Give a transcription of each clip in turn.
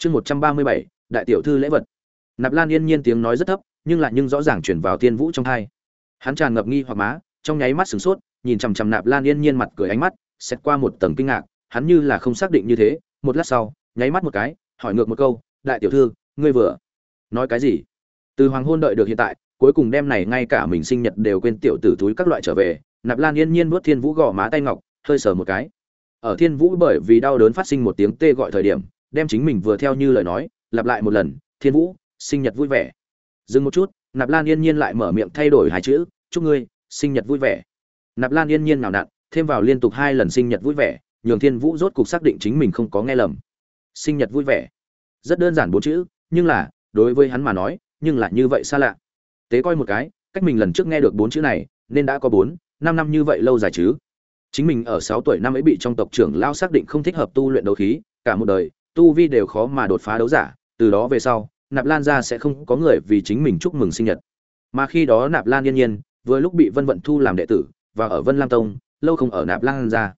chương một trăm ba mươi bảy, đại tiểu thư lễ vật. Nạp lan yên nhiên tiếng nói rất thấp, nhưng lại nhưng rõ ràng chuyển vào tiên vũ trong thai. Hắn tràn ngập nghi hoặc má, trong nháy mắt sửng sốt, nhìn chằm chằm nạp lan yên nhiên mặt cười ánh mắt, xét qua một tầng kinh ngạc, hắn như là không xác định như thế, một lát sau, nháy mắt một cái, hỏi ngược một câu, đại tiểu thư, ngươi vừa nói cái gì? Từ hoàng hôn đợi được hiện tại, cuối cùng đêm này ngay cả mình sinh nhật đều quên tiểu tử túi các loại trở về, nạp lan yên nhiên vuốt thiên vũ gò má tay ngọc, hơi sờ một cái. Ở thiên vũ bởi vì đau đớn phát sinh một tiếng tê gọi thời điểm đem chính mình vừa theo như lời nói, lặp lại một lần, thiên vũ, sinh nhật vui vẻ. Dừng một chút, nạp lan yên nhiên lại mở miệng thay đổi hai chữ, chúc ngươi sinh nhật vui vẻ. Nạp lan yên nhiên nào nặn, thêm vào liên tục hai lần sinh nhật vui vẻ, nhường thiên vũ rốt cục xác định chính mình không có nghe lầm. Sinh nhật vui vẻ. Rất đơn giản bốn chữ, nhưng là, đối với hắn mà nói, nhưng lại như vậy xa lạ. Tế coi một cái, cách mình lần trước nghe được bốn chữ này, nên đã có bốn, năm năm như vậy lâu dài chứ. Chính mình ở sáu tuổi năm ấy bị trong tộc trưởng lao xác định không thích hợp tu luyện đấu khí, cả một đời tu vi đều khó mà đột phá đấu giả, từ đó về sau, nạp lan ra sẽ không có người vì chính mình chúc mừng sinh nhật. Mà khi đó nạp lan yên nhiên, vừa lúc bị vân vận thu làm đệ tử, và ở vân lam tông, lâu không ở nạp lan ra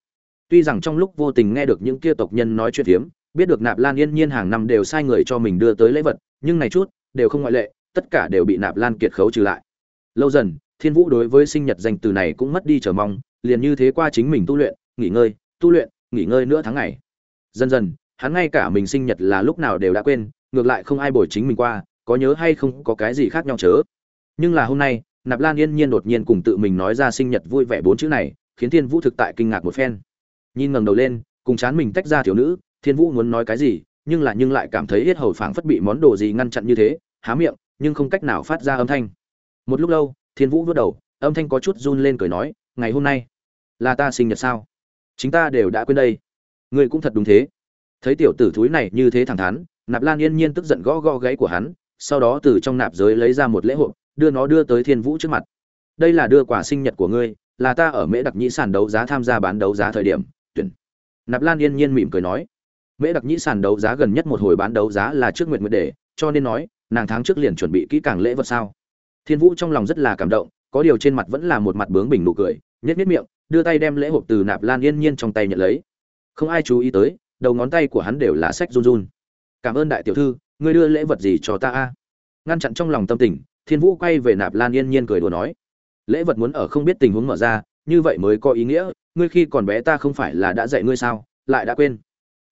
tuy rằng trong lúc vô tình nghe được những kia tộc nhân nói chuyện hiếm biết được nạp lan yên nhiên hàng năm đều sai người cho mình đưa tới lễ vật, nhưng này chút, đều không ngoại lệ, tất cả đều bị nạp lan kiệt khấu trừ lại. Lâu dần, thiên vũ đối với sinh nhật danh từ này cũng mất đi chờ mong, liền như thế qua chính mình tu luyện, nghỉ ngơi, tu luyện, nghỉ ngơi nữa tháng ngày. Dần dần hắn ngay cả mình sinh nhật là lúc nào đều đã quên, ngược lại không ai bồi chính mình qua, có nhớ hay không có cái gì khác nhau chớ. Nhưng là hôm nay, nạp lan yên nhiên đột nhiên cùng tự mình nói ra sinh nhật vui vẻ bốn chữ này, khiến thiên vũ thực tại kinh ngạc một phen. Nhìn ngẩng đầu lên, cùng chán mình tách ra thiếu nữ, thiên vũ muốn nói cái gì, nhưng là nhưng lại cảm thấy hết hầu phảng phất bị món đồ gì ngăn chặn như thế, há miệng, nhưng không cách nào phát ra âm thanh. Một lúc lâu, thiên vũ vớt đầu, âm thanh có chút run lên cười nói, ngày hôm nay, là ta sinh nhật sao? Chính ta đều đã quên đây. Ngươi cũng thật đúng thế thấy tiểu tử thúi này như thế thẳng thắn, nạp lan yên nhiên tức giận gõ gõ gáy của hắn, sau đó từ trong nạp giới lấy ra một lễ hội, đưa nó đưa tới thiên vũ trước mặt. Đây là đưa quà sinh nhật của ngươi, là ta ở mễ đặc nhĩ sàn đấu giá tham gia bán đấu giá thời điểm, tuyển. Nạp lan yên nhiên mỉm cười nói. Mễ đặc nhĩ sàn đấu giá gần nhất một hồi bán đấu giá là trước nguyện nguyện để, cho nên nói, nàng tháng trước liền chuẩn bị kỹ càng lễ vật sao? Thiên vũ trong lòng rất là cảm động, có điều trên mặt vẫn là một mặt bướng bình nụ cười nhét nhét miệng, đưa tay đem lễ hộp từ nạp lan yên nhiên trong tay nhận lấy. Không ai chú ý tới đầu ngón tay của hắn đều là sách run run. Cảm ơn đại tiểu thư, ngươi đưa lễ vật gì cho ta a? Ngăn chặn trong lòng tâm tình, thiên vũ quay về nạp lan yên nhiên cười đùa nói. Lễ vật muốn ở không biết tình huống mở ra, như vậy mới có ý nghĩa, ngươi khi còn bé ta không phải là đã dạy ngươi sao, lại đã quên.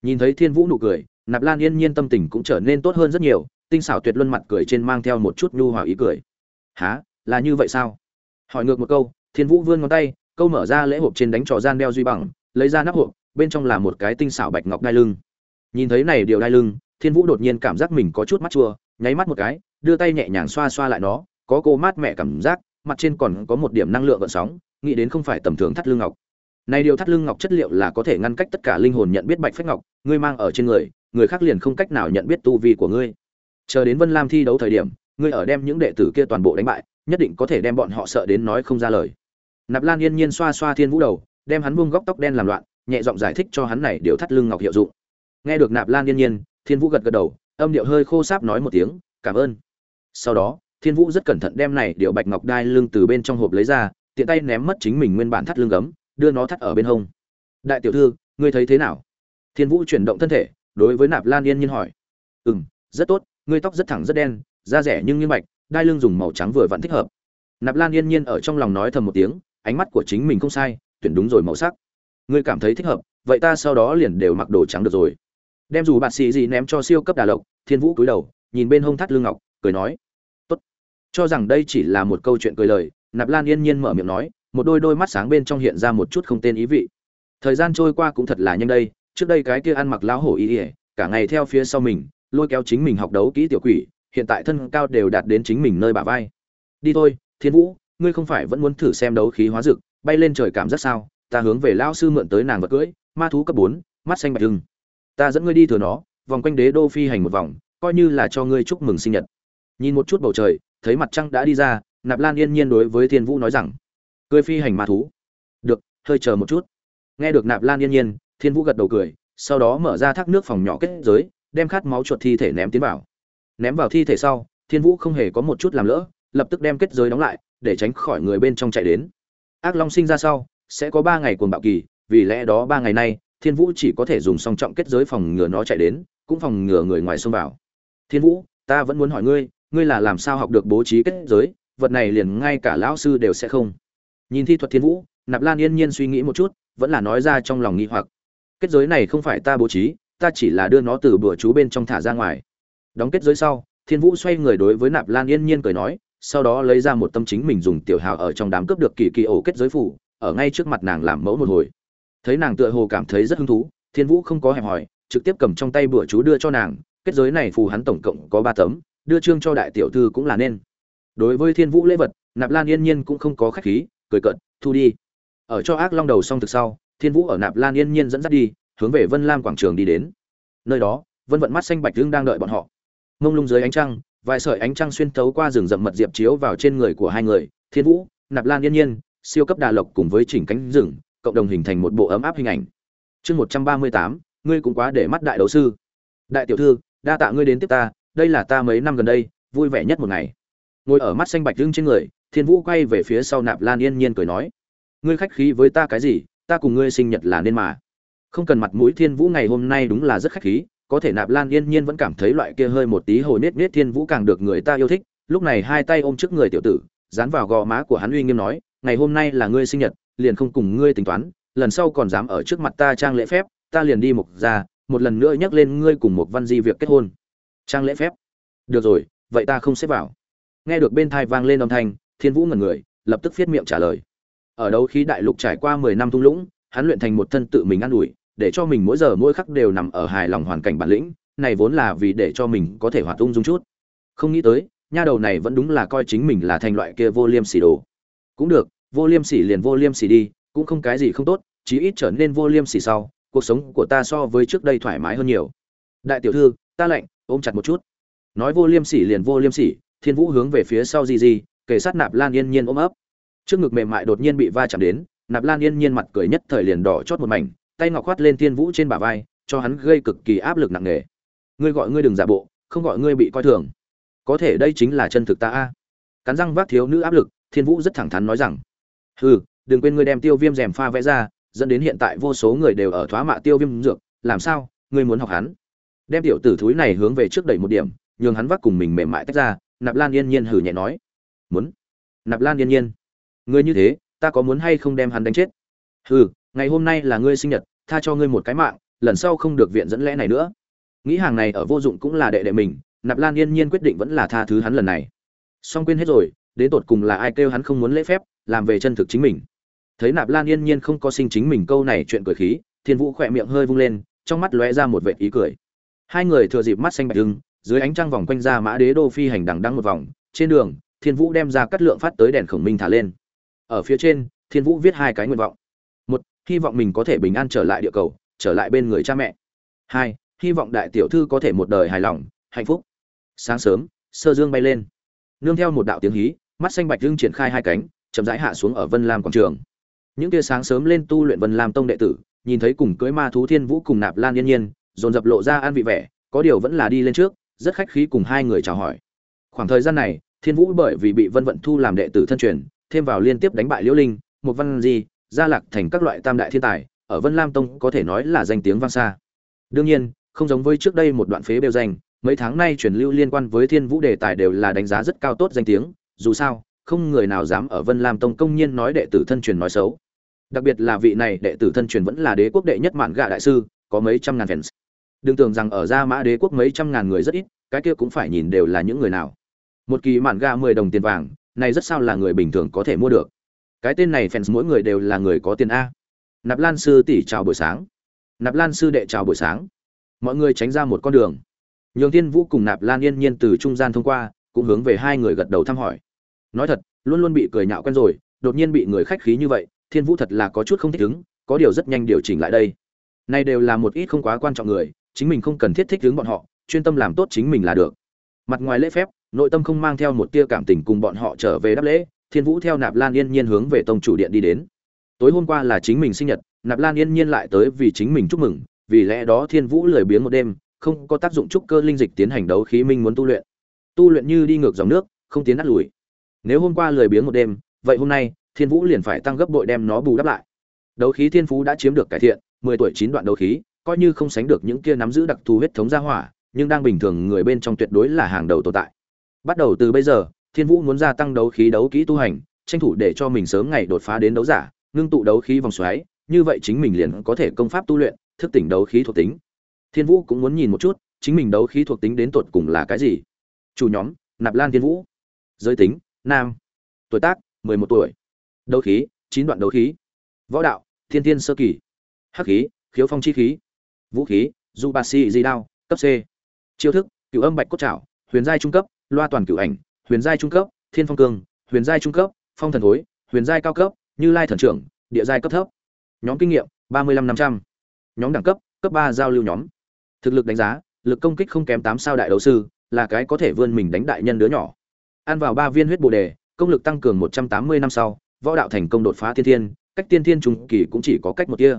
Nhìn thấy thiên vũ nụ cười, nạp lan yên nhiên tâm tình cũng trở nên tốt hơn rất nhiều, tinh xảo tuyệt luân mặt cười trên mang theo một chút nhu hòa ý cười. Há là như vậy sao? Hỏi ngược một câu, thiên vũ vươn ngón tay, câu mở ra lễ hộp trên đánh trò gian đeo duy bằng, lấy ra nắp hộp bên trong là một cái tinh xảo bạch ngọc đai lưng. Nhìn thấy này điều đai lưng, thiên vũ đột nhiên cảm giác mình có chút mắt chua, nháy mắt một cái, đưa tay nhẹ nhàng xoa xoa lại nó, có cô mát mẹ cảm giác, mặt trên còn có một điểm năng lượng gợn sóng, nghĩ đến không phải tầm thường thắt lưng ngọc. Này điều thắt lưng ngọc chất liệu là có thể ngăn cách tất cả linh hồn nhận biết bạch phách ngọc, ngươi mang ở trên người người khác liền không cách nào nhận biết tu vi của ngươi. Chờ đến vân lam thi đấu thời điểm, ngươi ở đem những đệ tử kia toàn bộ đánh bại, nhất định có thể đem bọn họ sợ đến nói không ra lời. Nạp lan yên nhiên xoa xoa thiên vũ đầu, đem hắn buông góc tóc đen làm loạn nhẹ giọng giải thích cho hắn này điều thắt lưng ngọc hiệu dụng. Nghe được nạp lan yên nhiên, thiên vũ gật gật đầu, âm điệu hơi khô sáp nói một tiếng, cảm ơn. Sau đó, thiên vũ rất cẩn thận đem này điệu bạch ngọc đai lưng từ bên trong hộp lấy ra, tiện tay ném mất chính mình nguyên bản thắt lưng gấm, đưa nó thắt ở bên hông. Đại tiểu thư, ngươi thấy thế nào? Thiên vũ chuyển động thân thể, đối với nạp lan yên nhiên hỏi. Ừ m rất tốt, ngươi tóc rất thẳng rất đen, da rẻ nhưng như bạch đai lưng dùng màu trắng vừa vẫn thích hợp. Nạp lan yên nhiên ở trong lòng nói thầm một tiếng, ánh mắt của chính mình không sai, tuyển đúng rồi màu sắc ngươi cảm thấy thích hợp, vậy ta sau đó liền đều mặc đồ trắng được rồi. Đem dù bạn xì gì ném cho siêu cấp đà lộc, thiên vũ cúi đầu, nhìn bên hông thắt lưng ngọc, cười nói, tốt. Cho rằng đây chỉ là một câu chuyện cười lời, nạp lan yên nhiên mở miệng nói, một đôi đôi mắt sáng bên trong hiện ra một chút không tên ý vị. Thời gian trôi qua cũng thật là nhanh đây, trước đây cái kia ăn mặc lão hổ ý ỉa cả ngày theo phía sau mình, lôi kéo chính mình học đấu kỹ tiểu quỷ, hiện tại thân cao đều đạt đến chính mình nơi bả vai. Đi thôi, thiên vũ, ngươi không phải vẫn muốn thử xem đấu khí hóa dực, bay lên trời cảm giác sao? Ta hướng về lão sư mượn tới nàng vật cưỡi ma thú cấp bốn, mắt xanh bạch hưng. Ta dẫn ngươi đi thừa nó, vòng quanh đế đô phi hành một vòng, coi như là cho ngươi chúc mừng sinh nhật. Nhìn một chút bầu trời, thấy mặt trăng đã đi ra, nạp lan yên nhiên đối với thiên vũ nói rằng, cười phi hành ma thú. Được, hơi chờ một chút. Nghe được nạp lan yên nhiên, thiên vũ gật đầu cười, sau đó mở ra thác nước phòng nhỏ kết giới, đem khát máu chuột thi thể ném tiến vào. Ném vào thi thể sau, thiên vũ không hề có một chút làm lỡ, lập tức đem kết giới đóng lại, để tránh khỏi người bên trong chạy đến. Ác long sinh ra sau sẽ có ba ngày cuồng bạo kỳ, vì lẽ đó ba ngày nay, thiên vũ chỉ có thể dùng song trọng kết giới phòng ngừa nó chạy đến, cũng phòng ngừa người ngoài xông vào. Thiên vũ, ta vẫn muốn hỏi ngươi ngươi là làm sao học được bố trí kết giới, vật này liền ngay cả lão sư đều sẽ không? Nhìn thi thuật thiên vũ, nạp lan yên nhiên suy nghĩ một chút, vẫn là nói ra trong lòng nghi hoặc. Kết giới này không phải ta bố trí, ta chỉ là đưa nó từ bữa chú bên trong thả ra ngoài. Đóng kết giới sau, thiên vũ xoay người đối với nạp lan yên nhiên cười nói, sau đó lấy ra một tâm chính mình dùng tiểu hào ở trong đám cướp được kỳ kỳ ổ kết giới phủ ở ngay trước mặt nàng làm mẫu một hồi. Thấy nàng tựa hồ cảm thấy rất hứng thú, thiên vũ không có hẹp hỏi trực tiếp cầm trong tay bữa chú đưa cho nàng, kết giới này phù hắn tổng cộng có ba tấm, đưa trương cho đại tiểu thư cũng là nên. Đối với thiên vũ lễ vật, nạp lan yên nhiên cũng không có khách khí, cười cận thu đi. Ở cho ác long đầu xong thực sau, thiên vũ ở nạp lan yên nhiên dẫn dắt đi, hướng về vân lam quảng trường đi đến. Nơi đó, vân vận mắt xanh bạch hương đang đợi bọn họ. Mông lung dưới ánh trăng, vài sợi ánh trăng xuyên thấu qua rừng rậm mật diệp chiếu vào trên người của hai người, thiên vũ, nạp lan yên nhiên siêu cấp đà lộc cùng với chỉnh cánh rừng, cộng đồng hình thành một bộ ấm áp hình ảnh. Chương một trăm ba mươi tám, ngươi cũng quá để mắt đại đấu sư. Đại tiểu thư, đa tạ ngươi đến tiếp ta, đây là ta mấy năm gần đây, vui vẻ nhất một ngày. Ngồi ở mắt xanh bạch lưng trên người, thiên vũ quay về phía sau nạp lan yên nhiên cười nói. Ngươi khách khí với ta cái gì, ta cùng ngươi sinh nhật là nên mà. Không cần mặt mũi thiên vũ ngày hôm nay đúng là rất khách khí, có thể nạp lan yên nhiên vẫn cảm thấy loại kia hơi một tí hồi nết nết thiên vũ càng được người ta yêu thích. Lúc này hai tay ôm trước người tiểu tử, dán vào gò má của hắn uy nghiêm nói ngày hôm nay là ngươi sinh nhật, liền không cùng ngươi tính toán, lần sau còn dám ở trước mặt ta trang lễ phép, ta liền đi mục ra, một lần nữa nhắc lên ngươi cùng một văn di việc kết hôn. Trang lễ phép? Được rồi, vậy ta không xếp vào. Nghe được bên thai vang lên âm thanh, thiên vũ ngẩn người, lập tức viết miệng trả lời. Ở đâu khi đại lục trải qua mười năm thung lũng, hắn luyện thành một thân tự mình ăn ủi, để cho mình mỗi giờ mỗi khắc đều nằm ở hài lòng hoàn cảnh bản lĩnh, này vốn là vì để cho mình có thể hoạt ung dung chút. Không nghĩ tới, nha đầu này vẫn đúng là coi chính mình là thành loại kia vô liêm sỉ đồ cũng được, vô liêm sỉ liền vô liêm sỉ đi, cũng không cái gì không tốt, chí ít trở nên vô liêm sỉ sau, cuộc sống của ta so với trước đây thoải mái hơn nhiều. Đại tiểu thư, ta lạnh, ôm chặt một chút. Nói vô liêm sỉ liền vô liêm sỉ, thiên vũ hướng về phía sau di di kể sát nạp lan yên nhiên ôm ấp. Trước ngực mềm mại đột nhiên bị va chạm đến, nạp lan yên nhiên mặt cười nhất thời liền đỏ chót một mảnh, tay ngọc khoát lên thiên vũ trên bả vai, cho hắn gây cực kỳ áp lực nặng nề. Ngươi gọi ngươi đừng giả bộ, không gọi ngươi bị coi thường. Có thể đây chính là chân thực ta a. Cắn răng vác thiếu nữ áp lực thiên vũ rất thẳng thắn nói rằng, hừ, đừng quên ngươi đem tiêu viêm rèm pha vẽ ra, dẫn đến hiện tại vô số người đều ở thoá mạ tiêu viêm dược, làm sao, ngươi muốn học hắn? Đem tiểu tử thúi này hướng về trước đẩy một điểm, nhường hắn vác cùng mình mềm mại tách ra, nạp lan yên nhiên hử nhẹ nói, muốn. Nạp lan yên nhiên, ngươi như thế, ta có muốn hay không đem hắn đánh chết? Hừ, ngày hôm nay là ngươi sinh nhật, tha cho ngươi một cái mạng, lần sau không được viện dẫn lẽ này nữa. Nghĩ hàng này ở vô dụng cũng là đệ đệ mình, nạp lan yên nhiên quyết định vẫn là tha thứ hắn lần này. Song quên hết rồi đến tột cùng là ai kêu hắn không muốn lễ phép, làm về chân thực chính mình. Thấy nạp lan yên nhiên không có sinh chính mình câu này chuyện cười khí, thiên vũ khỏe miệng hơi vung lên, trong mắt lóe ra một vệ ý cười. Hai người thừa dịp mắt xanh bạch đưng dưới ánh trăng vòng quanh ra mã đế đô phi hành đằng đăng một vòng, trên đường, thiên vũ đem ra cắt lượng phát tới đèn khổng minh thả lên. Ở phía trên, thiên vũ viết hai cái nguyện vọng. Một, hy vọng mình có thể bình an trở lại địa cầu, trở lại bên người cha mẹ. Hai, hy vọng đại tiểu thư có thể một đời hài lòng, hạnh phúc. Sáng sớm, sơ dương bay lên. Nương theo một đạo tiếng hí mắt xanh bạch dương triển khai hai cánh, chậm rãi hạ xuống ở vân lam quảng trường. Những tia sáng sớm lên tu luyện vân lam tông đệ tử, nhìn thấy cùng cưới ma thú thiên vũ cùng nạp lan yên nhiên, dồn dập lộ ra an vị vẻ, có điều vẫn là đi lên trước, rất khách khí cùng hai người chào hỏi. Khoảng thời gian này, thiên vũ bởi vì bị vân vận thu làm đệ tử thân truyền, thêm vào liên tiếp đánh bại liễu linh một văn di, gia lạc thành các loại tam đại thiên tài, ở vân lam tông có thể nói là danh tiếng vang xa. Đương nhiên, không giống với trước đây một đoạn phế bêu danh, mấy tháng nay truyền lưu liên quan với thiên vũ đề tài đều là đánh giá rất cao tốt danh tiếng dù sao, không người nào dám ở vân lam tông công nhiên nói đệ tử thân truyền nói xấu. Đặc biệt là vị này đệ tử thân truyền vẫn là đế quốc đệ nhất mạn gạ đại sư, có mấy trăm ngàn fans. Đừng tưởng rằng ở gia mã đế quốc mấy trăm ngàn người rất ít, cái kia cũng phải nhìn đều là những người nào. Một kỳ mạn gạ mười đồng tiền vàng, này rất sao là người bình thường có thể mua được. Cái tên này fans mỗi người đều là người có tiền a. Nạp lan sư tỷ chào buổi sáng. Nạp lan sư đệ chào buổi sáng. Mọi người tránh ra một con đường. Nhường thiên vũ cùng nạp lan yên nhiên từ trung gian thông qua, cũng hướng về hai người gật đầu thăm hỏi nói thật, luôn luôn bị cười nhạo quen rồi, đột nhiên bị người khách khí như vậy, thiên vũ thật là có chút không thích ứng, có điều rất nhanh điều chỉnh lại đây. Này đều là một ít không quá quan trọng người, chính mình không cần thiết thích ứng bọn họ, chuyên tâm làm tốt chính mình là được. Mặt ngoài lễ phép, nội tâm không mang theo một tia cảm tình cùng bọn họ trở về đáp lễ, thiên vũ theo nạp lan yên nhiên hướng về tông chủ điện đi đến. Tối hôm qua là chính mình sinh nhật, nạp lan yên nhiên lại tới vì chính mình chúc mừng, vì lẽ đó thiên vũ lười biếng một đêm, không có tác dụng trúc cơ linh dịch tiến hành đấu khí minh muốn tu luyện. Tu luyện như đi ngược dòng nước, không tiến nát lùi nếu hôm qua lười biếng một đêm, vậy hôm nay, thiên vũ liền phải tăng gấp bội đem nó bù đắp lại. Đấu khí thiên phú đã chiếm được cải thiện, mười tuổi chín đoạn đấu khí, coi như không sánh được những kia nắm giữ đặc thù huyết thống gia hỏa, nhưng đang bình thường người bên trong tuyệt đối là hàng đầu tồn tại. Bắt đầu từ bây giờ, thiên vũ muốn gia tăng đấu khí đấu kỹ tu hành, tranh thủ để cho mình sớm ngày đột phá đến đấu giả, ngưng tụ đấu khí vòng xoáy, như vậy chính mình liền có thể công pháp tu luyện, thức tỉnh đấu khí thuộc tính. Thiên vũ cũng muốn nhìn một chút, chính mình đấu khí thuộc tính đến tột cùng là cái gì. Chủ nhóm, nạp lan thiên vũ. Giới tính nam, tuổi tác, mười một tuổi. Đấu khí, chín đoạn đấu khí. Võ đạo, thiên thiên sơ kỳ. Hắc khí, khiếu phong chi khí. Vũ khí du ba si di đao cấp c. Chiêu thức cựu âm bạch cốt trảo, huyền giai trung cấp, loa toàn cựu ảnh, huyền giai trung cấp, thiên phong cương huyền giai trung cấp, phong thần thối, huyền giai cao cấp, như lai thần trưởng, địa giai cấp thấp. Nhóm kinh nghiệm, ba mươi lăm năm trăm. Nhóm đẳng cấp cấp ba giao lưu nhóm. Thực lực đánh giá, lực công kích không kém tám sao đại đấu sư, là cái có thể vươn mình đánh đại nhân đứa nhỏ ăn vào ba viên huyết bồ đề, công lực tăng cường một trăm tám mươi năm sau, võ đạo thành công đột phá thiên thiên, cách tiên thiên trùng kỳ cũng chỉ có cách một kia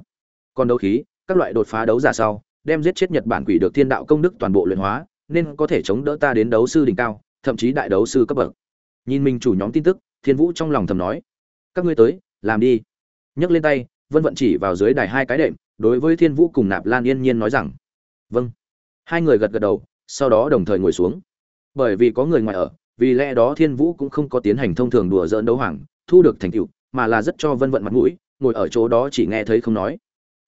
còn đấu khí, các loại đột phá đấu giả sau, đem giết chết nhật bản quỷ được thiên đạo công đức toàn bộ luyện hóa, nên có thể chống đỡ ta đến đấu sư đỉnh cao, thậm chí đại đấu sư cấp bậc. Nhìn mình chủ nhóm tin tức, thiên vũ trong lòng thầm nói, các ngươi tới, làm đi. Nhấc lên tay, vân vận chỉ vào dưới đài hai cái đệm, đối với thiên vũ cùng nạp lan yên nhiên nói rằng vâng. Hai người gật gật đầu, sau đó đồng thời ngồi xuống. Bởi vì có người ngoài ở vì lẽ đó thiên vũ cũng không có tiến hành thông thường đùa dỡn đấu hoàng, thu được thành tựu, mà là rất cho vân vận mặt mũi, ngồi ở chỗ đó chỉ nghe thấy không nói.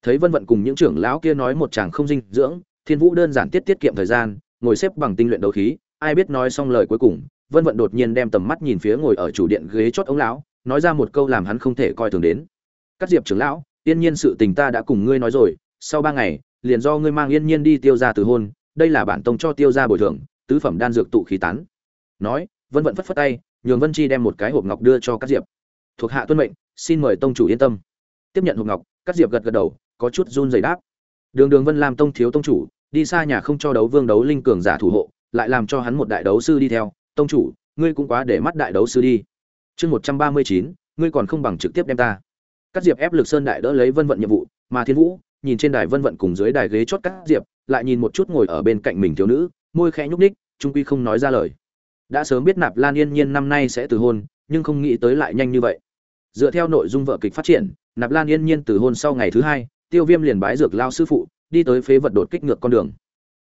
Thấy vân vận cùng những trưởng lão kia nói một chàng không dinh dưỡng, thiên vũ đơn giản tiết tiết kiệm thời gian, ngồi xếp bằng tinh luyện đấu khí, ai biết nói xong lời cuối cùng, vân vận đột nhiên đem tầm mắt nhìn phía ngồi ở chủ điện ghế chót ống lão, nói ra một câu làm hắn không thể coi thường đến. Cắt diệp trưởng lão, yên nhiên sự tình ta đã cùng ngươi nói rồi, sau ba ngày, liền do ngươi mang yên nhiên đi tiêu ra từ hôn, đây là bản tông cho tiêu ra bồi thường, tứ phẩm đan dược tụ khí tán nói, vân vận phất phất tay, nhường vân chi đem một cái hộp ngọc đưa cho các diệp. Thuộc hạ tuân mệnh, xin mời tông chủ yên tâm. Tiếp nhận hộp ngọc các diệp gật gật đầu, có chút run rẩy đáp. Đường đường vân làm tông thiếu tông chủ, đi xa nhà không cho đấu vương đấu linh cường giả thủ hộ, lại làm cho hắn một đại đấu sư đi theo. Tông chủ, ngươi cũng quá để mắt đại đấu sư đi. Chương một trăm ba mươi chín, ngươi còn không bằng trực tiếp đem ta. Các diệp ép lực sơn đại đỡ lấy vân vận nhiệm vụ, mà thiên vũ nhìn trên đài vân vận cùng dưới đài ghế chót các diệp, lại nhìn một chút ngồi ở bên cạnh mình thiếu nữ, môi khẽ nhúc ních trung quy không nói ra lời đã sớm biết nạp lan yên nhiên năm nay sẽ từ hôn, nhưng không nghĩ tới lại nhanh như vậy. Dựa theo nội dung vợ kịch phát triển, nạp lan yên nhiên từ hôn sau ngày thứ hai, tiêu viêm liền bái dược lao sư phụ, đi tới phế vật đột kích ngược con đường.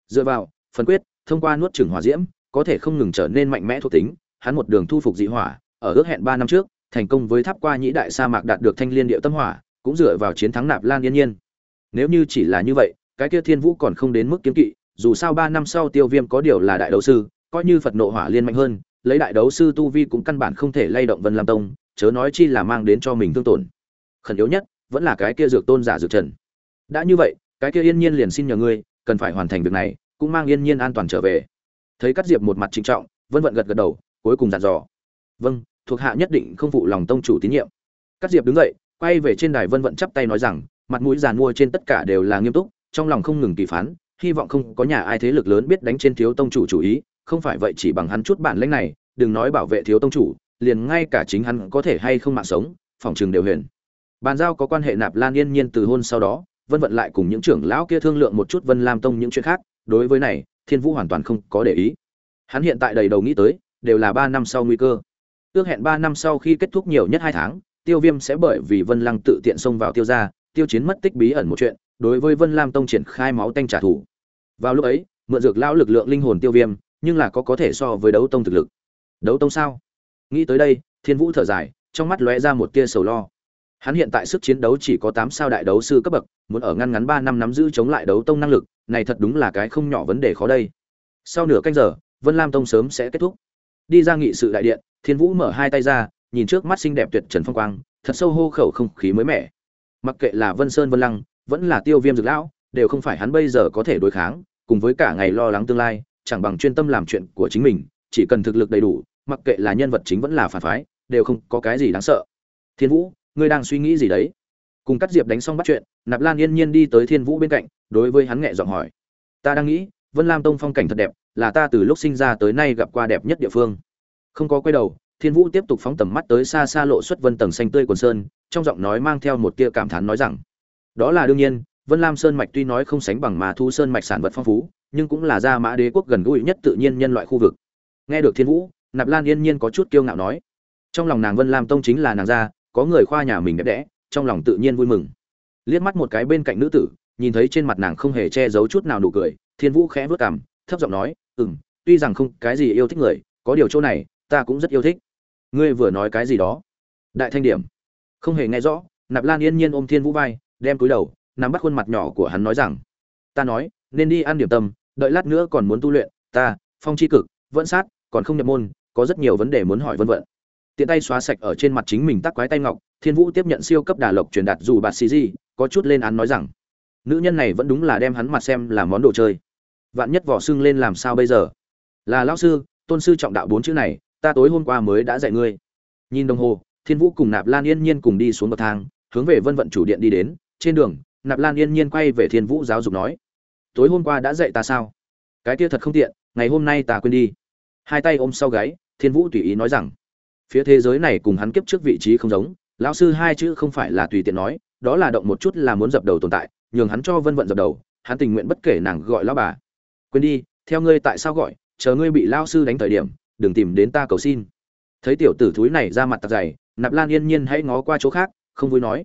Dựa vào, phần quyết, thông qua nuốt trừng hỏa diễm, có thể không ngừng trở nên mạnh mẽ thuộc tính, hắn một đường thu phục dị hỏa, ở ước hẹn ba năm trước, thành công với tháp qua nhĩ đại sa mạc đạt được thanh liên điệu tâm hỏa, cũng dựa vào chiến thắng nạp lan yên nhiên. Nếu như chỉ là như vậy, cái kia thiên vũ còn không đến mức kiếm kỵ, dù sao ba năm sau tiêu viêm có điều là đại đấu sư coi như phật nộ hỏa liên mạnh hơn, lấy đại đấu sư tu vi cũng căn bản không thể lay động vân lam tông, chớ nói chi là mang đến cho mình thương tổn. Khẩn yếu nhất, vẫn là cái kia dược tôn giả dược trần. Đã như vậy, cái kia yên nhiên liền xin nhờ ngươi, cần phải hoàn thành việc này, cũng mang yên nhiên an toàn trở về. Thấy cắt diệp một mặt trịnh trọng, vân vận gật gật đầu, cuối cùng dặn dò. Vâng thuộc hạ nhất định không phụ lòng tông chủ tín nhiệm. Cắt diệp đứng dậy, quay về trên đài vân vận chắp tay nói rằng, mặt mũi giàn mua trên tất cả đều là nghiêm túc, trong lòng không ngừng kỳ phán, hy vọng không có nhà ai thế lực lớn biết đánh trên thiếu tông chủ chủ ý không phải vậy chỉ bằng hắn chút bản lĩnh này, đừng nói bảo vệ thiếu tông chủ, liền ngay cả chính hắn có thể hay không mạng sống, phòng trường đều huyền. Bàn giao có quan hệ nạp lan yên nhiên từ hôn sau đó, vân vận lại cùng những trưởng lão kia thương lượng một chút vân lam tông những chuyện khác, đối với này, thiên vũ hoàn toàn không có để ý. Hắn hiện tại đầy đầu nghĩ tới, đều là ba năm sau nguy cơ. Ước hẹn ba năm sau khi kết thúc nhiều nhất hai tháng, tiêu viêm sẽ bởi vì vân lăng tự tiện xông vào tiêu gia, tiêu chiến mất tích bí ẩn một chuyện, đối với vân lam tông triển khai máu tanh trả thù. Vào lúc ấy, mượn dược lão lực lượng linh hồn tiêu viêm nhưng là có có thể so với đấu tông thực lực. Đấu tông sao? Nghĩ tới đây, thiên vũ thở dài, trong mắt lóe ra một tia sầu lo. Hắn hiện tại sức chiến đấu chỉ có tám sao đại đấu sư cấp bậc, muốn ở ngăn ngắn ba năm nắm giữ chống lại đấu tông năng lực, này thật đúng là cái không nhỏ vấn đề khó đây. Sau nửa canh giờ, vân lam tông sớm sẽ kết thúc. Đi ra nghị sự đại điện, thiên vũ mở hai tay ra, nhìn trước mắt xinh đẹp tuyệt trần phong quang, thật sâu hô khẩu không khí mới mẻ. Mặc kệ là vân sơn vân lăng, vẫn là tiêu viêm dược lão, đều không phải hắn bây giờ có thể đối kháng, cùng với cả ngày lo lắng tương lai chẳng bằng chuyên tâm làm chuyện của chính mình, chỉ cần thực lực đầy đủ, mặc kệ là nhân vật chính vẫn là phản phái, đều không có cái gì đáng sợ. Thiên vũ, ngươi đang suy nghĩ gì đấy? Cùng cắt diệp đánh xong bắt chuyện, nạp lan yên nhiên đi tới thiên vũ bên cạnh, đối với hắn nhẹ giọng hỏi. Ta đang nghĩ, vân lam tông phong cảnh thật đẹp, là ta từ lúc sinh ra tới nay gặp qua đẹp nhất địa phương. Không có quay đầu, thiên vũ tiếp tục phóng tầm mắt tới xa xa lộ xuất vân tầng xanh tươi quần sơn, trong giọng nói mang theo một tia cảm thán nói rằng, đó là đương nhiên vân lam sơn mạch tuy nói không sánh bằng mà thu sơn mạch sản vật phong phú nhưng cũng là gia mã đế quốc gần gũi nhất tự nhiên nhân loại khu vực. Nghe được thiên vũ nạp lan yên nhiên có chút kiêu ngạo nói trong lòng nàng vân lam tông chính là nàng gia có người khoa nhà mình đẹp đẽ trong lòng tự nhiên vui mừng. Liếc mắt một cái bên cạnh nữ tử nhìn thấy trên mặt nàng không hề che giấu chút nào nụ cười thiên vũ khẽ vớt cằm, thấp giọng nói ừ tuy rằng không cái gì yêu thích người có điều chỗ này ta cũng rất yêu thích. Ngươi vừa nói cái gì đó? Đại thanh điểm. Không hề nghe rõ nạp lan yên nhiên ôm thiên vũ vai đem cúi đầu nắm bắt khuôn mặt nhỏ của hắn nói rằng, ta nói, nên đi ăn điểm tâm, đợi lát nữa còn muốn tu luyện, ta, phong c h i cực vẫn sát, còn không nhập môn, có rất nhiều vấn đề muốn hỏi vân vân tiện tay xóa sạch ở trên mặt chính mình tắc quái tay ngọc, thiên vũ tiếp nhận siêu cấp đà lộc truyền đạt dù bạt xì gì, có chút lên án nói rằng, nữ nhân này vẫn đúng là đem hắn mặt xem là món đồ chơi. Vạn nhất vỏ xưng lên làm sao bây giờ? Là lão sư, tôn sư trọng đạo bốn chữ này, ta tối hôm qua mới đã dạy ngươi. Nhìn đồng hồ, thiên vũ cùng nạp lan yên nhiên cùng đi xuống bậc thang, hướng về vân vận chủ điện đi đến, trên đường nạp lan yên nhiên quay về thiên vũ giáo dục nói, tối hôm qua đã dạy ta sao? Cái kia thật không tiện, ngày hôm nay ta quên đi. Hai tay ôm sau gáy, thiên vũ tùy ý nói rằng, phía thế giới này cùng hắn kiếp trước vị trí không giống, lão sư hai chữ không phải là tùy tiện nói, đó là động một chút là muốn dập đầu tồn tại, nhường hắn cho vân vận dập đầu, hắn tình nguyện bất kể nàng gọi lão bà. Quên đi, theo ngươi tại sao gọi, chờ ngươi bị lao sư đánh thời điểm, đừng tìm đến ta cầu xin. Thấy tiểu tử thúi này ra mặt tạc dày, nạp lan yên nhiên hãy ngó qua chỗ khác, không vui nói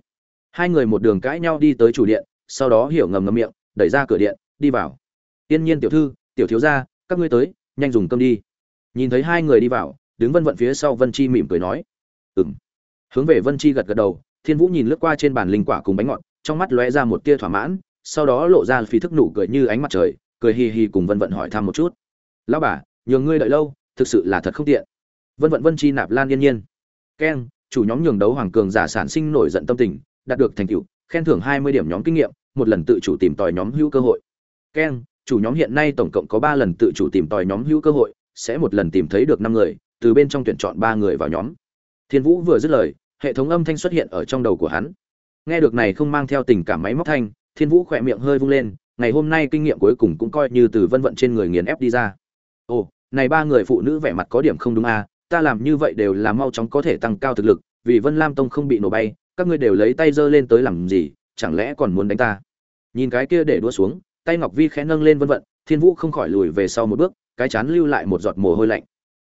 hai người một đường cãi nhau đi tới chủ điện, sau đó hiểu ngầm ngầm miệng, đẩy ra cửa điện, đi vào. Tiên nhiên tiểu thư, tiểu thiếu gia, các ngươi tới, nhanh dùng cơm đi. Nhìn thấy hai người đi vào, đứng vân vận phía sau vân chi mỉm cười nói ừng hướng về vân chi gật gật đầu, thiên vũ nhìn lướt qua trên bàn linh quả cùng bánh ngọt, trong mắt lóe ra một tia thỏa mãn, sau đó lộ ra phí thức nụ cười như ánh mặt trời, cười hì hì cùng vân vận hỏi thăm một chút. Lão bà, nhường ngươi đợi lâu, thực sự là thật không tiện. Vân vận vân chi nạp lan yên nhiên. Keng, chủ nhóm nhường đấu hoàng cường giả sản sinh nổi giận tâm tình đạt được thành tựu, khen thưởng hai mươi điểm nhóm kinh nghiệm, một lần tự chủ tìm tòi nhóm hữu cơ hội. Keng chủ nhóm hiện nay tổng cộng có ba lần tự chủ tìm tòi nhóm hữu cơ hội, sẽ một lần tìm thấy được năm người, từ bên trong tuyển chọn ba người vào nhóm. Thiên vũ vừa dứt lời, hệ thống âm thanh xuất hiện ở trong đầu của hắn. Nghe được này không mang theo tình cảm máy móc thanh, thiên vũ khỏe miệng hơi vung lên, ngày hôm nay kinh nghiệm cuối cùng cũng coi như từ vân vận trên người nghiền ép đi ra. Ồ, này ba người phụ nữ vẻ mặt có điểm không đúng à ta làm như vậy đều là mau chóng có thể tăng cao thực lực, vì vân lam tông không bị nổ bay các ngươi đều lấy tay giơ lên tới làm gì, chẳng lẽ còn muốn đánh ta? Nhìn cái kia để đua xuống, tay ngọc vi khẽ nâng lên vân vận, thiên vũ không khỏi lùi về sau một bước, cái chán lưu lại một giọt mồ hôi lạnh.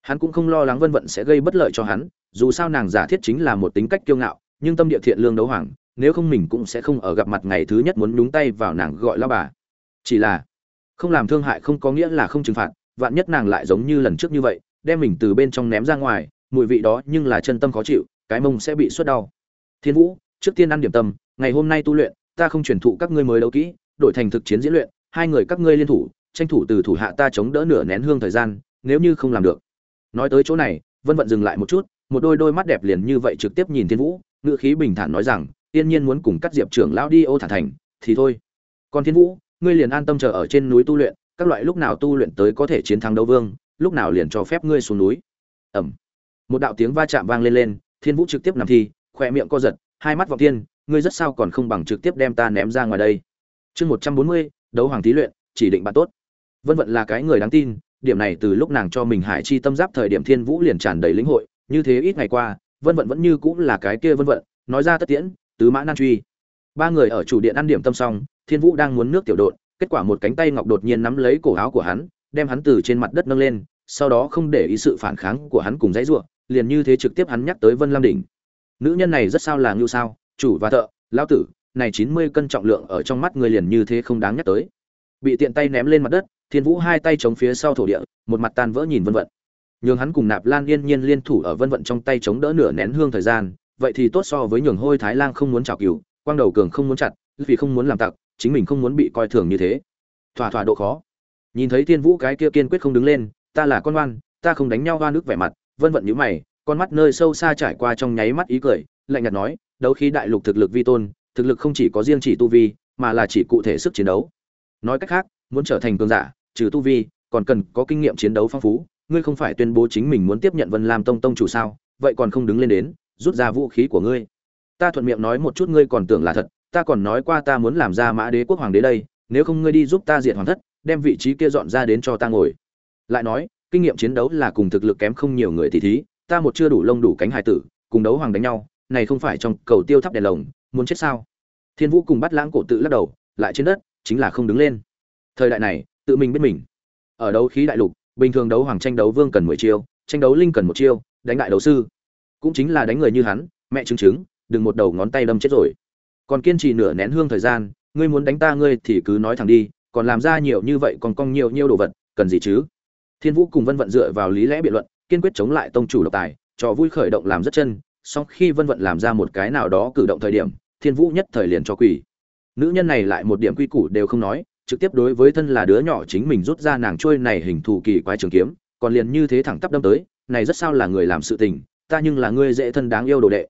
Hắn cũng không lo lắng vân vận sẽ gây bất lợi cho hắn, dù sao nàng giả thiết chính là một tính cách kiêu ngạo, nhưng tâm địa thiện lương đấu hoàng, nếu không mình cũng sẽ không ở gặp mặt ngày thứ nhất muốn nhúng tay vào nàng gọi lao bà. Chỉ là, không làm thương hại không có nghĩa là không trừng phạt, vạn nhất nàng lại giống như lần trước như vậy, đem mình từ bên trong ném ra ngoài, mùi vị đó nhưng là chân tâm khó chịu, cái mông sẽ bị suốt đau thiên vũ, trước tiên ăn điểm tâm, ngày hôm nay tu luyện, ta không truyền thụ các ngươi mới đấu kỹ, đổi thành thực chiến diễn luyện, hai người các ngươi liên thủ, tranh thủ từ thủ hạ ta chống đỡ nửa nén hương thời gian, nếu như không làm được. Nói tới chỗ này, vân vận dừng lại một chút, một đôi đôi mắt đẹp liền như vậy trực tiếp nhìn thiên vũ, ngữ khí bình thản nói rằng, tiên nhiên muốn cùng cắt diệp trưởng lão đi ô thả thành, thì thôi. Còn thiên vũ, ngươi liền an tâm chờ ở trên núi tu luyện, các loại lúc nào tu luyện tới có thể chiến thắng đấu vương, lúc nào liền cho phép ngươi xuống núi. Ẩm một đạo tiếng va chạm vang lên lên, thiên vũ trực tiếp nằm thi khỏe miệng co giật, hai mắt vọng thiên, ngươi rất sao còn không bằng trực tiếp đem ta ném ra ngoài đây. Chương một trăm bốn mươi, đấu hoàng thí luyện, chỉ định bạn tốt. Vân vận là cái người đáng tin, điểm này từ lúc nàng cho mình hải chi tâm giáp thời điểm thiên vũ liền tràn đầy lĩnh hội, như thế ít ngày qua, vân vận vẫn như cũng là cái kia vân vận, nói ra tất tiễn, tứ mã nan truy. Ba người ở chủ điện ăn điểm tâm xong, thiên vũ đang muốn nước tiểu đột kết quả một cánh tay ngọc đột nhiên nắm lấy cổ áo của hắn, đem hắn từ trên mặt đất nâng lên, sau đó không để ý sự phản kháng của hắn cùng dãy ruộng liền như thế trực tiếp hắn nhắc tới vân lam đỉnh nữ nhân này rất sao là ngưu sao, chủ và thợ lao tử, này chín mươi cân trọng lượng ở trong mắt người liền như thế không đáng nhắc tới. Bị tiện tay ném lên mặt đất, thiên vũ hai tay chống phía sau thổ địa, một mặt tan vỡ nhìn vân vận. Nhường hắn cùng nạp lan yên nhiên liên thủ ở vân vận trong tay chống đỡ nửa nén hương thời gian, vậy thì tốt so với nhường hôi thái lang không muốn chào cừu, quang đầu cường không muốn chặt, vì không muốn làm tặc, chính mình không muốn bị coi thường như thế. Thỏa thỏa độ khó. Nhìn thấy thiên vũ cái kia kiên quyết không đứng lên, ta là con oan, ta không đánh nhau oan nước vẻ mặt. Vân vận nhíu mày con mắt nơi sâu xa trải qua trong nháy mắt ý cười, lạnh nhạt nói, đấu khí đại lục thực lực vi tôn, thực lực không chỉ có riêng chỉ tu vi, mà là chỉ cụ thể sức chiến đấu. Nói cách khác, muốn trở thành cường giả, trừ tu vi, còn cần có kinh nghiệm chiến đấu phong phú, ngươi không phải tuyên bố chính mình muốn tiếp nhận vân lam tông tông chủ sao? Vậy còn không đứng lên đến, rút ra vũ khí của ngươi. Ta thuận miệng nói một chút ngươi còn tưởng là thật, ta còn nói qua ta muốn làm ra mã đế quốc hoàng đế đây, nếu không ngươi đi giúp ta diệt hoàng thất, đem vị trí kia dọn ra đến cho ta ngồi. Lại nói, kinh nghiệm chiến đấu là cùng thực lực kém không nhiều người thì thí ta một chưa đủ lông đủ cánh hài tử, cùng đấu hoàng đánh nhau, này không phải trong cầu tiêu thắp đèn lồng, muốn chết sao? Thiên vũ cùng bắt lãng cổ tự lắc đầu, lại trên đất, chính là không đứng lên. Thời đại này, tự mình biết mình. Ở đấu khí đại lục, bình thường đấu hoàng tranh đấu vương cần mười chiêu, tranh đấu linh cần một chiêu, đánh đại đấu sư. Cũng chính là đánh người như hắn, mẹ chứng chứng, đừng một đầu ngón tay đâm chết rồi. Còn kiên trì nửa nén hương thời gian, ngươi muốn đánh ta ngươi thì cứ nói thẳng đi, còn làm ra nhiều như vậy còn cong nhiều nhiều đồ vật, cần gì chứ? Thiên vũ cùng vân vận dựa vào lý lẽ biện luận kiên quyết chống lại tông chủ độc tài, trò vui khởi động làm rất chân, song khi vân vận làm ra một cái nào đó cử động thời điểm, thiên vũ nhất thời liền cho quỳ. Nữ nhân này lại một điểm quy củ đều không nói, trực tiếp đối với thân là đứa nhỏ chính mình rút ra nàng trôi này hình thù kỳ quái trường kiếm, còn liền như thế thẳng tắp đâm tới, này rất sao là người làm sự tình, ta nhưng là ngươi dễ thân đáng yêu đồ đệ.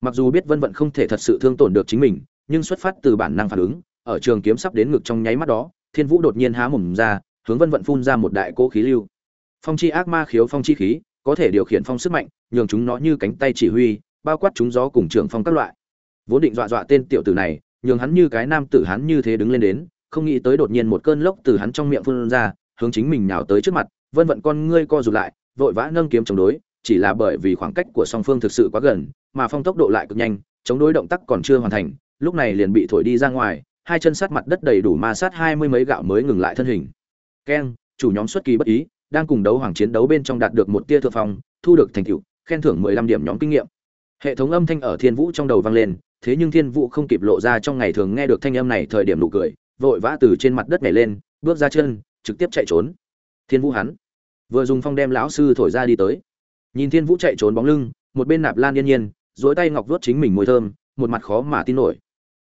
Mặc dù biết vân vận không thể thật sự thương tổn được chính mình, nhưng xuất phát từ bản năng phản ứng, ở trường kiếm sắp đến ngực trong nháy mắt đó, thiên vũ đột nhiên há mồm ra, hướng vân vận phun ra một đại cỗ khí lưu phong chi ác ma khiếu phong chi khí, có thể điều khiển phong sức mạnh, nhường chúng nó như cánh tay chỉ huy, bao quát chúng gió cùng trường phong các loại. Vốn định dọa dọa tên tiểu tử này, nhường hắn như cái nam tử hắn như thế đứng lên đến, không nghĩ tới đột nhiên một cơn lốc từ hắn trong miệng phun ra, hướng chính mình nhào tới trước mặt, vân vận con ngươi co rụt lại, vội vã nâng kiếm chống đối, chỉ là bởi vì khoảng cách của song phương thực sự quá gần, mà phong tốc độ lại cực nhanh, chống đối động tác còn chưa hoàn thành, lúc này liền bị thổi đi ra ngoài, hai chân sát mặt đất đầy đủ ma sát hai mươi mấy gạo mới ngừng lại thân hình. Keng, chủ nhóm xuất kỳ bất ý đang cùng đấu hoàng chiến đấu bên trong đạt được một tia thượng phong, thu được thành tựu, khen thưởng mười lăm điểm nhóm kinh nghiệm. Hệ thống âm thanh ở thiên vũ trong đầu vang lên, thế nhưng thiên vũ không kịp lộ ra trong ngày thường nghe được thanh âm này thời điểm nụ cười, vội vã từ trên mặt đất nhảy lên, bước ra chân, trực tiếp chạy trốn. Thiên vũ hắn vừa dùng phong đem lão sư thổi ra đi tới. Nhìn thiên vũ chạy trốn bóng lưng, một bên nạp lan yên nhiên, duỗi tay ngọc vuốt chính mình mùi thơm, một mặt khó mà tin nổi.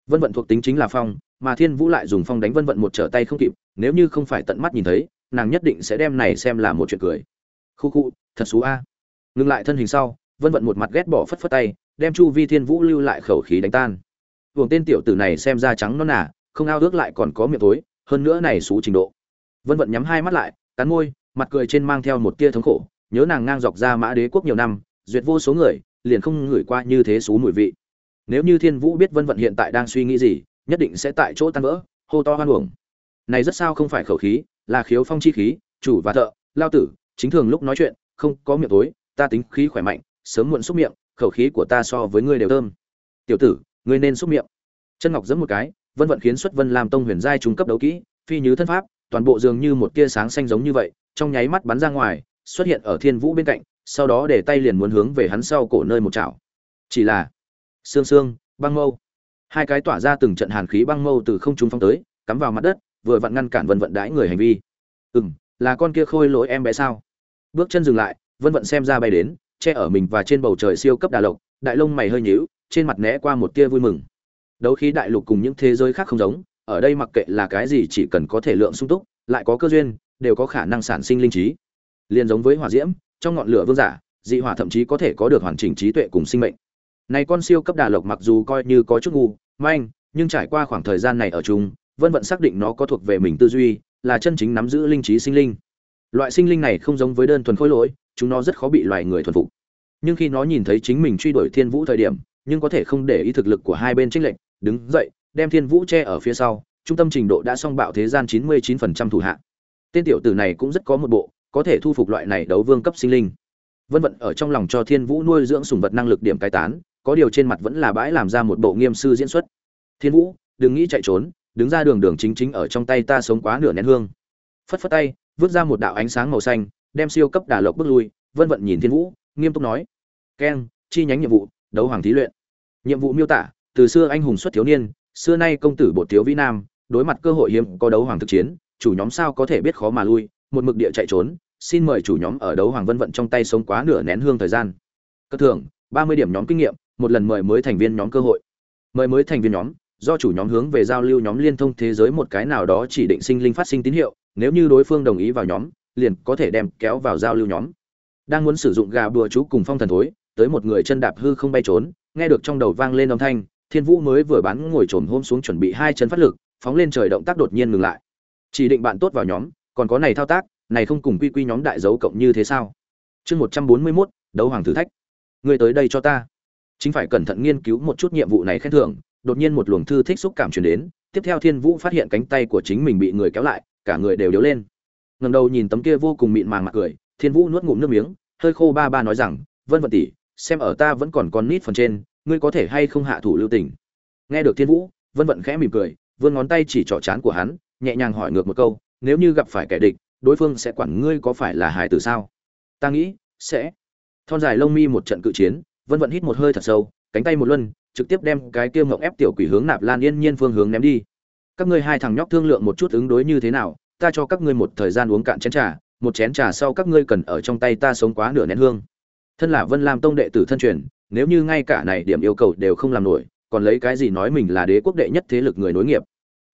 Vân vận thuộc tính chính là phong, mà thiên vũ lại dùng phong đánh vân vận một trở tay không kịp, nếu như không phải tận mắt nhìn thấy nàng nhất định sẽ đem này xem là một chuyện cười. Khu khu, thật xú a. Ngừng lại thân hình sau, vân vận một mặt ghét bỏ phất phất tay, đem chu vi thiên vũ lưu lại khẩu khí đánh tan. Vùng tên tiểu tử này xem ra trắng non nà không ao ước lại còn có miệng tối hơn nữa này xú trình độ. Vân vận nhắm hai mắt lại, cắn môi, mặt cười trên mang theo một tia thống khổ, nhớ nàng ngang dọc ra mã đế quốc nhiều năm, duyệt vô số người, liền không ngửi qua như thế xú mùi vị. Nếu như thiên vũ biết vân vận hiện tại đang suy nghĩ gì, nhất định sẽ tại chỗ tan vỡ, hô to hoan uổng này rất sao không phải khẩu khí là khiếu phong chi khí, chủ và thợ, lao tử, chính thường lúc nói chuyện, không có miệng tối, ta tính khí khỏe mạnh, sớm muộn xúc miệng, khẩu khí của ta so với ngươi đều thơm. Tiểu tử, ngươi nên xúc miệng. Chân ngọc giẫm một cái, vân vận khiến xuất vân làm tông huyền giai trung cấp đấu kỹ, phi như thân pháp, toàn bộ dường như một tia sáng xanh giống như vậy, trong nháy mắt bắn ra ngoài, xuất hiện ở thiên vũ bên cạnh, sau đó để tay liền muốn hướng về hắn sau cổ nơi một chảo. Chỉ là, xương xương, băng mâu. Hai cái tỏa ra từng trận hàn khí băng mâu từ không trung phong tới, cắm vào mặt đất vừa vặn ngăn cản vân vận đãi người hành vi. Ừ m là con kia khôi lỗi em bé sao? Bước chân dừng lại, vân vận xem ra bay đến, che ở mình và trên bầu trời siêu cấp đà lộc, đại lông mày hơi nhíu, trên mặt né qua một tia vui mừng. Đấu khí đại lục cùng những thế giới khác không giống, ở đây mặc kệ là cái gì chỉ cần có thể lượng sung túc, lại có cơ duyên, đều có khả năng sản sinh linh trí. Liền giống với hỏa diễm, trong ngọn lửa vương giả, dị hỏa thậm chí có thể có được hoàn chỉnh trí tuệ cùng sinh mệnh. Này con siêu cấp đà lộc mặc dù coi như có chút ngu, manh, nhưng trải qua khoảng thời gian này ở chung vân vận xác định nó có thuộc về mình tư duy, là chân chính nắm giữ linh trí sinh linh. Loại sinh linh này không giống với đơn thuần khối lỗi, chúng nó rất khó bị loài người thuần phục. Nhưng khi nó nhìn thấy chính mình truy đuổi thiên vũ thời điểm, nhưng có thể không để ý thực lực của hai bên trích lệnh đứng dậy, đem thiên vũ che ở phía sau, trung tâm trình độ đã song bạo thế gian 99% thủ hạ. Tên tiểu tử này cũng rất có một bộ, có thể thu phục loại này đấu vương cấp sinh linh. Vân vận ở trong lòng cho thiên vũ nuôi dưỡng sùng vật năng lực điểm cai tán, có điều trên mặt vẫn là bãi làm ra một bộ nghiêm sư diễn xuất. Thiên vũ, đừng nghĩ chạy trốn đứng ra đường đường chính chính ở trong tay ta sống quá nửa nén hương. Phất phất tay, vứt ra một đạo ánh sáng màu xanh, đem siêu cấp đà lộc bước lui, vân vận nhìn thiên vũ, nghiêm túc nói, keng, chi nhánh nhiệm vụ, đấu hoàng thí luyện. Nhiệm vụ miêu tả, từ xưa anh hùng xuất thiếu niên, xưa nay công tử bột thiếu vĩ nam, đối mặt cơ hội hiếm có đấu hoàng thực chiến, chủ nhóm sao có thể biết khó mà lui, một mực địa chạy trốn, xin mời chủ nhóm ở đấu hoàng vân vận trong tay sống quá nửa nén hương thời gian. Cất thưởng, ba mươi điểm nhóm kinh nghiệm, một lần mời mới thành viên nhóm cơ hội. Mời mới thành viên nhóm do chủ nhóm hướng về giao lưu nhóm liên thông thế giới một cái nào đó chỉ định sinh linh phát sinh tín hiệu, nếu như đối phương đồng ý vào nhóm, liền có thể đem kéo vào giao lưu nhóm. Đang muốn sử dụng gà bùa chú cùng phong thần thối, tới một người chân đạp hư không bay trốn, nghe được trong đầu vang lên âm thanh, thiên vũ mới vừa bắn ngồi trồm hôm xuống chuẩn bị hai chân phát lực, phóng lên trời động tác đột nhiên ngừng lại. Chỉ định bạn tốt vào nhóm, còn có này thao tác, này không cùng quy quy nhóm đại dấu cộng như thế sao? Chương một trăm bốn mươi mốt, đấu hoàng thử thách. Người tới đây cho ta. Chính phải cẩn thận nghiên cứu một chút nhiệm vụ này khen thưởng đột nhiên một luồng thư thích xúc cảm truyền đến, tiếp theo thiên vũ phát hiện cánh tay của chính mình bị người kéo lại, cả người đều điếu lên. Ngầm đầu nhìn tấm kia vô cùng mịn màng mặt cười, thiên vũ nuốt ngụm nước miếng, hơi khô ba ba nói rằng, vân vận tỷ, xem ở ta vẫn còn con nít phần trên, ngươi có thể hay không hạ thủ lưu tình? Nghe được thiên vũ, vân vận khẽ mỉm cười, vươn ngón tay chỉ trỏ chán của hắn, nhẹ nhàng hỏi ngược một câu, nếu như gặp phải kẻ địch, đối phương sẽ quản ngươi có phải là hài tử sao? Ta nghĩ sẽ. Thon dài lông mi một trận cự chiến, vân vận hít một hơi thật sâu, cánh tay một luân trực tiếp đem cái kia ngọc ép tiểu quỷ hướng nạp lan yên nhiên phương hướng ném đi. Các ngươi hai thằng nhóc thương lượng một chút ứng đối như thế nào, ta cho các ngươi một thời gian uống cạn chén trà, một chén trà sau các ngươi cần ở trong tay ta sống quá nửa nén hương. Thân là vân lam tông đệ tử thân truyền, nếu như ngay cả này điểm yêu cầu đều không làm nổi, còn lấy cái gì nói mình là đế quốc đệ nhất thế lực người nối nghiệp.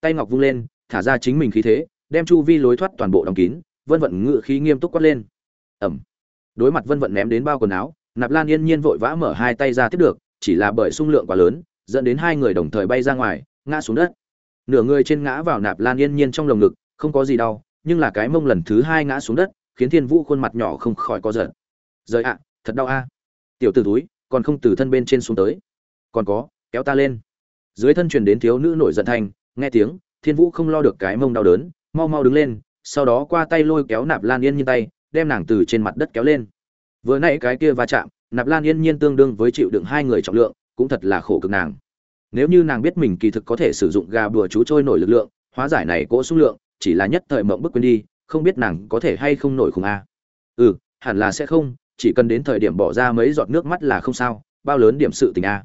Tay ngọc vung lên, thả ra chính mình khí thế, đem chu vi lối thoát toàn bộ đóng kín, vân vận ngự khí nghiêm túc quát lên. Ẩm. Đối mặt vân vận ném đến bao quần áo, nạp lan yên nhiên vội vã mở hai tay ra tiếp được chỉ là bởi xung lượng quá lớn, dẫn đến hai người đồng thời bay ra ngoài, ngã xuống đất. Nửa người trên ngã vào nạp lan yên nhiên trong lồng ngực, không có gì đau, nhưng là cái mông lần thứ hai ngã xuống đất, khiến thiên vũ khuôn mặt nhỏ không khỏi có giận rời ạ, thật đau a. Tiểu t ử túi còn không từ thân bên trên xuống tới. Còn có, kéo ta lên. Dưới thân truyền đến thiếu nữ nổi giận thanh, nghe tiếng, thiên vũ không lo được cái mông đau đớn, mau mau đứng lên, sau đó qua tay lôi kéo nạp lan yên nhiên tay, đem nàng từ trên mặt đất kéo lên. Vừa nãy cái kia va chạm nạp lan yên nhiên tương đương với chịu đựng hai người trọng lượng, cũng thật là khổ cực nàng. Nếu như nàng biết mình kỳ thực có thể sử dụng gà bùa chú trôi nổi lực lượng, hóa giải này cỗ xung lượng, chỉ là nhất thời mộng bức quên đi, không biết nàng có thể hay không nổi khùng a. Ừ hẳn là sẽ không, chỉ cần đến thời điểm bỏ ra mấy giọt nước mắt là không sao, bao lớn điểm sự tình a.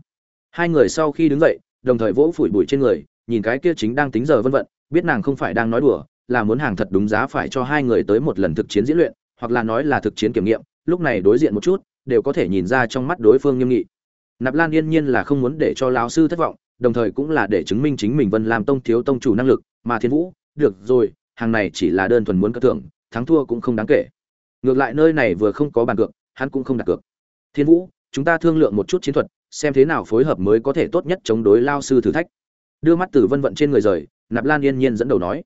Hai người sau khi đứng dậy, đồng thời vỗ phủi bụi trên người, nhìn cái kia chính đang tính giờ vân vận, biết nàng không phải đang nói đùa, là muốn hàng thật đúng giá phải cho hai người tới một lần thực chiến diễn luyện, hoặc là nói là thực chiến kiểm nghiệm, lúc này đối diện một chút đều có thể nhìn ra trong mắt đối phương nghiêm nghị. Nạp lan yên nhiên là không muốn để cho lão sư thất vọng, đồng thời cũng là để chứng minh chính mình vân làm tông thiếu tông chủ năng lực, mà thiên vũ, được rồi, hàng này chỉ là đơn thuần muốn cất thưởng, thắng thua cũng không đáng kể. Ngược lại nơi này vừa không có bàn cược, hắn cũng không đặt cược. Thiên vũ, chúng ta thương lượng một chút chiến thuật, xem thế nào phối hợp mới có thể tốt nhất chống đối lao sư thử thách. Đưa mắt từ vân vận trên người rời, nạp lan yên nhiên dẫn đầu nói.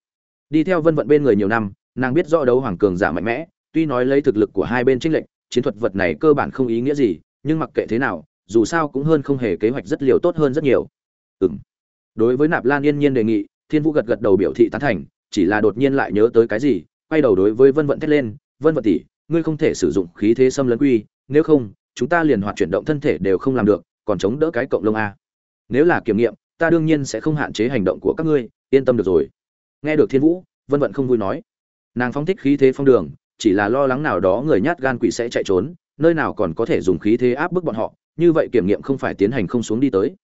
Đi theo vân vận bên người nhiều năm, nàng biết rõ đấu hoàng cường giả mạnh mẽ, tuy nói lấy thực lực của hai bên trinh lệch chiến thuật vật này cơ bản không ý nghĩa gì, nhưng mặc kệ thế nào, dù sao cũng hơn không hề kế hoạch rất liều tốt hơn rất nhiều. Ừm. Đối với nạp lan yên nhiên đề nghị, thiên vũ gật gật đầu biểu thị tán thành, chỉ là đột nhiên lại nhớ tới cái gì, quay đầu đối với vân vận thét lên, vân vận tỷ, ngươi không thể sử dụng khí thế xâm lấn quy, nếu không, chúng ta liền hoạt chuyển động thân thể đều không làm được, còn chống đỡ cái cộng lông a. Nếu là kiểm nghiệm, ta đương nhiên sẽ không hạn chế hành động của các ngươi, yên tâm được rồi. Nghe được thiên vũ, vân vận không vui nói. Nàng phong thích khí thế phong đường chỉ là lo lắng nào đó người nhát gan quỷ sẽ chạy trốn, nơi nào còn có thể dùng khí thế áp bức bọn họ, như vậy kiểm nghiệm không phải tiến hành không xuống đi tới.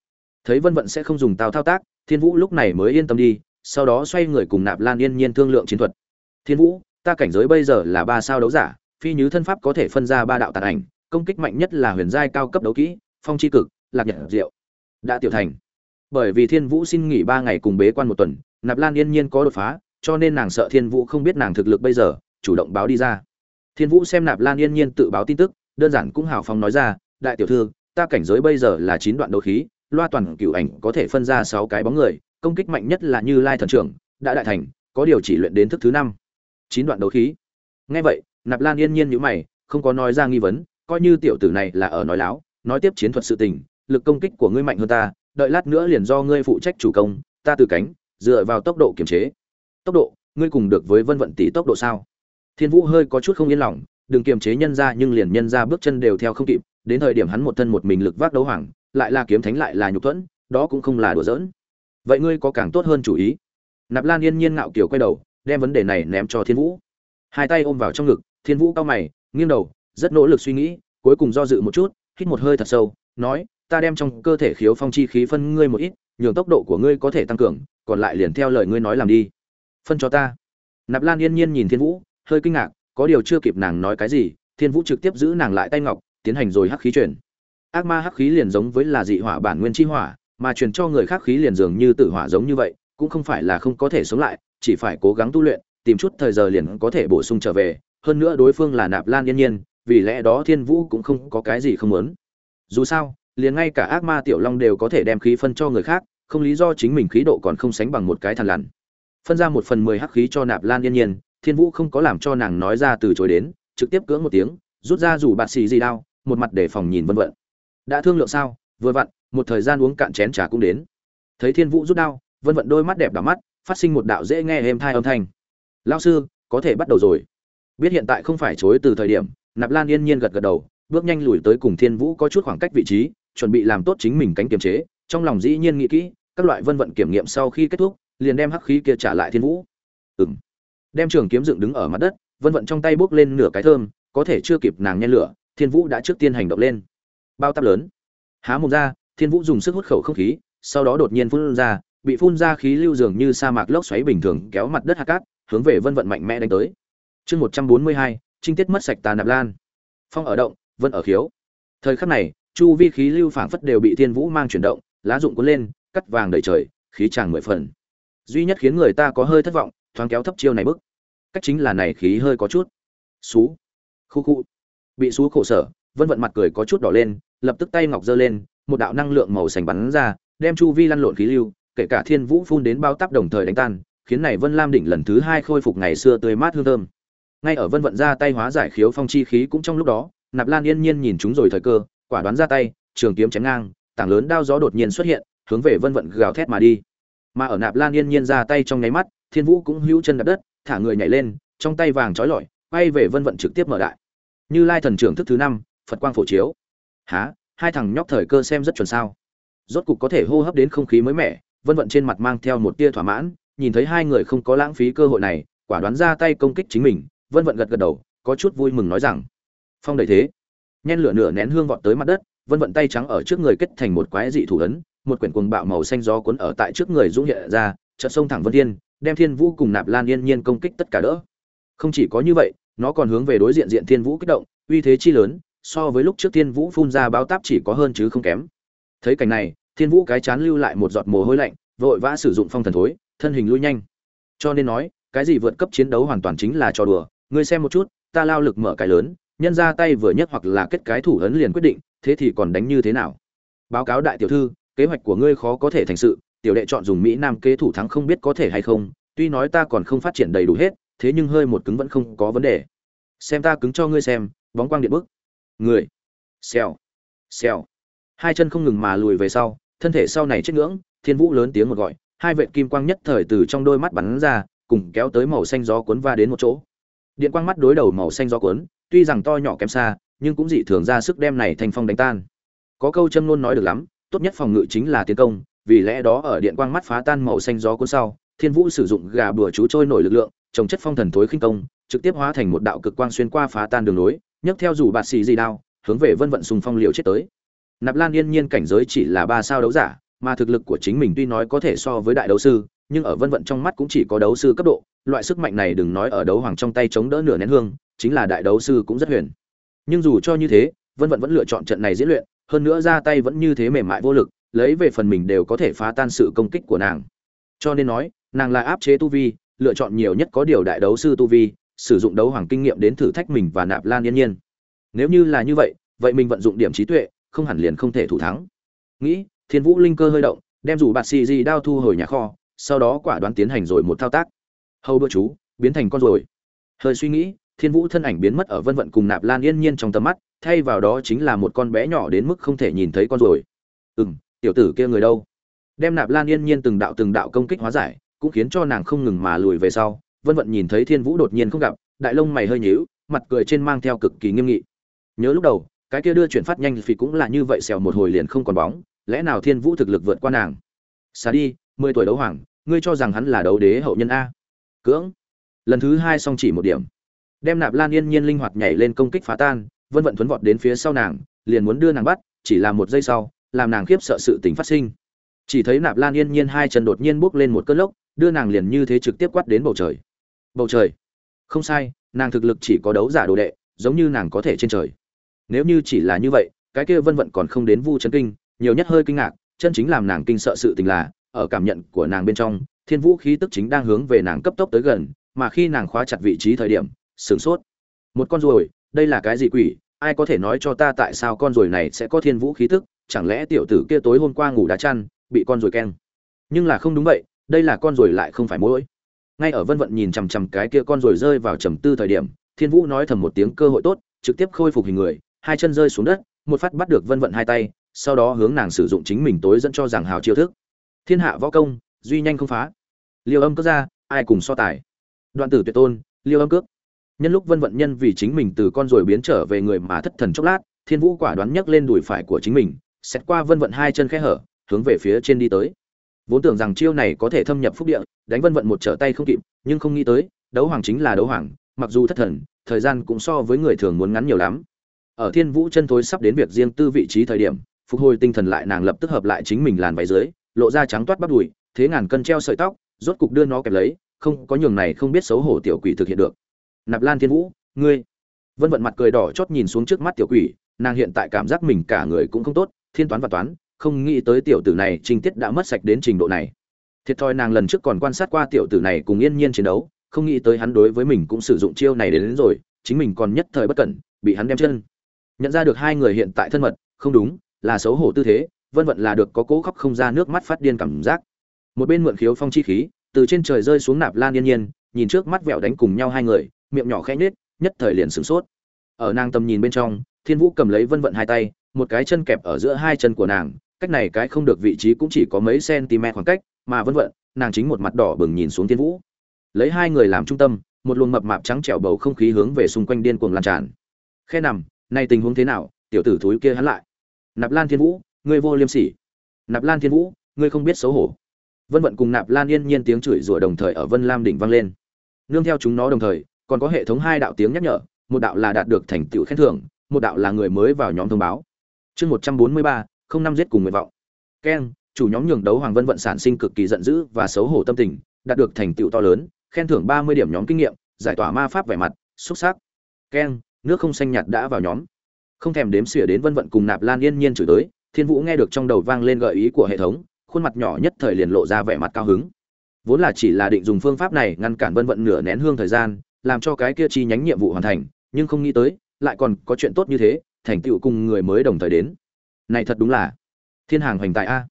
Thấy vân vận sẽ không dùng tao thao tác, thiên vũ lúc này mới yên tâm đi, sau đó xoay người cùng nạp lan yên nhiên thương lượng chiến thuật. Thiên vũ, ta cảnh giới bây giờ là ba sao đấu giả, phi như thân pháp có thể phân ra ba đạo tàn ảnh, công kích mạnh nhất là huyền giai cao cấp đấu kỹ, phong chi cực, lạc nhật diệu. Đã tiểu thành. Bởi vì thiên vũ xin nghỉ ba ngày cùng bế quan một tuần, nạp lan yên nhiên có đột phá, cho nên nàng sợ thiên vũ không biết nàng thực lực bây giờ chủ động báo đi ra. Thiên vũ xem nạp lan yên nhiên tự báo tin tức, đơn giản cũng hào phóng nói ra, đại tiểu thư, ta cảnh giới bây giờ là chín đoạn đấu khí, loa toàn cửu ảnh có thể phân ra sáu cái bóng người, công kích mạnh nhất là như lai thần trưởng, đã đại thành, có điều chỉ luyện đến thức thứ năm. Chín đoạn đấu khí. Nghe vậy, nạp lan yên nhiên nhíu mày, không có nói ra nghi vấn, coi như tiểu tử này là ở nói láo, nói tiếp chiến thuật sự tình, lực công kích của ngươi mạnh hơn ta, đợi lát nữa liền do ngươi phụ trách chủ công, ta từ cánh, dựa vào tốc độ kiểm chế. Tốc độ, ngươi cùng được với vân vận tỷ tốc độ sao? Thiên vũ hơi có chút không yên lòng, đừng kiềm chế nhân ra nhưng liền nhân ra bước chân đều theo không kịp, đến thời điểm hắn một thân một mình lực vác đấu hoàng, lại là kiếm thánh lại là nhục thuẫn, đó cũng không là đùa giỡn. Vậy ngươi có càng tốt hơn chủ ý? Nạp lan yên nhiên ngạo kiểu quay đầu, đem vấn đề này ném cho thiên vũ. Hai tay ôm vào trong ngực, thiên vũ cao mày, nghiêng đầu, rất nỗ lực suy nghĩ, cuối cùng do dự một chút, hít một hơi thật sâu, nói, ta đem trong cơ thể khiếu phong chi khí phân ngươi một ít, nhường tốc độ của ngươi có thể tăng cường, còn lại liền theo lời ngươi nói làm đi. Phân cho ta. Nạp lan yên nhiên nhìn thiên vũ hơi kinh ngạc, có điều chưa kịp nàng nói cái gì, thiên vũ trực tiếp giữ nàng lại tay ngọc, tiến hành rồi hắc khí truyền. Ác ma hắc khí liền giống với là dị hỏa bản nguyên chi hỏa, mà truyền cho người khác khí liền dường như tử hỏa giống như vậy, cũng không phải là không có thể sống lại, chỉ phải cố gắng tu luyện, tìm chút thời giờ liền có thể bổ sung trở về, hơn nữa đối phương là nạp lan yên nhiên, vì lẽ đó thiên vũ cũng không có cái gì không muốn. Dù sao, liền ngay cả ác ma tiểu long đều có thể đem khí phân cho người khác, không lý do chính mình khí độ còn không sánh bằng một cái thằn lằn. Phân ra một phần mười hắc khí cho nạp lan yên nhiên thiên vũ không có làm cho nàng nói ra từ chối đến, trực tiếp cưỡng một tiếng, rút ra rủ bạt xì gì đao, một mặt để phòng nhìn vân vận. Đã thương lượng sao? Vừa vặn, một thời gian uống cạn chén trà cũng đến. Thấy thiên vũ rút đao, vân vận đôi mắt đẹp đỏ mắt, phát sinh một đạo dễ nghe êm thai âm thanh. Lao sư, có thể bắt đầu rồi. Biết hiện tại không phải chối từ thời điểm, nạp lan yên nhiên gật gật đầu, bước nhanh lùi tới cùng thiên vũ có chút khoảng cách vị trí, chuẩn bị làm tốt chính mình cánh kiềm chế, trong lòng dĩ nhiên nghĩ kỹ, các loại vân vận kiểm nghiệm sau khi kết thúc, liền đem hắc khí kia trả lại thiên vũ. Ừng đem trường kiếm dựng đứng ở mặt đất, vân vận trong tay bốc lên nửa cái thơm, có thể chưa kịp nàng nhen lửa, thiên vũ đã trước tiên hành động lên. Bao tắp lớn. Há mồm ra, thiên vũ dùng sức hút khẩu không khí, sau đó đột nhiên phun ra, bị phun ra khí lưu dường như sa mạc lốc xoáy bình thường kéo mặt đất hạ cát, hướng về vân vận mạnh mẽ đánh tới. Chương một trăm bốn mươi hai, trinh tiết mất sạch tà nạp lan. Phong ở động, vân ở khiếu. Thời khắc này, chu vi khí lưu phảng phất đều bị thiên vũ mang chuyển động, lá dụng cuốn lên, cắt vàng đầy trời, khí tràng mười phần. Duy nhất khiến người ta có hơi thất vọng thoáng kéo thấp chiêu này bức. Cách chính là này khí hơi có chút. Xú. Khu khu. Bị xú khổ sở, vân vận mặt cười có chút đỏ lên, lập tức tay ngọc giơ lên, một đạo năng lượng màu xanh bắn ra, đem chu vi lăn lộn khí lưu, kể cả thiên vũ phun đến bao tắp đồng thời đánh tan, khiến này vân lam đỉnh lần thứ hai khôi phục ngày xưa tươi mát hương thơm. Ngay ở vân vận ra tay hóa giải khiếu phong chi khí cũng trong lúc đó, nạp lan yên nhiên nhìn chúng rồi thời cơ, quả đoán ra tay, trường kiếm chém ngang, tảng lớn đao gió đột nhiên xuất hiện, hướng về vân vận gào thét mà đi. Mà ở nạp lan yên nhiên ra tay trong nháy mắt thiên vũ cũng hữu chân đạp đất, thả người nhảy lên, trong tay vàng trói lọi bay về vân vận trực tiếp mở đại. Như lai thần trưởng thức thứ năm, phật quang phổ chiếu. Há hai thằng nhóc thời cơ xem rất chuẩn sao. Rốt cục có thể hô hấp đến không khí mới mẻ, vân vận trên mặt mang theo một tia thỏa mãn, nhìn thấy hai người không có lãng phí cơ hội này, quả đoán ra tay công kích chính mình, vân vận gật gật đầu, có chút vui mừng nói rằng, phong đầy thế. Nhen lửa nửa nén hương vọt tới mặt đất, vân vận tay trắng ở trước người kết thành một quái dị thủ ấn, một quyển cuồng bạo màu xanh gió cuốn ở tại trước người dũng hiện ra, chợt sông thẳng vân thiên đem thiên vũ cùng nạp lan yên nhiên công kích tất cả đỡ. Không chỉ có như vậy, nó còn hướng về đối diện diện thiên vũ kích động, uy thế chi lớn, so với lúc trước thiên vũ phun ra báo táp chỉ có hơn chứ không kém. Thấy cảnh này, thiên vũ cái chán lưu lại một giọt mồ hôi lạnh, vội vã sử dụng phong thần thối, thân hình lui nhanh. Cho nên nói, cái gì vượt cấp chiến đấu hoàn toàn chính là trò đùa, ngươi xem một chút, ta lao lực mở cái lớn, nhân ra tay vừa nhất hoặc là kết cái thủ ấn liền quyết định, thế thì còn đánh như thế nào? Báo cáo đại tiểu thư, kế hoạch của ngươi khó có thể thành sự tiểu đệ chọn dùng mỹ nam kế thủ thắng không biết có thể hay không, tuy nói ta còn không phát triển đầy đủ hết, thế nhưng hơi một cứng vẫn không có vấn đề. Xem ta cứng cho ngươi xem, bóng quang điện bức. Người. Xèo. Xèo. Hai chân không ngừng mà lùi về sau, thân thể sau này chết ngưỡng, thiên vũ lớn tiếng một gọi, hai vệt kim quang nhất thời từ trong đôi mắt bắn ra, cùng kéo tới màu xanh gió cuốn va đến một chỗ. Điện quang mắt đối đầu màu xanh gió cuốn, tuy rằng to nhỏ kém xa, nhưng cũng dị thường ra sức đem này thành phong đánh tan. Có câu châm luôn nói được lắm, tốt nhất phòng ngự chính là tiến công vì lẽ đó ở điện quang mắt phá tan màu xanh gió cuốn sau thiên vũ sử dụng gà bừa chú trôi nổi lực lượng trồng chất phong thần thối khinh công trực tiếp hóa thành một đạo cực quang xuyên qua phá tan đường lối, nhấc theo rủ bạt xì gì đao hướng về vân vận sùng phong liều chết tới. Nạp lan yên nhiên cảnh giới chỉ là ba sao đấu giả mà thực lực của chính mình tuy nói có thể so với đại đấu sư nhưng ở vân vận trong mắt cũng chỉ có đấu sư cấp độ loại sức mạnh này đừng nói ở đấu hoàng trong tay chống đỡ nửa nén hương chính là đại đấu sư cũng rất huyền. Nhưng dù cho như thế vân vận vẫn lựa chọn trận này diễn luyện hơn nữa ra tay vẫn như thế mềm mại vô lực lấy về phần mình đều có thể phá tan sự công kích của nàng. Cho nên nói, nàng là áp chế tu vi, lựa chọn nhiều nhất có điều đại đấu sư tu vi, sử dụng đấu hoàng kinh nghiệm đến thử thách mình và nạp lan yên nhiên. Nếu như là như vậy vậy mình vận dụng điểm trí tuệ, không hẳn liền không thể thủ thắng. Nghĩ, thiên vũ linh cơ hơi động, đem rủ bạt xì di đao thu hồi nhà kho, sau đó quả đoán tiến hành rồi một thao tác. Hầu bữa chú, biến thành con rồi. Hơi suy nghĩ, thiên vũ thân ảnh biến mất ở vân vận cùng nạp lan yên nhiên trong tầm mắt, thay vào đó chính là một con bé nhỏ đến mức không thể nhìn thấy con rồi. Ừ m tiểu tử kia người đâu? Đem nạp lan yên nhiên từng đạo từng đạo công kích hóa giải, cũng khiến cho nàng không ngừng mà lùi về sau. Vân vận nhìn thấy thiên vũ đột nhiên không gặp, đại lông mày hơi nhíu, mặt cười trên mang theo cực kỳ nghiêm nghị. Nhớ lúc đầu, cái kia đưa chuyển phát nhanh thì cũng là như vậy xèo một hồi liền không còn bóng, lẽ nào thiên vũ thực lực vượt qua nàng? Xả đi, mười tuổi đấu hoàng, ngươi cho rằng hắn là đấu đế hậu nhân a. Cưỡng. Lần thứ hai song chỉ một điểm. Đem nạp lan yên nhiên linh hoạt nhảy lên công kích phá tan, vân vận thuấn vọt đến phía sau nàng, liền muốn đưa nàng bắt, chỉ là một giây sau làm nàng khiếp sợ sự tình phát sinh. Chỉ thấy nạp lan yên nhiên hai chân đột nhiên bước lên một cơn lốc, đưa nàng liền như thế trực tiếp quát đến bầu trời. Bầu trời? Không sai, nàng thực lực chỉ có đấu giả đồ đệ, giống như nàng có thể trên trời. Nếu như chỉ là như vậy, cái kia vân vận còn không đến vu chấn kinh, nhiều nhất hơi kinh ngạc, chân chính làm nàng kinh sợ sự tình là, ở cảm nhận của nàng bên trong, thiên vũ khí tức chính đang hướng về nàng cấp tốc tới gần, mà khi nàng khóa chặt vị trí thời điểm, sửng sốt. Một con ruồi, đây là cái gì quỷ? Ai có thể nói cho ta tại sao con ruồi này sẽ có thiên vũ khí tức? Chẳng lẽ tiểu tử kia tối hôm qua ngủ đá chăn, bị con ruồi keng? Nhưng là không đúng vậy, đây là con ruồi lại không phải mỗi ngay ở vân vận nhìn chằm chằm cái kia con ruồi rơi vào trầm tư thời điểm, thiên vũ nói thầm một tiếng cơ hội tốt, trực tiếp khôi phục hình người, hai chân rơi xuống đất, một phát bắt được vân vận hai tay, sau đó hướng nàng sử dụng chính mình tối dẫn cho rằng hào chiêu thức. Thiên hạ võ công, duy nhanh không phá. Liêu âm cước ra, ai cùng so tài? Đoạn tử tuyệt tôn, liêu âm cước. Nhân lúc vân vận nhân vì chính mình từ con rồi biến trở về người mà thất thần chốc lát, thiên vũ quả đoán nhấc lên đùi phải của chính mình xét qua vân vận hai chân khe hở, hướng về phía trên đi tới. Vốn tưởng rằng chiêu này có thể thâm nhập phúc địa, đánh vân vận một trở tay không kịp, nhưng không nghĩ tới, đấu hoàng chính là đấu hoàng, mặc dù thất thần, thời gian cũng so với người thường muốn ngắn nhiều lắm. Ở thiên vũ chân thối sắp đến việc riêng tư vị trí thời điểm, phục hồi tinh thần lại nàng lập tức hợp lại chính mình làn váy dưới, lộ ra trắng toát bắp đùi, thế ngàn cân treo sợi tóc, rốt cục đưa nó kẹp lấy, không, có nhường này không biết xấu hổ tiểu quỷ thực hiện được. Nạp lan thiên vũ, ngươi. Vân vận mặt cười đỏ chót nhìn xuống trước mắt tiểu quỷ, nàng hiện tại cảm giác mình cả người cũng không tốt thiên toán và toán không nghĩ tới tiểu tử này trình tiết đã mất sạch đến trình độ này. Thiệt thòi nàng lần trước còn quan sát qua tiểu tử này cùng yên nhiên chiến đấu không nghĩ tới hắn đối với mình cũng sử dụng chiêu này đến, đến rồi chính mình còn nhất thời bất cẩn bị hắn đem chân. Nhận ra được hai người hiện tại thân mật không đúng là xấu hổ tư thế vân vận là được có cố khóc không ra nước mắt phát điên cảm giác. Một bên mượn khiếu phong chi khí từ trên trời rơi xuống nạp lan yên nhiên nhìn trước mắt vẹo đánh cùng nhau hai người miệng nhỏ khẽ nhếch nhất thời liền sửng sốt. Ở nàng tầm nhìn bên trong thiên vũ cầm lấy vân vận hai tay một cái chân kẹp ở giữa hai chân của nàng, cách này cái không được vị trí cũng chỉ có mấy cm khoảng cách, mà vân vận nàng chính một mặt đỏ bừng nhìn xuống thiên vũ. Lấy hai người làm trung tâm, một luồng mập mạp trắng trẻo bầu không khí hướng về xung quanh điên cuồng lan tràn. Khe nằm, nay tình huống thế nào? Tiểu tử thúi kia hắn lại. Nạp lan thiên vũ, ngươi vô liêm sỉ. Nạp lan thiên vũ, ngươi không biết xấu hổ. Vân vận cùng nạp lan yên nhiên tiếng chửi rủa đồng thời ở vân lam đỉnh vang lên. Nương theo chúng nó đồng thời, còn có hệ thống hai đạo tiếng nhắc nhở, một đạo là đạt được thành tựu khen thưởng, một đạo là người mới vào nhóm thông báo chương một trăm bốn mươi ba, không năm giết cùng nguyện vọng. Keng chủ nhóm nhường đấu hoàng vân vận sản sinh cực kỳ giận dữ và xấu hổ tâm tình, đạt được thành tựu to lớn, khen thưởng ba mươi điểm nhóm kinh nghiệm, giải tỏa ma pháp vẻ mặt xuất sắc. Keng nước không xanh nhạt đã vào nhóm. Không thèm đếm xỉa đến vân vận cùng nạp lan yên nhiên chửi tới, thiên vũ nghe được trong đầu vang lên gợi ý của hệ thống, khuôn mặt nhỏ nhất thời liền lộ ra vẻ mặt cao hứng. Vốn là chỉ là định dùng phương pháp này ngăn cản vân vận nửa nén hương thời gian, làm cho cái kia chi nhánh nhiệm vụ hoàn thành, nhưng không nghĩ tới, lại còn có chuyện tốt như thế thành tựu cùng người mới đồng thời đến. Này thật đúng là thiên hàng hoành tại a.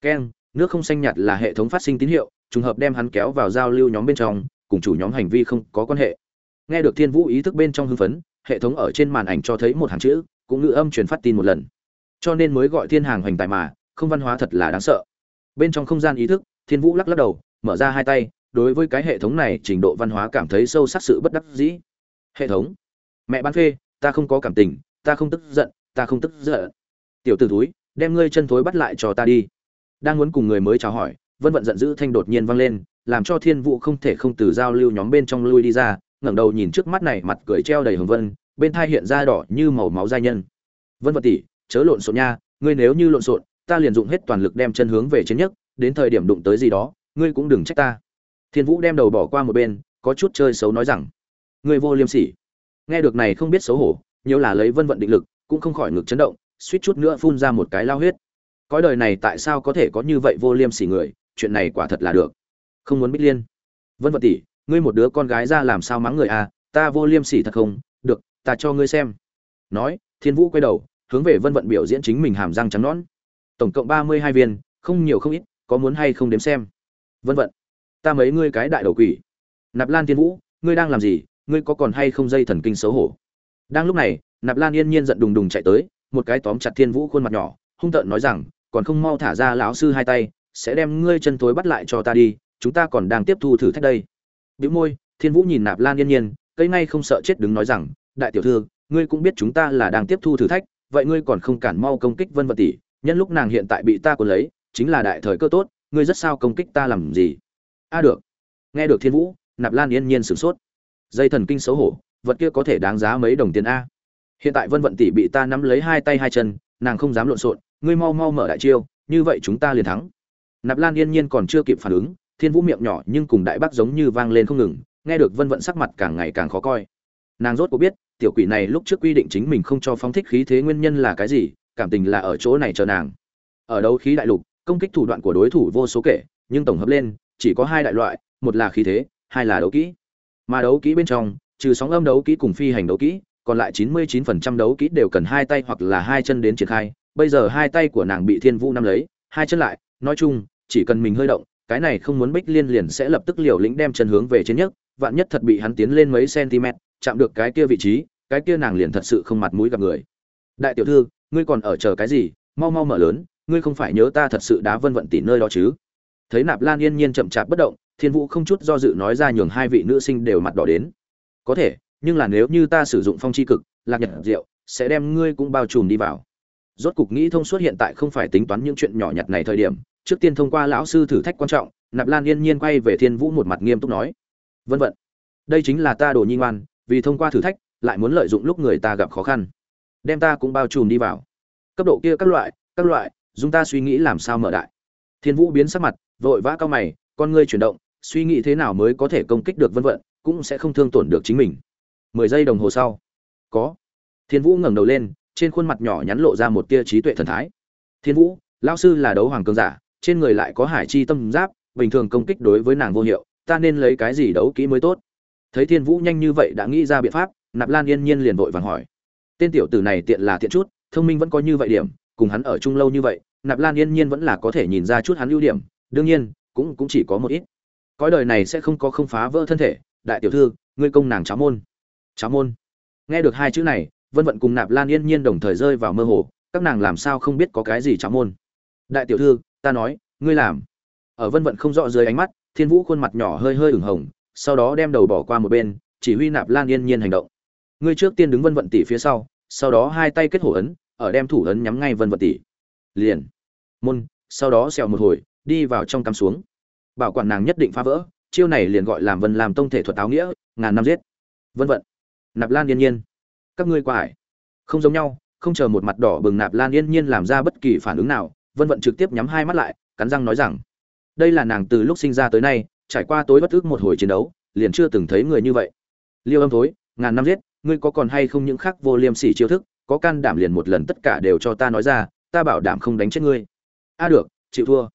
Keng nước không xanh nhạt là hệ thống phát sinh tín hiệu, trùng hợp đem hắn kéo vào giao lưu nhóm bên trong, cùng chủ nhóm hành vi không có quan hệ. Nghe được thiên vũ ý thức bên trong hưng phấn, hệ thống ở trên màn ảnh cho thấy một hàng chữ, cũng ngữ âm truyền phát tin một lần. Cho nên mới gọi thiên hàng hoành tài mà, không văn hóa thật là đáng sợ. Bên trong không gian ý thức, thiên vũ lắc lắc đầu, mở ra hai tay, đối với cái hệ thống này trình độ văn hóa cảm thấy sâu sắc sự bất đắc dĩ. Hệ thống, mẹ bán phê, ta không có cảm tình ta không tức giận, ta không tức giận. Tiểu t ử túi đem ngươi chân thối bắt lại cho ta đi. Đang muốn cùng người mới chào hỏi, vân vận giận dữ thanh đột nhiên vang lên, làm cho thiên vũ không thể không từ giao lưu nhóm bên trong lui đi ra, ngẩng đầu nhìn trước mắt này, mặt cười treo đầy hồng vân, bên thai hiện ra đỏ như màu máu giai nhân. Vân vận tỷ, chớ lộn xộn nha, ngươi nếu như lộn xộn, ta liền dụng hết toàn lực đem chân hướng về trên nhất, đến thời điểm đụng tới gì đó, ngươi cũng đừng trách ta. Thiên vũ đem đầu bỏ qua một bên, có chút chơi xấu nói rằng, ngươi vô liêm sỉ. Nghe được này không biết xấu hổ nhiều là lấy vân vận định lực, cũng không khỏi ngực chấn động, suýt chút nữa phun ra một cái lao huyết. Cõi đời này tại sao có thể có như vậy vô liêm sỉ người, chuyện này quả thật là được. Không muốn bích liên. Vân vận tỷ, ngươi một đứa con gái ra làm sao mắng người à ta vô liêm sỉ thật không? Được, ta cho ngươi xem. Nói, thiên vũ quay đầu, hướng về vân vận biểu diễn chính mình hàm răng trắng nõn. Tổng cộng ba mươi hai viên, không nhiều không ít, có muốn hay không đếm xem? Vân vận, ta mấy ngươi cái đại đầu quỷ. Nạp lan thiên vũ, ngươi đang làm gì, ngươi có còn hay không dây thần kinh xấu hổ? Đang lúc này, nạp lan yên nhiên giận đùng đùng chạy tới, một cái tóm chặt thiên vũ khuôn mặt nhỏ, hung tợn nói rằng, còn không mau thả ra lão sư hai tay, sẽ đem ngươi chân tối bắt lại cho ta đi, chúng ta còn đang tiếp thu thử thách đây. Bĩu môi, thiên vũ nhìn nạp lan yên nhiên, cây ngay không sợ chết đứng nói rằng, đại tiểu thư, ngươi cũng biết chúng ta là đang tiếp thu thử thách, vậy ngươi còn không cản mau công kích vân vật tỷ, nhân lúc nàng hiện tại bị ta cuốn lấy, chính là đại thời cơ tốt, ngươi rất sao công kích ta làm gì? A, được. Nghe được thiên vũ, nạp lan yên nhiên sửng sốt. Dây thần kinh xấu hổ vật kia có thể đáng giá mấy đồng tiền a? Hiện tại vân vận tỷ bị ta nắm lấy hai tay hai chân, nàng không dám lộn xộn, ngươi mau mau mở đại chiêu, như vậy chúng ta liền thắng. Nạp lan yên nhiên còn chưa kịp phản ứng, thiên vũ miệng nhỏ nhưng cùng đại bác giống như vang lên không ngừng, nghe được vân vận sắc mặt càng ngày càng khó coi. Nàng rốt có biết, tiểu quỷ này lúc trước quy định chính mình không cho phóng thích khí thế nguyên nhân là cái gì, cảm tình là ở chỗ này chờ nàng. Ở đấu khí đại lục, công kích thủ đoạn của đối thủ vô số kể, nhưng tổng hợp lên, chỉ có hai đại loại, một là khí thế, hai là đấu kỹ. Mà đấu kỹ bên trong trừ sóng âm đấu kỹ cùng phi hành đấu kỹ, còn lại 99% đấu kỹ đều cần hai tay hoặc là hai chân đến triển khai. Bây giờ hai tay của nàng bị thiên vũ nắm lấy, hai chân lại. Nói chung, chỉ cần mình hơi động, cái này không muốn bích liên liền sẽ lập tức liều lĩnh đem chân hướng về trên nhất vạn nhất thật bị hắn tiến lên mấy cm, chạm được cái kia vị trí, cái kia nàng liền thật sự không mặt mũi gặp người. Đại tiểu thư, ngươi còn ở chờ cái gì? Mau mau mở lớn, ngươi không phải nhớ ta thật sự đã vân vận tỉ nơi đó chứ? Thấy nạp lan yên nhiên chậm chạp bất động, thiên vũ không chút do dự nói ra nhường hai vị nữ sinh đều mặt đỏ đến có thể, nhưng là nếu như ta sử dụng phong chi cực, lạc nhật rượu sẽ đem ngươi cũng bao trùm đi vào. Rốt cục nghĩ thông suốt hiện tại không phải tính toán những chuyện nhỏ nhặt này thời điểm, trước tiên thông qua lão sư thử thách quan trọng, nạp lan yên nhiên quay về thiên vũ một mặt nghiêm túc nói. Vân vận đây chính là ta đồ nhi ngoan, vì thông qua thử thách, lại muốn lợi dụng lúc người ta gặp khó khăn. Đem ta cũng bao trùm đi vào. Cấp độ kia các loại các loại, dùng ta suy nghĩ làm sao mở đại. Thiên vũ biến sắc mặt, vội vã cao mày, con ngươi chuyển động, suy nghĩ thế nào mới có thể công kích được vân vận cũng sẽ không thương tổn được chính mình. Mười giây đồng hồ sau, có. Thiên vũ ngẩng đầu lên, trên khuôn mặt nhỏ nhắn lộ ra một tia trí tuệ thần thái. Thiên vũ, lão sư là đấu hoàng cường giả, trên người lại có hải chi tâm giáp, bình thường công kích đối với nàng vô hiệu, ta nên lấy cái gì đấu kỹ mới tốt? Thấy thiên vũ nhanh như vậy đã nghĩ ra biện pháp, nạp lan yên nhiên liền vội vàng hỏi. Tên tiểu tử này tiện là tiện chút, thông minh vẫn có như vậy điểm, cùng hắn ở chung lâu như vậy, nạp lan yên nhiên vẫn là có thể nhìn ra chút hắn ưu điểm, đương nhiên, cũng cũng chỉ có một ít. Cõi đời này sẽ không có không phá vỡ thân thể đại tiểu thư, ngươi công nàng cháo môn. Cháo môn? Nghe được hai chữ này, vân vận cùng nạp lan yên nhiên đồng thời rơi vào mơ hồ, các nàng làm sao không biết có cái gì cháo môn? Đại tiểu thư, ta nói, ngươi làm. Ở vân vận không rõ dưới ánh mắt, thiên vũ khuôn mặt nhỏ hơi hơi ửng hồng, sau đó đem đầu bỏ qua một bên, chỉ huy nạp lan yên nhiên hành động. Ngươi trước tiên đứng vân vận tỷ phía sau sau đó hai tay kết hổ ấn, ở đem thủ ấn nhắm ngay vân vận tỷ. Liền. Môn, sau đó xẹo một hồi, đi vào trong cắm xuống. Bảo quản nàng nhất định phá vỡ chiêu này liền gọi làm vân làm tông thể thuật áo nghĩa, ngàn năm giết. Vân vận. Nạp lan yên nhiên. Các ngươi qua hải không giống nhau, không chờ một mặt đỏ bừng nạp lan yên nhiên làm ra bất kỳ phản ứng nào, vân vận trực tiếp nhắm hai mắt lại, cắn răng nói rằng, đây là nàng từ lúc sinh ra tới nay, trải qua tối bất ức một hồi chiến đấu, liền chưa từng thấy người như vậy. Liêu âm thối, ngàn năm giết, ngươi có còn hay không những khác vô liêm sỉ chiêu thức, có can đảm liền một lần tất cả đều cho ta nói ra, ta bảo đảm không đánh chết ngươi. A được, chịu thua.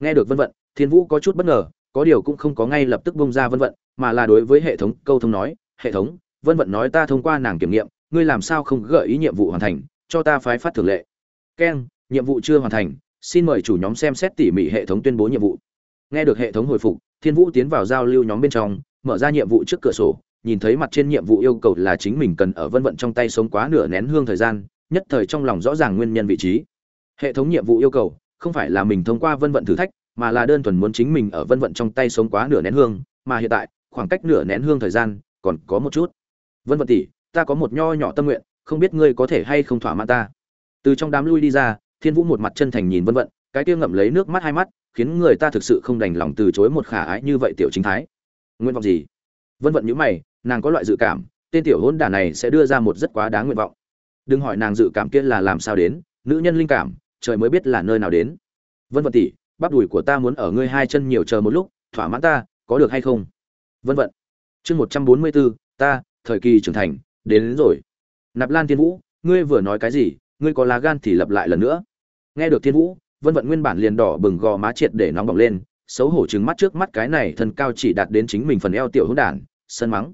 Nghe được vân vận, thiên vũ có chút bất ngờ có điều cũng không có ngay lập tức bung ra vân vận, mà là đối với hệ thống, câu thông nói, hệ thống, vân vận nói ta thông qua nàng kiểm nghiệm, ngươi làm sao không gợi ý nhiệm vụ hoàn thành, cho ta phái phát thường lệ. Keng nhiệm vụ chưa hoàn thành, xin mời chủ nhóm xem xét tỉ mỉ hệ thống tuyên bố nhiệm vụ. Nghe được hệ thống hồi phục, thiên vũ tiến vào giao lưu nhóm bên trong, mở ra nhiệm vụ trước cửa sổ, nhìn thấy mặt trên nhiệm vụ yêu cầu là chính mình cần ở vân vận trong tay sống quá nửa nén hương thời gian, nhất thời trong lòng rõ ràng nguyên nhân vị trí. Hệ thống nhiệm vụ yêu cầu, không phải là mình thông qua vân vận thử thách mà là đơn thuần muốn chính mình ở vân vận trong tay sống quá nửa nén hương, mà hiện tại, khoảng cách nửa nén hương thời gian còn có một chút. Vân vận tỷ, ta có một nho nhỏ tâm nguyện, không biết ngươi có thể hay không thỏa mãn ta. Từ trong đám lui đi ra, thiên vũ một mặt chân thành nhìn vân vận, cái kia ngậm lấy nước mắt hai mắt, khiến người ta thực sự không đành lòng từ chối một khả ái như vậy tiểu chính thái. Nguyện vọng gì? Vân vận nhíu mày, nàng có loại dự cảm, tên tiểu hôn đả này sẽ đưa ra một rất quá đáng nguyện vọng. Đừng hỏi nàng dự cảm kia là làm sao đến, nữ nhân linh cảm, trời mới biết là nơi nào đến. Vân vận tỷ bắp đùi của ta muốn ở ngươi hai chân nhiều chờ một lúc thỏa mãn ta có được hay không? Vân vận. Chương một trăm bốn mươi bốn ta thời kỳ trưởng thành đến, đến rồi. Nạp lan thiên vũ ngươi vừa nói cái gì ngươi có lá gan thì lặp lại lần nữa. Nghe được thiên vũ vân vận nguyên bản liền đỏ bừng gò má triệt để nóng bỏng lên xấu hổ trừng mắt trước mắt cái này thân cao chỉ đạt đến chính mình phần eo tiểu hữu đản sân mắng.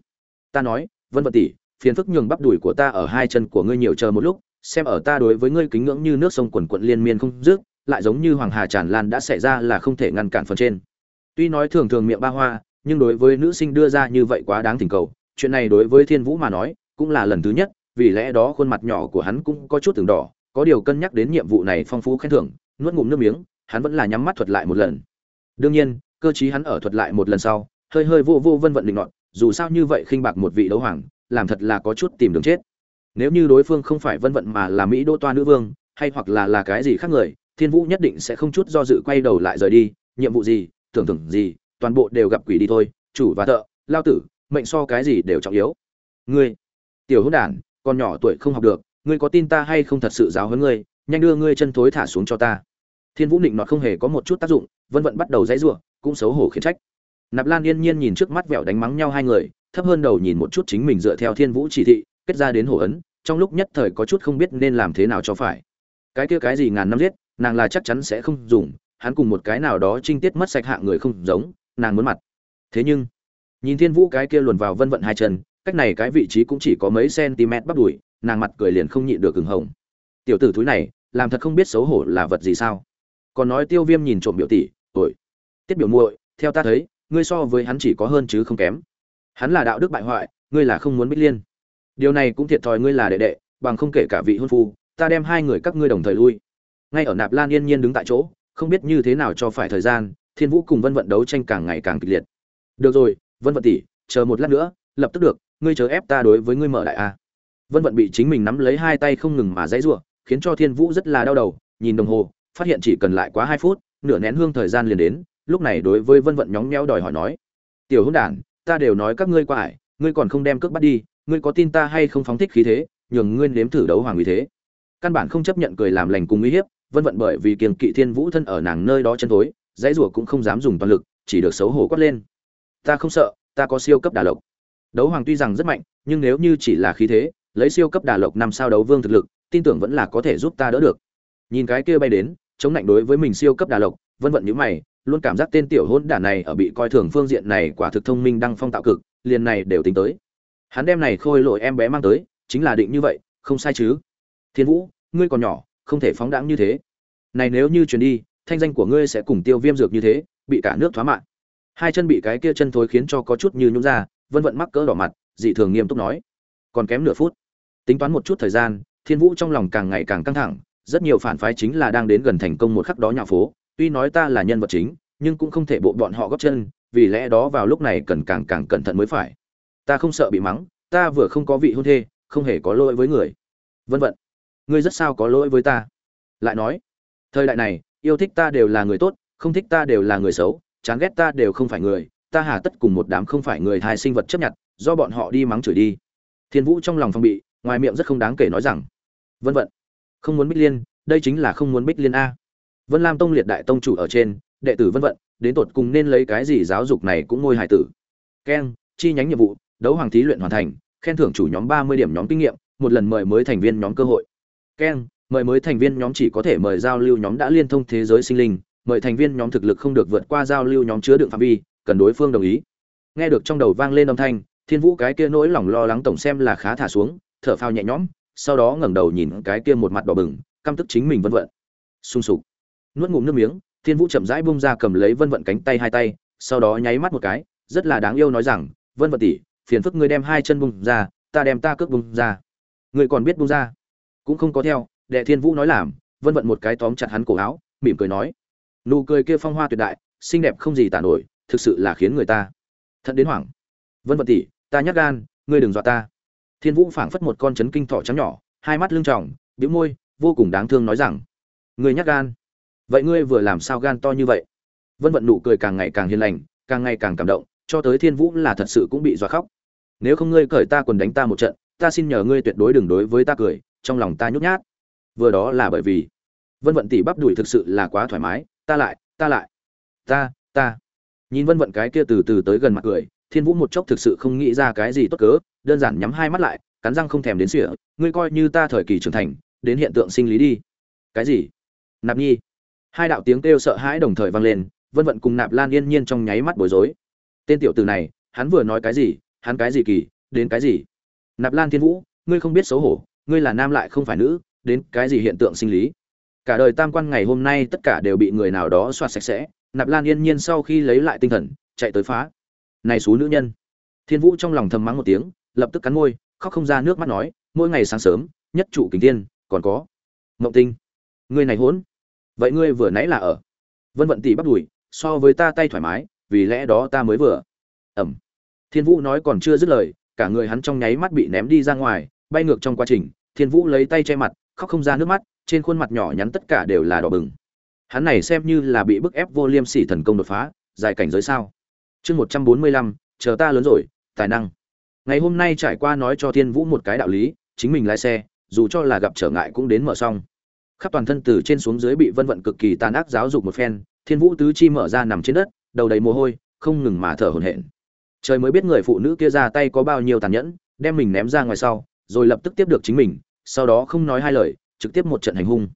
Ta nói vân vận tỷ phiền phức nhường bắp đùi của ta ở hai chân của ngươi nhiều chờ một lúc xem ở ta đối với ngươi kính ngưỡng như nước sông quần quận liên miên không dứt lại giống như hoàng hà tràn lan đã xảy ra là không thể ngăn cản phần trên. Tuy nói thường thường miệng ba hoa, nhưng đối với nữ sinh đưa ra như vậy quá đáng thỉnh cầu, chuyện này đối với thiên vũ mà nói, cũng là lần thứ nhất, vì lẽ đó khuôn mặt nhỏ của hắn cũng có chút từng đỏ, có điều cân nhắc đến nhiệm vụ này phong phú khen thưởng, nuốt ngụm nước miếng, hắn vẫn là nhắm mắt thuật lại một lần. Đương nhiên, cơ chí hắn ở thuật lại một lần sau, hơi hơi vô vô vân vận định nọt, dù sao như vậy khinh bạc một vị đấu hoàng, làm thật là có chút tìm đường chết. Nếu như đối phương không phải vân vận mà là mỹ đô toa nữ vương, hay hoặc là là cái gì khác người thiên vũ nhất định sẽ không chút do dự quay đầu lại rời đi, nhiệm vụ gì, tưởng tưởng gì, toàn bộ đều gặp quỷ đi thôi, chủ và thợ, lao tử, mệnh so cái gì đều trọng yếu. Ngươi, tiểu hữu đản, con nhỏ tuổi không học được, ngươi có tin ta hay không thật sự giáo huấn ngươi, nhanh đưa ngươi chân thối thả xuống cho ta. Thiên vũ định nọt không hề có một chút tác dụng, vân vận bắt đầu dãy giụa cũng xấu hổ khiển trách. Nạp lan yên nhiên nhìn trước mắt vẻo đánh mắng nhau hai người, thấp hơn đầu nhìn một chút chính mình dựa theo thiên vũ chỉ thị, kết ra đến hổ ấn, trong lúc nhất thời có chút không biết nên làm thế nào cho phải. Cái kia cái gì ngàn năm giết nàng là chắc chắn sẽ không dùng, hắn cùng một cái nào đó trinh tiết mất sạch hạ người không giống, nàng muốn mặt. Thế nhưng, nhìn thiên vũ cái kia luồn vào vân vận hai chân, cách này cái vị trí cũng chỉ có mấy cm bắp đùi, nàng mặt cười liền không nhịn được cứng hồng. Tiểu tử thúi này, làm thật không biết xấu hổ là vật gì sao? Còn nói tiêu viêm nhìn trộm biểu tỷ ổi tiết biểu muội, theo ta thấy, ngươi so với hắn chỉ có hơn chứ không kém. Hắn là đạo đức bại hoại, ngươi là không muốn bích liên. Điều này cũng thiệt thòi ngươi là đệ đệ, bằng không kể cả vị hôn phu, ta đem hai người các ngươi đồng thời lui ngay ở nạp lan yên nhiên đứng tại chỗ, không biết như thế nào cho phải thời gian, thiên vũ cùng vân vận đấu tranh càng ngày càng kịch liệt. Được rồi, vân vận tỷ, chờ một lát nữa, lập tức được, ngươi chờ ép ta đối với ngươi mở đại a. Vân vận bị chính mình nắm lấy hai tay không ngừng mà dãy giụa khiến cho thiên vũ rất là đau đầu, nhìn đồng hồ, phát hiện chỉ cần lại quá hai phút, nửa nén hương thời gian liền đến, lúc này đối với vân vận nhóng nhẽo đòi hỏi nói, tiểu hữu đản, ta đều nói các ngươi qua ải, ngươi còn không đem cước bắt đi, ngươi có tin ta hay không phóng thích khí thế, nhường ngươi nếm thử đấu hoàng uy thế. Căn bản không chấp nhận cười làm lành cùng uy hiếp vân vận bởi vì kiềng kỵ thiên vũ thân ở nàng nơi đó chân tối dãy rủa cũng không dám dùng toàn lực, chỉ được xấu hổ quát lên. Ta không sợ, ta có siêu cấp đà lộc. Đấu hoàng tuy rằng rất mạnh, nhưng nếu như chỉ là khí thế, lấy siêu cấp đà lộc năm sao đấu vương thực lực, tin tưởng vẫn là có thể giúp ta đỡ được. Nhìn cái kia bay đến, chống lạnh đối với mình siêu cấp đà lộc, vân vận nhíu mày, luôn cảm giác tên tiểu hôn đản này ở bị coi thường phương diện này quả thực thông minh đăng phong tạo cực, liền này đều tính tới. Hắn đem này khôi lội em bé mang tới, chính là định như vậy, không sai chứ. Thiên vũ, ngươi còn nhỏ không thể phóng đãng như thế. Này nếu như truyền đi, thanh danh của ngươi sẽ cùng tiêu viêm dược như thế, bị cả nước thoá mạng hai chân bị cái kia chân thối khiến cho có chút như nhún ra, vân vận mắc cỡ đỏ mặt, dị thường nghiêm túc nói. Còn kém nửa phút. Tính toán một chút thời gian, thiên vũ trong lòng càng ngày càng căng thẳng, rất nhiều phản phái chính là đang đến gần thành công một khắc đó nhà phố. Tuy nói ta là nhân vật chính, nhưng cũng không thể bộ bọn họ góp chân, vì lẽ đó vào lúc này cần càng càng cẩn thận mới phải. Ta không sợ bị mắng, ta vừa không có vị hôn thê, không hề có lỗi với người. Vân vận ngươi rất sao có lỗi với ta. Lại nói, thời đại này, yêu thích ta đều là người tốt, không thích ta đều là người xấu, chán ghét ta đều không phải người, ta hà tất cùng một đám không phải người thai sinh vật chấp nhận, do bọn họ đi mắng chửi đi. Thiên vũ trong lòng phong bị, ngoài miệng rất không đáng kể nói rằng, vân vận, không muốn bích liên, đây chính là không muốn bích liên a. Vân lam tông liệt đại tông chủ ở trên, đệ tử vân vận, đến tột cùng nên lấy cái gì giáo dục này cũng ngôi hải tử. Keng, chi nhánh nhiệm vụ, đấu hoàng thí luyện hoàn thành, khen thưởng chủ nhóm ba mươi điểm nhóm kinh nghiệm, một lần mời mới thành viên nhóm cơ hội keng, mời mới thành viên nhóm chỉ có thể mời giao lưu nhóm đã liên thông thế giới sinh linh, mời thành viên nhóm thực lực không được vượt qua giao lưu nhóm chứa đựng phạm vi, cần đối phương đồng ý. Nghe được trong đầu vang lên âm thanh, thiên vũ cái kia nỗi lòng lo lắng tổng xem là khá thả xuống, thở phao nhẹ nhõm, sau đó ngẩng đầu nhìn cái kia một mặt đỏ bừng, căm tức chính mình vân vận sung sục. Nuốt ngụm nước miếng, thiên vũ chậm rãi bung ra cầm lấy vân vận cánh tay hai tay, sau đó nháy mắt một cái, rất là đáng yêu nói rằng, vân vận tỷ, phiền phức ngươi đem hai chân bung ra, ta đem ta cước bung ra. Ngươi còn biết bung ra? Cũng không có theo, đệ thiên vũ nói làm, vân vận một cái tóm chặt hắn cổ áo, mỉm cười nói. Nụ cười kia phong hoa tuyệt đại, xinh đẹp không gì tả nổi, thực sự là khiến người ta thận đến hoảng. Vân vận tỷ, ta nhắc gan, ngươi đừng dọa ta. Thiên vũ phảng phất một con chấn kinh thỏ trắng nhỏ, hai mắt lưng tròng, bĩu môi, vô cùng đáng thương nói rằng, ngươi nhắc gan? Vậy ngươi vừa làm sao gan to như vậy? Vân vận nụ cười càng ngày càng hiền lành, càng ngày càng cảm động, cho tới thiên vũ là thật sự cũng bị dọa khóc. Nếu không ngươi cởi ta quần đánh ta một trận, ta xin nhờ ngươi tuyệt đối đừng đối với ta cười trong lòng ta nhút nhát. Vừa đó là bởi vì vân vận tỷ bắp đùi thực sự là quá thoải mái. Ta lại ta lại. Ta ta. Nhìn vân vận cái kia từ từ tới gần mặt cười, thiên vũ một chốc thực sự không nghĩ ra cái gì tốt cớ, đơn giản nhắm hai mắt lại, cắn răng không thèm đến sỉa. Ngươi coi như ta thời kỳ trưởng thành, đến hiện tượng sinh lý đi. Cái gì? Nạp nhi. Hai đạo tiếng kêu sợ hãi đồng thời vang lên, vân vận cùng nạp lan yên nhiên trong nháy mắt bối rối. Tên tiểu từ này, hắn vừa nói cái gì, hắn cái gì kỳ, đến cái gì? Nạp lan thiên vũ, ngươi không biết xấu hổ ngươi là nam lại không phải nữ, đến cái gì hiện tượng sinh lý? Cả đời tam quan ngày hôm nay tất cả đều bị người nào đó xoa sạch sẽ, nạp lan yên nhiên sau khi lấy lại tinh thần, chạy tới phá. Này xú nữ nhân. Thiên vũ trong lòng thầm mắng một tiếng, lập tức cắn môi, khóc không ra nước mắt nói, mỗi ngày sáng sớm, nhất trụ kính tiên còn có mộng tinh. Ngươi này hỗn. Vậy ngươi vừa nãy là ở? Vân vận tỷ bắt đùi, so với ta tay thoải mái, vì lẽ đó ta mới vừa. Ẩm. Thiên vũ nói còn chưa dứt lời, cả người hắn trong nháy mắt bị ném đi ra ngoài bay ngược trong quá trình, thiên vũ lấy tay che mặt, khóc không ra nước mắt, trên khuôn mặt nhỏ nhắn tất cả đều là đỏ bừng. Hắn này xem như là bị bức ép vô liêm sỉ thần công đột phá, dài cảnh giới sao? Chương một trăm bốn mươi lăm, chờ ta lớn rồi, tài năng. Ngày hôm nay trải qua nói cho thiên vũ một cái đạo lý, chính mình lái xe, dù cho là gặp trở ngại cũng đến mở xong. Khắp toàn thân từ trên xuống dưới bị vân vận cực kỳ tàn ác giáo dục một phen, thiên vũ tứ chi mở ra nằm trên đất, đầu đầy mồ hôi, không ngừng mà thở hổn hển. Trời mới biết người phụ nữ kia ra tay có bao nhiêu tàn nhẫn, đem mình ném ra ngoài sau rồi lập tức tiếp được chính mình sau đó không nói hai lời trực tiếp một trận hành hung.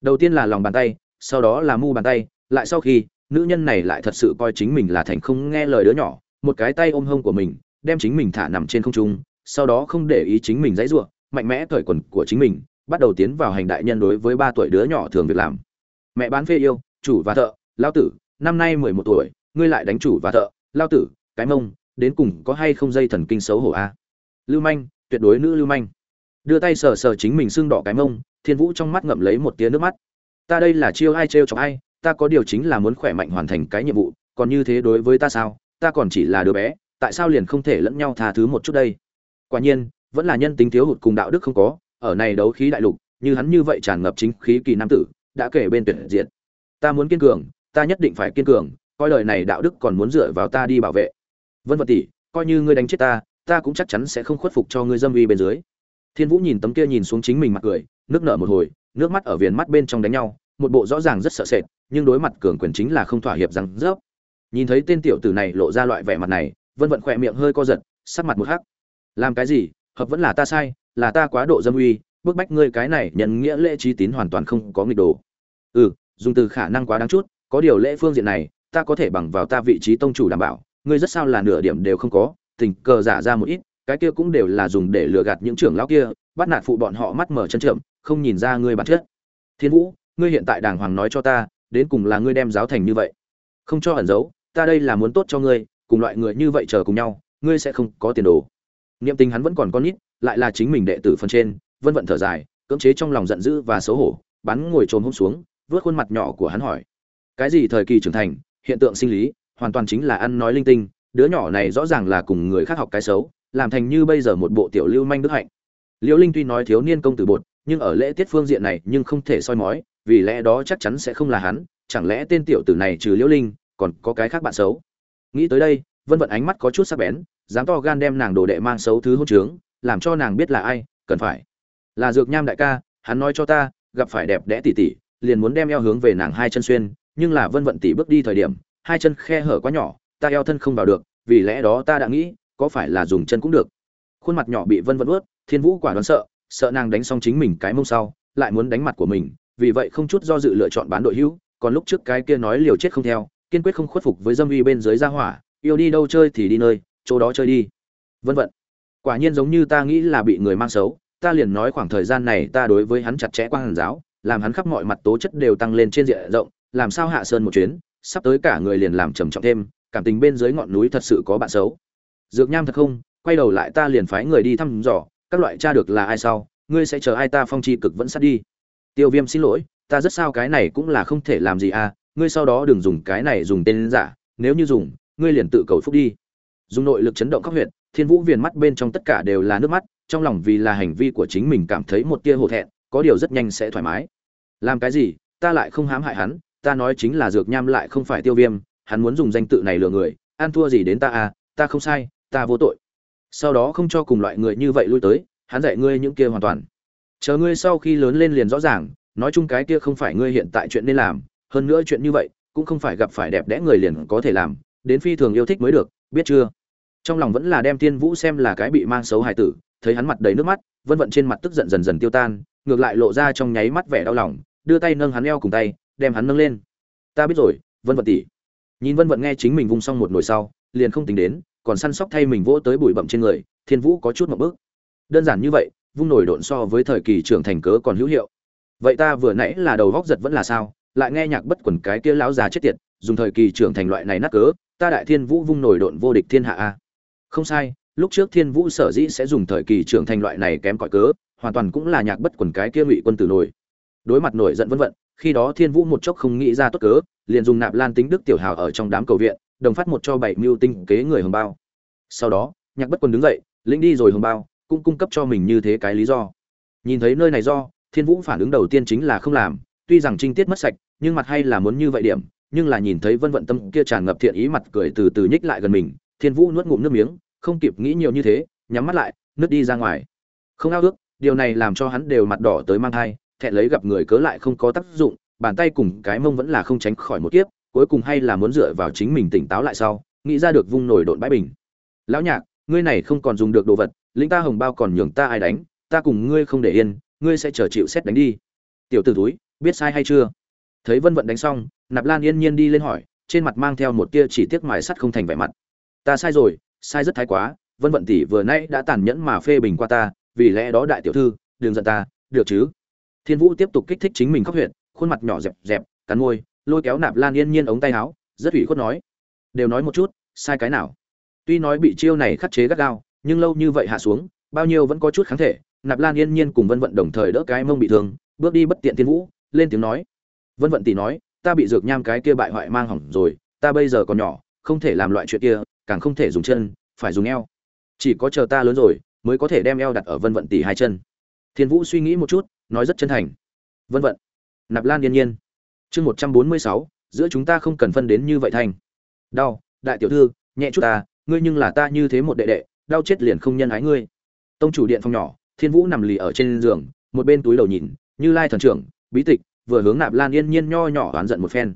Đầu tiên là lòng bàn tay sau đó là mu bàn tay lại sau khi nữ nhân này lại thật sự coi chính mình là thành không nghe lời đứa nhỏ một cái tay ôm hông của mình đem chính mình thả nằm trên không trung sau đó không để ý chính mình dãy rủa, mạnh mẽ cởi quần của chính mình bắt đầu tiến vào hành đại nhân đối với ba tuổi đứa nhỏ thường việc làm. Mẹ bán phê yêu chủ và thợ lao tử năm nay mười một tuổi ngươi lại đánh chủ và thợ lao tử cái mông đến cùng có hay không dây thần kinh xấu hổ a? Lưu manh tuyệt đối nữ lưu manh. Đưa tay sờ sờ chính mình sưng đỏ cái mông, thiên vũ trong mắt ngậm lấy một tia nước mắt. Ta đây là chiêu ai trêu chọc ai, ta có điều chính là muốn khỏe mạnh hoàn thành cái nhiệm vụ, còn như thế đối với ta sao? Ta còn chỉ là đứa bé, tại sao liền không thể lẫn nhau tha thứ một chút đây? Quả nhiên, vẫn là nhân tính thiếu hụt cùng đạo đức không có, ở này đấu khí đại lục, như hắn như vậy tràn ngập chính khí kỳ nam tử, đã kể bên tuyển diện ta muốn kiên cường, ta nhất định phải kiên cường, coi lời này đạo đức còn muốn dựa vào ta đi bảo vệ. Vân vật tỷ, coi như ngươi đánh chết ta ta cũng chắc chắn sẽ không khuất phục cho ngươi dâm uy bên dưới. Thiên vũ nhìn tấm kia nhìn xuống chính mình mặt cười, nước nở một hồi, nước mắt ở viền mắt bên trong đánh nhau, một bộ rõ ràng rất sợ sệt, nhưng đối mặt cường quyền chính là không thỏa hiệp rằng rớp. Nhìn thấy tên tiểu tử này lộ ra loại vẻ mặt này, vân vận khỏe miệng hơi co giật, sắc mặt một hắc. Làm cái gì? Hợp vẫn là ta sai, là ta quá độ dâm uy, bức bách ngươi cái này nhận nghĩa lễ trí tín hoàn toàn không có nghịch đồ. Ừ dùng từ khả năng quá đáng chút, có điều lễ phương diện này, ta có thể bằng vào ta vị trí tông chủ đảm bảo, ngươi rất sao là nửa điểm đều không có tình cờ giả ra một ít, cái kia cũng đều là dùng để lừa gạt những trưởng lão kia, bắt nạt phụ bọn họ mắt mở chân trượm không nhìn ra ngươi bản chất. Thiên vũ, ngươi hiện tại đàng hoàng nói cho ta, đến cùng là ngươi đem giáo thành như vậy. Không cho ẩn giấu, ta đây là muốn tốt cho ngươi, cùng loại người như vậy chờ cùng nhau, ngươi sẽ không có tiền đồ. Niệm tình hắn vẫn còn con nít, lại là chính mình đệ tử phần trên, vân vận thở dài, cưỡng chế trong lòng giận dữ và xấu hổ, bắn ngồi trồm hôm xuống, vớt khuôn mặt nhỏ của hắn hỏi. Cái gì thời kỳ trưởng thành, hiện tượng sinh lý, hoàn toàn chính là ăn nói linh tinh đứa nhỏ này rõ ràng là cùng người khác học cái xấu, làm thành như bây giờ một bộ tiểu lưu manh đức hạnh. Liễu linh tuy nói thiếu niên công tử bột, nhưng ở lễ tiết phương diện này nhưng không thể soi mói, vì lẽ đó chắc chắn sẽ không là hắn, chẳng lẽ tên tiểu tử này trừ liễu linh, còn có cái khác bạn xấu? Nghĩ tới đây, vân vận ánh mắt có chút sắc bén, dám to gan đem nàng đồ đệ mang xấu thứ hôn trướng, làm cho nàng biết là ai, cần phải. Là dược nham đại ca, hắn nói cho ta, gặp phải đẹp đẽ tỉ tỉ, liền muốn đem eo hướng về nàng hai chân xuyên, nhưng là vân vận tỉ bước đi thời điểm, hai chân khe hở quá nhỏ ta eo thân không vào được, vì lẽ đó ta đã nghĩ, có phải là dùng chân cũng được. Khuôn mặt nhỏ bị vân vân ướt thiên vũ quả đoán sợ sợ nàng đánh xong chính mình cái mông sau, lại muốn đánh mặt của mình, vì vậy không chút do dự lựa chọn bán đội hữu còn lúc trước cái kia nói liều chết không theo, kiên quyết không khuất phục với dâm uy bên dưới gia hỏa, yêu đi đâu chơi thì đi nơi, chỗ đó chơi đi. Vân vận quả nhiên giống như ta nghĩ là bị người mang xấu, ta liền nói khoảng thời gian này ta đối với hắn chặt chẽ quan hàn giáo, làm hắn khắp mọi mặt tố chất đều tăng lên trên diện rộng, làm sao hạ sơn một chuyến, sắp tới cả người liền làm trầm trọng thêm cảm tình bên dưới ngọn núi thật sự có bạn xấu. Dược nham thật không quay đầu lại ta liền phái người đi thăm dò các loại cha được là ai sau ngươi sẽ chờ ai ta phong chi cực vẫn sát đi. Tiêu viêm xin lỗi ta rất sao cái này cũng là không thể làm gì à ngươi sau đó đừng dùng cái này dùng tên giả nếu như dùng ngươi liền tự cầu phúc đi. Dùng nội lực chấn động các huyệt, thiên vũ viền mắt bên trong tất cả đều là nước mắt trong lòng vì là hành vi của chính mình cảm thấy một tia hổ thẹn có điều rất nhanh sẽ thoải mái. Làm cái gì ta lại không hãm hại hắn ta nói chính là dược nham lại không phải tiêu viêm hắn muốn dùng danh tự này lừa người an thua gì đến ta à ta không sai, ta vô tội. Sau đó không cho cùng loại người như vậy lui tới, hắn dạy ngươi những kia hoàn toàn. Chờ ngươi sau khi lớn lên liền rõ ràng, nói chung cái kia không phải ngươi hiện tại chuyện nên làm, hơn nữa chuyện như vậy, cũng không phải gặp phải đẹp đẽ người liền có thể làm, đến phi thường yêu thích mới được, biết chưa? Trong lòng vẫn là đem tiên vũ xem là cái bị mang xấu hài tử, thấy hắn mặt đầy nước mắt, vân vận trên mặt tức giận dần dần tiêu tan, ngược lại lộ ra trong nháy mắt vẻ đau lòng, đưa tay nâng hắn eo cùng tay, đem hắn nâng lên. Ta biết rồi, vân vận tỷ nhìn vân vận nghe chính mình vung xong một nồi sau, liền không tính đến, còn săn sóc thay mình vỗ tới bụi bậm trên người, thiên vũ có chút một bước. Đơn giản như vậy, vung nổi độn so với thời kỳ trưởng thành cớ còn hữu hiệu. Vậy ta vừa nãy là đầu góc giật vẫn là sao? Lại nghe nhạc bất quần cái kia lão già chết tiệt, dùng thời kỳ trưởng thành loại này nát cớ, ta đại thiên vũ vung nổi độn vô địch thiên hạ a. Không sai, lúc trước thiên vũ sở dĩ sẽ dùng thời kỳ trưởng thành loại này kém cỏi cớ, hoàn toàn cũng là nhạc bất quần cái kia ngụy quân tử nổi đối mặt nổi giận vân vận khi đó thiên vũ một chốc không nghĩ ra tốt cớ, liền dùng nạp lan tính đức tiểu hào ở trong đám cầu viện, đồng phát một cho bảy mưu tinh kế người hồng bao. Sau đó, nhạc bất quân đứng dậy, lĩnh đi rồi hồng bao, cũng cung cấp cho mình như thế cái lý do. Nhìn thấy nơi này do, thiên vũ phản ứng đầu tiên chính là không làm, tuy rằng trinh tiết mất sạch, nhưng mặt hay là muốn như vậy điểm, nhưng là nhìn thấy vân vận tâm kia tràn ngập thiện ý mặt cười từ từ nhích lại gần mình, thiên vũ nuốt ngụm nước miếng, không kịp nghĩ nhiều như thế, nhắm mắt lại nước đi ra ngoài. Không ao ước, điều này làm cho hắn đều mặt đỏ tới mang thai thẹn lấy gặp người cớ lại không có tác dụng, bàn tay cùng cái mông vẫn là không tránh khỏi một kiếp, cuối cùng hay là muốn dựa vào chính mình tỉnh táo lại sau, nghĩ ra được vung nổi độn bãi bình. Lão nhạc, ngươi này không còn dùng được đồ vật lĩnh ta hồng bao còn nhường ta ai đánh, ta cùng ngươi không để yên, ngươi sẽ chờ chịu xét đánh đi. Tiểu t ử túi biết sai hay chưa? Thấy vân vận đánh xong, nạp lan yên nhiên đi lên hỏi, trên mặt mang theo một tia chỉ tiếc mài sắt không thành vẻ mặt. Ta sai rồi, sai rất thái quá, vân vận tỷ vừa nãy đã tàn nhẫn mà phê bình qua ta, vì lẽ đó đại tiểu thư, đừng giận ta, được chứ? Thiên vũ tiếp tục kích thích chính mình khóc huyện khuôn mặt nhỏ dẹp dẹp, cắn môi, lôi kéo nạp lan yên nhiên ống tay áo, rất ủy khuất nói, đều nói một chút, sai cái nào? Tuy nói bị chiêu này khắc chế gắt gao, nhưng lâu như vậy hạ xuống, bao nhiêu vẫn có chút kháng thể, nạp lan yên nhiên cùng vân vận đồng thời đỡ cái mông bị thương, bước đi bất tiện thiên vũ, lên tiếng nói, vân vận tỷ nói, ta bị dược nham cái kia bại hoại mang hỏng rồi, ta bây giờ còn nhỏ, không thể làm loại chuyện kia, càng không thể dùng chân, phải dùng eo. Chỉ có chờ ta lớn rồi, mới có thể đem eo đặt ở vân vận tỷ hai chân. Thiên vũ suy nghĩ một chút nói rất chân thành. Vân vận nạp lan yên nhiên. Chương một trăm bốn mươi sáu, giữa chúng ta không cần phân đến như vậy thành. Đau, đại tiểu thư, nhẹ chút ta, ngươi nhưng là ta như thế một đệ đệ, đau chết liền không nhân ái ngươi. Tông chủ điện phòng nhỏ, thiên vũ nằm lì ở trên giường, một bên túi đầu nhìn, như lai thần trưởng, bí tịch, vừa hướng nạp lan yên nhiên nho nhỏ oán giận một phen.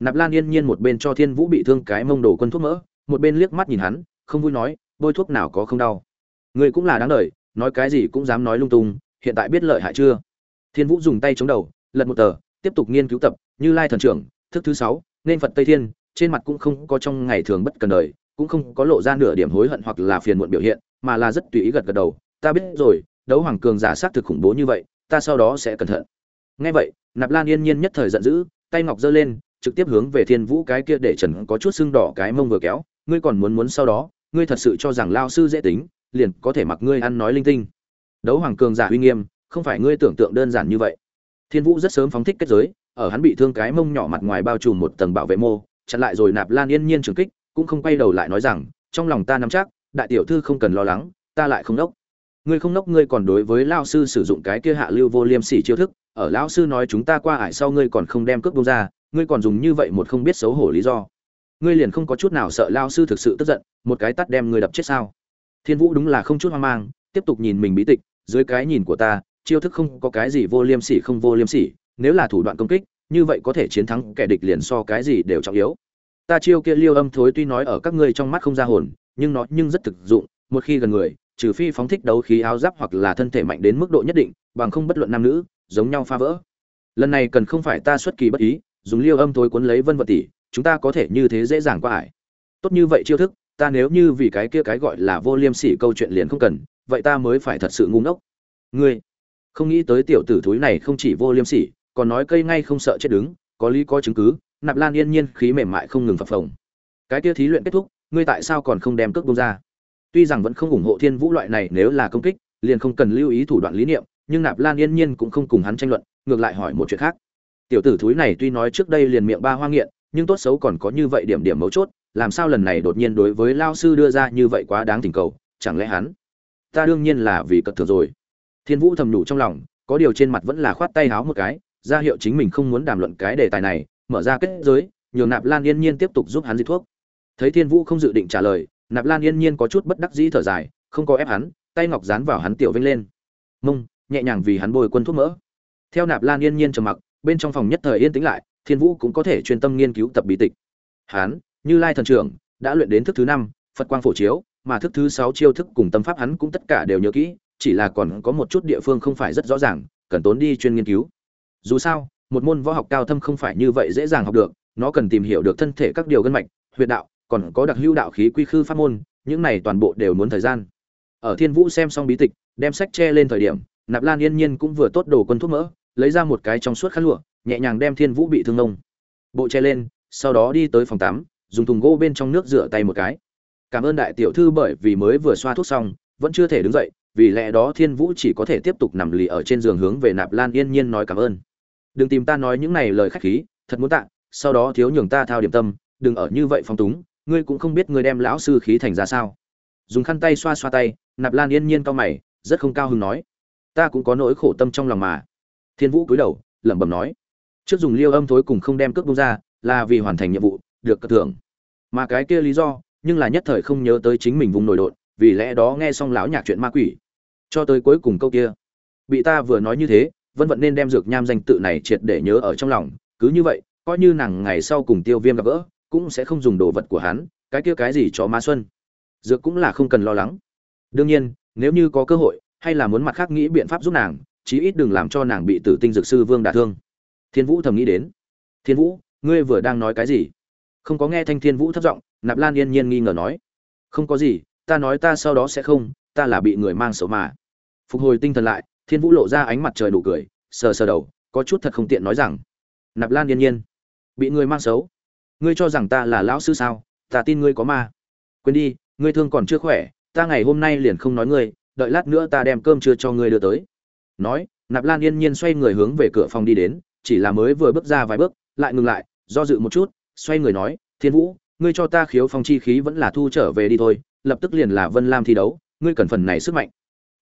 Nạp lan yên nhiên một bên cho thiên vũ bị thương cái mông đồ quân thuốc mỡ, một bên liếc mắt nhìn hắn, không vui nói, bôi thuốc nào có không đau? Ngươi cũng là đáng đời, nói cái gì cũng dám nói lung tung, hiện tại biết lợi hại chưa? Thiên vũ dùng tay chống đầu, lật một tờ, tiếp tục nghiên cứu tập, như lai thần trưởng, thức thứ sáu, nên phật tây thiên, trên mặt cũng không có trong ngày thường bất cần đời, cũng không có lộ ra nửa điểm hối hận hoặc là phiền muộn biểu hiện, mà là rất tùy ý gật gật đầu, ta biết rồi, đấu hoàng cường giả xác thực khủng bố như vậy, ta sau đó sẽ cẩn thận. Nghe vậy, nạp lan yên nhiên nhất thời giận dữ, tay ngọc giơ lên, trực tiếp hướng về thiên vũ cái kia để trần có chút sưng đỏ cái mông vừa kéo, ngươi còn muốn muốn sau đó, ngươi thật sự cho rằng lao sư dễ tính, liền có thể mặc ngươi ăn nói linh tinh. Đấu hoàng cường giả uy nghiêm không phải ngươi tưởng tượng đơn giản như vậy. Thiên vũ rất sớm phóng thích kết giới, ở hắn bị thương cái mông nhỏ mặt ngoài bao trùm một tầng bảo vệ mô, chặn lại rồi nạp lan yên nhiên trường kích, cũng không quay đầu lại nói rằng, trong lòng ta nắm chắc, đại tiểu thư không cần lo lắng, ta lại không đốc. Ngươi không nốc ngươi còn đối với lao sư sử dụng cái kia hạ lưu vô liêm sỉ chiêu thức, ở lão sư nói chúng ta qua ải sau ngươi còn không đem cước bông ra, ngươi còn dùng như vậy một không biết xấu hổ lý do. Ngươi liền không có chút nào sợ lao sư thực sự tức giận, một cái tắt đem ngươi đập chết sao? Thiên vũ đúng là không chút hoang mang, tiếp tục nhìn mình bí tịch, dưới cái nhìn của ta chiêu thức không có cái gì vô liêm sỉ không vô liêm sỉ, nếu là thủ đoạn công kích, như vậy có thể chiến thắng, kẻ địch liền so cái gì đều trọng yếu. Ta chiêu kia liêu âm thối tuy nói ở các ngươi trong mắt không ra hồn, nhưng nó nhưng rất thực dụng, một khi gần người, trừ phi phóng thích đấu khí áo giáp hoặc là thân thể mạnh đến mức độ nhất định, bằng không bất luận nam nữ, giống nhau phá vỡ. Lần này cần không phải ta xuất kỳ bất ý, dùng liêu âm thối cuốn lấy vân vật tỷ, chúng ta có thể như thế dễ dàng qua ải. Tốt như vậy chiêu thức, ta nếu như vì cái kia cái gọi là vô liêm sỉ câu chuyện liền không cần, vậy ta mới phải thật sự ngu ngốc. Ngươi không nghĩ tới tiểu tử thúi này không chỉ vô liêm sỉ, còn nói cây ngay không sợ chết đứng, có lý có chứng cứ, nạp lan yên nhiên khí mềm mại không ngừng phập phồng. Cái kia thí luyện kết thúc, ngươi tại sao còn không đem cước bông ra? Tuy rằng vẫn không ủng hộ thiên vũ loại này nếu là công kích, liền không cần lưu ý thủ đoạn lý niệm, nhưng nạp lan yên nhiên cũng không cùng hắn tranh luận, ngược lại hỏi một chuyện khác. Tiểu tử thúi này tuy nói trước đây liền miệng ba hoa nghiện, nhưng tốt xấu còn có như vậy điểm điểm mấu chốt, làm sao lần này đột nhiên đối với lao sư đưa ra như vậy quá đáng tình cầu, chẳng lẽ hắn, ta đương nhiên là vì cật thừa rồi thiên vũ thầm nhủ trong lòng, có điều trên mặt vẫn là khoát tay háo một cái, ra hiệu chính mình không muốn đàm luận cái đề tài này, mở ra kết giới, nhường nạp lan yên nhiên tiếp tục giúp hắn di thuốc. Thấy thiên vũ không dự định trả lời, nạp lan yên nhiên có chút bất đắc dĩ thở dài, không có ép hắn, tay ngọc dán vào hắn tiểu vinh lên. Mông, nhẹ nhàng vì hắn bôi quân thuốc mỡ. Theo nạp lan yên nhiên trầm mặc, bên trong phòng nhất thời yên tĩnh lại, thiên vũ cũng có thể chuyên tâm nghiên cứu tập bí tịch. Hắn, như lai thần trưởng, đã luyện đến thức thứ năm, phật quang phổ chiếu, mà thức thứ sáu chiêu thức cùng tâm pháp hắn cũng tất cả đều nhớ kỹ chỉ là còn có một chút địa phương không phải rất rõ ràng, cần tốn đi chuyên nghiên cứu. Dù sao, một môn võ học cao thâm không phải như vậy dễ dàng học được, nó cần tìm hiểu được thân thể các điều gân mạch, huyệt đạo, còn có đặc hữu đạo khí quy khư pháp môn, những này toàn bộ đều muốn thời gian. Ở thiên vũ xem xong bí tịch, đem sách che lên thời điểm, nạp lan yên nhiên cũng vừa tốt đồ quân thuốc mỡ, lấy ra một cái trong suốt khăn lụa, nhẹ nhàng đem thiên vũ bị thương nông bộ che lên, sau đó đi tới phòng tắm, dùng thùng gỗ bên trong nước rửa tay một cái. Cảm ơn đại tiểu thư bởi vì mới vừa xoa thuốc xong, vẫn chưa thể đứng dậy vì lẽ đó thiên vũ chỉ có thể tiếp tục nằm lì ở trên giường hướng về nạp lan yên nhiên nói cảm ơn. Đừng tìm ta nói những này lời khách khí, thật muốn tạ, sau đó thiếu nhường ta thao điểm tâm, đừng ở như vậy phong túng, ngươi cũng không biết ngươi đem lão sư khí thành ra sao. Dùng khăn tay xoa xoa tay, nạp lan yên nhiên cao mày, rất không cao hứng nói. Ta cũng có nỗi khổ tâm trong lòng mà. Thiên vũ cúi đầu, lẩm bẩm nói. Trước dùng liêu âm thối cùng không đem cước bông ra, là vì hoàn thành nhiệm vụ, được cất thưởng. Mà cái kia lý do, nhưng là nhất thời không nhớ tới chính mình vùng nổi đột vì lẽ đó nghe xong lão nhạc chuyện ma quỷ. Cho tới cuối cùng câu kia, bị ta vừa nói như thế, vân vận nên đem dược nham danh tự này triệt để nhớ ở trong lòng. Cứ như vậy, coi như nàng ngày sau cùng tiêu viêm gặp gỡ, cũng sẽ không dùng đồ vật của hắn, cái kia cái gì cho ma xuân. Dược cũng là không cần lo lắng. Đương nhiên, nếu như có cơ hội, hay là muốn mặt khác nghĩ biện pháp giúp nàng, chí ít đừng làm cho nàng bị tử tinh dược sư vương đả thương. Thiên vũ thầm nghĩ đến. Thiên vũ, ngươi vừa đang nói cái gì? Không có nghe thanh thiên vũ thất giọng, nạp lan yên nhiên nghi ngờ nói. Không có gì ta nói ta sau đó sẽ không, ta là bị người mang xấu mà. Phục hồi tinh thần lại, thiên vũ lộ ra ánh mặt trời đủ cười, sờ sờ đầu, có chút thật không tiện nói rằng, nạp lan yên nhiên, bị người mang xấu? Ngươi cho rằng ta là lão sư sao? Ta tin ngươi có ma. Quên đi, ngươi thương còn chưa khỏe, ta ngày hôm nay liền không nói ngươi, đợi lát nữa ta đem cơm trưa cho ngươi đưa tới. Nói, nạp lan yên nhiên xoay người hướng về cửa phòng đi đến, chỉ là mới vừa bước ra vài bước, lại ngừng lại, do dự một chút, xoay người nói, thiên vũ, ngươi cho ta khiếu phong chi khí vẫn là thu trở về đi thôi lập tức liền là vân lam thi đấu, ngươi cần phần này sức mạnh.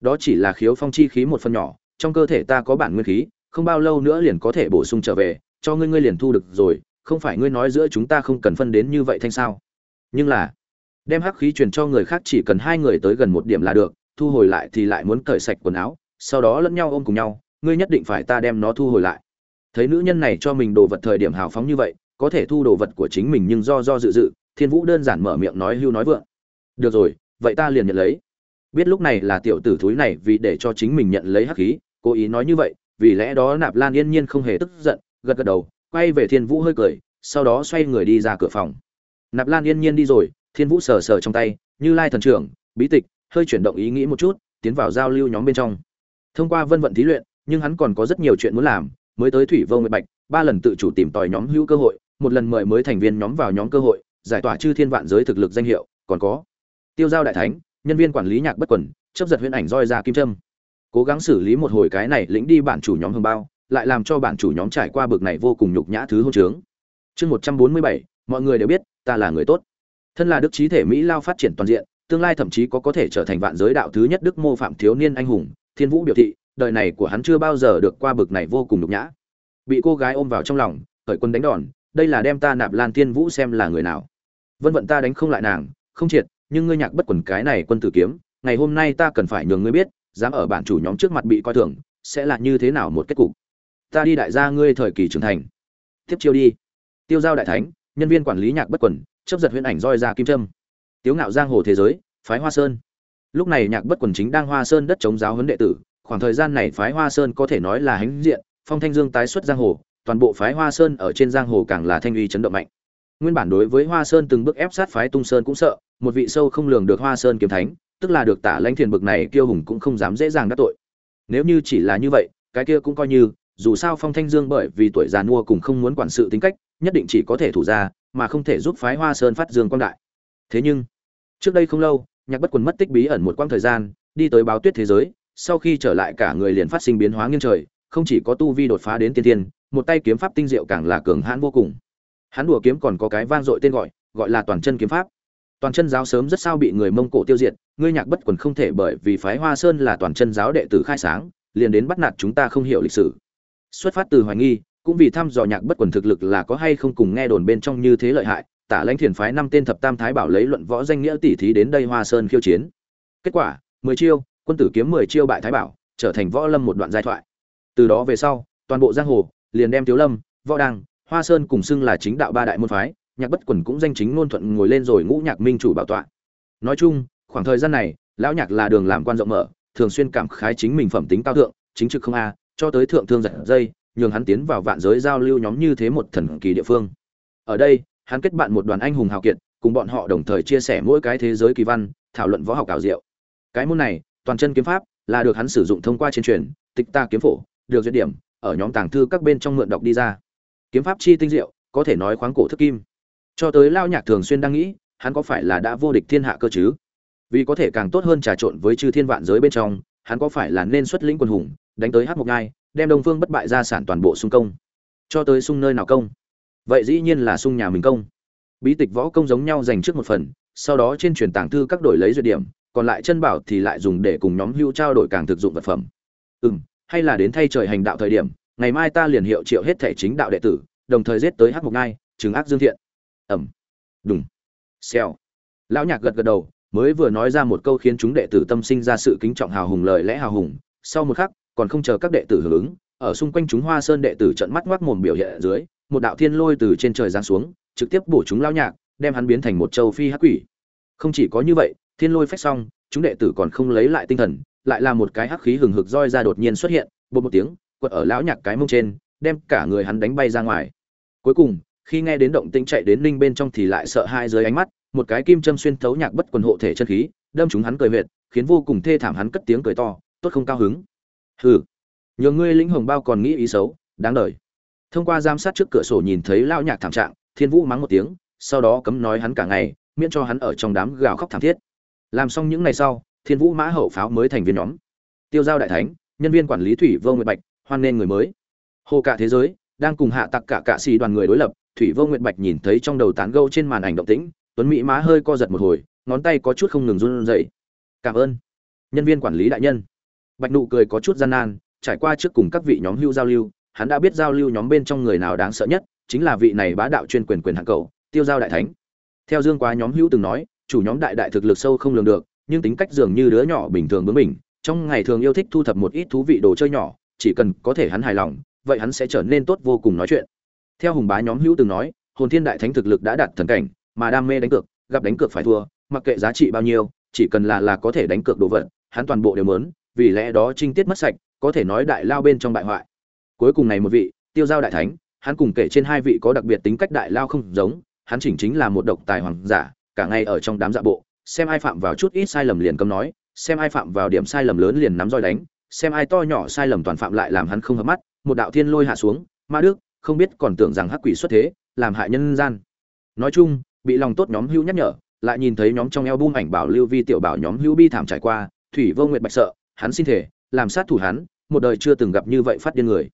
Đó chỉ là khiếu phong chi khí một phần nhỏ, trong cơ thể ta có bản nguyên khí, không bao lâu nữa liền có thể bổ sung trở về, cho ngươi ngươi liền thu được rồi, không phải ngươi nói giữa chúng ta không cần phân đến như vậy thanh sao. Nhưng là, đem hắc khí truyền cho người khác chỉ cần hai người tới gần một điểm là được, thu hồi lại thì lại muốn cởi sạch quần áo, sau đó lẫn nhau ôm cùng nhau, ngươi nhất định phải ta đem nó thu hồi lại. Thấy nữ nhân này cho mình đồ vật thời điểm hào phóng như vậy, có thể thu đồ vật của chính mình nhưng do do dự dự, thiên vũ đơn giản mở miệng nói hưu nói vượng được rồi, vậy ta liền nhận lấy. Biết lúc này là tiểu tử thúi này vì để cho chính mình nhận lấy hắc khí, cố ý nói như vậy, vì lẽ đó nạp lan yên nhiên không hề tức giận, gật gật đầu, quay về thiên vũ hơi cười, sau đó xoay người đi ra cửa phòng. Nạp lan yên nhiên đi rồi, thiên vũ sờ sờ trong tay, như lai thần trưởng, bí tịch, hơi chuyển động ý nghĩ một chút, tiến vào giao lưu nhóm bên trong. Thông qua vân vận thí luyện, nhưng hắn còn có rất nhiều chuyện muốn làm, mới tới thủy vô nguyệt bạch, ba lần tự chủ tìm tòi nhóm hữu cơ hội, một lần mời mới thành viên nhóm vào nhóm cơ hội, giải tỏa chư thiên vạn giới thực lực danh hiệu, còn có tiêu giao đại thánh, nhân viên quản lý nhạc bất quẩn chấp giật huyễn ảnh roi ra kim trâm cố gắng xử lý một hồi cái này lĩnh đi bản chủ nhóm hồng bao, lại làm cho bản chủ nhóm trải qua bực này vô cùng nhục nhã thứ hôn trướng chương một trăm bốn mươi bảy, mọi người đều biết, ta là người tốt. Thân là đức trí thể mỹ lao phát triển toàn diện, tương lai thậm chí có có thể trở thành vạn giới đạo thứ nhất đức mô phạm thiếu niên anh hùng, thiên vũ biểu thị, đời này của hắn chưa bao giờ được qua bực này vô cùng nhục nhã. Bị cô gái ôm vào trong lòng khởi quân đánh đòn, đây là đem ta nạp lan thiên vũ xem là người nào. Vân vận ta đánh không lại nàng, không triệt nhưng ngươi nhạc bất quần cái này quân tử kiếm, ngày hôm nay ta cần phải nhường ngươi biết, dám ở bản chủ nhóm trước mặt bị coi thường, sẽ là như thế nào một kết cục. Ta đi đại gia ngươi thời kỳ trưởng thành. Tiếp chiêu đi. Tiêu giao đại thánh, nhân viên quản lý nhạc bất quần chấp giật huyễn ảnh roi ra kim trâm tiếu ngạo giang hồ thế giới, phái hoa sơn. Lúc này nhạc bất quần chính đang hoa sơn đất chống giáo huấn đệ tử, khoảng thời gian này phái hoa sơn có thể nói là hãnh diện, phong thanh dương tái xuất giang hồ, toàn bộ phái hoa sơn ở trên giang hồ càng là thanh uy chấn động mạnh nguyên bản đối với hoa sơn từng bước ép sát phái tung sơn cũng sợ, một vị sâu không lường được hoa sơn kiếm thánh, tức là được tả lãnh thiền bực này kiêu hùng cũng không dám dễ dàng đắc tội. Nếu như chỉ là như vậy, cái kia cũng coi như, dù sao phong thanh dương bởi vì tuổi già mua cùng không muốn quản sự tính cách, nhất định chỉ có thể thủ ra, mà không thể giúp phái hoa sơn phát dương quang đại. Thế nhưng, trước đây không lâu, nhạc bất quần mất tích bí ẩn một quãng thời gian, đi tới báo tuyết thế giới, sau khi trở lại cả người liền phát sinh biến hóa nghiêng trời, không chỉ có tu vi đột phá đến tiên tiên một tay kiếm pháp tinh diệu càng là cường hãn vô cùng hắn đùa kiếm còn có cái vang dội tên gọi gọi là toàn chân kiếm pháp. Toàn chân giáo sớm rất sao bị người mông cổ tiêu diệt, ngươi nhạc bất quần không thể bởi vì phái hoa sơn là toàn chân giáo đệ tử khai sáng, liền đến bắt nạt chúng ta không hiểu lịch sử. Xuất phát từ hoài nghi, cũng vì thăm dò nhạc bất quần thực lực là có hay không cùng nghe đồn bên trong như thế lợi hại, tả lãnh thiền phái năm tên thập tam thái bảo lấy luận võ danh nghĩa tỷ thí đến đây hoa sơn khiêu chiến. Kết quả, mười chiêu, quân tử kiếm mười chiêu bại thái bảo, trở thành võ lâm một đoạn giai thoại. Từ đó về sau, toàn bộ giang hồ liền đem thiếu lâm, võ đăng hoa sơn cùng xưng là chính đạo ba đại môn phái, nhạc bất quần cũng danh chính ngôn thuận ngồi lên rồi ngũ nhạc minh chủ bảo tọa. Nói chung, khoảng thời gian này, lão nhạc là đường làm quan rộng mở, thường xuyên cảm khái chính mình phẩm tính cao thượng, chính trực không a, cho tới thượng thương giật dây, nhường hắn tiến vào vạn giới giao lưu nhóm như thế một thần kỳ địa phương. Ở đây, hắn kết bạn một đoàn anh hùng hào kiệt, cùng bọn họ đồng thời chia sẻ mỗi cái thế giới kỳ văn, thảo luận võ học ảo diệu. Cái môn này, toàn chân kiếm pháp, là được hắn sử dụng thông qua trên truyền, tịch ta kiếm phổ, được duyệt điểm, ở nhóm tàng thư các bên trong mượn đọc đi ra kiếm pháp chi tinh diệu, có thể nói khoáng cổ thức kim. Cho tới lao nhạc thường xuyên đang nghĩ, hắn có phải là đã vô địch thiên hạ cơ chứ? Vì có thể càng tốt hơn trà trộn với chư thiên vạn giới bên trong, hắn có phải là nên xuất lĩnh quân hùng, đánh tới hát một ngai đem đông phương bất bại gia sản toàn bộ xung công? Cho tới xung nơi nào công? Vậy dĩ nhiên là xung nhà mình công. Bí tịch võ công giống nhau dành trước một phần, sau đó trên truyền tảng thư các đổi lấy duyệt điểm, còn lại chân bảo thì lại dùng để cùng nhóm hưu trao đổi càng thực dụng vật phẩm. Ừ m hay là đến thay trời hành đạo thời điểm ngày mai ta liền hiệu triệu hết thể chính đạo đệ tử, đồng thời giết tới hắc mục ngai chứng ác dương thiện. Ẩm đúng xèo. Lão nhạc gật gật đầu, mới vừa nói ra một câu khiến chúng đệ tử tâm sinh ra sự kính trọng hào hùng lời lẽ hào hùng, sau một khắc, còn không chờ các đệ tử hưởng ứng, ở xung quanh chúng hoa sơn đệ tử trận mắt ngoác mồm biểu hiện ở dưới, một đạo thiên lôi từ trên trời giáng xuống, trực tiếp bổ chúng lão nhạc, đem hắn biến thành một châu phi hắc quỷ. Không chỉ có như vậy, thiên lôi phách xong, chúng đệ tử còn không lấy lại tinh thần, lại là một cái hắc khí hừng hực roi ra đột nhiên xuất hiện bột một tiếng quật ở lão nhạc cái mông trên, đem cả người hắn đánh bay ra ngoài. Cuối cùng, khi nghe đến động tĩnh chạy đến linh bên trong thì lại sợ hai dưới ánh mắt, một cái kim châm xuyên thấu nhạc bất quần hộ thể chân khí, đâm chúng hắn cười huyệt khiến vô cùng thê thảm hắn cất tiếng cười to, tốt không cao hứng. Hừ, nhờ ngươi lĩnh hồng bao còn nghĩ ý xấu, đáng đời. Thông qua giám sát trước cửa sổ nhìn thấy lão nhạc thảm trạng, thiên vũ mắng một tiếng, sau đó cấm nói hắn cả ngày, miễn cho hắn ở trong đám gào khóc thảm thiết. Làm xong những ngày sau, thiên vũ mã hậu pháo mới thành viên nhóm. Tiêu giao đại thánh, nhân viên quản lý thủy vô nguyệt bạch hoan nên người mới. Hồ cả thế giới, đang cùng hạ tặc cả cạ xì đoàn người đối lập, thủy vô nguyệt bạch nhìn thấy trong đầu tán gâu trên màn ảnh động tĩnh, tuấn mỹ má hơi co giật một hồi, ngón tay có chút không ngừng run rẩy. Cảm ơn, nhân viên quản lý đại nhân. Bạch nụ cười có chút gian nan, trải qua trước cùng các vị nhóm hưu giao lưu, hắn đã biết giao lưu nhóm bên trong người nào đáng sợ nhất, chính là vị này bá đạo chuyên quyền quyền hạng cầu tiêu giao đại thánh. Theo dương quá nhóm hữu từng nói, chủ nhóm đại đại thực lực sâu không lường được, nhưng tính cách dường như đứa nhỏ bình thường bướng bỉnh, trong ngày thường yêu thích thu thập một ít thú vị đồ chơi nhỏ chỉ cần có thể hắn hài lòng, vậy hắn sẽ trở nên tốt vô cùng nói chuyện theo hùng bá nhóm hữu từng nói, hồn thiên đại thánh thực lực đã đạt thần cảnh, mà đam mê đánh cược, gặp đánh cược phải thua, mặc kệ giá trị bao nhiêu, chỉ cần là là có thể đánh cược đồ vật, hắn toàn bộ đều muốn. vì lẽ đó trinh tiết mất sạch, có thể nói đại lao bên trong bại hoại cuối cùng này một vị, tiêu giao đại thánh, hắn cùng kể trên hai vị có đặc biệt tính cách đại lao không giống, hắn chỉnh chính là một độc tài hoàng giả, cả ngày ở trong đám dạ bộ, xem ai phạm vào chút ít sai lầm liền cấm nói, xem ai phạm vào điểm sai lầm lớn liền nắm roi đánh xem ai to nhỏ sai lầm toàn phạm lại làm hắn không hợp mắt, một đạo thiên lôi hạ xuống, ma đức, không biết còn tưởng rằng hắc quỷ xuất thế, làm hại nhân gian. Nói chung, bị lòng tốt nhóm hữu nhắc nhở, lại nhìn thấy nhóm trong eo bung ảnh bảo lưu vi tiểu bảo nhóm hữu bi thảm trải qua, thủy vô nguyệt bạch sợ, hắn xin thể làm sát thủ hắn, một đời chưa từng gặp như vậy phát điên người.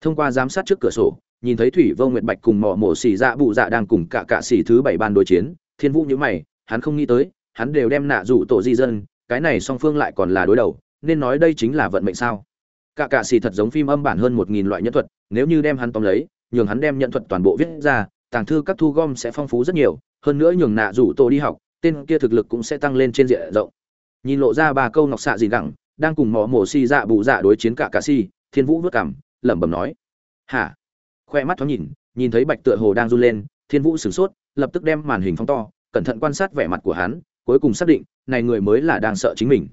Thông qua giám sát trước cửa sổ, nhìn thấy thủy vô nguyệt bạch cùng mỏ mổ xì dạ bụ dạ đang cùng cả cạ xì thứ bảy ban đối chiến, thiên vũ nhữ mày, hắn không nghĩ tới, hắn đều đem nạ rủ tổ di dân, cái này song phương lại còn là đối đầu nên nói đây chính là vận mệnh sao? Cả cạ xì thật giống phim âm bản hơn một nghìn loại nhân thuật, nếu như đem hắn tóm lấy, nhường hắn đem nhận thuật toàn bộ viết ra, tàng thư các thu gom sẽ phong phú rất nhiều, hơn nữa nhường nạ rủ tổ đi học, tên kia thực lực cũng sẽ tăng lên trên diện rộng. Nhìn lộ ra ba câu ngọc xạ gì gẳng, đang cùng mỏ mổ xì dạ bụ dạ đối chiến cả cạ xì, thiên vũ vất cảm, lẩm bẩm nói, hả? Khoe mắt thoáng nhìn nhìn thấy bạch tựa hồ đang run lên, thiên vũ sửng sốt, lập tức đem màn hình phóng to, cẩn thận quan sát vẻ mặt của hắn, cuối cùng xác định, này người mới là đang sợ chính mình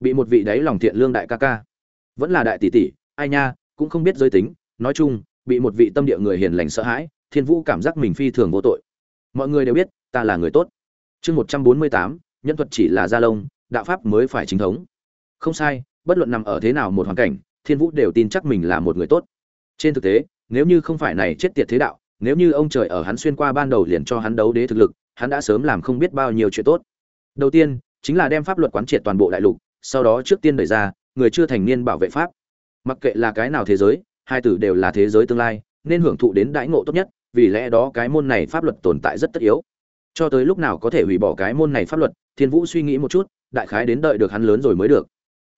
bị một vị đáy lòng thiện lương đại ca ca. Vẫn là đại tỷ tỷ, ai nha, cũng không biết giới tính, nói chung, bị một vị tâm địa người hiền lành sợ hãi, thiên vũ cảm giác mình phi thường vô tội. Mọi người đều biết, ta là người tốt. Chương một trăm bốn mươi tám, nhân thuật chỉ là gia lông, đạo pháp mới phải chính thống. Không sai, bất luận nằm ở thế nào một hoàn cảnh, thiên vũ đều tin chắc mình là một người tốt. Trên thực tế, nếu như không phải này chết tiệt thế đạo, nếu như ông trời ở hắn xuyên qua ban đầu liền cho hắn đấu đế thực lực, hắn đã sớm làm không biết bao nhiêu chuyện tốt. Đầu tiên, chính là đem pháp luật quán triệt toàn bộ đại lục sau đó trước tiên đẩy ra, người chưa thành niên bảo vệ pháp. Mặc kệ là cái nào thế giới, hai tử đều là thế giới tương lai, nên hưởng thụ đến đãi ngộ tốt nhất, vì lẽ đó cái môn này pháp luật tồn tại rất tất yếu. Cho tới lúc nào có thể hủy bỏ cái môn này pháp luật, thiên vũ suy nghĩ một chút, đại khái đến đợi được hắn lớn rồi mới được.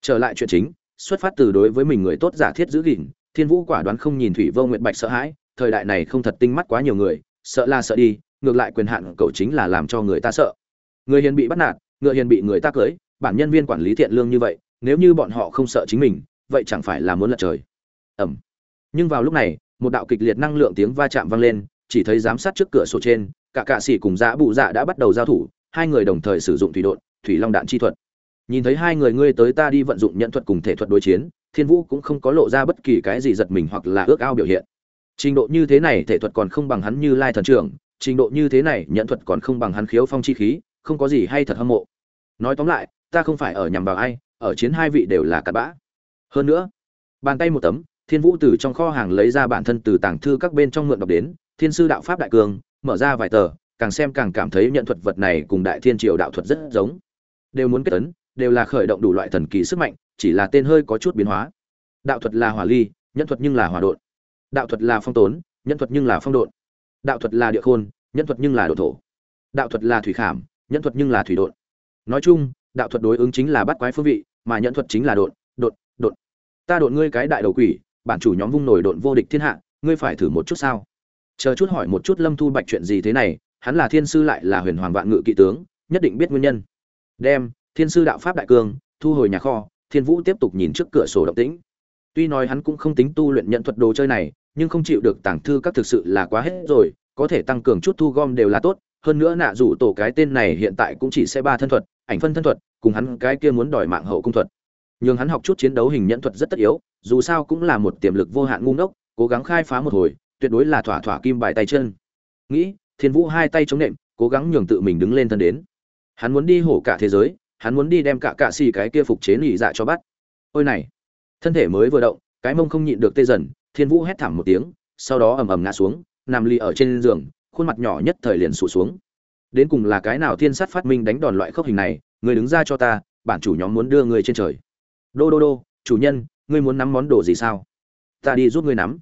Trở lại chuyện chính, xuất phát từ đối với mình người tốt giả thiết giữ gìn, thiên vũ quả đoán không nhìn thủy vô nguyện bạch sợ hãi, thời đại này không thật tinh mắt quá nhiều người, sợ là sợ đi, ngược lại quyền hạn cậu chính là làm cho người ta sợ. Người hiền bị bắt nạt, ngựa hiền bị người ta cưới bản nhân viên quản lý thiện lương như vậy, nếu như bọn họ không sợ chính mình, vậy chẳng phải là muốn lật trời. Ẩm. Nhưng vào lúc này, một đạo kịch liệt năng lượng tiếng va chạm vang lên, chỉ thấy giám sát trước cửa sổ trên, cả cạ sĩ cùng dạ dã bụ dạ đã bắt đầu giao thủ, hai người đồng thời sử dụng thủy đột thủy long đạn chi thuật. Nhìn thấy hai người ngươi tới ta đi vận dụng nhận thuật cùng thể thuật đối chiến, thiên vũ cũng không có lộ ra bất kỳ cái gì giật mình hoặc là ước ao biểu hiện. Trình độ như thế này thể thuật còn không bằng hắn như lai thần trưởng, trình độ như thế này nhận thuật còn không bằng hắn khiếu phong chi khí, không có gì hay thật hâm mộ. Nói tóm lại ta không phải ở nhằm vào ai, ở chiến hai vị đều là cặn bã. Hơn nữa, bàn tay một tấm, thiên vũ từ trong kho hàng lấy ra bản thân từ tàng thư các bên trong mượn đọc đến, thiên sư đạo pháp đại cường, mở ra vài tờ, càng xem càng cảm thấy nhận thuật vật này cùng đại thiên triều đạo thuật rất giống. Đều muốn kết tấn đều là khởi động đủ loại thần kỳ sức mạnh, chỉ là tên hơi có chút biến hóa. Đạo thuật là hỏa ly, nhân thuật nhưng là hỏa độn. Đạo thuật là phong tốn, nhân thuật nhưng là phong độn. Đạo thuật là địa khôn, nhân thuật nhưng là độ thổ. Đạo thuật là thủy khảm, nhân thuật nhưng là thủy độn. Nói chung đạo thuật đối ứng chính là bắt quái phương vị, mà nhận thuật chính là độn độn độn. Ta độn ngươi cái đại đầu quỷ, bản chủ nhóm vung nổi độn vô địch thiên hạ, ngươi phải thử một chút sao? Chờ chút hỏi một chút lâm thu bạch chuyện gì thế này, hắn là thiên sư lại là huyền hoàng vạn ngự kỵ tướng, nhất định biết nguyên nhân. Đem, thiên sư đạo pháp đại cương thu hồi nhà kho, thiên vũ tiếp tục nhìn trước cửa sổ động tĩnh. Tuy nói hắn cũng không tính tu luyện nhận thuật đồ chơi này, nhưng không chịu được tàng thư các thực sự là quá hết rồi, có thể tăng cường chút thu gom đều là tốt, hơn nữa nạ rủ tổ cái tên này hiện tại cũng chỉ sẽ ba thân thuật ảnh phân thân thuật, cùng hắn cái kia muốn đòi mạng hậu cung thuật. Nhưng hắn học chút chiến đấu hình nhẫn thuật rất tất yếu, dù sao cũng là một tiềm lực vô hạn ngu ngốc, cố gắng khai phá một hồi, tuyệt đối là thỏa thỏa kim bài tay chân. Nghĩ, thiên vũ hai tay chống nệm cố gắng nhường tự mình đứng lên thân đến. Hắn muốn đi hổ cả thế giới, hắn muốn đi đem cả cạ xì cái kia phục chế nỉ dạ cho bắt. Ôi này, thân thể mới vừa động, cái mông không nhịn được tê dần, thiên vũ hét thảm một tiếng, sau đó ầm ầm ngã xuống, nằm lì ở trên giường, khuôn mặt nhỏ nhất thời liền sụt xuống đến cùng là cái nào thiên sát phát minh đánh đòn loại khốc hình này, người đứng ra cho ta, bản chủ nhóm muốn đưa người trên trời. Đô đô đô, chủ nhân, ngươi muốn nắm món đồ gì sao? Ta đi giúp ngươi nắm.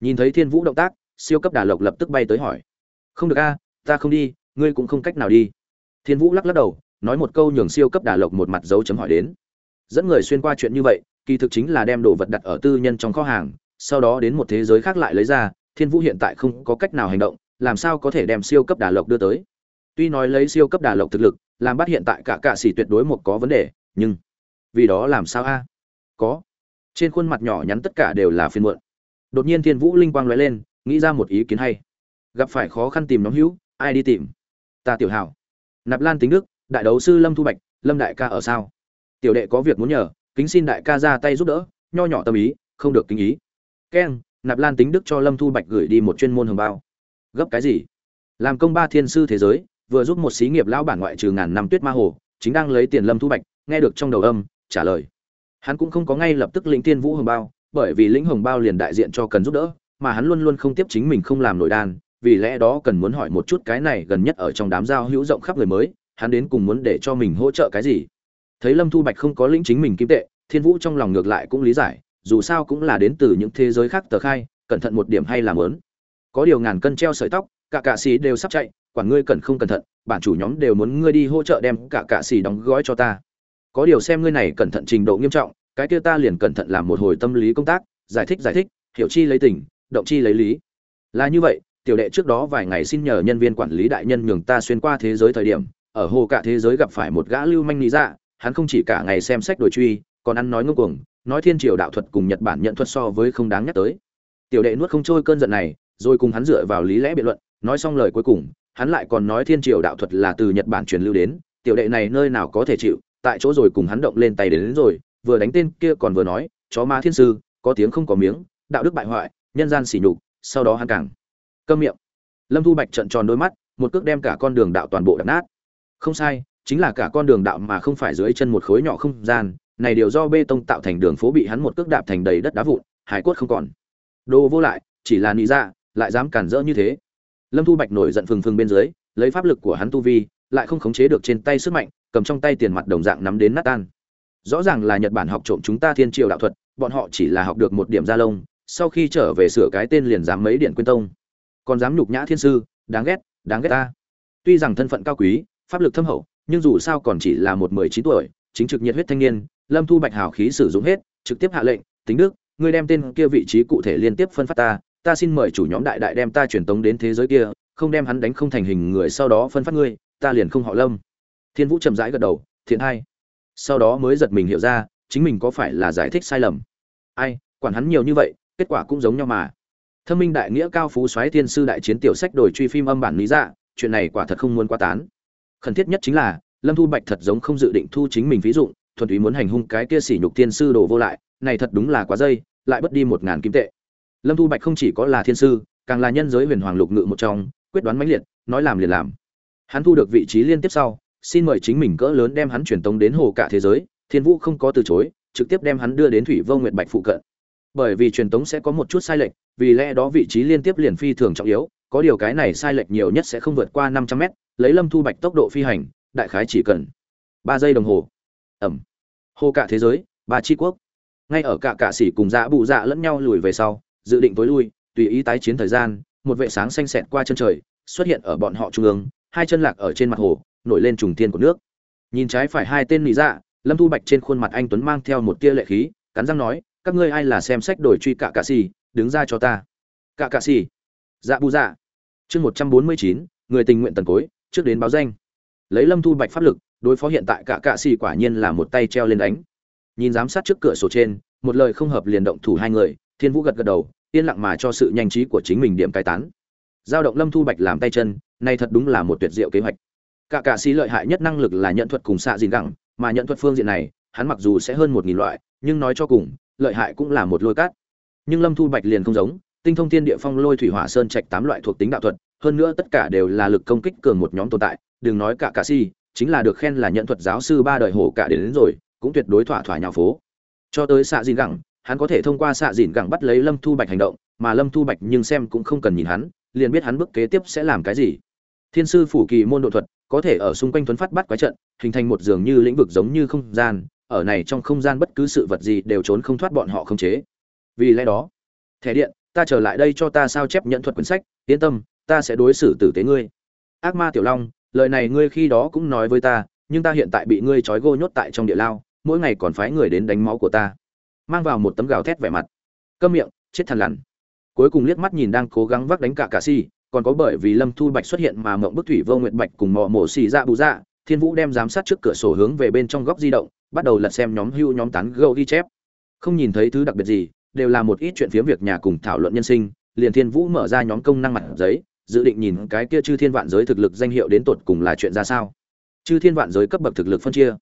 Nhìn thấy thiên vũ động tác, siêu cấp đà lộc lập tức bay tới hỏi. Không được a, ta không đi, ngươi cũng không cách nào đi. Thiên vũ lắc lắc đầu, nói một câu nhường siêu cấp đà lộc một mặt dấu chấm hỏi đến. Dẫn người xuyên qua chuyện như vậy, kỳ thực chính là đem đồ vật đặt ở tư nhân trong kho hàng, sau đó đến một thế giới khác lại lấy ra, thiên vũ hiện tại không có cách nào hành động, làm sao có thể đem siêu cấp đà lộc đưa tới? Tuy nói lấy siêu cấp đà lộc thực lực, làm bắt hiện tại cả cạ xỉ tuyệt đối một có vấn đề, nhưng vì đó làm sao a? Có. Trên khuôn mặt nhỏ nhắn tất cả đều là phiên muộn. Đột nhiên thiên vũ linh quang lóe lên, nghĩ ra một ý kiến hay. Gặp phải khó khăn tìm nhóm hữu, ai đi tìm? Ta tiểu hảo. Nạp lan tính đức, đại đấu sư lâm thu bạch, lâm đại ca ở sao? Tiểu đệ có việc muốn nhờ, kính xin đại ca ra tay giúp đỡ, nho nhỏ tâm ý, không được kính ý. Keng, nạp lan tính đức cho lâm thu bạch gửi đi một chuyên môn hồng bao. Gấp cái gì? Làm công ba thiên sư thế giới vừa giúp một xí nghiệp lão bản ngoại trừ ngàn năm tuyết ma hồ, chính đang lấy tiền lâm thu bạch, nghe được trong đầu âm, trả lời. Hắn cũng không có ngay lập tức lĩnh tiên vũ hồng bao, bởi vì lĩnh hồng bao liền đại diện cho cần giúp đỡ, mà hắn luôn luôn không tiếp chính mình không làm nổi đan vì lẽ đó cần muốn hỏi một chút cái này gần nhất ở trong đám giao hữu rộng khắp người mới, hắn đến cùng muốn để cho mình hỗ trợ cái gì. Thấy lâm thu bạch không có lĩnh chính mình kim tệ, thiên vũ trong lòng ngược lại cũng lý giải, dù sao cũng là đến từ những thế giới khác tờ khai, cẩn thận một điểm hay làm lớn. Có điều ngàn cân treo sợi tóc, cả cạ xì đều sắp chạy quản ngươi cần không cẩn thận, bản chủ nhóm đều muốn ngươi đi hỗ trợ đem cả cạ xì đóng gói cho ta. Có điều xem ngươi này cẩn thận trình độ nghiêm trọng, cái kia ta liền cẩn thận làm một hồi tâm lý công tác, giải thích giải thích, hiểu chi lấy tình, động chi lấy lý. Là như vậy, tiểu đệ trước đó vài ngày xin nhờ nhân viên quản lý đại nhân nhường ta xuyên qua thế giới thời điểm, ở hồ cả thế giới gặp phải một gã lưu manh lý dạ hắn không chỉ cả ngày xem sách đổi truy, còn ăn nói ngông cuồng, nói thiên triều đạo thuật cùng nhật bản nhận thuật so với không đáng nhắc tới. Tiểu đệ nuốt không trôi cơn giận này, rồi cùng hắn dựa vào lý lẽ biện luận, nói xong lời cuối cùng hắn lại còn nói thiên triều đạo thuật là từ nhật bản truyền lưu đến tiểu đệ này nơi nào có thể chịu tại chỗ rồi cùng hắn động lên tay đến, đến rồi vừa đánh tên kia còn vừa nói chó ma thiên sư có tiếng không có miếng đạo đức bại hoại nhân gian sỉ nhục sau đó hắn càng câm miệng. Lâm thu bạch trận tròn đôi mắt một cước đem cả con đường đạo toàn bộ đập nát. Không sai chính là cả con đường đạo mà không phải dưới chân một khối nhỏ không gian này đều do bê tông tạo thành đường phố bị hắn một cước đạp thành đầy đất đá vụn hải cốt không còn. Đồ vô lại chỉ là nị dạ, lại dám cản rỡ như thế lâm thu bạch nổi giận phừng phừng bên dưới, lấy pháp lực của hắn tu vi, lại không khống chế được trên tay sức mạnh, cầm trong tay tiền mặt đồng dạng nắm đến nát tan. Rõ ràng là nhật bản học trộm chúng ta thiên triều đạo thuật, bọn họ chỉ là học được một điểm gia lông, sau khi trở về sửa cái tên liền dám mấy điện quyên tông. Còn dám nhục nhã thiên sư, đáng ghét đáng ghét ta. Tuy rằng thân phận cao quý, pháp lực thâm hậu, nhưng dù sao còn chỉ là một mười chín tuổi, chính trực nhiệt huyết thanh niên, lâm thu bạch hào khí sử dụng hết, trực tiếp hạ lệnh, tính đức, ngươi đem tên kia vị trí cụ thể liên tiếp phân phát ta ta xin mời chủ nhóm đại đại đem ta truyền tống đến thế giới kia, không đem hắn đánh không thành hình người, sau đó phân phát ngươi, ta liền không họ lâm. Thiên vũ chậm rãi gật đầu, thiện hai sau đó mới giật mình hiểu ra, chính mình có phải là giải thích sai lầm. Ai, quản hắn nhiều như vậy, kết quả cũng giống nhau mà. Thâm minh đại nghĩa cao phú xoáy thiên sư đại chiến tiểu sách đổi truy phim âm bản lý dạ chuyện này quả thật không muốn quá tán. Khẩn thiết nhất chính là, lâm thu bạch thật giống không dự định thu chính mình ví dụ thuần túy muốn hành hung cái kia sỉ nhục thiên sư đồ vô lại, này thật đúng là quá dây, lại bất đi một ngàn kim tệ lâm thu bạch không chỉ có là thiên sư, càng là nhân giới huyền hoàng lục ngự một trong, quyết đoán mãnh liệt, nói làm liền làm. Hắn thu được vị trí liên tiếp sau, xin mời chính mình cỡ lớn đem hắn truyền tống đến hồ cả thế giới, thiên vũ không có từ chối, trực tiếp đem hắn đưa đến thủy vô nguyệt bạch phụ cận. Bởi vì truyền tống sẽ có một chút sai lệch, vì lẽ đó vị trí liên tiếp liền phi thường trọng yếu, có điều cái này sai lệch nhiều nhất sẽ không vượt qua năm trăm mét, lấy lâm thu bạch tốc độ phi hành, đại khái chỉ cần ba giây đồng hồ. Ẩm. Hồ cả thế giới, ba tri quốc. Ngay ở cả cạ sĩ cùng dạ bụ dạ lẫn nhau lùi về sau dự định tối lui, tùy ý tái chiến thời gian, một vệ sáng xanh xẹt qua chân trời, xuất hiện ở bọn họ trung ương, hai chân lạc ở trên mặt hồ, nổi lên trùng thiên của nước. Nhìn trái phải hai tên nị dạ lâm thu bạch trên khuôn mặt anh tuấn mang theo một tia lệ khí, cắn răng nói, các ngươi ai là xem sách đổi truy cả cạ xì, đứng ra cho ta. Cả cạ xì? Dạ bù dạ. Chương một trăm bốn mươi chín, người tình nguyện tần cối, trước đến báo danh. Lấy lâm thu bạch pháp lực, đối phó hiện tại cả cạ xì quả nhiên là một tay treo lên đánh. Nhìn giám sát trước cửa sổ trên, một lời không hợp liền động thủ hai người thiên vũ gật gật đầu yên lặng mà cho sự nhanh trí của chính mình điểm cai tán. Giao động lâm thu bạch làm tay chân này thật đúng là một tuyệt diệu kế hoạch. Cả Cả xí lợi hại nhất năng lực là nhận thuật cùng xạ dìn gẳng mà nhận thuật phương diện này hắn mặc dù sẽ hơn một nghìn loại nhưng nói cho cùng lợi hại cũng là một lôi cát. Nhưng lâm thu bạch liền không giống tinh thông thiên địa phong lôi thủy hỏa sơn trạch tám loại thuộc tính đạo thuật hơn nữa tất cả đều là lực công kích cường một nhóm tồn tại đừng nói cả Cả si chính là được khen là nhận thuật giáo sư ba đời hổ cả đến, đến rồi cũng tuyệt đối thỏa thỏa nhà phố. Cho tới xạ dìn gẳng hắn có thể thông qua xạ dìn gẳng bắt lấy lâm thu bạch hành động, mà lâm thu bạch nhưng xem cũng không cần nhìn hắn, liền biết hắn bước kế tiếp sẽ làm cái gì. Thiên sư phủ kỳ môn độ thuật, có thể ở xung quanh tuấn phát bắt quái trận, hình thành một giường như lĩnh vực giống như không gian, ở này trong không gian bất cứ sự vật gì đều trốn không thoát bọn họ không chế. Vì lẽ đó, thẻ điện, ta trở lại đây cho ta sao chép nhận thuật quyển sách, yên tâm, ta sẽ đối xử tử tế ngươi. Ác ma tiểu long, lời này ngươi khi đó cũng nói với ta, nhưng ta hiện tại bị ngươi trói gô nhốt tại trong địa lao, mỗi ngày còn phái người đến đánh máu của ta mang vào một tấm gào thét vẻ mặt. Câm miệng, chết thằn lằn. Cuối cùng liếc mắt nhìn đang cố gắng vác đánh cả cà si, còn có bởi vì lâm thu bạch xuất hiện mà mộng bức thủy vô nguyệt bạch cùng mò mổ xì ra bù ra, thiên vũ đem giám sát trước cửa sổ hướng về bên trong góc di động, bắt đầu lật xem nhóm hưu nhóm tán gâu ghi chép. Không nhìn thấy thứ đặc biệt gì, đều là một ít chuyện phiếm việc nhà cùng thảo luận nhân sinh, liền thiên vũ mở ra nhóm công năng mặt giấy, dự định nhìn cái kia chư thiên vạn giới thực lực danh hiệu đến tột cùng là chuyện ra sao. Chư thiên vạn giới cấp bậc thực lực phân chia.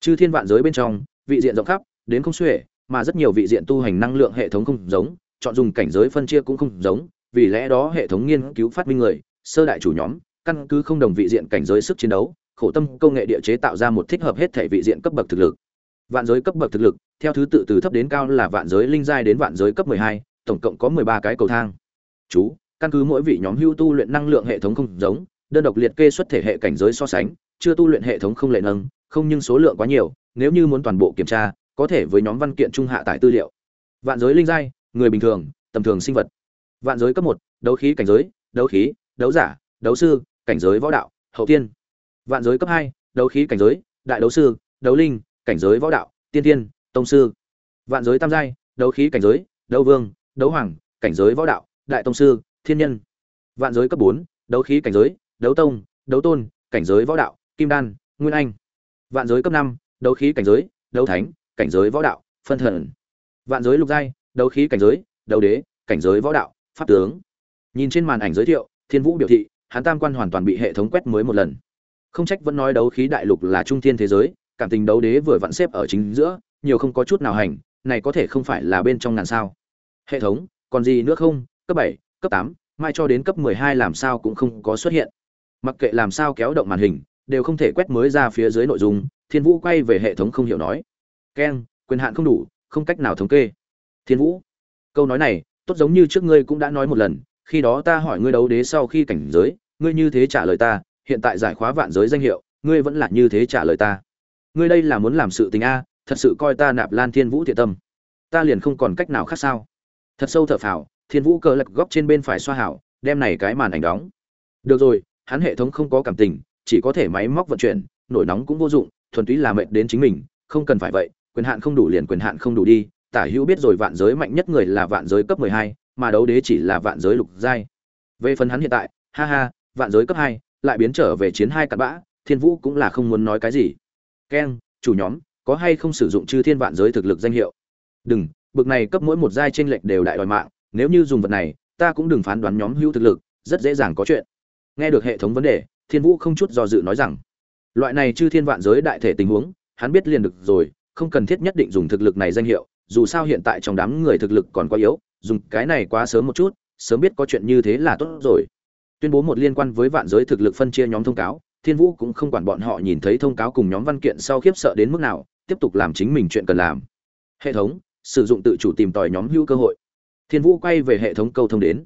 Chư thiên vạn giới bên trong, vị diện rộng khắp, đến không xuể mà rất nhiều vị diện tu hành năng lượng hệ thống không giống chọn dùng cảnh giới phân chia cũng không giống vì lẽ đó hệ thống nghiên cứu phát minh người sơ đại chủ nhóm căn cứ không đồng vị diện cảnh giới sức chiến đấu khổ tâm công nghệ địa chế tạo ra một thích hợp hết thể vị diện cấp bậc thực lực. Vạn giới cấp bậc thực lực theo thứ tự từ thấp đến cao là vạn giới linh giai đến vạn giới cấp 12, tổng cộng có 13 cái cầu thang. Chú căn cứ mỗi vị nhóm hưu tu luyện năng lượng hệ thống không giống đơn độc liệt kê xuất thể hệ cảnh giới so sánh chưa tu luyện hệ thống không lệ nâng không nhưng số lượng quá nhiều nếu như muốn toàn bộ kiểm tra có thể với nhóm văn kiện trung hạ tải tư liệu. Vạn giới linh giai, người bình thường, tầm thường sinh vật. Vạn giới cấp một, đấu khí cảnh giới, đấu khí, đấu giả, đấu sư, cảnh giới võ đạo, hậu tiên. Vạn giới cấp hai, đấu khí cảnh giới, đại đấu sư, đấu linh, cảnh giới võ đạo, tiên tiên, tông sư. Vạn giới tam giai, đấu khí cảnh giới, đấu vương, đấu hoàng, cảnh giới võ đạo, đại tông sư, thiên nhân. Vạn giới cấp bốn, đấu khí cảnh giới, đấu tông, đấu tôn, cảnh giới võ đạo, kim đan, nguyên anh. Vạn giới cấp năm, đấu khí cảnh giới, đấu thánh cảnh giới võ đạo, phân thần. Vạn giới lục giai, đấu khí cảnh giới, đấu đế, cảnh giới võ đạo, pháp tướng. Nhìn trên màn ảnh giới thiệu, thiên vũ biểu thị, hắn tam quan hoàn toàn bị hệ thống quét mới một lần. Không trách vẫn nói đấu khí đại lục là trung thiên thế giới, cảm tình đấu đế vừa vặn xếp ở chính giữa, nhiều không có chút nào hành, này có thể không phải là bên trong ngàn sao. Hệ thống, còn gì nữa không? Cấp bảy, cấp tám, mai cho đến cấp mười hai làm sao cũng không có xuất hiện. Mặc kệ làm sao kéo động màn hình, đều không thể quét mới ra phía dưới nội dung, thiên vũ quay về hệ thống không hiểu nói keng, quyền hạn không đủ, không cách nào thống kê. Thiên vũ, câu nói này, tốt giống như trước ngươi cũng đã nói một lần, khi đó ta hỏi ngươi đấu đế sau khi cảnh giới, ngươi như thế trả lời ta, hiện tại giải khóa vạn giới danh hiệu, ngươi vẫn là như thế trả lời ta. Ngươi đây là muốn làm sự tình a, thật sự coi ta nạp lan thiên vũ thiện tâm. Ta liền không còn cách nào khác sao? Thật sâu thở phào, thiên vũ cờ lật góc trên bên phải xoa hảo, đem này cái màn ảnh đóng. Được rồi, hắn hệ thống không có cảm tình, chỉ có thể máy móc vận chuyển, nổi nóng cũng vô dụng, thuần túy là mệnh đến chính mình, không cần phải vậy quyền hạn không đủ liền quyền hạn không đủ đi, tả hữu biết rồi vạn giới mạnh nhất người là vạn giới cấp mười hai, mà đấu đế chỉ là vạn giới lục giai. Về phần hắn hiện tại, ha ha, vạn giới cấp hai, lại biến trở về chiến hai cặn bã, thiên vũ cũng là không muốn nói cái gì. Keng chủ nhóm, có hay không sử dụng chư thiên vạn giới thực lực danh hiệu? Đừng, bực này cấp mỗi một giai tranh lệch đều đại đòi mạng, nếu như dùng vật này, ta cũng đừng phán đoán nhóm hữu thực lực, rất dễ dàng có chuyện. Nghe được hệ thống vấn đề, thiên vũ không chút do dự nói rằng, loại này chư thiên vạn giới đại thể tình huống, hắn biết liền được rồi không cần thiết nhất định dùng thực lực này danh hiệu, dù sao hiện tại trong đám người thực lực còn quá yếu, dùng cái này quá sớm một chút, sớm biết có chuyện như thế là tốt rồi. Tuyên bố một liên quan với vạn giới thực lực phân chia nhóm thông cáo, thiên vũ cũng không quản bọn họ nhìn thấy thông cáo cùng nhóm văn kiện sau khiếp sợ đến mức nào, tiếp tục làm chính mình chuyện cần làm. Hệ thống, sử dụng tự chủ tìm tòi nhóm hữu cơ hội. Thiên vũ quay về hệ thống câu thông đến.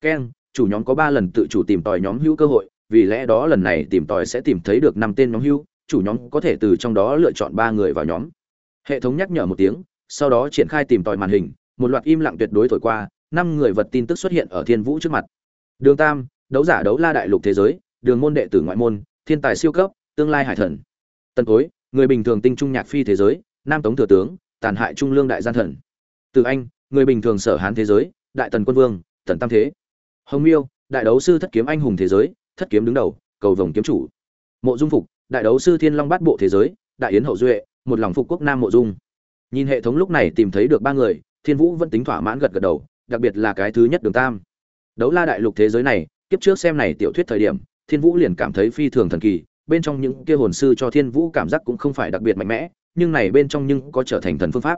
Keng chủ nhóm có ba lần tự chủ tìm tòi nhóm hữu cơ hội, vì lẽ đó lần này tìm tòi sẽ tìm thấy được năm tên nhóm hữu, chủ nhóm có thể từ trong đó lựa chọn ba người vào nhóm hệ thống nhắc nhở một tiếng, sau đó triển khai tìm tòi màn hình, một loạt im lặng tuyệt đối thổi qua, năm người vật tin tức xuất hiện ở thiên vũ trước mặt. Đường tam, đấu giả đấu la đại lục thế giới, đường môn đệ tử ngoại môn, thiên tài siêu cấp, tương lai hải thần. Tần tối, người bình thường tinh trung nhạc phi thế giới, nam tống thừa tướng, tàn hại trung lương đại gian thần. Từ anh, người bình thường sở hán thế giới, đại tần quân vương, tần tam thế. Hồng miêu, đại đấu sư thất kiếm anh hùng thế giới, thất kiếm đứng đầu, cầu vồng kiếm chủ. Mộ dung phục, đại đấu sư thiên long bát bộ thế giới, đại yến hậu duệ một lòng phục quốc nam mộ dung. Nhìn hệ thống lúc này tìm thấy được ba người, thiên vũ vẫn tính thỏa mãn gật gật đầu, đặc biệt là cái thứ nhất đường tam. Đấu la đại lục thế giới này, kiếp trước xem này tiểu thuyết thời điểm, thiên vũ liền cảm thấy phi thường thần kỳ, bên trong những kia hồn sư cho thiên vũ cảm giác cũng không phải đặc biệt mạnh mẽ, nhưng này bên trong nhưng có trở thành thần phương pháp.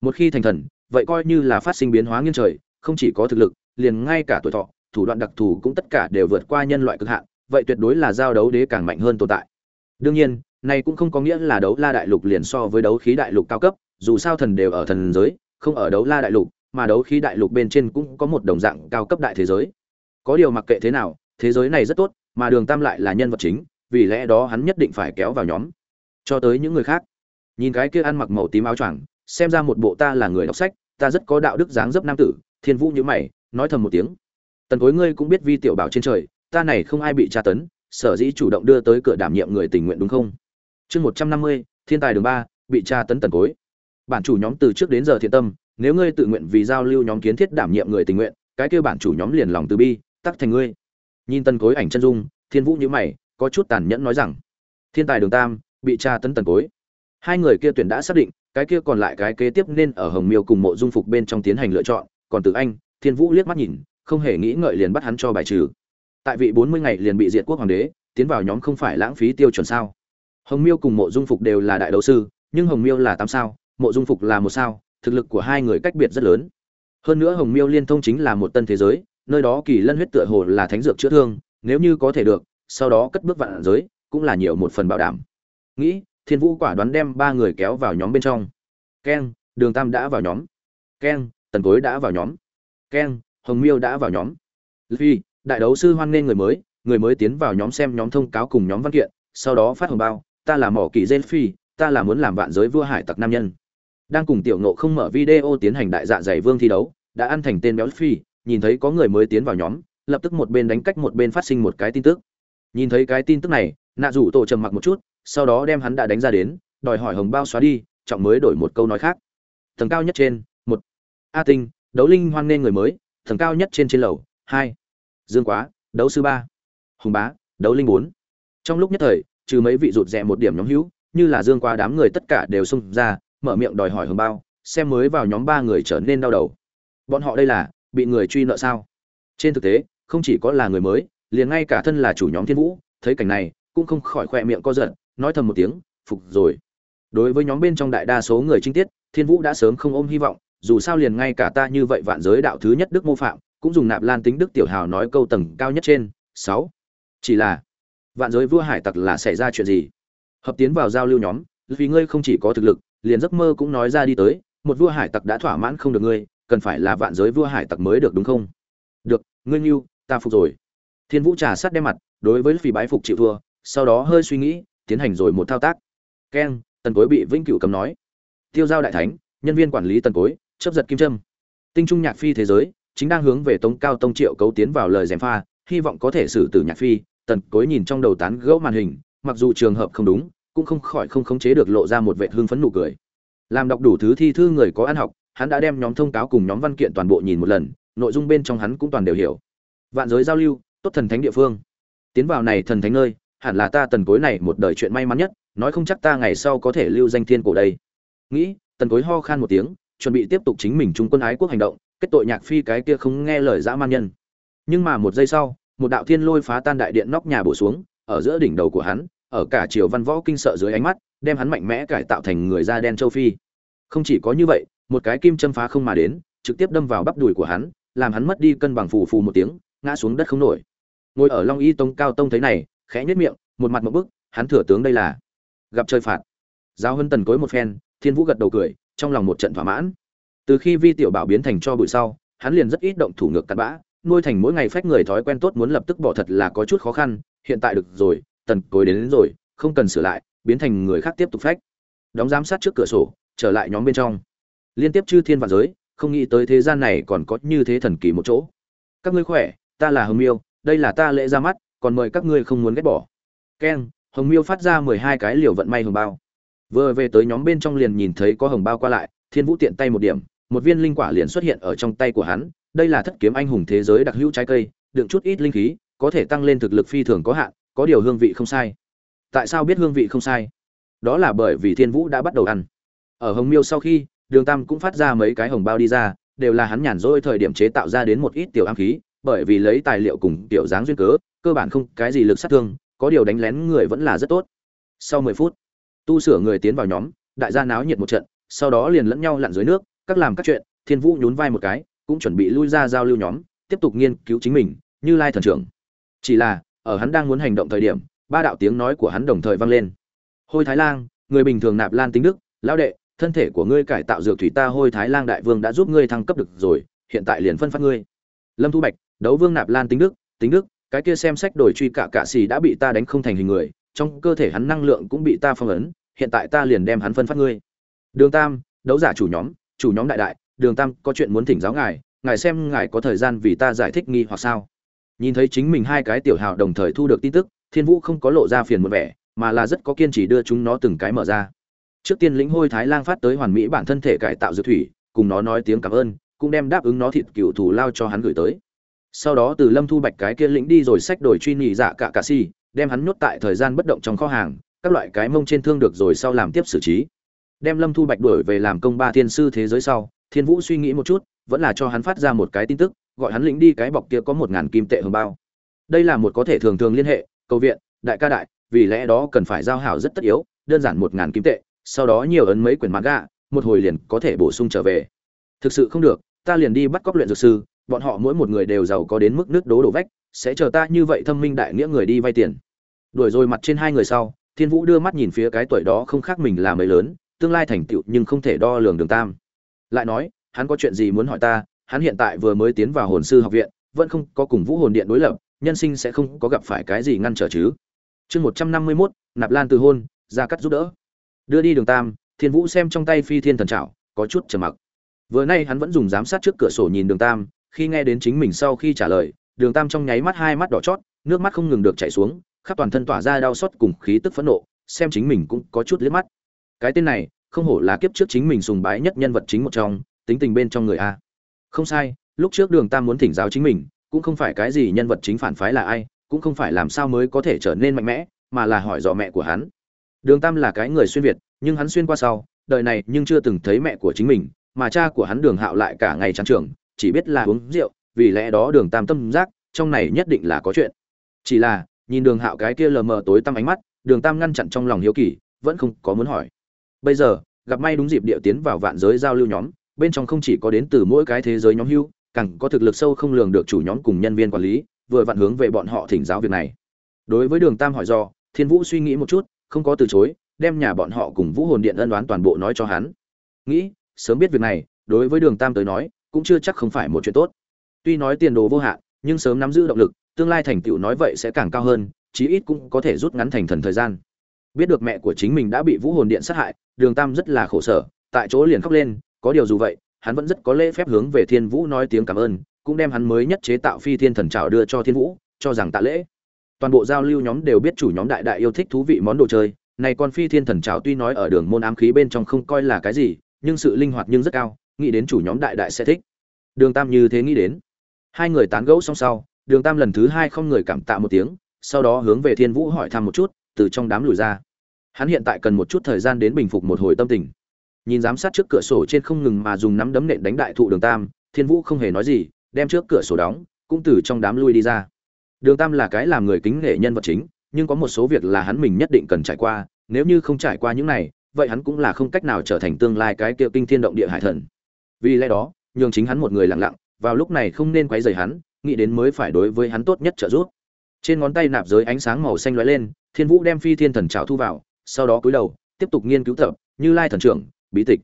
Một khi thành thần, vậy coi như là phát sinh biến hóa nghiêng trời, không chỉ có thực lực, liền ngay cả tuổi thọ, thủ đoạn đặc thù cũng tất cả đều vượt qua nhân loại cực hạn, vậy tuyệt đối là giao đấu đế càng mạnh hơn tồn tại. Đương nhiên này cũng không có nghĩa là đấu la đại lục liền so với đấu khí đại lục cao cấp, dù sao thần đều ở thần giới, không ở đấu la đại lục, mà đấu khí đại lục bên trên cũng có một đồng dạng cao cấp đại thế giới. Có điều mặc kệ thế nào, thế giới này rất tốt, mà đường tam lại là nhân vật chính, vì lẽ đó hắn nhất định phải kéo vào nhóm. Cho tới những người khác. Nhìn cái kia ăn mặc màu tím áo choàng, xem ra một bộ ta là người đọc sách, ta rất có đạo đức dáng dấp nam tử, thiên vũ như mày, nói thầm một tiếng. Tần cối ngươi cũng biết vi tiểu bảo trên trời, ta này không ai bị tra tấn, sở dĩ chủ động đưa tới cửa đảm nhiệm người tình nguyện đúng không? Chương một trăm năm mươi, thiên tài đường ba, bị tra tấn tần cối. Bản chủ nhóm từ trước đến giờ thiện tâm, nếu ngươi tự nguyện vì giao lưu nhóm kiến thiết đảm nhiệm người tình nguyện, cái kêu bản chủ nhóm liền lòng từ bi, tắc thành ngươi. Nhìn tần cối ảnh chân dung, thiên vũ nhữ mày, có chút tàn nhẫn nói rằng, thiên tài đường tam, bị tra tấn tần cối. Hai người kia tuyển đã xác định, cái kia còn lại cái kế tiếp nên ở hồng miêu cùng mộ dung phục bên trong tiến hành lựa chọn, còn từ anh, thiên vũ liếc mắt nhìn, không hề nghĩ ngợi liền bắt hắn cho bài trừ. Tại vị bốn mươi ngày liền bị diệt quốc hoàng đế, tiến vào nhóm không phải lãng phí tiêu chuẩn sao? Hồng miêu cùng mộ dung phục đều là đại đấu sư, nhưng hồng miêu là tám sao, mộ dung phục là một sao, thực lực của hai người cách biệt rất lớn. Hơn nữa hồng miêu liên thông chính là một tân thế giới, nơi đó kỳ lân huyết tựa hồ là thánh dược chữa thương, nếu như có thể được, sau đó cất bước vạn giới, cũng là nhiều một phần bảo đảm. Nghĩ, thiên vũ quả đoán đem ba người kéo vào nhóm bên trong. Keng, đường tam đã vào nhóm. Keng, tần cối đã vào nhóm. Keng, hồng miêu đã vào nhóm. Phi, đại đấu sư hoan nghênh người mới người mới tiến vào nhóm xem nhóm thông cáo cùng nhóm văn kiện, sau đó phát hồng bao ta là mỏ kỳ gen phi, ta là muốn làm vạn giới vua hải tặc nam nhân. Đang cùng tiểu nộ không mở video tiến hành đại dạ dày vương thi đấu, đã ăn thành tên béo phi, nhìn thấy có người mới tiến vào nhóm, lập tức một bên đánh cách một bên phát sinh một cái tin tức. Nhìn thấy cái tin tức này, nạ rủ tổ trầm mặc một chút, sau đó đem hắn đã đánh ra đến, đòi hỏi hồng bao xóa đi, trọng mới đổi một câu nói khác. Tầng cao nhất trên, một. A tinh, đấu linh hoan nghênh người mới, tầng cao nhất trên trên lầu, hai. Dương quá, đấu sư ba. Hùng bá, đấu linh bốn. Trong lúc nhất thời trừ mấy vị rụt rè một điểm nhóm hữu, như là dương qua đám người tất cả đều xung ra, mở miệng đòi hỏi hưởng bao, xem mới vào nhóm ba người trở nên đau đầu. Bọn họ đây là, bị người truy nợ sao? Trên thực tế, không chỉ có là người mới, liền ngay cả thân là chủ nhóm thiên vũ, thấy cảnh này, cũng không khỏi khoe miệng co giận nói thầm một tiếng, phục rồi. Đối với nhóm bên trong đại đa số người trinh tiết, thiên vũ đã sớm không ôm hy vọng, dù sao liền ngay cả ta như vậy vạn giới đạo thứ nhất đức mô phạm, cũng dùng nạp lan tính đức tiểu hào nói câu tầng cao nhất trên, sáu. Chỉ là vạn giới vua hải tặc là xảy ra chuyện gì? Hợp tiến vào giao lưu nhóm, vì ngươi không chỉ có thực lực, liền giấc mơ cũng nói ra đi tới, một vua hải tặc đã thỏa mãn không được ngươi, cần phải là vạn giới vua hải tặc mới được đúng không? Được, ngươi nghiêu ta phục rồi. Thiên vũ trà sát đem mặt, đối với phì bái phục chịu thua, sau đó hơi suy nghĩ, tiến hành rồi một thao tác. Keng, tần cối bị vĩnh cửu cấm nói. Tiêu giao đại thánh, nhân viên quản lý tần cối chấp giật kim trâm tinh trung nhạc phi thế giới, chính đang hướng về tống cao tông triệu cấu tiến vào lời gièm pha, hy vọng có thể xử tử nhạc phi tần cối nhìn trong đầu tán gẫu màn hình, mặc dù trường hợp không đúng, cũng không khỏi không khống chế được lộ ra một vệ hương phấn nụ cười. Làm đọc đủ thứ thi thư người có ăn học, hắn đã đem nhóm thông cáo cùng nhóm văn kiện toàn bộ nhìn một lần, nội dung bên trong hắn cũng toàn đều hiểu. Vạn giới giao lưu, tốt thần thánh địa phương. Tiến vào này thần thánh nơi, hẳn là ta tần cối này một đời chuyện may mắn nhất, nói không chắc ta ngày sau có thể lưu danh thiên cổ đây. Nghĩ, tần cối ho khan một tiếng, chuẩn bị tiếp tục chính mình trung quân ái quốc hành động, kết tội nhạc phi cái kia không nghe lời dã man nhân. Nhưng mà một giây sau một đạo thiên lôi phá tan đại điện nóc nhà bổ xuống, ở giữa đỉnh đầu của hắn, ở cả triều văn võ kinh sợ dưới ánh mắt, đem hắn mạnh mẽ cải tạo thành người da đen châu phi. Không chỉ có như vậy, một cái kim châm phá không mà đến, trực tiếp đâm vào bắp đùi của hắn, làm hắn mất đi cân bằng phù phù một tiếng, ngã xuống đất không nổi. Ngồi ở long y tông cao tông thấy này, khẽ nhếch miệng, một mặt một bức, hắn thừa tướng đây là gặp chơi phạt. Giáo huân tần cối một phen, thiên vũ gật đầu cười, trong lòng một trận thỏa mãn. Từ khi vi tiểu bảo biến thành cho bụi sau, hắn liền rất ít động thủ ngược cặn bã nuôi thành mỗi ngày phách người thói quen tốt muốn lập tức bỏ thật là có chút khó khăn hiện tại được rồi tần cối đến, đến rồi không cần sửa lại biến thành người khác tiếp tục phách. Đóng giám sát trước cửa sổ trở lại nhóm bên trong. Liên tiếp chư thiên vạn giới không nghĩ tới thế gian này còn có như thế thần kỳ một chỗ. Các ngươi khỏe ta là hồng miêu đây là ta lễ ra mắt còn mời các ngươi không muốn ghét bỏ. Keng hồng miêu phát ra mười hai cái liều vận may hồng bao. Vừa về tới nhóm bên trong liền nhìn thấy có hồng bao qua lại thiên vũ tiện tay một điểm một viên linh quả liền xuất hiện ở trong tay của hắn đây là thất kiếm anh hùng thế giới đặc hữu trái cây, đựng chút ít linh khí, có thể tăng lên thực lực phi thường có hạn, có điều hương vị không sai. Tại sao biết hương vị không sai? Đó là bởi vì thiên vũ đã bắt đầu ăn. Ở hồng miêu sau khi, đường tam cũng phát ra mấy cái hồng bao đi ra, đều là hắn nhàn rỗi thời điểm chế tạo ra đến một ít tiểu am khí, bởi vì lấy tài liệu cùng tiểu dáng duyên cớ, cơ bản không cái gì lực sát thương, có điều đánh lén người vẫn là rất tốt. Sau mười phút, tu sửa người tiến vào nhóm, đại gia náo nhiệt một trận, sau đó liền lẫn nhau lặn dưới nước, các làm các chuyện, thiên vũ nhún vai một cái cũng chuẩn bị lui ra giao lưu nhóm, tiếp tục nghiên cứu chính mình, như lai thần trưởng. Chỉ là, ở hắn đang muốn hành động thời điểm, ba đạo tiếng nói của hắn đồng thời vang lên. Hôi thái lang, người bình thường nạp lan tính đức, lão đệ, thân thể của ngươi cải tạo dược thủy ta hôi thái lang đại vương đã giúp ngươi thăng cấp được rồi, hiện tại liền phân phát ngươi. Lâm thu bạch, đấu vương nạp lan tính đức tính đức, cái kia xem sách đổi truy cả cạ xì đã bị ta đánh không thành hình người, trong cơ thể hắn năng lượng cũng bị ta phong ấn, hiện tại ta liền đem hắn phân phát ngươi. Đường tam, đấu giả chủ nhóm chủ nhóm đại đại đường tam, có chuyện muốn thỉnh giáo ngài ngài xem ngài có thời gian vì ta giải thích nghi hoặc sao. Nhìn thấy chính mình hai cái tiểu hào đồng thời thu được tin tức, thiên vũ không có lộ ra phiền một vẻ, mà là rất có kiên trì đưa chúng nó từng cái mở ra. Trước tiên lĩnh hôi thái lang phát tới hoàn mỹ bản thân thể cải tạo dược thủy, cùng nó nói tiếng cảm ơn, cũng đem đáp ứng nó thịt cựu thủ lao cho hắn gửi tới. Sau đó từ lâm thu bạch cái kia lĩnh đi rồi sách đổi truy nhị dạ cả cà si đem hắn nhốt tại thời gian bất động trong kho hàng, các loại cái mông trên thương được rồi sau làm tiếp xử trí đem lâm thu bạch đuổi về làm công ba thiên sư thế giới sau, thiên vũ suy nghĩ một chút, vẫn là cho hắn phát ra một cái tin tức, gọi hắn lĩnh đi cái bọc kia có một ngàn kim tệ hồng bao. Đây là một có thể thường thường liên hệ, cầu viện, đại ca đại, vì lẽ đó cần phải giao hảo rất tất yếu, đơn giản một ngàn kim tệ, sau đó nhiều ấn mấy quyển gạ một hồi liền có thể bổ sung trở về. Thực sự không được, ta liền đi bắt cóc luyện dược sư, bọn họ mỗi một người đều giàu có đến mức nước đố đổ vách, sẽ chờ ta như vậy thâm minh đại nghĩa người đi vay tiền. Đuổi rồi mặt trên hai người sau, thiên vũ đưa mắt nhìn phía cái tuổi đó không khác mình là mấy lớn tương lai thành tựu nhưng không thể đo lường đường tam. Lại nói, hắn có chuyện gì muốn hỏi ta, hắn hiện tại vừa mới tiến vào hồn sư học viện, vẫn không có cùng vũ hồn điện đối lập, nhân sinh sẽ không có gặp phải cái gì ngăn trở chứ. Chương một trăm năm mươi mốt, nạp lan từ hôn ra cắt giúp đỡ. Đưa đi đường tam, thiên vũ xem trong tay phi thiên thần trảo, có chút trầm mặc. Vừa nay hắn vẫn dùng giám sát trước cửa sổ nhìn đường tam, khi nghe đến chính mình sau khi trả lời, đường tam trong nháy mắt hai mắt đỏ chót, nước mắt không ngừng được chảy xuống, khắp toàn thân tỏa ra đau xót cùng khí tức phẫn nộ, xem chính mình cũng có chút liếc mắt cái tên này, không hổ là kiếp trước chính mình sùng bái nhất nhân vật chính một trong, tính tình bên trong người a. Không sai, lúc trước đường tam muốn thỉnh giáo chính mình, cũng không phải cái gì nhân vật chính phản phái là ai, cũng không phải làm sao mới có thể trở nên mạnh mẽ, mà là hỏi dò mẹ của hắn. Đường tam là cái người xuyên việt, nhưng hắn xuyên qua sau, đời này nhưng chưa từng thấy mẹ của chính mình, mà cha của hắn đường hạo lại cả ngày trắng trường, chỉ biết là uống rượu, vì lẽ đó đường tam tâm giác, trong này nhất định là có chuyện. Chỉ là, nhìn đường hạo cái kia lờ mờ tối tăm ánh mắt, đường tam ngăn chặn trong lòng hiếu kỳ, vẫn không có muốn hỏi bây giờ, gặp may đúng dịp địa tiến vào vạn giới giao lưu nhóm, bên trong không chỉ có đến từ mỗi cái thế giới nhóm hưu, càng có thực lực sâu không lường được chủ nhóm cùng nhân viên quản lý, vừa vặn hướng về bọn họ thỉnh giáo việc này. Đối với đường tam hỏi do, thiên vũ suy nghĩ một chút, không có từ chối, đem nhà bọn họ cùng vũ hồn điện ân đoán toàn bộ nói cho hắn. Nghĩ, sớm biết việc này, đối với đường tam tới nói, cũng chưa chắc không phải một chuyện tốt. Tuy nói tiền đồ vô hạn, nhưng sớm nắm giữ động lực, tương lai thành tựu nói vậy sẽ càng cao hơn, chí ít cũng có thể rút ngắn thành thần thời gian. Biết được mẹ của chính mình đã bị vũ hồn điện sát hại đường tam rất là khổ sở, tại chỗ liền khóc lên, có điều dù vậy, hắn vẫn rất có lễ phép hướng về thiên vũ nói tiếng cảm ơn, cũng đem hắn mới nhất chế tạo phi thiên thần trào đưa cho thiên vũ, cho rằng tạ lễ. Toàn bộ giao lưu nhóm đều biết chủ nhóm đại đại yêu thích thú vị món đồ chơi, này con phi thiên thần trào tuy nói ở đường môn ám khí bên trong không coi là cái gì, nhưng sự linh hoạt nhưng rất cao, nghĩ đến chủ nhóm đại đại sẽ thích. Đường tam như thế nghĩ đến. Hai người tán gẫu xong sau, đường tam lần thứ hai không người cảm tạ một tiếng, sau đó hướng về thiên vũ hỏi thăm một chút, từ trong đám lùi ra hắn hiện tại cần một chút thời gian đến bình phục một hồi tâm tình. Nhìn giám sát trước cửa sổ trên không ngừng mà dùng nắm đấm nện đánh đại thụ đường tam, thiên vũ không hề nói gì, đem trước cửa sổ đóng, cũng từ trong đám lui đi ra. Đường tam là cái làm người kính nghệ nhân vật chính, nhưng có một số việc là hắn mình nhất định cần trải qua, nếu như không trải qua những này, vậy hắn cũng là không cách nào trở thành tương lai cái kia kinh thiên động địa hải thần. Vì lẽ đó, nhường chính hắn một người lặng lặng, vào lúc này không nên quấy rầy hắn, nghĩ đến mới phải đối với hắn tốt nhất trợ giúp. Trên ngón tay nạp giới ánh sáng màu xanh lóe lên, thiên vũ đem phi thiên thần trào thu vào sau đó cúi đầu, tiếp tục nghiên cứu tập, như lai thần trưởng, bí tịch.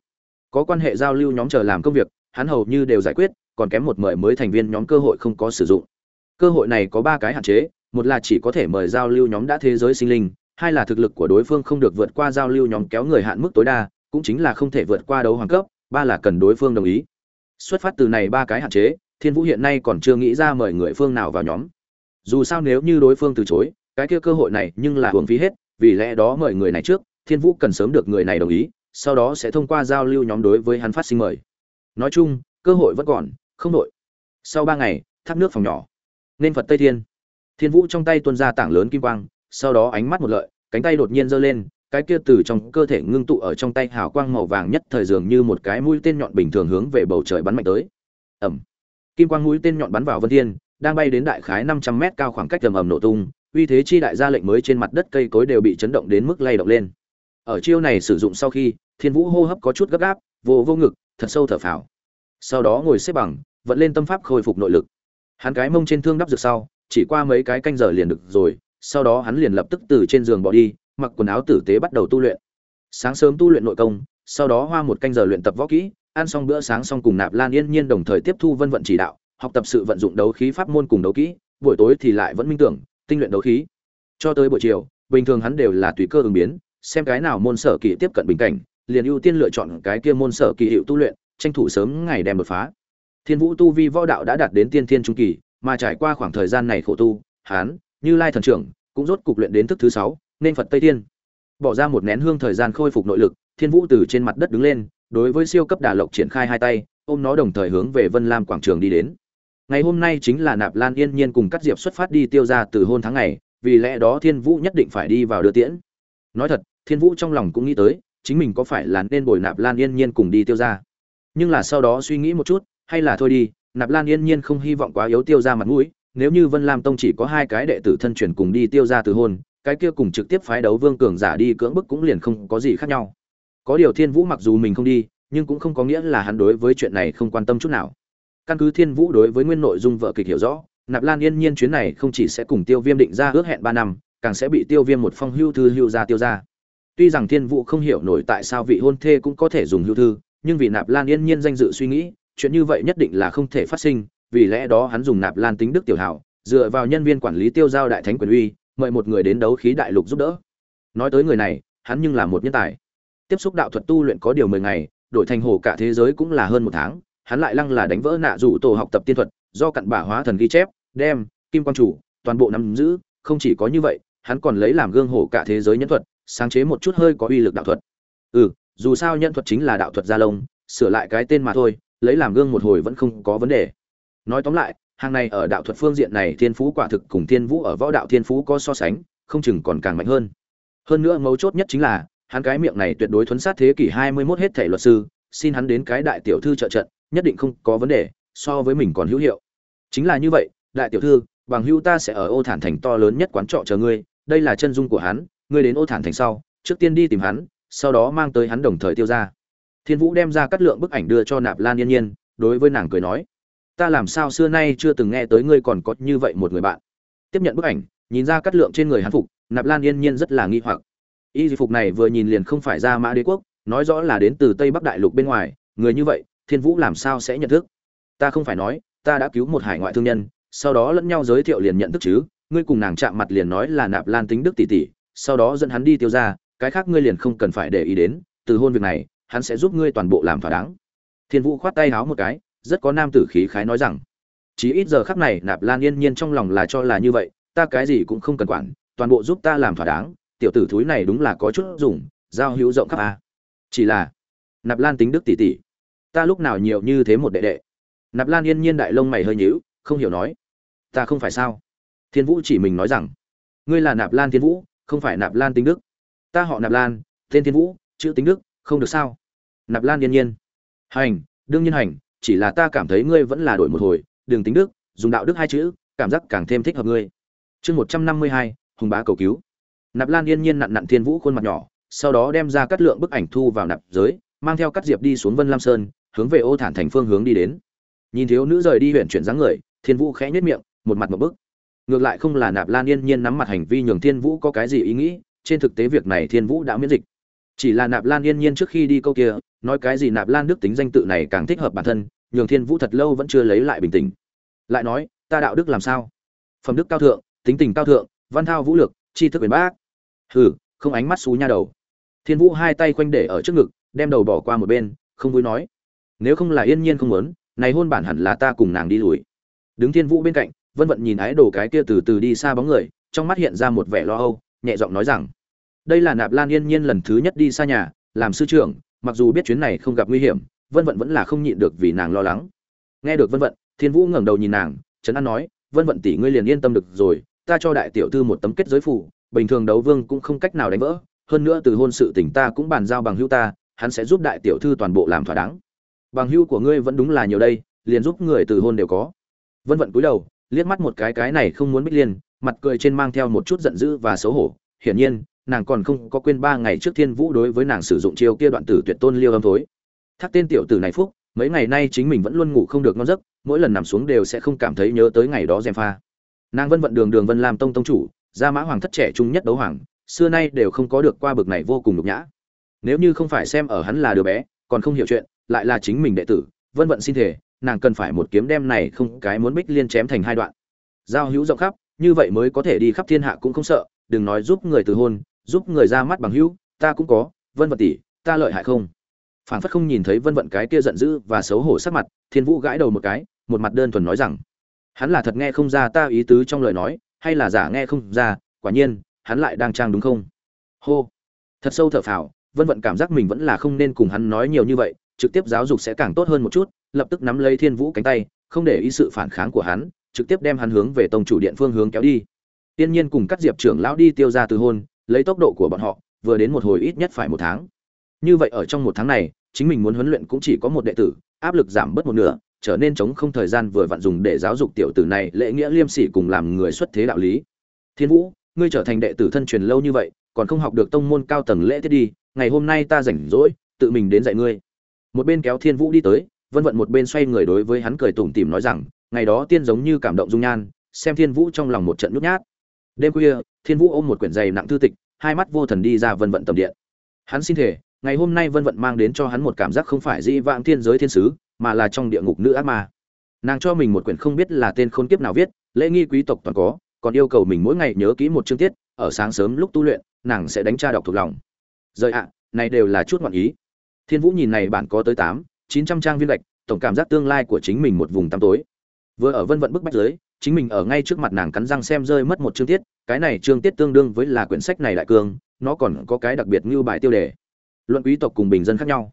Có quan hệ giao lưu nhóm chờ làm công việc, hắn hầu như đều giải quyết, còn kém một mời mới thành viên nhóm cơ hội không có sử dụng. Cơ hội này có ba cái hạn chế, một là chỉ có thể mời giao lưu nhóm đã thế giới sinh linh, hai là thực lực của đối phương không được vượt qua giao lưu nhóm kéo người hạn mức tối đa, cũng chính là không thể vượt qua đấu hoàng cấp, ba là cần đối phương đồng ý. Xuất phát từ này ba cái hạn chế, thiên vũ hiện nay còn chưa nghĩ ra mời người phương nào vào nhóm. Dù sao nếu như đối phương từ chối, cái kia cơ hội này nhưng là hưởng phí hết vì lẽ đó mời người này trước, thiên vũ cần sớm được người này đồng ý, sau đó sẽ thông qua giao lưu nhóm đối với hắn phát sinh mời. Nói chung, cơ hội vẫn còn, không đội sau ba ngày, thác nước phòng nhỏ. Nên phật tây thiên. Thiên vũ trong tay tuôn ra tảng lớn kim quang, sau đó ánh mắt một lợi, cánh tay đột nhiên giơ lên, cái kia từ trong cơ thể ngưng tụ ở trong tay hào quang màu vàng nhất thời dường như một cái mũi tên nhọn bình thường hướng về bầu trời bắn mạnh tới. Ẩm kim quang mũi tên nhọn bắn vào vân thiên, đang bay đến đại khái năm trăm mét cao khoảng cách ầm ầm nổ tung uy thế chi đại gia lệnh mới trên mặt đất cây cối đều bị chấn động đến mức lay động lên. Ở chiêu này sử dụng sau khi, thiên vũ hô hấp có chút gấp gáp, vô vô ngực, thật sâu thở phào. Sau đó ngồi xếp bằng, vận lên tâm pháp khôi phục nội lực. Hắn cái mông trên thương đắp dược sau, chỉ qua mấy cái canh giờ liền được rồi, sau đó hắn liền lập tức từ trên giường bỏ đi, mặc quần áo tử tế bắt đầu tu luyện. Sáng sớm tu luyện nội công, sau đó hoa một canh giờ luyện tập võ kỹ, ăn xong bữa sáng xong cùng nạp lan yên nhiên đồng thời tiếp thu vân vận chỉ đạo, học tập sự vận dụng đấu khí pháp môn cùng đấu kỹ, buổi tối thì lại vẫn minh tưởng tinh luyện đấu khí. Cho tới buổi chiều, bình thường hắn đều là tùy cơ ứng biến, xem cái nào môn sở kỳ tiếp cận bình cảnh, liền ưu tiên lựa chọn cái kia môn sở kỳ hiệu tu luyện, tranh thủ sớm ngày đem đột phá. Thiên vũ tu vi võ đạo đã đạt đến tiên thiên trung kỳ, mà trải qua khoảng thời gian này khổ tu, hắn, như lai thần trưởng, cũng rốt cục luyện đến thức thứ sáu, nên phật tây thiên. Bỏ ra một nén hương thời gian khôi phục nội lực, thiên vũ từ trên mặt đất đứng lên, đối với siêu cấp đà lộc triển khai hai tay, ôm nó đồng thời hướng về vân lam quảng trường đi đến ngày hôm nay chính là nạp lan yên nhiên cùng cắt diệp xuất phát đi tiêu ra từ hôn tháng ngày, vì lẽ đó thiên vũ nhất định phải đi vào đưa tiễn. Nói thật, thiên vũ trong lòng cũng nghĩ tới, chính mình có phải là nên bồi nạp lan yên nhiên cùng đi tiêu ra. Nhưng là sau đó suy nghĩ một chút, hay là thôi đi, nạp lan yên nhiên không hy vọng quá yếu tiêu ra mặt mũi, nếu như vân lam tông chỉ có hai cái đệ tử thân truyền cùng đi tiêu ra từ hôn, cái kia cùng trực tiếp phái đấu vương cường giả đi cưỡng bức cũng liền không có gì khác nhau. Có điều thiên vũ mặc dù mình không đi, nhưng cũng không có nghĩa là hắn đối với chuyện này không quan tâm chút nào căn cứ thiên vũ đối với nguyên nội dung vợ kịch hiểu rõ, nạp lan yên nhiên chuyến này không chỉ sẽ cùng tiêu viêm định ra ước hẹn ba năm, càng sẽ bị tiêu viêm một phong hưu thư hưu ra tiêu ra. Tuy rằng thiên vũ không hiểu nổi tại sao vị hôn thê cũng có thể dùng hưu thư, nhưng vì nạp lan yên nhiên danh dự suy nghĩ, chuyện như vậy nhất định là không thể phát sinh, vì lẽ đó hắn dùng nạp lan tính đức tiểu hảo, dựa vào nhân viên quản lý tiêu giao đại thánh quyền uy, mời một người đến đấu khí đại lục giúp đỡ. Nói tới người này, hắn nhưng là một nhân tài. Tiếp xúc đạo thuật tu luyện có điều mười ngày, đổi thành hồ cả thế giới cũng là hơn một tháng hắn lại lăng là đánh vỡ nạ rủ tổ học tập tiên thuật, do cặn bả hóa thần ghi chép, đem, kim quan chủ, toàn bộ nắm giữ, không chỉ có như vậy, hắn còn lấy làm gương hồ cả thế giới nhân thuật, sáng chế một chút hơi có uy lực đạo thuật. Ừ dù sao nhân thuật chính là đạo thuật gia lông, sửa lại cái tên mà thôi, lấy làm gương một hồi vẫn không có vấn đề. Nói tóm lại, hàng này ở đạo thuật phương diện này thiên phú quả thực cùng thiên vũ ở võ đạo thiên phú có so sánh, không chừng còn càng mạnh hơn. Hơn nữa mấu chốt nhất chính là, hắn cái miệng này tuyệt đối thuấn sát thế kỷ hai mươi 21 hết thể luật sư, xin hắn đến cái đại tiểu thư trợ trận nhất định không có vấn đề, so với mình còn hữu hiệu. Chính là như vậy, đại tiểu thư, bằng hữu ta sẽ ở ô thản thành to lớn nhất quán trọ chờ ngươi, đây là chân dung của hắn, ngươi đến ô thản thành sau, trước tiên đi tìm hắn, sau đó mang tới hắn đồng thời tiêu ra. Thiên vũ đem ra cắt lượng bức ảnh đưa cho nạp lan yên nhiên, đối với nàng cười nói, ta làm sao xưa nay chưa từng nghe tới ngươi còn có như vậy một người bạn. Tiếp nhận bức ảnh, nhìn ra cắt lượng trên người hắn phục, nạp lan yên nhiên rất là nghi hoặc. Y phục này vừa nhìn liền không phải ra mã đế quốc, nói rõ là đến từ tây bắc đại lục bên ngoài, người như vậy thiên vũ làm sao sẽ nhận thức? Ta không phải nói, ta đã cứu một hải ngoại thương nhân, sau đó lẫn nhau giới thiệu liền nhận thức chứ, ngươi cùng nàng chạm mặt liền nói là nạp lan tính đức tỷ tỷ, sau đó dẫn hắn đi tiêu ra, cái khác ngươi liền không cần phải để ý đến, từ hôn việc này, hắn sẽ giúp ngươi toàn bộ làm thỏa đáng. Thiên vũ khoát tay háo một cái, rất có nam tử khí khái nói rằng chỉ ít giờ khắc này nạp lan yên nhiên trong lòng là cho là như vậy, ta cái gì cũng không cần quản, toàn bộ giúp ta làm thỏa đáng, tiểu tử thúi này đúng là có chút dùng, giao hữu rộng khắp a. Chỉ là, nạp lan tính đức tỷ tỷ ta lúc nào nhiều như thế một đệ đệ. Nạp lan yên nhiên đại lông mày hơi nhíu, không hiểu nói. Ta không phải sao? Thiên vũ chỉ mình nói rằng, ngươi là nạp lan thiên vũ, không phải nạp lan tính đức. Ta họ nạp lan, tên thiên vũ, chữ tính đức, không được sao? Nạp lan yên nhiên. Hành, đương nhiên hành, chỉ là ta cảm thấy ngươi vẫn là đổi một hồi đường tính đức, dùng đạo đức hai chữ, cảm giác càng thêm thích hợp ngươi. Chương một trăm năm mươi hai, hùng bá cầu cứu. Nạp lan yên nhiên nặn nặn thiên vũ khuôn mặt nhỏ, sau đó đem ra cắt lượng bức ảnh thu vào nạp giới, mang theo cắt diệp đi xuống vân lam sơn hướng về ô thản thành phương hướng đi đến. Nhìn thiếu nữ rời đi huyện chuyển dáng người, thiên vũ khẽ nhất miệng, một mặt một bức. Ngược lại không là nạp lan yên nhiên nắm mặt hành vi nhường thiên vũ có cái gì ý nghĩ, trên thực tế việc này thiên vũ đã miễn dịch. Chỉ là nạp lan yên nhiên trước khi đi câu kia, nói cái gì nạp lan đức tính danh tự này càng thích hợp bản thân, nhường thiên vũ thật lâu vẫn chưa lấy lại bình tĩnh. Lại nói, ta đạo đức làm sao? Phẩm đức cao thượng, tính tình cao thượng, văn thao vũ lực, tri thức biển bác. Hừ, không ánh mắt xú nha đầu. Thiên vũ hai tay khoanh để ở trước ngực, đem đầu bỏ qua một bên, không vui nói nếu không là yên nhiên không muốn, này hôn bản hẳn là ta cùng nàng đi lùi. Đứng thiên vũ bên cạnh, vân vận nhìn ái đồ cái kia từ từ đi xa bóng người, trong mắt hiện ra một vẻ lo âu, nhẹ giọng nói rằng, đây là nạp lan yên nhiên lần thứ nhất đi xa nhà, làm sư trưởng, mặc dù biết chuyến này không gặp nguy hiểm, vân vận vẫn là không nhịn được vì nàng lo lắng. Nghe được vân vận, thiên vũ ngẩng đầu nhìn nàng, trấn an nói, vân vận tỷ ngươi liền yên tâm được rồi, ta cho đại tiểu thư một tấm kết giới phủ bình thường đấu vương cũng không cách nào đánh vỡ, hơn nữa từ hôn sự tình ta cũng bàn giao bằng hữu ta, hắn sẽ giúp đại tiểu thư toàn bộ làm thỏa đáng bằng hữu của ngươi vẫn đúng là nhiều đây, liền giúp người từ hôn đều có. Vân vận cúi đầu, liếc mắt một cái cái này không muốn bích liên, mặt cười trên mang theo một chút giận dữ và xấu hổ. Hiển nhiên, nàng còn không có quên ba ngày trước thiên vũ đối với nàng sử dụng chiêu kia đoạn tử tuyệt tôn liêu âm thối. Thác tên tiểu tử này phúc, mấy ngày nay chính mình vẫn luôn ngủ không được ngon giấc, mỗi lần nằm xuống đều sẽ không cảm thấy nhớ tới ngày đó gièm pha. Nàng vân vận đường đường vân làm tông tông chủ, gia mã hoàng thất trẻ trung nhất đấu hoàng, xưa nay đều không có được qua bực này vô cùng nhục nhã. Nếu như không phải xem ở hắn là đứa bé, còn không hiểu chuyện lại là chính mình đệ tử, vân vận xin thể nàng cần phải một kiếm đem này không cái muốn bích liên chém thành hai đoạn. Giao hữu rộng khắp, như vậy mới có thể đi khắp thiên hạ cũng không sợ, đừng nói giúp người từ hôn, giúp người ra mắt bằng hữu, ta cũng có, vân vận tỷ, ta lợi hại không? Phản phất không nhìn thấy vân vận cái kia giận dữ và xấu hổ sắc mặt, thiên vũ gãi đầu một cái, một mặt đơn thuần nói rằng, hắn là thật nghe không ra ta ý tứ trong lời nói, hay là giả nghe không ra, quả nhiên, hắn lại đang trang đúng không? Hô. Thật sâu thở phào, vân vận cảm giác mình vẫn là không nên cùng hắn nói nhiều như vậy trực tiếp giáo dục sẽ càng tốt hơn một chút, lập tức nắm lấy thiên vũ cánh tay, không để ý sự phản kháng của hắn, trực tiếp đem hắn hướng về tông chủ điện phương hướng kéo đi. Tiên nhiên cùng các diệp trưởng lão đi tiêu ra từ hôn, lấy tốc độ của bọn họ, vừa đến một hồi ít nhất phải một tháng. Như vậy ở trong một tháng này, chính mình muốn huấn luyện cũng chỉ có một đệ tử, áp lực giảm bớt một nửa, trở nên chống không thời gian vừa vặn dùng để giáo dục tiểu tử này lễ nghĩa liêm sỉ cùng làm người xuất thế đạo lý. Thiên vũ, ngươi trở thành đệ tử thân truyền lâu như vậy, còn không học được tông môn cao tầng lễ tiết đi, ngày hôm nay ta rảnh rỗi, tự mình đến dạy ngươi một bên kéo thiên vũ đi tới, vân vận một bên xoay người đối với hắn cười tủm tỉm nói rằng, ngày đó tiên giống như cảm động dung nhan, xem thiên vũ trong lòng một trận nhút nhát. Đêm khuya, thiên vũ ôm một quyển dày nặng thư tịch, hai mắt vô thần đi ra vân vận tầm điện. Hắn xin thể ngày hôm nay vân vận mang đến cho hắn một cảm giác không phải dĩ vãng thiên giới thiên sứ, mà là trong địa ngục nữ ác ma. Nàng cho mình một quyển không biết là tên khôn kiếp nào viết, lễ nghi quý tộc toàn có, còn yêu cầu mình mỗi ngày nhớ kỹ một chương tiết, ở sáng sớm lúc tu luyện, nàng sẽ đánh tra đọc thuộc lòng. Rời ạ, này đều là chút ngọn ý thiên vũ nhìn này bản có tới tám, chín trăm trang viên gạch tổng cảm giác tương lai của chính mình một vùng tăm tối. Vừa ở vân vận bức bách dưới, chính mình ở ngay trước mặt nàng cắn răng xem rơi mất một chương tiết, cái này chương tiết tương đương với là quyển sách này đại cương, nó còn có cái đặc biệt như bài tiêu đề. Luận quý tộc cùng bình dân khác nhau.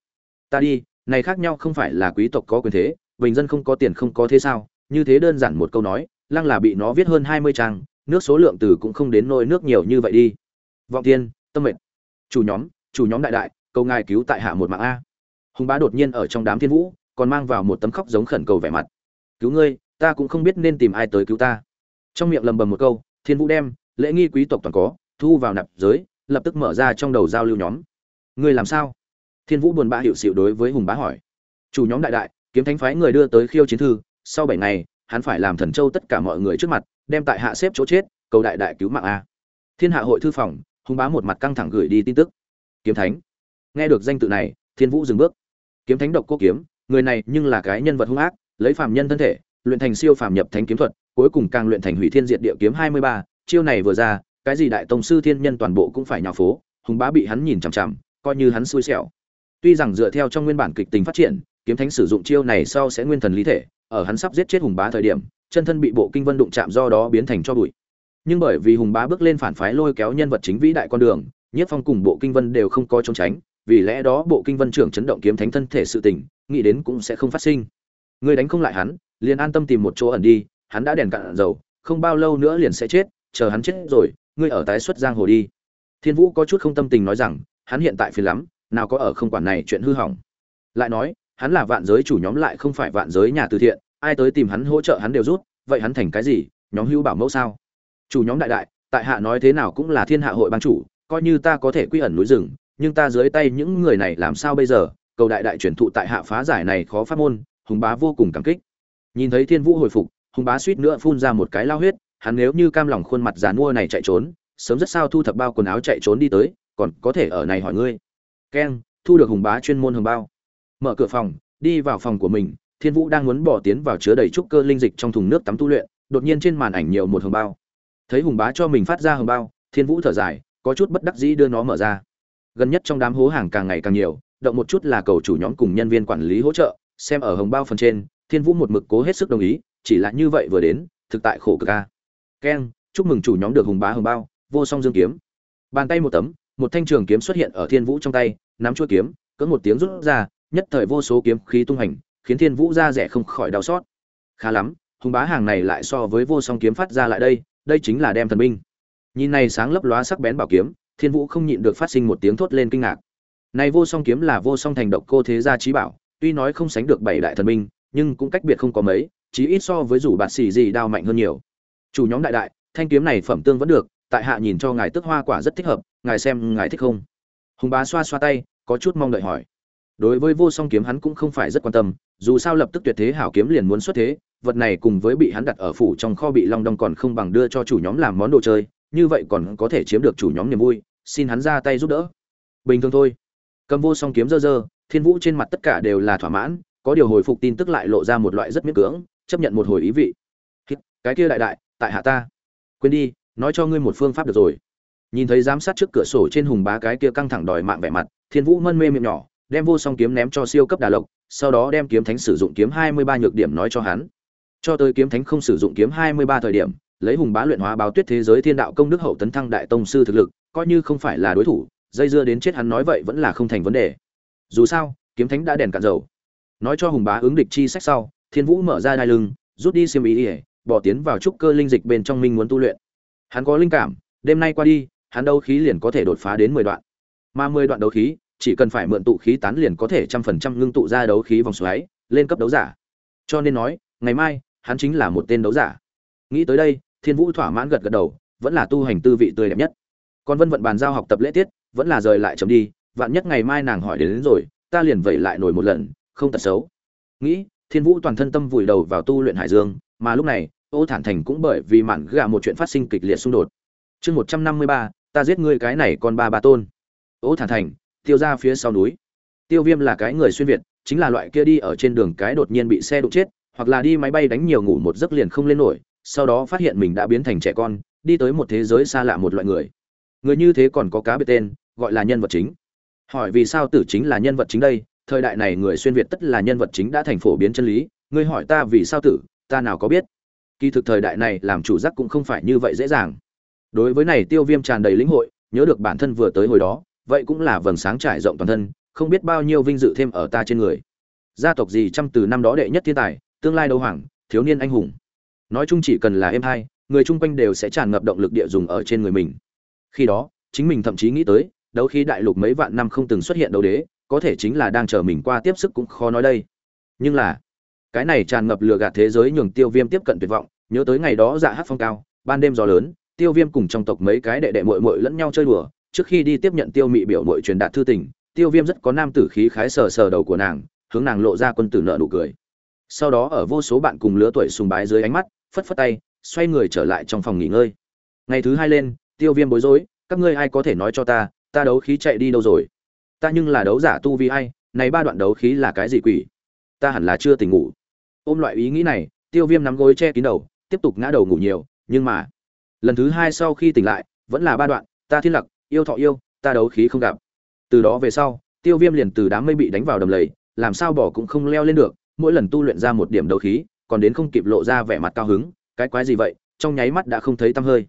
Ta đi, này khác nhau không phải là quý tộc có quyền thế, bình dân không có tiền không có thế sao? Như thế đơn giản một câu nói, lăng là bị nó viết hơn hai mươi trang, nước số lượng từ cũng không đến nôi nước nhiều như vậy đi. Vọng tiên tâm mệnh. Chủ nhóm chủ nhóm đại đại câu ngài cứu tại hạ một mạng a. Hùng bá đột nhiên ở trong đám thiên vũ, còn mang vào một tấm khóc giống khẩn cầu vẻ mặt. Cứu ngươi, ta cũng không biết nên tìm ai tới cứu ta. Trong miệng lầm bầm một câu, thiên vũ đem, lễ nghi quý tộc toàn có, thu vào nạp giới, lập tức mở ra trong đầu giao lưu nhóm. Ngươi làm sao? Thiên vũ buồn bã hiệu xịu đối với hùng bá hỏi. Chủ nhóm đại đại, kiếm thánh phái người đưa tới khiêu chiến thư, sau bảy ngày, hắn phải làm thần châu tất cả mọi người trước mặt, đem tại hạ xếp chỗ chết, cầu đại đại cứu mạng a. Thiên hạ hội thư phòng, hùng bá một mặt căng thẳng gửi đi tin tức. Kiếm thánh nghe được danh tự này, thiên vũ dừng bước. Kiếm thánh độc cô kiếm, người này nhưng là cái nhân vật hung ác, lấy phàm nhân thân thể, luyện thành siêu phàm nhập thánh kiếm thuật, cuối cùng càng luyện thành hủy thiên diệt địa kiếm hai mươi ba. Chiêu này vừa ra, cái gì đại tông sư thiên nhân toàn bộ cũng phải nhào phố, hùng bá bị hắn nhìn chằm chằm, coi như hắn xui xẻo. Tuy rằng dựa theo trong nguyên bản kịch tình phát triển, kiếm thánh sử dụng chiêu này sau sẽ nguyên thần lý thể, ở hắn sắp giết chết hùng bá thời điểm, chân thân bị bộ kinh vân đụng chạm do đó biến thành cho bụi. Nhưng bởi vì hùng bá bước lên phản phái lôi kéo nhân vật chính vĩ đại con đường, Nhất phong cùng bộ kinh vân đều không có trốn tránh vì lẽ đó bộ kinh vân trưởng chấn động kiếm thánh thân thể sự tình, nghĩ đến cũng sẽ không phát sinh. Người đánh không lại hắn, liền an tâm tìm một chỗ ẩn đi, hắn đã đèn cạn dầu, không bao lâu nữa liền sẽ chết, chờ hắn chết rồi, ngươi ở tái xuất giang hồ đi. Thiên vũ có chút không tâm tình nói rằng, hắn hiện tại phiền lắm, nào có ở không quản này chuyện hư hỏng. Lại nói, hắn là vạn giới chủ nhóm lại không phải vạn giới nhà từ thiện, ai tới tìm hắn hỗ trợ hắn đều rút, vậy hắn thành cái gì, nhóm hưu bảo mẫu sao? Chủ nhóm đại đại, tại hạ nói thế nào cũng là thiên hạ hội ban chủ, coi như ta có thể quy ẩn núi rừng nhưng ta dưới tay những người này làm sao bây giờ? Cầu đại đại truyền thụ tại hạ phá giải này khó phát môn, hùng bá vô cùng cảm kích. Nhìn thấy thiên vũ hồi phục, hùng bá suýt nữa phun ra một cái lao huyết, hắn nếu như cam lòng khuôn mặt giàn mua này chạy trốn, sớm rất sao thu thập bao quần áo chạy trốn đi tới, còn có thể ở này hỏi ngươi. Keng, thu được hùng bá chuyên môn hồng bao. Mở cửa phòng, đi vào phòng của mình, thiên vũ đang muốn bỏ tiến vào chứa đầy trúc cơ linh dịch trong thùng nước tắm tu luyện, đột nhiên trên màn ảnh nhiều một hồng bao. Thấy hùng bá cho mình phát ra hồng bao, thiên vũ thở dài, có chút bất đắc dĩ đưa nó mở ra gần nhất trong đám hố hàng càng ngày càng nhiều, động một chút là cầu chủ nhóm cùng nhân viên quản lý hỗ trợ, xem ở hồng bao phần trên, thiên vũ một mực cố hết sức đồng ý, chỉ là như vậy vừa đến, thực tại khổ cực ca keng chúc mừng chủ nhóm được hùng bá hồng bao, vô song dương kiếm. Bàn tay một tấm, một thanh trường kiếm xuất hiện ở thiên vũ trong tay, nắm chuôi kiếm cỡ một tiếng rút ra, nhất thời vô số kiếm khí tung hành, khiến thiên vũ ra rẻ không khỏi đau xót. Khá lắm, hùng bá hàng này lại so với vô song kiếm phát ra lại đây đây chính là đem thần binh. Nhìn này sáng lấp lóa sắc bén bảo kiếm thiên vũ không nhịn được phát sinh một tiếng thốt lên kinh ngạc. Này vô song kiếm là vô song thành độc cô thế gia trí bảo tuy nói không sánh được bảy đại thần minh, nhưng cũng cách biệt không có mấy chí ít so với rủ bạt xì gì đao mạnh hơn nhiều. Chủ nhóm đại đại thanh kiếm này phẩm tương vẫn được tại hạ nhìn cho ngài tức hoa quả rất thích hợp ngài xem ngài thích không? Hùng bá xoa xoa tay có chút mong đợi hỏi. Đối với vô song kiếm hắn cũng không phải rất quan tâm dù sao lập tức tuyệt thế hảo kiếm liền muốn xuất thế vật này cùng với bị hắn đặt ở phủ trong kho bị long đong còn không bằng đưa cho chủ nhóm làm món đồ chơi như vậy còn có thể chiếm được chủ nhóm niềm vui, xin hắn ra tay giúp đỡ. Bình thường thôi. Cầm vô song kiếm dơ dơ, thiên vũ trên mặt tất cả đều là thỏa mãn, có điều hồi phục tin tức lại lộ ra một loại rất miễn cưỡng, chấp nhận một hồi ý vị. Cái kia đại đại, tại hạ ta. Quên đi, nói cho ngươi một phương pháp được rồi. Nhìn thấy giám sát trước cửa sổ trên hùng bá cái kia căng thẳng đòi mạng vẻ mặt, thiên vũ mân mê miệng nhỏ, đem vô song kiếm ném cho siêu cấp đà lộc, sau đó đem kiếm thánh sử dụng kiếm hai mươi ba nhược điểm nói cho hắn. Cho tới kiếm thánh không sử dụng kiếm hai mươi ba thời điểm lấy hùng bá luyện hóa báo tuyết thế giới thiên đạo công đức hậu tấn thăng đại tông sư thực lực, coi như không phải là đối thủ, dây dưa đến chết hắn nói vậy vẫn là không thành vấn đề. Dù sao, kiếm thánh đã đèn cạn dầu. Nói cho hùng bá ứng địch chi sách sau, thiên vũ mở ra đai lưng, rút đi xiêm ý ỉa bỏ tiến vào trúc cơ linh dịch bên trong minh muốn tu luyện. Hắn có linh cảm, đêm nay qua đi, hắn đấu khí liền có thể đột phá đến mười đoạn. Mà mười đoạn đấu khí, chỉ cần phải mượn tụ khí tán liền có thể trăm phần trăm ngưng tụ ra đấu khí vòng xoáy, lên cấp đấu giả. Cho nên nói, ngày mai, hắn chính là một tên đấu giả. Nghĩ tới đây thiên vũ thỏa mãn gật gật đầu vẫn là tu hành tư vị tươi đẹp nhất. Còn vân vận bàn giao học tập lễ tiết vẫn là rời lại chấm đi vạn nhất ngày mai nàng hỏi đến, đến rồi ta liền vẩy lại nổi một lần không tật xấu. Nghĩ thiên vũ toàn thân tâm vùi đầu vào tu luyện hải dương mà lúc này ô thản thành cũng bởi vì mạn gạ một chuyện phát sinh kịch liệt xung đột. Chương một trăm năm mươi ba ta giết ngươi cái này còn ba ba tôn. Ô thản thành tiêu ra phía sau núi. Tiêu viêm là cái người xuyên việt chính là loại kia đi ở trên đường cái đột nhiên bị xe đụng chết hoặc là đi máy bay đánh nhiều ngủ một giấc liền không lên nổi sau đó phát hiện mình đã biến thành trẻ con, đi tới một thế giới xa lạ một loại người. Người như thế còn có cá biệt tên, gọi là nhân vật chính. Hỏi vì sao tử chính là nhân vật chính đây, thời đại này người xuyên việt tất là nhân vật chính đã thành phổ biến chân lý, ngươi hỏi ta vì sao tử, ta nào có biết. Kỳ thực thời đại này làm chủ giác cũng không phải như vậy dễ dàng. Đối với này tiêu viêm tràn đầy lĩnh hội, nhớ được bản thân vừa tới hồi đó, vậy cũng là vầng sáng trải rộng toàn thân, không biết bao nhiêu vinh dự thêm ở ta trên người. Gia tộc gì trăm từ năm đó đệ nhất thiên tài, tương lai đấu hoàng, thiếu niên anh hùng nói chung chỉ cần là em hai, người chung quanh đều sẽ tràn ngập động lực địa dùng ở trên người mình. Khi đó, chính mình thậm chí nghĩ tới, đấu khí đại lục mấy vạn năm không từng xuất hiện đấu đế, có thể chính là đang chờ mình qua tiếp sức cũng khó nói đây. Nhưng là, cái này tràn ngập lừa gạt thế giới nhường tiêu viêm tiếp cận tuyệt vọng, nhớ tới ngày đó dạ hát phong cao, ban đêm gió lớn, tiêu viêm cùng trong tộc mấy cái đệ đệ mội mội lẫn nhau chơi đùa, trước khi đi tiếp nhận tiêu mị biểu mội truyền đạt thư tình, tiêu viêm rất có nam tử khí khái sờ sờ đầu của nàng, hướng nàng lộ ra quân tử nợ nụ cười. Sau đó ở vô số bạn cùng lứa tuổi sùng bái dưới ánh mắt phất phất tay, xoay người trở lại trong phòng nghỉ ngơi. Ngày thứ hai lên, tiêu viêm bối rối, các ngươi ai có thể nói cho ta ta đấu khí chạy đi đâu rồi? Ta nhưng là đấu giả tu vi ai, này ba đoạn đấu khí là cái gì quỷ? Ta hẳn là chưa tỉnh ngủ. Ôm loại ý nghĩ này, tiêu viêm nắm gối che kín đầu, tiếp tục ngã đầu ngủ nhiều, nhưng mà, lần thứ hai sau khi tỉnh lại, vẫn là ba đoạn, ta thiên lặc, yêu thọ yêu, ta đấu khí không gặp. Từ đó về sau, tiêu viêm liền từ đám mây bị đánh vào đầm lầy, làm sao bỏ cũng không leo lên được, mỗi lần tu luyện ra một điểm đấu khí còn đến không kịp lộ ra vẻ mặt cao hứng, cái quái gì vậy, trong nháy mắt đã không thấy tăm hơi.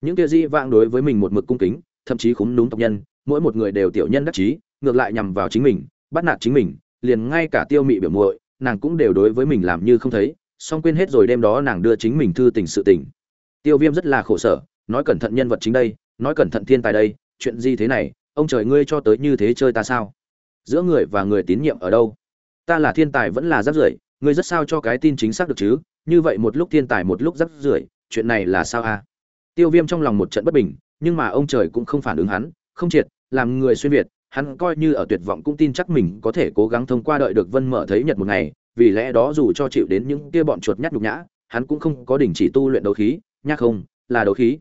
Những kia di vãng đối với mình một mực cung kính, thậm chí khúm núm tộc nhân, mỗi một người đều tiểu nhân đắc chí, ngược lại nhằm vào chính mình, bắt nạt chính mình, liền ngay cả tiêu mị biểu muội, nàng cũng đều đối với mình làm như không thấy, song quên hết rồi đêm đó nàng đưa chính mình thư tình sự tình. Tiêu viêm rất là khổ sở, nói cẩn thận nhân vật chính đây, nói cẩn thận thiên tài đây, chuyện gì thế này, ông trời ngươi cho tới như thế chơi ta sao? Giữa người và người tín nhiệm ở đâu? Ta là thiên tài vẫn là rắc rưởi ngươi rất sao cho cái tin chính xác được chứ? Như vậy một lúc thiên tài một lúc rắc rưởi, chuyện này là sao a? À? Tiêu viêm trong lòng một trận bất bình, nhưng mà ông trời cũng không phản ứng hắn, không triệt, làm người xuyên việt, hắn coi như ở tuyệt vọng cũng tin chắc mình có thể cố gắng thông qua đợi được vân mở thấy nhật một ngày, vì lẽ đó dù cho chịu đến những kia bọn chuột nhát nhục nhã, hắn cũng không có đình chỉ tu luyện đấu khí nhắc không, là đấu khí.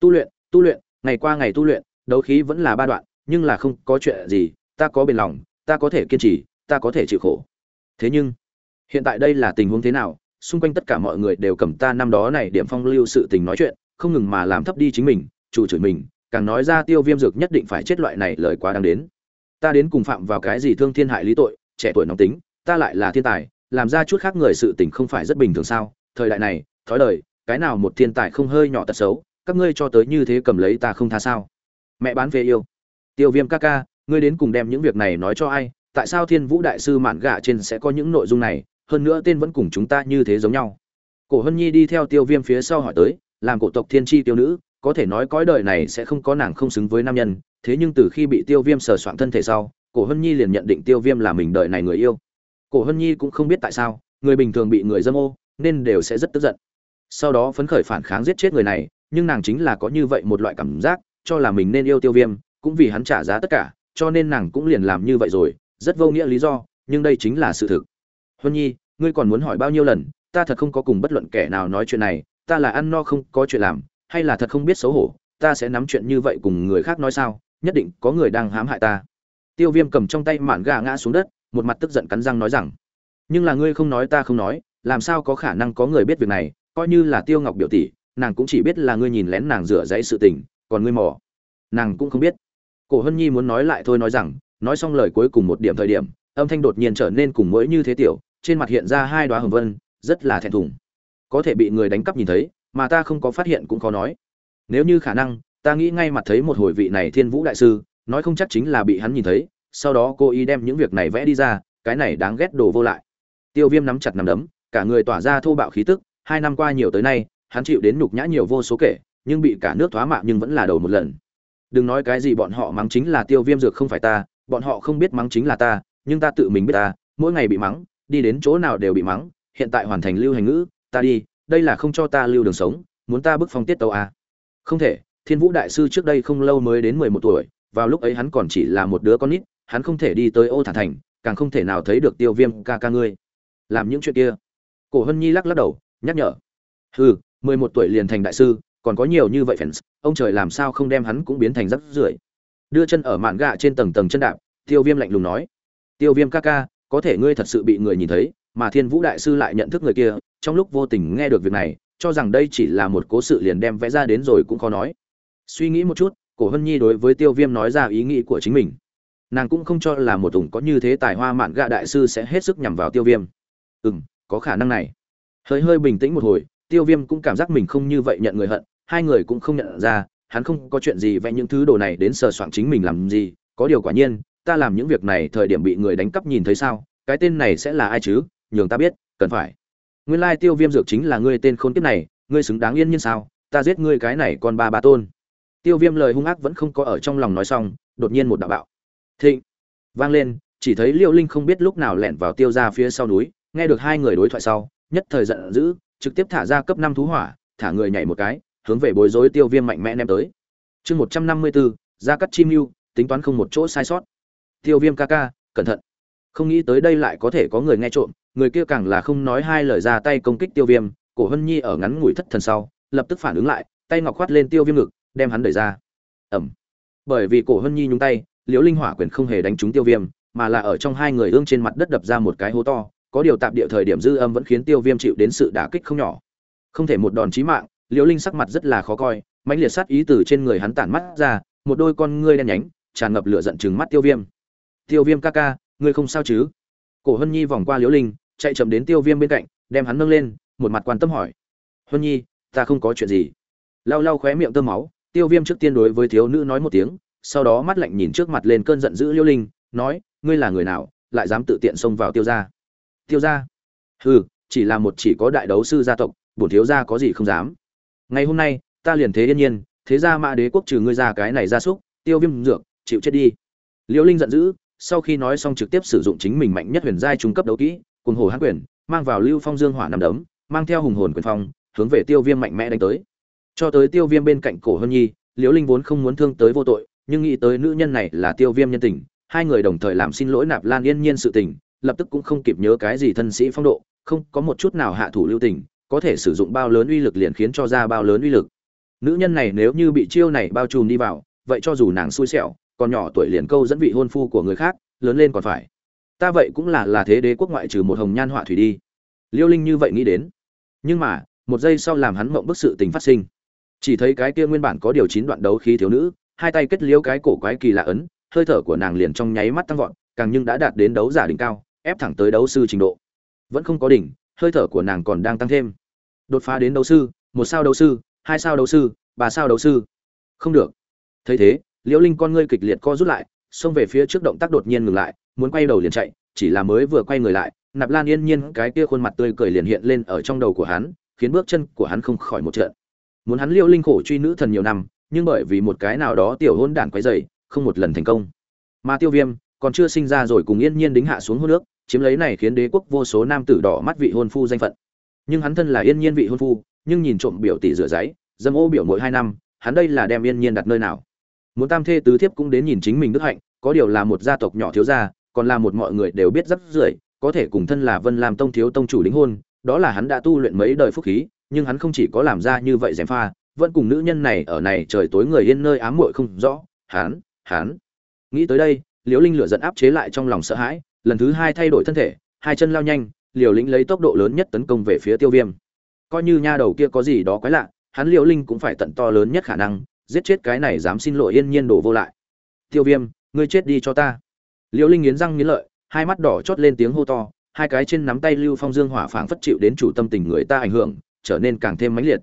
Tu luyện tu luyện, ngày qua ngày tu luyện, đấu khí vẫn là ba đoạn, nhưng là không có chuyện gì, ta có bền lòng, ta có thể kiên trì, ta có thể chịu khổ. Thế nhưng hiện tại đây là tình huống thế nào? Xung quanh tất cả mọi người đều cầm ta năm đó này điểm phong lưu sự tình nói chuyện, không ngừng mà làm thấp đi chính mình, chủ chửi mình, càng nói ra tiêu viêm dược nhất định phải chết loại này lời quá đáng đến. Ta đến cùng phạm vào cái gì thương thiên hại lý tội, trẻ tuổi nóng tính, ta lại là thiên tài, làm ra chút khác người sự tình không phải rất bình thường sao? Thời đại này, thói đời, cái nào một thiên tài không hơi nhỏ tật xấu, các ngươi cho tới như thế cầm lấy ta không tha sao? Mẹ bán về yêu. Tiêu viêm ca ca, ngươi đến cùng đem những việc này nói cho ai? Tại sao thiên vũ đại sư mạn gạ trên sẽ có những nội dung này? Hơn nữa tên vẫn cùng chúng ta như thế giống nhau. Cổ hân nhi đi theo tiêu viêm phía sau hỏi tới, làm cổ tộc thiên tri tiêu nữ, có thể nói cõi đời này sẽ không có nàng không xứng với nam nhân, thế nhưng từ khi bị tiêu viêm sờ soạn thân thể sau, cổ hân nhi liền nhận định tiêu viêm là mình đời này người yêu. Cổ hân nhi cũng không biết tại sao, người bình thường bị người dâm ô, nên đều sẽ rất tức giận. Sau đó phấn khởi phản kháng giết chết người này, nhưng nàng chính là có như vậy một loại cảm giác, cho là mình nên yêu tiêu viêm, cũng vì hắn trả giá tất cả, cho nên nàng cũng liền làm như vậy rồi, rất vô nghĩa lý do, nhưng đây chính là sự thực. Hân nhi ngươi còn muốn hỏi bao nhiêu lần, ta thật không có cùng bất luận kẻ nào nói chuyện này, ta là ăn no không có chuyện làm, hay là thật không biết xấu hổ, ta sẽ nắm chuyện như vậy cùng người khác nói sao, nhất định có người đang hãm hại ta. Tiêu viêm cầm trong tay mạn gà ngã xuống đất, một mặt tức giận cắn răng nói rằng, nhưng là ngươi không nói ta không nói, làm sao có khả năng có người biết việc này, coi như là tiêu ngọc biểu tỷ, nàng cũng chỉ biết là ngươi nhìn lén nàng rửa dãy sự tình, còn ngươi mò. Nàng cũng không biết. Cổ hân nhi muốn nói lại thôi nói rằng, nói xong lời cuối cùng một điểm thời điểm, âm thanh đột nhiên trở nên cùng mỗi như thế tiểu trên mặt hiện ra hai đoá hồng vân, rất là thẹn thùng. Có thể bị người đánh cắp nhìn thấy, mà ta không có phát hiện cũng khó nói. Nếu như khả năng, ta nghĩ ngay mặt thấy một hồi vị này thiên vũ đại sư, nói không chắc chính là bị hắn nhìn thấy, sau đó cô ý đem những việc này vẽ đi ra, cái này đáng ghét đồ vô lại. Tiêu viêm nắm chặt nắm đấm, cả người tỏa ra thô bạo khí tức, hai năm qua nhiều tới nay, hắn chịu đến nhục nhã nhiều vô số kể, nhưng bị cả nước thoá mạ nhưng vẫn là đầu một lần. Đừng nói cái gì bọn họ mắng chính là tiêu viêm dược không phải ta, bọn họ không biết mắng chính là ta, nhưng ta tự mình biết ta, mỗi ngày bị mắng đi đến chỗ nào đều bị mắng, hiện tại hoàn thành lưu hành ngữ, ta đi, đây là không cho ta lưu đường sống, muốn ta bức phong tiết tàu à. không thể, thiên vũ đại sư trước đây không lâu mới đến mười một tuổi, vào lúc ấy hắn còn chỉ là một đứa con nít, hắn không thể đi tới ô Thả thành, càng không thể nào thấy được tiêu viêm ca ca ngươi. Làm những chuyện kia. Cổ hân nhi lắc lắc đầu, nhắc nhở. Hừ, mười một tuổi liền thành đại sư, còn có nhiều như vậy fans, ông trời làm sao không đem hắn cũng biến thành rắc rưởi. Đưa chân ở mạn gạ trên tầng tầng chân đạp, tiêu viêm lạnh lùng nói. Tiêu viêm ca ca có thể ngươi thật sự bị người nhìn thấy, mà thiên vũ đại sư lại nhận thức người kia, trong lúc vô tình nghe được việc này, cho rằng đây chỉ là một cố sự liền đem vẽ ra đến rồi cũng khó nói. Suy nghĩ một chút, cổ hân nhi đối với tiêu viêm nói ra ý nghĩ của chính mình. Nàng cũng không cho là một ủng có như thế tài hoa mạn gạ đại sư sẽ hết sức nhằm vào tiêu viêm. Ừ m có khả năng này. Hơi hơi bình tĩnh một hồi, tiêu viêm cũng cảm giác mình không như vậy nhận người hận, hai người cũng không nhận ra, hắn không có chuyện gì vẽ những thứ đồ này đến sờ soạn chính mình làm gì, có điều quả nhiên ta làm những việc này thời điểm bị người đánh cắp nhìn thấy sao? Cái tên này sẽ là ai chứ? Nhường ta biết, cần phải. Nguyên lai tiêu viêm dược chính là ngươi tên khôn kiếp này, ngươi xứng đáng yên nhiên sao? Ta giết ngươi cái này còn ba ba tôn. Tiêu viêm lời hung ác vẫn không có ở trong lòng nói xong, đột nhiên một đạo bạo. Thịnh. Vang lên, chỉ thấy liêu linh không biết lúc nào lẻn vào tiêu ra phía sau núi, nghe được hai người đối thoại sau, nhất thời giận dữ, trực tiếp thả ra cấp năm thú hỏa, thả người nhảy một cái, hướng về bối rối tiêu viêm mạnh mẽ ném tới. Chương một trăm năm mươi bốn ra cắt chim mưu, tính toán không một chỗ sai sót tiêu viêm ca ca, cẩn thận. Không nghĩ tới đây lại có thể có người nghe trộm, người kia càng là không nói hai lời ra tay công kích tiêu viêm, cổ hân nhi ở ngắn ngủi thất thần sau, lập tức phản ứng lại, tay ngọc khoát lên tiêu viêm ngực, đem hắn đẩy ra. Ẩm bởi vì cổ hân nhi nhúng tay, liễu linh hỏa quyền không hề đánh trúng tiêu viêm, mà là ở trong hai người ương trên mặt đất đập ra một cái hố to, có điều tạm địa thời điểm dư âm vẫn khiến tiêu viêm chịu đến sự đả kích không nhỏ. Không thể một đòn chí mạng, liễu linh sắc mặt rất là khó coi, mãnh liệt sát ý từ trên người hắn tản mắt ra, một đôi con ngươi đen nhánh, tràn ngập lửa giận chừng mắt tiêu viêm tiêu viêm ca ca, ngươi không sao chứ? Cổ hân nhi vòng qua liễu linh, chạy chậm đến tiêu viêm bên cạnh, đem hắn nâng lên, một mặt quan tâm hỏi. Hân nhi, ta không có chuyện gì. Lau lau khóe miệng tơ máu, tiêu viêm trước tiên đối với thiếu nữ nói một tiếng, sau đó mắt lạnh nhìn trước mặt lên cơn giận dữ liễu linh, nói, ngươi là người nào, lại dám tự tiện xông vào tiêu gia? Tiêu gia? Hừ, chỉ là một chỉ có đại đấu sư gia tộc, bổn thiếu gia có gì không dám. Ngày hôm nay, ta liền thế yên nhiên, thế gia mã đế quốc trừ ngươi ra cái này ra súc, tiêu viêm dược, chịu chết đi. Liễu linh giận dữ sau khi nói xong trực tiếp sử dụng chính mình mạnh nhất huyền giai trung cấp đấu kỹ, cùng hồ hán quyền, mang vào lưu phong dương hỏa nằm đấm, mang theo hùng hồn quyền phong, hướng về tiêu viêm mạnh mẽ đánh tới. Cho tới tiêu viêm bên cạnh cổ hân nhi, liễu linh vốn không muốn thương tới vô tội, nhưng nghĩ tới nữ nhân này là tiêu viêm nhân tình, hai người đồng thời làm xin lỗi nạp lan yên nhiên sự tình, lập tức cũng không kịp nhớ cái gì thân sĩ phong độ, không có một chút nào hạ thủ lưu tình, có thể sử dụng bao lớn uy lực liền khiến cho ra bao lớn uy lực. Nữ nhân này nếu như bị chiêu này bao trùm đi vào, vậy cho dù nàng xui xẻo còn nhỏ tuổi liền câu dẫn vị hôn phu của người khác, lớn lên còn phải. Ta vậy cũng là là thế đế quốc ngoại trừ một hồng nhan họa thủy đi. Liêu linh như vậy nghĩ đến. Nhưng mà, một giây sau làm hắn mộng bức sự tình phát sinh. Chỉ thấy cái kia nguyên bản có điều chín đoạn đấu khí thiếu nữ, hai tay kết liễu cái cổ quái kỳ lạ ấn, hơi thở của nàng liền trong nháy mắt tăng vọt, càng nhưng đã đạt đến đấu giả đỉnh cao, ép thẳng tới đấu sư trình độ. Vẫn không có đỉnh, hơi thở của nàng còn đang tăng thêm. Đột phá đến đấu sư, một sao đấu sư, hai sao đấu sư, ba sao đấu sư. Không được. Thấy thế liễu linh con ngươi kịch liệt co rút lại, xông về phía trước động tác đột nhiên ngừng lại, muốn quay đầu liền chạy, chỉ là mới vừa quay người lại, nạp lan yên nhiên cái kia khuôn mặt tươi cười liền hiện lên ở trong đầu của hắn, khiến bước chân của hắn không khỏi một trận muốn hắn liễu linh khổ truy nữ thần nhiều năm, nhưng bởi vì một cái nào đó tiểu hôn đản quấy dày không một lần thành công. Mà tiêu viêm còn chưa sinh ra rồi cùng yên nhiên đính hạ xuống hôn nước, chiếm lấy này khiến đế quốc vô số nam tử đỏ mắt vị hôn phu danh phận. Nhưng hắn thân là yên nhiên vị hôn phu, nhưng nhìn trộm biểu tỷ rửa giấy, dâm ô biểu mỗi hai năm, hắn đây là đem yên nhiên đặt nơi nào? Muốn tam thê tứ thiếp cũng đến nhìn chính mình đức hạnh, có điều là một gia tộc nhỏ thiếu gia, còn là một mọi người đều biết rất rưởi, có thể cùng thân là vân làm tông thiếu tông chủ đính hôn, đó là hắn đã tu luyện mấy đời phúc khí, nhưng hắn không chỉ có làm ra như vậy dèm pha, vẫn cùng nữ nhân này ở này trời tối người yên nơi ám muội không rõ, hắn hắn. Nghĩ tới đây, liễu linh lửa giận áp chế lại trong lòng sợ hãi, lần thứ hai thay đổi thân thể, hai chân lao nhanh liều lĩnh lấy tốc độ lớn nhất tấn công về phía tiêu viêm. Coi như nha đầu kia có gì đó quái lạ, hắn liễu linh cũng phải tận to lớn nhất khả năng giết chết cái này dám xin lỗi yên nhiên đổ vô lại. Tiêu viêm, ngươi chết đi cho ta. Liễu linh nghiến răng nghiến lợi, hai mắt đỏ chót lên tiếng hô to, hai cái trên nắm tay lưu phong dương hỏa phảng phất chịu đến chủ tâm tình người ta ảnh hưởng, trở nên càng thêm mãnh liệt.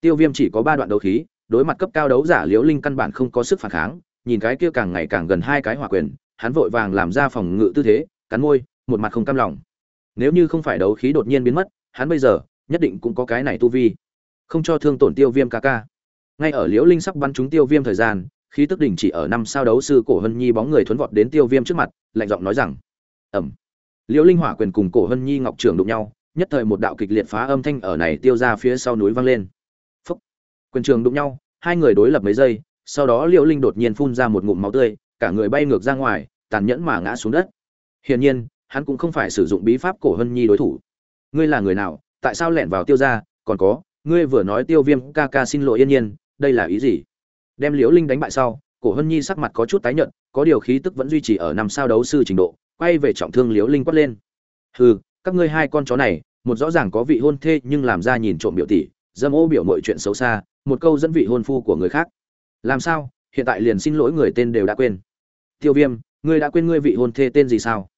Tiêu viêm chỉ có ba đoạn đấu khí, đối mặt cấp cao đấu giả liễu linh căn bản không có sức phản kháng, nhìn cái kia càng ngày càng gần hai cái hỏa quyền, hắn vội vàng làm ra phòng ngự tư thế, cắn môi, một mặt không cam lòng. Nếu như không phải đấu khí đột nhiên biến mất, hắn bây giờ nhất định cũng có cái này tu vi. Không cho thương tổn tiêu viêm ca ca ngay ở liễu linh sắp bắn trúng tiêu viêm thời gian, khí tức đỉnh chỉ ở năm sao đấu sư cổ hân nhi bóng người thuấn vọt đến tiêu viêm trước mặt, lạnh giọng nói rằng, ẩm. Liễu linh hỏa quyền cùng cổ hân nhi ngọc trường đụng nhau, nhất thời một đạo kịch liệt phá âm thanh ở này tiêu ra phía sau núi vang lên. Phúc. Quyền trường đụng nhau, hai người đối lập mấy giây, sau đó liễu linh đột nhiên phun ra một ngụm máu tươi, cả người bay ngược ra ngoài, tàn nhẫn mà ngã xuống đất. Hiển nhiên, hắn cũng không phải sử dụng bí pháp cổ hân nhi đối thủ. Ngươi là người nào? Tại sao lẻn vào tiêu ra còn có, ngươi vừa nói tiêu viêm ca ca xin lỗi yên nhiên đây là ý gì? Đem liễu linh đánh bại sau, cổ hân nhi sắc mặt có chút tái nhợt, có điều khí tức vẫn duy trì ở năm sao đấu sư trình độ, quay về trọng thương liễu linh quát lên. Hừ, các ngươi hai con chó này, một rõ ràng có vị hôn thê nhưng làm ra nhìn trộm biểu tỷ, dâm ô biểu mọi chuyện xấu xa, một câu dẫn vị hôn phu của người khác. Làm sao? Hiện tại liền xin lỗi người tên đều đã quên. Tiêu viêm, ngươi đã quên ngươi vị hôn thê tên gì sao?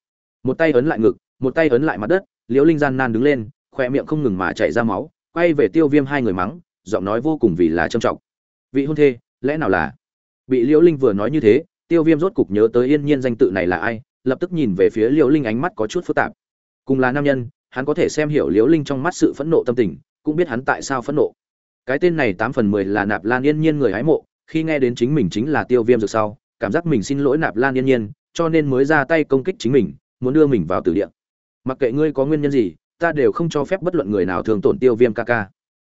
Một tay ấn lại ngực, một tay ấn lại mặt đất, liễu linh gian nan đứng lên khoe miệng không ngừng mà chảy ra máu, quay về tiêu viêm hai người mắng, giọng nói vô cùng vì là trầm trọng vị hôn thê, lẽ nào là? Bị liễu linh vừa nói như thế, tiêu viêm rốt cục nhớ tới yên nhiên danh tự này là ai, lập tức nhìn về phía liễu linh ánh mắt có chút phức tạp. Cùng là nam nhân, hắn có thể xem hiểu liễu linh trong mắt sự phẫn nộ tâm tình, cũng biết hắn tại sao phẫn nộ. Cái tên này tám phần mười là nạp lan yên nhiên người hái mộ, khi nghe đến chính mình chính là tiêu viêm rồi sau, cảm giác mình xin lỗi nạp lan yên nhiên, cho nên mới ra tay công kích chính mình, muốn đưa mình vào tử địa. Mặc kệ ngươi có nguyên nhân gì, ta đều không cho phép bất luận người nào thường tổn tiêu viêm ca ca.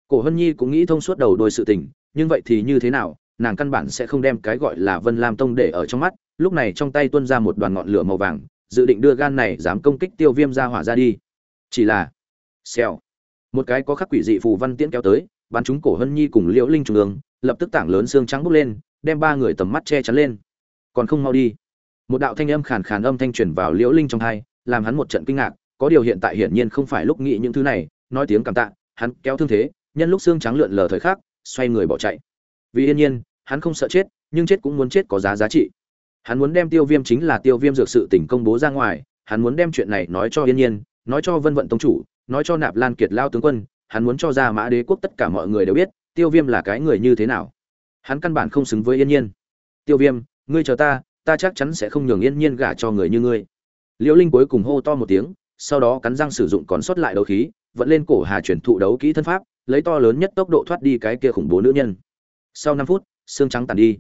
Cổ hân nhi cũng nghĩ thông suốt đầu đôi sự tình nhưng vậy thì như thế nào, nàng căn bản sẽ không đem cái gọi là vân lam tông để ở trong mắt. Lúc này trong tay tuôn ra một đoàn ngọn lửa màu vàng, dự định đưa gan này dám công kích tiêu viêm ra hỏa ra đi. Chỉ là, xèo. Một cái có khắc quỷ dị phù văn tiễn kéo tới, bắn chúng cổ hân nhi cùng liễu linh trung ương, lập tức tảng lớn xương trắng bốc lên, đem ba người tầm mắt che chắn lên. Còn không mau đi. Một đạo thanh âm khàn khàn âm thanh truyền vào liễu linh trong hai, làm hắn một trận kinh ngạc, có điều hiện tại hiển nhiên không phải lúc nghĩ những thứ này, nói tiếng cảm tạ, hắn kéo thương thế, nhân lúc xương trắng lượn lờ thời khắc xoay người bỏ chạy. Vì yên nhiên, hắn không sợ chết, nhưng chết cũng muốn chết có giá giá trị. Hắn muốn đem tiêu viêm chính là tiêu viêm dược sự tình công bố ra ngoài, hắn muốn đem chuyện này nói cho yên nhiên, nói cho vân vận tông chủ, nói cho nạp lan kiệt lao tướng quân, hắn muốn cho ra mã đế quốc tất cả mọi người đều biết, tiêu viêm là cái người như thế nào. Hắn căn bản không xứng với yên nhiên. Tiêu viêm, ngươi chờ ta ta chắc chắn sẽ không nhường yên nhiên gả cho người như ngươi. Liễu linh cuối cùng hô to một tiếng, sau đó cắn răng sử dụng còn sót lại đấu khí vẫn lên cổ hà chuyển thụ đấu kỹ thân pháp lấy to lớn nhất tốc độ thoát đi cái kia khủng bố nữ nhân. Sau năm phút, xương trắng tàn đi.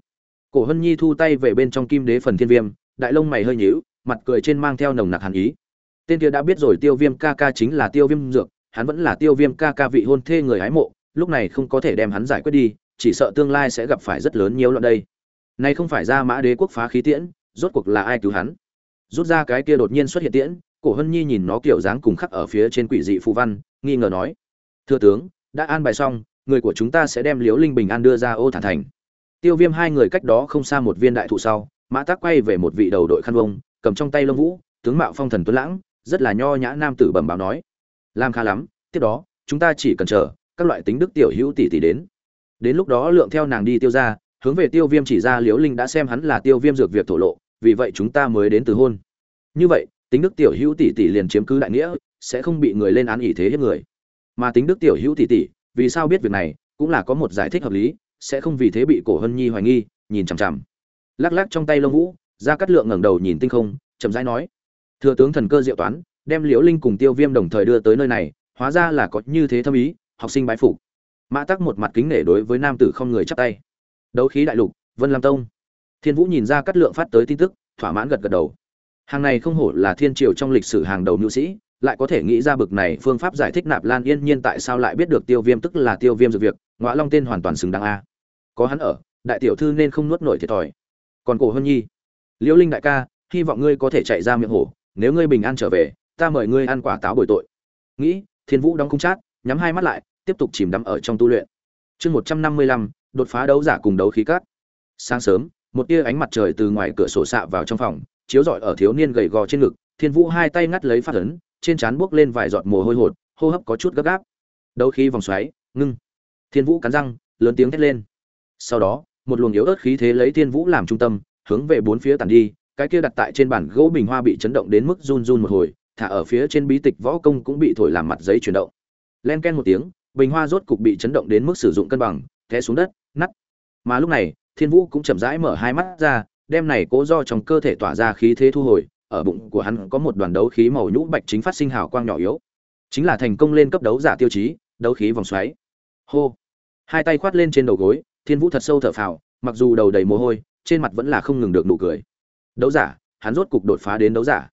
Cổ hân nhi thu tay về bên trong kim đế phần thiên viêm, đại lông mày hơi nhíu, mặt cười trên mang theo nồng nặc hàn ý. Tên kia đã biết rồi tiêu viêm ca ca chính là tiêu viêm dược, hắn vẫn là tiêu viêm ca ca vị hôn thê người hái mộ, lúc này không có thể đem hắn giải quyết đi, chỉ sợ tương lai sẽ gặp phải rất lớn nhiều loạn đây. Nay không phải ra mã đế quốc phá khí tiễn, rốt cuộc là ai cứu hắn? Rút ra cái kia đột nhiên xuất hiện tiễn, cổ hân nhi nhìn nó kiểu dáng cùng khắc ở phía trên quỷ dị phù văn, nghi ngờ nói, thưa tướng đã an bài xong, người của chúng ta sẽ đem liễu linh bình an đưa ra ô thản thành. Tiêu viêm hai người cách đó không xa một viên đại thụ sau, mã tác quay về một vị đầu đội khăn vông, cầm trong tay lông vũ, tướng mạo phong thần tuấn lãng, rất là nho nhã nam tử bẩm báo nói. Làm khá lắm, tiếp đó, chúng ta chỉ cần chờ, các loại tính đức tiểu hữu tỷ tỷ đến. Đến lúc đó lượng theo nàng đi tiêu ra, hướng về tiêu viêm chỉ ra liễu linh đã xem hắn là tiêu viêm dược việc thổ lộ, vì vậy chúng ta mới đến từ hôn. Như vậy, tính đức tiểu hữu tỷ tỷ liền chiếm cứ đại nghĩa, sẽ không bị người lên án ỷ thế hiếp người mà tính đức tiểu hữu tỷ tỷ, vì sao biết việc này, cũng là có một giải thích hợp lý, sẽ không vì thế bị cổ hân nhi hoài nghi, nhìn chằm chằm. Lắc lắc trong tay lông vũ ra cắt lượng ngẩng đầu nhìn tinh không, chậm rãi nói, thừa tướng thần cơ diệu toán, đem liễu linh cùng tiêu viêm đồng thời đưa tới nơi này, hóa ra là có như thế thâm ý, học sinh bái phục. Mã tắc một mặt kính nể đối với nam tử không người chắp tay. Đấu khí đại lục, vân lam tông. Thiên vũ nhìn ra cắt lượng phát tới tin tức, thỏa mãn gật gật đầu. Hàng này không hổ là thiên triều trong lịch sử hàng đầu nữ sĩ lại có thể nghĩ ra bực này phương pháp giải thích nạp lan yên nhiên tại sao lại biết được tiêu viêm tức là tiêu viêm dược việc ngõ long tên hoàn toàn xứng đáng a. Có hắn ở, đại tiểu thư nên không nuốt nổi thiệt thòi. Còn cổ hân nhi liễu linh đại ca, hy vọng ngươi có thể chạy ra miệng hổ, nếu ngươi bình an trở về, ta mời ngươi ăn quả táo bồi tội. Nghĩ, thiên vũ đóng cung chát, nhắm hai mắt lại, tiếp tục chìm đắm ở trong tu luyện. Chương một trăm năm mươi lăm, đột phá đấu giả cùng đấu khí cát. Sáng sớm, một tia ánh mặt trời từ ngoài cửa sổ xạ vào trong phòng, chiếu rọi ở thiếu niên gầy gò trên ngực, thiên vũ hai tay ngắt lấy phát ấn trên trán buốc lên vài giọt mồ hôi hột, hô hấp có chút gấp gáp. Đấu khí vòng xoáy, ngưng. Thiên vũ cắn răng, lớn tiếng thét lên. Sau đó, một luồng yếu ớt khí thế lấy thiên vũ làm trung tâm, hướng về bốn phía tàn đi, cái kia đặt tại trên bàn gỗ bình hoa bị chấn động đến mức run run một hồi, thả ở phía trên bí tịch võ công cũng bị thổi làm mặt giấy chuyển động. Len ken một tiếng, bình hoa rốt cục bị chấn động đến mức sử dụng cân bằng, té xuống đất nắt mà lúc này, thiên vũ cũng chậm rãi mở hai mắt ra, đem này cố do trong cơ thể tỏa ra khí thế thu hồi ở bụng của hắn có một đoàn đấu khí màu nhũ bạch chính phát sinh hào quang nhỏ yếu. Chính là thành công lên cấp đấu giả tiêu chí, đấu khí vòng xoáy. Hô. Hai tay khoát lên trên đầu gối, thiên vũ thật sâu thở phào, mặc dù đầu đầy mồ hôi, trên mặt vẫn là không ngừng được nụ cười. Đấu giả, hắn rốt cục đột phá đến đấu giả.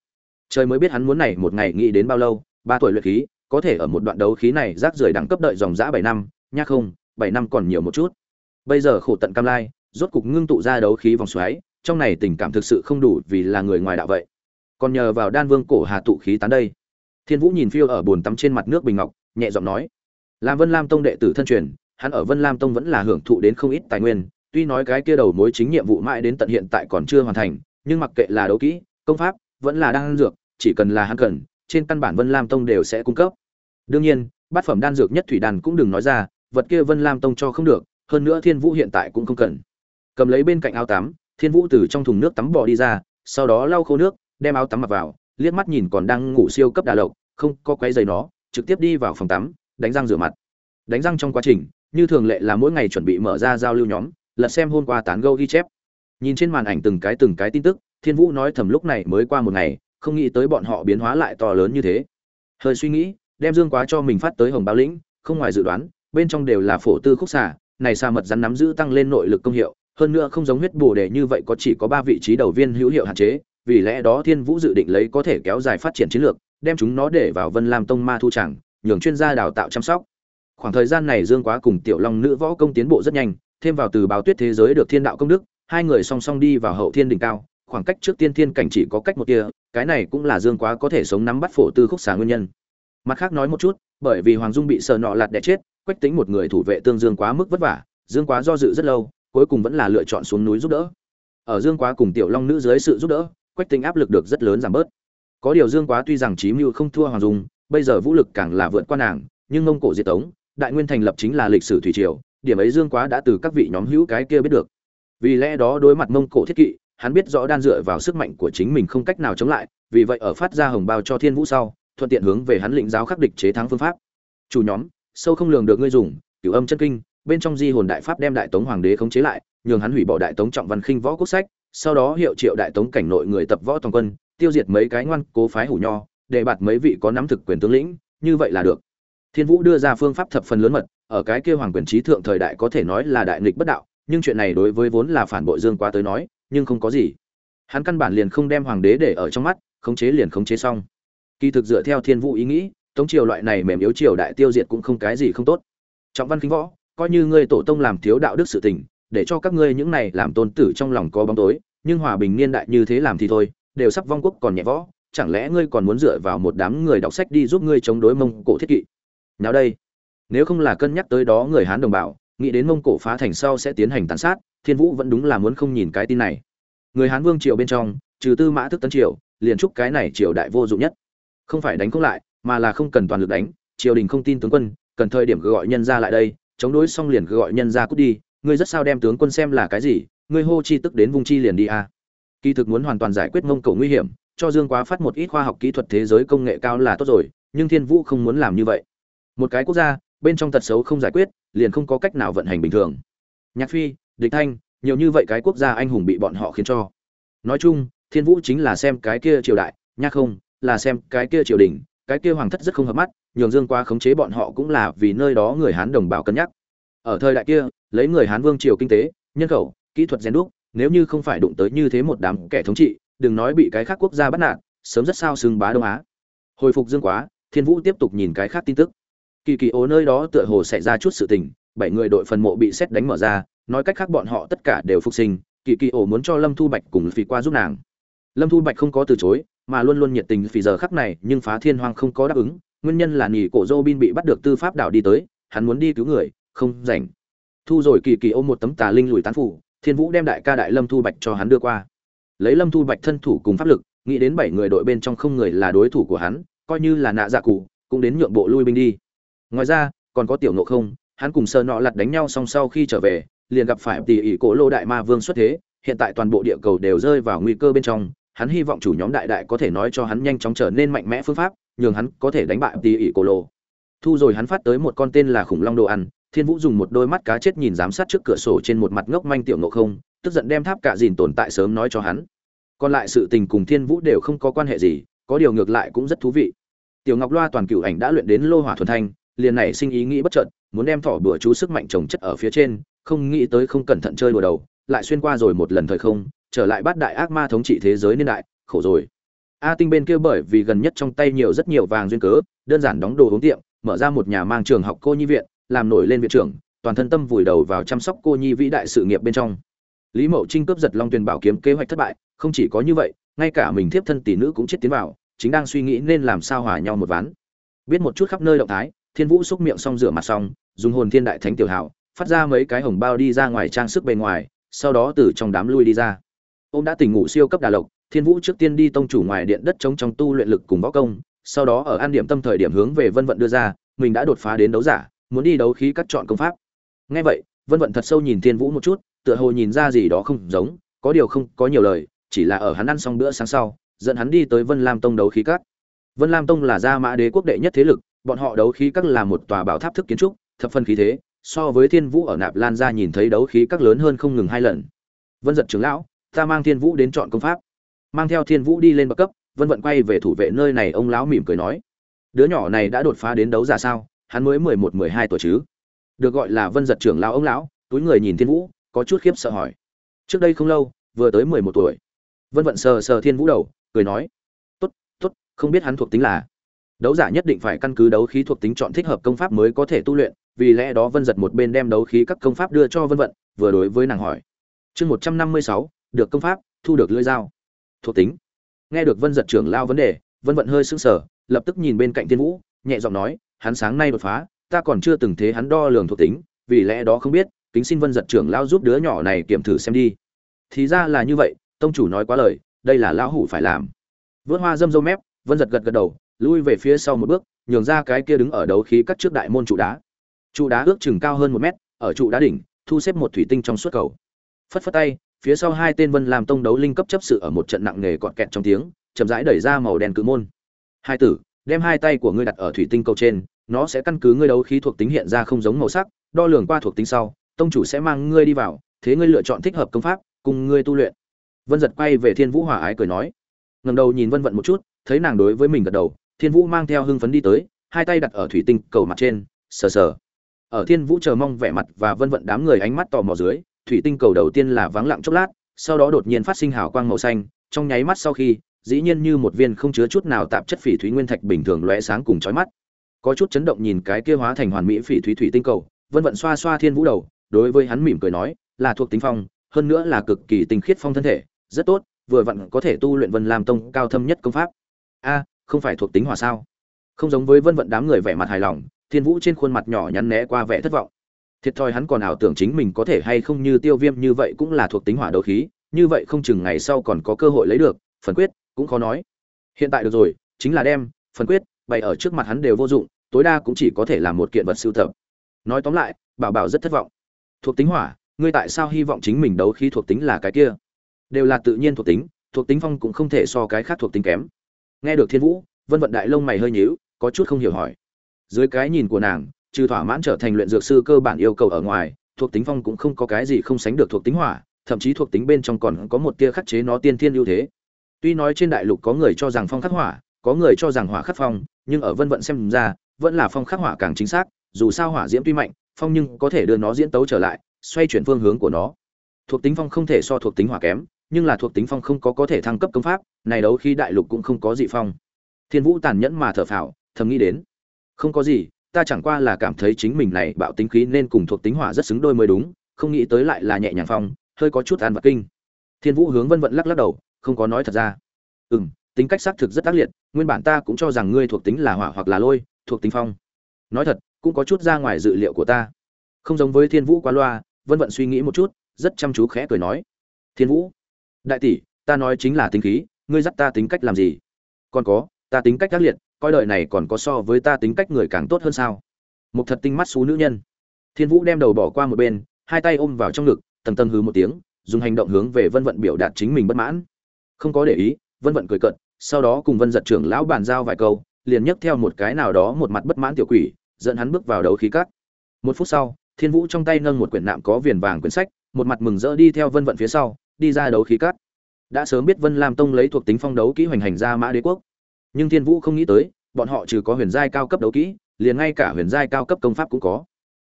Trời mới biết hắn muốn này một ngày nghĩ đến bao lâu, ba tuổi luyện khí, có thể ở một đoạn đấu khí này rác rưởi đẳng cấp đợi dòng dã bảy năm nhắc không, bảy năm còn nhiều một chút. Bây giờ khổ tận cam lai, rốt cục ngưng tụ ra đấu khí vòng xoáy, trong này tình cảm thực sự không đủ vì là người ngoài đạo vậy còn nhờ vào đan vương cổ hà tụ khí tán đây. Thiên vũ nhìn phiêu ở bồn tắm trên mặt nước bình ngọc, nhẹ giọng nói, làm vân lam tông đệ tử thân truyền, hắn ở vân lam tông vẫn là hưởng thụ đến không ít tài nguyên, tuy nói cái kia đầu mối chính nhiệm vụ mãi đến tận hiện tại còn chưa hoàn thành, nhưng mặc kệ là đấu kỹ, công pháp, vẫn là đan dược, chỉ cần là hắn cần, trên căn bản vân lam tông đều sẽ cung cấp. Đương nhiên, bát phẩm đan dược nhất thủy đan cũng đừng nói ra, vật kia vân lam tông cho không được, hơn nữa thiên vũ hiện tại cũng không cần. Cầm lấy bên cạnh áo tắm, thiên vũ từ trong thùng nước tắm bò đi ra, sau đó lau khô nước đem áo tắm mặc vào liếc mắt nhìn còn đang ngủ siêu cấp đà lộc không có quấy giày nó trực tiếp đi vào phòng tắm đánh răng rửa mặt. Đánh răng trong quá trình như thường lệ là mỗi ngày chuẩn bị mở ra giao lưu nhóm lật xem hôm qua tán gâu ghi chép. Nhìn trên màn ảnh từng cái từng cái tin tức thiên vũ nói thầm lúc này mới qua một ngày không nghĩ tới bọn họ biến hóa lại to lớn như thế. Hơi suy nghĩ đem dương quá cho mình phát tới hồng báo lĩnh không ngoài dự đoán bên trong đều là phổ tư khúc xạ, này xa mật rắn nắm giữ tăng lên nội lực công hiệu hơn nữa không giống huyết bổ đề như vậy có chỉ có ba vị trí đầu viên hữu hiệu hạn chế vì lẽ đó thiên vũ dự định lấy có thể kéo dài phát triển chiến lược, đem chúng nó để vào vân lam tông ma thu chẳng nhường chuyên gia đào tạo chăm sóc. Khoảng thời gian này dương quá cùng tiểu long nữ võ công tiến bộ rất nhanh, thêm vào từ báo tuyết thế giới được thiên đạo công đức, hai người song song đi vào hậu thiên đỉnh cao, khoảng cách trước tiên thiên cảnh chỉ có cách một tia cái này cũng là dương quá có thể sống nắm bắt phổ tư khúc xà nguyên nhân. Mặt khác nói một chút, bởi vì hoàng dung bị sờ nọ lạt đẻ chết, quách tính một người thủ vệ tương dương quá mức vất vả, dương quá do dự rất lâu, cuối cùng vẫn là lựa chọn xuống núi giúp đỡ. Ở dương quá cùng tiểu long nữ dưới sự giúp đỡ quách tính áp lực được rất lớn giảm bớt. Có điều dương quá tuy rằng trí mưu không thua hoàng dung, bây giờ vũ lực càng là vượt qua nàng, nhưng mông cổ diệt tống, đại nguyên thành lập chính là lịch sử thủy triều, điểm ấy dương quá đã từ các vị nhóm hữu cái kia biết được. Vì lẽ đó đối mặt mông cổ thiết kỵ, hắn biết rõ đan dựa vào sức mạnh của chính mình không cách nào chống lại, vì vậy ở phát ra hồng bao cho thiên vũ sau, thuận tiện hướng về hắn lĩnh giáo khắc địch chế thắng phương pháp. Chủ nhóm, sâu không lường được ngươi dùng, cửu âm chân kinh, bên trong di hồn đại pháp đem đại tống hoàng đế khống chế lại, nhường hắn hủy bỏ đại tống trọng văn khinh võ quốc sách sau đó hiệu triệu đại tống cảnh nội người tập võ toàn quân, tiêu diệt mấy cái ngoan cố phái hủ nho, để bạt mấy vị có nắm thực quyền tướng lĩnh, như vậy là được. Thiên vũ đưa ra phương pháp thập phần lớn mật, ở cái kia hoàng quyền trí thượng thời đại có thể nói là đại nghịch bất đạo, nhưng chuyện này đối với vốn là phản bội dương quá tới nói, nhưng không có gì. Hắn căn bản liền không đem hoàng đế để ở trong mắt, khống chế liền khống chế xong. Kỳ thực dựa theo thiên vũ ý nghĩ, tống triều loại này mềm yếu triều đại tiêu diệt cũng không cái gì không tốt. Trọng văn kính võ, coi như ngươi tổ tông làm thiếu đạo đức sự tình để cho các ngươi những này làm tôn tử trong lòng có bóng tối, nhưng hòa bình niên đại như thế làm thì thôi, đều sắp vong quốc còn nhẹ võ, chẳng lẽ ngươi còn muốn dựa vào một đám người đọc sách đi giúp ngươi chống đối mông cổ thiết kỵ? Nào đây? Nếu không là cân nhắc tới đó người hán đồng bào, nghĩ đến mông cổ phá thành sau sẽ tiến hành tàn sát, thiên vũ vẫn đúng là muốn không nhìn cái tin này. Người hán vương triều bên trong, trừ tư mã thức tấn triều, liền trúc cái này triều đại vô dụng nhất. Không phải đánh không lại, mà là không cần toàn lực đánh, triều đình không tin tướng quân, cần thời điểm gọi nhân ra lại đây, chống đối xong liền gọi nhân ra cút đi ngươi rất sao đem tướng quân xem là cái gì, ngươi hô chi tức đến vung chi liền đi à. kỳ thực muốn hoàn toàn giải quyết mông cổ nguy hiểm, cho dương quá phát một ít khoa học kỹ thuật thế giới công nghệ cao là tốt rồi, nhưng thiên vũ không muốn làm như vậy. Một cái quốc gia, bên trong tật xấu không giải quyết, liền không có cách nào vận hành bình thường. Nhạc phi, địch thanh, nhiều như vậy cái quốc gia anh hùng bị bọn họ khiến cho. Nói chung, thiên vũ chính là xem cái kia triều đại, nhạc không, là xem cái kia triều đình, cái kia hoàng thất rất không hợp mắt, nhường dương Quá khống chế bọn họ cũng là vì nơi đó người hán đồng bào cân nhắc ở thời đại kia, lấy người hán vương triều kinh tế, nhân khẩu, kỹ thuật rèn đúc, nếu như không phải đụng tới như thế một đám kẻ thống trị, đừng nói bị cái khác quốc gia bắt nạt, sớm rất sao xưng bá đông á. Hồi phục dương quá, thiên vũ tiếp tục nhìn cái khác tin tức. Kỳ kỳ ố nơi đó tựa hồ xảy ra chút sự tình, bảy người đội phần mộ bị xét đánh mở ra, nói cách khác bọn họ tất cả đều phục sinh, kỳ kỳ ổ muốn cho lâm thu bạch cùng phì qua giúp nàng. Lâm thu bạch không có từ chối, mà luôn luôn nhiệt tình phì giờ khắc này, nhưng phá thiên hoang không có đáp ứng, nguyên nhân là nghỉ cổ dô bin bị bắt được tư pháp đảo đi tới, hắn muốn đi cứu người không rảnh. Thu rồi kỳ kỳ ôm một tấm tà linh lùi tán phủ, thiên vũ đem đại ca đại lâm thu bạch cho hắn đưa qua. Lấy lâm thu bạch thân thủ cùng pháp lực, nghĩ đến bảy người đội bên trong không người là đối thủ của hắn, coi như là nạ dạ cụ, cũng đến nhượng bộ lui binh đi. Ngoài ra, còn có tiểu nộ không, hắn cùng sơ nọ lặt đánh nhau song sau khi trở về, liền gặp phải tỷ ỷ cổ lô đại ma vương xuất thế, hiện tại toàn bộ địa cầu đều rơi vào nguy cơ bên trong, hắn hy vọng chủ nhóm đại đại có thể nói cho hắn nhanh chóng trở nên mạnh mẽ phương pháp, nhường hắn có thể đánh bại tỷ ỷ cổ lô. Thu rồi hắn phát tới một con tên là khủng long đồ ăn thiên vũ dùng một đôi mắt cá chết nhìn giám sát trước cửa sổ trên một mặt ngốc manh tiểu nộ không, tức giận đem tháp cả dìn tồn tại sớm nói cho hắn. Còn lại sự tình cùng thiên vũ đều không có quan hệ gì, có điều ngược lại cũng rất thú vị. Tiểu ngọc loa toàn cửu ảnh đã luyện đến lô hỏa thuần thanh, liền này sinh ý nghĩ bất chợt, muốn đem thỏ bừa chú sức mạnh trồng chất ở phía trên, không nghĩ tới không cẩn thận chơi đùa đầu, lại xuyên qua rồi một lần thời không, trở lại bát đại ác ma thống trị thế giới niên đại, khổ rồi. A tinh bên kia bởi vì gần nhất trong tay nhiều rất nhiều vàng duyên cớ, đơn giản đóng đồ uống tiệm, mở ra một nhà mang trường học cô nhi viện làm nổi lên viện trưởng, toàn thân tâm vùi đầu vào chăm sóc cô nhi vĩ đại sự nghiệp bên trong. Lý mậu trinh cướp giật long tuyền bảo kiếm kế hoạch thất bại, không chỉ có như vậy, ngay cả mình thiếp thân tỷ nữ cũng chết tiến vào, chính đang suy nghĩ nên làm sao hòa nhau một ván. Biết một chút khắp nơi động thái, thiên vũ xúc miệng xong rửa mặt xong, dùng hồn thiên đại thánh tiểu hảo phát ra mấy cái hồng bao đi ra ngoài trang sức bề ngoài, sau đó từ trong đám lui đi ra. Ông đã tỉnh ngủ siêu cấp đà lộc, thiên vũ trước tiên đi tông chủ ngoài điện đất chống trong tu luyện lực cùng võ công, sau đó ở an điểm tâm thời điểm hướng về vân vận đưa ra, mình đã đột phá đến đấu giả muốn đi đấu khí cắt chọn công pháp. Nghe vậy, vân vận thật sâu nhìn thiên vũ một chút, tựa hồ nhìn ra gì đó không giống, có điều không có nhiều lời, chỉ là ở hắn ăn xong bữa sáng sau, dẫn hắn đi tới vân lam tông đấu khí cắt. Vân lam tông là gia mã đế quốc đệ nhất thế lực, bọn họ đấu khí cắt là một tòa bảo tháp thức kiến trúc, thập phân khí thế, so với thiên vũ ở nạp lan ra nhìn thấy đấu khí cắt lớn hơn không ngừng hai lần. Vân giật trưởng lão, ta mang thiên vũ đến chọn công pháp. Mang theo thiên vũ đi lên bậc cấp, vân vận quay về thủ vệ nơi này, ông lão mỉm cười nói. Đứa nhỏ này đã đột phá đến đấu giả sao? Hắn mới mười một, mười hai tuổi chứ. Được gọi là vân giật trưởng lão ông lão, túi người nhìn thiên vũ, có chút khiếp sợ hỏi. Trước đây không lâu, vừa tới mười một tuổi. Vân vận sờ sờ thiên vũ đầu, cười nói. Tốt tốt, không biết hắn thuộc tính là. Đấu giả nhất định phải căn cứ đấu khí thuộc tính chọn thích hợp công pháp mới có thể tu luyện, vì lẽ đó vân giật một bên đem đấu khí các công pháp đưa cho vân vận, vừa đối với nàng hỏi. Chương một trăm năm mươi sáu, được công pháp, thu được lưỡi dao. Thuộc tính. Nghe được vân giật trưởng lao vấn đề, vân vận hơi sững sờ, lập tức nhìn bên cạnh thiên vũ, nhẹ giọng nói hắn sáng nay đột phá, ta còn chưa từng thế hắn đo lường thuộc tính, vì lẽ đó không biết, kính xin vân giật trưởng lao giúp đứa nhỏ này kiểm thử xem đi. Thì ra là như vậy, tông chủ nói quá lời, đây là lão hủ phải làm. Vớt hoa dâm dâu mép, vân giật gật gật đầu, lui về phía sau một bước, nhường ra cái kia đứng ở đấu khí cắt trước đại môn trụ đá. Trụ đá ước chừng cao hơn một mét, ở trụ đá đỉnh, thu xếp một thủy tinh trong suốt cầu. Phất phất tay, phía sau hai tên vân làm tông đấu linh cấp chấp sự ở một trận nặng nề cọt kẹt trong tiếng, chậm rãi đẩy ra màu đen cự môn. Hai tử, đem hai tay của ngươi đặt ở thủy tinh cầu trên nó sẽ căn cứ ngươi đấu khí thuộc tính hiện ra không giống màu sắc, đo lường qua thuộc tính sau, tông chủ sẽ mang ngươi đi vào, thế ngươi lựa chọn thích hợp công pháp, cùng ngươi tu luyện. Vân giật quay về thiên vũ hòa ái cười nói. Ngầm đầu nhìn vân vận một chút, thấy nàng đối với mình gật đầu, thiên vũ mang theo hưng phấn đi tới, hai tay đặt ở thủy tinh cầu mặt trên, sờ sờ. Ở thiên vũ chờ mong vẻ mặt và vân vận đám người ánh mắt tò mò dưới, thủy tinh cầu đầu tiên là vắng lặng chốc lát, sau đó đột nhiên phát sinh hào quang màu xanh, trong nháy mắt sau khi, dĩ nhiên như một viên không chứa chút nào tạp chất phỉ thúy nguyên thạch bình thường lóe sáng cùng chói mắt có chút chấn động nhìn cái kia hóa thành hoàn mỹ phỉ thúy thủy tinh cầu, vân vận xoa xoa thiên vũ đầu, đối với hắn mỉm cười nói, là thuộc tính phong, hơn nữa là cực kỳ tinh khiết phong thân thể, rất tốt, vừa vặn có thể tu luyện vân làm tông cao thâm nhất công pháp. A, không phải thuộc tính hỏa sao? Không giống với vân vận đám người vẻ mặt hài lòng, thiên vũ trên khuôn mặt nhỏ nhắn né qua vẻ thất vọng. Thiệt thòi hắn còn ảo tưởng chính mình có thể hay không như tiêu viêm như vậy cũng là thuộc tính hỏa đấu khí, như vậy không chừng ngày sau còn có cơ hội lấy được, phần quyết cũng khó nói. Hiện tại được rồi, chính là đem phần quyết bày ở trước mặt hắn đều vô dụng tối đa cũng chỉ có thể là một kiện vật sưu tập. Nói tóm lại, bảo bảo rất thất vọng. Thuộc tính hỏa, ngươi tại sao hy vọng chính mình đấu khí thuộc tính là cái kia? Đều là tự nhiên thuộc tính thuộc tính phong cũng không thể so cái khác thuộc tính kém. Nghe được thiên vũ, vân vận đại lông mày hơi nhíu, có chút không hiểu hỏi. Dưới cái nhìn của nàng, trừ thỏa mãn trở thành luyện dược sư cơ bản yêu cầu ở ngoài, thuộc tính phong cũng không có cái gì không sánh được thuộc tính hỏa, thậm chí thuộc tính bên trong còn có một tia khắc chế nó tiên thiên ưu thế. Tuy nói trên đại lục có người cho rằng phong khắc hỏa, có người cho rằng hỏa khắc phong, nhưng ở vân vận xem ra vẫn là phong khắc hỏa càng chính xác, dù sao hỏa diễm tuy mạnh, phong nhưng có thể đưa nó diễn tấu trở lại, xoay chuyển phương hướng của nó. Thuộc tính phong không thể so thuộc tính hỏa kém, nhưng là thuộc tính phong không có có thể thăng cấp công pháp, này đấu khi đại lục cũng không có dị phong. Thiên vũ tàn nhẫn mà thở phào, thầm nghĩ đến. Không có gì, ta chẳng qua là cảm thấy chính mình này bạo tính khí nên cùng thuộc tính hỏa rất xứng đôi mới đúng, không nghĩ tới lại là nhẹ nhàng phong, hơi có chút an vật kinh. Thiên vũ hướng vân vận lắc lắc đầu, không có nói thật ra. Ừ m tính cách xác thực rất ác liệt, nguyên bản ta cũng cho rằng ngươi thuộc tính là hỏa hoặc là lôi thuộc tính phong. Nói thật, cũng có chút ra ngoài dự liệu của ta. Không giống với thiên vũ quá loa, vân vận suy nghĩ một chút, rất chăm chú khẽ cười nói. Thiên vũ, đại tỷ, ta nói chính là tính khí, ngươi dắt ta tính cách làm gì? Còn có, ta tính cách ác liệt, coi đời này còn có so với ta tính cách người càng tốt hơn sao? Một thật tinh mắt xú nữ nhân. Thiên vũ đem đầu bỏ qua một bên, hai tay ôm vào trong ngực, tầng tầng hứ một tiếng, dùng hành động hướng về vân vận biểu đạt chính mình bất mãn. Không có để ý, vân vận cười cận sau đó cùng vân giật trưởng lão bàn giao vài câu liền nhấc theo một cái nào đó một mặt bất mãn tiểu quỷ, dẫn hắn bước vào đấu khí cắt một phút sau, thiên vũ trong tay nâng một quyển nạm có viền vàng quyển sách, một mặt mừng rỡ đi theo vân vận phía sau, đi ra đấu khí cắt đã sớm biết vân lam tông lấy thuộc tính phong đấu kỹ hoành hành ra mã đế quốc. Nhưng thiên vũ không nghĩ tới, bọn họ trừ có huyền giai cao cấp đấu kỹ, liền ngay cả huyền giai cao cấp công pháp cũng có.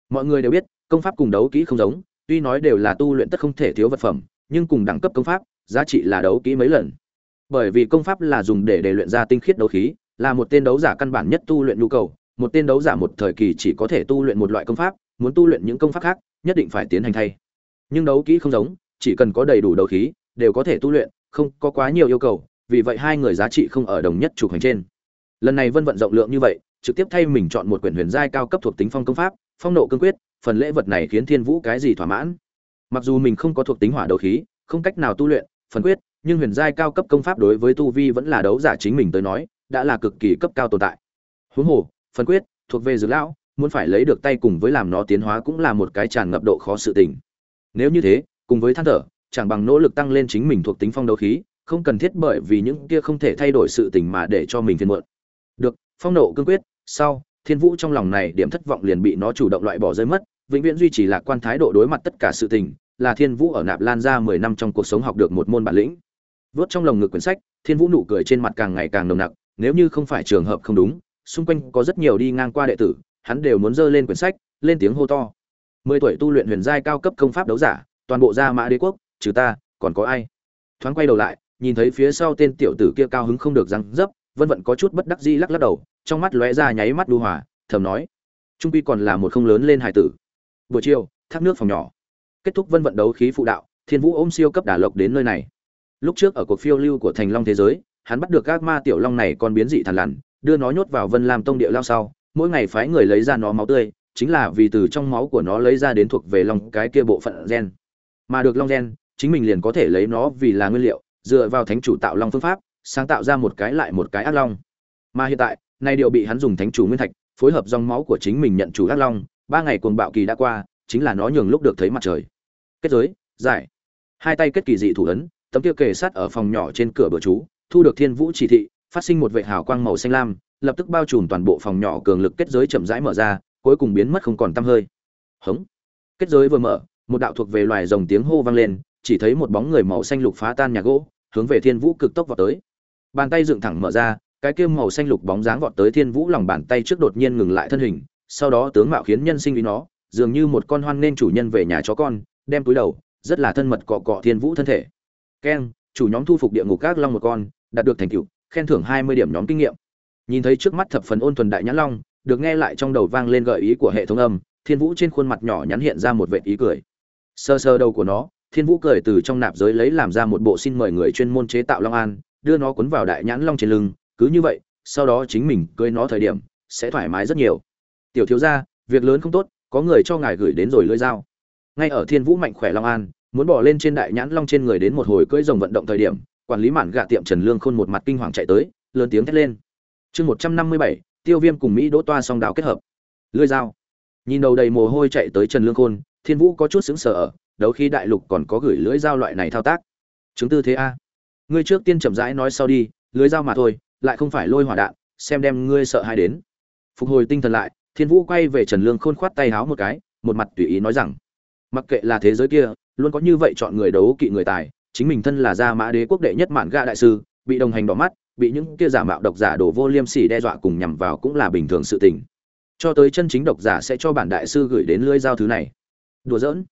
Mọi người đều biết, công pháp cùng đấu kỹ không giống, tuy nói đều là tu luyện tất không thể thiếu vật phẩm, nhưng cùng đẳng cấp công pháp, giá trị là đấu kỹ mấy lần. Bởi vì công pháp là dùng để để luyện ra tinh khiết đấu khí là một tên đấu giả căn bản nhất tu luyện nhu cầu, một tên đấu giả một thời kỳ chỉ có thể tu luyện một loại công pháp, muốn tu luyện những công pháp khác, nhất định phải tiến hành thay. Nhưng đấu kỹ không giống, chỉ cần có đầy đủ đấu khí, đều có thể tu luyện, không có quá nhiều yêu cầu, vì vậy hai người giá trị không ở đồng nhất trục hành trên. Lần này vân vận rộng lượng như vậy, trực tiếp thay mình chọn một quyển huyền giai cao cấp thuộc tính phong công pháp, phong nộ cương quyết, phần lễ vật này khiến thiên vũ cái gì thỏa mãn? Mặc dù mình không có thuộc tính hỏa đấu khí, không cách nào tu luyện, phần quyết, nhưng huyền giai cao cấp công pháp đối với tu vi vẫn là đấu giả chính mình tới nói đã là cực kỳ cấp cao tồn tại. Huống hồ phân quyết, thuộc về dược lão, muốn phải lấy được tay cùng với làm nó tiến hóa cũng là một cái tràn ngập độ khó sự tình. Nếu như thế, cùng với than thở, chẳng bằng nỗ lực tăng lên chính mình thuộc tính phong đấu khí, không cần thiết bởi vì những kia không thể thay đổi sự tình mà để cho mình phiền muộn. Được, phong nộ cương quyết, sau, thiên vũ trong lòng này điểm thất vọng liền bị nó chủ động loại bỏ rơi mất, vĩnh viễn duy trì lạc quan thái độ đối mặt tất cả sự tình, là thiên vũ ở nạp lan ra mười năm trong cuộc sống học được một môn bản lĩnh. Vớt trong lồng ngực quyển sách, thiên vũ nụ cười trên mặt càng ngày càng nồng nặc nếu như không phải trường hợp không đúng, xung quanh có rất nhiều đi ngang qua đệ tử, hắn đều muốn dơ lên quyển sách, lên tiếng hô to. Mười tuổi tu luyện huyền giai cao cấp công pháp đấu giả, toàn bộ gia mã đế quốc, trừ ta, còn có ai? Thoáng quay đầu lại, nhìn thấy phía sau tên tiểu tử kia cao hứng không được răng dấp, vân vận có chút bất đắc dĩ lắc lắc đầu, trong mắt lóe ra nháy mắt đu hòa, thầm nói, trung quy còn là một không lớn lên hải tử. Buổi chiều, thác nước phòng nhỏ. Kết thúc vân vận đấu khí phụ đạo, thiên vũ ôm siêu cấp đả lộc đến nơi này. Lúc trước ở cuộc phiêu lưu của thành long thế giới hắn bắt được các ma tiểu long này còn biến dị thằn lằn, đưa nó nhốt vào vân lam tông địa lao sau, mỗi ngày phái người lấy ra nó máu tươi, chính là vì từ trong máu của nó lấy ra đến thuộc về long cái kia bộ phận gen. Mà được long gen, chính mình liền có thể lấy nó vì là nguyên liệu, dựa vào thánh chủ tạo long phương pháp, sáng tạo ra một cái lại một cái ác long. Mà hiện tại, nay điều bị hắn dùng thánh chủ nguyên thạch, phối hợp dòng máu của chính mình nhận chủ ác long, ba ngày cuồng bạo kỳ đã qua, chính là nó nhường lúc được thấy mặt trời. Kết giới, giải. Hai tay kết kỳ dị thủ ấn, tấm kia kề sát ở phòng nhỏ trên cửa bữa chú thu được thiên vũ chỉ thị, phát sinh một vệ hào quang màu xanh lam, lập tức bao trùm toàn bộ phòng nhỏ cường lực kết giới chậm rãi mở ra, cuối cùng biến mất không còn tăm hơi. Hống. Kết giới vừa mở, một đạo thuộc về loài rồng tiếng hô vang lên, chỉ thấy một bóng người màu xanh lục phá tan nhà gỗ, hướng về thiên vũ cực tốc vọt tới. Bàn tay dựng thẳng mở ra, cái kia màu xanh lục bóng dáng vọt tới thiên vũ lòng bàn tay trước đột nhiên ngừng lại thân hình, sau đó tướng mạo khiến nhân sinh ý nó, dường như một con hoan nên chủ nhân về nhà chó con, đem túi đầu, rất là thân mật cọ cọ thiên vũ thân thể. Keng chủ nhóm thu phục địa ngục các long một con, đạt được thành tựu, khen thưởng hai mươi điểm nhóm kinh nghiệm. Nhìn thấy trước mắt thập phần ôn thuần đại nhãn long, được nghe lại trong đầu vang lên gợi ý của hệ thống âm, thiên vũ trên khuôn mặt nhỏ nhắn hiện ra một vệ ý cười. Sơ sơ đầu của nó, thiên vũ cười từ trong nạp giới lấy làm ra một bộ xin mời người chuyên môn chế tạo long an, đưa nó cuốn vào đại nhãn long trên lưng, cứ như vậy, sau đó chính mình cưới nó thời điểm, sẽ thoải mái rất nhiều. Tiểu thiếu gia, việc lớn không tốt, có người cho ngài gửi đến rồi lưỡi dao. Ngay ở thiên vũ mạnh khỏe long an muốn bỏ lên trên đại nhãn long trên người đến một hồi cưỡi rồng vận động thời điểm, quản lý mạn gạ tiệm trần lương khôn một mặt kinh hoàng chạy tới, lớn tiếng thét lên. Chương một trăm năm mươi bảy, tiêu viêm cùng mỹ đỗ toa song đạo kết hợp. Lưỡi dao. Nhìn đầu đầy mồ hôi chạy tới trần lương khôn, thiên vũ có chút xứng sở ở, đấu khi đại lục còn có gửi lưỡi dao loại này thao tác. Chứng tư thế a. Ngươi trước tiên chậm rãi nói sau đi lưới dao mà thôi, lại không phải lôi hỏa đạn, xem đem ngươi sợ hai đến. Phục hồi tinh thần lại, thiên vũ quay về trần lương khôn khoát tay háo một cái, một mặt tùy ý nói rằng, mặc kệ là thế giới kia luôn có như vậy chọn người đấu kỵ người tài, chính mình thân là gia mã đế quốc đệ nhất mạn ga đại sư, bị đồng hành đỏ mắt, bị những kia giả mạo độc giả đổ vô liêm sỉ đe dọa cùng nhằm vào cũng là bình thường sự tình. Cho tới chân chính độc giả sẽ cho bản đại sư gửi đến lưới dao thứ này. Đùa giỡn.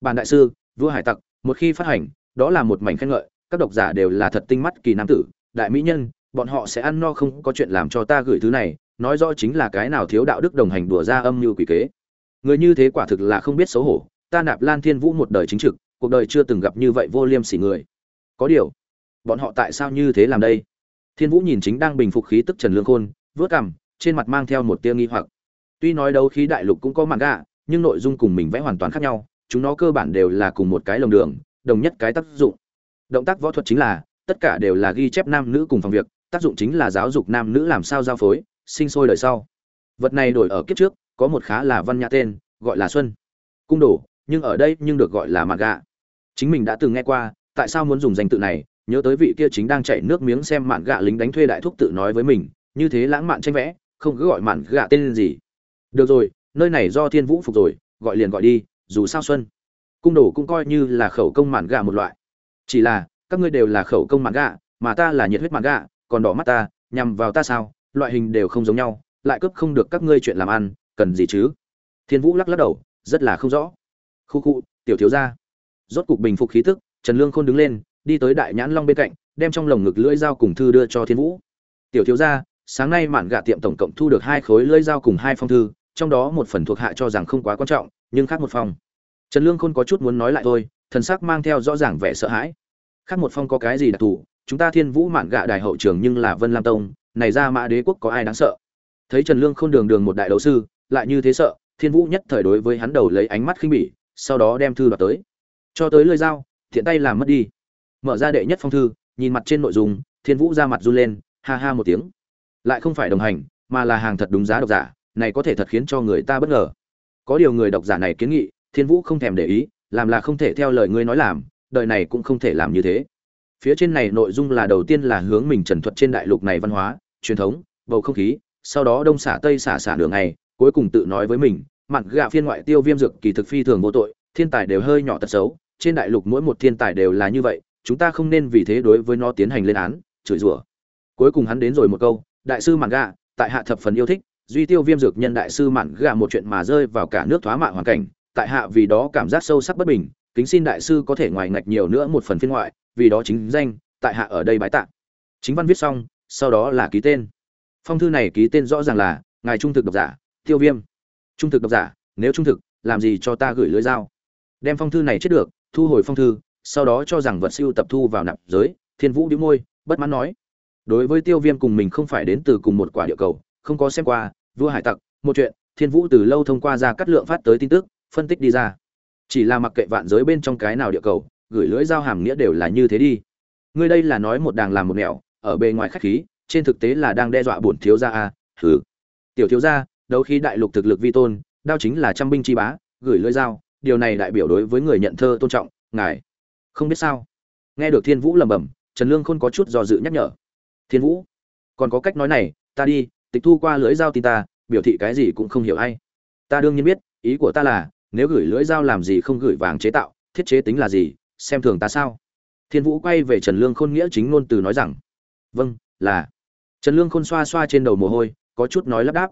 Bản đại sư, vua hải tặc, một khi phát hành, đó là một mảnh khen ngợi, các độc giả đều là thật tinh mắt kỳ nam tử, đại mỹ nhân, bọn họ sẽ ăn no không có chuyện làm cho ta gửi thứ này, nói rõ chính là cái nào thiếu đạo đức đồng hành đùa ra âm mưu quỷ kế. Người như thế quả thực là không biết xấu hổ ta nạp lan thiên vũ một đời chính trực, cuộc đời chưa từng gặp như vậy vô liêm sỉ người. Có điều, bọn họ tại sao như thế làm đây? Thiên vũ nhìn chính đang bình phục khí tức trần lương khôn, vớt cằm, trên mặt mang theo một tia nghi hoặc. Tuy nói đấu khí đại lục cũng có mặt gạ nhưng nội dung cùng mình vẽ hoàn toàn khác nhau, chúng nó cơ bản đều là cùng một cái lồng đường, đồng nhất cái tác dụng. Động tác võ thuật chính là, tất cả đều là ghi chép nam nữ cùng phòng việc, tác dụng chính là giáo dục nam nữ làm sao giao phối, sinh sôi đời sau. Vật này đổi ở kiếp trước, có một khá là văn nhã tên, gọi là xuân. Cung đổ nhưng ở đây nhưng được gọi là mạn gạ chính mình đã từng nghe qua, tại sao muốn dùng danh tự này? Nhớ tới vị kia chính đang chảy nước miếng xem mạn gạ lính đánh thuê đại thúc tự nói với mình, như thế lãng mạn tranh vẽ, không cứ gọi mạn gạ tên gì. Được rồi, nơi này do thiên vũ phục rồi, gọi liền gọi đi, dù sao xuân cung đồ cũng coi như là khẩu công mạn gạ một loại. Chỉ là, các ngươi đều là khẩu công mạn gạ mà ta là nhiệt huyết mạn gạ còn đỏ mắt ta, nhằm vào ta sao? Loại hình đều không giống nhau, lại cướp không được các ngươi chuyện làm ăn, cần gì chứ? Thiên vũ lắc lắc đầu, rất là không rõ khu khu, tiểu thiếu gia. Rốt cục bình phục khí tức, trần lương khôn đứng lên, đi tới đại nhãn long bên cạnh, đem trong lồng ngực lưỡi dao cùng thư đưa cho thiên vũ. Tiểu thiếu gia, sáng nay mạn gạ tiệm tổng cộng thu được hai khối lưỡi dao cùng hai phong thư, trong đó một phần thuộc hạ cho rằng không quá quan trọng, nhưng khác một phong. Trần lương khôn có chút muốn nói lại thôi, thần sắc mang theo rõ ràng vẻ sợ hãi. Khác một phong có cái gì đặc thù? Chúng ta thiên vũ mạn gạ đài hậu trường nhưng là vân lam tông, này ra mã đế quốc có ai đáng sợ? Thấy trần lương khôn đường đường một đại đấu sư, lại như thế sợ, thiên vũ nhất thời đối với hắn đầu lấy ánh mắt khinh bỉ sau đó đem thư đoạt tới. Cho tới lưỡi dao, thiện tay làm mất đi. Mở ra đệ nhất phong thư, nhìn mặt trên nội dung, thiên vũ ra mặt run lên, ha ha một tiếng. Lại không phải đồng hành, mà là hàng thật đúng giá độc giả, này có thể thật khiến cho người ta bất ngờ. Có điều người độc giả này kiến nghị, thiên vũ không thèm để ý, làm là không thể theo lời ngươi nói làm, đời này cũng không thể làm như thế. Phía trên này nội dung là đầu tiên là hướng mình trần thuật trên đại lục này văn hóa, truyền thống, bầu không khí, sau đó đông xả tây xả xả đường này cuối cùng tự nói với mình mặn gạ phiên ngoại tiêu viêm dược kỳ thực phi thường vô tội, thiên tài đều hơi nhỏ tật xấu, trên đại lục mỗi một thiên tài đều là như vậy, chúng ta không nên vì thế đối với nó tiến hành lên án, chửi rủa. Cuối cùng hắn đến rồi một câu, đại sư mạn gạ, tại hạ thập phần yêu thích, duy tiêu viêm dược nhân đại sư mạn gạ một chuyện mà rơi vào cả nước thoá mạ hoàn cảnh, tại hạ vì đó cảm giác sâu sắc bất bình, kính xin đại sư có thể ngoài ngạch nhiều nữa một phần phiên ngoại, vì đó chính danh, tại hạ ở đây bái tạ. Chính văn viết xong, sau đó là ký tên. Phong thư này ký tên rõ ràng là ngài trung thực độc giả, tiêu viêm trung thực độc giả nếu trung thực làm gì cho ta gửi lưới dao? Đem phong thư này chết được thu hồi phong thư sau đó cho rằng vật siêu tập thu vào nạp giới thiên vũ đĩu môi bất mãn nói. Đối với tiêu viêm cùng mình không phải đến từ cùng một quả địa cầu không có xem qua vua hải tặc một chuyện thiên vũ từ lâu thông qua ra cắt lượng phát tới tin tức phân tích đi ra. Chỉ là mặc kệ vạn giới bên trong cái nào địa cầu gửi lưỡi dao hàm nghĩa đều là như thế đi. Ngươi đây là nói một đàng làm một mẹo ở bề ngoài khách khí trên thực tế là đang đe dọa bổn thiếu gia a à, hừ. Tiểu thiếu gia đấu khí đại lục thực lực vi tôn, đao chính là trăm binh chi bá, gửi lưỡi dao, điều này đại biểu đối với người nhận thơ tôn trọng, ngài không biết sao? Nghe được thiên vũ lẩm bẩm, trần lương khôn có chút do dự nhắc nhở. Thiên vũ, còn có cách nói này, ta đi, tịch thu qua lưỡi dao tin ta, biểu thị cái gì cũng không hiểu hay ta đương nhiên biết, ý của ta là, nếu gửi lưỡi dao làm gì không gửi vàng chế tạo, thiết chế tính là gì, xem thường ta sao? Thiên vũ quay về trần lương khôn nghĩa chính ngôn từ nói rằng vâng là. Trần lương khôn xoa xoa trên đầu mồ hôi, có chút nói lắp đáp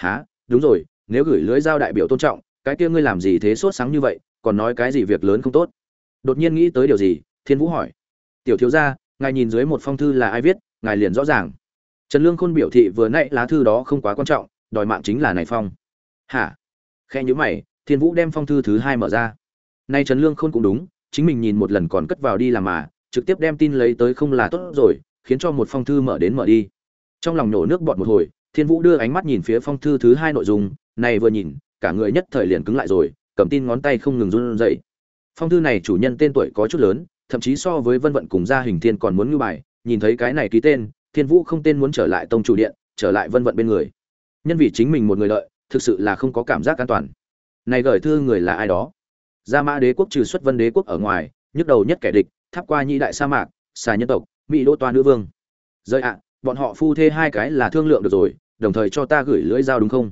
há đúng rồi, nếu gửi lưới giao đại biểu tôn trọng, cái kia ngươi làm gì thế sốt sáng như vậy, còn nói cái gì việc lớn không tốt? Đột nhiên nghĩ tới điều gì, thiên vũ hỏi. Tiểu thiếu gia, ngài nhìn dưới một phong thư là ai viết, ngài liền rõ ràng. Trần lương khôn biểu thị vừa nãy lá thư đó không quá quan trọng, đòi mạng chính là này phong. Hả? Khe nhữ mày, thiên vũ đem phong thư thứ hai mở ra. Nay trần lương khôn cũng đúng, chính mình nhìn một lần còn cất vào đi làm mà, trực tiếp đem tin lấy tới không là tốt rồi, khiến cho một phong thư mở đến mở đi. Trong lòng nổ nước bọt một hồi thiên vũ đưa ánh mắt nhìn phía phong thư thứ hai nội dung, này vừa nhìn, cả người nhất thời liền cứng lại rồi, cầm tin ngón tay không ngừng run rẩy. Phong thư này chủ nhân tên tuổi có chút lớn, thậm chí so với vân vận cùng gia hình thiên còn muốn ngưu bài, nhìn thấy cái này ký tên, thiên vũ không tên muốn trở lại tông chủ điện, trở lại vân vận bên người. Nhân vì chính mình một người lợi, thực sự là không có cảm giác an toàn. Này gửi thư người là ai đó? Gia mã đế quốc trừ xuất vân đế quốc ở ngoài, nhức đầu nhất kẻ địch, tháp qua nhị đại sa mạc, xà nhân tộc, mỹ đô toa nữ vương. Rơi ạ bọn họ phu thê hai cái là thương lượng được rồi, đồng thời cho ta gửi lưỡi dao đúng không?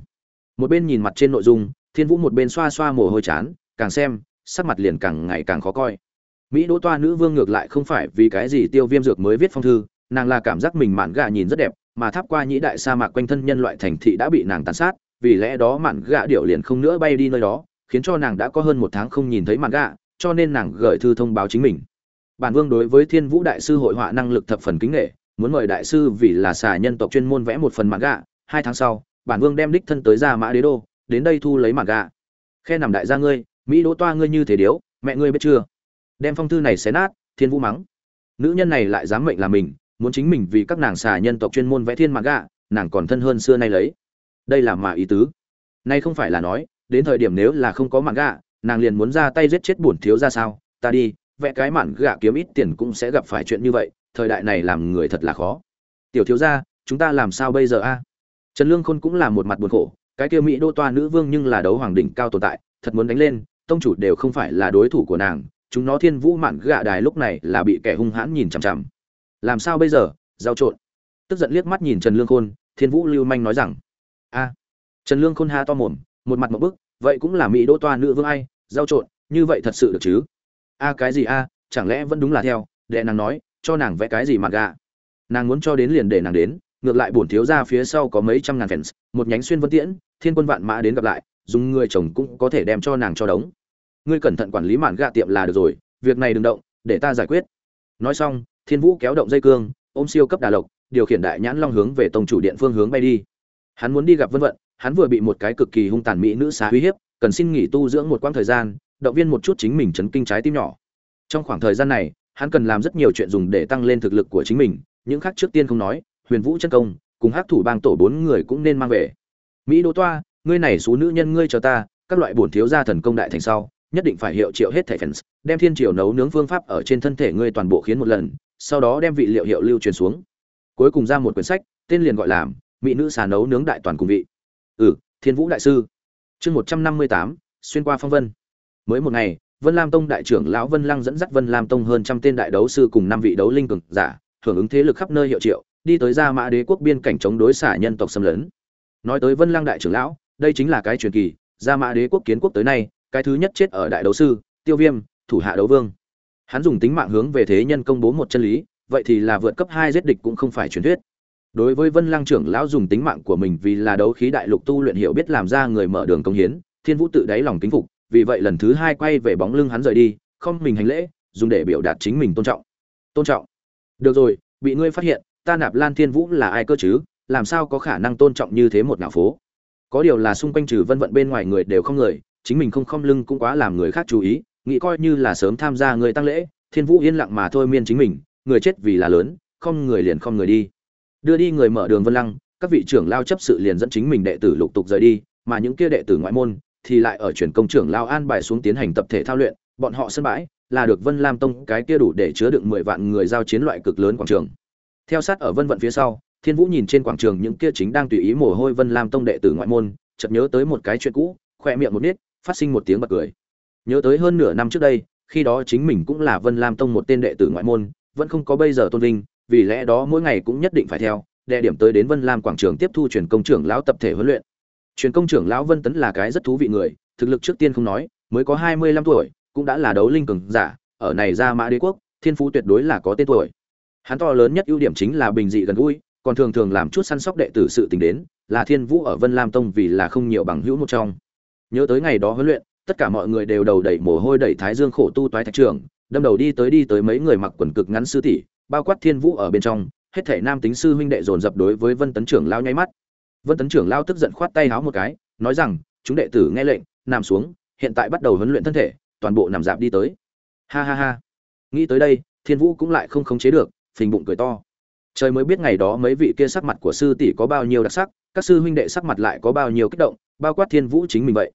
Một bên nhìn mặt trên nội dung, thiên vũ một bên xoa xoa mồ hôi chán, càng xem, sắc mặt liền càng ngày càng khó coi. Mỹ đỗ toa nữ vương ngược lại không phải vì cái gì tiêu viêm dược mới viết phong thư, nàng là cảm giác mình mạn gà nhìn rất đẹp, mà tháp qua nhĩ đại sa mạc quanh thân nhân loại thành thị đã bị nàng tàn sát, vì lẽ đó mạn gà điệu liền không nữa bay đi nơi đó, khiến cho nàng đã có hơn một tháng không nhìn thấy mạn gà cho nên nàng gửi thư thông báo chính mình. Bản vương đối với thiên vũ đại sư hội họa năng lực thập phần kính nghệ muốn mời đại sư vì là xà nhân tộc chuyên môn vẽ một phần mạn gà hai tháng sau, bản vương đem đích thân tới ra mã đế đô, đến đây thu lấy mạn gà khe nằm đại gia ngươi, mỹ đỗ toa ngươi như thế điếu, mẹ ngươi biết chưa? Đem phong thư này xé nát, thiên vũ mắng. Nữ nhân này lại dám mệnh là mình, muốn chính mình vì các nàng xà nhân tộc chuyên môn vẽ thiên mạn gạ, nàng còn thân hơn xưa nay lấy. Đây là mà ý tứ. Nay không phải là nói, đến thời điểm nếu là không có mạn gạ, nàng liền muốn ra tay giết chết bổn thiếu ra sao? Ta đi, vẽ cái mạn gạ kiếm ít tiền cũng sẽ gặp phải chuyện như vậy thời đại này làm người thật là khó. Tiểu thiếu gia, chúng ta làm sao bây giờ a? Trần lương khôn cũng là một mặt buồn khổ, cái kia mỹ đô toa nữ vương nhưng là đấu hoàng đỉnh cao tồn tại, thật muốn đánh lên, tông chủ đều không phải là đối thủ của nàng, chúng nó thiên vũ mạn gạ đài lúc này là bị kẻ hung hãn nhìn chằm chằm. Làm sao bây giờ? Giao trộn. Tức giận liếc mắt nhìn trần lương khôn, thiên vũ lưu manh nói rằng, a. Trần lương khôn ha to mồm, một mặt một bức, vậy cũng là mỹ đỗ toa nữ vương ai, giao trộn, như vậy thật sự được chứ? A, cái gì a? Chẳng lẽ vẫn đúng là theo? Đệ nàng nói cho nàng vẽ cái gì mà gạ nàng muốn cho đến liền để nàng đến, ngược lại bổn thiếu ra phía sau có mấy trăm ngàn fans, một nhánh xuyên vân tiễn, thiên quân vạn mã đến gặp lại, dùng người chồng cũng có thể đem cho nàng cho đống. Ngươi cẩn thận quản lý mạn gạ tiệm là được rồi, việc này đừng động, để ta giải quyết. Nói xong, thiên vũ kéo động dây cương, ôm siêu cấp đà lộc, điều khiển đại nhãn long hướng về tông chủ điện phương hướng bay đi. Hắn muốn đi gặp vân vận, hắn vừa bị một cái cực kỳ hung tàn mỹ nữ xá uy hiếp, cần xin nghỉ tu dưỡng một quãng thời gian, động viên một chút chính mình chấn kinh trái tim nhỏ. Trong khoảng thời gian này hắn cần làm rất nhiều chuyện dùng để tăng lên thực lực của chính mình, những khác trước tiên không nói, huyền vũ chân công, cùng hắc thủ bang tổ bốn người cũng nên mang về. Mỹ đỗ toa, ngươi này số nữ nhân ngươi cho ta, các loại bổn thiếu gia thần công đại thành sau, nhất định phải hiệu triệu hết thẻ fans, đem thiên triều nấu nướng phương pháp ở trên thân thể ngươi toàn bộ khiến một lần, sau đó đem vị liệu hiệu lưu truyền xuống. Cuối cùng ra một quyển sách, tên liền gọi là mỹ nữ xà nấu nướng đại toàn cùng vị. Ừ thiên vũ đại sư. Chương một trăm năm mươi tám, xuyên qua phong vân. Mới một ngày vân lam tông đại trưởng lão vân lăng dẫn dắt vân lam tông hơn trăm tên đại đấu sư cùng năm vị đấu linh cường giả, hưởng ứng thế lực khắp nơi hiệu triệu, đi tới gia mã đế quốc biên cảnh chống đối xả nhân tộc xâm lấn. Nói tới vân lăng đại trưởng lão, đây chính là cái truyền kỳ, gia mã đế quốc kiến quốc tới nay, cái thứ nhất chết ở đại đấu sư, tiêu viêm, thủ hạ đấu vương. Hắn dùng tính mạng hướng về thế nhân công bố một chân lý, vậy thì là vượt cấp hai giết địch cũng không phải truyền thuyết. Đối với vân lăng trưởng lão dùng tính mạng của mình vì là đấu khí đại lục tu luyện hiểu biết làm ra người mở đường công hiến, thiên vũ tự đáy lòng kính phục vì vậy lần thứ hai quay về bóng lưng hắn rời đi, không mình hành lễ, dùng để biểu đạt chính mình tôn trọng. Tôn trọng. Được rồi, bị ngươi phát hiện, ta nạp lan thiên vũ là ai cơ chứ? Làm sao có khả năng tôn trọng như thế một ngạo phố? Có điều là xung quanh trừ vân vận bên ngoài người đều không người, chính mình không không lưng cũng quá làm người khác chú ý, nghĩ coi như là sớm tham gia người tăng lễ, thiên vũ yên lặng mà thôi miên chính mình, người chết vì là lớn, không người liền không người đi. Đưa đi người mở đường vân lăng, các vị trưởng lao chấp sự liền dẫn chính mình đệ tử lục tục rời đi, mà những kia đệ tử ngoại môn thì lại ở chuyển công trưởng lao an bài xuống tiến hành tập thể thao luyện, bọn họ sân bãi là được vân lam tông cái kia đủ để chứa đựng mười vạn người giao chiến loại cực lớn quảng trường. Theo sát ở vân vận phía sau, thiên vũ nhìn trên quảng trường những kia chính đang tùy ý mồ hôi vân lam tông đệ tử ngoại môn, chợt nhớ tới một cái chuyện cũ khoe miệng một nít, phát sinh một tiếng bật cười. Nhớ tới hơn nửa năm trước đây, khi đó chính mình cũng là vân lam tông một tên đệ tử ngoại môn, vẫn không có bây giờ tôn vinh, vì lẽ đó mỗi ngày cũng nhất định phải theo, đệ điểm tới đến vân lam quảng trường tiếp thu truyền công trưởng lão tập thể huấn luyện truyền công trưởng lão vân tấn là cái rất thú vị người, thực lực trước tiên không nói, mới có hai mươi lăm tuổi, cũng đã là đấu linh cường giả, ở này ra mã đế quốc, thiên phú tuyệt đối là có tên tuổi. Hắn to lớn nhất ưu điểm chính là bình dị gần gũi, còn thường thường làm chút săn sóc đệ tử sự tình đến, là thiên vũ ở vân lam tông vì là không nhiều bằng hữu một trong. Nhớ tới ngày đó huấn luyện, tất cả mọi người đều đầu đẩy mồ hôi đẩy thái dương khổ tu toái thạch trường, đâm đầu đi tới đi tới mấy người mặc quần cực ngắn sư tỷ, bao quát thiên vũ ở bên trong, hết thể nam tính sư huynh đệ dồn dập đối với vân tấn trưởng lao nháy mắt vân tấn trưởng lao tức giận khoát tay háo một cái, nói rằng, chúng đệ tử nghe lệnh, nằm xuống, hiện tại bắt đầu huấn luyện thân thể, toàn bộ nằm dạp đi tới. Ha ha ha. Nghĩ tới đây, thiên vũ cũng lại không khống chế được, phình bụng cười to. Trời mới biết ngày đó mấy vị kia sắc mặt của sư tỷ có bao nhiêu đặc sắc, các sư huynh đệ sắc mặt lại có bao nhiêu kích động, bao quát thiên vũ chính mình vậy.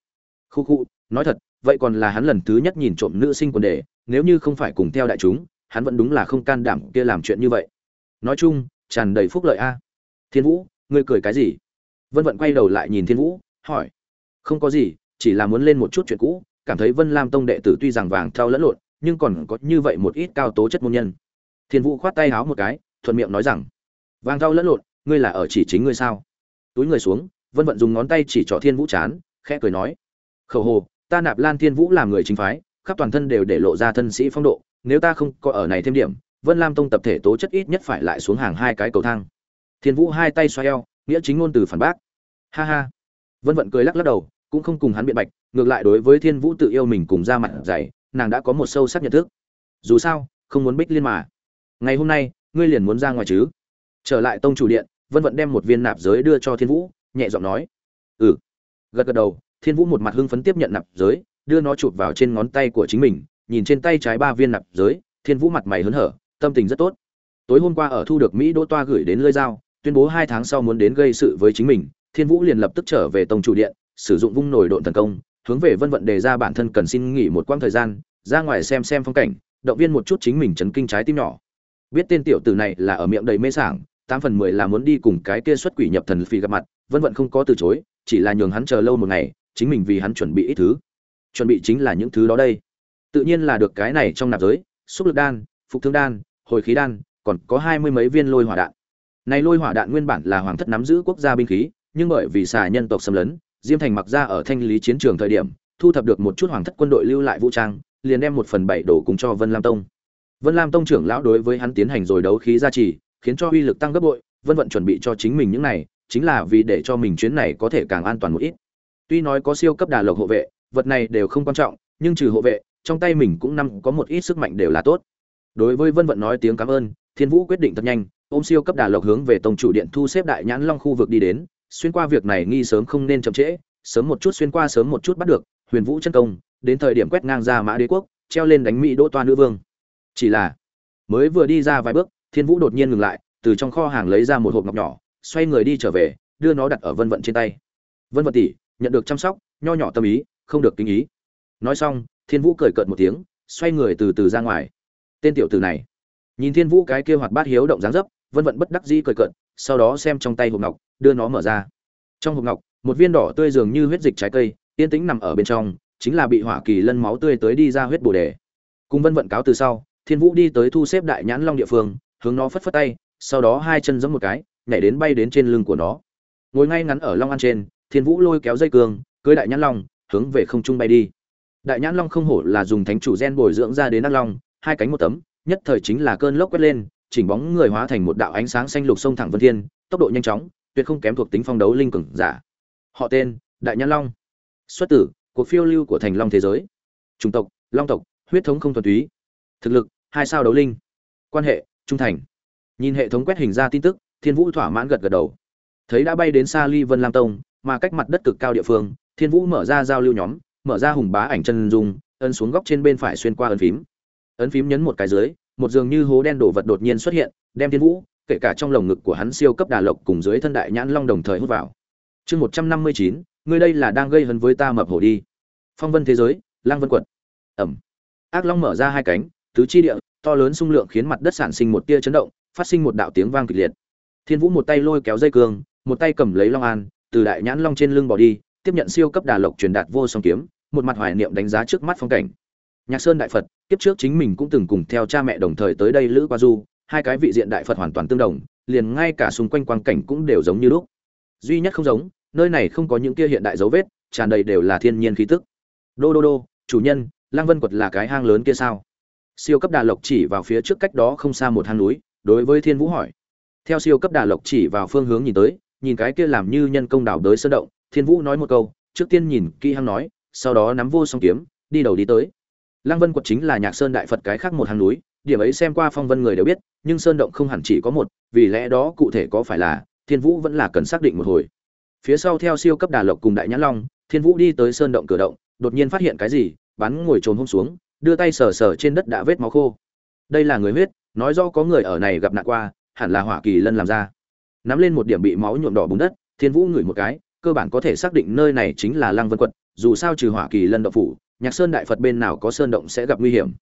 Khu khu, nói thật, vậy còn là hắn lần thứ nhất nhìn trộm nữ sinh quần đề, nếu như không phải cùng theo đại chúng, hắn vẫn đúng là không can đảm kia làm chuyện như vậy. Nói chung, tràn đầy phúc lợi a. Thiên vũ, ngươi cười cái gì? Vân vận quay đầu lại nhìn thiên vũ, hỏi. Không có gì, chỉ là muốn lên một chút chuyện cũ, cảm thấy vân lam tông đệ tử tuy rằng vàng theo lẫn lộn, nhưng còn có như vậy một ít cao tố chất môn nhân. Thiên vũ khoát tay háo một cái, thuận miệng nói rằng, vàng theo lẫn lộn, ngươi là ở chỉ chính ngươi sao? Túi người xuống, vân vận dùng ngón tay chỉ trỏ thiên vũ chán, khẽ cười nói, khẩu hồ, ta nạp lan thiên vũ làm người chính phái, khắp toàn thân đều để lộ ra thân sĩ phong độ, nếu ta không có ở này thêm điểm, vân lam tông tập thể tố chất ít nhất phải lại xuống hàng hai cái cầu thang. Thiên vũ hai tay xoay eo nghĩa chính ngôn từ phản bác. Ha ha. Vân vận cười lắc lắc đầu, cũng không cùng hắn biện bạch, ngược lại đối với thiên vũ tự yêu mình cùng ra mặt dày nàng đã có một sâu sắc nhận thức. Dù sao, không muốn bích liên mà. Ngày hôm nay, ngươi liền muốn ra ngoài chứ? Trở lại tông chủ điện, vân vận đem một viên nạp giới đưa cho thiên vũ, nhẹ giọng nói. Ừ. Gật gật đầu, thiên vũ một mặt hưng phấn tiếp nhận nạp giới, đưa nó chụp vào trên ngón tay của chính mình, nhìn trên tay trái ba viên nạp giới, thiên vũ mặt mày hớn hở, tâm tình rất tốt. Tối hôm qua ở thu được mỹ đỗ toa gửi đến lơi dao tuyên bố hai tháng sau muốn đến gây sự với chính mình, thiên vũ liền lập tức trở về tông chủ điện, sử dụng vung nổi độn tấn công, hướng về vân vận đề ra bản thân cần xin nghỉ một quãng thời gian, ra ngoài xem xem phong cảnh, động viên một chút chính mình chấn kinh trái tim nhỏ. Biết tên tiểu tử này là ở miệng đầy mê sảng, tám phần mười là muốn đi cùng cái kia xuất quỷ nhập thần phi gặp mặt, vân vận không có từ chối, chỉ là nhường hắn chờ lâu một ngày, chính mình vì hắn chuẩn bị ít thứ. Chuẩn bị chính là những thứ đó đây. Tự nhiên là được cái này trong nạp giới, xúc lực đan, phục thương đan, hồi khí đan, còn có hai mươi mấy viên lôi hỏa đạn này lôi hỏa đạn nguyên bản là hoàng thất nắm giữ quốc gia binh khí, nhưng bởi vì xà nhân tộc xâm lấn, diêm thành mặc ra ở thanh lý chiến trường thời điểm, thu thập được một chút hoàng thất quân đội lưu lại vũ trang, liền đem một phần bảy đổ cùng cho vân lam tông. Vân lam tông trưởng lão đối với hắn tiến hành rồi đấu khí gia trì, khiến cho uy lực tăng gấp bội, vân vận chuẩn bị cho chính mình những này, chính là vì để cho mình chuyến này có thể càng an toàn một ít. Tuy nói có siêu cấp đà lộc hộ vệ, vật này đều không quan trọng, nhưng trừ hộ vệ, trong tay mình cũng năm có một ít sức mạnh đều là tốt. Đối với vân vận nói tiếng cảm ơn, thiên vũ quyết định thật nhanh ôm siêu cấp đà lộc hướng về tông chủ điện thu xếp đại nhãn long khu vực đi đến, xuyên qua việc này nghi sớm không nên chậm trễ, sớm một chút xuyên qua sớm một chút bắt được, huyền vũ chân công, đến thời điểm quét ngang ra mã đế quốc, treo lên đánh mỹ đỗ toa nữ vương. Chỉ là, mới vừa đi ra vài bước, thiên vũ đột nhiên ngừng lại, từ trong kho hàng lấy ra một hộp ngọc nhỏ, xoay người đi trở về, đưa nó đặt ở vân vận trên tay. Vân vận tỷ, nhận được chăm sóc, nho nhỏ tâm ý, không được kinh ý. Nói xong, thiên vũ cười cợt một tiếng, xoay người từ từ ra ngoài. Tên tiểu tử này, nhìn thiên vũ cái kia hoạt bát hiếu động dáng dấp vân vận bất đắc dĩ cười cợt, sau đó xem trong tay hộp ngọc, đưa nó mở ra. Trong hộp ngọc, một viên đỏ tươi dường như huyết dịch trái cây, yên tĩnh nằm ở bên trong, chính là bị hỏa kỳ lân máu tươi tới đi ra huyết bồ đề. Cùng vân vận cáo từ sau, thiên vũ đi tới thu xếp đại nhãn long địa phương, hướng nó phất phất tay, sau đó hai chân giẫm một cái, nhảy đến bay đến trên lưng của nó. Ngồi ngay ngắn ở long ăn trên, thiên vũ lôi kéo dây cương, cưới đại nhãn long, hướng về không trung bay đi. Đại nhãn long không hổ là dùng thánh chủ gen bồi dưỡng ra đến ác long, hai cánh một tấm, nhất thời chính là cơn lốc quét lên chỉnh bóng người hóa thành một đạo ánh sáng xanh lục sông thẳng vân thiên, tốc độ nhanh chóng, tuyệt không kém thuộc tính phong đấu linh cường giả. Họ tên, đại nhãn long. Xuất tử, cuộc phiêu lưu của thành long thế giới. Chủng tộc, long tộc, huyết thống không thuần túy. Thực lực, hai sao đấu linh. Quan hệ, trung thành. Nhìn hệ thống quét hình ra tin tức, thiên vũ thỏa mãn gật gật đầu. Thấy đã bay đến xa ly vân lam tông, mà cách mặt đất cực cao địa phương, thiên vũ mở ra giao lưu nhóm, mở ra hùng bá ảnh chân dung, ấn xuống góc trên bên phải xuyên qua ấn phím. Ấn phím nhấn một cái dưới một dường như hố đen đổ vật đột nhiên xuất hiện, đem thiên vũ, kể cả trong lồng ngực của hắn siêu cấp đà lộc cùng dưới thân đại nhãn long đồng thời hút vào. Chương một trăm năm mươi chín, ngươi đây là đang gây hấn với ta mập hổ đi. Phong vân thế giới lang vân quật ẩm. Ác long mở ra hai cánh, tứ chi địa, to lớn xung lượng khiến mặt đất sản sinh một tia chấn động, phát sinh một đạo tiếng vang kịch liệt. Thiên vũ một tay lôi kéo dây cương, một tay cầm lấy long an, từ đại nhãn long trên lưng bỏ đi, tiếp nhận siêu cấp đà lộc truyền đạt vô song kiếm, một mặt hoài niệm đánh giá trước mắt phong cảnh nhạc sơn đại phật, kiếp trước chính mình cũng từng cùng theo cha mẹ đồng thời tới đây lữ qua du, hai cái vị diện đại phật hoàn toàn tương đồng, liền ngay cả xung quanh quang cảnh cũng đều giống như lúc. Duy nhất không giống, nơi này không có những kia hiện đại dấu vết, tràn đầy đều là thiên nhiên khí tức. Đô đô đô, chủ nhân lang vân quật là cái hang lớn kia sao? Siêu cấp đà lộc chỉ vào phía trước cách đó không xa một hang núi, đối với thiên vũ hỏi. Theo siêu cấp đà lộc chỉ vào phương hướng nhìn tới, nhìn cái kia làm như nhân công đảo đới sơn động, thiên vũ nói một câu, trước tiên nhìn kỹ hang nói, sau đó nắm vô song kiếm, đi đầu đi tới lăng vân quật chính là nhạc sơn đại phật cái khác một hang núi, điểm ấy xem qua phong vân người đều biết, nhưng sơn động không hẳn chỉ có một, vì lẽ đó cụ thể có phải là, thiên vũ vẫn là cần xác định một hồi. Phía sau theo siêu cấp đà lộc cùng đại nhãn long, thiên vũ đi tới sơn động cửa động, đột nhiên phát hiện cái gì, bắn ngồi trồm hôm xuống, đưa tay sờ sờ trên đất đã vết máu khô. Đây là người huyết, nói do có người ở này gặp nạn qua, hẳn là hỏa kỳ lân làm ra. Nắm lên một điểm bị máu nhuộm đỏ bùn đất, thiên vũ ngửi một cái, cơ bản có thể xác định nơi này chính là lăng vân quật, dù sao trừ hỏa kỳ lân động phủ nhạc sơn đại phật bên nào có sơn động sẽ gặp nguy hiểm.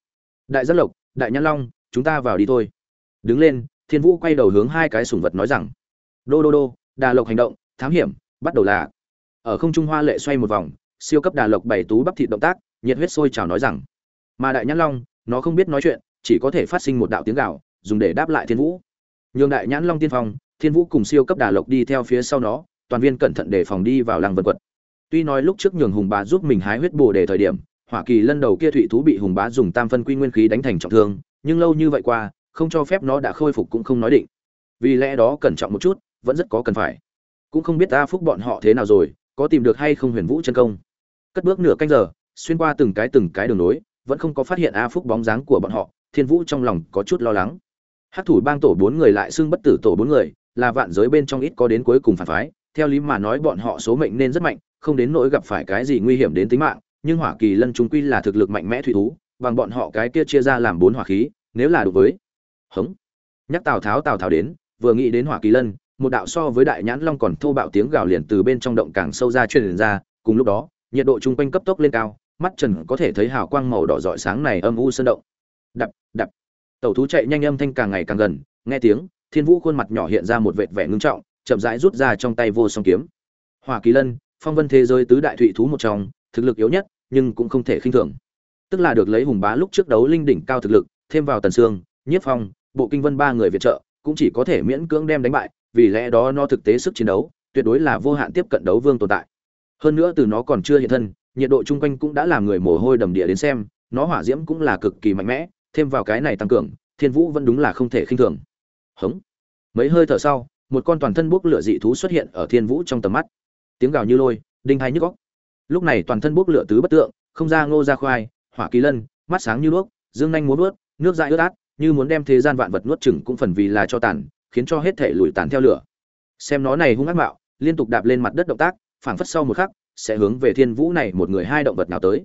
Đại giác lộc, đại nhãn long, chúng ta vào đi thôi. Đứng lên, thiên vũ quay đầu hướng hai cái sủng vật nói rằng, đô đô đô, đà lộc hành động, thám hiểm, bắt đầu là. Ở không trung hoa lệ xoay một vòng, siêu cấp đà lộc bảy tú bắp thịt động tác, nhiệt huyết sôi trào nói rằng, mà đại nhãn long, nó không biết nói chuyện, chỉ có thể phát sinh một đạo tiếng gạo dùng để đáp lại thiên vũ. Nhường đại nhãn long tiên phong, thiên vũ cùng siêu cấp đà lộc đi theo phía sau nó, toàn viên cẩn thận để phòng đi vào làng vân quật. Tuy nói lúc trước nhường hùng bà giúp mình hái huyết bồ đề thời điểm hỏa kỳ lân đầu kia thụy thú bị hùng bá dùng tam phân quy nguyên khí đánh thành trọng thương, nhưng lâu như vậy qua, không cho phép nó đã khôi phục cũng không nói định. Vì lẽ đó cẩn trọng một chút, vẫn rất có cần phải. Cũng không biết ta phúc bọn họ thế nào rồi, có tìm được hay không huyền vũ chân công. Cất bước nửa canh giờ, xuyên qua từng cái từng cái đường nối, vẫn không có phát hiện a phúc bóng dáng của bọn họ, thiên vũ trong lòng có chút lo lắng. Hát thủ bang tổ bốn người lại xưng bất tử tổ bốn người, là vạn giới bên trong ít có đến cuối cùng phản phái, theo lý mà nói bọn họ số mệnh nên rất mạnh, không đến nỗi gặp phải cái gì nguy hiểm đến tính mạng nhưng hỏa kỳ lân chúng quy là thực lực mạnh mẽ thủy thú, bằng bọn họ cái kia chia ra làm bốn hỏa khí, nếu là đối với, hống, nhắc tào tháo tào tháo đến, vừa nghĩ đến hỏa kỳ lân, một đạo so với đại nhãn long còn thô bạo tiếng gào liền từ bên trong động càng sâu ra truyền ra, cùng lúc đó, nhiệt độ chung quanh cấp tốc lên cao, mắt trần có thể thấy hào quang màu đỏ rọi sáng này âm u sơn động. Đập đập. Tẩu thú chạy nhanh âm thanh càng ngày càng gần, nghe tiếng, thiên vũ khuôn mặt nhỏ hiện ra một vệt vẻ ngưng trọng, chậm rãi rút ra trong tay vô song kiếm. Hỏa kỳ lân, phong vân thế giới tứ đại thụy thú một trong thực lực yếu nhất, nhưng cũng không thể khinh thường tức là được lấy hùng bá lúc trước đấu linh đỉnh cao thực lực, thêm vào tần sương nhiếp phong, bộ kinh vân ba người viện trợ, cũng chỉ có thể miễn cưỡng đem đánh bại, vì lẽ đó nó thực tế sức chiến đấu, tuyệt đối là vô hạn tiếp cận đấu vương tồn tại hơn nữa từ nó còn chưa hiện thân, nhiệt độ chung quanh cũng đã làm người mồ hôi đầm địa đến xem, nó hỏa diễm cũng là cực kỳ mạnh mẽ, thêm vào cái này tăng cường, thiên vũ vẫn đúng là không thể khinh thường Hững. mấy hơi thở sau, một con toàn thân bốc lửa dị thú xuất hiện ở thiên vũ trong tầm mắt tiếng gào như lôi, đinh hai nhức óc lúc này toàn thân bốc lửa tứ bất tượng, không ra ngô ra khoai, hỏa kỳ lân, mắt sáng như đuốc, dương nhanh muốn vớt, nước dại ướt át, như muốn đem thế gian vạn vật nuốt chửng cũng phần vì là cho tàn, khiến cho hết thể lùi tàn theo lửa. Xem nó này hung ác mạo, liên tục đạp lên mặt đất động tác, phảng phất sau một khắc, sẽ hướng về thiên vũ này một người hai động vật nào tới.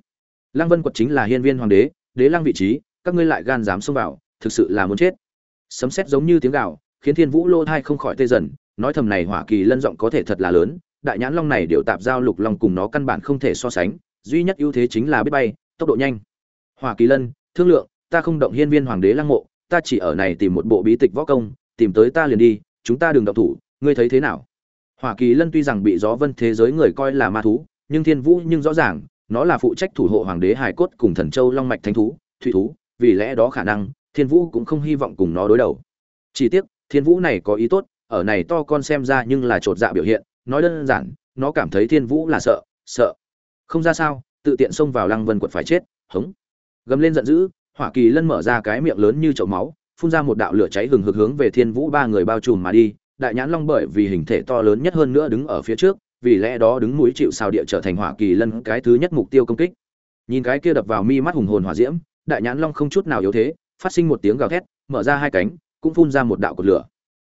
Lăng vân quật chính là hiên viên hoàng đế đế lăng vị trí, các ngươi lại gan dám xông vào, thực sự là muốn chết. Sấm sét giống như tiếng gào, khiến thiên vũ lô thai không khỏi tê dần, nói thầm này hỏa kỳ lân giọng có thể thật là lớn đại nhãn long này đều tạp giao lục long cùng nó căn bản không thể so sánh, duy nhất ưu thế chính là biết bay, tốc độ nhanh. Hoa kỳ lân, thương lượng, ta không động hiên viên hoàng đế lăng mộ, ta chỉ ở này tìm một bộ bí tịch võ công, tìm tới ta liền đi, chúng ta đừng động thủ, ngươi thấy thế nào? Hoa kỳ lân tuy rằng bị gió vân thế giới người coi là ma thú, nhưng thiên vũ nhưng rõ ràng, nó là phụ trách thủ hộ hoàng đế hải cốt cùng thần châu long mạch thánh thú, thủy thú, vì lẽ đó khả năng, thiên vũ cũng không hy vọng cùng nó đối đầu. Chỉ tiếc, thiên vũ này có ý tốt, ở này to con xem ra nhưng là trột dạ biểu hiện nói đơn giản, nó cảm thấy thiên vũ là sợ sợ. Không ra sao, tự tiện xông vào lăng vân quật phải chết, hống. Gầm lên giận dữ, hỏa kỳ lân mở ra cái miệng lớn như chậu máu, phun ra một đạo lửa cháy hừng hực hướng về thiên vũ ba người bao trùm mà đi. Đại nhãn long bởi vì hình thể to lớn nhất hơn nữa đứng ở phía trước, vì lẽ đó đứng mũi chịu sao địa trở thành hỏa kỳ lân cái thứ nhất mục tiêu công kích. Nhìn cái kia đập vào mi mắt hùng hồn hỏa diễm, đại nhãn long không chút nào yếu thế, phát sinh một tiếng gào thét, mở ra hai cánh, cũng phun ra một đạo cột lửa.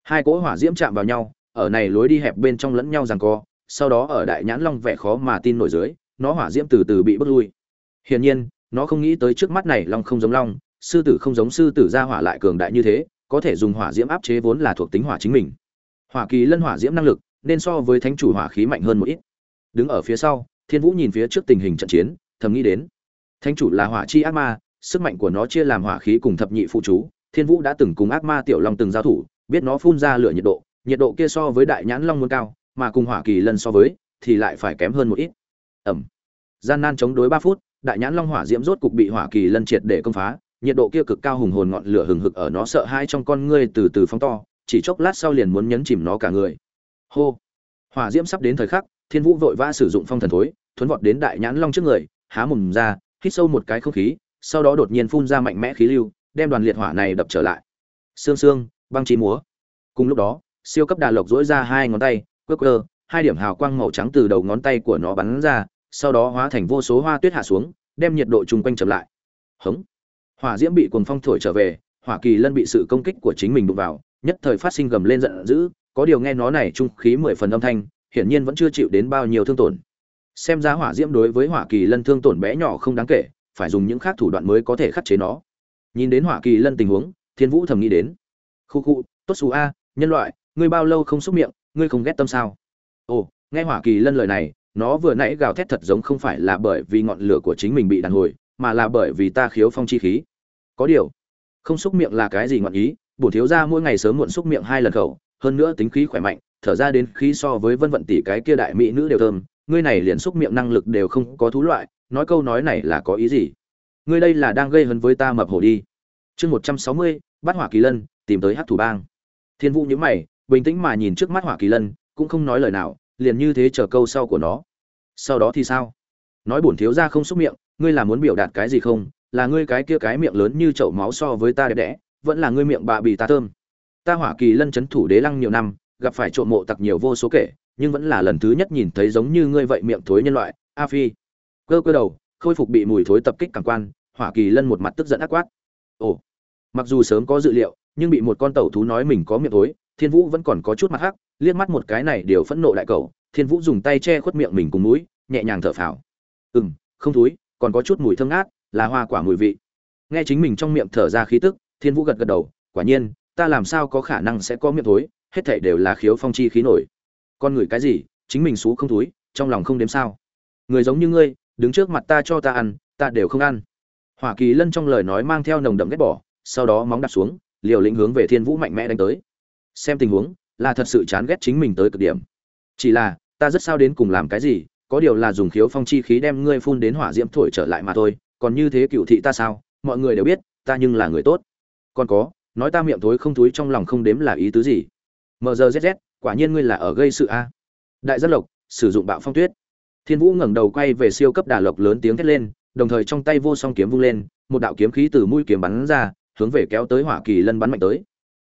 Hai cỗ hỏa diễm chạm vào nhau ở này lối đi hẹp bên trong lẫn nhau giằng co, sau đó ở đại nhãn long vẻ khó mà tin nổi dưới, nó hỏa diễm từ từ bị bức lui. Hiển nhiên, nó không nghĩ tới trước mắt này long không giống long, sư tử không giống sư tử ra hỏa lại cường đại như thế, có thể dùng hỏa diễm áp chế vốn là thuộc tính hỏa chính mình. Hỏa kỳ lân hỏa diễm năng lực, nên so với thánh chủ hỏa khí mạnh hơn một ít. Đứng ở phía sau, thiên vũ nhìn phía trước tình hình trận chiến, thầm nghĩ đến. Thánh chủ là hỏa chi ác ma, sức mạnh của nó chia làm hỏa khí cùng thập nhị phụ chú. Thiên vũ đã từng cùng ác ma tiểu long từng giao thủ, biết nó phun ra lửa nhiệt độ nhiệt độ kia so với đại nhãn long muốn cao mà cùng hỏa kỳ lân so với thì lại phải kém hơn một ít. Ẩm. Gian nan chống đối ba phút đại nhãn long hỏa diễm rốt cục bị hỏa kỳ lân triệt để công phá nhiệt độ kia cực cao hùng hồn ngọn lửa hừng hực ở nó sợ hai trong con ngươi từ từ phóng to chỉ chốc lát sau liền muốn nhấn chìm nó cả người. Hô. Hỏa diễm sắp đến thời khắc thiên vũ vội vã sử dụng phong thần thối thuấn vọt đến đại nhãn long trước người há mồm ra hít sâu một cái không khí sau đó đột nhiên phun ra mạnh mẽ khí lưu đem đoàn liệt hỏa này đập trở lại. Sương sương, băng chi múa. Cùng lúc đó siêu cấp đà lộc dỗi ra hai ngón tay, quơ quơ, hai điểm hào quang màu trắng từ đầu ngón tay của nó bắn ra, sau đó hóa thành vô số hoa tuyết hạ xuống, đem nhiệt độ chung quanh chậm lại. Hống. Hỏa diễm bị cuồng phong thổi trở về, hỏa kỳ lân bị sự công kích của chính mình đụng vào, nhất thời phát sinh gầm lên giận dữ, có điều nghe nó này trung khí mười phần âm thanh, hiển nhiên vẫn chưa chịu đến bao nhiêu thương tổn. Xem ra hỏa diễm đối với hỏa kỳ lân thương tổn bé nhỏ không đáng kể, phải dùng những khác thủ đoạn mới có thể khắc chế nó. Nhìn đến hỏa kỳ lân tình huống, thiên vũ thầm nghĩ đến. Khu khu, tốt xù a, nhân loại ngươi bao lâu không xúc miệng, ngươi không ghét tâm sao? Ồ, nghe hỏa kỳ lân lời này, nó vừa nãy gào thét thật giống không phải là bởi vì ngọn lửa của chính mình bị đàn hồi, mà là bởi vì ta khiếu phong chi khí. Có điều, không xúc miệng là cái gì ngọn ý? Bổn thiếu ra mỗi ngày sớm muộn xúc miệng hai lần khẩu, hơn nữa tính khí khỏe mạnh, thở ra đến khí so với vân vận tỷ cái kia đại mỹ nữ đều thơm, ngươi này liền xúc miệng năng lực đều không có thú loại, nói câu nói này là có ý gì? Ngươi đây là đang gây hấn với ta mập hổ đi. Chương một trăm sáu mươi bắt hỏa kỳ lân, tìm tới hát thủ bang. Thiên vũ nhữ mày bình tĩnh mà nhìn trước mắt hỏa kỳ lân, cũng không nói lời nào, liền như thế chờ câu sau của nó. Sau đó thì sao? Nói bổn thiếu ra không xúc miệng, ngươi là muốn biểu đạt cái gì không? Là ngươi cái kia cái miệng lớn như chậu máu so với ta đẹp đẽ, vẫn là ngươi miệng bạ bì ta thơm. Ta hỏa kỳ lân chấn thủ đế lăng nhiều năm, gặp phải trộm mộ tặc nhiều vô số kể, nhưng vẫn là lần thứ nhất nhìn thấy giống như ngươi vậy miệng thối nhân loại, a phi. Cơ cơ đầu, khôi phục bị mùi thối tập kích cảm quan, hỏa kỳ lân một mặt tức giận ác quát. Ồ, mặc dù sớm có dự liệu nhưng bị một con tẩu thú nói mình có miệng thối, thiên vũ vẫn còn có chút mặt hắc, liếc mắt một cái này đều phẫn nộ đại cầu thiên vũ dùng tay che khuất miệng mình cùng mũi, nhẹ nhàng thở phào. Ừ m không thúi còn có chút mùi thơm ngát, là hoa quả mùi vị. Nghe chính mình trong miệng thở ra khí tức, thiên vũ gật gật đầu, quả nhiên, ta làm sao có khả năng sẽ có miệng thối, hết thảy đều là khiếu phong chi khí nổi. Con người cái gì, chính mình xú không thúi trong lòng không đếm sao. Người giống như ngươi, đứng trước mặt ta cho ta ăn, ta đều không ăn. Hoa kỳ lân trong lời nói mang theo nồng đậm ghét bỏ, sau đó móng đặt xuống liều lĩnh hướng về thiên vũ mạnh mẽ đánh tới. Xem tình huống, là thật sự chán ghét chính mình tới cực điểm. Chỉ là, ta rất sao đến cùng làm cái gì, có điều là dùng khiếu phong chi khí đem ngươi phun đến hỏa diễm thổi trở lại mà thôi, còn như thế cựu thị ta sao, mọi người đều biết, ta nhưng là người tốt. Còn có, nói ta miệng thối không thúi trong lòng không đếm là ý tứ gì? Mgzz quả nhiên ngươi là ở gây sự a. Đại giác lộc, sử dụng bạo phong tuyết. Thiên vũ ngẩng đầu quay về siêu cấp đà lộc lớn tiếng thét lên, đồng thời trong tay vô song kiếm vung lên, một đạo kiếm khí từ mũi kiếm bắn ra hướng về kéo tới hỏa kỳ lân bắn mạnh tới.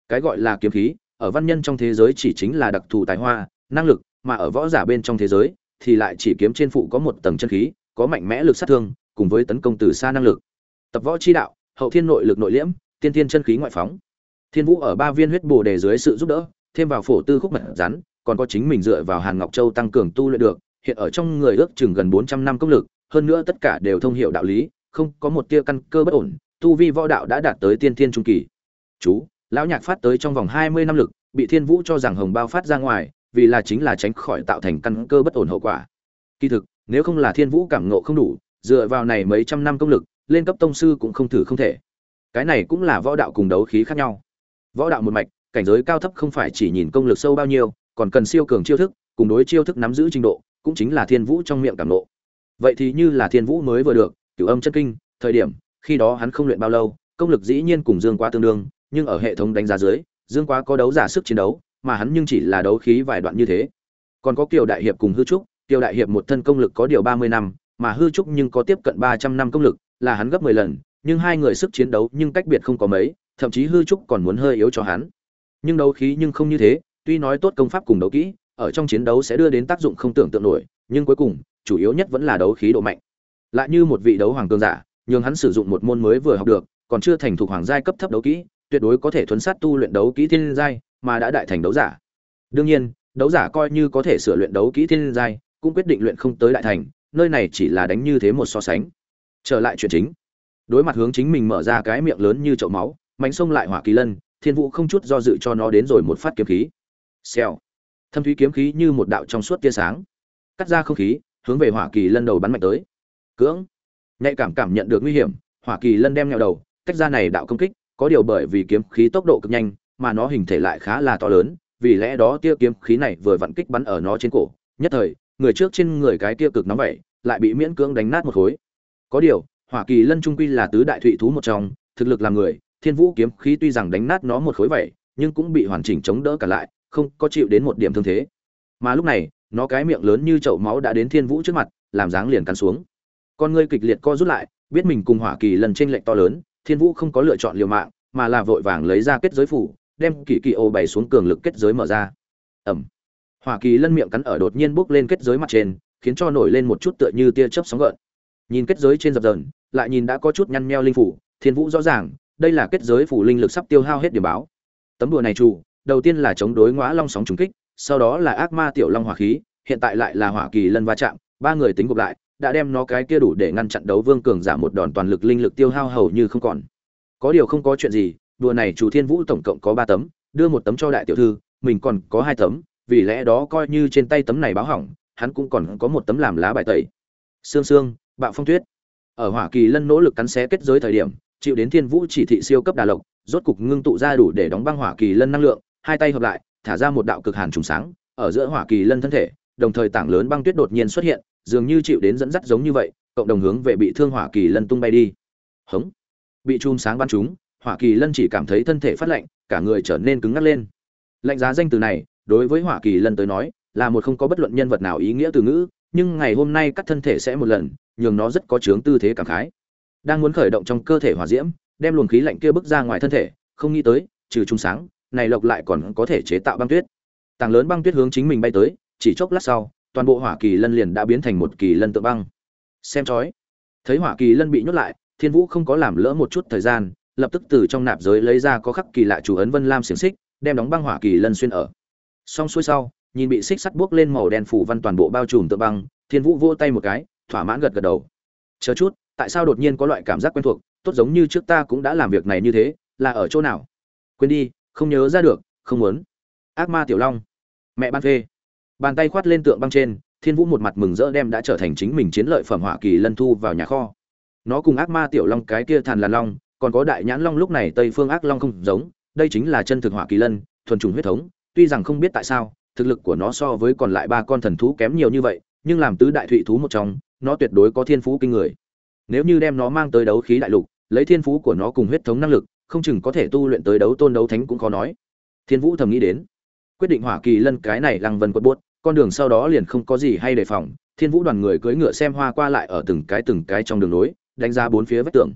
Cái gọi là kiếm khí, ở văn nhân trong thế giới chỉ chính là đặc thù tài hoa, năng lực, mà ở võ giả bên trong thế giới thì lại chỉ kiếm trên phụ có một tầng chân khí, có mạnh mẽ lực sát thương, cùng với tấn công từ xa năng lực. Tập võ chi đạo, hậu thiên nội lực nội liễm, tiên thiên chân khí ngoại phóng. Thiên vũ ở ba viên huyết bồ đề dưới sự giúp đỡ, thêm vào phổ tư khúc mật rắn, còn có chính mình dựa vào hàn ngọc châu tăng cường tu luyện được, hiện ở trong người ước chừng gần bốn trăm năm công lực, hơn nữa tất cả đều thông hiểu đạo lý, không có một tia căn cơ bất ổn tu vi võ đạo đã đạt tới tiên thiên trung kỳ. Chú, lão nhạc phát tới trong vòng hai mươi năm lực, bị thiên vũ cho rằng hồng bao phát ra ngoài, vì là chính là tránh khỏi tạo thành căn cơ bất ổn hậu quả. Kỳ thực, nếu không là thiên vũ cảm ngộ không đủ, dựa vào này mấy trăm năm công lực, lên cấp tông sư cũng không thử không thể. Cái này cũng là võ đạo cùng đấu khí khác nhau. Võ đạo một mạch, cảnh giới cao thấp không phải chỉ nhìn công lực sâu bao nhiêu, còn cần siêu cường chiêu thức, cùng đối chiêu thức nắm giữ trình độ, cũng chính là thiên vũ trong miệng cảm nộ vậy thì như là thiên vũ mới vừa được, cửu âm chân kinh, thời điểm khi đó hắn không luyện bao lâu, công lực dĩ nhiên cùng dương quá tương đương, nhưng ở hệ thống đánh giá dưới, dương quá có đấu giả sức chiến đấu, mà hắn nhưng chỉ là đấu khí vài đoạn như thế. Còn có kiều đại hiệp cùng hư trúc, kiều đại hiệp một thân công lực có điều ba mươi năm, mà hư trúc nhưng có tiếp cận ba trăm năm công lực, là hắn gấp mười lần, nhưng hai người sức chiến đấu nhưng cách biệt không có mấy, thậm chí hư trúc còn muốn hơi yếu cho hắn. Nhưng đấu khí nhưng không như thế, tuy nói tốt công pháp cùng đấu kỹ, ở trong chiến đấu sẽ đưa đến tác dụng không tưởng tượng nổi, nhưng cuối cùng, chủ yếu nhất vẫn là đấu khí độ mạnh. Lại như một vị đấu hoàng cường giả nhường hắn sử dụng một môn mới vừa học được, còn chưa thành thuộc hoàng giai cấp thấp đấu kỹ, tuyệt đối có thể thuấn sát tu luyện đấu kỹ thiên giai, mà đã đại thành đấu giả. Đương nhiên, đấu giả coi như có thể sửa luyện đấu kỹ thiên giai, cũng quyết định luyện không tới đại thành, nơi này chỉ là đánh như thế một so sánh. Trở lại chuyện chính. Đối mặt hướng chính mình mở ra cái miệng lớn như chậu máu mảnh sông lại hỏa kỳ lân, thiên vũ không chút do dự cho nó đến rồi một phát kiếm khí. Xèo. Thâm thúy kiếm khí như một đạo trong suốt tia sáng. Cắt ra không khí, hướng về hỏa kỳ lân đầu bắn mạnh tới. Cưỡng nhạy cảm cảm nhận được nguy hiểm, hỏa kỳ lân đem nhẹo đầu cách ra này đạo công kích, có điều bởi vì kiếm khí tốc độ cực nhanh, mà nó hình thể lại khá là to lớn, vì lẽ đó tia kiếm khí này vừa vặn kích bắn ở nó trên cổ. Nhất thời, người trước trên người cái tia cực nóng vậy, lại bị miễn cưỡng đánh nát một khối. Có điều, hỏa kỳ lân trung quy là tứ đại thụy thú một trong, thực lực là người, thiên vũ kiếm khí tuy rằng đánh nát nó một khối vậy, nhưng cũng bị hoàn chỉnh chống đỡ cả lại, không có chịu đến một điểm thương thế. Mà lúc này, nó cái miệng lớn như chậu máu đã đến thiên vũ trước mặt, làm dáng liền cắn xuống con ngươi kịch liệt co rút lại, biết mình cùng hỏa kỳ lần trên lệnh to lớn, thiên vũ không có lựa chọn liều mạng, mà là vội vàng lấy ra kết giới phủ, đem kỳ kỳ ô bày xuống cường lực kết giới mở ra. Ẩm hỏa kỳ lân miệng cắn ở đột nhiên bốc lên kết giới mặt trên, khiến cho nổi lên một chút tựa như tia chớp sóng gợn. Nhìn kết giới trên dập dờn, lại nhìn đã có chút nhăn nheo linh phủ, thiên vũ rõ ràng, đây là kết giới phủ linh lực sắp tiêu hao hết điểm báo. Tấm đùa này chủ, đầu tiên là chống đối ngõa long sóng trùng kích, sau đó là ác ma tiểu long hỏa khí, hiện tại lại là hỏa kỳ lân va chạm, ba người tính gộp lại đã đem nó cái kia đủ để ngăn chặn đấu vương cường giảm một đòn toàn lực linh lực tiêu hao hầu như không còn. Có điều không có chuyện gì, đùa này chủ thiên vũ tổng cộng có ba tấm, đưa một tấm cho đại tiểu thư, mình còn có hai tấm, vì lẽ đó coi như trên tay tấm này báo hỏng, hắn cũng còn có một tấm làm lá bài tẩy. Sương sương, bạo phong tuyết. Ở hỏa kỳ lân nỗ lực cắn xé kết giới thời điểm, chịu đến thiên vũ chỉ thị siêu cấp đà lộc, rốt cục ngưng tụ ra đủ để đóng băng hỏa kỳ lân năng lượng, hai tay hợp lại, thả ra một đạo cực hàn trùng sáng, ở giữa hỏa kỳ lân thân thể đồng thời tảng lớn băng tuyết đột nhiên xuất hiện, dường như chịu đến dẫn dắt giống như vậy, cộng đồng hướng về bị thương hỏa kỳ lân tung bay đi. Hống! Bị chùm sáng bắn chúng, hỏa kỳ lân chỉ cảm thấy thân thể phát lạnh, cả người trở nên cứng ngắc lên. Lạnh giá danh từ này, đối với hỏa kỳ lân tới nói, là một không có bất luận nhân vật nào ý nghĩa từ ngữ, nhưng ngày hôm nay cắt thân thể sẽ một lần, nhường nó rất có chướng tư thế cảm khái. Đang muốn khởi động trong cơ thể hỏa diễm, đem luồng khí lạnh kia bức ra ngoài thân thể, không nghĩ tới, trừ trung sáng, này lộc lại còn có thể chế tạo băng tuyết. Tảng lớn băng tuyết hướng chính mình bay tới chỉ chốc lát sau, toàn bộ hỏa kỳ lân liền đã biến thành một kỳ lân tự băng. Xem chói. Thấy hỏa kỳ lân bị nhốt lại, thiên vũ không có làm lỡ một chút thời gian, lập tức từ trong nạp giới lấy ra có khắc kỳ lạ chủ ấn vân lam xiềng xích, đem đóng băng hỏa kỳ lân xuyên ở. Xong xuôi sau, nhìn bị xích sắt buốc lên màu đen phủ văn toàn bộ bao trùm tự băng, thiên vũ vỗ tay một cái, thỏa mãn gật gật đầu. Chờ chút, tại sao đột nhiên có loại cảm giác quen thuộc, tốt giống như trước ta cũng đã làm việc này như thế, là ở chỗ nào? Quên đi, không nhớ ra được, không muốn. Ác ma tiểu long. Mẹ ban phê bàn tay khoát lên tượng băng trên, thiên vũ một mặt mừng rỡ đem đã trở thành chính mình chiến lợi phẩm hỏa kỳ lân thu vào nhà kho. Nó cùng ác ma tiểu long cái kia thàn là long, còn có đại nhãn long lúc này tây phương ác long không giống, đây chính là chân thực hỏa kỳ lân, thuần trùng huyết thống, tuy rằng không biết tại sao, thực lực của nó so với còn lại ba con thần thú kém nhiều như vậy, nhưng làm tứ đại thụy thú một trong, nó tuyệt đối có thiên phú kinh người. Nếu như đem nó mang tới đấu khí đại lục, lấy thiên phú của nó cùng huyết thống năng lực, không chừng có thể tu luyện tới đấu tôn đấu thánh cũng khó nói. Thiên vũ thầm nghĩ đến quyết định hỏa kỳ lân cái này lăng vân Quật buốt, con đường sau đó liền không có gì hay đề phòng, thiên vũ đoàn người cưỡi ngựa xem hoa qua lại ở từng cái từng cái trong đường nối đánh ra bốn phía vách tường.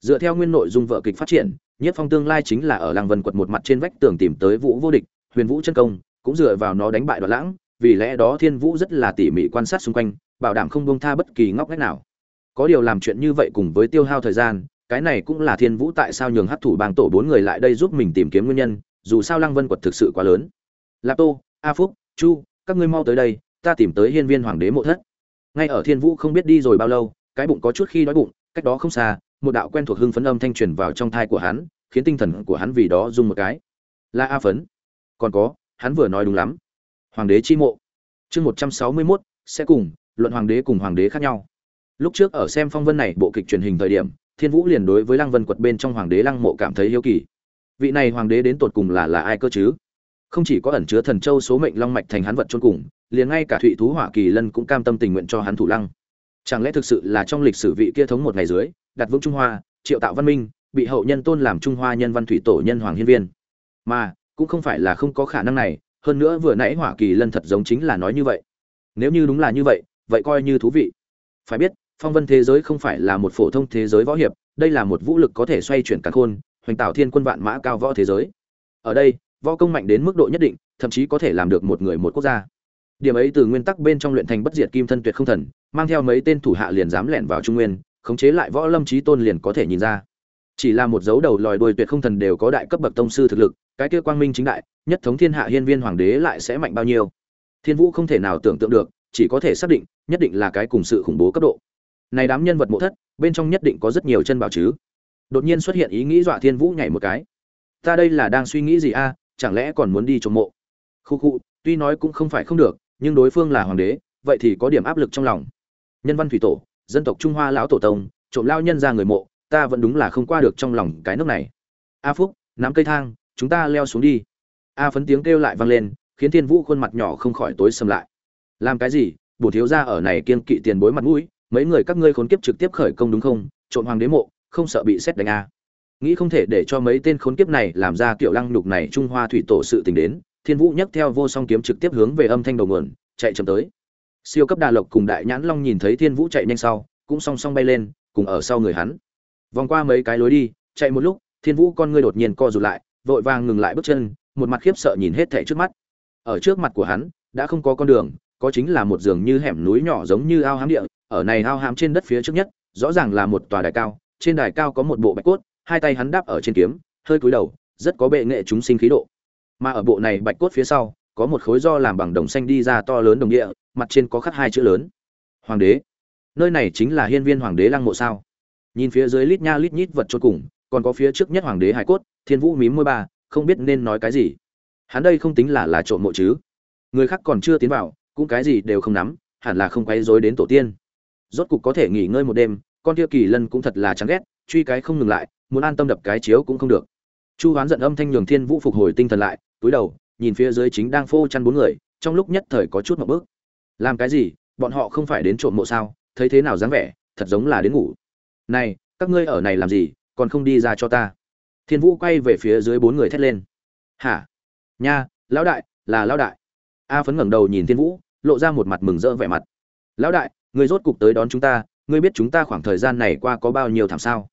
Dựa theo nguyên nội dung vợ kịch phát triển, nhất phong tương lai chính là ở lăng vân quật một mặt trên vách tường tìm tới vũ vô địch, huyền vũ chân công, cũng dựa vào nó đánh bại đoạn lãng, vì lẽ đó thiên vũ rất là tỉ mỉ quan sát xung quanh, bảo đảm không bông tha bất kỳ ngóc ngách nào. Có điều làm chuyện như vậy cùng với tiêu hao thời gian, cái này cũng là thiên vũ tại sao nhường hấp thủ bang tổ bốn người lại đây giúp mình tìm kiếm nguyên nhân, dù sao lăng vân quật thực sự quá lớn lạp tô, a phúc, chu, các ngươi mau tới đây, ta tìm tới hiên viên hoàng đế mộ thất. Ngay ở thiên vũ không biết đi rồi bao lâu, cái bụng có chút khi đói bụng, cách đó không xa, một đạo quen thuộc hưng phấn âm thanh truyền vào trong thai của hắn, khiến tinh thần của hắn vì đó rung một cái. Là a phấn. Còn có, hắn vừa nói đúng lắm. Hoàng đế chi mộ. Chương một trăm sáu mươi mốt, sẽ cùng, luận hoàng đế cùng hoàng đế khác nhau. Lúc trước ở xem phong vân này bộ kịch truyền hình thời điểm, thiên vũ liền đối với lăng vân quật bên trong hoàng đế lăng mộ cảm thấy hiếu kỳ. Vị này hoàng đế đến tột cùng là là ai cơ chứ? Không chỉ có ẩn chứa thần châu số mệnh long mạch thành hắn vật chôn cùng, liền ngay cả thụy thú hỏa kỳ lân cũng cam tâm tình nguyện cho hắn thủ lăng. Chẳng lẽ thực sự là trong lịch sử vị kia thống một ngày dưới, đặt vững trung hoa, triệu tạo văn minh, bị hậu nhân tôn làm trung hoa nhân văn thủy tổ nhân hoàng hiên viên? Mà, cũng không phải là không có khả năng này, hơn nữa vừa nãy hỏa kỳ lân thật giống chính là nói như vậy. Nếu như đúng là như vậy vậy coi như thú vị. Phải biết, phong vân thế giới không phải là một phổ thông thế giới võ hiệp, đây là một vũ lực có thể xoay chuyển cả khôn, hoành tạo thiên quân vạn mã cao võ thế giới. Ở đây võ công mạnh đến mức độ nhất định, thậm chí có thể làm được một người một quốc gia. Điểm ấy từ nguyên tắc bên trong luyện thành bất diệt kim thân tuyệt không thần, mang theo mấy tên thủ hạ liền dám lẻn vào trung nguyên, khống chế lại võ lâm trí tôn liền có thể nhìn ra. Chỉ là một dấu đầu lòi đuôi tuyệt không thần đều có đại cấp bậc tông sư thực lực, cái kia quang minh chính đại, nhất thống thiên hạ hiên viên hoàng đế lại sẽ mạnh bao nhiêu? Thiên vũ không thể nào tưởng tượng được, chỉ có thể xác định, nhất định là cái cùng sự khủng bố cấp độ. Này đám nhân vật mộ thất, bên trong nhất định có rất nhiều chân bảo chứ. Đột nhiên xuất hiện ý nghĩ dọa thiên vũ nhảy một cái. Ta đây là đang suy nghĩ gì a? Chẳng lẽ còn muốn đi trồng mộ? Khu khu, tuy nói cũng không phải không được, nhưng đối phương là hoàng đế, vậy thì có điểm áp lực trong lòng. Nhân văn thủy tổ, dân tộc trung hoa lão tổ tông, trộm lao nhân ra người mộ, ta vẫn đúng là không qua được trong lòng cái nước này. A phúc, nắm cây thang, chúng ta leo xuống đi. A phấn tiếng kêu lại vang lên, khiến thiên vũ khuôn mặt nhỏ không khỏi tối sầm lại. Làm cái gì? Bổ thiếu ra ở này kiên kỵ tiền bối mặt mũi, mấy người các ngươi khốn kiếp trực tiếp khởi công đúng không? Trộm hoàng đế mộ, không sợ bị xét đánh a nghĩ không thể để cho mấy tên khốn kiếp này làm ra kiểu lăng nhục này trung hoa thủy tổ sự tình đến, thiên vũ nhấc theo vô song kiếm trực tiếp hướng về âm thanh đầu nguồn, chạy chậm tới. Siêu cấp đà lộc cùng đại nhãn long nhìn thấy thiên vũ chạy nhanh sau, cũng song song bay lên, cùng ở sau người hắn. Vòng qua mấy cái lối đi, chạy một lúc, thiên vũ con ngươi đột nhiên co rụt lại, vội vàng ngừng lại bước chân, một mặt khiếp sợ nhìn hết thảy trước mắt. Ở trước mặt của hắn, đã không có con đường, có chính là một giường như hẻm núi nhỏ giống như ao hám địa, ở này ao hám trên đất phía trước nhất, rõ ràng là một tòa đài cao, trên đài cao có một bộ bạch cốt hai tay hắn đáp ở trên kiếm, hơi cúi đầu, rất có bệ nghệ chúng sinh khí độ. Mà ở bộ này bạch cốt phía sau, có một khối do làm bằng đồng xanh đi ra to lớn đồng địa, mặt trên có khắc hai chữ lớn. Hoàng đế. Nơi này chính là hiên viên hoàng đế lăng mộ sao? Nhìn phía dưới lít nha lít nhít vật chốt cùng, còn có phía trước nhất hoàng đế hải cốt, thiên vũ mím môi ba, không biết nên nói cái gì. Hắn đây không tính là là trộm mộ chứ. Người khác còn chưa tiến vào, cũng cái gì đều không nắm, hẳn là không quấy rối đến tổ tiên. Rốt cục có thể nghỉ ngơi một đêm, con kia kỳ lân cũng thật là chán ghét truy cái không ngừng lại, muốn an tâm đập cái chiếu cũng không được. Chu hoán giận âm thanh nhường thiên vũ phục hồi tinh thần lại, túi đầu, nhìn phía dưới chính đang phô chăn bốn người, trong lúc nhất thời có chút một bước làm cái gì? Bọn họ không phải đến trộm mộ sao? Thấy thế nào dáng vẻ? Thật giống là đến ngủ. Này, các ngươi ở này làm gì? Còn không đi ra cho ta. Thiên vũ quay về phía dưới bốn người thét lên. Hả? Nha, lão đại, là lão đại. A phấn ngẩng đầu nhìn thiên vũ, lộ ra một mặt mừng rỡ vẻ mặt. Lão đại, người rốt cục tới đón chúng ta, ngươi biết chúng ta khoảng thời gian này qua có bao nhiêu thảm sao?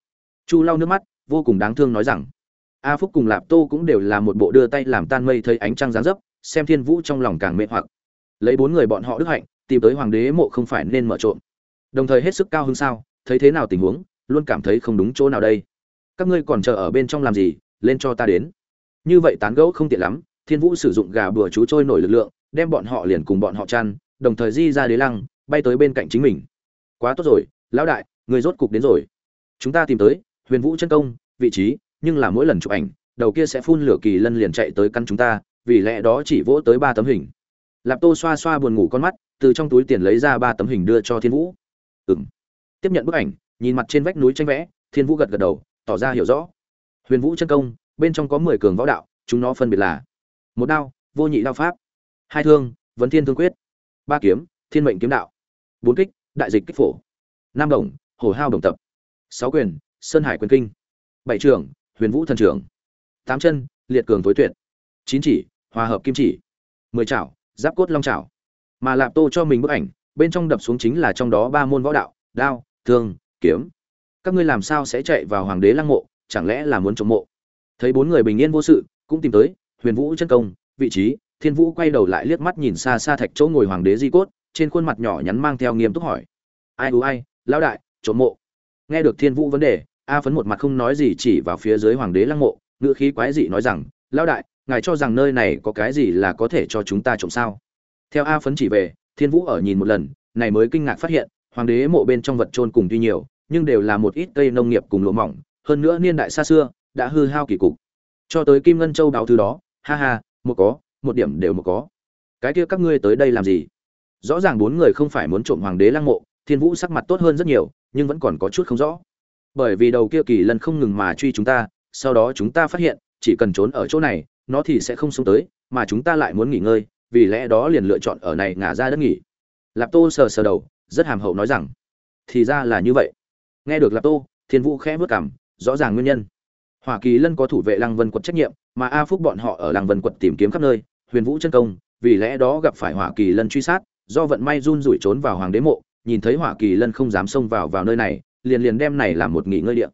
Chu lau nước mắt, vô cùng đáng thương nói rằng, a phúc cùng lạp tô cũng đều là một bộ đưa tay làm tan mây thấy ánh trăng gián dấp, xem thiên vũ trong lòng càng mê hoặc. Lấy bốn người bọn họ đức hạnh, tìm tới hoàng đế mộ không phải nên mở trộm. Đồng thời hết sức cao hơn sao, thấy thế nào tình huống, luôn cảm thấy không đúng chỗ nào đây. Các ngươi còn chờ ở bên trong làm gì, lên cho ta đến. Như vậy tán gẫu không tiện lắm, thiên vũ sử dụng gà bừa chú trôi nổi lực lượng, đem bọn họ liền cùng bọn họ chăn, đồng thời di ra đế lăng, bay tới bên cạnh chính mình. Quá tốt rồi, lão đại, người rốt cục đến rồi. Chúng ta tìm tới huyền vũ chân công, vị trí, nhưng là mỗi lần chụp ảnh, đầu kia sẽ phun lửa kỳ lân liền chạy tới căn chúng ta, vì lẽ đó chỉ vỗ tới ba tấm hình. Lạp tô xoa xoa buồn ngủ con mắt, từ trong túi tiền lấy ra ba tấm hình đưa cho thiên vũ. Ừng tiếp nhận bức ảnh, nhìn mặt trên vách núi tranh vẽ, thiên vũ gật gật đầu, tỏ ra hiểu rõ. Huyền vũ chân công, bên trong có mười cường võ đạo, chúng nó phân biệt là một đao, vô nhị đao pháp, hai thương, vấn thiên thương quyết, ba kiếm, thiên mệnh kiếm đạo, bốn kích, đại dịch kích phổ, năm đồng, hổ hao đồng tập, sáu quyền sơn hải quyền kinh. Bảy trưởng, huyền vũ thần trưởng. Tám chân, liệt cường tối tuyệt. Chín chỉ, hòa hợp kim chỉ. Mười chảo, giáp cốt long chảo. Mà lạp tô cho mình bức ảnh, bên trong đập xuống chính là trong đó ba môn võ đạo, đao, thương, kiếm. Các ngươi làm sao sẽ chạy vào hoàng đế lăng mộ? Chẳng lẽ là muốn chống mộ? Thấy bốn người bình yên vô sự, cũng tìm tới huyền vũ chân công, vị trí, thiên vũ quay đầu lại liếc mắt nhìn xa xa thạch chỗ ngồi hoàng đế di cốt, trên khuôn mặt nhỏ nhắn mang theo nghiêm túc hỏi. Ai ú ai, lão đại, chống mộ. Nghe được thiên vũ vấn đề a phấn một mặt không nói gì chỉ vào phía dưới hoàng đế lăng mộ ngựa khí quái dị nói rằng, lão đại, ngài cho rằng nơi này có cái gì là có thể cho chúng ta trộm sao? Theo a phấn chỉ về, thiên vũ ở nhìn một lần, này mới kinh ngạc phát hiện, hoàng đế mộ bên trong vật trôn cùng tuy nhiều, nhưng đều là một ít cây nông nghiệp cùng lỗ mỏng, hơn nữa niên đại xa xưa, đã hư hao kỳ cục. Cho tới kim ngân châu báo thứ đó, ha ha, một có, một điểm đều một có. Cái kia các ngươi tới đây làm gì? Rõ ràng bốn người không phải muốn trộm hoàng đế lăng mộ, thiên vũ sắc mặt tốt hơn rất nhiều, nhưng vẫn còn có chút không rõ bởi vì đầu kia kỳ lân không ngừng mà truy chúng ta, sau đó chúng ta phát hiện, chỉ cần trốn ở chỗ này, nó thì sẽ không xuống tới, mà chúng ta lại muốn nghỉ ngơi, vì lẽ đó liền lựa chọn ở này ngả ra đất nghỉ. Lạp tô sờ sờ đầu, rất hàm hậu nói rằng, thì ra là như vậy. Nghe được lạp tô, thiên vũ khẽ vớt cảm, rõ ràng nguyên nhân. Hoa kỳ lân có thủ vệ lăng vân quật trách nhiệm, mà a phúc bọn họ ở lăng vân quật tìm kiếm khắp nơi, huyền vũ chân công, vì lẽ đó gặp phải hỏa kỳ lân truy sát, do vận may run rủi trốn vào hoàng đế mộ, nhìn thấy hỏa kỳ lân không dám xông vào vào nơi này liền liền đem này làm một nghỉ ngơi địa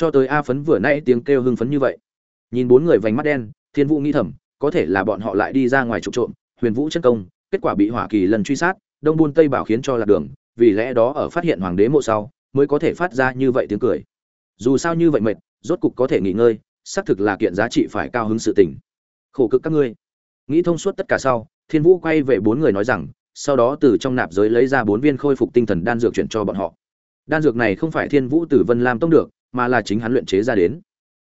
cho tới a phấn vừa nãy tiếng kêu hưng phấn như vậy. Nhìn bốn người vành mắt đen, thiên vũ nghĩ thầm, có thể là bọn họ lại đi ra ngoài trộm trộm, huyền vũ chân công, kết quả bị hỏa kỳ lần truy sát, đông buôn tây bảo khiến cho lạc đường, vì lẽ đó ở phát hiện hoàng đế mộ sau, mới có thể phát ra như vậy tiếng cười. Dù sao như vậy mệt, rốt cục có thể nghỉ ngơi, xác thực là kiện giá trị phải cao hứng sự tình. Khổ cực các ngươi. Nghĩ thông suốt tất cả sau, thiên vũ quay về bốn người nói rằng, sau đó từ trong nạp giới lấy ra bốn viên khôi phục tinh thần đan dược chuyển cho bọn họ đan dược này không phải thiên vũ Tử vân lam tông được, mà là chính hắn luyện chế ra đến.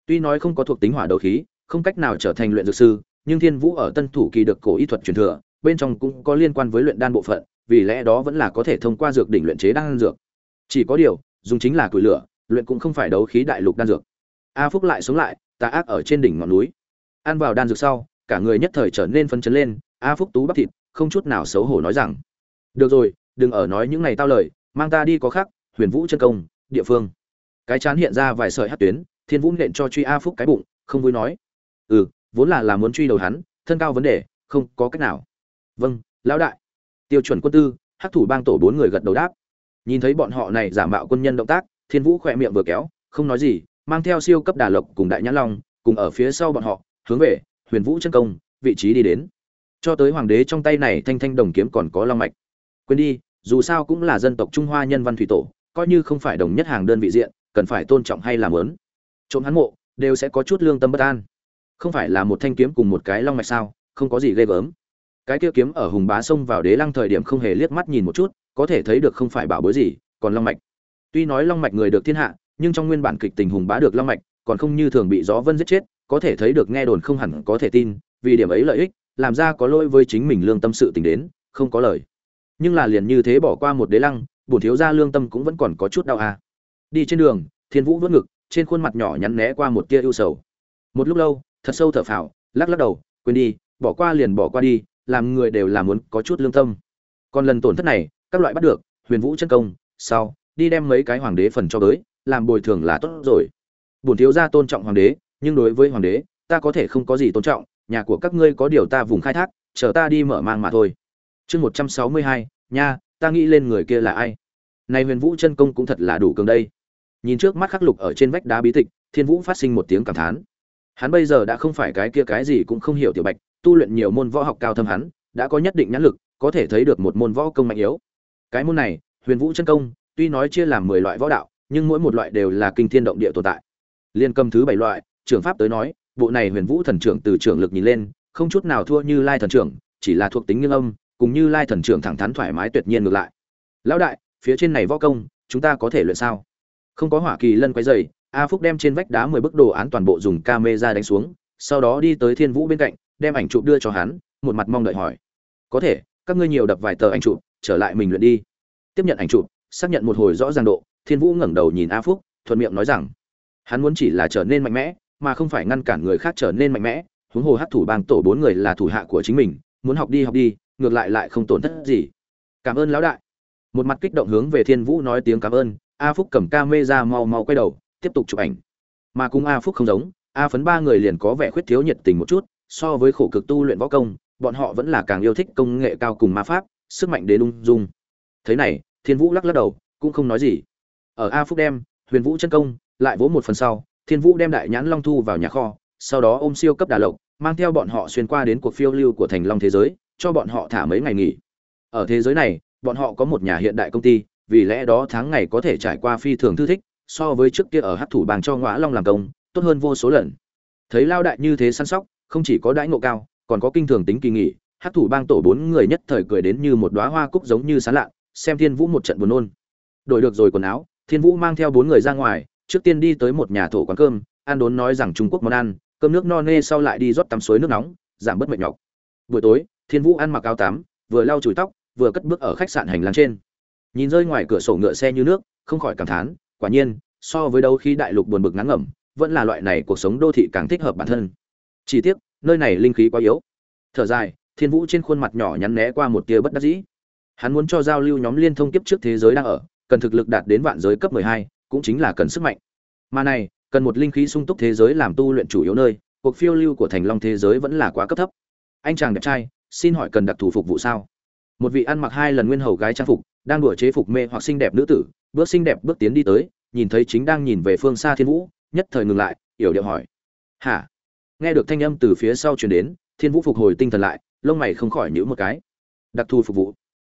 Tuy nói không có thuộc tính hỏa đấu khí, không cách nào trở thành luyện dược sư, nhưng thiên vũ ở tân thủ kỳ được cổ y thuật truyền thừa, bên trong cũng có liên quan với luyện đan bộ phận, vì lẽ đó vẫn là có thể thông qua dược đỉnh luyện chế đan dược. Chỉ có điều, dùng chính là củi lửa, luyện cũng không phải đấu khí đại lục đan dược. A phúc lại sống lại, tà ác ở trên đỉnh ngọn núi. Ăn vào đan dược sau, cả người nhất thời trở nên phấn chấn lên, a phúc tú bắp thịt, không chút nào xấu hổ nói rằng, được rồi, đừng ở nói những này tao lời, mang ta đi có khác huyền vũ chân công, địa phương. Cái chán hiện ra vài sợi hát tuyến, thiên vũ nện cho truy a phúc cái bụng, không vui nói. Ừ vốn là là muốn truy đầu hắn, thân cao vấn đề, không có cách nào. Vâng lão đại. Tiêu chuẩn quân tư, hắc thủ bang tổ bốn người gật đầu đáp. Nhìn thấy bọn họ này giả mạo quân nhân động tác, thiên vũ khỏe miệng vừa kéo, không nói gì, mang theo siêu cấp đà lộc cùng đại nhã long, cùng ở phía sau bọn họ, hướng về huyền vũ chân công, vị trí đi đến. Cho tới hoàng đế trong tay này thanh thanh đồng kiếm còn có long mạch. Quên đi, dù sao cũng là dân tộc trung hoa nhân văn thủy tổ coi như không phải đồng nhất hàng đơn vị diện, cần phải tôn trọng hay làm lớn trộm hắn mộ, đều sẽ có chút lương tâm bất an. Không phải là một thanh kiếm cùng một cái long mạch sao, không có gì ghê gớm. Cái kia kiếm ở hùng bá sông vào đế lăng thời điểm không hề liếc mắt nhìn một chút, có thể thấy được không phải bảo bối gì, còn long mạch. Tuy nói long mạch người được thiên hạ, nhưng trong nguyên bản kịch tình hùng bá được long mạch, còn không như thường bị gió vân giết chết, có thể thấy được nghe đồn không hẳn có thể tin, vì điểm ấy lợi ích, làm ra có lỗi với chính mình lương tâm sự tình đến, không có lời. Nhưng là liền như thế bỏ qua một đế lăng bổn thiếu gia lương tâm cũng vẫn còn có chút đau à. đi trên đường, thiên vũ vớt ngực, trên khuôn mặt nhỏ nhắn né qua một tia ưu sầu. Một lúc lâu, thật sâu thở phào, lắc lắc đầu, quên đi, bỏ qua liền bỏ qua đi, làm người đều là muốn có chút lương tâm. Còn lần tổn thất này, các loại bắt được, huyền vũ chân công, sau, đi đem mấy cái hoàng đế phần cho tới, làm bồi thường là tốt rồi. Bổn thiếu gia tôn trọng hoàng đế, nhưng đối với hoàng đế, ta có thể không có gì tôn trọng, nhà của các ngươi có điều ta vùng khai thác, chờ ta đi mở mang mà thôi. Chương một trăm sáu mươi hai, nha ta nghĩ lên người kia là ai? Này huyền vũ chân công cũng thật là đủ cường đây. Nhìn trước mắt khắc lục ở trên vách đá bí tịch, thiên vũ phát sinh một tiếng cảm thán. Hắn bây giờ đã không phải cái kia cái gì cũng không hiểu tiểu bạch, tu luyện nhiều môn võ học cao thâm hắn, đã có nhất định nhãn lực, có thể thấy được một môn võ công mạnh yếu. Cái môn này, huyền vũ chân công, tuy nói chia làm mười loại võ đạo, nhưng mỗi một loại đều là kinh thiên động địa tồn tại. Liên cầm thứ bảy loại, trưởng pháp tới nói, bộ này huyền vũ thần trưởng từ trưởng lực nhìn lên, không chút nào thua như lai thần trưởng, chỉ là thuộc tính nghiêng âm cùng như lai thần trưởng thẳng thắn thoải mái tuyệt nhiên ngược lại. Lão đại, phía trên này võ công, chúng ta có thể luyện sao? Không có hỏa kỳ lân quấy dày a phúc đem trên vách đá mười bức đồ án toàn bộ dùng ca mê ra đánh xuống, sau đó đi tới thiên vũ bên cạnh, đem ảnh chụp đưa cho hắn, một mặt mong đợi hỏi. Có thể, các ngươi nhiều đập vài tờ ảnh chụp, trở lại mình luyện đi. Tiếp nhận ảnh chụp, xác nhận một hồi rõ ràng độ, thiên vũ ngẩng đầu nhìn a phúc, thuận miệng nói rằng, hắn muốn chỉ là trở nên mạnh mẽ, mà không phải ngăn cản người khác trở nên mạnh mẽ. Huống hồ hát thủ bang tổ bốn người là thủ hạ của chính mình, muốn học đi học đi ngược lại lại không tổn thất gì. Cảm ơn lão đại. Một mặt kích động hướng về thiên vũ nói tiếng cảm ơn, a phúc cầm ca mê ra mau mau quay đầu, tiếp tục chụp ảnh. Mà cùng a phúc không giống, a phấn ba người liền có vẻ khuyết thiếu nhiệt tình một chút, so với khổ cực tu luyện võ công, bọn họ vẫn là càng yêu thích công nghệ cao cùng ma pháp, sức mạnh đến ung dung. Thế này, thiên vũ lắc lắc đầu, cũng không nói gì. Ở a phúc đem, huyền vũ chân công, lại vỗ một phần sau, thiên vũ đem đại nhãn long thu vào nhà kho, sau đó ôm siêu cấp đà lộc, mang theo bọn họ xuyên qua đến cuộc phiêu lưu của thành long thế giới cho bọn họ thả mấy ngày nghỉ. Ở thế giới này, bọn họ có một nhà hiện đại công ty, vì lẽ đó tháng ngày có thể trải qua phi thường thư thích, so với trước kia ở hát thủ bàng cho ngõa long làm công, tốt hơn vô số lần. Thấy lao đại như thế săn sóc, không chỉ có đãi ngộ cao, còn có kinh thường tính kỳ nghỉ, hát thủ bang tổ bốn người nhất thời cười đến như một đoá hoa cúc giống như sán lạ, xem thiên vũ một trận buồn nôn. Đổi được rồi quần áo, thiên vũ mang theo bốn người ra ngoài, trước tiên đi tới một nhà thổ quán cơm ăn đốn nói rằng trung quốc món ăn, cơm nước no nê sau lại đi rót tắm suối nước nóng, giảm bớt mệt nhọc. Buổi tối thiên vũ ăn mặc áo tám, vừa lau chùi tóc vừa cất bước ở khách sạn hành lang trên. Nhìn rơi ngoài cửa sổ ngựa xe như nước không khỏi cảm thán quả nhiên so với đâu khi đại lục buồn bực ngắn ngẩm vẫn là loại này cuộc sống đô thị càng thích hợp bản thân. Chỉ tiếc nơi này linh khí quá yếu. Thở dài thiên vũ trên khuôn mặt nhỏ nhắn né qua một tia bất đắc dĩ. Hắn muốn cho giao lưu nhóm liên thông kiếp trước thế giới đang ở cần thực lực đạt đến vạn giới cấp 12, cũng chính là cần sức mạnh. Mà này cần một linh khí sung túc thế giới làm tu luyện chủ yếu nơi cuộc phiêu lưu của thành long thế giới vẫn là quá cấp thấp. Anh chàng đẹp trai xin hỏi cần đặc thù phục vụ sao? Một vị ăn mặc hai lần nguyên hầu gái trang phục, đang đùa chế phục mê hoặc xinh đẹp nữ tử, bước xinh đẹp bước tiến đi tới, nhìn thấy chính đang nhìn về phương xa thiên vũ, nhất thời ngừng lại, yểu điệu hỏi. Hả? Nghe được thanh âm từ phía sau truyền đến, thiên vũ phục hồi tinh thần lại, lông mày không khỏi nhữ một cái. Đặc thù phục vụ.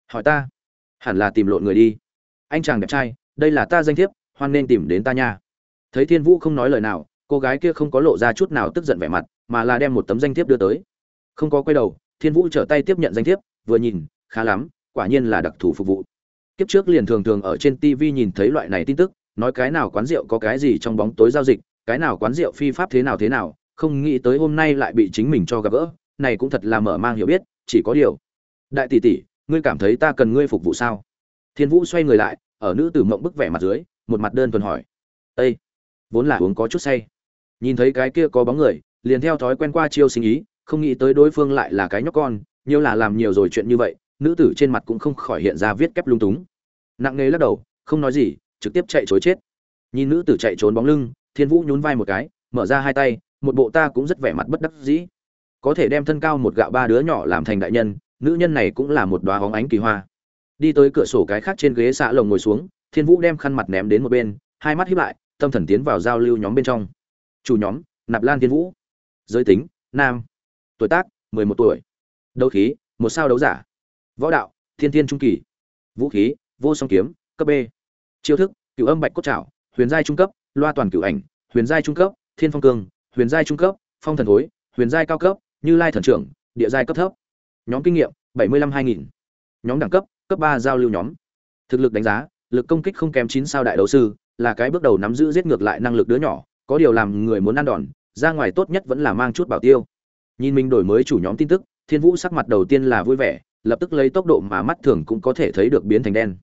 Hỏi ta. Hẳn là tìm lộn người đi. Anh chàng đẹp trai, đây là ta danh thiếp, hoan nên tìm đến ta nha. Thấy thiên vũ không nói lời nào, cô gái kia không có lộ ra chút nào tức giận vẻ mặt, mà là đem một tấm danh thiếp đưa tới. Không có quay đầu thiên vũ trở tay tiếp nhận danh thiếp, vừa nhìn, khá lắm, quả nhiên là đặc thù phục vụ. Kiếp trước liền thường thường ở trên tv nhìn thấy loại này tin tức, nói cái nào quán rượu có cái gì trong bóng tối giao dịch, cái nào quán rượu phi pháp thế nào thế nào, không nghĩ tới hôm nay lại bị chính mình cho gặp gỡ, này cũng thật là mở mang hiểu biết, chỉ có điều. Đại tỷ tỷ, ngươi cảm thấy ta cần ngươi phục vụ sao? Thiên vũ xoay người lại, ở nữ tử mộng bức vẻ mặt dưới, một mặt đơn thuần hỏi. Ây vốn là uống có chút say. Nhìn thấy cái kia có bóng người, liền theo thói quen qua chiêu sinh ý không nghĩ tới đối phương lại là cái nhóc con, nhiều là làm nhiều rồi chuyện như vậy, nữ tử trên mặt cũng không khỏi hiện ra viết kép lung túng. Nặng nề lắc đầu, không nói gì, trực tiếp chạy chối chết. Nhìn nữ tử chạy trốn bóng lưng, thiên vũ nhún vai một cái, mở ra hai tay, một bộ ta cũng rất vẻ mặt bất đắc dĩ. Có thể đem thân cao một gạo ba đứa nhỏ làm thành đại nhân, nữ nhân này cũng là một đoá hóng ánh kỳ hoa. Đi tới cửa sổ cái khác trên ghế xạ lồng ngồi xuống, thiên vũ đem khăn mặt ném đến một bên, hai mắt hiếp lại, tâm thần tiến vào giao lưu nhóm bên trong. Chủ nhóm, nạp lan thiên vũ. Giới tính, nam tuổi tác, mười một tuổi. Đấu khí, một sao đấu giả. Võ đạo, thiên thiên trung kỳ. Vũ khí, vô song kiếm, cấp b. Chiêu thức cựu âm bạch cốt trảo, huyền giai trung cấp, loa toàn cựu ảnh, huyền giai trung cấp, thiên phong cương, huyền giai trung cấp, phong thần thối, huyền giai cao cấp, như lai thần trưởng, địa giai cấp thấp. Nhóm kinh nghiệm, bảy mươi lăm hai nghìn. Nhóm đẳng cấp cấp ba giao lưu nhóm. Thực lực đánh giá, lực công kích không kém chín sao đại đấu sư, là cái bước đầu nắm giữ giết ngược lại năng lực đứa nhỏ, có điều làm người muốn ăn đòn, ra ngoài tốt nhất vẫn là mang chút bảo tiêu nhìn mình đổi mới chủ nhóm tin tức, thiên vũ sắc mặt đầu tiên là vui vẻ, lập tức lấy tốc độ mà mắt thường cũng có thể thấy được biến thành đen.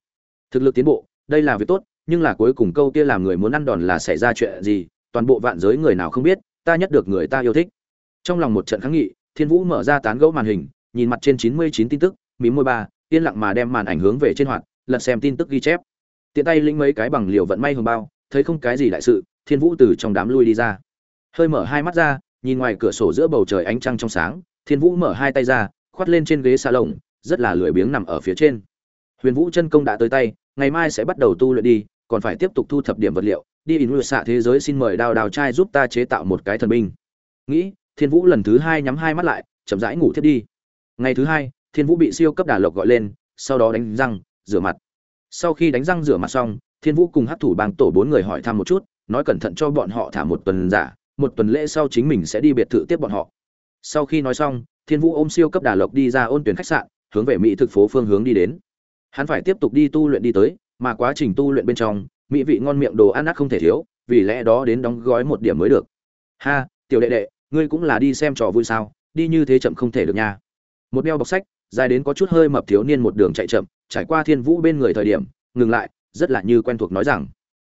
Thực lực tiến bộ, đây là việc tốt, nhưng là cuối cùng câu kia làm người muốn ăn đòn là xảy ra chuyện gì, toàn bộ vạn giới người nào không biết, ta nhất được người ta yêu thích. Trong lòng một trận kháng nghị, thiên vũ mở ra tán gẫu màn hình, nhìn mặt trên chín mươi chín tin tức mím môi ba, yên lặng mà đem màn ảnh hướng về trên hoạt, lật xem tin tức ghi chép. Tiện tay lĩnh mấy cái bằng liều vận may hồng bao, thấy không cái gì đại sự, thiên vũ từ trong đám lui đi ra. Hơi mở hai mắt ra nhìn ngoài cửa sổ giữa bầu trời ánh trăng trong sáng, thiên vũ mở hai tay ra, khoát lên trên ghế salon, rất là lười biếng nằm ở phía trên. Huyền vũ chân công đã tới tay, ngày mai sẽ bắt đầu tu luyện đi, còn phải tiếp tục thu thập điểm vật liệu, đi in luyện xạ thế giới xin mời đào đào trai giúp ta chế tạo một cái thần binh. Nghĩ, thiên vũ lần thứ hai nhắm hai mắt lại, chậm rãi ngủ thiết đi. Ngày thứ hai, thiên vũ bị siêu cấp đà lộc gọi lên, sau đó đánh răng, rửa mặt. Sau khi đánh răng rửa mặt xong, thiên vũ cùng hát thủ bang tổ bốn người hỏi thăm một chút, nói cẩn thận cho bọn họ thả một tuần giả một tuần lễ sau chính mình sẽ đi biệt thự tiếp bọn họ. Sau khi nói xong, thiên vũ ôm siêu cấp đà lộc đi ra ôn tuyển khách sạn, hướng về mỹ thực phố phương hướng đi đến. Hắn phải tiếp tục đi tu luyện đi tới, mà quá trình tu luyện bên trong, mỹ vị ngon miệng đồ ăn ác không thể thiếu, vì lẽ đó đến đóng gói một điểm mới được. Ha, tiểu đệ đệ, ngươi cũng là đi xem trò vui sao? Đi như thế chậm không thể được nha. Một đeo bọc sách, dài đến có chút hơi mập thiếu niên một đường chạy chậm, trải qua thiên vũ bên người thời điểm, ngừng lại, rất là như quen thuộc nói rằng,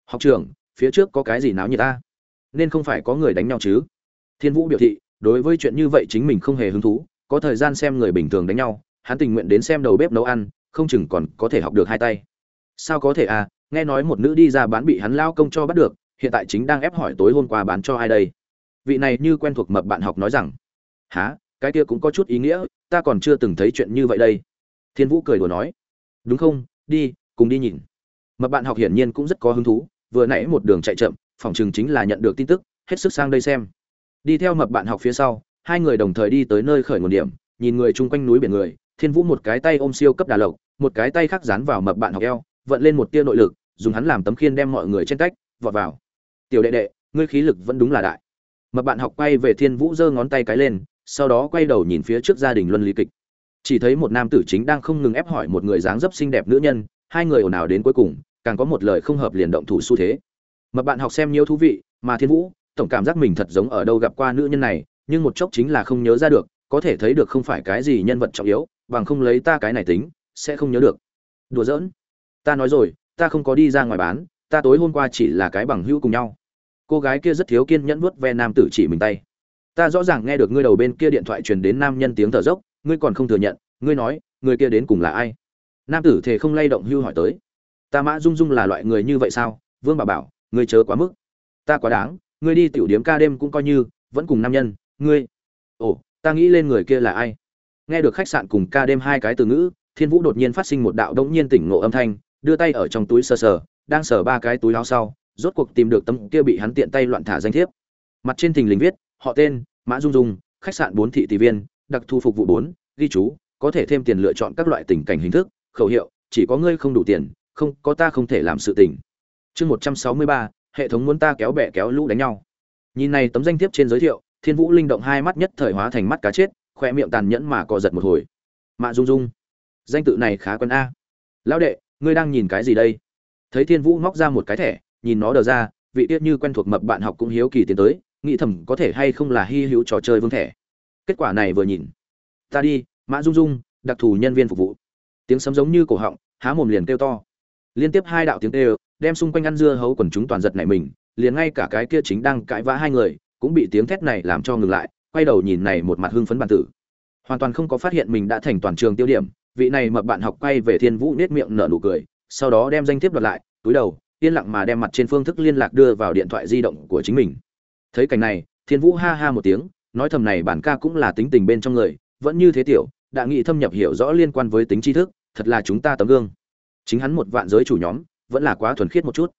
học trưởng, phía trước có cái gì náo như ta? Nên không phải có người đánh nhau chứ? Thiên vũ biểu thị, đối với chuyện như vậy chính mình không hề hứng thú, có thời gian xem người bình thường đánh nhau, hắn tình nguyện đến xem đầu bếp nấu ăn, không chừng còn có thể học được hai tay. Sao có thể à? Nghe nói một nữ đi ra bán bị hắn lao công cho bắt được, hiện tại chính đang ép hỏi tối hôm qua bán cho ai đây? Vị này như quen thuộc mập bạn học nói rằng há cái kia cũng có chút ý nghĩa, ta còn chưa từng thấy chuyện như vậy đây. Thiên vũ cười đùa nói, đúng không? Đi, cùng đi nhìn. Mập bạn học hiển nhiên cũng rất có hứng thú, vừa nãy một đường chạy chậm phòng chừng chính là nhận được tin tức, hết sức sang đây xem. Đi theo mập bạn học phía sau, hai người đồng thời đi tới nơi khởi nguồn điểm, nhìn người chung quanh núi biển người, thiên vũ một cái tay ôm siêu cấp đà lộc, một cái tay khác dán vào mập bạn học eo, vận lên một tia nội lực, dùng hắn làm tấm khiên đem mọi người trên cách vọt vào. Tiểu đệ đệ, ngươi khí lực vẫn đúng là đại. Mập bạn học quay về thiên vũ giơ ngón tay cái lên, sau đó quay đầu nhìn phía trước gia đình luân lý kịch. Chỉ thấy một nam tử chính đang không ngừng ép hỏi một người dáng dấp xinh đẹp nữ nhân, hai người ồn ào đến cuối cùng, càng có một lời không hợp liền động thủ xu thế mập bạn học xem nhiều thú vị, mà thiên vũ, tổng cảm giác mình thật giống ở đâu gặp qua nữ nhân này, nhưng một chốc chính là không nhớ ra được, có thể thấy được không phải cái gì nhân vật trọng yếu, bằng không lấy ta cái này tính, sẽ không nhớ được. Đùa giỡn. Ta nói rồi, ta không có đi ra ngoài bán, ta tối hôm qua chỉ là cái bằng hữu cùng nhau. Cô gái kia rất thiếu kiên nhẫn vuốt ve nam tử chỉ mình tay. Ta rõ ràng nghe được ngươi đầu bên kia điện thoại truyền đến nam nhân tiếng thở dốc, ngươi còn không thừa nhận, ngươi nói, người kia đến cùng là ai? Nam tử thề không lay động hưu hỏi tới. Ta mã dung dung là loại người như vậy sao? Vương bà bảo ngươi chớ quá mức. Ta quá đáng, ngươi đi tiểu điếm ca đêm cũng coi như, vẫn cùng nam nhân, ngươi. Ồ, ta nghĩ lên người kia là ai? Nghe được khách sạn cùng ca đêm hai cái từ ngữ, thiên vũ đột nhiên phát sinh một đạo đống nhiên tỉnh ngộ âm thanh, đưa tay ở trong túi sờ sờ, đang sờ ba cái túi áo sau, rốt cuộc tìm được tấm kia bị hắn tiện tay loạn thả danh thiếp. Mặt trên thình lình viết, họ tên, mã dung dung, khách sạn bốn thị tỷ viên, đặc thu phục vụ bốn, ghi chú, có thể thêm tiền lựa chọn các loại tình cảnh hình thức, khẩu hiệu, chỉ có ngươi không đủ tiền, không, có ta không thể làm sự tình chương một trăm sáu mươi ba, hệ thống muốn ta kéo bè kéo lũ đánh nhau. Nhìn này tấm danh thiếp trên giới thiệu, thiên vũ linh động hai mắt nhất thời hóa thành mắt cá chết, khoe miệng tàn nhẫn mà co giật một hồi. Mạ dung dung, danh tự này khá quen a. Lão đệ, ngươi đang nhìn cái gì đây? Thấy thiên vũ móc ra một cái thẻ, nhìn nó đờ ra, vị tiết như quen thuộc mập bạn học cũng hiếu kỳ tiến tới, nghĩ thầm có thể hay không là hy hữu trò chơi vương thẻ. Kết quả này vừa nhìn. Ta đi, mã dung dung, đặc thù nhân viên phục vụ. Tiếng sấm giống như cổ họng, há mồm liền kêu to. Liên tiếp hai đạo tiếng kêu đem xung quanh ăn dưa hấu quần chúng toàn giật nảy mình, liền ngay cả cái kia chính đang cãi vã hai người, cũng bị tiếng thét này làm cho ngừng lại, quay đầu nhìn này một mặt hưng phấn bản tử. Hoàn toàn không có phát hiện mình đã thành toàn trường tiêu điểm, vị này mập bạn học quay về thiên vũ nết miệng nở nụ cười, sau đó đem danh thiếp đoạt lại, túi đầu, yên lặng mà đem mặt trên phương thức liên lạc đưa vào điện thoại di động của chính mình. Thấy cảnh này, thiên vũ ha ha một tiếng, nói thầm này bản ca cũng là tính tình bên trong người, vẫn như thế tiểu, đã nghị thâm nhập hiểu rõ liên quan với tính tri thức, thật là chúng ta tấm gương. Chính hắn một vạn giới chủ nhóm vẫn là quá thuần khiết một chút.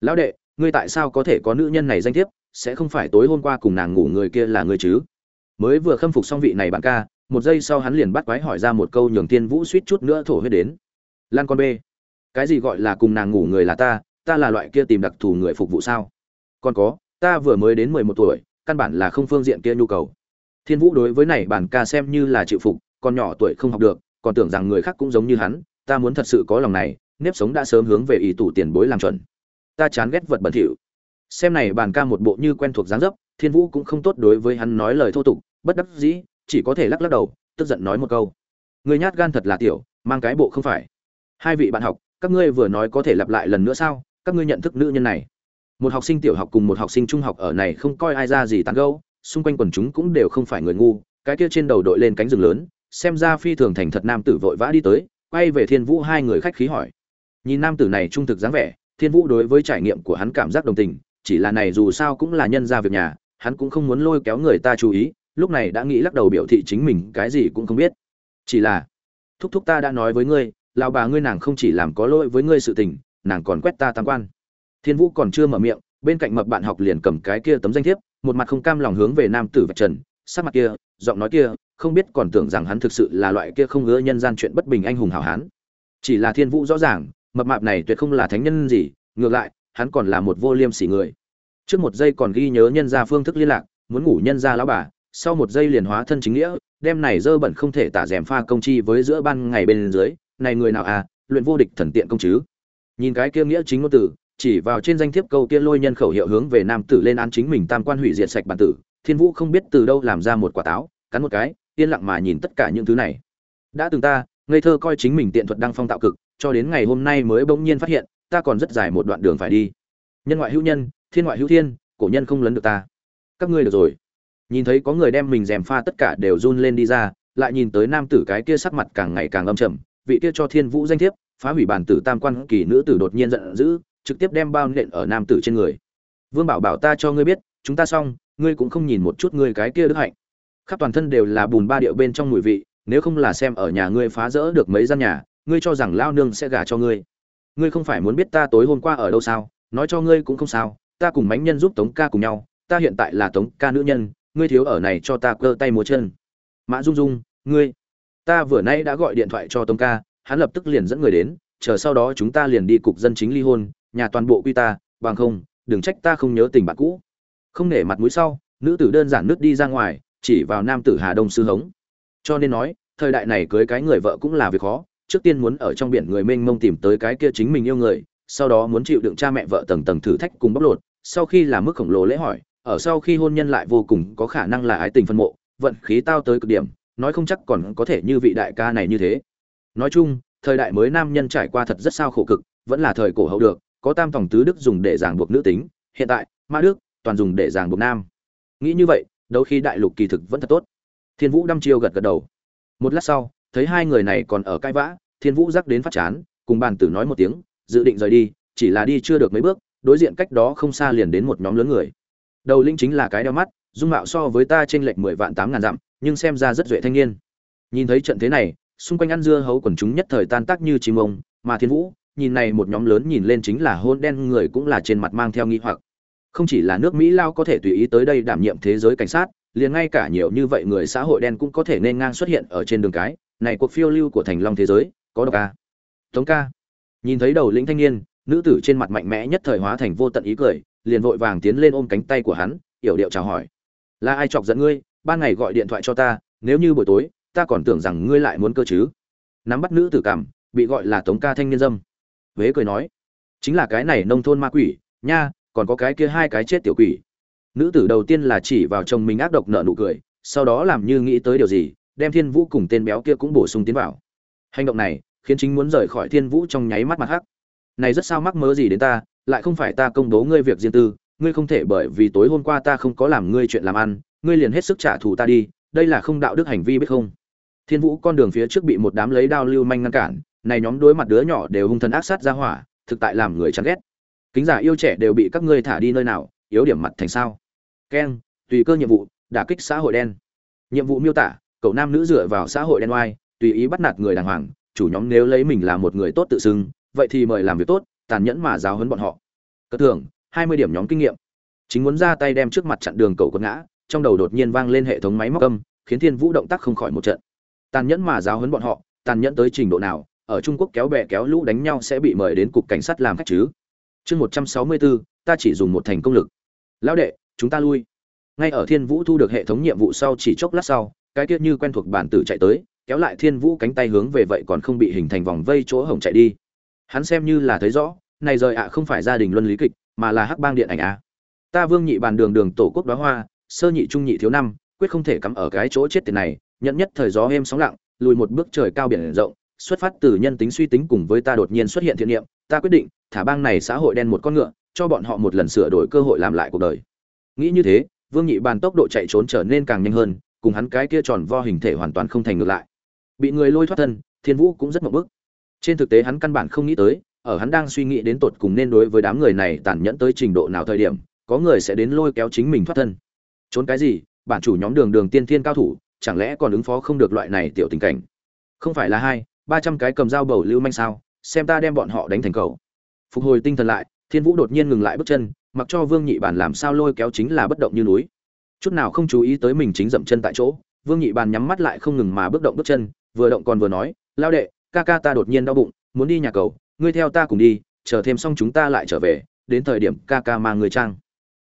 Lão đệ, ngươi tại sao có thể có nữ nhân này danh thiếp? Sẽ không phải tối hôm qua cùng nàng ngủ người kia là ngươi chứ? Mới vừa khâm phục xong vị này bạn ca, một giây sau hắn liền bắt quái hỏi ra một câu nhường tiên vũ suýt chút nữa thổ huyết đến. Lan con b cái gì gọi là cùng nàng ngủ người là ta? Ta là loại kia tìm đặc thù người phục vụ sao? Còn có, ta vừa mới đến mười một tuổi, căn bản là không phương diện kia nhu cầu. Thiên vũ đối với này bản ca xem như là chịu phục, còn nhỏ tuổi không học được, còn tưởng rằng người khác cũng giống như hắn, ta muốn thật sự có lòng này nếp sống đã sớm hướng về ý tủ tiền bối làm chuẩn. Ta chán ghét vật bẩn thỉu. Xem này bàn ca một bộ như quen thuộc dáng dấp, thiên vũ cũng không tốt đối với hắn nói lời thô tục, bất đắc dĩ, chỉ có thể lắc lắc đầu, tức giận nói một câu. Người nhát gan thật là tiểu, mang cái bộ không phải. Hai vị bạn học, các ngươi vừa nói có thể lặp lại lần nữa sao? Các ngươi nhận thức nữ nhân này. Một học sinh tiểu học cùng một học sinh trung học ở này không coi ai ra gì tán gẫu, xung quanh quần chúng cũng đều không phải người ngu, cái kia trên đầu đội lên cánh rừng lớn, xem ra phi thường thành thật nam tử vội vã đi tới, quay về thiên vũ hai người khách khí hỏi nhìn nam tử này trung thực dáng vẻ, thiên vũ đối với trải nghiệm của hắn cảm giác đồng tình, chỉ là này dù sao cũng là nhân ra việc nhà, hắn cũng không muốn lôi kéo người ta chú ý, lúc này đã nghĩ lắc đầu biểu thị chính mình cái gì cũng không biết. Chỉ là, thúc thúc ta đã nói với ngươi, lão bà ngươi nàng không chỉ làm có lỗi với ngươi sự tình, nàng còn quét ta tam quan. Thiên vũ còn chưa mở miệng, bên cạnh mập bạn học liền cầm cái kia tấm danh thiếp, một mặt không cam lòng hướng về nam tử vạch trần, sắc mặt kia, giọng nói kia, không biết còn tưởng rằng hắn thực sự là loại kia không ngứa nhân gian chuyện bất bình anh hùng hảo hán. Chỉ là thiên vũ rõ ràng mập mạp này tuyệt không là thánh nhân gì, ngược lại, hắn còn là một vô liêm sỉ người. Trước một giây còn ghi nhớ nhân ra phương thức liên lạc, muốn ngủ nhân ra lão bà, sau một giây liền hóa thân chính nghĩa đem này dơ bẩn không thể tả rèm pha công chi với giữa ban ngày bên dưới, này người nào à luyện vô địch thần tiện công chứ. Nhìn cái kia nghĩa chính ngôn tử chỉ vào trên danh thiếp câu kia lôi nhân khẩu hiệu hướng về nam tử lên án chính mình tam quan hủy diệt sạch bản tử, thiên vũ không biết từ đâu làm ra một quả táo, cắn một cái, yên lặng mà nhìn tất cả những thứ này. Đã từng ta, ngây thơ coi chính mình tiện thuật đăng phong tạo cực cho đến ngày hôm nay mới bỗng nhiên phát hiện, ta còn rất dài một đoạn đường phải đi. Nhân ngoại hữu nhân, thiên ngoại hữu thiên, cổ nhân không lấn được ta. Các ngươi được rồi. Nhìn thấy có người đem mình dèm pha tất cả đều run lên đi ra, lại nhìn tới nam tử cái kia sắc mặt càng ngày càng âm trầm, vị kia cho thiên vũ danh thiếp, phá hủy bản tử tam quan kỳ nữ tử đột nhiên giận dữ, trực tiếp đem bao nện ở nam tử trên người. Vương bảo bảo ta cho ngươi biết, chúng ta xong, ngươi cũng không nhìn một chút ngươi cái kia đức hạnh. Khắp toàn thân đều là bùn ba điệu bên trong mùi vị, nếu không là xem ở nhà ngươi phá rỡ được mấy gian nhà ngươi cho rằng lao nương sẽ gả cho ngươi. Ngươi không phải muốn biết ta tối hôm qua ở đâu sao, nói cho ngươi cũng không sao, ta cùng mánh nhân giúp tống ca cùng nhau, ta hiện tại là tống ca nữ nhân, ngươi thiếu ở này cho ta cơ tay múa chân. Mã dung dung, ngươi, ta vừa nay đã gọi điện thoại cho tống ca, hắn lập tức liền dẫn người đến, chờ sau đó chúng ta liền đi cục dân chính ly hôn, nhà toàn bộ quy ta, bằng không, đừng trách ta không nhớ tình bạn cũ. Không nể mặt mũi sau, nữ tử đơn giản nước đi ra ngoài, chỉ vào nam tử hà đông sư hống. Cho nên nói, thời đại này cưới cái người vợ cũng là việc khó trước tiên muốn ở trong biển người mênh mông tìm tới cái kia chính mình yêu người, sau đó muốn chịu đựng cha mẹ vợ tầng tầng thử thách cùng bóc lột, sau khi là mức khổng lồ lễ hỏi, ở sau khi hôn nhân lại vô cùng có khả năng là ái tình phân mộ, vận khí tao tới cực điểm, nói không chắc còn có thể như vị đại ca này như thế. Nói chung, thời đại mới nam nhân trải qua thật rất sao khổ cực, vẫn là thời cổ hậu được, có tam phòng tứ đức dùng để ràng buộc nữ tính, hiện tại, ma đức, toàn dùng để ràng buộc nam. Nghĩ như vậy, đôi khi đại lục kỳ thực vẫn thật tốt. Thiên vũ đăm chiêu gật gật đầu. Một lát sau thấy hai người này còn ở cãi vã, thiên vũ rắc đến phát chán, cùng bàn tử nói một tiếng, dự định rời đi, chỉ là đi chưa được mấy bước, đối diện cách đó không xa liền đến một nhóm lớn người. Đầu linh chính là cái đeo mắt, dung mạo so với ta trên lệch mười vạn tám ngàn dặm, nhưng xem ra rất duệ thanh niên. Nhìn thấy trận thế này, xung quanh ăn dưa hấu quần chúng nhất thời tan tác như chim ông, mà thiên vũ, nhìn này một nhóm lớn nhìn lên chính là hôn đen người cũng là trên mặt mang theo nghi hoặc. Không chỉ là nước mỹ lao có thể tùy ý tới đây đảm nhiệm thế giới cảnh sát liền ngay cả nhiều như vậy người xã hội đen cũng có thể nên ngang xuất hiện ở trên đường cái. Này, cuộc phiêu lưu của thành long thế giới, có độc ca tống ca. Nhìn thấy đầu lĩnh thanh niên, nữ tử trên mặt mạnh mẽ nhất thời hóa thành vô tận ý cười, liền vội vàng tiến lên ôm cánh tay của hắn, yểu điệu chào hỏi. Là ai chọc giận ngươi? Ban ngày gọi điện thoại cho ta, nếu như buổi tối, ta còn tưởng rằng ngươi lại muốn cơ chứ. Nắm bắt nữ tử cảm, bị gọi là tống ca thanh niên dâm. Vế cười nói, chính là cái này nông thôn ma quỷ, nha, còn có cái kia hai cái chết tiểu quỷ nữ tử đầu tiên là chỉ vào chồng mình ác độc nợ nụ cười, sau đó làm như nghĩ tới điều gì, đem thiên vũ cùng tên béo kia cũng bổ sung tiến vào. Hành động này, khiến chính muốn rời khỏi thiên vũ trong nháy mắt mặt hắc. Này rất sao mắc mớ gì đến ta, lại không phải ta công bố ngươi việc riêng tư, ngươi không thể bởi vì tối hôm qua ta không có làm ngươi chuyện làm ăn, ngươi liền hết sức trả thù ta đi, đây là không đạo đức hành vi biết không? Thiên vũ con đường phía trước bị một đám lấy đao lưu manh ngăn cản, này nhóm đối mặt đứa nhỏ đều hung thần ác sát ra hỏa, thực tại làm người chán ghét. Kính giả yêu trẻ đều bị các ngươi thả đi nơi nào, yếu điểm mặt thành sao? Keng, tùy cơ nhiệm vụ, đả kích xã hội đen. Nhiệm vụ miêu tả, cậu nam nữ dựa vào xã hội đen oai, tùy ý bắt nạt người đàng hoàng, chủ nhóm nếu lấy mình là một người tốt tự xưng, vậy thì mời làm việc tốt, tàn nhẫn mà giáo huấn bọn họ. Cất thường hai mươi điểm nhóm kinh nghiệm. Chính muốn ra tay đem trước mặt chặn đường cầu quật ngã, trong đầu đột nhiên vang lên hệ thống máy móc âm, khiến thiên vũ động tác không khỏi một trận. Tàn nhẫn mà giáo huấn bọn họ, tàn nhẫn tới trình độ nào, ở trung quốc kéo bè kéo lũ đánh nhau sẽ bị mời đến cục cảnh sát làm khách chứ? Chương một trăm sáu mươi bốn ta chỉ dùng một thành công lực. Lão đệ chúng ta lui. Ngay ở thiên vũ thu được hệ thống nhiệm vụ sau chỉ chốc lát sau, cái tiết như quen thuộc bản tử chạy tới, kéo lại thiên vũ cánh tay hướng về vậy còn không bị hình thành vòng vây chỗ hổng chạy đi. Hắn xem như là thấy rõ, này rời ạ không phải gia đình luân lý kịch, mà là hắc bang điện ảnh a ta vương nhị bàn đường đường tổ quốc đoá hoa, sơ nhị trung nhị thiếu năm, quyết không thể cắm ở cái chỗ chết tiền này nhận nhất thời gió êm sóng lặng, lùi một bước trời cao biển rộng, xuất phát từ nhân tính suy tính cùng với ta đột nhiên xuất hiện thiện niệm, ta quyết định thả bang này xã hội đen một con ngựa, cho bọn họ một lần sửa đổi cơ hội làm lại cuộc đời nghĩ như thế, vương nhị bàn tốc độ chạy trốn trở nên càng nhanh hơn, cùng hắn cái kia tròn vo hình thể hoàn toàn không thành ngược lại. Bị người lôi thoát thân, thiên vũ cũng rất mậu bức. Trên thực tế hắn căn bản không nghĩ tới, ở hắn đang suy nghĩ đến tột cùng nên đối với đám người này tàn nhẫn tới trình độ nào thời điểm, có người sẽ đến lôi kéo chính mình thoát thân. Trốn cái gì? Bản chủ nhóm đường đường tiên thiên cao thủ, chẳng lẽ còn ứng phó không được loại này tiểu tình cảnh? Không phải là hai, ba trăm cái cầm dao bầu lưu manh sao? Xem ta đem bọn họ đánh thành cầu. Phục hồi tinh thần lại, thiên vũ đột nhiên ngừng lại bước chân mặc cho vương nhị Bàn làm sao lôi kéo chính là bất động như núi. Chút nào không chú ý tới mình chính dậm chân tại chỗ, vương nhị bàn nhắm mắt lại không ngừng mà bước động bước chân, vừa động còn vừa nói, lao đệ, ca ca ta đột nhiên đau bụng, muốn đi nhà cầu, ngươi theo ta cùng đi, chờ thêm xong chúng ta lại trở về, đến thời điểm ca ca mang người trang.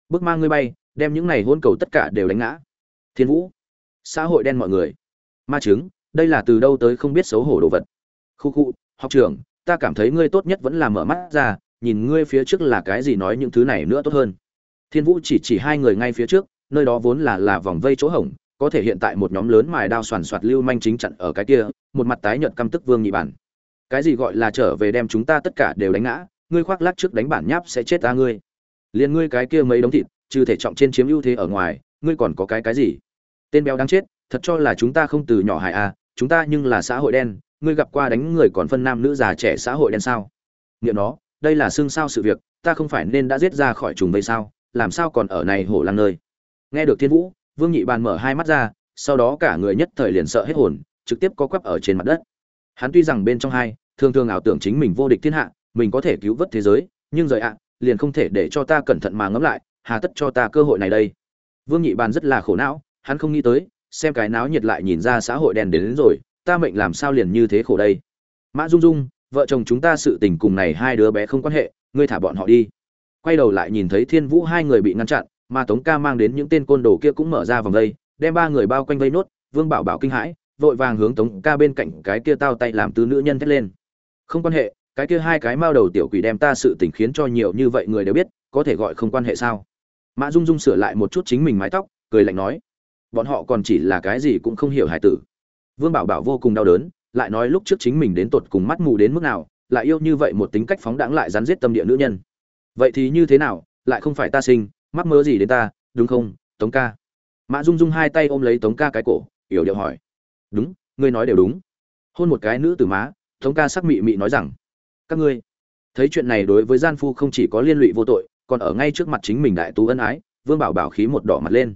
Bước mang ngươi bay, đem những này hôn cầu tất cả đều đánh ngã. Thiên vũ, xã hội đen mọi người. Ma chứng đây là từ đâu tới không biết xấu hổ đồ vật. Khu khu, học trưởng, ta cảm thấy ngươi tốt nhất vẫn là mở mắt ra nhìn ngươi phía trước là cái gì nói những thứ này nữa tốt hơn. Thiên vũ chỉ chỉ hai người ngay phía trước, nơi đó vốn là là vòng vây chỗ hổng, có thể hiện tại một nhóm lớn mài đao soàn soạt lưu manh chính chặn ở cái kia, một mặt tái nhợt căm tức vương nhị bản. Cái gì gọi là trở về đem chúng ta tất cả đều đánh ngã, ngươi khoác lác trước đánh bản nháp sẽ chết ta ngươi. Liền ngươi cái kia mấy đống thịt, trừ thể trọng trên chiếm ưu thế ở ngoài, ngươi còn có cái cái gì? Tên béo đáng chết, thật cho là chúng ta không từ nhỏ hại à chúng ta nhưng là xã hội đen, ngươi gặp qua đánh người còn phân nam nữ già trẻ xã hội đen sao? Nghiệm nó đây là xương sao sự việc ta không phải nên đã giết ra khỏi trùng vây sao làm sao còn ở này hổ lang nơi? Nghe được thiên vũ vương nhị bàn mở hai mắt ra sau đó cả người nhất thời liền sợ hết hồn trực tiếp có quắp ở trên mặt đất. Hắn tuy rằng bên trong hai thường thường ảo tưởng chính mình vô địch thiên hạ mình có thể cứu vớt thế giới nhưng rời ạ liền không thể để cho ta cẩn thận mà ngẫm lại hà tất cho ta cơ hội này đây. Vương nhị bàn rất là khổ não hắn không nghĩ tới xem cái náo nhiệt lại nhìn ra xã hội đen đến, đến rồi ta mệnh làm sao liền như thế khổ đây? Mã dung dung vợ chồng chúng ta sự tình cùng này hai đứa bé không quan hệ, ngươi thả bọn họ đi. Quay đầu lại nhìn thấy thiên vũ hai người bị ngăn chặn, mà tống ca mang đến những tên côn đồ kia cũng mở ra vòng vây đem ba người bao quanh vây nốt, vương bảo bảo kinh hãi, vội vàng hướng tống ca bên cạnh cái kia tao tay làm tứ nữ nhân thét lên. Không quan hệ, cái kia hai cái mao đầu tiểu quỷ đem ta sự tình khiến cho nhiều như vậy người đều biết, có thể gọi không quan hệ sao? Mã dung dung sửa lại một chút chính mình mái tóc, cười lạnh nói, bọn họ còn chỉ là cái gì cũng không hiểu hải tử. Vương bảo bảo vô cùng đau đớn lại nói lúc trước chính mình đến tột cùng mắt mù đến mức nào, lại yêu như vậy một tính cách phóng đãng lại rắn giết tâm địa nữ nhân. Vậy thì như thế nào, lại không phải ta sinh, mắc mơ gì đến ta, đúng không, tống ca? Mã dung dung hai tay ôm lấy tống ca cái cổ, yểu điệu hỏi. Đúng, ngươi nói đều đúng. Hôn một cái nữ từ má, tống ca sắc mị mị nói rằng, các ngươi, thấy chuyện này đối với gian phu không chỉ có liên lụy vô tội, còn ở ngay trước mặt chính mình đại tú ân ái, vương bảo bảo khí một đỏ mặt lên.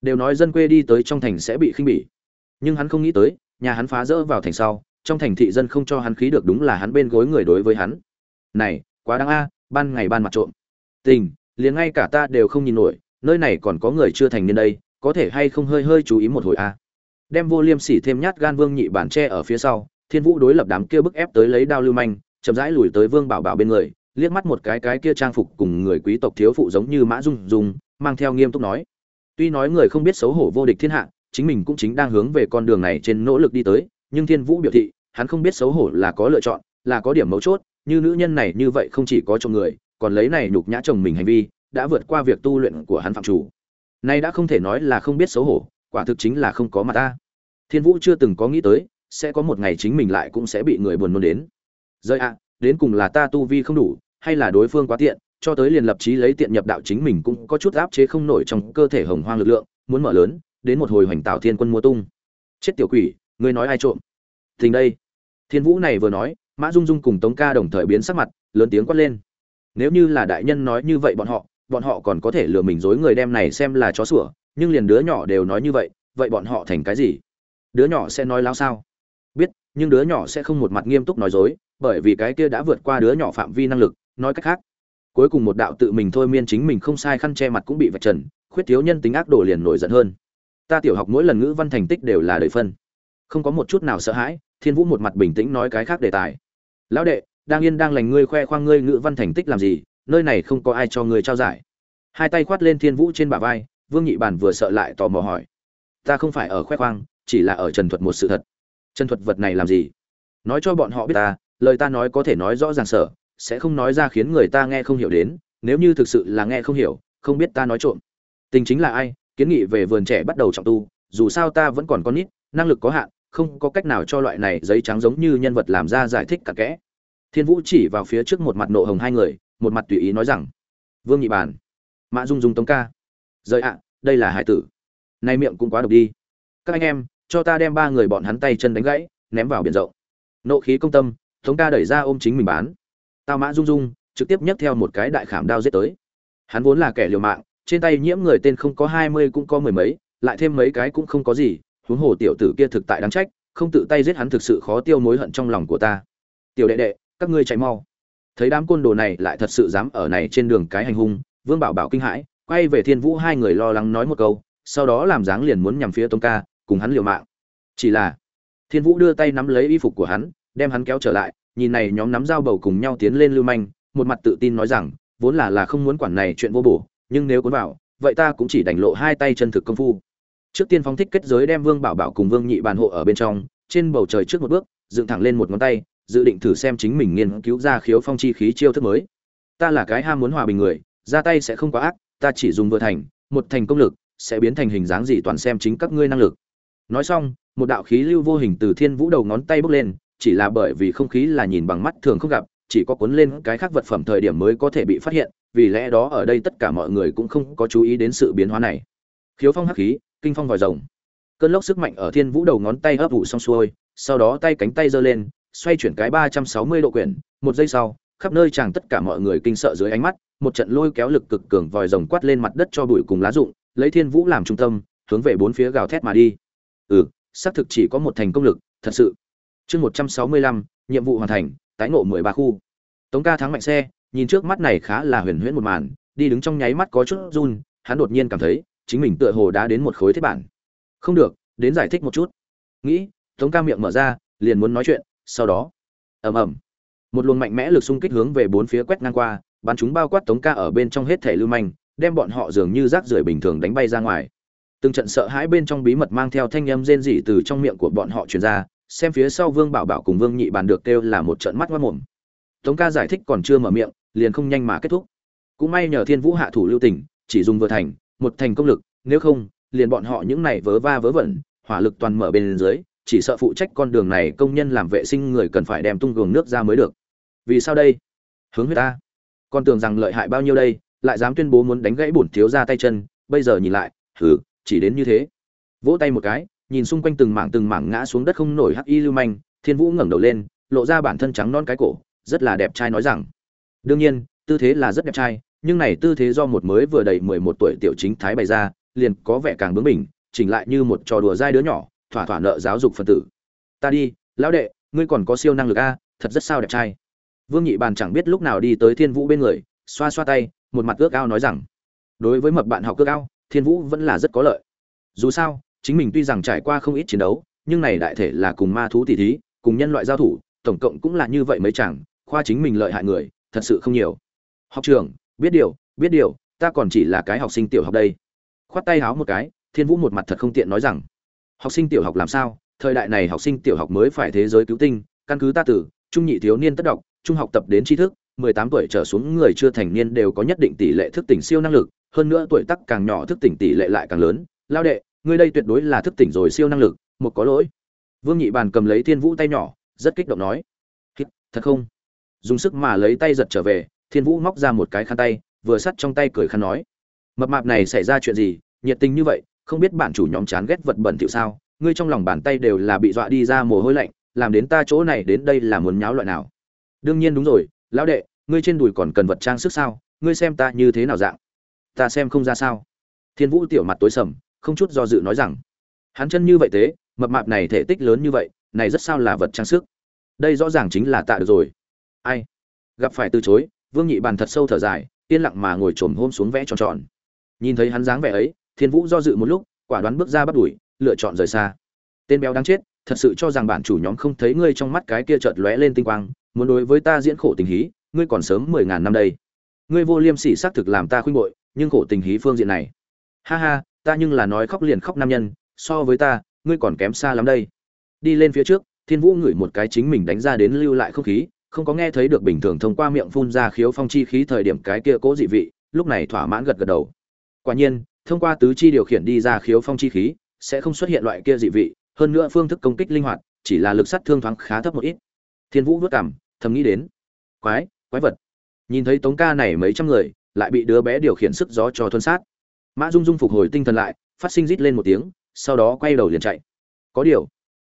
Đều nói dân quê đi tới trong thành sẽ bị khinh bỉ. Nhưng hắn không nghĩ tới nhà hắn phá rỡ vào thành sau, trong thành thị dân không cho hắn khí được đúng là hắn bên gối người đối với hắn. Này, quá đáng a, ban ngày ban mặt trộm. Tình, liền ngay cả ta đều không nhìn nổi, nơi này còn có người chưa thành niên đây, có thể hay không hơi hơi chú ý một hồi a? Đem vô liêm sỉ thêm nhát gan vương nhị bản tre ở phía sau, thiên vũ đối lập đám kia bức ép tới lấy đao lưu manh, chậm rãi lùi tới vương bảo bảo bên người, liếc mắt một cái cái kia trang phục cùng người quý tộc thiếu phụ giống như mã dung dung mang theo nghiêm túc nói. Tuy nói người không biết xấu hổ vô địch thiên hạ chính mình cũng chính đang hướng về con đường này trên nỗ lực đi tới, nhưng thiên vũ biểu thị, hắn không biết xấu hổ là có lựa chọn, là có điểm mấu chốt, như nữ nhân này như vậy không chỉ có chồng người, còn lấy này nhục nhã chồng mình hành vi, đã vượt qua việc tu luyện của hắn phạm chủ. Nay đã không thể nói là không biết xấu hổ, quả thực chính là không có mặt ta. Thiên vũ chưa từng có nghĩ tới, sẽ có một ngày chính mình lại cũng sẽ bị người buồn nôn đến. Rơi ạ, đến cùng là ta tu vi không đủ, hay là đối phương quá tiện, cho tới liền lập chí lấy tiện nhập đạo chính mình cũng có chút áp chế không nổi trong cơ thể hồng hoang lực lượng, muốn mở lớn đến một hồi hoành tạo thiên quân mua tung. Chết tiểu quỷ, ngươi nói ai trộm? Thình đây. Thiên vũ này vừa nói, mã dung dung cùng tống ca đồng thời biến sắc mặt, lớn tiếng quát lên. Nếu như là đại nhân nói như vậy bọn họ bọn họ còn có thể lừa mình dối người đem này xem là chó sủa, nhưng liền đứa nhỏ đều nói như vậy vậy bọn họ thành cái gì? Đứa nhỏ sẽ nói láo sao? Biết, nhưng đứa nhỏ sẽ không một mặt nghiêm túc nói dối, bởi vì cái kia đã vượt qua đứa nhỏ phạm vi năng lực, nói cách khác. Cuối cùng một đạo tự mình thôi miên chính mình không sai khăn che mặt cũng bị vạch trần, khuyết thiếu nhân tính ác đồ liền nổi giận hơn ta tiểu học mỗi lần ngữ văn thành tích đều là đời phân. Không có một chút nào sợ hãi, thiên vũ một mặt bình tĩnh nói cái khác đề tài. Lão đệ, đang yên đang lành ngươi khoe khoang ngươi ngữ văn thành tích làm gì, nơi này không có ai cho ngươi trao giải. Hai tay khoát lên thiên vũ trên bả vai, vương nhị bản vừa sợ lại tò mò hỏi. Ta không phải ở khoe khoang, chỉ là ở trần thuật một sự thật. Trần thuật vật này làm gì? Nói cho bọn họ biết ta, lời ta nói có thể nói rõ ràng sở, sẽ không nói ra khiến người ta nghe không hiểu đến, nếu như thực sự là nghe không hiểu, không biết ta nói trộm. Tình chính là ai kiến nghị về vườn trẻ bắt đầu trọng tu, dù sao ta vẫn còn con nít, năng lực có hạn, không có cách nào cho loại này giấy trắng giống như nhân vật làm ra giải thích cả kẽ. Thiên vũ chỉ vào phía trước một mặt nộ hồng hai người, một mặt tùy ý nói rằng, vương nhị bản, mã dung dung tống ca. Rời ạ, đây là hải tử. Nay miệng cũng quá độc đi. Các anh em, cho ta đem ba người bọn hắn tay chân đánh gãy, ném vào biển rộng. Nộ khí công tâm, tống ca đẩy ra ôm chính mình bán. Tao mã dung dung, trực tiếp nhấc theo một cái đại khảm đao giết tới. Hắn vốn là kẻ liều mạng trên tay nhiễm người tên không có hai mươi cũng có mười mấy, lại thêm mấy cái cũng không có gì, huống hồ tiểu tử kia thực tại đáng trách, không tự tay giết hắn thực sự khó tiêu mối hận trong lòng của ta. Tiểu đệ đệ, các ngươi chạy mau. Thấy đám côn đồ này lại thật sự dám ở này trên đường cái hành hung, vương bảo bảo kinh hãi, quay về thiên vũ hai người lo lắng nói một câu, sau đó làm dáng liền muốn nhằm phía tống ca, cùng hắn liều mạng. Chỉ là, thiên vũ đưa tay nắm lấy y phục của hắn, đem hắn kéo trở lại, nhìn này nhóm nắm dao bầu cùng nhau tiến lên lưu manh, một mặt tự tin nói rằng, vốn là là không muốn quản này chuyện vô bổ nhưng nếu cuốn vào, vậy ta cũng chỉ đành lộ hai tay chân thực công phu. Trước tiên phóng thích kết giới đem vương bảo bảo cùng vương nhị bàn hộ ở bên trong, trên bầu trời trước một bước, dựng thẳng lên một ngón tay, dự định thử xem chính mình nghiên cứu ra khiếu phong chi khí chiêu thức mới. Ta là cái ham muốn hòa bình người, ra tay sẽ không quá ác, ta chỉ dùng vừa thành, một thành công lực, sẽ biến thành hình dáng gì toàn xem chính các ngươi năng lực. Nói xong, một đạo khí lưu vô hình từ thiên vũ đầu ngón tay bốc lên, chỉ là bởi vì không khí là nhìn bằng mắt thường không gặp, chỉ có cuốn lên cái khác vật phẩm thời điểm mới có thể bị phát hiện vì lẽ đó ở đây tất cả mọi người cũng không có chú ý đến sự biến hóa này. Khiếu phong hắc khí, kinh phong vòi rồng. Cơn lốc sức mạnh ở thiên vũ đầu ngón tay ấp ủ xong xuôi, sau đó tay cánh tay giơ lên, xoay chuyển cái ba trăm sáu mươi độ quyển. Một giây sau, khắp nơi chàng tất cả mọi người kinh sợ dưới ánh mắt, một trận lôi kéo lực cực cường vòi rồng quát lên mặt đất cho bụi cùng lá rụng, lấy thiên vũ làm trung tâm, hướng về bốn phía gào thét mà đi. Ừ xác thực chỉ có một thành công lực, thật sự. Chương một trăm sáu mươi lăm, nhiệm vụ hoàn thành, tái ngộ mười ba khu. Tống ca thắng mạnh xe nhìn trước mắt này khá là huyền huyễn một màn, đi đứng trong nháy mắt có chút run, hắn đột nhiên cảm thấy, chính mình tựa hồ đã đến một khối thiết bản. Không được, đến giải thích một chút. Nghĩ, tống ca miệng mở ra, liền muốn nói chuyện, sau đó. Ầm ầm. Một luồng mạnh mẽ lực xung kích hướng về bốn phía quét ngang qua, bắn chúng bao quát tống ca ở bên trong hết thể lưu manh, đem bọn họ dường như rác rưởi bình thường đánh bay ra ngoài. Từng trận sợ hãi bên trong bí mật mang theo thanh âm rên rỉ từ trong miệng của bọn họ truyền ra, xem phía sau vương bảo bảo cùng vương nhị bàn được kêu là một trận mắt mất mồm. Tống ca giải thích còn chưa mở miệng liền không nhanh mà kết thúc. Cũng may nhờ thiên vũ hạ thủ lưu tình, chỉ dùng vừa thành, một thành công lực, nếu không, liền bọn họ những này vớ va vớ vẩn, hỏa lực toàn mở bên dưới, chỉ sợ phụ trách con đường này công nhân làm vệ sinh người cần phải đem tung gường nước ra mới được. Vì sao đây? Hướng huyết ta. Con tưởng rằng lợi hại bao nhiêu đây, lại dám tuyên bố muốn đánh gãy bổn thiếu ra tay chân, bây giờ nhìn lại thử chỉ đến như thế. Vỗ tay một cái, nhìn xung quanh từng mảng từng mảng ngã xuống đất không nổi hắc y lưu manh, thiên vũ ngẩng đầu lên, lộ ra bản thân trắng non cái cổ, rất là đẹp trai nói rằng đương nhiên, tư thế là rất đẹp trai, nhưng này tư thế do một mới vừa đầy mười một tuổi tiểu chính thái bày ra, liền có vẻ càng bướng bỉnh, chỉnh lại như một trò đùa dai đứa nhỏ, thỏa thỏa nợ giáo dục phân tử. Ta đi, lão đệ, ngươi còn có siêu năng lực a, thật rất sao đẹp trai. Vương nhị bàn chẳng biết lúc nào đi tới thiên vũ bên người, xoa xoa tay, một mặt ước ao nói rằng, đối với mập bạn học ước ao, thiên vũ vẫn là rất có lợi. Dù sao, chính mình tuy rằng trải qua không ít chiến đấu, nhưng này đại thể là cùng ma thú tỷ thí, cùng nhân loại giao thủ, tổng cộng cũng là như vậy mấy chẳng khoa chính mình lợi hại người thật sự không nhiều. Học trường, biết điều biết điều, ta còn chỉ là cái học sinh tiểu học đây. Khoát tay háo một cái, thiên vũ một mặt thật không tiện nói rằng, học sinh tiểu học làm sao? Thời đại này học sinh tiểu học mới phải thế giới cứu tinh, căn cứ ta tử trung nhị thiếu niên tất đọc, trung học tập đến tri thức 18 tuổi trở xuống người chưa thành niên đều có nhất định tỷ lệ thức tỉnh siêu năng lực, hơn nữa tuổi tác càng nhỏ thức tỉnh tỷ lệ lại càng lớn. Lao đệ, ngươi đây tuyệt đối là thức tỉnh rồi siêu năng lực, một có lỗi. Vương nhị bàn cầm lấy thiên vũ tay nhỏ, rất kích động nói, thật không? Dùng sức mà lấy tay giật trở về, thiên vũ móc ra một cái khăn tay, vừa sắt trong tay cười khăn nói, mập mạp này xảy ra chuyện gì? Nhiệt tình như vậy, không biết bản chủ nhóm chán ghét vật bẩn thiệu sao? Ngươi trong lòng bàn tay đều là bị dọa đi ra mồ hôi lạnh, làm đến ta chỗ này đến đây là muốn nháo loại nào? Đương nhiên đúng rồi, lão đệ, ngươi trên đùi còn cần vật trang sức sao? Ngươi xem ta như thế nào dạng? Ta xem không ra sao? Thiên vũ tiểu mặt tối sầm, không chút do dự nói rằng, hắn chân như vậy thế, mập mạp này thể tích lớn như vậy, này rất sao là vật trang sức? Đây rõ ràng chính là tạ được rồi ai? Gặp phải từ chối, vương nhị bàn thật sâu thở dài, yên lặng mà ngồi trồm hôm xuống vẽ tròn tròn. Nhìn thấy hắn dáng vẻ ấy, thiên vũ do dự một lúc, quả đoán bước ra bắt đuổi, lựa chọn rời xa. Tên béo đáng chết, thật sự cho rằng bản chủ nhóm không thấy ngươi trong mắt cái kia chợt lóe lên tinh quang, muốn đối với ta diễn khổ tình hí, ngươi còn sớm mười ngàn năm đây. Ngươi vô liêm sỉ xác thực làm ta khuynh bội, nhưng khổ tình hí phương diện này. Ha ha, ta nhưng là nói khóc liền khóc nam nhân, so với ta, ngươi còn kém xa lắm đây. Đi lên phía trước, thiên vũ ngửi một cái chính mình đánh ra đến lưu lại không khí không có nghe thấy được bình thường thông qua miệng phun ra khiếu phong chi khí thời điểm cái kia cố dị vị, lúc này thỏa mãn gật gật đầu. Quả nhiên, thông qua tứ chi điều khiển đi ra khiếu phong chi khí, sẽ không xuất hiện loại kia dị vị, hơn nữa phương thức công kích linh hoạt, chỉ là lực sát thương thoáng khá thấp một ít. Thiên vũ vất cằm, thầm nghĩ đến, quái quái vật. Nhìn thấy tống ca này mấy trăm người, lại bị đứa bé điều khiển sức gió cho thuần sát. Mã dung dung phục hồi tinh thần lại, phát sinh rít lên một tiếng, sau đó quay đầu liền chạy. Có điều,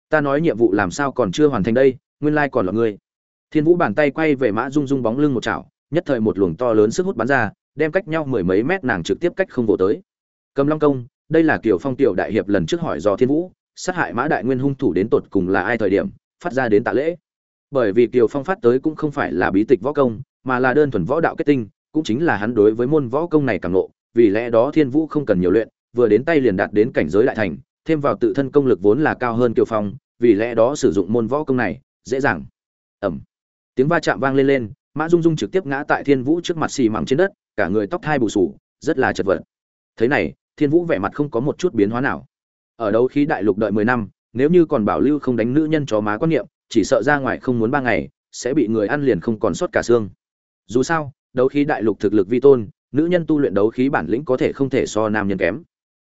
ta nói nhiệm vụ làm sao còn chưa hoàn thành đây, nguyên lai còn là ngươi thiên vũ bàn tay quay về mã dung dung bóng lưng một chảo, nhất thời một luồng to lớn sức hút bắn ra, đem cách nhau mười mấy mét nàng trực tiếp cách không vỗ tới. Cầm long công, đây là kiểu phong tiểu đại hiệp lần trước hỏi do thiên vũ, sát hại mã đại nguyên hung thủ đến tột cùng là ai thời điểm, phát ra đến tạ lễ. Bởi vì kiều phong phát tới cũng không phải là bí tịch võ công, mà là đơn thuần võ đạo kết tinh, cũng chính là hắn đối với môn võ công này càng nộ vì lẽ đó thiên vũ không cần nhiều luyện, vừa đến tay liền đạt đến cảnh giới đại thành, thêm vào tự thân công lực vốn là cao hơn kiều phong, vì lẽ đó sử dụng môn võ công này, dễ dàng. Ẩm tiếng va chạm vang lên lên, mã dung dung trực tiếp ngã tại thiên vũ trước mặt xì mắng trên đất, cả người tóc thai bù sù, rất là chật vật. Thế này, thiên vũ vẻ mặt không có một chút biến hóa nào. Ở đấu khí đại lục đợi mười năm, nếu như còn bảo lưu không đánh nữ nhân chó má quan niệm, chỉ sợ ra ngoài không muốn ba ngày, sẽ bị người ăn liền không còn sót cả xương. Dù sao, đấu khí đại lục thực lực vi tôn, nữ nhân tu luyện đấu khí bản lĩnh có thể không thể so nam nhân kém.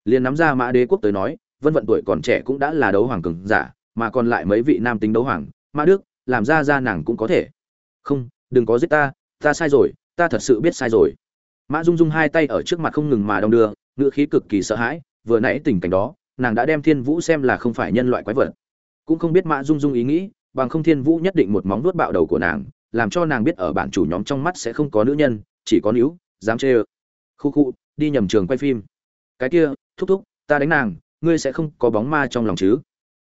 Liền nắm ra mã đế quốc tới nói, vân vận tuổi còn trẻ cũng đã là đấu hoàng cường giả, mà còn lại mấy vị nam tính đấu hoàng, mã đức, làm ra ra nàng cũng có thể không, đừng có giết ta ta sai rồi, ta thật sự biết sai rồi. Mã dung dung hai tay ở trước mặt không ngừng mà đong đưa ngựa khí cực kỳ sợ hãi, vừa nãy tình cảnh đó, nàng đã đem thiên vũ xem là không phải nhân loại quái vật. Cũng không biết mã dung dung ý nghĩ, bằng không thiên vũ nhất định một móng nuốt bạo đầu của nàng, làm cho nàng biết ở bản chủ nhóm trong mắt sẽ không có nữ nhân, chỉ có níu, dám chê ơ. Khu khu, đi nhầm trường quay phim. Cái kia, thúc thúc, ta đánh nàng, ngươi sẽ không có bóng ma trong lòng chứ?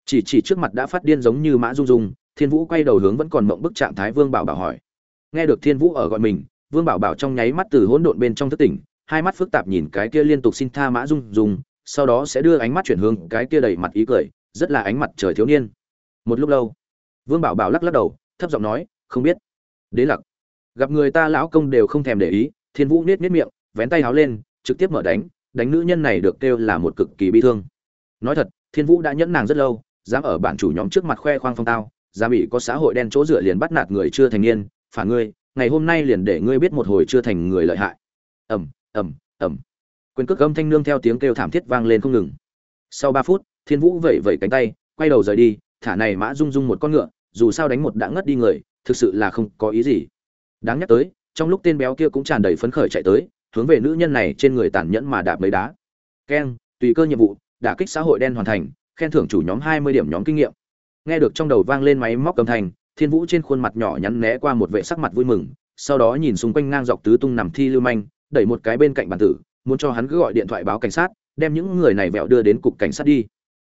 Chỉ chỉ trước mặt đã phát điên giống như mã dung dung thiên vũ quay đầu hướng vẫn còn mộng bức trạng thái vương bảo bảo hỏi. Nghe được thiên vũ ở gọi mình, vương bảo bảo trong nháy mắt từ hỗn độn bên trong thất tỉnh, hai mắt phức tạp nhìn cái kia liên tục xin tha mã dung dung sau đó sẽ đưa ánh mắt chuyển hướng cái kia đầy mặt ý cười, rất là ánh mặt trời thiếu niên. Một lúc lâu, vương bảo bảo lắc lắc đầu, thấp giọng nói, không biết. Đế lặc, gặp người ta lão công đều không thèm để ý, thiên vũ nết nết miệng, vén tay háo lên, trực tiếp mở đánh đánh nữ nhân này được kêu là một cực kỳ bi thương. Nói thật, thiên vũ đã nhẫn nàng rất lâu, dám ở bản chủ nhóm trước mặt khoe khoang phong tao gia bị có xã hội đen chỗ dựa liền bắt nạt người chưa thành niên phản ngươi, ngày hôm nay liền để ngươi biết một hồi chưa thành người lợi hại. Ẩm ẩm ẩm quyền cước âm thanh nương theo tiếng kêu thảm thiết vang lên không ngừng. Sau ba phút, thiên vũ vẩy vẩy cánh tay, quay đầu rời đi, thả này mã rung rung một con ngựa, dù sao đánh một đã ngất đi người, thực sự là không có ý gì. Đáng nhắc tới, trong lúc tên béo kia cũng tràn đầy phấn khởi chạy tới, hướng về nữ nhân này trên người tàn nhẫn mà đạp mấy đá. Keng, tùy cơ nhiệm vụ, đả kích xã hội đen hoàn thành, khen thưởng chủ nhóm hai mươi điểm nhóm kinh nghiệm nghe được trong đầu vang lên máy móc cầm thành, thiên vũ trên khuôn mặt nhỏ nhắn né qua một vệ sắc mặt vui mừng sau đó nhìn xung quanh ngang dọc tứ tung nằm thi lưu manh đẩy một cái bên cạnh bàn tử muốn cho hắn cứ gọi điện thoại báo cảnh sát đem những người này vẹo đưa đến cục cảnh sát đi.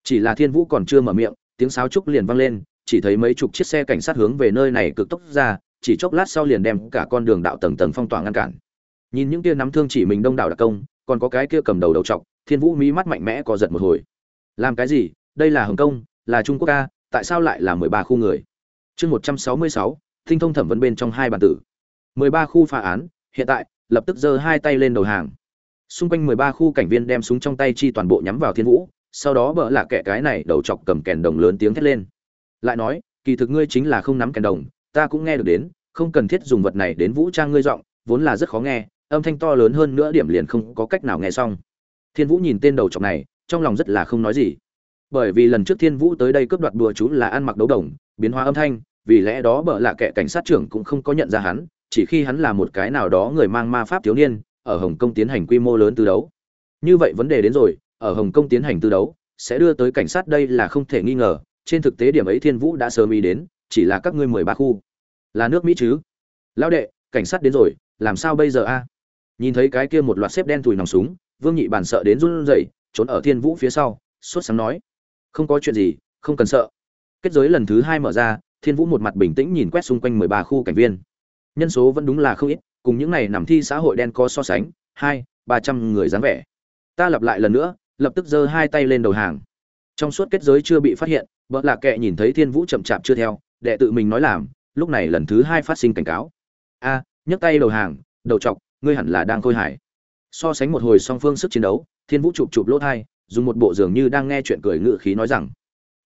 Chỉ là thiên vũ còn chưa mở miệng tiếng sáo trúc liền vang lên chỉ thấy mấy chục chiếc xe cảnh sát hướng về nơi này cực tốc ra chỉ chốc lát sau liền đem cả con đường đạo tầng tầng phong tỏa ngăn cản. Nhìn những kia nắm thương chỉ mình đông đảo đặc công còn có cái kia cầm đầu đầu trọc thiên vũ mí mắt mạnh mẽ co giật một hồi. Làm cái gì? Đây là hồng kông là trung quốc ca tại sao lại là mười ba khu người? Chương một trăm sáu mươi sáu, tinh thông thẩm vấn bên trong hai bản tử. mười ba khu phá án, hiện tại, lập tức giơ hai tay lên đầu hàng. Xung quanh mười ba khu cảnh viên đem súng trong tay chi toàn bộ nhắm vào thiên vũ, sau đó bợ lạ kẻ cái này đầu chọc cầm kèn đồng lớn tiếng thét lên. Lại nói, kỳ thực ngươi chính là không nắm kèn đồng, ta cũng nghe được đến, không cần thiết dùng vật này đến vũ trang ngươi giọng, vốn là rất khó nghe, âm thanh to lớn hơn nữa điểm liền không có cách nào nghe xong. Thiên vũ nhìn tên đầu chọc này, trong lòng rất là không nói gì bởi vì lần trước thiên vũ tới đây cướp đoạt đùa chú là ăn mặc đấu đồng, biến hóa âm thanh, vì lẽ đó bợ lạ kệ cảnh sát trưởng cũng không có nhận ra hắn, chỉ khi hắn là một cái nào đó người mang ma pháp thiếu niên, ở hồng kông tiến hành quy mô lớn tư đấu. Như vậy vấn đề đến rồi, ở hồng kông tiến hành tư đấu, sẽ đưa tới cảnh sát đây là không thể nghi ngờ, trên thực tế điểm ấy thiên vũ đã sớm ý đến, chỉ là các ngươi mười ba khu. Là nước mỹ chứ? Lão đệ, cảnh sát đến rồi, làm sao bây giờ a? Nhìn thấy cái kia một loạt xếp đen thùi nòng súng, vương nhị bàn sợ đến run rẩy, trốn ở thiên vũ phía sau, sốt sáng nói không có chuyện gì, không cần sợ. Kết giới lần thứ hai mở ra, thiên vũ một mặt bình tĩnh nhìn quét xung quanh mười ba khu cảnh viên. Nhân số vẫn đúng là không ít, cùng những này nằm thi xã hội đen có so sánh, hai, ba trăm người dáng vẻ. Ta lặp lại lần nữa, lập tức giơ hai tay lên đầu hàng. Trong suốt kết giới chưa bị phát hiện vợ lạ kệ nhìn thấy thiên vũ chậm chạp chưa theo, đệ tự mình nói làm, lúc này lần thứ hai phát sinh cảnh cáo. A, nhấc tay đầu hàng, đầu chọc, ngươi hẳn là đang khôi hài. So sánh một hồi song phương sức chiến đấu, thiên vũ chụp chụp lỗ thai dùng một bộ dường như đang nghe chuyện cười ngự khí nói rằng,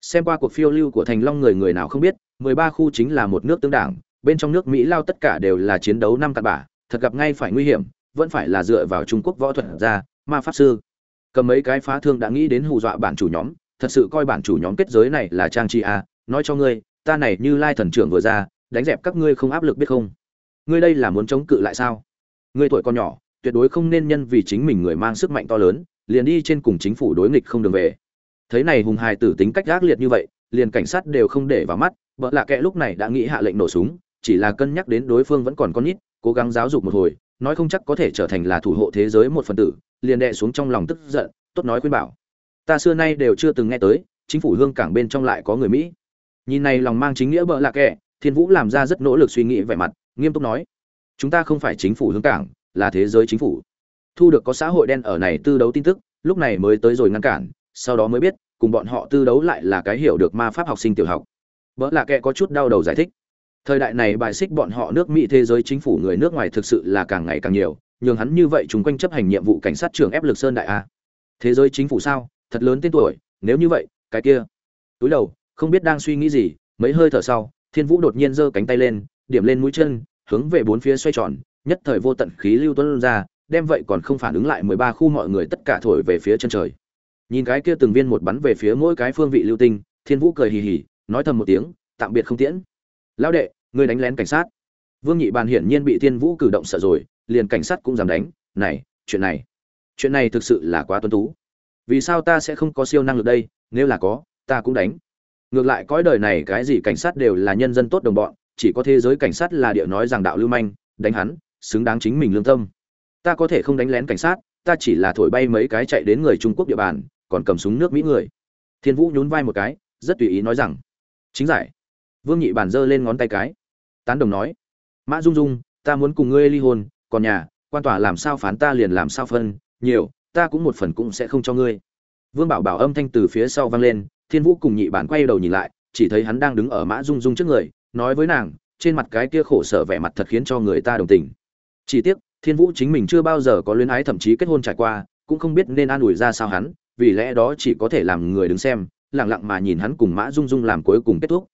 xem qua cuộc phiêu lưu của thành long người người nào không biết, mười ba khu chính là một nước tương đảng, bên trong nước mỹ lao tất cả đều là chiến đấu năm cặn bả thật gặp ngay phải nguy hiểm, vẫn phải là dựa vào trung quốc võ thuật ra, ma pháp sư. Cầm mấy cái phá thương đã nghĩ đến hù dọa bản chủ nhóm, thật sự coi bản chủ nhóm kết giới này là trang chi a à, nói cho ngươi, ta này như lai thần trưởng vừa ra, đánh dẹp các ngươi không áp lực biết không? Ngươi đây là muốn chống cự lại sao? Ngươi tuổi còn nhỏ, tuyệt đối không nên nhân vì chính mình người mang sức mạnh to lớn liền đi trên cùng chính phủ đối nghịch không đường về. Thấy này hùng hài tử tính cách gác liệt như vậy, liền cảnh sát đều không để vào mắt vợ lạ kệ lúc này đã nghĩ hạ lệnh nổ súng, chỉ là cân nhắc đến đối phương vẫn còn con nít, cố gắng giáo dục một hồi, nói không chắc có thể trở thành là thủ hộ thế giới một phần tử, liền đệ xuống trong lòng tức giận, tốt nói khuyên bảo. Ta xưa nay đều chưa từng nghe tới, chính phủ hương cảng bên trong lại có người mỹ. Nhìn này lòng mang chính nghĩa bợ lạ kệ thiên vũ làm ra rất nỗ lực suy nghĩ vẻ mặt, nghiêm túc nói, chúng ta không phải chính phủ hương cảng, là thế giới chính phủ thu được có xã hội đen ở này tư đấu tin tức, lúc này mới tới rồi ngăn cản, sau đó mới biết, cùng bọn họ tư đấu lại là cái hiểu được ma pháp học sinh tiểu học. Vợ là kệ có chút đau đầu giải thích. Thời đại này bài xích bọn họ nước mỹ thế giới chính phủ người nước ngoài thực sự là càng ngày càng nhiều, nhường hắn như vậy chúng quanh chấp hành nhiệm vụ cảnh sát trưởng ép lực sơn đại a. Thế giới chính phủ sao? Thật lớn tên tuổi, nếu như vậy, cái kia. Túi đầu, không biết đang suy nghĩ gì, mấy hơi thở sau, thiên vũ đột nhiên giơ cánh tay lên, điểm lên mũi chân, hướng về bốn phía xoay tròn, nhất thời vô tận khí lưu tuôn ra đem vậy còn không phản ứng lại mười ba khu mọi người tất cả thổi về phía chân trời. Nhìn cái kia từng viên một bắn về phía mỗi cái phương vị lưu tinh, thiên vũ cười hì hì, nói thầm một tiếng, tạm biệt không tiễn. Lão đệ, ngươi đánh lén cảnh sát. Vương nhị bàn hiển nhiên bị thiên vũ cử động sợ rồi, liền cảnh sát cũng dám đánh, này, chuyện này chuyện này thực sự là quá tuân tú. Vì sao ta sẽ không có siêu năng lực đây, nếu là có, ta cũng đánh. Ngược lại cõi đời này cái gì cảnh sát đều là nhân dân tốt đồng bọn, chỉ có thế giới cảnh sát là địa nói rằng đạo lưu manh, đánh hắn, xứng đáng chính mình lương tâm ta có thể không đánh lén cảnh sát, ta chỉ là thổi bay mấy cái chạy đến người trung quốc địa bàn, còn cầm súng nước mỹ người. Thiên vũ nhún vai một cái, rất tùy ý nói rằng, chính giải. Vương nhị bản giơ lên ngón tay cái. Tán đồng nói, mã dung dung, ta muốn cùng ngươi ly hôn, còn nhà, quan tòa làm sao phán ta liền làm sao phân, nhiều, ta cũng một phần cũng sẽ không cho ngươi. Vương bảo bảo âm thanh từ phía sau vang lên, thiên vũ cùng nhị bản quay đầu nhìn lại, chỉ thấy hắn đang đứng ở mã dung dung trước người, nói với nàng, trên mặt cái kia khổ sở vẻ mặt thật khiến cho người ta đồng tình. Chỉ tiếc thiên vũ chính mình chưa bao giờ có luyến ái thậm chí kết hôn trải qua, cũng không biết nên an ủi ra sao hắn, vì lẽ đó chỉ có thể làm người đứng xem, lặng lặng mà nhìn hắn cùng mã dung dung làm cuối cùng kết thúc.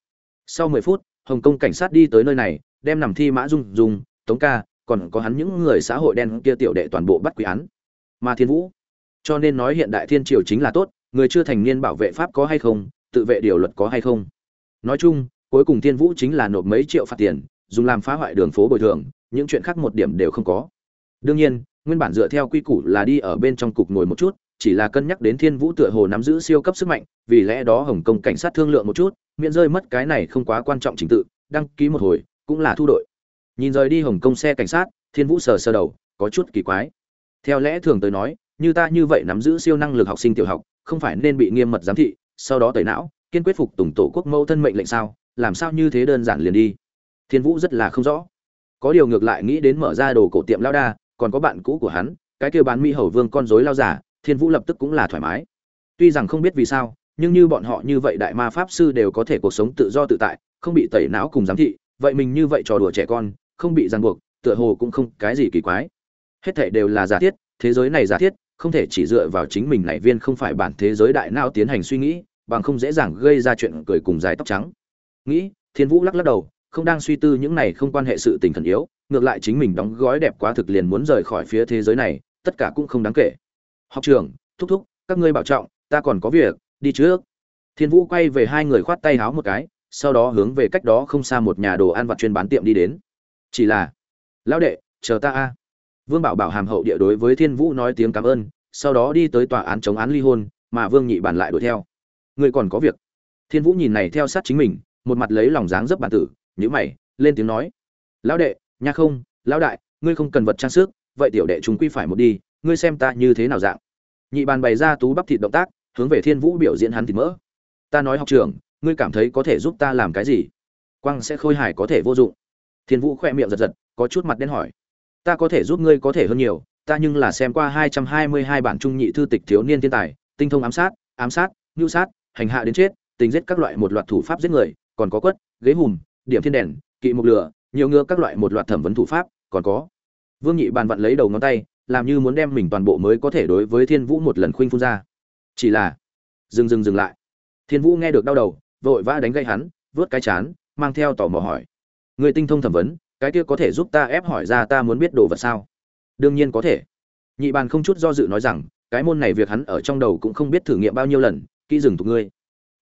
Sau mười phút, hồng kông cảnh sát đi tới nơi này, đem nằm thi mã dung dung, tống ca, còn có hắn những người xã hội đen kia tiểu đệ toàn bộ bắt quý án. Mà thiên vũ, cho nên nói hiện đại thiên triều chính là tốt, người chưa thành niên bảo vệ pháp có hay không, tự vệ điều luật có hay không. Nói chung, cuối cùng thiên vũ chính là nộp mấy triệu phạt tiền, dùng làm phá hoại đường phố bồi thường, những chuyện khác một điểm đều không có đương nhiên, nguyên bản dựa theo quy củ là đi ở bên trong cục ngồi một chút, chỉ là cân nhắc đến thiên vũ tựa hồ nắm giữ siêu cấp sức mạnh, vì lẽ đó hồng kông cảnh sát thương lượng một chút, miễn rơi mất cái này không quá quan trọng trình tự, đăng ký một hồi, cũng là thu đội. Nhìn rời đi hồng kông xe cảnh sát, thiên vũ sờ sờ đầu, có chút kỳ quái. Theo lẽ thường tới nói, như ta như vậy nắm giữ siêu năng lực học sinh tiểu học, không phải nên bị nghiêm mật giám thị, sau đó tẩy não, kiên quyết phục tùng tổ quốc mẫu thân mệnh lệnh sao? Làm sao như thế đơn giản liền đi? Thiên vũ rất là không rõ. Có điều ngược lại nghĩ đến mở ra đồ cổ tiệm lao đa còn có bạn cũ của hắn, cái kêu bán mỹ hầu vương con dối lao giả, thiên vũ lập tức cũng là thoải mái. Tuy rằng không biết vì sao, nhưng như bọn họ như vậy đại ma pháp sư đều có thể cuộc sống tự do tự tại, không bị tẩy não cùng giám thị, vậy mình như vậy trò đùa trẻ con, không bị ràng buộc, tựa hồ cũng không cái gì kỳ quái. Hết thảy đều là giả thiết, thế giới này giả thiết, không thể chỉ dựa vào chính mình này viên không phải bản thế giới đại não tiến hành suy nghĩ, bằng không dễ dàng gây ra chuyện cười cùng dài tóc trắng. Nghĩ, thiên vũ lắc lắc đầu, không đang suy tư những này không quan hệ sự tình thần yếu ngược lại chính mình đóng gói đẹp quá thực liền muốn rời khỏi phía thế giới này, tất cả cũng không đáng kể. Học trường, thúc thúc, các ngươi bảo trọng, ta còn có việc, đi trước. Thiên vũ quay về hai người khoát tay háo một cái, sau đó hướng về cách đó không xa một nhà đồ ăn vặt chuyên bán tiệm đi đến. Chỉ là, lão đệ, chờ ta a. Vương bảo bảo hàm hậu địa đối với thiên vũ nói tiếng cảm ơn, sau đó đi tới tòa án chống án ly hôn, mà vương nhị bản lại đuổi theo. Ngươi còn có việc. Thiên vũ nhìn này theo sát chính mình, một mặt lấy lòng dáng dấp bản tử nhữ mày, lên tiếng nói, lão đệ nha không, lão đại, ngươi không cần vật trang sức, vậy tiểu đệ chúng quy phải một đi, ngươi xem ta như thế nào dạng. Nhị bàn bày ra tú bắp thịt động tác, hướng về thiên vũ biểu diễn hắn thịt mỡ. Ta nói học trưởng, ngươi cảm thấy có thể giúp ta làm cái gì? Quang sẽ khôi hài có thể vô dụng. Thiên vũ khoe miệng giật giật, có chút mặt đen hỏi. Ta có thể giúp ngươi có thể hơn nhiều, ta nhưng là xem qua hai trăm hai mươi hai bản trung nhị thư tịch thiếu niên thiên tài, tinh thông ám sát ám sát ngưu sát, hành hạ đến chết tính giết các loại một loạt thủ pháp giết người, còn có quất, ghế hùm, điểm thiên đèn, kỵ mục lửa nhiều ngựa các loại một loạt thẩm vấn thủ pháp, còn có. Vương nhị bàn vặn lấy đầu ngón tay, làm như muốn đem mình toàn bộ mới có thể đối với thiên vũ một lần khuynh phun ra. Chỉ là, dừng dừng dừng lại. Thiên vũ nghe được đau đầu, vội vã đánh gây hắn, vớt cái chán, mang theo tò mò hỏi. Người tinh thông thẩm vấn, cái kia có thể giúp ta ép hỏi ra ta muốn biết đồ vật sao? Đương nhiên có thể. Nhị bàn không chút do dự nói rằng, cái môn này việc hắn ở trong đầu cũng không biết thử nghiệm bao nhiêu lần, kỹ dừng tụ ngươi.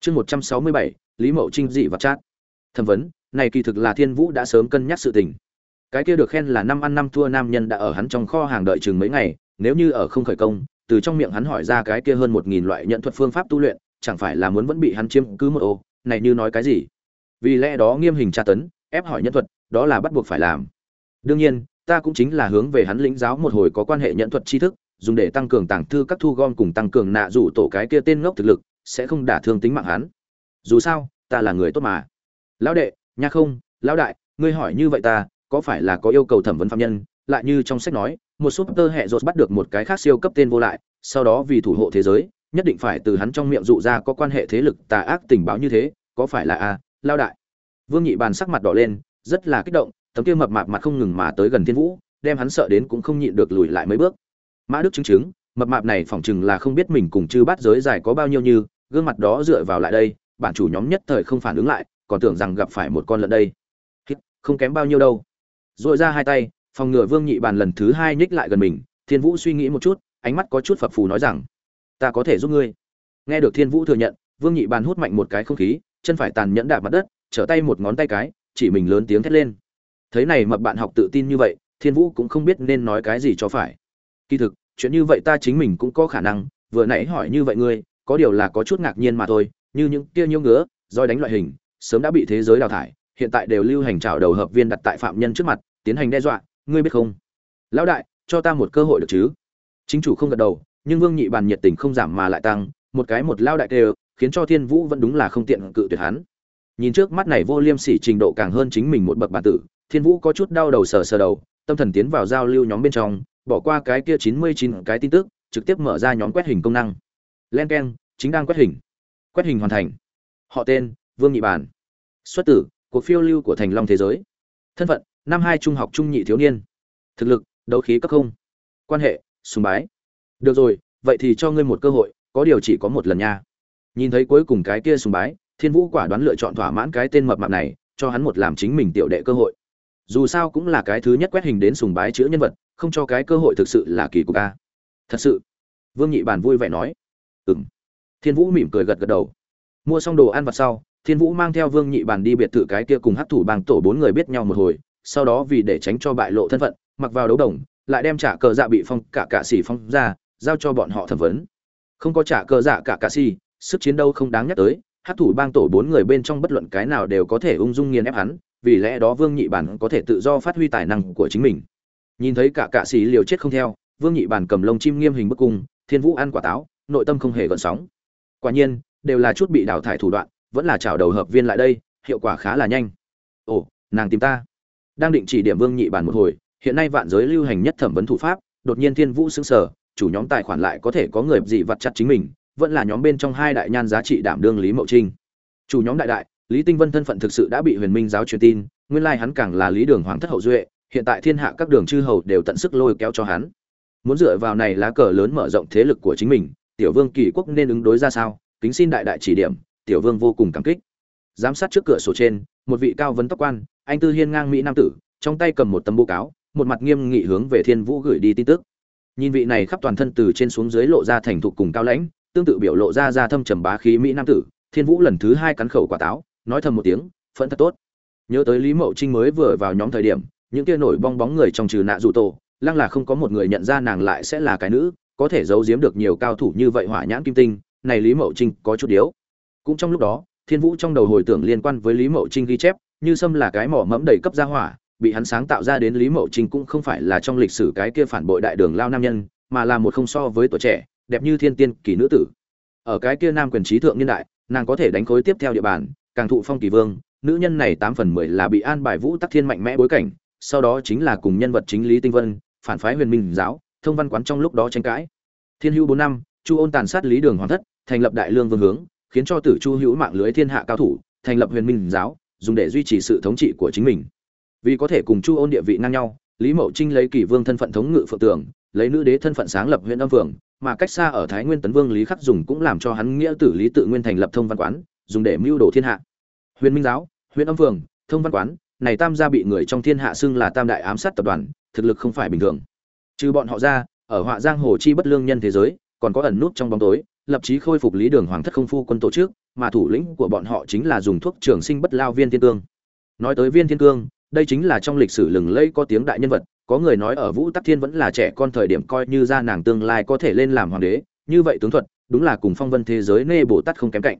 Chương một trăm sáu mươi bảy, lý mậu trinh dị vật chát. Thẩm vấn này kỳ thực là thiên vũ đã sớm cân nhắc sự tình. Cái kia được khen là năm ăn năm thua nam nhân đã ở hắn trong kho hàng đợi chừng mấy ngày, nếu như ở không khởi công, từ trong miệng hắn hỏi ra cái kia hơn một nghìn loại nhận thuật phương pháp tu luyện, chẳng phải là muốn vẫn bị hắn chiếm cứ một ô, này như nói cái gì? Vì lẽ đó nghiêm hình tra tấn, ép hỏi nhân thuật, đó là bắt buộc phải làm. Đương nhiên, ta cũng chính là hướng về hắn lĩnh giáo một hồi có quan hệ nhận thuật tri thức, dùng để tăng cường tàng thư các thu gom cùng tăng cường nạ rủ tổ cái kia tên ngốc thực lực, sẽ không đả thương tính mạng hắn. Dù sao, ta là người tốt mà. Lão đệ nha không, lão đại, ngươi hỏi như vậy ta, có phải là có yêu cầu thẩm vấn phạm nhân? Lại như trong sách nói, một súp tơ hệ rột bắt được một cái khác siêu cấp tên vô lại, sau đó vì thủ hộ thế giới, nhất định phải từ hắn trong miệng dụ ra có quan hệ thế lực tà ác tình báo như thế, có phải là a lao đại? Vương nhị bàn sắc mặt đỏ lên, rất là kích động, tấm kia mập mạp mặt không ngừng mà tới gần thiên vũ, đem hắn sợ đến cũng không nhịn được lùi lại mấy bước. Mã đức chứng chứng, mập mạp này phỏng chừng là không biết mình cùng chư bát giới dài có bao nhiêu như, gương mặt đó dựa vào lại đây, bản chủ nhóm nhất thời không phản ứng lại còn tưởng rằng gặp phải một con lợn đây. Không kém bao nhiêu đâu. Dội ra hai tay, phòng ngừa vương nhị bàn lần thứ hai nhích lại gần mình, thiên vũ suy nghĩ một chút, ánh mắt có chút phập phù nói rằng, ta có thể giúp ngươi. Nghe được thiên vũ thừa nhận, vương nhị bàn hút mạnh một cái không khí, chân phải tàn nhẫn đạp mặt đất, trở tay một ngón tay cái, chỉ mình lớn tiếng thét lên. Thấy này mập bạn học tự tin như vậy, thiên vũ cũng không biết nên nói cái gì cho phải. Kỳ thực, chuyện như vậy ta chính mình cũng có khả năng, vừa nãy hỏi như vậy ngươi, có điều là có chút ngạc nhiên mà thôi, như những kia nhiêu ngứa, roi đánh loại hình sớm đã bị thế giới đào thải, hiện tại đều lưu hành trào đầu hợp viên đặt tại phạm nhân trước mặt, tiến hành đe dọa, ngươi biết không? Lão đại, cho ta một cơ hội được chứ? Chính chủ không gật đầu, nhưng vương nhị bàn nhiệt tình không giảm mà lại tăng, một cái một lao đại đều, khiến cho thiên vũ vẫn đúng là không tiện cự tuyệt hắn. Nhìn trước mắt này vô liêm sỉ trình độ càng hơn chính mình một bậc bản tử, thiên vũ có chút đau đầu sờ sờ đầu, tâm thần tiến vào giao lưu nhóm bên trong, bỏ qua cái kia chín mươi chín cái tin tức, trực tiếp mở ra nhóm quét hình công năng. Len k chính đang quét hình. Quét hình hoàn thành. Họ tên vương nhị bản. Xuất tử, cuộc phiêu lưu của thành long thế giới. Thân phận, năm hai trung học trung nhị thiếu niên. Thực lực, đấu khí cấp không. Quan hệ, sùng bái. Được rồi, vậy thì cho ngươi một cơ hội, có điều chỉ có một lần nha. Nhìn thấy cuối cùng cái kia sùng bái, thiên vũ quả đoán lựa chọn thỏa mãn cái tên mập mạp này, cho hắn một làm chính mình tiểu đệ cơ hội. Dù sao cũng là cái thứ nhất quét hình đến sùng bái chữ nhân vật, không cho cái cơ hội thực sự là kỳ cục a. Thật sự. Vương nhị bản vui vẻ nói. Ừng thiên vũ mỉm cười gật gật đầu. Mua xong đồ ăn vặt sau thiên vũ mang theo vương nhị Bàn đi biệt thự cái kia cùng hát thủ bang tổ bốn người biết nhau một hồi sau đó vì để tránh cho bại lộ thân phận mặc vào đấu đồng lại đem trả cờ dạ bị phong cả cả sĩ phong ra giao cho bọn họ thẩm vấn. Không có trả cờ dạ cả cả sĩ, sức chiến đấu không đáng nhắc tới hát thủ bang tổ bốn người bên trong bất luận cái nào đều có thể ung dung nghiền ép hắn vì lẽ đó vương nhị Bàn có thể tự do phát huy tài năng của chính mình. Nhìn thấy cả cả sĩ liều chết không theo vương nhị Bàn cầm lông chim nghiêm hình bức cung thiên vũ ăn quả táo nội tâm không hề gợn sóng. Quả nhiên đều là chút bị đào thải thủ đoạn vẫn là chào đầu hợp viên lại đây, hiệu quả khá là nhanh. Ồ, nàng tìm ta. Đang định chỉ điểm vương nhị bản một hồi, hiện nay vạn giới lưu hành nhất thẩm vấn thủ pháp, đột nhiên thiên vũ xứng sở chủ nhóm tài khoản lại có thể có người gì vặt chặt chính mình, vẫn là nhóm bên trong hai đại nhan giá trị đảm đương lý mậu trinh. Chủ nhóm đại đại, lý tinh vân thân phận thực sự đã bị huyền minh giáo truyền tin, nguyên lai hắn càng là lý đường hoàng thất hậu duệ, hiện tại thiên hạ các đường chư hầu đều tận sức lôi kéo cho hắn. Muốn dựa vào này lá cờ lớn mở rộng thế lực của chính mình, tiểu vương kỳ quốc nên ứng đối ra sao, kính xin đại đại chỉ điểm tiểu vương vô cùng cảm kích. Giám sát trước cửa sổ trên, một vị cao vấn tóc quan, anh tư hiên ngang mỹ nam tử, trong tay cầm một tấm bố cáo, một mặt nghiêm nghị hướng về thiên vũ gửi đi tin tức. Nhìn vị này khắp toàn thân từ trên xuống dưới lộ ra thành thục cùng cao lãnh, tương tự biểu lộ ra ra thâm trầm bá khí mỹ nam tử, thiên vũ lần thứ hai cắn khẩu quả táo, nói thầm một tiếng, phẫn thật tốt. Nhớ tới lý mậu trinh mới vừa vào nhóm thời điểm, những kia nổi bong bóng người trong trừ nạ dù tổ, lăng là không có một người nhận ra nàng lại sẽ là cái nữ, có thể giấu giếm được nhiều cao thủ như vậy hỏa nhãn kim tinh, này lý mậu trinh có chút điếu cũng trong lúc đó, thiên vũ trong đầu hồi tưởng liên quan với lý mậu trinh ghi chép, như sâm là cái mỏ mẫm đầy cấp gia hỏa, bị hắn sáng tạo ra đến lý mậu trinh cũng không phải là trong lịch sử cái kia phản bội đại đường lao nam nhân, mà là một không so với tuổi trẻ, đẹp như thiên tiên, kỳ nữ tử. Ở cái kia nam quyền trí thượng niên đại, nàng có thể đánh khối tiếp theo địa bàn, càng thụ phong kỳ vương, nữ nhân này tám phần mười là bị an bài vũ tắc thiên mạnh mẽ bối cảnh, sau đó chính là cùng nhân vật chính lý tinh vân, phản phái huyền minh giáo, thông văn quán trong lúc đó tranh cãi. Thiên hữu bốn năm, chu ôn tàn sát lý đường hoàng thất, thành lập đại lương vương hướng khiến cho tử chu hữu mạng lưới thiên hạ cao thủ, thành lập huyền minh giáo, dùng để duy trì sự thống trị của chính mình. Vì có thể cùng chu ôn địa vị ngang nhau, lý mậu trinh lấy kỷ vương thân phận thống ngự phượng tường, lấy nữ đế thân phận sáng lập huyện âm phượng, mà cách xa ở thái nguyên tấn vương lý khắc dùng cũng làm cho hắn nghĩa tử lý tự nguyên thành lập thông văn quán, dùng để mưu đồ thiên hạ. Huyền minh giáo, huyện âm phượng, thông văn quán, này tam gia bị người trong thiên hạ xưng là tam đại ám sát tập đoàn, thực lực không phải bình thường. Trừ bọn họ ra, ở họa giang hồ chi bất lương nhân thế giới, còn có ẩn nút trong bóng tối lập chí khôi phục lý đường hoàng thất không phu quân tổ chức, mà thủ lĩnh của bọn họ chính là dùng thuốc trường sinh bất lao viên thiên cương. Nói tới viên thiên cương, đây chính là trong lịch sử lừng lẫy có tiếng đại nhân vật, có người nói ở vũ tắc thiên vẫn là trẻ con thời điểm coi như ra nàng tương lai có thể lên làm hoàng đế, như vậy tướng thuật, đúng là cùng phong vân thế giới nê bồ tát không kém cạnh.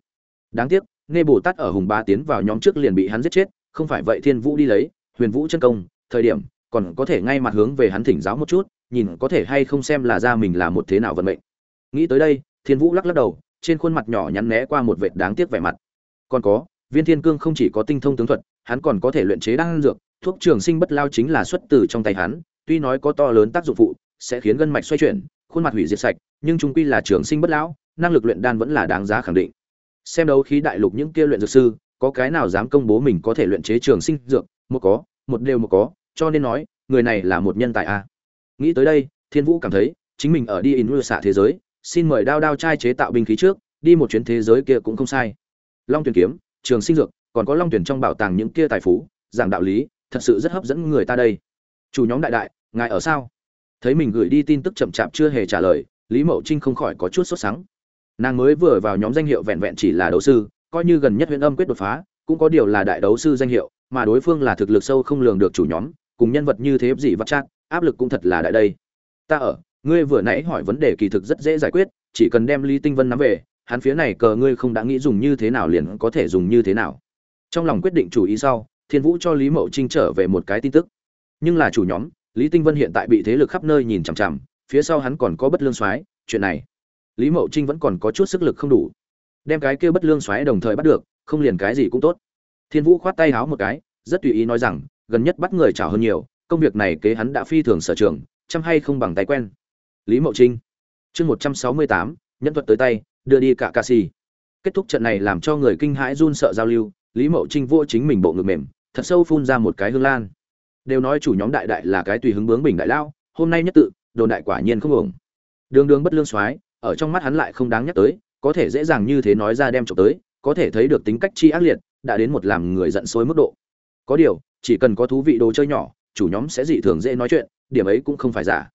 Đáng tiếc, nê bồ tát ở hùng ba tiến vào nhóm trước liền bị hắn giết chết, không phải vậy thiên vũ đi lấy, huyền vũ chân công, thời điểm, còn có thể ngay mặt hướng về hắn thỉnh giáo một chút, nhìn có thể hay không xem là ra mình là một thế nào vận mệnh. Nghĩ tới đây thiên vũ lắc lắc đầu, trên khuôn mặt nhỏ nhắn né qua một vệt đáng tiếc vẻ mặt. Còn có, viên thiên cương không chỉ có tinh thông tướng thuật, hắn còn có thể luyện chế đan dược, thuốc trường sinh bất lao chính là xuất từ trong tay hắn, tuy nói có to lớn tác dụng phụ, sẽ khiến gân mạch xoay chuyển, khuôn mặt hủy diệt sạch, nhưng trung quy là trường sinh bất lão, năng lực luyện đan vẫn là đáng giá khẳng định. Xem đấu khí đại lục những kia luyện dược sư, có cái nào dám công bố mình có thể luyện chế trường sinh dược, một có, một đều một có, cho nên nói, người này là một nhân tài a. Nghĩ tới đây, thiên vũ cảm thấy, chính mình ở đi in xạ thế giới xin mời đao đao trai chế tạo binh khí trước, đi một chuyến thế giới kia cũng không sai. Long tuyển kiếm, trường sinh dược, còn có long tuyển trong bảo tàng những kia tài phú, giảng đạo lý, thật sự rất hấp dẫn người ta đây. Chủ nhóm đại đại, ngài ở sao? Thấy mình gửi đi tin tức chậm chạp chưa hề trả lời, lý mậu trinh không khỏi có chút sốt sắng. Nàng mới vừa vào nhóm danh hiệu vẹn vẹn chỉ là đấu sư, coi như gần nhất huyện âm quyết đột phá, cũng có điều là đại đấu sư danh hiệu, mà đối phương là thực lực sâu không lường được chủ nhóm, cùng nhân vật như thế gì vắt chát, áp lực cũng thật là đại đây. Ta ở ngươi vừa nãy hỏi vấn đề kỳ thực rất dễ giải quyết, chỉ cần đem lý tinh vân nắm về, hắn phía này cờ ngươi không đã nghĩ dùng như thế nào liền có thể dùng như thế nào. Trong lòng quyết định chủ ý sau, thiên vũ cho lý mậu trinh trở về một cái tin tức. Nhưng là chủ nhóm, lý tinh vân hiện tại bị thế lực khắp nơi nhìn chằm chằm, phía sau hắn còn có bất lương soái, chuyện này, lý mậu trinh vẫn còn có chút sức lực không đủ. Đem cái kia bất lương soái đồng thời bắt được, không liền cái gì cũng tốt. Thiên vũ khoát tay háo một cái, rất tùy ý nói rằng, gần nhất bắt người chào hơn nhiều, công việc này kế hắn đã phi thường sở trường, chăm hay không bằng tay quen lý mậu trinh. Chương một trăm sáu mươi tám, nhân thuật tới tay, đưa đi cả ca si. Kết thúc trận này làm cho người kinh hãi run sợ giao lưu, lý mậu trinh vô chính mình bộ ngực mềm, thật sâu phun ra một cái hương lan. Đều nói chủ nhóm đại đại là cái tùy hứng bướng bình đại lao, hôm nay nhất tự, đồn đại quả nhiên không ổng đường đường bất lương soái, ở trong mắt hắn lại không đáng nhắc tới, có thể dễ dàng như thế nói ra đem trộm tới, có thể thấy được tính cách chi ác liệt, đã đến một làm người giận sôi mức độ. Có điều, chỉ cần có thú vị đồ chơi nhỏ, chủ nhóm sẽ dị thường dễ nói chuyện, điểm ấy cũng không phải giả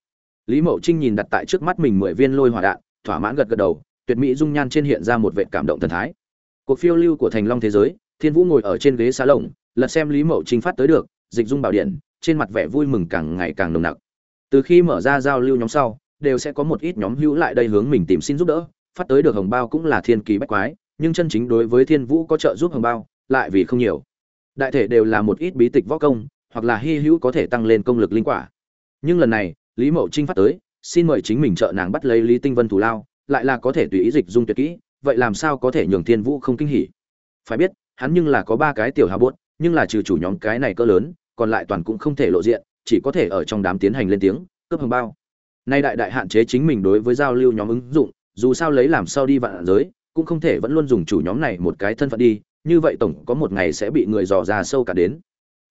lý mậu trinh nhìn đặt tại trước mắt mình mười viên lôi hỏa đạn, thỏa mãn gật gật đầu, tuyệt mỹ dung nhan trên hiện ra một vệ cảm động thần thái. Cuộc phiêu lưu của thành long thế giới, thiên vũ ngồi ở trên ghế xá lồng, lật xem lý mậu trinh phát tới được, dịch dung bảo điện, trên mặt vẻ vui mừng càng ngày càng nồng nặc. Từ khi mở ra giao lưu nhóm sau, đều sẽ có một ít nhóm hữu lại đây hướng mình tìm xin giúp đỡ, phát tới được hồng bao cũng là thiên kỳ bách quái, nhưng chân chính đối với thiên vũ có trợ giúp hồng bao, lại vì không nhiều. Đại thể đều là một ít bí tịch võ công, hoặc là hy hữu có thể tăng lên công lực linh quả. Nhưng lần này lý mậu trinh phát tới, xin mời chính mình trợ nàng bắt lấy lý tinh vân thủ lao, lại là có thể tùy ý dịch dung tuyệt kỹ, vậy làm sao có thể nhường thiên vũ không kinh hỉ? Phải biết, hắn nhưng là có ba cái tiểu hà bốt nhưng là trừ chủ nhóm cái này cỡ lớn, còn lại toàn cũng không thể lộ diện, chỉ có thể ở trong đám tiến hành lên tiếng, cướp hồng bao. Nay đại đại hạn chế chính mình đối với giao lưu nhóm ứng dụng, dù sao lấy làm sao đi vạn giới, cũng không thể vẫn luôn dùng chủ nhóm này một cái thân phận đi, như vậy tổng có một ngày sẽ bị người dò ra sâu cả đến.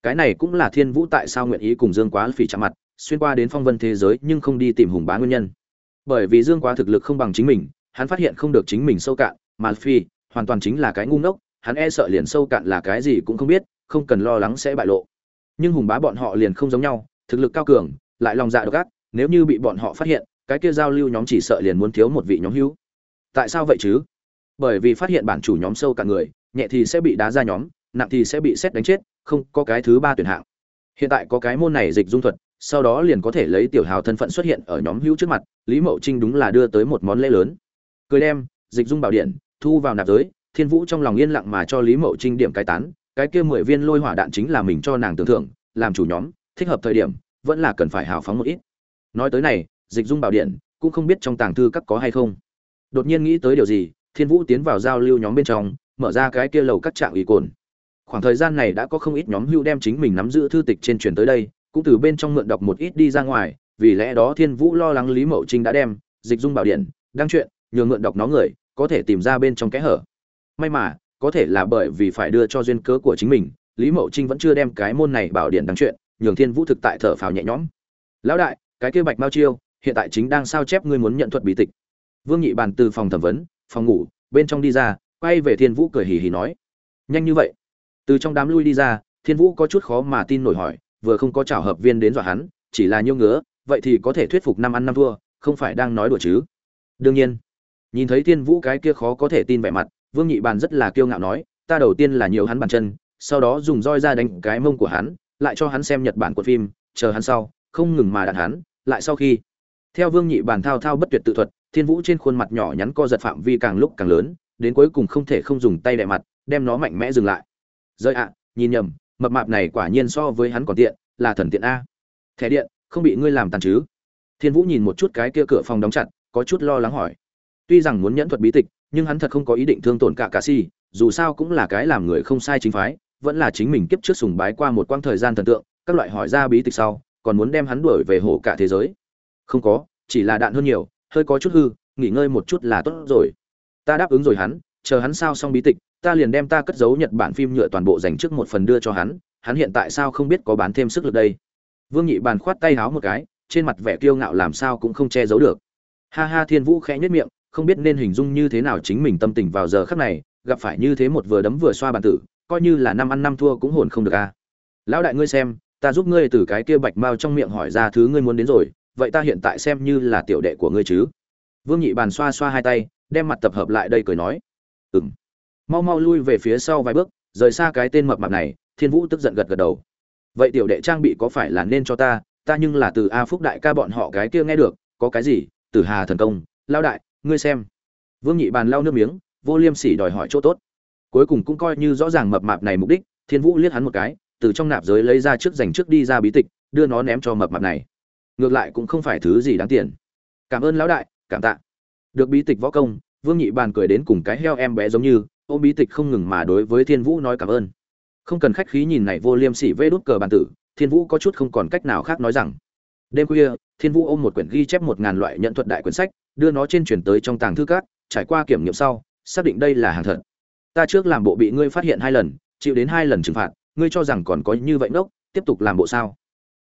Cái này cũng là thiên vũ tại sao nguyện ý cùng dương quá phỉ chạm mặt xuyên qua đến phong vân thế giới nhưng không đi tìm hùng bá nguyên nhân. Bởi vì dương quá thực lực không bằng chính mình, hắn phát hiện không được chính mình sâu cạn, mà phi, hoàn toàn chính là cái ngu ngốc, hắn e sợ liền sâu cạn là cái gì cũng không biết, không cần lo lắng sẽ bại lộ. Nhưng hùng bá bọn họ liền không giống nhau, thực lực cao cường, lại lòng dạ độc ác, nếu như bị bọn họ phát hiện, cái kia giao lưu nhóm chỉ sợ liền muốn thiếu một vị nhóm hữu. Tại sao vậy chứ? Bởi vì phát hiện bản chủ nhóm sâu cạn người, nhẹ thì sẽ bị đá ra nhóm, nặng thì sẽ bị xét đánh chết, không có cái thứ ba tuyển hạng hiện tại có cái môn này dịch dung thuật, sau đó liền có thể lấy tiểu hào thân phận xuất hiện ở nhóm hữu trước mặt, lý mậu trinh đúng là đưa tới một món lễ lớn. Cười đem, dịch dung bảo điện, thu vào nạp giới, thiên vũ trong lòng yên lặng mà cho lý mậu trinh điểm cai tán, cái kia mười viên lôi hỏa đạn chính là mình cho nàng tưởng thưởng, làm chủ nhóm, thích hợp thời điểm, vẫn là cần phải hào phóng một ít. Nói tới này, dịch dung bảo điện, cũng không biết trong tàng thư các có hay không. Đột nhiên nghĩ tới điều gì, thiên vũ tiến vào giao lưu nhóm bên trong, mở ra cái kia lầu các trạng ủy cồn khoảng thời gian này đã có không ít nhóm hưu đem chính mình nắm giữ thư tịch trên truyền tới đây, cũng từ bên trong mượn đọc một ít đi ra ngoài, vì lẽ đó thiên vũ lo lắng lý mậu trinh đã đem dịch dung bảo điện, đăng chuyện nhường mượn đọc nó người, có thể tìm ra bên trong kẽ hở. May mà, có thể là bởi vì phải đưa cho duyên cớ của chính mình, lý mậu trinh vẫn chưa đem cái môn này bảo điện đăng chuyện nhường thiên vũ thực tại thở phào nhẹ nhõm. Lão đại, cái kia bạch mao chiêu, hiện tại chính đang sao chép ngươi muốn nhận thuật bí tịch? Vương nhị bàn từ phòng thẩm vấn, phòng ngủ, bên trong đi ra, quay về thiên vũ cười hì hì nói, nhanh như vậy từ trong đám lui đi ra, thiên vũ có chút khó mà tin nổi hỏi, vừa không có chảo hợp viên đến dọa hắn, chỉ là nhiêu ngứa, vậy thì có thể thuyết phục năm ăn năm thua, không phải đang nói đùa chứ? Đương nhiên. Nhìn thấy thiên vũ cái kia khó có thể tin vẻ mặt, vương nhị bàn rất là kiêu ngạo nói, ta đầu tiên là nhiều hắn bàn chân, sau đó dùng roi ra đánh cái mông của hắn, lại cho hắn xem nhật bản của phim, chờ hắn sau, không ngừng mà đạn hắn, lại sau khi. Theo vương nhị bàn thao thao bất tuyệt tự thuật, thiên vũ trên khuôn mặt nhỏ nhắn co giật phạm vi càng lúc càng lớn, đến cuối cùng không thể không dùng tay đẹ mặt, đem nó mạnh mẽ dừng lại rơi ạ, nhìn nhầm, mập mạp này quả nhiên so với hắn còn tiện, là thần tiện a. Thẻ điện, không bị ngươi làm tàn chứ? Thiên vũ nhìn một chút cái kia cửa phòng đóng chặt, có chút lo lắng hỏi. Tuy rằng muốn nhẫn thuật bí tịch, nhưng hắn thật không có ý định thương tổn cả cà si, dù sao cũng là cái làm người không sai chính phái, vẫn là chính mình kiếp trước sùng bái qua một quãng thời gian thần tượng, các loại hỏi ra bí tịch sau, còn muốn đem hắn đuổi về hổ cả thế giới. Không có, chỉ là đạn hơn nhiều, hơi có chút hư, nghỉ ngơi một chút là tốt rồi. Ta đáp ứng rồi hắn, chờ hắn sao xong bí tịch ta liền đem ta cất giấu nhật bản phim nhựa toàn bộ dành trước một phần đưa cho hắn hắn hiện tại sao không biết có bán thêm sức lực đây? Vương nhị bàn khoát tay háo một cái, trên mặt vẻ kiêu ngạo làm sao cũng không che giấu được. Ha ha, thiên vũ khẽ nhất miệng, không biết nên hình dung như thế nào chính mình tâm tình vào giờ khắc này, gặp phải như thế một vừa đấm vừa xoa bàn tử, coi như là năm ăn năm thua cũng hồn không được a. À. Lão đại ngươi xem, ta giúp ngươi từ cái kia bạch mao trong miệng hỏi ra thứ ngươi muốn đến rồi, vậy ta hiện tại xem như là tiểu đệ của ngươi chứ? Vương nhị bàn xoa xoa hai tay, đem mặt tập hợp lại đây cười nói. Ừng mau mau lui về phía sau vài bước, rời xa cái tên mập mạp này, thiên vũ tức giận gật gật đầu. Vậy tiểu đệ trang bị có phải là nên cho ta? Ta nhưng là từ a phúc đại ca bọn họ cái kia nghe được, có cái gì? Từ hà thần công, lao đại, ngươi xem. Vương nhị bàn lao nước miếng, vô liêm sỉ đòi hỏi chỗ tốt. Cuối cùng cũng coi như rõ ràng mập mạp này mục đích, thiên vũ liếc hắn một cái, từ trong nạp giới lấy ra trước dành trước đi ra bí tịch, đưa nó ném cho mập mạp này. Ngược lại cũng không phải thứ gì đáng tiền. Cảm ơn lão đại, cảm tạ. Được bí tịch võ công, vương nhị bàn cười đến cùng cái heo em bé giống như ô bí tịch không ngừng mà đối với thiên vũ nói cảm ơn. Không cần khách khí nhìn này vô liêm sỉ vê đút cờ bàn tử, thiên vũ có chút không còn cách nào khác nói rằng. Đêm khuya, thiên vũ ôm một quyển ghi chép một ngàn loại nhận thuật đại quyển sách, đưa nó trên chuyển tới trong tàng thư cát trải qua kiểm nghiệm sau, xác định đây là hàng thật. Ta trước làm bộ bị ngươi phát hiện hai lần, chịu đến hai lần trừng phạt, ngươi cho rằng còn có như vậy ngốc, tiếp tục làm bộ sao?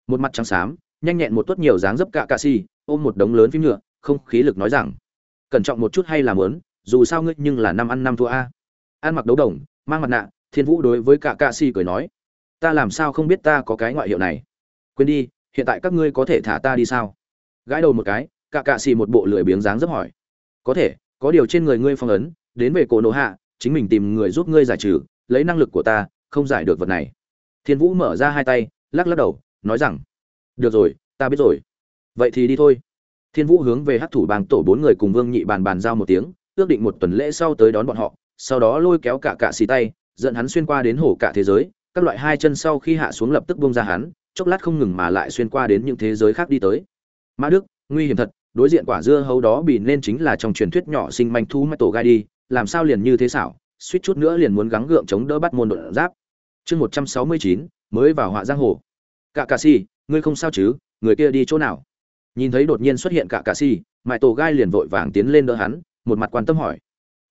Một mặt trắng xám, nhanh nhẹn một tuất nhiều dáng dấp cạ cạ si ôm một đống lớn phim nhựa, không khí lực nói rằng. Cẩn trọng một chút hay là muốn, dù sao ngươi nhưng là năm ăn năm thua a ăn mặc đấu đồng, mang mặt nạ, thiên vũ đối với cả cạ si cười nói, ta làm sao không biết ta có cái ngoại hiệu này? Quên đi, hiện tại các ngươi có thể thả ta đi sao? Gãi đầu một cái cả cạ si một bộ lười biếng dáng dấp hỏi, có thể, có điều trên người ngươi phong ấn, đến về cổ nổ hạ, chính mình tìm người giúp ngươi giải trừ, lấy năng lực của ta, không giải được vật này. Thiên vũ mở ra hai tay, lắc lắc đầu, nói rằng, được rồi, ta biết rồi. Vậy thì đi thôi. Thiên vũ hướng về hát thủ bang tổ bốn người cùng vương nhị bàn bàn giao một tiếng, ước định một tuần lễ sau tới đón bọn họ sau đó lôi kéo cả cạ xì tay, dẫn hắn xuyên qua đến hồ cả thế giới, các loại hai chân sau khi hạ xuống lập tức bông ra hắn, chốc lát không ngừng mà lại xuyên qua đến những thế giới khác đi tới. Mã đức, nguy hiểm thật, đối diện quả dưa hấu đó bị nên chính là trong truyền thuyết nhỏ sinh manh thu mãi tổ gai đi, làm sao liền như thế xảo, suýt chút nữa liền muốn gắng gượng chống đỡ bắt môn đột giáp. Chương một trăm sáu mươi chín, mới vào họa giang hồ. Cả cà si ngươi không sao chứ, người kia đi chỗ nào? Nhìn thấy đột nhiên xuất hiện cả cà si mãi tổ gai liền vội vàng tiến lên đỡ hắn, một mặt quan tâm hỏi.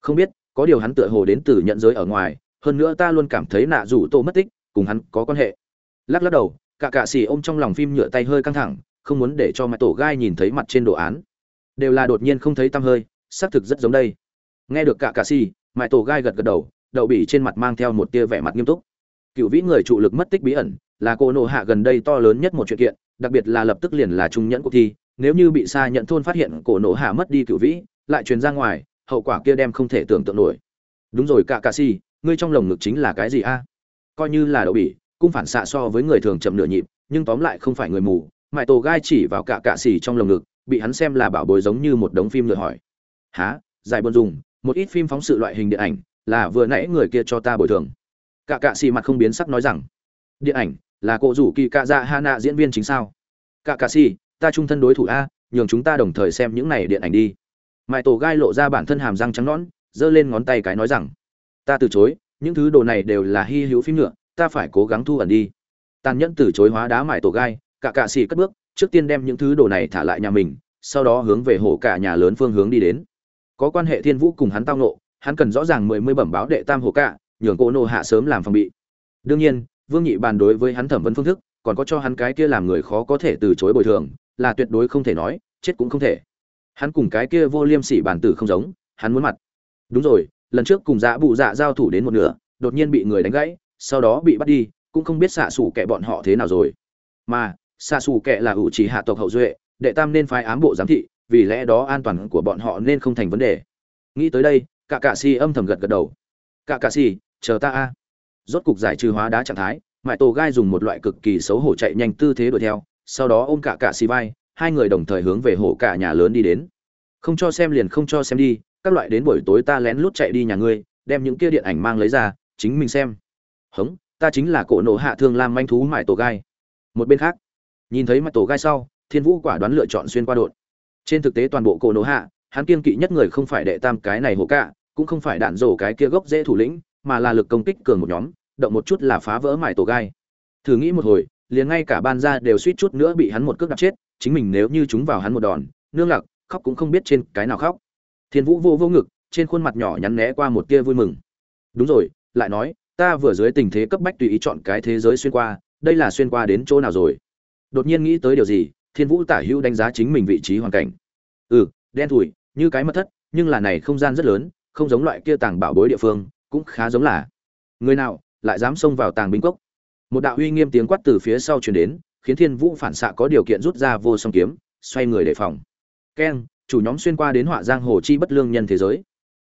Không biết có điều hắn tựa hồ đến từ nhận giới ở ngoài, hơn nữa ta luôn cảm thấy nạ rủ tô mất tích, cùng hắn có quan hệ. Lắc lắc đầu, cả cạ xì ôm trong lòng phim nhựa tay hơi căng thẳng, không muốn để cho mặt tổ gai nhìn thấy mặt trên đồ án. Đều là đột nhiên không thấy tăm hơi, xác thực rất giống đây. Nghe được cả cạ xì mãi tổ gai gật gật đầu, đậu bỉ trên mặt mang theo một tia vẻ mặt nghiêm túc. Cựu vĩ người trụ lực mất tích bí ẩn, là cô nộ hạ gần đây to lớn nhất một chuyện kiện, đặc biệt là lập tức liền là trung nhẫn cuộc thi, nếu như bị xa nhận thôn phát hiện cổ nộ hạ mất đi cựu vĩ, lại truyền ra ngoài hậu quả kia đem không thể tưởng tượng nổi. Đúng rồi cả cà si ngươi trong lồng ngực chính là cái gì a? Coi như là đậu bỉ cung phản xạ so với người thường chậm nửa nhịp, nhưng tóm lại không phải người mù. Mãi tổ gai chỉ vào cả cạ xỉ trong lồng ngực, bị hắn xem là bảo bối giống như một đống phim lựa hỏi. Há giải buồn dùng, một ít phim phóng sự loại hình điện ảnh, là vừa nãy người kia cho ta bồi thường. Cả cạ xỉ mặt không biến sắc nói rằng, điện ảnh, là cô rủ kỳ cạ dạ hana diễn viên chính sao? Cả cạ xỉ ta trung thân đối thủ a, nhường chúng ta đồng thời xem những này điện ảnh đi mãi tổ gai lộ ra bản thân hàm răng trắng nõn, giơ lên ngón tay cái nói rằng, ta từ chối, những thứ đồ này đều là hy hữu phim nữa ta phải cố gắng thu ẩn đi. Tàn nhẫn từ chối hóa đá mải tổ gai, cả cạ xì cất bước, trước tiên đem những thứ đồ này thả lại nhà mình, sau đó hướng về hồ cả nhà lớn phương hướng đi đến. Có quan hệ thiên vũ cùng hắn tao nộ hắn cần rõ ràng mười mươi bẩm báo đệ tam hồ cả, nhường cô nô hạ sớm làm phòng bị. Đương nhiên, vương nhị bàn đối với hắn thẩm vấn phương thức, còn có cho hắn cái kia làm người khó có thể từ chối bồi thường, là tuyệt đối không thể nói, chết cũng không thể hắn cùng cái kia vô liêm sỉ bản tử không giống, hắn muốn mặt. Đúng rồi, lần trước cùng dạ bụ dạ giao thủ đến một nửa, đột nhiên bị người đánh gãy, sau đó bị bắt đi, cũng không biết xạ xù kẻ bọn họ thế nào rồi. Mà, xạ xù kẻ là ủ chỉ hạ tộc hậu duệ, đệ tam nên phái ám bộ giám thị, vì lẽ đó an toàn của bọn họ nên không thành vấn đề. Nghĩ tới đây cả cạ si âm thầm gật gật đầu. Cả cạ si chờ ta a. Rốt cục giải trừ hóa đá trạng thái mãi tổ gai dùng một loại cực kỳ xấu hổ chạy nhanh tư thế đuổi theo, sau đó ôm cả cạ si vai hai người đồng thời hướng về hồ cả nhà lớn đi đến. Không cho xem liền không cho xem đi, các loại đến buổi tối ta lén lút chạy đi nhà ngươi, đem những kia điện ảnh mang lấy ra, chính mình xem. Hống, ta chính là cổ nổ hạ thương lam manh thú mải tổ gai. Một bên khác, nhìn thấy mặt tổ gai sau, thiên vũ quả đoán lựa chọn xuyên qua đột. Trên thực tế toàn bộ cổ nổ hạ, hắn kiên kỵ nhất người không phải đệ tam cái này hổ cả, cũng không phải đạn rổ cái kia gốc dễ thủ lĩnh, mà là lực công kích cường một nhóm, động một chút là phá vỡ mải tổ gai. Thử nghĩ một hồi, liền ngay cả ban ra đều suýt chút nữa bị hắn một cước đạp chết chính mình nếu như chúng vào hắn một đòn, nương lặc, khóc cũng không biết trên cái nào khóc. Thiên vũ vô vô ngực, trên khuôn mặt nhỏ nhắn né qua một tia vui mừng. Đúng rồi, lại nói, ta vừa dưới tình thế cấp bách tùy ý chọn cái thế giới xuyên qua, đây là xuyên qua đến chỗ nào rồi? Đột nhiên nghĩ tới điều gì, thiên vũ tả hữu đánh giá chính mình vị trí hoàn cảnh. Ừ đen thủi, như cái mất thất, nhưng là này không gian rất lớn, không giống loại kia tàng bảo bối địa phương, cũng khá giống là. Người nào, lại dám xông vào tàng binh cốc? Một đạo uy nghiêm tiếng quát từ phía sau truyền đến khiến thiên vũ phản xạ có điều kiện rút ra vô song kiếm, xoay người đề phòng. Keng, chủ nhóm xuyên qua đến họa giang hồ chi bất lương nhân thế giới.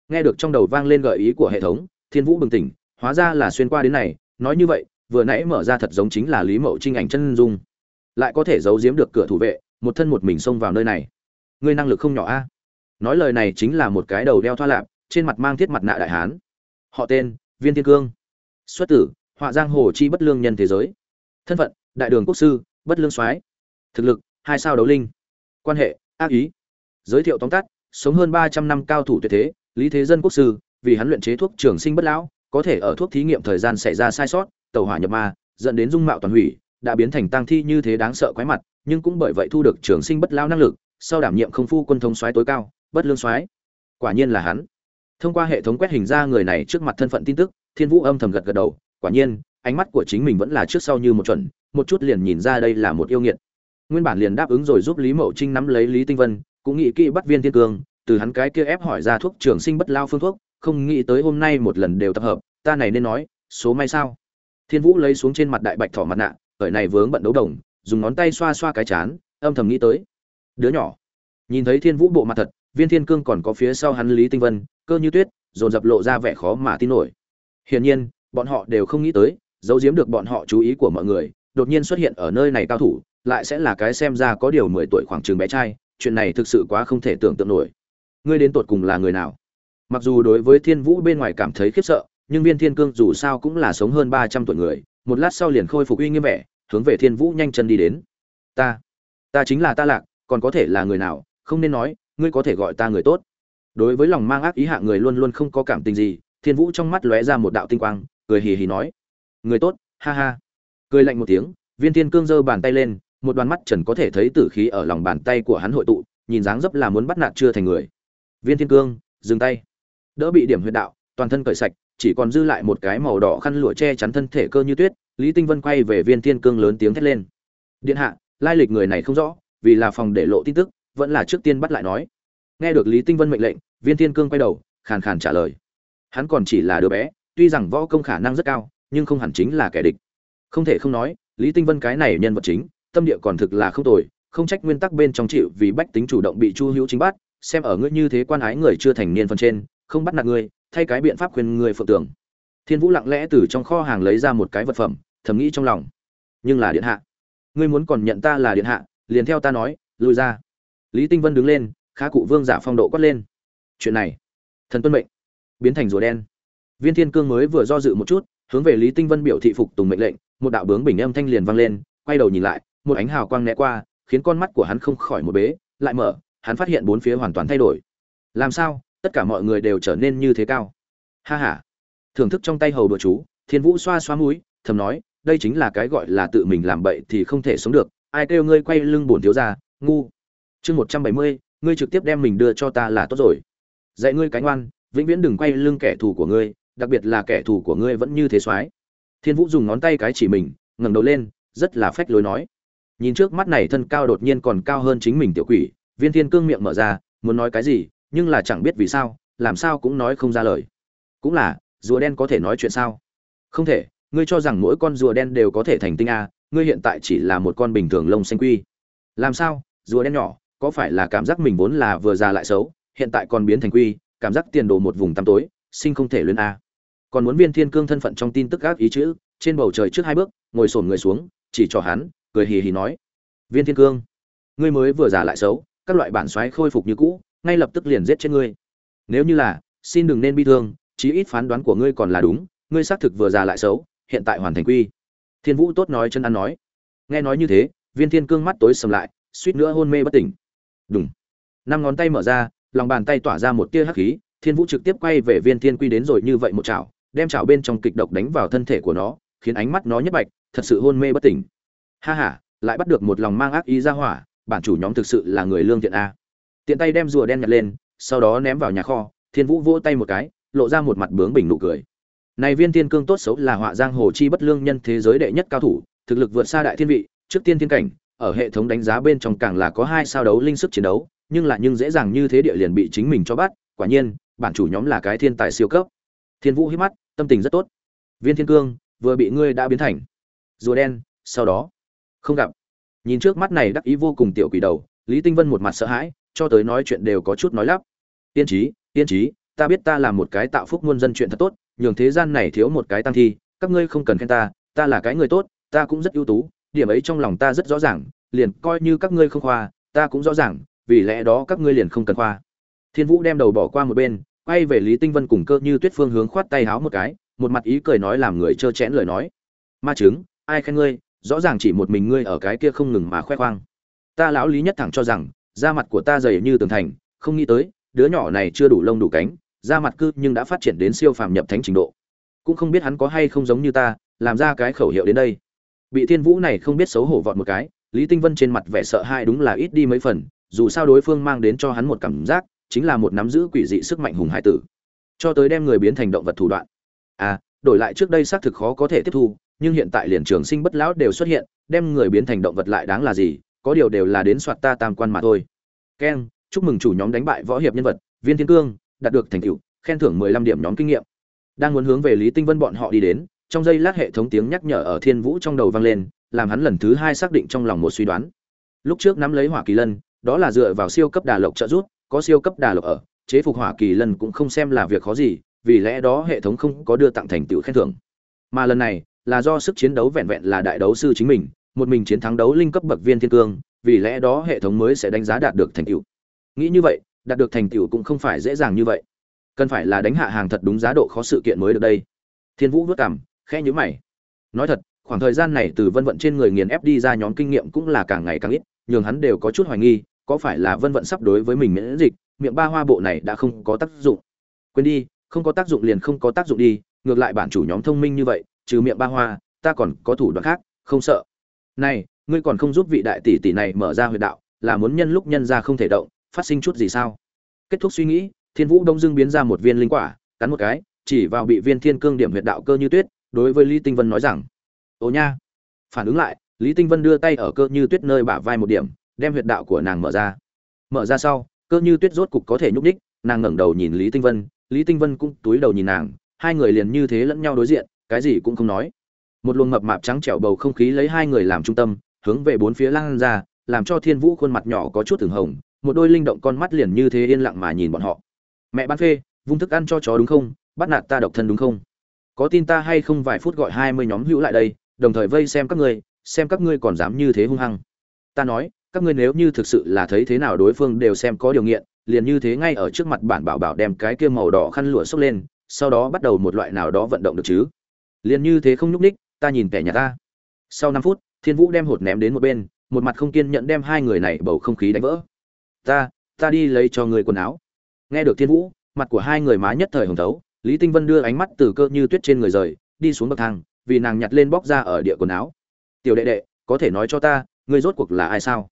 Nghe được trong đầu vang lên gợi ý của hệ thống, thiên vũ bừng tỉnh, hóa ra là xuyên qua đến này, nói như vậy, vừa nãy mở ra thật giống chính là lý mậu trinh ảnh chân dung. Lại có thể giấu giếm được cửa thủ vệ, một thân một mình xông vào nơi này. Ngươi năng lực không nhỏ a. Nói lời này chính là một cái đầu đeo thoa lạp, trên mặt mang thiết mặt nạ đại hán. Họ tên, viên thiên cương. Xuất tử, họa giang hồ chi bất lương nhân thế giới. Thân phận đại đường quốc sư, bất lương soái. Thực lực, hai sao đấu linh. Quan hệ, ác ý. Giới thiệu tóm tắt, sống hơn ba trăm năm cao thủ tuyệt thế, lý thế dân quốc sư, vì hắn luyện chế thuốc trường sinh bất lão, có thể ở thuốc thí nghiệm thời gian xảy ra sai sót tàu hỏa nhập ma, dẫn đến dung mạo toàn hủy, đã biến thành tang thi như thế đáng sợ quái mặt, nhưng cũng bởi vậy thu được trường sinh bất lão năng lực, sau đảm nhiệm không phu quân thống soái tối cao, bất lương soái. Quả nhiên là hắn. Thông qua hệ thống quét hình ra người này trước mặt thân phận tin tức, thiên vũ âm thầm gật gật đầu, quả nhiên, ánh mắt của chính mình vẫn là trước sau như một chuẩn một chút liền nhìn ra đây là một yêu nghiệt. Nguyên bản liền đáp ứng rồi giúp lý mậu trinh nắm lấy lý tinh vân, cũng nghĩ kỹ bắt viên thiên cương, từ hắn cái kia ép hỏi ra thuốc trường sinh bất lao phương thuốc, không nghĩ tới hôm nay một lần đều tập hợp, ta này nên nói, số may sao? Thiên vũ lấy xuống trên mặt đại bạch thỏ mặt nạ ở này vướng bận đấu đồng, dùng ngón tay xoa xoa cái chán, âm thầm nghĩ tới. Đứa nhỏ. Nhìn thấy thiên vũ bộ mặt thật, viên thiên cương còn có phía sau hắn lý tinh vân, cơ như tuyết, dồn dập lộ ra vẻ khó mà tin nổi. Hiển nhiên, bọn họ đều không nghĩ tới, giấu giếm được bọn họ chú ý của mọi người đột nhiên xuất hiện ở nơi này cao thủ, lại sẽ là cái xem ra có điều mười tuổi khoảng trường bé trai, chuyện này thực sự quá không thể tưởng tượng nổi. Ngươi đến tột cùng là người nào? Mặc dù đối với thiên vũ bên ngoài cảm thấy khiếp sợ, nhưng viên thiên cương dù sao cũng là sống hơn ba trăm tuổi người, một lát sau liền khôi phục uy nghiêm vẻ, hướng về thiên vũ nhanh chân đi đến. Ta ta chính là ta lạc, còn có thể là người nào, không nên nói, ngươi có thể gọi ta người tốt. Đối với lòng mang ác ý hạ người luôn luôn không có cảm tình gì, thiên vũ trong mắt lóe ra một đạo tinh quang, cười hì hì nói, người tốt, ha ha cười lạnh một tiếng, viên thiên cương giơ bàn tay lên, một đoàn mắt trần có thể thấy tử khí ở lòng bàn tay của hắn hội tụ, nhìn dáng dấp là muốn bắt nạt chưa thành người. Viên thiên cương, dừng tay. Đỡ bị điểm huyệt đạo, toàn thân cởi sạch, chỉ còn dư lại một cái màu đỏ khăn lụa che chắn thân thể cơ như tuyết, lý tinh vân quay về viên thiên cương lớn tiếng thét lên. Điện hạ, lai lịch người này không rõ, vì là phòng để lộ tin tức, vẫn là trước tiên bắt lại nói. Nghe được lý tinh vân mệnh lệnh, viên thiên cương quay đầu, khàn khàn trả lời. Hắn còn chỉ là đứa bé, tuy rằng võ công khả năng rất cao, nhưng không hẳn chính là kẻ địch không thể không nói, lý tinh vân cái này nhân vật chính, tâm địa còn thực là không tồi, không trách nguyên tắc bên trong chịu vì bách tính chủ động bị chu hữu chính bắt, xem ở ngươi như thế quan ái người chưa thành niên phần trên, không bắt nạt ngươi, thay cái biện pháp khuyên người phượng tưởng. Thiên vũ lặng lẽ từ trong kho hàng lấy ra một cái vật phẩm, thầm nghĩ trong lòng. Nhưng là điện hạ, ngươi muốn còn nhận ta là điện hạ, liền theo ta nói lùi ra. Lý tinh vân đứng lên, khá cụ vương giả phong độ quát lên. Chuyện này, thần tuân mệnh, biến thành rùa đen. Viên thiên cương mới vừa do dự một chút, hướng về lý tinh vân biểu thị phục tùng mệnh lệnh một đạo bướng bình âm thanh liền vang lên, quay đầu nhìn lại, một ánh hào quang né qua, khiến con mắt của hắn không khỏi một bế, lại mở, hắn phát hiện bốn phía hoàn toàn thay đổi. Làm sao? Tất cả mọi người đều trở nên như thế cao. Ha ha. Thưởng thức trong tay hầu đồ chú, thiên vũ xoa xoa mũi, thầm nói, đây chính là cái gọi là tự mình làm bậy thì không thể sống được. Ai kêu ngươi quay lưng bổn thiếu ra ngu. Chương một trăm bảy mươi, ngươi trực tiếp đem mình đưa cho ta là tốt rồi. Dạy ngươi cái ngoan, vĩnh viễn đừng quay lưng kẻ thù của ngươi, đặc biệt là kẻ thù của ngươi vẫn như thế soái thiên vũ dùng ngón tay cái chỉ mình, ngẩng đầu lên, rất là phách lối nói. Nhìn trước mắt này thân cao đột nhiên còn cao hơn chính mình tiểu quỷ, viên thiên cương miệng mở ra, muốn nói cái gì, nhưng là chẳng biết vì sao, làm sao cũng nói không ra lời. Cũng là, rùa đen có thể nói chuyện sao? Không thể, ngươi cho rằng mỗi con rùa đen đều có thể thành tinh a, ngươi hiện tại chỉ là một con bình thường lông xanh quy. Làm sao, rùa đen nhỏ, có phải là cảm giác mình vốn là vừa già lại xấu, hiện tại còn biến thành quy, cảm giác tiền đồ một vùng tăm tối, sinh không thể luyến a còn muốn viên thiên cương thân phận trong tin tức gác ý chữ, trên bầu trời trước hai bước, ngồi sổn người xuống, chỉ cho hắn, cười hì hì nói. Viên thiên cương, ngươi mới vừa già lại xấu, các loại bản xoáy khôi phục như cũ, ngay lập tức liền giết chết ngươi. Nếu như là, xin đừng nên bi thương, chí ít phán đoán của ngươi còn là đúng, ngươi xác thực vừa già lại xấu, hiện tại hoàn thành quy. Thiên vũ tốt nói chân ăn nói. Nghe nói như thế, viên thiên cương mắt tối sầm lại, suýt nữa hôn mê bất tỉnh. Đúng năm ngón tay mở ra, lòng bàn tay tỏa ra một tia hắc khí, thiên vũ trực tiếp quay về viên thiên quy đến rồi như vậy một chảo đem chảo bên trong kịch độc đánh vào thân thể của nó, khiến ánh mắt nó nhất bạch, thật sự hôn mê bất tỉnh. Ha ha, lại bắt được một lòng mang ác ý ra hỏa, bản chủ nhóm thực sự là người lương thiện a. Tiện tay đem rùa đen nhặt lên, sau đó ném vào nhà kho, thiên vũ vỗ tay một cái, lộ ra một mặt bướng bình nụ cười. Này viên thiên cương tốt xấu là họa giang hồ chi bất lương nhân thế giới đệ nhất cao thủ, thực lực vượt xa đại thiên vị, trước tiên thiên cảnh, ở hệ thống đánh giá bên trong càng là có hai sao đấu linh sức chiến đấu, nhưng là nhưng dễ dàng như thế địa liền bị chính mình cho bắt, quả nhiên, bản chủ nhóm là cái thiên tài siêu cấp. Thiên vũ hít mắt tâm tình rất tốt. Viên thiên cương, vừa bị ngươi đã biến thành rùa đen, sau đó không gặp. Nhìn trước mắt này đắc ý vô cùng tiểu quỷ đầu, lý tinh vân một mặt sợ hãi, cho tới nói chuyện đều có chút nói lắp. Tiên trí tiên trí ta biết ta là một cái tạo phúc muôn dân chuyện thật tốt, nhường thế gian này thiếu một cái tăng thi, các ngươi không cần khen ta ta là cái người tốt, ta cũng rất ưu tú, điểm ấy trong lòng ta rất rõ ràng, liền coi như các ngươi không khoa, ta cũng rõ ràng, vì lẽ đó các ngươi liền không cần khoa. Thiên vũ đem đầu bỏ qua một bên quay về lý tinh vân cùng cơ như tuyết phương hướng khoát tay háo một cái, một mặt ý cười nói làm người trơ chẽn lời nói. Ma chứng ai khen ngươi? Rõ ràng chỉ một mình ngươi ở cái kia không ngừng mà khoe khoang. Ta lão lý nhất thẳng cho rằng, da mặt của ta dày như tường thành, không nghĩ tới, đứa nhỏ này chưa đủ lông đủ cánh, da mặt cư nhưng đã phát triển đến siêu phàm nhập thánh trình độ. Cũng không biết hắn có hay không giống như ta, làm ra cái khẩu hiệu đến đây. Bị thiên vũ này không biết xấu hổ vọt một cái, lý tinh vân trên mặt vẻ sợ hãi đúng là ít đi mấy phần, dù sao đối phương mang đến cho hắn một cảm giác chính là một nắm giữ quỷ dị sức mạnh hùng hải tử. Cho tới đem người biến thành động vật thủ đoạn. À đổi lại trước đây xác thực khó có thể tiếp thu, nhưng hiện tại liền trường sinh bất lão đều xuất hiện, đem người biến thành động vật lại đáng là gì, có điều đều là đến soạt ta tam quan mà thôi. Keng chúc mừng chủ nhóm đánh bại võ hiệp nhân vật, viên thiên cương, đạt được thành tựu, khen thưởng mười lăm điểm nhóm kinh nghiệm. Đang muốn hướng về lý tinh vân bọn họ đi đến, trong giây lát hệ thống tiếng nhắc nhở ở thiên vũ trong đầu vang lên, làm hắn lần thứ hai xác định trong lòng một suy đoán. Lúc trước nắm lấy hỏa kỳ lân, đó là dựa vào siêu cấp đà lộc trợ giúp có siêu cấp đà lộc ở, chế phục hỏa kỳ lân cũng không xem là việc khó gì, vì lẽ đó hệ thống không có đưa tặng thành tựu khen thưởng. Mà lần này, là do sức chiến đấu vẹn vẹn là đại đấu sư chính mình, một mình chiến thắng đấu linh cấp bậc viên thiên cương, vì lẽ đó hệ thống mới sẽ đánh giá đạt được thành tựu. Nghĩ như vậy, đạt được thành tựu cũng không phải dễ dàng như vậy. Cần phải là đánh hạ hàng thật đúng giá độ khó sự kiện mới được đây. Thiên vũ vất cảm, khẽ nhíu mày. Nói thật, khoảng thời gian này từ vân vận trên người nghiền ép đi ra nhóm kinh nghiệm cũng là càng ngày càng ít, nhường hắn đều có chút hoài nghi có phải là vân vận sắp đối với mình miễn dịch, miệng ba hoa bộ này đã không có tác dụng. Quên đi, không có tác dụng liền không có tác dụng đi, ngược lại bản chủ nhóm thông minh như vậy, trừ miệng ba hoa, ta còn có thủ đoạn khác, không sợ. Này, ngươi còn không giúp vị đại tỷ tỷ này mở ra huyệt đạo, là muốn nhân lúc nhân ra không thể động, phát sinh chút gì sao? Kết thúc suy nghĩ, thiên vũ đông dưng biến ra một viên linh quả, cắn một cái, chỉ vào bị viên thiên cương điểm huyệt đạo cơ như tuyết, đối với lý tinh vân nói rằng, ồ nha. Phản ứng lại, lý tinh vân đưa tay ở cơ như tuyết nơi bả vai một điểm đem huyệt đạo của nàng mở ra. Mở ra sau, cơ như tuyết rốt cục có thể nhúc ních nàng ngẩng đầu nhìn lý tinh vân, lý tinh vân cũng túi đầu nhìn nàng, hai người liền như thế lẫn nhau đối diện, cái gì cũng không nói. Một luồng mập mạp trắng trẻo bầu không khí lấy hai người làm trung tâm, hướng về bốn phía lan ra, làm cho thiên vũ khuôn mặt nhỏ có chút thường hồng, một đôi linh động con mắt liền như thế yên lặng mà nhìn bọn họ. Mẹ bán phê, vung thức ăn cho chó đúng không? Bắt nạt ta độc thân đúng không? Có tin ta hay không vài phút gọi hai mươi nhóm hữu lại đây, đồng thời vây xem các ngươi, xem các ngươi còn dám như thế hung hăng. Ta nói các ngươi nếu như thực sự là thấy thế nào đối phương đều xem có điều nghiện, liền như thế ngay ở trước mặt bản bảo bảo đem cái kia màu đỏ khăn lụa xốc lên, sau đó bắt đầu một loại nào đó vận động được chứ. Liền như thế không nhúc ních ta nhìn kẻ nhà ta. Sau năm phút, thiên vũ đem hột ném đến một bên, một mặt không kiên nhẫn đem hai người này bầu không khí đánh vỡ. Ta ta đi lấy cho người quần áo. Nghe được thiên vũ, mặt của hai người má nhất thời hồng thấu, lý tinh vân đưa ánh mắt từ cơ như tuyết trên người rời, đi xuống bậc thang, vì nàng nhặt lên bóc ra ở địa quần áo. Tiểu đệ đệ, có thể nói cho ta, ngươi rốt cuộc là ai sao?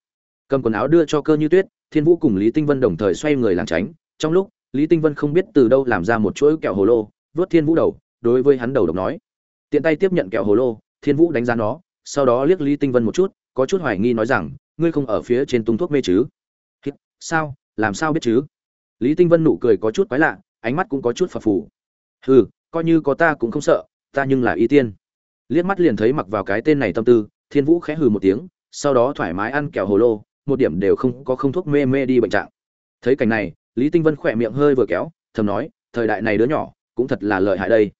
Cầm quần áo đưa cho cơ như tuyết, thiên vũ cùng lý tinh vân đồng thời xoay người làng tránh. Trong lúc, lý tinh vân không biết từ đâu làm ra một chuỗi kẹo hồ lô, vớt thiên vũ đầu, đối với hắn đầu độc nói. Tiện tay tiếp nhận kẹo hồ lô, thiên vũ đánh giá nó, sau đó liếc lý tinh vân một chút, có chút hoài nghi nói rằng, ngươi không ở phía trên tung thuốc mê chứ? Sao? Làm sao biết chứ? Lý tinh vân nụ cười có chút quái lạ, ánh mắt cũng có chút phập phù. Hừ, coi như có ta cũng không sợ, ta nhưng là y tiên. Liếc mắt liền thấy mặc vào cái tên này tâm tư, thiên vũ khẽ hừ một tiếng, sau đó thoải mái ăn kẹo hồ lô một điểm đều không có không thuốc mê mê đi bệnh trạng. Thấy cảnh này, lý tinh vân khỏe miệng hơi vừa kéo, thầm nói, thời đại này đứa nhỏ, cũng thật là lợi hại đây.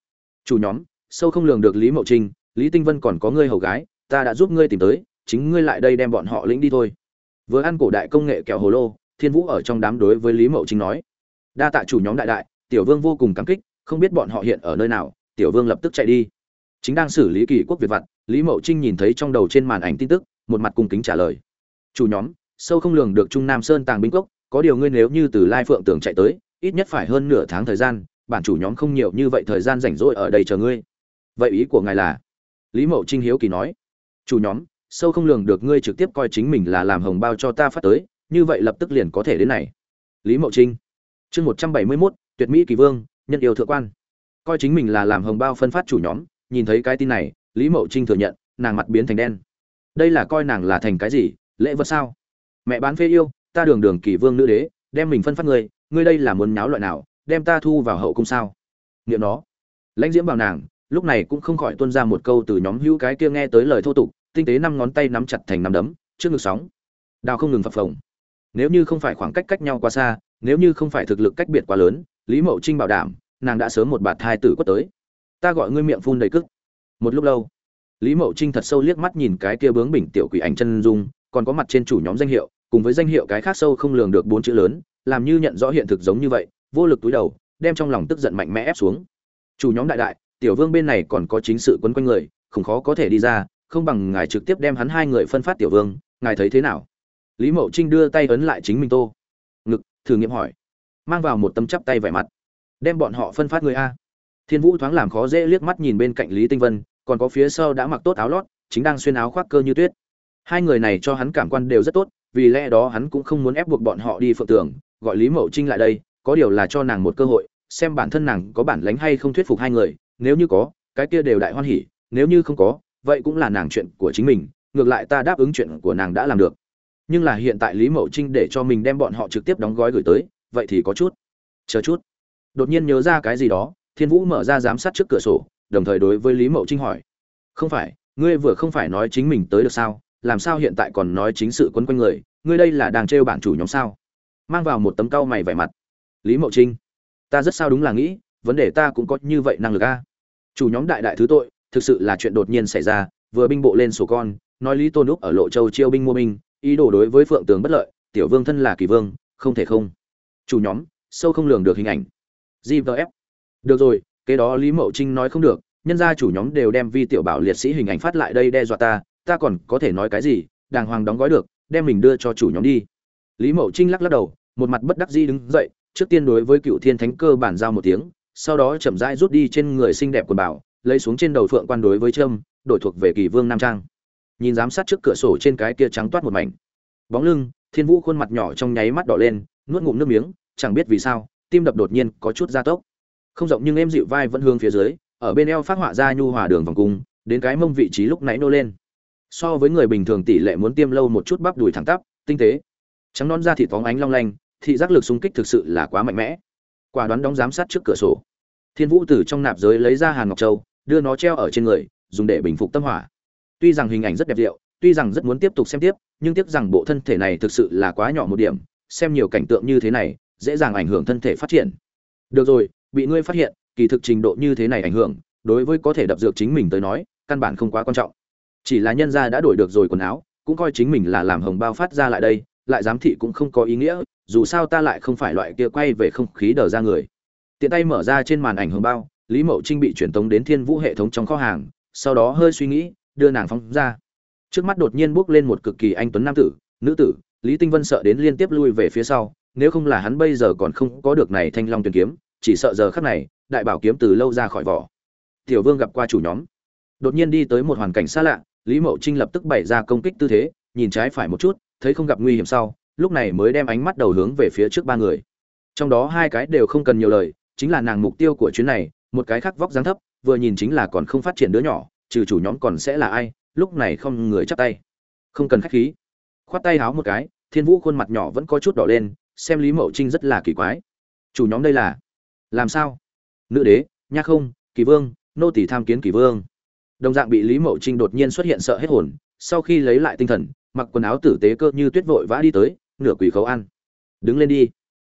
Chủ nhóm, sâu không lường được lý mậu trinh, lý tinh vân còn có ngươi hầu gái, ta đã giúp ngươi tìm tới, chính ngươi lại đây đem bọn họ lĩnh đi thôi. Vừa ăn cổ đại công nghệ kẹo hồ lô, thiên vũ ở trong đám đối với lý mậu trinh nói, đa tạ chủ nhóm đại đại, tiểu vương vô cùng cảm kích, không biết bọn họ hiện ở nơi nào, tiểu vương lập tức chạy đi. Chính đang xử lý kỳ quốc việt vặt, lý mậu trinh nhìn thấy trong đầu trên màn ảnh tin tức, một mặt cung kính trả lời chủ nhóm, sâu không lường được trung nam sơn tàng binh cốc, có điều ngươi nếu như từ lai phượng tường chạy tới, ít nhất phải hơn nửa tháng thời gian, bản chủ nhóm không nhiều như vậy thời gian rảnh rỗi ở đây chờ ngươi. Vậy ý của ngài là? Lý mậu trinh hiếu kỳ nói. Chủ nhóm, sâu không lường được ngươi trực tiếp coi chính mình là làm hồng bao cho ta phát tới, như vậy lập tức liền có thể đến này. Lý mậu trinh. Chương một trăm bảy mươi mốt, tuyệt mỹ kỳ vương, nhân yêu thượng quan. Coi chính mình là làm hồng bao phân phát chủ nhóm, nhìn thấy cái tin này, lý mậu trinh thừa nhận, nàng mặt biến thành đen. Đây là coi nàng là thành cái gì? Lễ vật sao? Mẹ bán phê yêu, ta đường đường kỳ vương nữ đế, đem mình phân phát ngươi ngươi đây là muốn nháo loại nào, đem ta thu vào hậu cung sao? Nghiệm nó. Lãnh diễm bảo nàng, lúc này cũng không khỏi tuân ra một câu từ nhóm hữu cái kia nghe tới lời thô tục, tinh tế năm ngón tay nắm chặt thành nắm đấm, trước ngực sóng. Đào không ngừng phập phồng. Nếu như không phải khoảng cách cách nhau quá xa, nếu như không phải thực lực cách biệt quá lớn, lý mậu trinh bảo đảm, nàng đã sớm một bạt thai tử quất tới. Ta gọi ngươi miệng phun đầy cức. Một lúc lâu, lý mậu trinh thật sâu liếc mắt nhìn cái kia bướng bỉnh tiểu quỷ ảnh chân dung còn có mặt trên chủ nhóm danh hiệu, cùng với danh hiệu cái khác sâu không lường được bốn chữ lớn, làm như nhận rõ hiện thực giống như vậy, vô lực túi đầu, đem trong lòng tức giận mạnh mẽ ép xuống. Chủ nhóm đại đại, tiểu vương bên này còn có chính sự quấn quanh người không khó có thể đi ra, không bằng ngài trực tiếp đem hắn hai người phân phát tiểu vương, ngài thấy thế nào? Lý mậu trinh đưa tay ấn lại chính mình tô. Ngực, thử nghiệm hỏi. Mang vào một tấm chắp tay vẻ mặt. Đem bọn họ phân phát người a. Thiên vũ thoáng làm khó dễ liếc mắt nhìn bên cạnh lý tinh vân, còn có phía sau đã mặc tốt áo lót, chính đang xuyên áo khoác cơ như tuyết hai người này cho hắn cảm quan đều rất tốt, vì lẽ đó hắn cũng không muốn ép buộc bọn họ đi phượng tường, gọi lý mậu trinh lại đây, có điều là cho nàng một cơ hội, xem bản thân nàng có bản lánh hay không thuyết phục hai người, nếu như có, cái kia đều đại hoan hỉ, nếu như không có, vậy cũng là nàng chuyện của chính mình, ngược lại ta đáp ứng chuyện của nàng đã làm được. Nhưng là hiện tại lý mậu trinh để cho mình đem bọn họ trực tiếp đóng gói gửi tới, vậy thì có chút, chờ chút. Đột nhiên nhớ ra cái gì đó, thiên vũ mở ra giám sát trước cửa sổ, đồng thời đối với lý mậu trinh hỏi, không phải, ngươi vừa không phải nói chính mình tới được sao? Làm sao hiện tại còn nói chính sự quấn quanh người, ngươi đây là đang trêu bản chủ nhóm sao? Mang vào một tấm cau mày vẻ mặt. Lý mậu trinh, ta rất sao đúng là nghĩ, vấn đề ta cũng có như vậy năng lực a. Chủ nhóm đại đại thứ tội, thực sự là chuyện đột nhiên xảy ra, vừa binh bộ lên sổ con, nói lý tôn úc ở lộ châu chiêu binh mua binh, ý đồ đối với phượng tường bất lợi, tiểu vương thân là kỳ vương, không thể không. Chủ nhóm, sâu không lường được hình ảnh. Gvf được rồi cái đó lý mậu trinh nói không được, nhân gia chủ nhóm đều đem vi tiểu bảo liệt sĩ hình ảnh phát lại đây đe dọa ta ta còn có thể nói cái gì, đàng hoàng đóng gói được, đem mình đưa cho chủ nhóm đi. Lý mậu trinh lắc lắc đầu, một mặt bất đắc dĩ đứng dậy, trước tiên đối với cựu thiên thánh cơ bản giao một tiếng, sau đó chậm rãi rút đi trên người xinh đẹp quần bảo lấy xuống trên đầu phượng quan đối với trâm, đổi thuộc về kỳ vương nam trang. Nhìn giám sát trước cửa sổ trên cái kia trắng toát một mảnh. Bóng lưng, thiên vũ khuôn mặt nhỏ trong nháy mắt đỏ lên, nuốt ngụm nước miếng, chẳng biết vì sao, tim đập đột nhiên có chút gia tốc. Không rộng nhưng em dịu vai vẫn hướng phía dưới, ở bên eo phát họa ra nhu hòa đường vòng cung, đến cái mông vị trí lúc nãy nô lên so với người bình thường tỷ lệ muốn tiêm lâu một chút bắp đùi thẳng tắp, tinh tế. Trắng non da thịt phóng ánh long lanh, thị giác lực xung kích thực sự là quá mạnh mẽ. Quả đoán đóng giám sát trước cửa sổ. Thiên vũ từ trong nạp giới lấy ra hàn ngọc châu, đưa nó treo ở trên người, dùng để bình phục tâm hỏa. Tuy rằng hình ảnh rất đẹp diệu tuy rằng rất muốn tiếp tục xem tiếp, nhưng tiếc rằng bộ thân thể này thực sự là quá nhỏ một điểm, xem nhiều cảnh tượng như thế này, dễ dàng ảnh hưởng thân thể phát triển. Được rồi, bị ngươi phát hiện, kỳ thực trình độ như thế này ảnh hưởng, đối với có thể đập dược chính mình tới nói, căn bản không quá quan trọng chỉ là nhân gia đã đổi được rồi quần áo, cũng coi chính mình là làm hồng bao phát ra lại đây, lại giám thị cũng không có ý nghĩa, dù sao ta lại không phải loại kia quay về không khí đờ ra người. Tiện tay mở ra trên màn ảnh hồng bao, lý mậu trinh bị truyền tống đến thiên vũ hệ thống trong kho hàng, sau đó hơi suy nghĩ, đưa nàng phóng ra. Trước mắt đột nhiên bước lên một cực kỳ anh tuấn nam tử, nữ tử, lý tinh vân sợ đến liên tiếp lui về phía sau, nếu không là hắn bây giờ còn không có được này thanh long tuyển kiếm, chỉ sợ giờ khắc này, đại bảo kiếm từ lâu ra khỏi vỏ. Tiểu vương gặp qua chủ nhóm, đột nhiên đi tới một hoàn cảnh xa lạ lý mậu trinh lập tức bày ra công kích tư thế, nhìn trái phải một chút, thấy không gặp nguy hiểm sau, lúc này mới đem ánh mắt đầu hướng về phía trước ba người. Trong đó hai cái đều không cần nhiều lời, chính là nàng mục tiêu của chuyến này, một cái khác vóc dáng thấp, vừa nhìn chính là còn không phát triển đứa nhỏ, trừ chủ nhóm còn sẽ là ai, lúc này không người chắp tay. Không cần khách khí. Khoát tay háo một cái, thiên vũ khuôn mặt nhỏ vẫn có chút đỏ lên, xem lý mậu trinh rất là kỳ quái. Chủ nhóm đây là? Làm sao? Nữ đế, nha không, kỳ vương, nô tỳ tham kiến kỳ vương đồng dạng bị lý mậu trinh đột nhiên xuất hiện sợ hết hồn, sau khi lấy lại tinh thần, mặc quần áo tử tế cơ như tuyết vội vã đi tới, nửa quỷ khấu ăn. Đứng lên đi.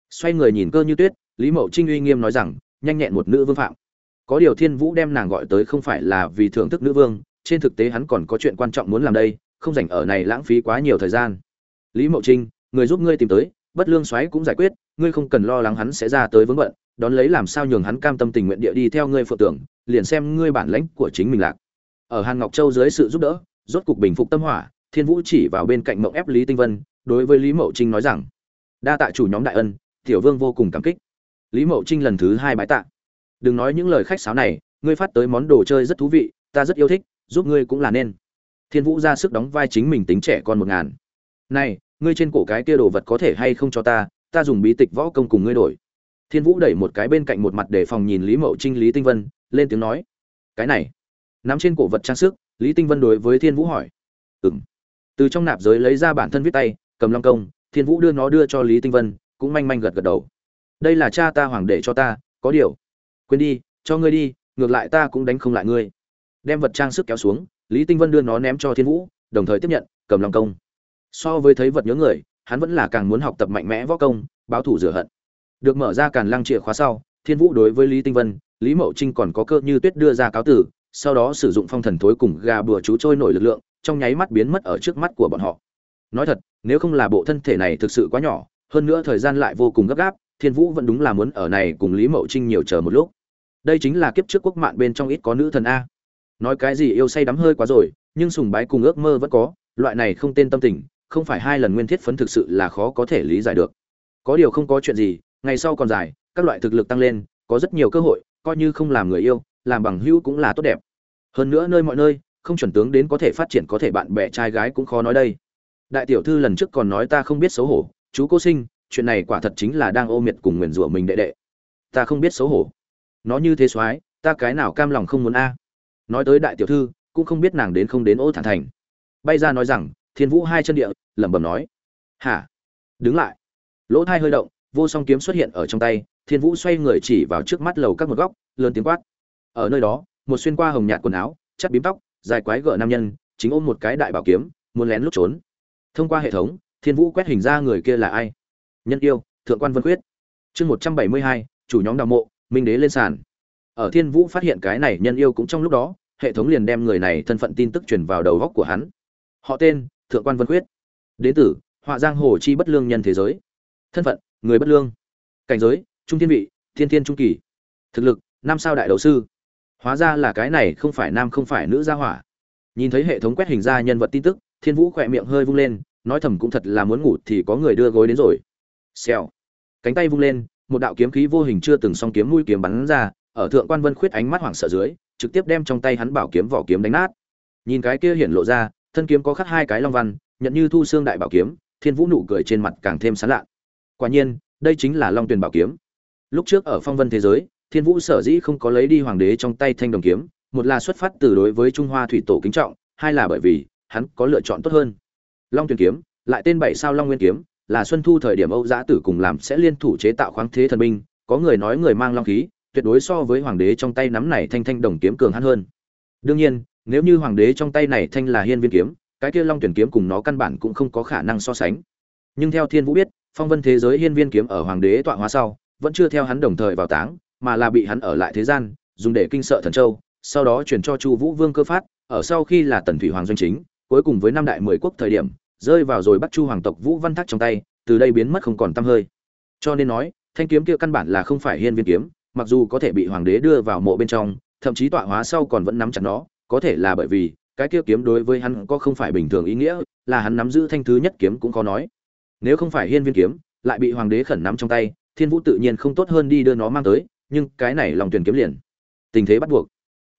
Xoay người nhìn cơ như tuyết, lý mậu trinh uy nghiêm nói rằng, nhanh nhẹn một nữ vương phạm. Có điều thiên vũ đem nàng gọi tới không phải là vì thưởng thức nữ vương, trên thực tế hắn còn có chuyện quan trọng muốn làm đây, không dành ở này lãng phí quá nhiều thời gian. Lý mậu trinh, người giúp ngươi tìm tới, bất lương xoáy cũng giải quyết, ngươi không cần lo lắng hắn sẽ ra tới vướng bận, đón lấy làm sao nhường hắn cam tâm tình nguyện địa đi theo ngươi phượng tưởng, liền xem ngươi bản lãnh của chính mình lạc ở hàn ngọc châu dưới sự giúp đỡ, rốt cục bình phục tâm hỏa, thiên vũ chỉ vào bên cạnh mộng ép lý tinh vân, đối với lý mậu trinh nói rằng, đa tạ chủ nhóm đại ân, tiểu vương vô cùng cảm kích. Lý mậu trinh lần thứ hai bái tạ. Đừng nói những lời khách sáo này, ngươi phát tới món đồ chơi rất thú vị, ta rất yêu thích, giúp ngươi cũng là nên. Thiên vũ ra sức đóng vai chính mình tính trẻ con một ngàn. Này, ngươi trên cổ cái kia đồ vật có thể hay không cho ta ta dùng bí tịch võ công cùng ngươi đổi. Thiên vũ đẩy một cái bên cạnh một mặt để phòng nhìn lý mậu trinh, lý tinh vân, lên tiếng nói, cái này nắm trên cổ vật trang sức, lý tinh vân đối với thiên vũ hỏi. Ừ m từ trong nạp giới lấy ra bản thân viết tay, cầm long công, thiên vũ đưa nó đưa cho lý tinh vân, cũng manh manh gật gật đầu. Đây là cha ta hoàng để cho ta, có điều. Quên đi, cho ngươi đi, ngược lại ta cũng đánh không lại ngươi. Đem vật trang sức kéo xuống, lý tinh vân đưa nó ném cho thiên vũ, đồng thời tiếp nhận, cầm long công. So với thấy vật nhớ người, hắn vẫn là càng muốn học tập mạnh mẽ võ công, báo thủ rửa hận. Được mở ra càn lăng chìa khóa sau, thiên vũ đối với lý tinh vân, lý mậu trinh còn có cơ như tuyết đưa ra cáo tử sau đó sử dụng phong thần thối cùng gà bừa chú trôi nổi lực lượng, trong nháy mắt biến mất ở trước mắt của bọn họ. Nói thật, nếu không là bộ thân thể này thực sự quá nhỏ, hơn nữa thời gian lại vô cùng gấp gáp, thiên vũ vẫn đúng là muốn ở này cùng lý mậu trinh nhiều chờ một lúc. Đây chính là kiếp trước quốc mạng bên trong ít có nữ thần a. Nói cái gì yêu say đắm hơi quá rồi, nhưng sùng bái cùng ước mơ vẫn có, loại này không tên tâm tình, không phải hai lần nguyên thiết phấn thực sự là khó có thể lý giải được. Có điều không có chuyện gì, ngày sau còn dài, các loại thực lực tăng lên, có rất nhiều cơ hội, coi như không làm người yêu làm bằng hữu cũng là tốt đẹp. Hơn nữa nơi mọi nơi, không chuẩn tướng đến có thể phát triển có thể bạn bè trai gái cũng khó nói đây. Đại tiểu thư lần trước còn nói ta không biết xấu hổ. Chú cô sinh, chuyện này quả thật chính là đang ô miệt cùng nguyền rủa mình đệ đệ. Ta không biết xấu hổ. Nó như thế soái, ta cái nào cam lòng không muốn a? Nói tới đại tiểu thư, cũng không biết nàng đến không đến ô thản thành. Bay ra nói rằng, thiên vũ hai chân địa, lẩm bẩm nói. Hả? Đứng lại. Lỗ thai hơi động, vô song kiếm xuất hiện ở trong tay, thiên vũ xoay người chỉ vào trước mắt lầu các một góc, lớn tiếng quát ở nơi đó, một xuyên qua hồng nhạt quần áo chắt bím tóc, dài quái gở nam nhân, chính ôm một cái đại bảo kiếm, muốn lén lút trốn. Thông qua hệ thống, thiên vũ quét hình ra người kia là ai? Nhân yêu, thượng quan vân quyết. Chương một trăm bảy mươi hai, chủ nhóm đào mộ, minh đế lên sàn. Ở thiên vũ phát hiện cái này nhân yêu cũng trong lúc đó, hệ thống liền đem người này thân phận tin tức truyền vào đầu góc của hắn. Họ tên, thượng quan vân quyết. Đến tử họa giang hồ chi bất lương nhân thế giới. Thân phận, người bất lương. Cảnh giới, trung thiên vị, thiên thiên trung kỳ. Thực lực, năm sao đại đầu sư hóa ra là cái này không phải nam không phải nữ gia hỏa. Nhìn thấy hệ thống quét hình ra nhân vật tin tức, thiên vũ khỏe miệng hơi vung lên, nói thầm cũng thật là muốn ngủ thì có người đưa gối đến rồi. Xèo. Cánh tay vung lên, một đạo kiếm khí vô hình chưa từng song kiếm mũi kiếm bắn ra, ở thượng quan vân khuyết ánh mắt hoảng sợ dưới, trực tiếp đem trong tay hắn bảo kiếm vỏ kiếm đánh nát. Nhìn cái kia hiện lộ ra, thân kiếm có khắc hai cái long văn, nhận như thu xương đại bảo kiếm, thiên vũ nụ cười trên mặt càng thêm sán lạ. Quả nhiên, đây chính là long tuyền bảo kiếm. Lúc trước ở phong vân thế giới thiên vũ sở dĩ không có lấy đi hoàng đế trong tay thanh đồng kiếm, một là xuất phát từ đối với trung hoa thủy tổ kính trọng, hai là bởi vì hắn có lựa chọn tốt hơn. Long tuyền kiếm, lại tên bảy sao long nguyên kiếm, là xuân thu thời điểm âu giã tử cùng làm sẽ liên thủ chế tạo khoáng thế thần binh, có người nói người mang long khí, tuyệt đối so với hoàng đế trong tay nắm này thanh thanh đồng kiếm cường hắn hơn. Đương nhiên, nếu như hoàng đế trong tay này thanh là hiên viên kiếm, cái kia long tuyển kiếm cùng nó căn bản cũng không có khả năng so sánh. Nhưng theo thiên vũ biết, phong vân thế giới hiên viên kiếm ở hoàng đế tọa hóa sau, vẫn chưa theo hắn đồng thời vào táng mà là bị hắn ở lại thế gian, dùng để kinh sợ thần châu, sau đó chuyển cho chu vũ vương cơ phát, ở sau khi là tần thủy hoàng doanh chính, cuối cùng với năm đại mười quốc thời điểm, rơi vào rồi bắt chu hoàng tộc vũ văn thác trong tay, từ đây biến mất không còn t hơi. Cho nên nói, thanh kiếm kia căn bản là không phải hiên viên kiếm, mặc dù có thể bị hoàng đế đưa vào mộ bên trong, thậm chí tọa hóa sau còn vẫn nắm chặt nó, có thể là bởi vì, cái kia kiếm đối với hắn có không phải bình thường ý nghĩa, là hắn nắm giữ thanh thứ nhất kiếm cũng có nói. Nếu không phải hiên viên kiếm, lại bị hoàng đế khẩn nắm trong tay, thiên vũ tự nhiên không tốt hơn đi đưa nó mang tới nhưng cái này lòng tuyển kiếm liền. Tình thế bắt buộc.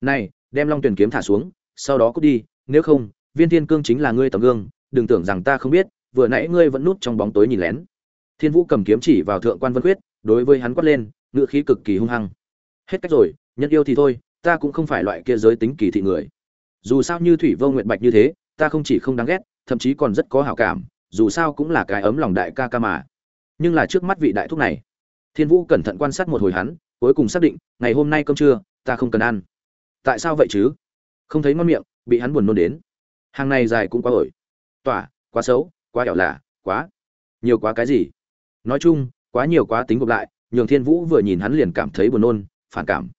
Này, đem long tuyển kiếm thả xuống, sau đó cút đi, nếu không, viên thiên cương chính là ngươi tấm gương, đừng tưởng rằng ta không biết, vừa nãy ngươi vẫn núp trong bóng tối nhìn lén. Thiên vũ cầm kiếm chỉ vào thượng quan vân quyết, đối với hắn quát lên ngựa khí cực kỳ hung hăng. Hết cách rồi, nhân yêu thì thôi, ta cũng không phải loại kia giới tính kỳ thị người. Dù sao như thủy vô nguyện bạch như thế, ta không chỉ không đáng ghét, thậm chí còn rất có hảo cảm, dù sao cũng là cái ấm lòng đại ca ca mà. Nhưng là trước mắt vị đại thúc này. Thiên vũ cẩn thận quan sát một hồi hắn cuối cùng xác định, ngày hôm nay cơm trưa, ta không cần ăn. Tại sao vậy chứ? Không thấy ngon miệng, bị hắn buồn nôn đến. Hàng này dài cũng quá ổi. Tỏa, quá xấu, quá ẻo lạ quá. Nhiều quá cái gì? Nói chung, quá nhiều quá tính gộp lại, nhường thiên vũ vừa nhìn hắn liền cảm thấy buồn nôn, phản cảm.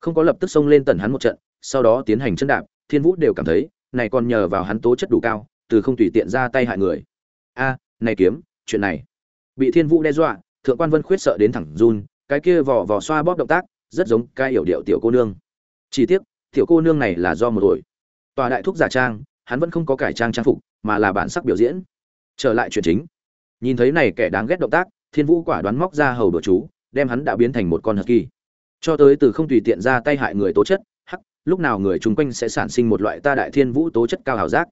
Không có lập tức xông lên tần hắn một trận, sau đó tiến hành chân đạp, thiên vũ đều cảm thấy, này còn nhờ vào hắn tố chất đủ cao, từ không tùy tiện ra tay hại người. A, này kiếm, chuyện này. Bị thiên vũ đe dọa, thượng quan vân khuyết sợ đến thẳng run cái kia vò vò xoa bóp động tác, rất giống cái hiểu điệu tiểu cô nương. Chỉ tiếc, tiểu cô nương này là do một tuổi. Tòa đại thúc giả trang, hắn vẫn không có cải trang trang phục, mà là bản sắc biểu diễn. Trở lại chuyện chính. Nhìn thấy này kẻ đáng ghét động tác, thiên vũ quả đoán móc ra hầu đồ chú, đem hắn đã biến thành một con hật kỳ cho tới từ không tùy tiện ra tay hại người tố chất, hắc, lúc nào người chung quanh sẽ sản sinh một loại ta đại thiên vũ tố chất cao hảo giác.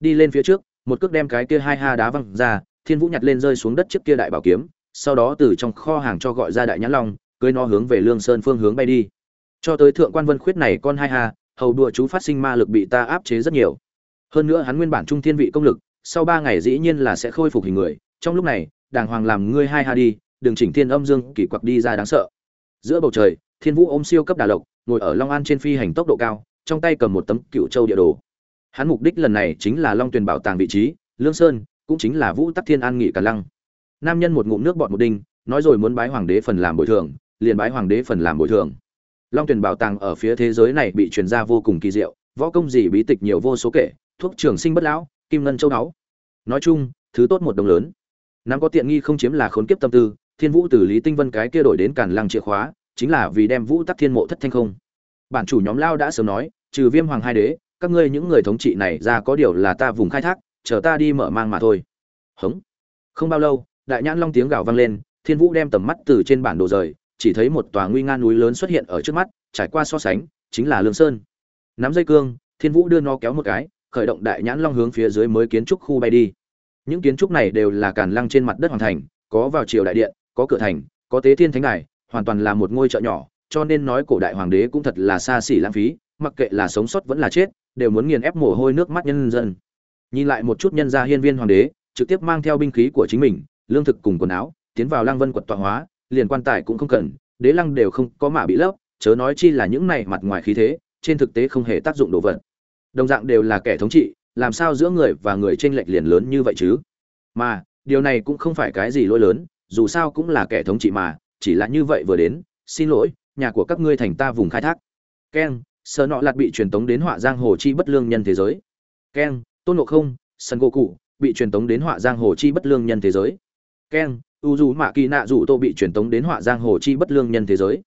Đi lên phía trước, một cước đem cái kia hai ha đá văng ra, thiên vũ nhặt lên rơi xuống đất trước kia đại bảo kiếm sau đó từ trong kho hàng cho gọi ra đại nhãn long, cưới nó hướng về lương sơn phương hướng bay đi. Cho tới thượng quan vân khuyết này con hai hà, hầu đùa chú phát sinh ma lực bị ta áp chế rất nhiều. Hơn nữa hắn nguyên bản trung thiên vị công lực, sau ba ngày dĩ nhiên là sẽ khôi phục hình người, trong lúc này, đàng hoàng làm ngươi hai hà đi, đừng chỉnh thiên âm dương kỳ quặc đi ra đáng sợ. Giữa bầu trời, thiên vũ ôm siêu cấp đà lộc, ngồi ở long an trên phi hành tốc độ cao, trong tay cầm một tấm cựu châu địa đồ. Hắn mục đích lần này chính là long tuyền bảo tàng vị trí, lương sơn, cũng chính là vũ tắc thiên an nghị cả lăng nam nhân một ngụm nước bọt một đinh, nói rồi muốn bái hoàng đế phần làm bồi thường, liền bái hoàng đế phần làm bồi thường. Long tuyền bảo tàng ở phía thế giới này bị truyền ra vô cùng kỳ diệu, võ công gì bí tịch nhiều vô số kể, thuốc trường sinh bất lão, kim ngân châu đáo nói chung, thứ tốt một đồng lớn. Nam có tiện nghi không chiếm là khốn kiếp tâm tư, thiên vũ từ lý tinh vân cái kia đổi đến cản lăng chìa khóa, chính là vì đem vũ tắc thiên mộ thất thanh không. Bản chủ nhóm lao đã sớm nói, trừ viêm hoàng hai đế, các ngươi những người thống trị này ra có điều là ta vùng khai thác, chờ ta đi mở mang mà thôi. Hống. Không bao lâu đại nhãn long tiếng gào vang lên, thiên vũ đem tầm mắt từ trên bản đồ rời, chỉ thấy một tòa nguy nga núi lớn xuất hiện ở trước mắt, trải qua so sánh, chính là lương sơn. Nắm dây cương, thiên vũ đưa nó kéo một cái, khởi động đại nhãn long hướng phía dưới mới kiến trúc khu bay đi. Những kiến trúc này đều là càn lăng trên mặt đất hoàn thành, có vào triều đại điện, có cửa thành, có tế thiên thánh đài, hoàn toàn là một ngôi chợ nhỏ, cho nên nói cổ đại hoàng đế cũng thật là xa xỉ lãng phí, mặc kệ là sống sót vẫn là chết, đều muốn nghiền ép mồ hôi nước mắt nhân dân. Nhìn lại một chút nhân gia hiên viên hoàng đế, trực tiếp mang theo binh khí của chính mình lương thực cùng quần áo, tiến vào lăng vân quật tọa hóa, liền quan tài cũng không cần, đế lăng đều không có mạ bị lấp, chớ nói chi là những này mặt ngoài khí thế, trên thực tế không hề tác dụng đồ vật. Đồng dạng đều là kẻ thống trị, làm sao giữa người và người tranh lệch liền lớn như vậy chứ? Mà, điều này cũng không phải cái gì lỗi lớn, dù sao cũng là kẻ thống trị mà, chỉ là như vậy vừa đến, xin lỗi, nhà của các ngươi thành ta vùng khai thác. Keng sợ nọ lạt bị truyền tống đến họa giang hồ chi bất lương nhân thế giới. Keng, tôn ngộ không, sân gỗ cụ, bị truyền tống đến họa giang hồ chi bất lương nhân thế giới keng u dù mạ kỳ nạ dù tô bị truyền tống đến họa giang hồ chi bất lương nhân thế giới.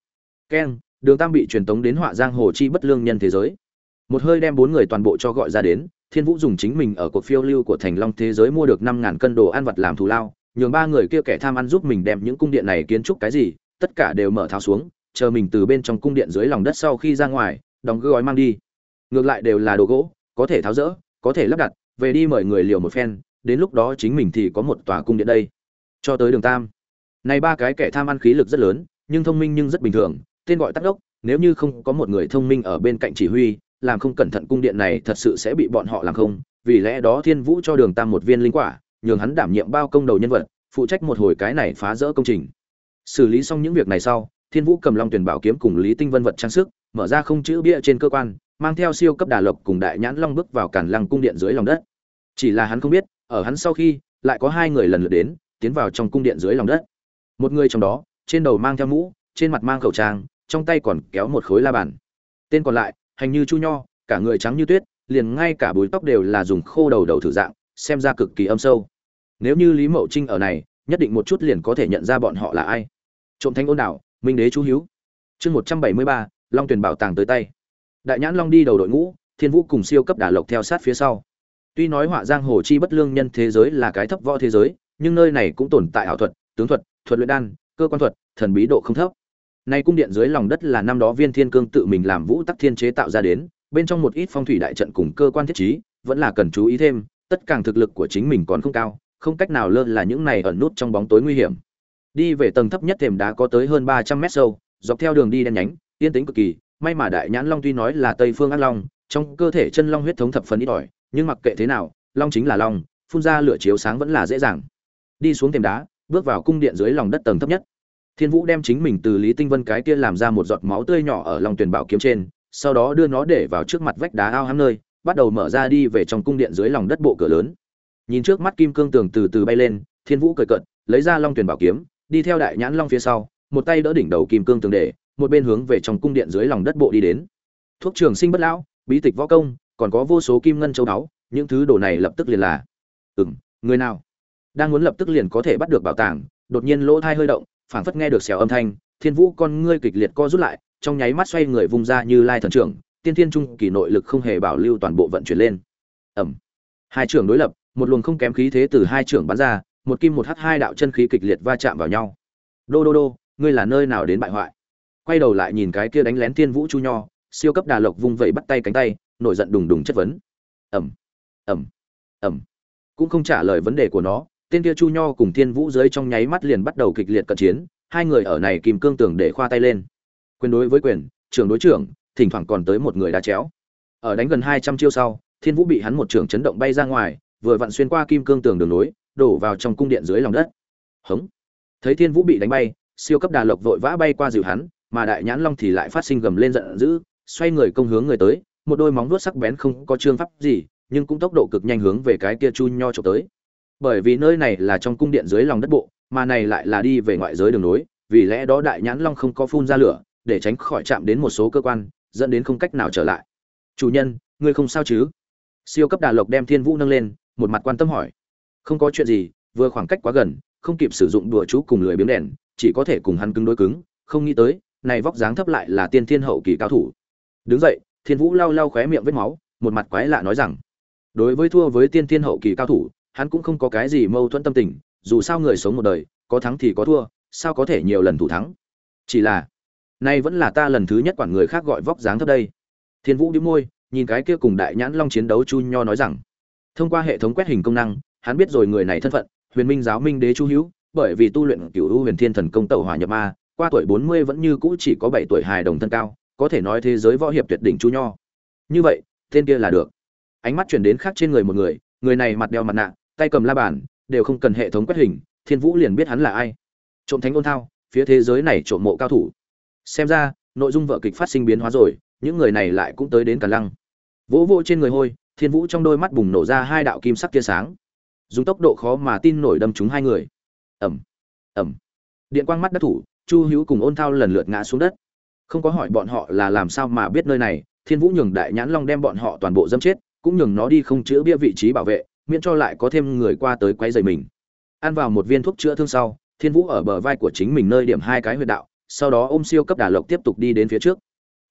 Keng đường tam bị truyền tống đến họa giang hồ chi bất lương nhân thế giới. Một hơi đem bốn người toàn bộ cho gọi ra đến, thiên vũ dùng chính mình ở cuộc phiêu lưu của thành long thế giới mua được năm ngàn cân đồ ăn vật làm thù lao, nhường ba người kia kẻ tham ăn giúp mình đem những cung điện này kiến trúc cái gì, tất cả đều mở tháo xuống, chờ mình từ bên trong cung điện dưới lòng đất sau khi ra ngoài, đóng gói mang đi. Ngược lại đều là đồ gỗ, có thể tháo rỡ, có thể lắp đặt, về đi mời người liều một phen, đến lúc đó chính mình thì có một tòa cung điện đây cho tới đường tam. Này ba cái kẻ tham ăn khí lực rất lớn, nhưng thông minh nhưng rất bình thường, tên gọi tắt đốc, nếu như không có một người thông minh ở bên cạnh chỉ huy, làm không cẩn thận cung điện này thật sự sẽ bị bọn họ làm không, vì lẽ đó thiên vũ cho đường tam một viên linh quả, nhường hắn đảm nhiệm bao công đầu nhân vật, phụ trách một hồi cái này phá rỡ công trình. Xử lý xong những việc này sau, thiên vũ cầm long tuyển bảo kiếm cùng lý tinh vân vật trang sức, mở ra không chữ bia trên cơ quan, mang theo siêu cấp đà lộc cùng đại nhãn long bước vào cản lăng cung điện dưới lòng đất. Chỉ là hắn không biết, ở hắn sau khi, lại có hai người lần lượt đến tiến vào trong cung điện dưới lòng đất. Một người trong đó, trên đầu mang theo mũ, trên mặt mang khẩu trang, trong tay còn kéo một khối la bàn. Tên còn lại, hành như chu nho, cả người trắng như tuyết, liền ngay cả búi tóc đều là dùng khô đầu đầu thử dạng, xem ra cực kỳ âm sâu. Nếu như lý mậu trinh ở này, nhất định một chút liền có thể nhận ra bọn họ là ai. Trộm thánh ôn đảo, minh đế chú hiếu. Chương một trăm bảy mươi ba, long tuyển bảo tàng tới tay. Đại nhãn long đi đầu đội ngũ, thiên vũ cùng siêu cấp đả lộc theo sát phía sau. Tuy nói họa giang hồ chi bất lương nhân thế giới là cái thấp võ thế giới nhưng nơi này cũng tồn tại ảo thuật, tướng thuật thuật luyện đan, cơ quan thuật, thần bí độ không thấp. Nay cung điện dưới lòng đất là năm đó viên thiên cương tự mình làm vũ tắc thiên chế tạo ra đến, bên trong một ít phong thủy đại trận cùng cơ quan thiết trí, vẫn là cần chú ý thêm, tất cả thực lực của chính mình còn không cao, không cách nào lơ là những này ẩn nút trong bóng tối nguy hiểm. Đi về tầng thấp nhất thềm đá có tới hơn ba trăm mét sâu, dọc theo đường đi đen nhánh, yên tĩnh cực kỳ, may mà đại nhãn long tuy nói là tây phương ác long, trong cơ thể chân long huyết thống thập phần ít ỏi, nhưng mặc kệ thế nào, long chính là long, phun ra lửa chiếu sáng vẫn là dễ dàng đi xuống thềm đá, bước vào cung điện dưới lòng đất tầng thấp nhất. Thiên vũ đem chính mình từ lý tinh vân cái kia làm ra một giọt máu tươi nhỏ ở lòng tuyển bảo kiếm trên, sau đó đưa nó để vào trước mặt vách đá ao hám nơi, bắt đầu mở ra đi về trong cung điện dưới lòng đất bộ cửa lớn. Nhìn trước mắt kim cương tường từ từ bay lên, thiên vũ cười cận lấy ra long tuyển bảo kiếm, đi theo đại nhãn long phía sau, một tay đỡ đỉnh đầu kim cương tường để, một bên hướng về trong cung điện dưới lòng đất bộ đi đến. Thuốc trường sinh bất lão, bí tịch võ công, còn có vô số kim ngân châu báu, những thứ đồ này lập tức liền là. Ừm, người nào? Đang muốn lập tức liền có thể bắt được bảo tàng, đột nhiên lỗ thai hơi động, phảng phất nghe được xèo âm thanh, thiên vũ, con ngươi kịch liệt co rút lại, trong nháy mắt xoay người vung ra như lai thần trưởng, tiên thiên trung kỳ nội lực không hề bảo lưu toàn bộ vận chuyển lên. Ẩm hai trưởng đối lập, một luồng không kém khí thế từ hai trưởng bắn ra, một kim một h hai đạo chân khí kịch liệt va chạm vào nhau. Đô đô đô, ngươi là nơi nào đến bại hoại? Quay đầu lại nhìn cái kia đánh lén thiên vũ chu nho, siêu cấp đà lộc vung vẩy bắt tay cánh tay, nổi giận đùng đùng chất vấn. Ẩm ẩm ẩm cũng không trả lời vấn đề của nó tên kia chu nho cùng thiên vũ dưới trong nháy mắt liền bắt đầu kịch liệt cận chiến, hai người ở này kìm cương tường để khoa tay lên. Quyền đối với quyền, trưởng đối trưởng, thỉnh thoảng còn tới một người đá chéo. Ở đánh gần hai trăm chiêu sau, thiên vũ bị hắn một trưởng chấn động bay ra ngoài, vừa vặn xuyên qua kim cương tường đường nối đổ vào trong cung điện dưới lòng đất. Hống! Thấy thiên vũ bị đánh bay, siêu cấp đà lộc vội vã bay qua dịu hắn, mà đại nhãn long thì lại phát sinh gầm lên giận dữ, xoay người công hướng người tới, một đôi móng vuốt sắc bén không có trương pháp gì, nhưng cũng tốc độ cực nhanh hướng về cái kia chu nho trộm tới bởi vì nơi này là trong cung điện dưới lòng đất bộ, mà này lại là đi về ngoại giới đường nối, vì lẽ đó đại nhãn long không có phun ra lửa, để tránh khỏi chạm đến một số cơ quan, dẫn đến không cách nào trở lại. Chủ nhân, ngươi không sao chứ? Siêu cấp đà lộc đem thiên vũ nâng lên, một mặt quan tâm hỏi. Không có chuyện gì, vừa khoảng cách quá gần, không kịp sử dụng đùa chú cùng lười biếng đèn, chỉ có thể cùng hắn cứng đối cứng, không nghĩ tới, này vóc dáng thấp lại là tiên thiên hậu kỳ cao thủ. Đứng dậy, thiên vũ lau lau khóe miệng vết máu, một mặt quái lạ nói rằng, đối với thua với tiên thiên hậu kỳ cao thủ hắn cũng không có cái gì mâu thuẫn tâm tình, dù sao người sống một đời, có thắng thì có thua, sao có thể nhiều lần thủ thắng? Chỉ là, nay vẫn là ta lần thứ nhất quản người khác gọi vóc dáng thấp đây. Thiên vũ đĩu môi, nhìn cái kia cùng đại nhãn long chiến đấu chu nho nói rằng, thông qua hệ thống quét hình công năng, hắn biết rồi người này thân phận, huyền minh giáo minh đế chu hữu, bởi vì tu luyện cửu u huyền thiên thần công tẩu hỏa nhập ma, qua tuổi bốn mươi vẫn như cũ chỉ có bảy tuổi hài đồng thân cao, có thể nói thế giới võ hiệp tuyệt đỉnh chu nho. Như vậy, tên kia là được. Ánh mắt chuyển đến khác trên người một người người này mặt đeo mặt nạ tay cầm la bàn, đều không cần hệ thống quét hình, thiên vũ liền biết hắn là ai. Trộm thánh ôn thao, phía thế giới này trộm mộ cao thủ. Xem ra, nội dung vợ kịch phát sinh biến hóa rồi, những người này lại cũng tới đến cả lăng. Vỗ vỗ trên người hôi, thiên vũ trong đôi mắt bùng nổ ra hai đạo kim sắc tia sáng. Dùng tốc độ khó mà tin nổi đâm trúng hai người. Ẩm ẩm điện quang mắt đất thủ, chu hữu cùng ôn thao lần lượt ngã xuống đất. Không có hỏi bọn họ là làm sao mà biết nơi này, thiên vũ nhường đại nhãn long đem bọn họ toàn bộ dâm chết, cũng nhường nó đi không chữa bia vị trí bảo vệ miễn cho lại có thêm người qua tới quấy rầy mình. Ăn vào một viên thuốc chữa thương sau, thiên vũ ở bờ vai của chính mình nơi điểm hai cái huyệt đạo, sau đó ôm siêu cấp đà lộc tiếp tục đi đến phía trước.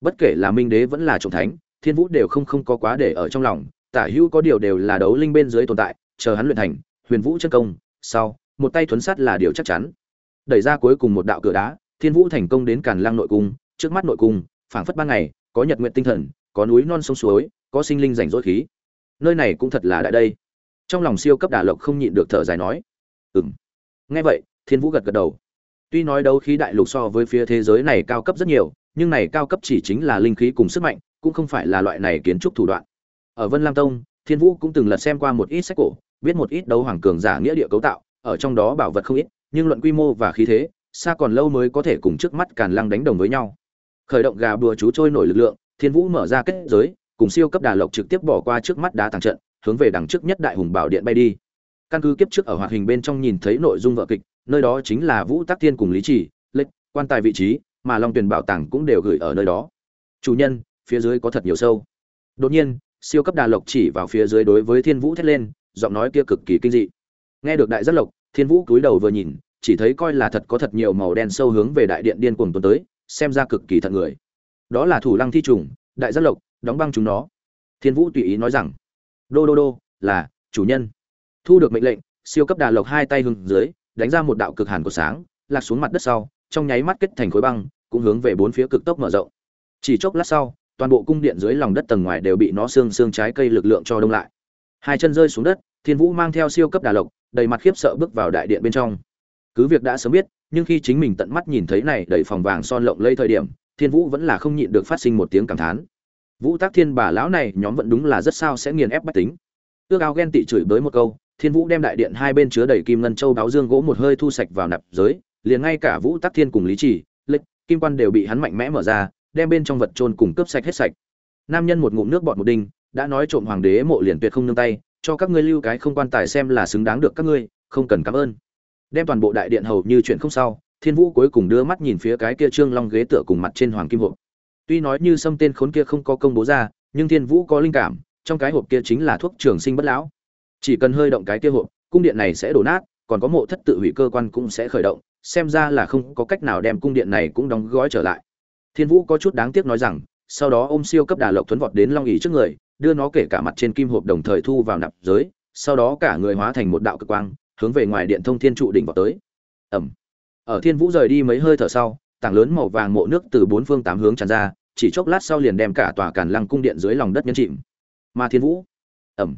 Bất kể là minh đế vẫn là trọng thánh, thiên vũ đều không không có quá để ở trong lòng, tả hữu có điều đều là đấu linh bên dưới tồn tại, chờ hắn luyện thành, huyền vũ chân công, sau, một tay thuấn sát là điều chắc chắn. Đẩy ra cuối cùng một đạo cửa đá, thiên vũ thành công đến càn lang nội cung, trước mắt nội cung, phảng phất ban ngày, có nhật nguyện tinh thần, có núi non sông suối, có sinh linh rảnh rỗi khí. Nơi này cũng thật là đại đây trong lòng siêu cấp đà lộc không nhịn được thở dài nói ừng nghe vậy, thiên vũ gật gật đầu. Tuy nói đấu khí đại lục so với phía thế giới này cao cấp rất nhiều, nhưng này cao cấp chỉ chính là linh khí cùng sức mạnh, cũng không phải là loại này kiến trúc thủ đoạn. Ở vân lam tông, thiên vũ cũng từng lật xem qua một ít sách cổ, biết một ít đấu hoàng cường giả nghĩa địa cấu tạo, ở trong đó bảo vật không ít, nhưng luận quy mô và khí thế, xa còn lâu mới có thể cùng trước mắt càn lăng đánh đồng với nhau. Khởi động gà bùa chú trôi nổi lực lượng, thiên vũ mở ra kết giới, cùng siêu cấp đà lộc trực tiếp bỏ qua trước mắt đá tàng trận hướng về đằng trước nhất đại hùng bảo điện bay đi. Căn cứ kiếp trước ở hoạt hình bên trong nhìn thấy nội dung vợ kịch, nơi đó chính là vũ tắc thiên cùng lý trì, lệch, quan tài vị trí, mà long tuyền bảo tàng cũng đều gửi ở nơi đó. Chủ nhân, phía dưới có thật nhiều sâu. Đột nhiên, siêu cấp đà lộc chỉ vào phía dưới đối với thiên vũ thét lên, giọng nói kia cực kỳ kinh dị. Nghe được đại giác lộc, thiên vũ cúi đầu vừa nhìn, chỉ thấy coi là thật có thật nhiều màu đen sâu hướng về đại điện điên cuồng tuần tới, xem ra cực kỳ thật người. Đó là thủ lăng thi trùng, đại giác lộc, đóng băng chúng nó. Thiên vũ tùy ý nói rằng đô đô đô, là, chủ nhân. Thu được mệnh lệnh, siêu cấp đà lộc hai tay hưng dưới, đánh ra một đạo cực hàn của sáng, lạc xuống mặt đất sau, trong nháy mắt kết thành khối băng, cũng hướng về bốn phía cực tốc mở rộng. Chỉ chốc lát sau, toàn bộ cung điện dưới lòng đất tầng ngoài đều bị nó xương xương trái cây lực lượng cho đông lại. Hai chân rơi xuống đất, thiên vũ mang theo siêu cấp đà lộc, đầy mặt khiếp sợ bước vào đại điện bên trong. Cứ việc đã sớm biết, nhưng khi chính mình tận mắt nhìn thấy này đầy phòng vàng son lộng lây thời điểm, thiên vũ vẫn là không nhịn được phát sinh một tiếng cảm thán vũ tác thiên bà lão này nhóm vẫn đúng là rất sao sẽ nghiền ép bách tính. Ước ao ghen tị chửi bới một câu, thiên vũ đem đại điện hai bên chứa đầy kim ngân châu báo dương gỗ một hơi thu sạch vào nạp giới, liền ngay cả vũ tác thiên cùng lý trì, lịch, kim quan đều bị hắn mạnh mẽ mở ra, đem bên trong vật trôn cùng cướp sạch hết sạch. Nam nhân một ngụm nước bọt một đinh, đã nói trộm hoàng đế mộ liền tuyệt không nương tay, cho các ngươi lưu cái không quan tài xem là xứng đáng được các ngươi, không cần cảm ơn. Đem toàn bộ đại điện hầu như chuyện không sao thiên vũ cuối cùng đưa mắt nhìn phía cái kia trương long ghế tựa cùng mặt trên hoàng kim hộp tuy nói như xâm tên khốn kia không có công bố ra, nhưng thiên vũ có linh cảm, trong cái hộp kia chính là thuốc trường sinh bất lão. Chỉ cần hơi động cái kia hộp, cung điện này sẽ đổ nát, còn có mộ thất tự hủy cơ quan cũng sẽ khởi động, xem ra là không có cách nào đem cung điện này cũng đóng gói trở lại. Thiên vũ có chút đáng tiếc nói rằng, sau đó ôm siêu cấp đà lộc thuấn vọt đến long ỷ trước người, đưa nó kể cả mặt trên kim hộp đồng thời thu vào nạp giới, sau đó cả người hóa thành một đạo cực quang, hướng về ngoài điện thông thiên trụ đỉnh vào tới. Ẩm. Ở thiên vũ rời đi mấy hơi thở sau tảng lớn màu vàng mộ nước từ bốn phương tám hướng tràn ra, chỉ chốc lát sau liền đem cả tòa càn lăng cung điện dưới lòng đất nhấn chìm. Mà thiên vũ. Ẩm.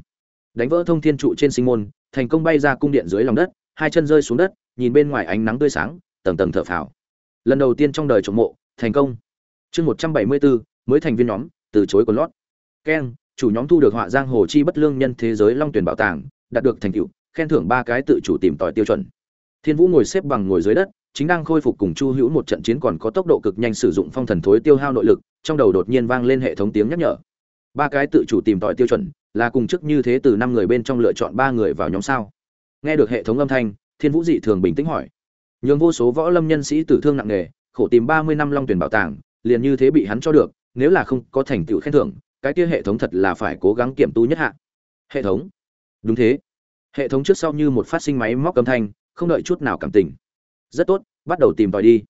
Đánh vỡ thông thiên trụ trên sinh môn, thành công bay ra cung điện dưới lòng đất, hai chân rơi xuống đất, nhìn bên ngoài ánh nắng tươi sáng, tầng tầng thở phào. Lần đầu tiên trong đời trộm mộ, thành công. Chương một trăm bảy mươi bốn mới thành viên nhóm, từ chối còn lót. Keng chủ nhóm thu được họa giang hồ chi bất lương nhân thế giới long tuyển bảo tàng, đạt được thành tựu, khen thưởng ba cái tự chủ tìm tòi tiêu chuẩn. Thiên vũ ngồi xếp bằng ngồi dưới đất chính đang khôi phục cùng chu hữu một trận chiến còn có tốc độ cực nhanh sử dụng phong thần thối tiêu hao nội lực, trong đầu đột nhiên vang lên hệ thống tiếng nhắc nhở. Ba cái tự chủ tìm tòi tiêu chuẩn, là cùng chức như thế từ năm người bên trong lựa chọn ba người vào nhóm sao? Nghe được hệ thống âm thanh, thiên vũ dị thường bình tĩnh hỏi. Nhường vô số võ lâm nhân sĩ tử thương nặng nề, khổ tìm ba mươi năm long tuyển bảo tàng, liền như thế bị hắn cho được, nếu là không có thành tựu khen thưởng, cái kia hệ thống thật là phải cố gắng kiểm tu nhất hạ. Hệ thống? Đúng thế. Hệ thống trước sau như một phát sinh máy móc âm thanh, không đợi chút nào cảm tình rất tốt, bắt đầu tìm tòi đi.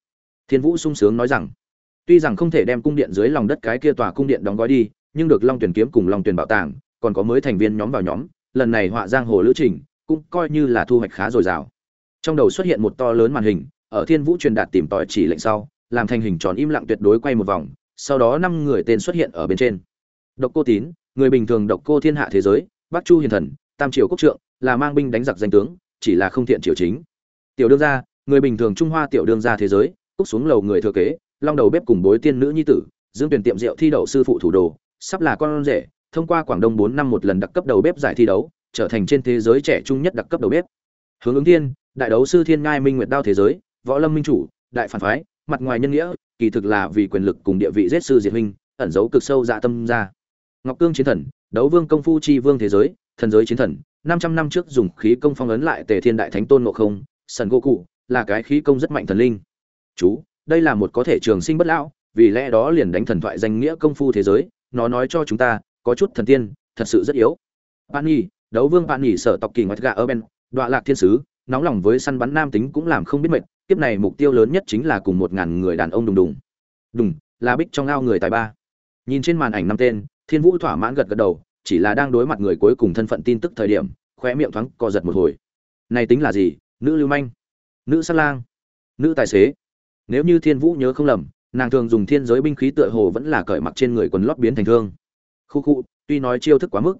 Thiên vũ sung sướng nói rằng, tuy rằng không thể đem cung điện dưới lòng đất cái kia tòa cung điện đóng gói đi, nhưng được long tuyển kiếm cùng long tuyển bảo tàng, còn có mới thành viên nhóm vào nhóm, lần này họa giang hồ lữ trình cũng coi như là thu hoạch khá dồi dào. Trong đầu xuất hiện một to lớn màn hình, ở thiên vũ truyền đạt tìm tòi chỉ lệnh sau, làm thành hình tròn im lặng tuyệt đối quay một vòng, sau đó năm người tên xuất hiện ở bên trên. Độc cô tín, người bình thường độc cô thiên hạ thế giới, bắc chu hiền thần, tam triều quốc trượng, là mang binh đánh giặc danh tướng, chỉ là không thiện triều chính. Tiểu đương gia người bình thường trung hoa tiểu đương ra thế giới, cúc xuống lầu người thừa kế, long đầu bếp cùng bối tiên nữ nhi tử dương tuyển tiệm rượu thi đậu sư phụ thủ đồ, sắp là con rể, thông qua quảng đông bốn năm một lần đặc cấp đầu bếp giải thi đấu, trở thành trên thế giới trẻ trung nhất đặc cấp đầu bếp. Hướng ứng thiên đại đấu sư thiên ngai minh nguyệt đao thế giới, võ lâm minh chủ, đại phản phái, mặt ngoài nhân nghĩa, kỳ thực là vì quyền lực cùng địa vị giết sư diệt huynh ẩn giấu cực sâu dạ tâm ra. Ngọc cương chiến thần, đấu vương công phu chi vương thế giới, thần giới chiến thần 500 năm trước dùng khí công phong ấn lại tề thiên đại thánh tôn ngộ không, sần gỗ cụ là cái khí công rất mạnh thần linh. Chú đây là một có thể trường sinh bất lão vì lẽ đó liền đánh thần thoại danh nghĩa công phu thế giới nó nói cho chúng ta có chút thần tiên thật sự rất yếu. Bạn nhỉ, đấu vương bạn nhỉ sở tộc kỳ ngoại gà ở bên đọa lạc thiên sứ nóng lòng với săn bắn nam tính cũng làm không biết mệt kiếp này mục tiêu lớn nhất chính là cùng một ngàn người đàn ông đùng đùng. Đùng là bích trong ao người tài ba. Nhìn trên màn ảnh năm tên thiên vũ thỏa mãn gật gật đầu chỉ là đang đối mặt người cuối cùng thân phận tin tức thời điểm khóe miệng thoáng co giật một hồi. Này tính là gì nữ lưu manh? Nữ sát lang, nữ tài xế. Nếu như thiên vũ nhớ không lầm, nàng thường dùng thiên giới binh khí tựa hồ vẫn là cởi mặc trên người quần lót biến thành thương. Khu khu, tuy nói chiêu thức quá mức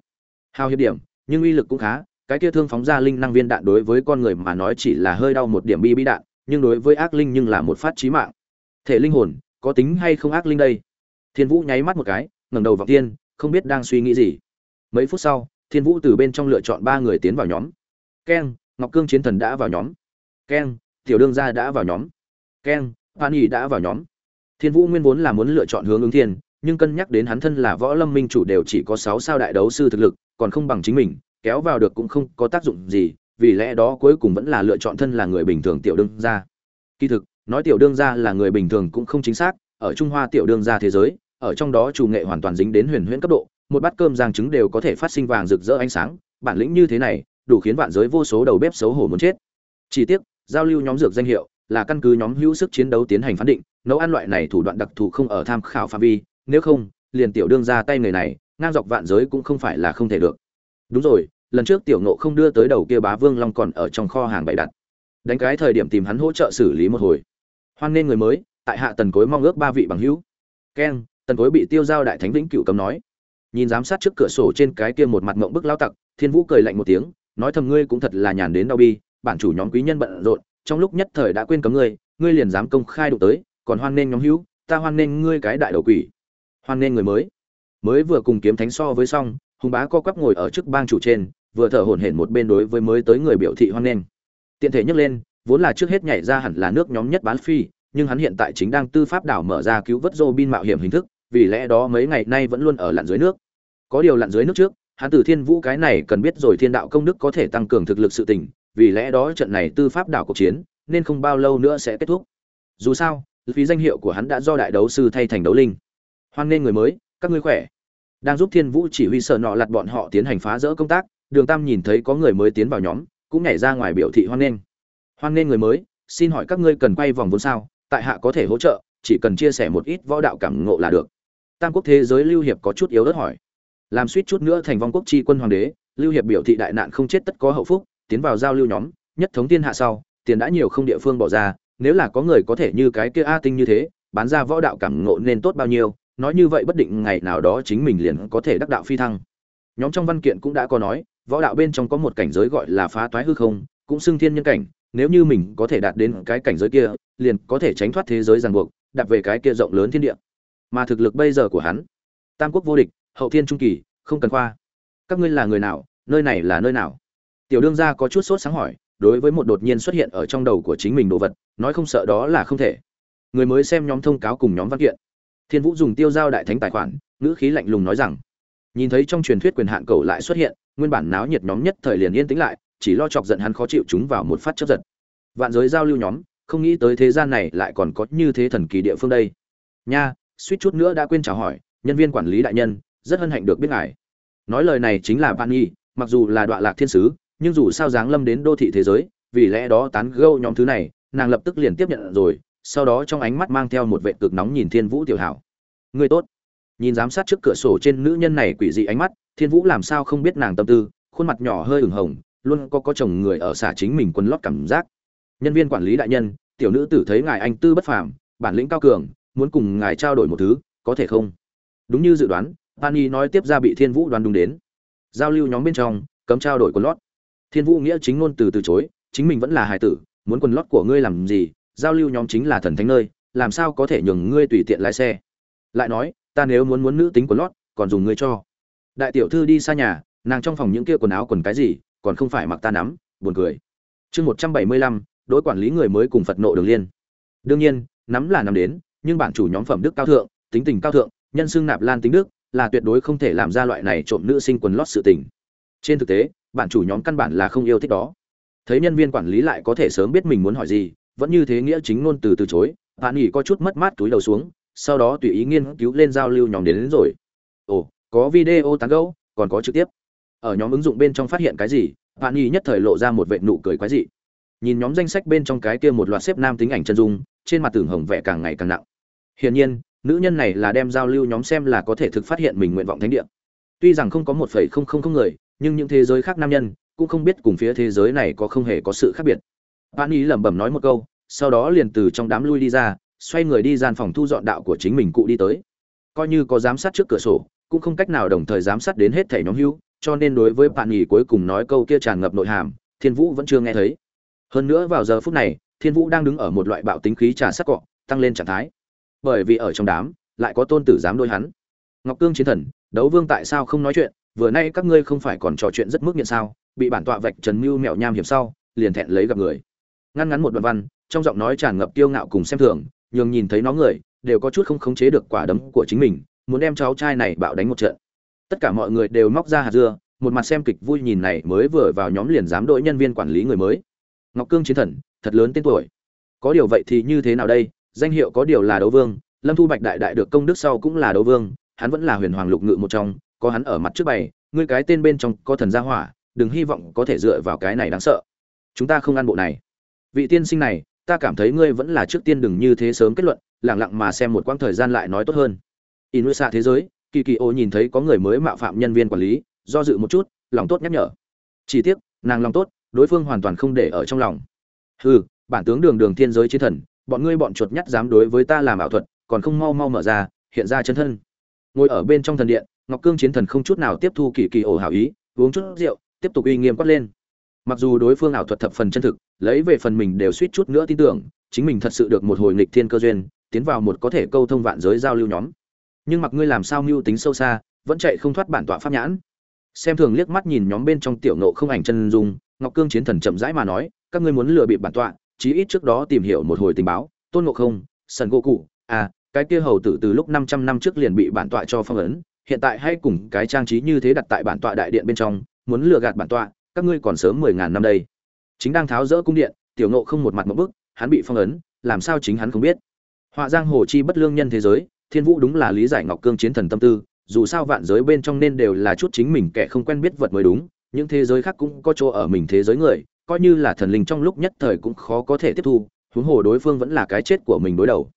hao hiệp điểm, nhưng uy lực cũng khá, cái kia thương phóng ra linh năng viên đạn đối với con người mà nói chỉ là hơi đau một điểm bi bi đạn, nhưng đối với ác linh nhưng là một phát chí mạng. Thể linh hồn, có tính hay không ác linh đây? Thiên vũ nháy mắt một cái, ngẩng đầu vào tiên không biết đang suy nghĩ gì. Mấy phút sau, thiên vũ từ bên trong lựa chọn ba người tiến vào nhóm. Keng, ngọc cương chiến thần đã vào nhóm keng tiểu đương gia đã vào nhóm keng pan y đã vào nhóm. Thiên Vũ nguyên vốn là muốn lựa chọn hướng ứng thiên, nhưng cân nhắc đến hắn thân là võ lâm minh chủ đều chỉ có sáu sao đại đấu sư thực lực, còn không bằng chính mình, kéo vào được cũng không có tác dụng gì, vì lẽ đó cuối cùng vẫn là lựa chọn thân là người bình thường tiểu đương gia. Kỳ thực, nói tiểu đương gia là người bình thường cũng không chính xác, ở Trung Hoa tiểu đương gia thế giới, ở trong đó chủ nghệ hoàn toàn dính đến huyền huyễn cấp độ, một bát cơm giang trứng đều có thể phát sinh vàng rực rỡ ánh sáng, bản lĩnh như thế này, đủ khiến vạn giới vô số đầu bếp xấu hổ muốn chết. Chỉ tiếc, giao lưu nhóm dược danh hiệu, là căn cứ nhóm hữu sức chiến đấu tiến hành phán định nấu ăn loại này thủ đoạn đặc thù không ở tham khảo phạm vi nếu không liền tiểu đương ra tay người này ngang dọc vạn giới cũng không phải là không thể được. Đúng rồi lần trước tiểu nộ không đưa tới đầu kia bá vương long còn ở trong kho hàng bày đặt. Đánh cái thời điểm tìm hắn hỗ trợ xử lý một hồi. Hoan nên người mới tại hạ tần cối mong ước ba vị bằng hữu. Keng tần cối bị tiêu giao đại thánh vĩnh cửu cấm nói. Nhìn giám sát trước cửa sổ trên cái kia một mặt mộng bức lao tặc thiên vũ cười lạnh một tiếng nói thầm ngươi cũng thật là nhàn đến đau bi bản chủ nhóm quý nhân bận rộn, trong lúc nhất thời đã quên cấm ngươi ngươi liền dám công khai đụng tới, còn hoan nên nhóm hữu, ta hoan nên ngươi cái đại đầu quỷ. Hoan nên người mới. Mới vừa cùng kiếm thánh so với xong, hùng bá co quắp ngồi ở trước bang chủ trên, vừa thở hổn hển một bên đối với mới tới người biểu thị hoan nên tiện thể nhắc lên, vốn là trước hết nhảy ra hẳn là nước nhóm nhất bán phi, nhưng hắn hiện tại chính đang tư pháp đảo mở ra cứu vớt bin mạo hiểm hình thức, vì lẽ đó mấy ngày nay vẫn luôn ở lặn dưới nước. Có điều lặn dưới nước trước, hắn từ thiên vũ cái này cần biết rồi thiên đạo công đức có thể tăng cường thực lực sự tình vì lẽ đó trận này tư pháp đảo cuộc chiến, nên không bao lâu nữa sẽ kết thúc. Dù sao, phí danh hiệu của hắn đã do đại đấu sư thay thành đấu linh. Hoan nghênh người mới, các ngươi khỏe. Đang giúp thiên vũ chỉ huy sợ nọ lặt bọn họ tiến hành phá rỡ công tác, đường tam nhìn thấy có người mới tiến vào nhóm, cũng nhảy ra ngoài biểu thị hoan nghênh. Hoan nghênh người mới, xin hỏi các ngươi cần quay vòng vốn sao? Tại hạ có thể hỗ trợ, chỉ cần chia sẻ một ít võ đạo cảm ngộ là được. Tam quốc thế giới lưu hiệp có chút yếu ớt hỏi. Làm suýt chút nữa thành vong quốc tri quân hoàng đế, lưu hiệp biểu thị đại nạn không chết tất có hậu phúc tiến vào giao lưu nhóm, nhất thống thiên hạ sau, tiền đã nhiều không địa phương bỏ ra, nếu là có người có thể như cái kia a tinh như thế, bán ra võ đạo cảm ngộ nên tốt bao nhiêu, nói như vậy bất định ngày nào đó chính mình liền có thể đắc đạo phi thăng. Nhóm trong văn kiện cũng đã có nói, võ đạo bên trong có một cảnh giới gọi là phá toái hư không, cũng xưng thiên nhân cảnh, nếu như mình có thể đạt đến cái cảnh giới kia, liền có thể tránh thoát thế giới ràng buộc, đặt về cái kia rộng lớn thiên địa. Mà thực lực bây giờ của hắn, tam quốc vô địch, hậu thiên trung kỳ, không cần khoa. Các ngươi là người nào, nơi này là nơi nào? Tiểu đương gia có chút sốt sáng hỏi, đối với một đột nhiên xuất hiện ở trong đầu của chính mình đồ vật, nói không sợ đó là không thể. Người mới xem nhóm thông cáo cùng nhóm văn kiện. Thiên vũ dùng tiêu giao đại thánh tài khoản, ngữ khí lạnh lùng nói rằng, nhìn thấy trong truyền thuyết quyền hạn cầu lại xuất hiện, nguyên bản náo nhiệt nhóm nhất thời liền yên tĩnh lại, chỉ lo chọc giận hắn khó chịu chúng vào một phát chấp giật. Vạn giới giao lưu nhóm, không nghĩ tới thế gian này lại còn có như thế thần kỳ địa phương đây. Nha, suýt chút nữa đã quên chào hỏi, nhân viên quản lý đại nhân, rất hân hạnh được biết ngài. Nói lời này chính là ban nghi mặc dù là đoạn lạc thiên sứ nhưng dù sao dáng lâm đến đô thị thế giới, vì lẽ đó tán gâu nhóm thứ này, nàng lập tức liền tiếp nhận rồi, sau đó trong ánh mắt mang theo một vệ cực nóng nhìn thiên vũ tiểu hảo. Người tốt. Nhìn giám sát trước cửa sổ trên nữ nhân này quỷ dị ánh mắt, thiên vũ làm sao không biết nàng tâm tư, khuôn mặt nhỏ hơi ửng hồng, luôn có có chồng người ở xả chính mình quân lót cảm giác. Nhân viên quản lý đại nhân, tiểu nữ tử thấy ngài anh tư bất phàm, bản lĩnh cao cường, muốn cùng ngài trao đổi một thứ, có thể không? Đúng như dự đoán, pani nói tiếp ra bị thiên vũ đoán đúng đến. Giao lưu nhóm bên trong, cấm trao đổi quân lót thiên vũ nghĩa chính ngôn từ từ chối, chính mình vẫn là hài tử, muốn quần lót của ngươi làm gì, giao lưu nhóm chính là thần thánh nơi, làm sao có thể nhường ngươi tùy tiện lái xe? Lại nói, ta nếu muốn muốn nữ tính quần lót, còn dùng ngươi cho. Đại tiểu thư đi xa nhà, nàng trong phòng những kia quần áo quần cái gì, còn không phải mặc ta nắm, buồn cười. Chương một trăm bảy mươi lăm, đối quản lý người mới cùng phật nộ đường liên. Đương nhiên, nắm là nắm đến, nhưng bản chủ nhóm phẩm đức cao thượng, tính tình cao thượng, nhân xưng nạp lan tính đức, là tuyệt đối không thể làm ra loại này trộm nữ sinh quần lót sự tình. Trên thực tế bản chủ nhóm căn bản là không yêu thích đó. Thấy nhân viên quản lý lại có thể sớm biết mình muốn hỏi gì vẫn như thế nghĩa chính ngôn từ từ chối bạn nghỉ có chút mất mát túi đầu xuống sau đó tùy ý nghiên cứu lên giao lưu nhóm đến, đến rồi. Ồ có video tán gẫu còn có trực tiếp. Ở nhóm ứng dụng bên trong phát hiện cái gì bạn nghỉ nhất thời lộ ra một vệ nụ cười quái dị. Nhìn nhóm danh sách bên trong cái kia một loạt xếp nam tính ảnh chân dung trên mặt tưởng hồng vẻ càng ngày càng nặng. Hiển nhiên nữ nhân này là đem giao lưu nhóm xem là có thể thực phát hiện mình nguyện vọng thánh địa. Tuy rằng không có một phẩy không không không người nhưng những thế giới khác nam nhân cũng không biết cùng phía thế giới này có không hề có sự khác biệt. Bạn ý lẩm bẩm nói một câu, sau đó liền từ trong đám lui đi ra, xoay người đi gian phòng thu dọn đạo của chính mình cụ đi tới. Coi như có giám sát trước cửa sổ, cũng không cách nào đồng thời giám sát đến hết thẻ nhóm hưu, cho nên đối với bạn nghỉ cuối cùng nói câu kia tràn ngập nội hàm, thiên vũ vẫn chưa nghe thấy. Hơn nữa vào giờ phút này, thiên vũ đang đứng ở một loại bạo tính khí trà sắc cọ, tăng lên trạng thái. Bởi vì ở trong đám, lại có tôn tử dám đôi hắn. Ngọc cương chiến thần, đấu vương tại sao không nói chuyện? Vừa nay các ngươi không phải còn trò chuyện rất mức nghiện sao? Bị bản tọa vạch trần mưu mẹo nham hiểm sau, liền thẹn lấy gặp người. Ngăn ngắn một đoạn văn, trong giọng nói tràn ngập kiêu ngạo cùng xem thường, nhường nhìn thấy nó người, đều có chút không khống chế được quả đấm của chính mình, muốn đem cháu trai này bạo đánh một trận. Tất cả mọi người đều móc ra hạt dưa, một mặt xem kịch vui nhìn này mới vừa vào nhóm liền dám đội nhân viên quản lý người mới. Ngọc cương chiến thần, thật lớn tên tuổi. Có điều vậy thì như thế nào đây? Danh hiệu có điều là đấu vương, lâm thu bạch đại đại được công đức sau cũng là đấu vương, hắn vẫn là huyền hoàng lục ngự một trong có hắn ở mặt trước bày, ngươi cái tên bên trong có thần gia hỏa, đừng hy vọng có thể dựa vào cái này đáng sợ. Chúng ta không ăn bộ này. Vị tiên sinh này, ta cảm thấy ngươi vẫn là trước tiên đừng như thế sớm kết luận, lẳng lặng mà xem một quãng thời gian lại nói tốt hơn. In xa thế giới kỳ kỳ ô nhìn thấy có người mới mạo phạm nhân viên quản lý, do dự một chút, lòng tốt nhắc nhở. Chỉ tiếc, nàng lòng tốt, đối phương hoàn toàn không để ở trong lòng. Hừ, bản tướng đường đường thiên giới chiến thần, bọn ngươi bọn chuột nhắt dám đối với ta làm ảo thuật, còn không mau mau mở ra, hiện ra chân thân. Ngồi ở bên trong thần điện ngọc cương chiến thần không chút nào tiếp thu kỳ kỳ ổ hảo ý, uống chút rượu, tiếp tục uy nghiêm quát lên. Mặc dù đối phương ảo thuật thập phần chân thực, lấy về phần mình đều suýt chút nữa tin tưởng, chính mình thật sự được một hồi nghịch thiên cơ duyên, tiến vào một có thể câu thông vạn giới giao lưu nhóm. Nhưng mặc ngươi làm sao mưu tính sâu xa, vẫn chạy không thoát bản tọa pháp nhãn. Xem thường liếc mắt nhìn nhóm bên trong tiểu nộ không ảnh chân dung, ngọc cương chiến thần chậm rãi mà nói, các ngươi muốn lừa bịp bản tọa, chí ít trước đó tìm hiểu một hồi tình báo, tôn ngộ không, sần gỗ cụ à cái kia hầu tử từ lúc 500 năm trước liền bị bản tọa cho phong ấn hiện tại hay cùng cái trang trí như thế đặt tại bản tọa đại điện bên trong, muốn lừa gạt bản tọa, các ngươi còn sớm mười ngàn năm đây. Chính đang tháo rỡ cung điện, tiểu ngộ không một mặt một bức, hắn bị phong ấn, làm sao chính hắn không biết. Họa giang hồ chi bất lương nhân thế giới, thiên vũ đúng là lý giải ngọc cương chiến thần tâm tư, dù sao vạn giới bên trong nên đều là chút chính mình kẻ không quen biết vật mới đúng, những thế giới khác cũng có chỗ ở mình thế giới người, coi như là thần linh trong lúc nhất thời cũng khó có thể tiếp thu, huống hồ đối phương vẫn là cái chết của mình đối đầu.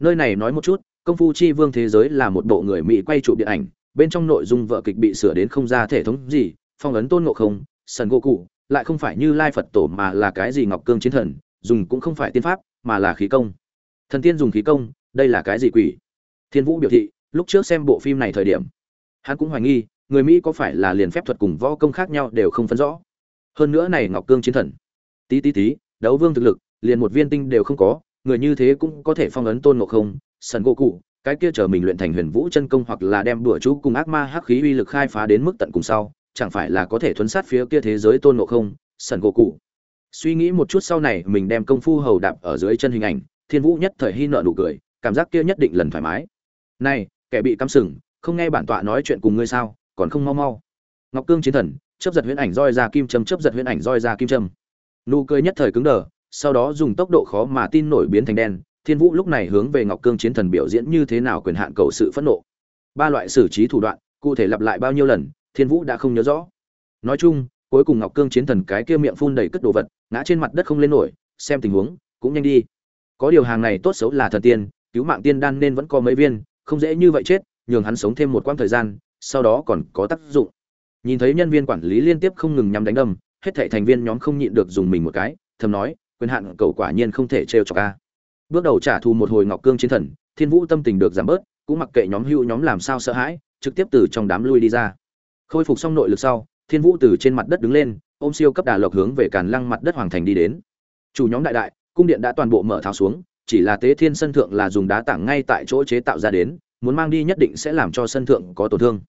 Nơi này nói một chút công phu chi vương thế giới là một bộ người mỹ quay trụ điện ảnh, bên trong nội dung vợ kịch bị sửa đến không ra thể thống gì, phong ấn tôn ngộ không, sần gỗ cụ, lại không phải như lai phật tổ mà là cái gì ngọc cương chiến thần, dùng cũng không phải tiên pháp, mà là khí công. Thần tiên dùng khí công, đây là cái gì quỷ? Thiên vũ biểu thị, lúc trước xem bộ phim này thời điểm, hắn cũng hoài nghi, người mỹ có phải là liền phép thuật cùng võ công khác nhau đều không phân rõ. Hơn nữa này ngọc cương chiến thần, tí tí tí, đấu vương thực lực, liền một viên tinh đều không có, người như thế cũng có thể phong ấn tôn ngộ không sần gỗ cụ, cái kia chờ mình luyện thành huyền vũ chân công hoặc là đem đùa chú cùng ác ma hắc khí uy lực khai phá đến mức tận cùng sau, chẳng phải là có thể thuấn sát phía kia thế giới tôn ngộ không? Sần gỗ cụ. Suy nghĩ một chút sau này, mình đem công phu hầu đạp ở dưới chân hình ảnh, thiên vũ nhất thời hy nợ nụ cười, cảm giác kia nhất định lần thoải mái. Này, kẻ bị cắm sừng, không nghe bản tọa nói chuyện cùng ngươi sao, còn không mau mau. Ngọc cương chiến thần chấp giật huyễn ảnh roi ra kim châm chấp giật huyễn ảnh roi ra kim châm. Nụ cười nhất thời cứng đờ, sau đó dùng tốc độ khó mà tin nổi biến thành đen thiên vũ lúc này hướng về ngọc cương chiến thần biểu diễn như thế nào quyền hạn cầu sự phẫn nộ. Ba loại xử trí thủ đoạn, cụ thể lặp lại bao nhiêu lần, thiên vũ đã không nhớ rõ. Nói chung, cuối cùng ngọc cương chiến thần cái kia miệng phun đầy cất đồ vật, ngã trên mặt đất không lên nổi, xem tình huống, cũng nhanh đi. Có điều hàng này tốt xấu là thần tiên, cứu mạng tiên đan nên vẫn có mấy viên, không dễ như vậy chết, nhường hắn sống thêm một quãng thời gian, sau đó còn có tác dụng. Nhìn thấy nhân viên quản lý liên tiếp không ngừng nhắm đánh đâm, hết thảy thành viên nhóm không nhịn được dùng mình một cái, thầm nói, quyền hạn cầu quả nhiên không thể trêu chọc a bước đầu trả thù một hồi ngọc cương chiến thần, thiên vũ tâm tình được giảm bớt, cũng mặc kệ nhóm hưu nhóm làm sao sợ hãi, trực tiếp từ trong đám lui đi ra. Khôi phục xong nội lực sau, thiên vũ từ trên mặt đất đứng lên, ôm siêu cấp đà lộc hướng về càn lăng mặt đất hoàng thành đi đến. Chủ nhóm đại đại, cung điện đã toàn bộ mở tháo xuống, chỉ là tế thiên sân thượng là dùng đá tảng ngay tại chỗ chế tạo ra đến, muốn mang đi nhất định sẽ làm cho sân thượng có tổn thương.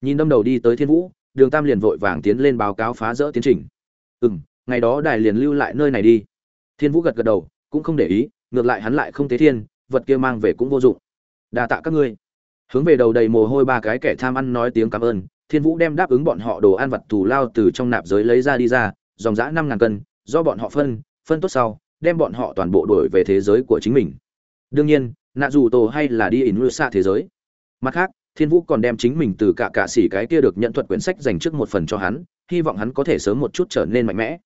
Nhìn đâm đầu đi tới thiên vũ, đường tam liền vội vàng tiến lên báo cáo phá rỡ tiến trình. Ừ m ngày đó đài liền lưu lại nơi này đi. Thiên vũ gật gật đầu, cũng không để ý ngược lại hắn lại không tế thiên, vật kia mang về cũng vô dụng. Đa tạ các ngươi. Hướng về đầu đầy mồ hôi ba cái kẻ tham ăn nói tiếng cảm ơn, thiên vũ đem đáp ứng bọn họ đồ ăn vật thù lao từ trong nạp giới lấy ra đi ra, dòng giã năm ngàn cân, do bọn họ phân phân tốt sau, đem bọn họ toàn bộ đổi về thế giới của chính mình. Đương nhiên, nạ dù tổ hay là đi in xa thế giới. Mặt khác, thiên vũ còn đem chính mình từ cả cả xỉ cái kia được nhận thuật quyển sách dành trước một phần cho hắn, hy vọng hắn có thể sớm một chút trở nên mạnh mẽ.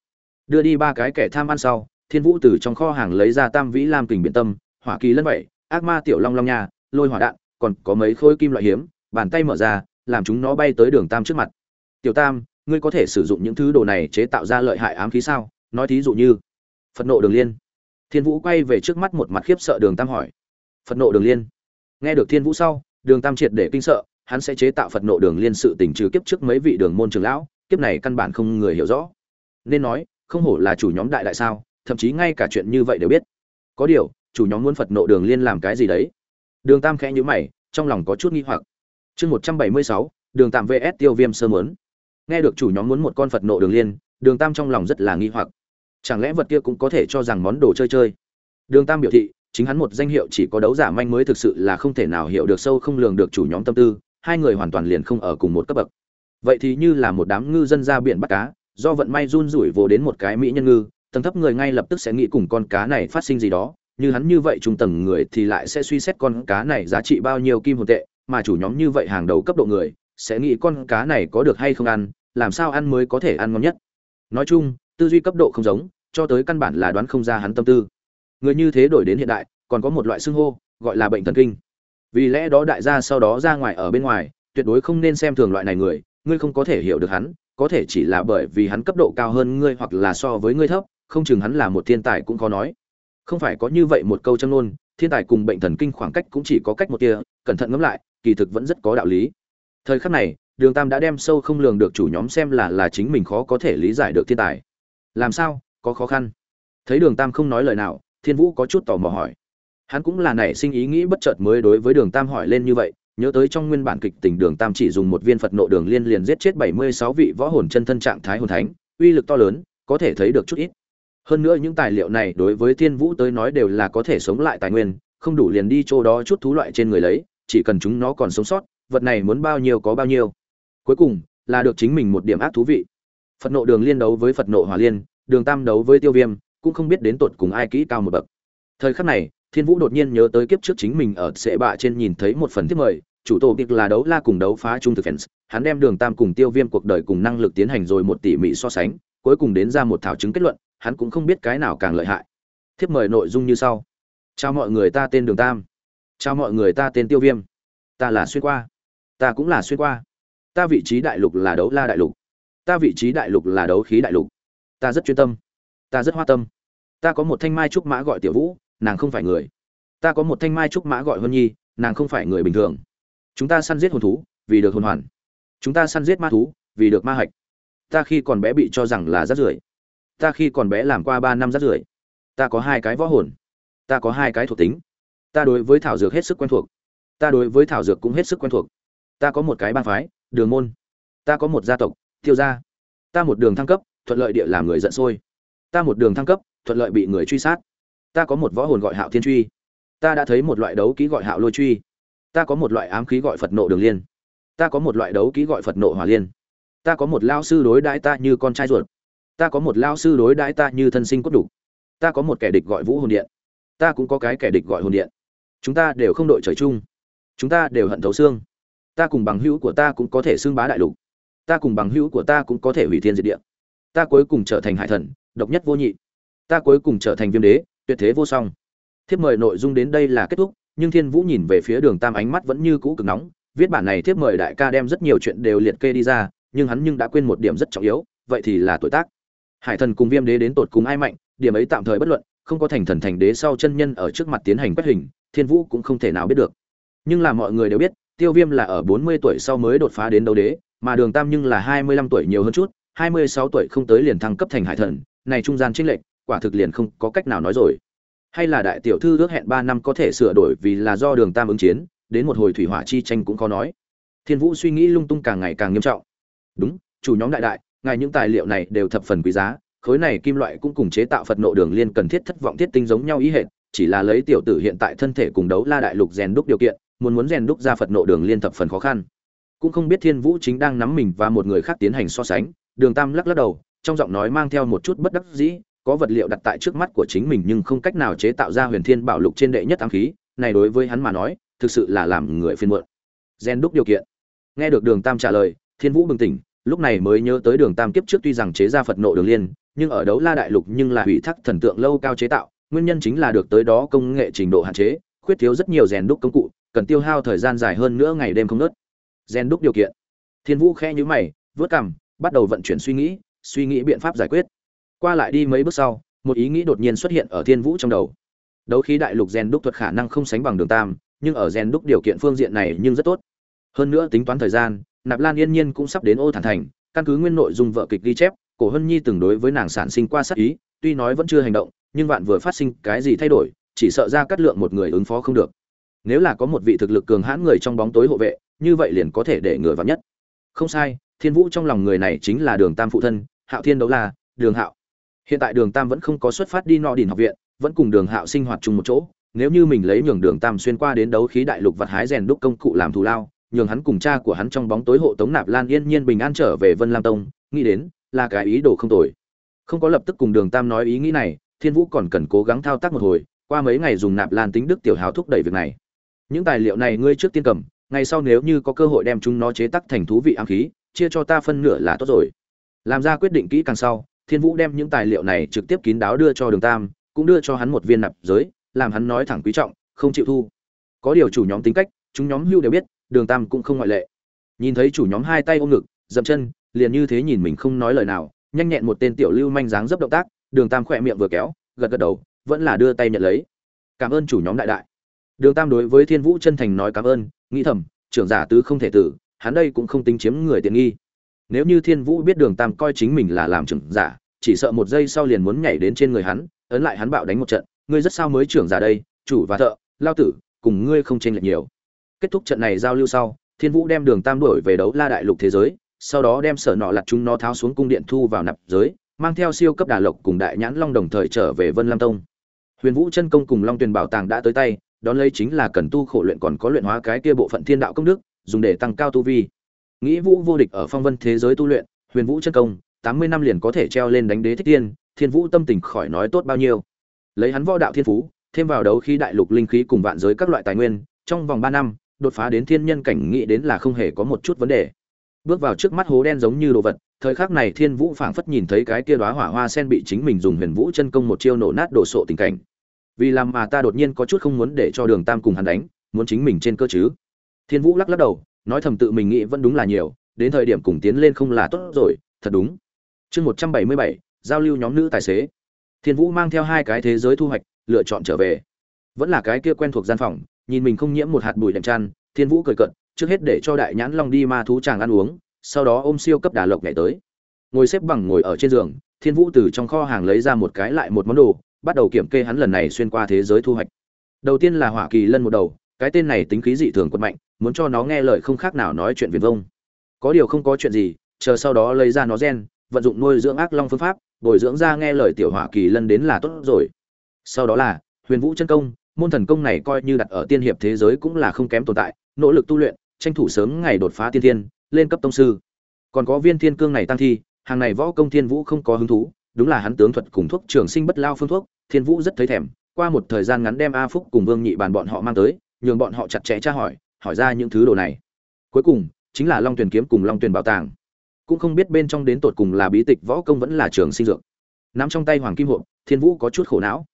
Đưa đi ba cái kẻ tham ăn sau thiên vũ từ trong kho hàng lấy ra tam vĩ lam kình biện tâm, hỏa kỳ lân vậy, ác ma tiểu long long nha, lôi hỏa đạn, còn có mấy khối kim loại hiếm, bàn tay mở ra, làm chúng nó bay tới đường tam trước mặt. Tiểu tam, ngươi có thể sử dụng những thứ đồ này chế tạo ra lợi hại ám khí sao? Nói thí dụ như, phật nộ đường liên. Thiên vũ quay về trước mắt một mặt khiếp sợ đường tam hỏi. Phật nộ đường liên. Nghe được thiên vũ sau, đường tam triệt để kinh sợ, hắn sẽ chế tạo phật nộ đường liên sự tình trừ kiếp trước mấy vị đường môn trường lão, kiếp này căn bản không người hiểu rõ. Nên nói, không hổ là chủ nhóm đại đại sao thậm chí ngay cả chuyện như vậy đều biết. Có điều, chủ nhóm muốn phật nộ đường liên làm cái gì đấy? Đường tam khẽ nhíu mày, trong lòng có chút nghi hoặc. Chương một trăm bảy mươi sáu, đường tạm vs tiêu viêm sơ muốn. Nghe được chủ nhóm muốn một con phật nộ đường liên, đường tam trong lòng rất là nghi hoặc. Chẳng lẽ vật kia cũng có thể cho rằng món đồ chơi chơi? Đường tam biểu thị, chính hắn một danh hiệu chỉ có đấu giả manh mới thực sự là không thể nào hiểu được sâu không lường được chủ nhóm tâm tư, hai người hoàn toàn liền không ở cùng một cấp bậc. Vậy thì như là một đám ngư dân ra biển bắt cá, do vận may run rủi vồ đến một cái mỹ nhân ngư tầng thấp người ngay lập tức sẽ nghĩ cùng con cá này phát sinh gì đó, như hắn như vậy trung tầng người thì lại sẽ suy xét con cá này giá trị bao nhiêu kim hồn tệ, mà chủ nhóm như vậy hàng đầu cấp độ người, sẽ nghĩ con cá này có được hay không ăn, làm sao ăn mới có thể ăn ngon nhất. Nói chung, tư duy cấp độ không giống, cho tới căn bản là đoán không ra hắn tâm tư. Người như thế đổi đến hiện đại, còn có một loại xưng hô, gọi là bệnh thần kinh. Vì lẽ đó đại gia sau đó ra ngoài ở bên ngoài, tuyệt đối không nên xem thường loại này người, ngươi không có thể hiểu được hắn, có thể chỉ là bởi vì hắn cấp độ cao hơn ngươi hoặc là so với ngươi thấp không chừng hắn là một thiên tài cũng khó nói. Không phải có như vậy một câu châm ngôn, thiên tài cùng bệnh thần kinh khoảng cách cũng chỉ có cách một kia cẩn thận ngẫm lại, kỳ thực vẫn rất có đạo lý. Thời khắc này, đường tam đã đem sâu không lường được chủ nhóm xem là là chính mình khó có thể lý giải được thiên tài. Làm sao, có khó khăn? Thấy đường tam không nói lời nào, thiên vũ có chút tò mò hỏi. Hắn cũng là nảy sinh ý nghĩ bất chợt mới đối với đường tam hỏi lên như vậy, nhớ tới trong nguyên bản kịch tình đường tam chỉ dùng một viên phật nộ đường liên liền giết chết bảy mươi sáu vị võ hồn chân thân trạng thái hồn thánh, uy lực to lớn, có thể thấy được chút ít hơn nữa những tài liệu này đối với thiên vũ tới nói đều là có thể sống lại tài nguyên, không đủ liền đi chỗ đó chút thú loại trên người lấy, chỉ cần chúng nó còn sống sót, vật này muốn bao nhiêu có bao nhiêu. Cuối cùng, là được chính mình một điểm ác thú vị. Phật nộ đường liên đấu với phật nộ hỏa liên, đường tam đấu với tiêu viêm, cũng không biết đến tột cùng ai kỹ cao một bậc. Thời khắc này, thiên vũ đột nhiên nhớ tới kiếp trước chính mình ở sệ bạ trên nhìn thấy một phần thiết mời, chủ tổ kịch là đấu la cùng đấu phá trung thực fans, hắn đem đường tam cùng tiêu viêm cuộc đời cùng năng lực tiến hành rồi một tỉ mỉ so sánh, cuối cùng đến ra một thảo chứng kết luận hắn cũng không biết cái nào càng lợi hại. Thiếp mời nội dung như sau. Chào mọi người ta tên đường tam. Chào mọi người ta tên tiêu viêm. Ta là xuyên qua. Ta cũng là xuyên qua. Ta vị trí đại lục là đấu la đại lục. Ta vị trí đại lục là đấu khí đại lục. Ta rất chuyên tâm. Ta rất hoa tâm. Ta có một thanh mai trúc mã gọi tiểu vũ, nàng không phải người. Ta có một thanh mai trúc mã gọi huân nhi, nàng không phải người bình thường. Chúng ta săn giết hồn thú, vì được hồn hoàn. Chúng ta săn giết ma thú, vì được ma hạch. Ta khi còn bé bị cho rằng là rát rưởi ta khi còn bé làm qua ba năm rát rưởi. Ta có hai cái võ hồn. Ta có hai cái thuộc tính. Ta đối với thảo dược hết sức quen thuộc. Ta đối với thảo dược cũng hết sức quen thuộc. Ta có một cái bang phái, đường môn. Ta có một gia tộc tiêu gia. Ta một đường thăng cấp, thuận lợi địa làm người giận sôi. Ta một đường thăng cấp, thuận lợi bị người truy sát. Ta có một võ hồn gọi hạo thiên truy. Ta đã thấy một loại đấu ký gọi hạo lôi truy. Ta có một loại ám khí gọi phật nộ đường liên. Ta có một loại đấu ký gọi phật nộ hỏa liên. Ta có một lao sư đối đãi ta như con trai ruột ta có một lao sư đối đãi ta như thân sinh cốt đủ. Ta có một kẻ địch gọi vũ hồn điện. Ta cũng có cái kẻ địch gọi hồn điện. Chúng ta đều không đội trời chung. Chúng ta đều hận thấu xương. Ta cùng bằng hữu của ta cũng có thể xương bá đại lục. Ta cùng bằng hữu của ta cũng có thể hủy thiên diệt địa. Ta cuối cùng trở thành hải thần, độc nhất vô nhị. Ta cuối cùng trở thành viêm đế, tuyệt thế vô song. Thiếp mời nội dung đến đây là kết thúc, nhưng thiên vũ nhìn về phía đường tam ánh mắt vẫn như cũ cực nóng. Viết bản này thiếp mời đại ca đem rất nhiều chuyện đều liệt kê đi ra, nhưng hắn nhưng đã quên một điểm rất trọng yếu, vậy thì là tuổi tác hải thần cùng viêm đế đến tột cùng ai mạnh, điểm ấy tạm thời bất luận, không có thành thần thành đế sau chân nhân ở trước mặt tiến hành quét hình, thiên vũ cũng không thể nào biết được. Nhưng là mọi người đều biết, tiêu viêm là ở bốn mươi tuổi sau mới đột phá đến đấu đế, mà đường tam nhưng là hai mươi lăm tuổi nhiều hơn chút, hai mươi sáu tuổi không tới liền thăng cấp thành hải thần, này trung gian chênh lệch, quả thực liền không có cách nào nói rồi. Hay là đại tiểu thư ước hẹn ba năm có thể sửa đổi vì là do đường tam ứng chiến, đến một hồi thủy hỏa chi tranh cũng có nói. Thiên vũ suy nghĩ lung tung càng ngày càng nghiêm trọng. Đúng, chủ nhóm đại đại ngài những tài liệu này đều thập phần quý giá, khối này kim loại cũng cùng chế tạo phật nộ đường liên cần thiết thất vọng thiết tinh giống nhau ý hệ chỉ là lấy tiểu tử hiện tại thân thể cùng đấu la đại lục rèn đúc điều kiện, muốn muốn rèn đúc ra phật nộ đường liên thập phần khó khăn. Cũng không biết thiên vũ chính đang nắm mình và một người khác tiến hành so sánh, đường tam lắc lắc đầu, trong giọng nói mang theo một chút bất đắc dĩ, có vật liệu đặt tại trước mắt của chính mình nhưng không cách nào chế tạo ra huyền thiên bảo lục trên đệ nhất ám khí, này đối với hắn mà nói, thực sự là làm người phiền muộn. Rèn đúc điều kiện. Nghe được đường tam trả lời, thiên vũ bừng tỉnh lúc này mới nhớ tới đường tam kiếp trước tuy rằng chế ra phật nộ đường liên, nhưng ở đấu la đại lục nhưng là hủy thác thần tượng lâu cao chế tạo, nguyên nhân chính là được tới đó công nghệ trình độ hạn chế, khuyết thiếu rất nhiều rèn đúc công cụ, cần tiêu hao thời gian dài hơn nữa ngày đêm không nớt rèn đúc điều kiện. Thiên vũ khẽ nhữ mày, vớt cằm, bắt đầu vận chuyển suy nghĩ suy nghĩ biện pháp giải quyết. Qua lại đi mấy bước sau, một ý nghĩ đột nhiên xuất hiện ở thiên vũ trong đầu. Đấu khí đại lục rèn đúc thuật khả năng không sánh bằng đường tam, nhưng ở rèn đúc điều kiện phương diện này nhưng rất tốt. Hơn nữa tính toán thời gian nạp lan yên nhiên cũng sắp đến ô thản thành, căn cứ nguyên nội dung vợ kịch ghi chép, cổ hân nhi từng đối với nàng sản sinh qua sát ý, tuy nói vẫn chưa hành động, nhưng vạn vừa phát sinh cái gì thay đổi, chỉ sợ ra cắt lượng một người ứng phó không được. Nếu là có một vị thực lực cường hãn người trong bóng tối hộ vệ, như vậy liền có thể để người vào nhất. Không sai, thiên vũ trong lòng người này chính là đường tam phụ thân, hạo thiên đấu la, đường hạo. Hiện tại đường tam vẫn không có xuất phát đi nọ đình học viện, vẫn cùng đường hạo sinh hoạt chung một chỗ, nếu như mình lấy nhường đường tam xuyên qua đến đấu khí đại lục vật hái rèn đúc công cụ làm thù lao nhường hắn cùng cha của hắn trong bóng tối hộ tống nạp lan yên nhiên bình an trở về vân lam tông, nghĩ đến, là cái ý đồ không tồi. Không có lập tức cùng đường tam nói ý nghĩ này, thiên vũ còn cần cố gắng thao tác một hồi, qua mấy ngày dùng nạp lan tính đức tiểu hào thúc đẩy việc này. Những tài liệu này ngươi trước tiên cầm, ngày sau nếu như có cơ hội đem chúng nó chế tác thành thú vị ám khí, chia cho ta phân nửa là tốt rồi. Làm ra quyết định kỹ càng sau, thiên vũ đem những tài liệu này trực tiếp kín đáo đưa cho đường tam, cũng đưa cho hắn một viên nạp giới, làm hắn nói thẳng quý trọng, không chịu thu. Có điều chủ nhóm tính cách, chúng nhóm hưu đều biết đường tam cũng không ngoại lệ. Nhìn thấy chủ nhóm hai tay ôm ngực, dậm chân, liền như thế nhìn mình không nói lời nào, nhanh nhẹn một tên tiểu lưu manh dáng dấp động tác, đường tam khỏe miệng vừa kéo, gật gật đầu, vẫn là đưa tay nhận lấy. Cảm ơn chủ nhóm đại đại. Đường tam đối với thiên vũ chân thành nói cảm ơn, nghĩ thầm, trưởng giả tứ không thể tử, hắn đây cũng không tính chiếm người tiện nghi. Nếu như thiên vũ biết đường tam coi chính mình là làm trưởng giả, chỉ sợ một giây sau liền muốn nhảy đến trên người hắn, ấn lại hắn bạo đánh một trận, ngươi rất sao mới trưởng giả đây, chủ và thợ, lao tử, cùng ngươi không tranh lệch nhiều kết thúc trận này giao lưu sau, thiên vũ đem đường tam đuổi về đấu la đại lục thế giới, sau đó đem sở nọ lặt chúng nó tháo xuống cung điện thu vào nạp giới, mang theo siêu cấp đà lộc cùng đại nhãn long đồng thời trở về vân lam tông. Huyền vũ chân công cùng long tuyền bảo tàng đã tới tay, đón lấy chính là cần tu khổ luyện còn có luyện hóa cái kia bộ phận thiên đạo công đức, dùng để tăng cao tu vi. Nghĩ vũ vô địch ở phong vân thế giới tu luyện, huyền vũ chân công, tám mươi năm liền có thể treo lên đánh đế thích tiên, thiên vũ tâm tình khỏi nói tốt bao nhiêu. Lấy hắn võ đạo thiên phú, thêm vào đấu khí đại lục linh khí cùng vạn giới các loại tài nguyên, trong vòng ba năm đột phá đến thiên nhân cảnh nghĩ đến là không hề có một chút vấn đề. Bước vào trước mắt hố đen giống như đồ vật, thời khắc này thiên vũ phảng phất nhìn thấy cái kia đóa hỏa hoa sen bị chính mình dùng huyền vũ chân công một chiêu nổ nát đổ sộ tình cảnh. Vì làm mà ta đột nhiên có chút không muốn để cho đường tam cùng hắn đánh, muốn chính mình trên cơ chứ. Thiên vũ lắc lắc đầu, nói thầm tự mình nghĩ vẫn đúng là nhiều, đến thời điểm cùng tiến lên không là tốt rồi, thật đúng. Chương một trăm bảy mươi bảy, giao lưu nhóm nữ tài xế. Thiên vũ mang theo hai cái thế giới thu hoạch, lựa chọn trở về. Vẫn là cái kia quen thuộc gian phòng nhìn mình không nhiễm một hạt bụi đệm chăn thiên vũ cười cợt, trước hết để cho đại nhãn long đi ma thú chàng ăn uống sau đó ôm siêu cấp đà lộc nhảy tới. Ngồi xếp bằng ngồi ở trên giường thiên vũ từ trong kho hàng lấy ra một cái lại một món đồ bắt đầu kiểm kê hắn lần này xuyên qua thế giới thu hoạch. Đầu tiên là hỏa kỳ lân một đầu cái tên này tính khí dị thường quật mạnh muốn cho nó nghe lời không khác nào nói chuyện viển vông. Có điều không có chuyện gì chờ sau đó lấy ra nó gen vận dụng nuôi dưỡng ác long phương pháp bồi dưỡng ra nghe lời tiểu hỏa kỳ lân đến là tốt rồi. Sau đó là huyền vũ chân công môn thần công này coi như đặt ở tiên hiệp thế giới cũng là không kém tồn tại, nỗ lực tu luyện, tranh thủ sớm ngày đột phá tiên thiên, lên cấp tông sư. Còn có viên thiên cương này tăng thi, hàng này võ công thiên vũ không có hứng thú, đúng là hắn tướng thuật cùng thuốc trường sinh bất lao phương thuốc, thiên vũ rất thấy thèm, qua một thời gian ngắn đem a phúc cùng vương nhị bàn bọn họ mang tới, nhường bọn họ chặt chẽ tra hỏi hỏi ra những thứ đồ này. Cuối cùng, chính là long tuyền kiếm cùng long tuyền bảo tàng. Cũng không biết bên trong đến tột cùng là bí tịch võ công vẫn là trường sinh dược. Nắm trong tay hoàng kim hộ thiên vũ có chút khổ não.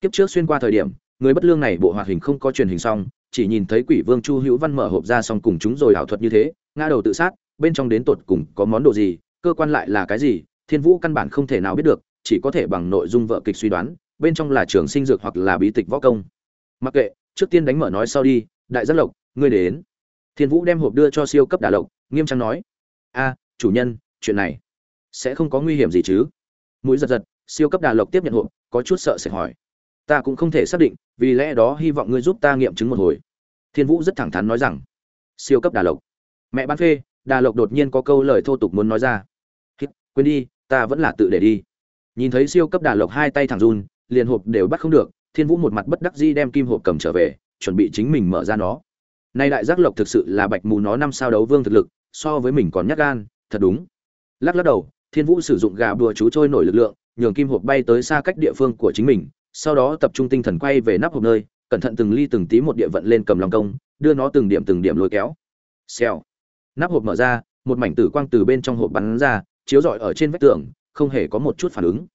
Kiếp trước xuyên qua thời điểm người bất lương này bộ hoạt hình không có truyền hình xong, chỉ nhìn thấy quỷ vương chu hữu văn mở hộp ra xong cùng chúng rồi ảo thuật như thế, ngã đầu tự sát, bên trong đến tột cùng có món đồ gì, cơ quan lại là cái gì, thiên vũ căn bản không thể nào biết được, chỉ có thể bằng nội dung vợ kịch suy đoán, bên trong là trường sinh dược hoặc là bí tịch võ công. Mặc kệ, trước tiên đánh mở nói sau đi, đại giác lộc, ngươi đến. Thiên vũ đem hộp đưa cho siêu cấp đà lộc, nghiêm trang nói. A, chủ nhân, chuyện này sẽ không có nguy hiểm gì chứ? Mũi giật giật, siêu cấp đà lộc tiếp nhận hộp, có chút sợ sẽ hỏi. Ta cũng không thể xác định vì lẽ đó hy vọng ngươi giúp ta nghiệm chứng một hồi. Thiên vũ rất thẳng thắn nói rằng siêu cấp đà lộc. Mẹ bán phê đà lộc đột nhiên có câu lời thô tục muốn nói ra. Hít, quên đi ta vẫn là tự để đi. Nhìn thấy siêu cấp đà lộc hai tay thẳng run liền hộp đều bắt không được thiên vũ một mặt bất đắc dĩ đem kim hộp cầm trở về chuẩn bị chính mình mở ra nó. Nay đại giác lộc thực sự là bạch mù nó năm sao đấu vương thực lực so với mình còn nhát gan thật đúng. Lắc lắc đầu thiên vũ sử dụng gà bùa chú trôi nổi lực lượng nhường kim hộp bay tới xa cách địa phương của chính mình sau đó tập trung tinh thần quay về nắp hộp nơi, cẩn thận từng ly từng tí một địa vận lên cầm lòng công, đưa nó từng điểm từng điểm lôi kéo. Xèo. Nắp hộp mở ra, một mảnh tử quang từ bên trong hộp bắn ra, chiếu rọi ở trên vách tường, không hề có một chút phản ứng.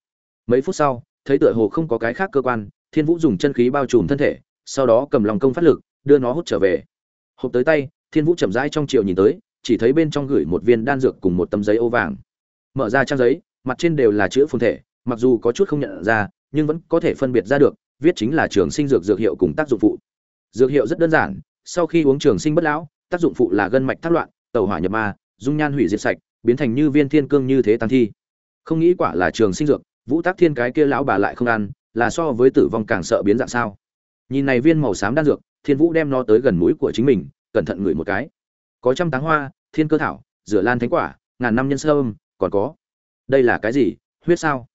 Mấy phút sau, thấy tựa hồ không có cái khác cơ quan, thiên vũ dùng chân khí bao trùm thân thể, sau đó cầm lòng công phát lực, đưa nó hút trở về. Hộp tới tay, thiên vũ chậm rãi trong chiều nhìn tới, chỉ thấy bên trong gửi một viên đan dược cùng một tấm giấy ô vàng. Mở ra trang giấy, mặt trên đều là chữ phồn thể, mặc dù có chút không nhận ra nhưng vẫn có thể phân biệt ra được, viết chính là trường sinh dược dược hiệu cùng tác dụng phụ. Dược hiệu rất đơn giản, sau khi uống trường sinh bất lão, tác dụng phụ là gân mạch thắt loạn, tàu hỏa nhập ma, dung nhan hủy diệt sạch, biến thành như viên thiên cương như thế tăng thi. Không nghĩ quả là trường sinh dược, vũ tác thiên cái kia lão bà lại không ăn, là so với tử vong càng sợ biến dạng sao. Nhìn này viên màu xám đan dược, thiên vũ đem nó tới gần mũi của chính mình, cẩn thận ngửi một cái. Có trăm táng hoa, thiên cơ thảo, rửa lan thánh quả, ngàn năm nhân sơ còn có. Đây là cái gì, huyết sao?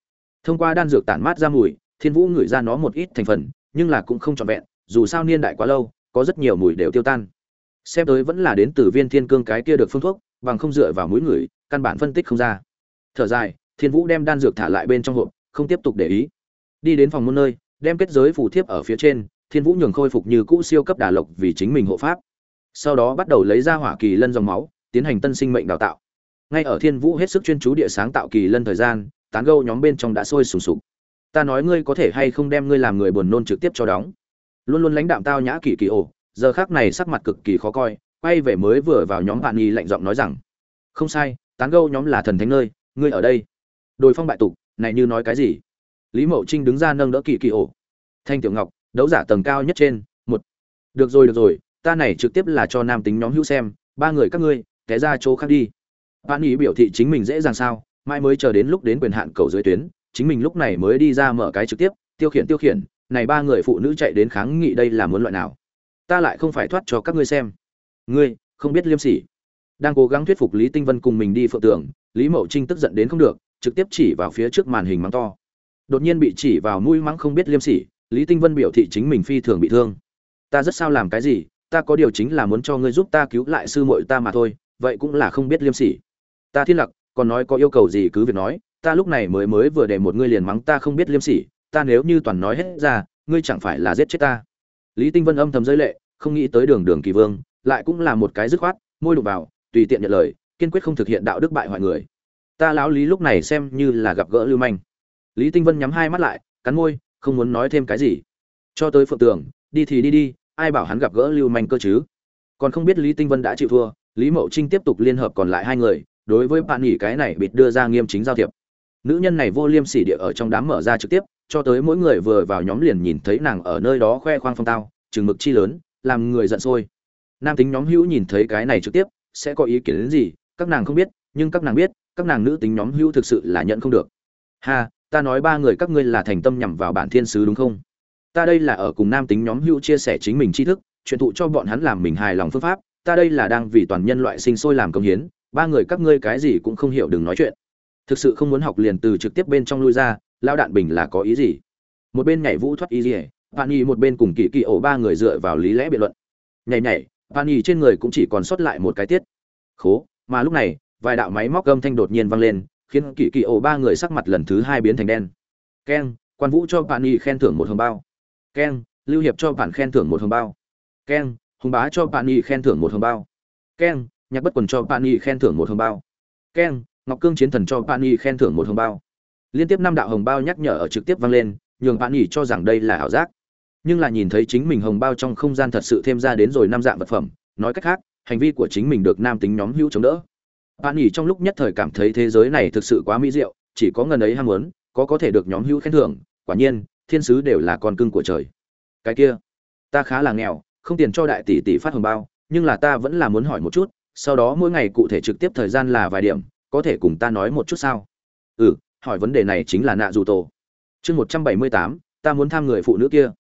Thông qua đan dược tản mát ra mùi, thiên vũ ngửi ra nó một ít thành phần, nhưng là cũng không trọn vẹn, dù sao niên đại quá lâu, có rất nhiều mùi đều tiêu tan. Xem tới vẫn là đến từ viên thiên cương cái kia được phương thuốc, bằng không dựa vào mũi người căn bản phân tích không ra. Thở dài, thiên vũ đem đan dược thả lại bên trong hộp, không tiếp tục để ý. Đi đến phòng môn nơi, đem kết giới phủ thiếp ở phía trên, thiên vũ nhường khôi phục như cũ siêu cấp đà lộc vì chính mình hộ pháp. Sau đó bắt đầu lấy ra hỏa kỳ lân dòng máu, tiến hành tân sinh mệnh đào tạo. Ngay ở thiên vũ hết sức chuyên chú địa sáng tạo kỳ lân thời gian tán gâu nhóm bên trong đã sôi sùng sục. Ta nói ngươi có thể hay không đem ngươi làm người buồn nôn trực tiếp cho đóng. Luôn luôn lãnh đạm tao nhã kỳ kỳ ổ, giờ khác này sắc mặt cực kỳ khó coi, quay về mới vừa vào nhóm bạn nhi lạnh giọng nói rằng, không sai, tán gâu nhóm là thần thánh nơi, ngươi ở đây. Đồi phong bại tục, này như nói cái gì? Lý mậu trinh đứng ra nâng đỡ kỳ kỳ ổ. Thanh tiểu ngọc, đấu giả tầng cao nhất trên, một. Được rồi được rồi, ta này trực tiếp là cho nam tính nhóm hữu xem, ba người các ngươi, té ra chỗ khác đi. Bạn ý biểu thị chính mình dễ dàng sao? Mai mới chờ đến lúc đến quyền hạn cầu dưới tuyến, chính mình lúc này mới đi ra mở cái trực tiếp, tiêu khiển tiêu khiển, này ba người phụ nữ chạy đến kháng nghị đây là muốn loại nào? Ta lại không phải thoát cho các ngươi xem. Ngươi, không biết liêm sỉ. Đang cố gắng thuyết phục lý tinh vân cùng mình đi phượng tưởng lý mậu trinh tức giận đến không được, trực tiếp chỉ vào phía trước màn hình mắng to. Đột nhiên bị chỉ vào mũi mắng không biết liêm sỉ, lý tinh vân biểu thị chính mình phi thường bị thương. Ta rất sao làm cái gì, ta có điều chính là muốn cho ngươi giúp ta cứu lại sư muội ta mà thôi, vậy cũng là không biết liêm sỉ. Ta thiên lặc còn nói có yêu cầu gì cứ việc nói, ta lúc này mới mới vừa để một ngươi liền mắng ta không biết liêm sỉ, ta nếu như toàn nói hết ra, ngươi chẳng phải là giết chết ta. Lý tinh vân âm thầm giới lệ, không nghĩ tới đường đường kỳ vương, lại cũng là một cái dứt khoát, môi đục vào, tùy tiện nhận lời, kiên quyết không thực hiện đạo đức bại hoại người. Ta lão lý lúc này xem như là gặp gỡ lưu manh. Lý tinh vân nhắm hai mắt lại, cắn môi, không muốn nói thêm cái gì. Cho tới phượng tường, đi thì đi đi, ai bảo hắn gặp gỡ lưu manh cơ chứ? Còn không biết lý tinh vân đã chịu thua, lý mậu trinh tiếp tục liên hợp còn lại hai người đối với bạn nghỉ cái này bịt đưa ra nghiêm chính giao thiệp. Nữ nhân này vô liêm sỉ địa ở trong đám mở ra trực tiếp, cho tới mỗi người vừa vào nhóm liền nhìn thấy nàng ở nơi đó khoe khoang phong tao, chừng mực chi lớn, làm người giận sôi. Nam tính nhóm hữu nhìn thấy cái này trực tiếp, sẽ có ý kiến đến gì, các nàng không biết, nhưng các nàng biết, các nàng nữ tính nhóm hữu thực sự là nhận không được. Ha, ta nói ba người các ngươi là thành tâm nhằm vào bản thiên sứ đúng không? Ta đây là ở cùng nam tính nhóm hữu chia sẻ chính mình tri thức, truyền thụ cho bọn hắn làm mình hài lòng phương pháp, ta đây là đang vì toàn nhân loại sinh sôi làm công hiến ba người các ngươi cái gì cũng không hiểu đừng nói chuyện. Thực sự không muốn học liền từ trực tiếp bên trong lui ra lao đạn bình là có ý gì? Một bên nhảy vũ thoát ý gì bạn nhi một bên cùng kỳ kỳ ổ ba người dựa vào lý lẽ biện luận. Nhảy nhảy bạn nhi trên người cũng chỉ còn sót lại một cái tiết. Khố, mà lúc này, vài đạo máy móc gâm thanh đột nhiên vang lên, khiến kỳ kỳ ổ ba người sắc mặt lần thứ hai biến thành đen. Keng, quan vũ cho bạn nhi khen thưởng một hồng bao. Keng, lưu hiệp cho bạn khen thưởng một hồng bao. Keng, hùng bá cho bạn nhi khen thưởng một hồng bao. Keng nhạc bất quần cho pani khen thưởng một hồng bao. Keng, ngọc cương chiến thần cho pani khen thưởng một hồng bao. Liên tiếp năm đạo hồng bao nhắc nhở ở trực tiếp vang lên, nhường pani cho rằng đây là ảo giác. Nhưng là nhìn thấy chính mình hồng bao trong không gian thật sự thêm ra đến rồi năm dạng vật phẩm, nói cách khác, hành vi của chính mình được nam tính nhóm hữu chống đỡ. Pani trong lúc nhất thời cảm thấy thế giới này thực sự quá mỹ diệu, chỉ có ngần ấy ham muốn, có có thể được nhóm hữu khen thưởng, quả nhiên, thiên sứ đều là con cưng của trời. Cái kia, ta khá là nghèo, không tiền cho đại tỷ tỷ phát hồng bao, nhưng là ta vẫn là muốn hỏi một chút sau đó mỗi ngày cụ thể trực tiếp thời gian là vài điểm, có thể cùng ta nói một chút sao? Ừ hỏi vấn đề này chính là nạ dù tổ. Chương một trăm bảy mươi tám, ta muốn tham người phụ nữ kia.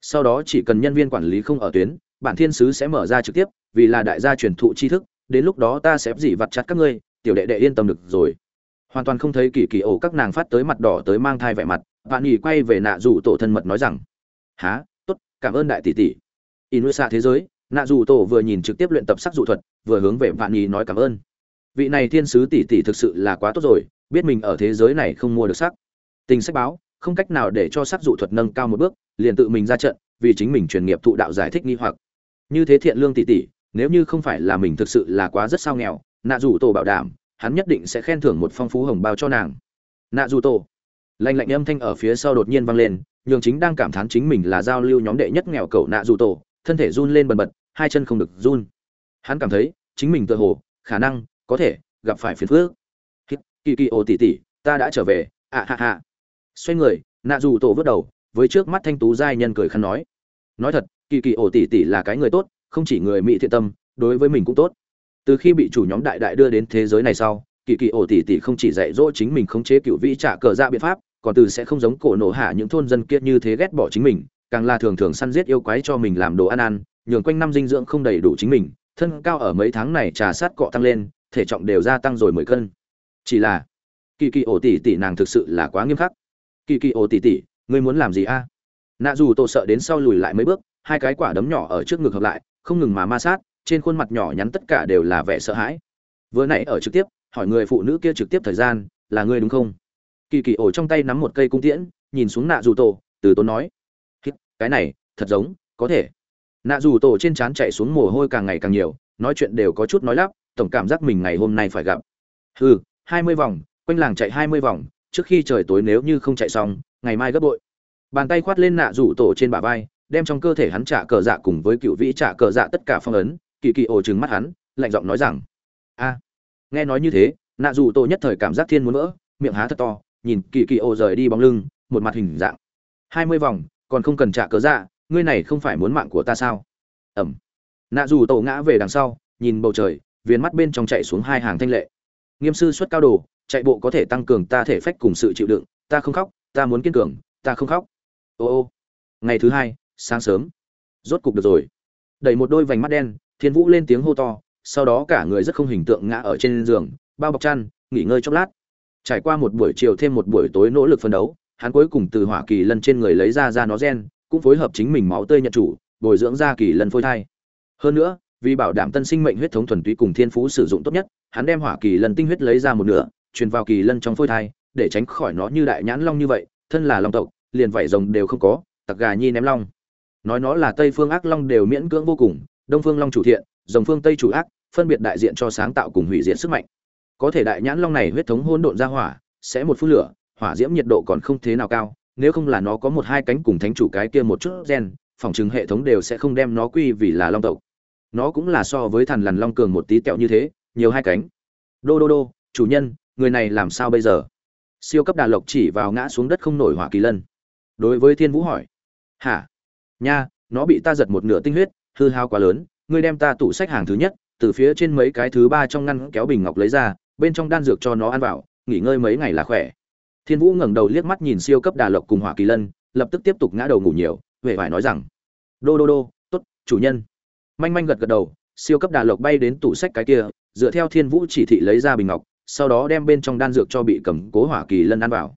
Sau đó chỉ cần nhân viên quản lý không ở tuyến, bản thiên sứ sẽ mở ra trực tiếp, vì là đại gia truyền thụ tri thức, đến lúc đó ta sẽ dỉ vặt chặt các ngươi, tiểu đệ đệ yên tâm được rồi. Hoàn toàn không thấy kỳ kỳ ổ các nàng phát tới mặt đỏ tới mang thai vẻ mặt bạn nghỉ quay về nạ dù tổ thân mật nói rằng há tốt, cảm ơn đại tỷ tỷ. Inusa thế giới, nạ dù tổ vừa nhìn trực tiếp luyện tập sắc dụ thuật vừa hướng về Vạn Nhi nói cảm ơn. Vị này thiên sứ tỷ tỷ thực sự là quá tốt rồi, biết mình ở thế giới này không mua được sắc. Tình sách báo, không cách nào để cho sắc dụ thuật nâng cao một bước, liền tự mình ra trận, vì chính mình truyền nghiệp thụ đạo giải thích nghi hoặc. Như thế thiện lương tỷ tỷ, nếu như không phải là mình thực sự là quá rất sao nghèo, nạ dù tổ bảo đảm, hắn nhất định sẽ khen thưởng một phong phú hồng bao cho nàng. Nạ dù tổ. Lạnh lạnh âm thanh ở phía sau đột nhiên vang lên, nhường chính đang cảm thán chính mình là giao lưu nhóm đệ nhất nghèo cậu nạ dù tổ, thân thể run lên bần bật, hai chân không được run hắn cảm thấy, chính mình tự hồ, khả năng, có thể, gặp phải phiền phước kỳ kỳ ồ tỉ tỉ, ta đã trở về, ạ hạ hạ xoay người, nạ dù tổ vớt đầu, với trước mắt thanh tú giai nhân cười khăn nói. Nói thật, kỳ kỳ ồ tỉ tỉ là cái người tốt, không chỉ người mỹ thiện tâm, đối với mình cũng tốt. Từ khi bị chủ nhóm đại đại đưa đến thế giới này sau, kỳ kỳ ổ tỉ tỉ không chỉ dạy dỗ chính mình khống chế cựu vĩ trả cờ ra biện pháp, còn từ sẽ không giống cổ nổ hạ những thôn dân kia như thế ghét bỏ chính mình, càng là thường thường săn giết yêu quái cho mình làm đồ ăn ăn, nhường quanh năm dinh dưỡng không đầy đủ chính mình thân cao ở mấy tháng này trà sát cọ tăng lên, thể trọng đều gia tăng rồi mười cân. Chỉ là, kỳ kỳ ổ tỉ tỉ nàng thực sự là quá nghiêm khắc. Kỳ kỳ ổ tỉ tỉ, ngươi muốn làm gì a? Nạ dù tổ sợ đến sau lùi lại mấy bước, hai cái quả đấm nhỏ ở trước ngực hợp lại, không ngừng mà ma sát, trên khuôn mặt nhỏ nhắn tất cả đều là vẻ sợ hãi. Vừa nãy ở trực tiếp, hỏi người phụ nữ kia trực tiếp thời gian, là ngươi đúng không? Kỳ kỳ ổ trong tay nắm một cây cung tiễn, nhìn xuống nạ dù tổ, từ tốn nói. Cái này, thật giống, có thể nạ dù tổ trên trán chạy xuống mồ hôi càng ngày càng nhiều, nói chuyện đều có chút nói lắp, tổng cảm giác mình ngày hôm nay phải gặp. Hừ, hai mươi vòng, quanh làng chạy hai mươi vòng, trước khi trời tối nếu như không chạy xong, ngày mai gấp bội. Bàn tay khoát lên nạ rủ tổ trên bả vai, đem trong cơ thể hắn trả cờ dạ cùng với cựu vĩ trả cờ dạ tất cả phong ấn, kỳ kỳ ổ trừng mắt hắn, lạnh giọng nói rằng, a. Nghe nói như thế, nạ dù tổ nhất thời cảm giác thiên muốn vỡ, miệng há thật to, nhìn kỳ kỳ ổ rời đi bóng lưng, một mặt hình dạng. hai mươi vòng, còn không cần trả cờ dạ ngươi này không phải muốn mạng của ta sao? Ẩm. Nạ dù tổ ngã về đằng sau, nhìn bầu trời, viền mắt bên trong chạy xuống hai hàng thanh lệ. Nghiêm sư xuất cao đồ, chạy bộ có thể tăng cường ta thể phách cùng sự chịu đựng, ta không khóc, ta muốn kiên cường, ta không khóc. Ô ô. Ngày thứ hai, sáng sớm. Rốt cục được rồi. Đẩy một đôi vành mắt đen, thiên vũ lên tiếng hô to, sau đó cả người rất không hình tượng ngã ở trên giường, bao bọc chăn, nghỉ ngơi chốc lát. Trải qua một buổi chiều thêm một buổi tối nỗ lực phân đấu, hắn cuối cùng từ hỏa kỳ lân trên người lấy ra ra nó gen cũng phối hợp chính mình máu tươi nhận chủ, bồi dưỡng ra kỳ lân phôi thai. Hơn nữa, vì bảo đảm tân sinh mệnh huyết thống thuần túy cùng thiên phú sử dụng tốt nhất, hắn đem hỏa kỳ lân tinh huyết lấy ra một nửa, truyền vào kỳ lân trong phôi thai, để tránh khỏi nó như đại nhãn long như vậy, thân là long tộc, liền vảy rồng đều không có, tặc gà nhi ném long. Nói nó là tây phương ác long đều miễn cưỡng vô cùng, đông phương long chủ thiện, rồng phương tây chủ ác, phân biệt đại diện cho sáng tạo cùng hủy diệt sức mạnh. Có thể đại nhãn long này huyết thống hỗn độn ra hỏa, sẽ một phút lửa, hỏa diễm nhiệt độ còn không thế nào cao nếu không là nó có một hai cánh cùng thánh chủ cái kia một chút gen, phòng chứng hệ thống đều sẽ không đem nó quy vì là long tộc. Nó cũng là so với thần lằn long cường một tí tẹo như thế, nhiều hai cánh. Đô đô đô, chủ nhân, người này làm sao bây giờ? Siêu cấp đà lộc chỉ vào ngã xuống đất không nổi hỏa kỳ lân. Đối với thiên vũ hỏi. Hả? Nha, nó bị ta giật một nửa tinh huyết, hư hao quá lớn, ngươi đem ta tủ sách hàng thứ nhất, từ phía trên mấy cái thứ ba trong ngăn kéo bình ngọc lấy ra, bên trong đan dược cho nó ăn vào, nghỉ ngơi mấy ngày là khỏe thiên vũ ngẩng đầu liếc mắt nhìn siêu cấp đà lộc cùng hỏa kỳ lân, lập tức tiếp tục ngã đầu ngủ nhiều huệ phải nói rằng, đô đô đô t ố t chủ nhân. Manh manh gật gật đầu, siêu cấp đà lộc bay đến tủ sách cái kia, dựa theo thiên vũ chỉ thị lấy ra bình ngọc, sau đó đem bên trong đan dược cho bị cầm cố hỏa kỳ lân ăn vào.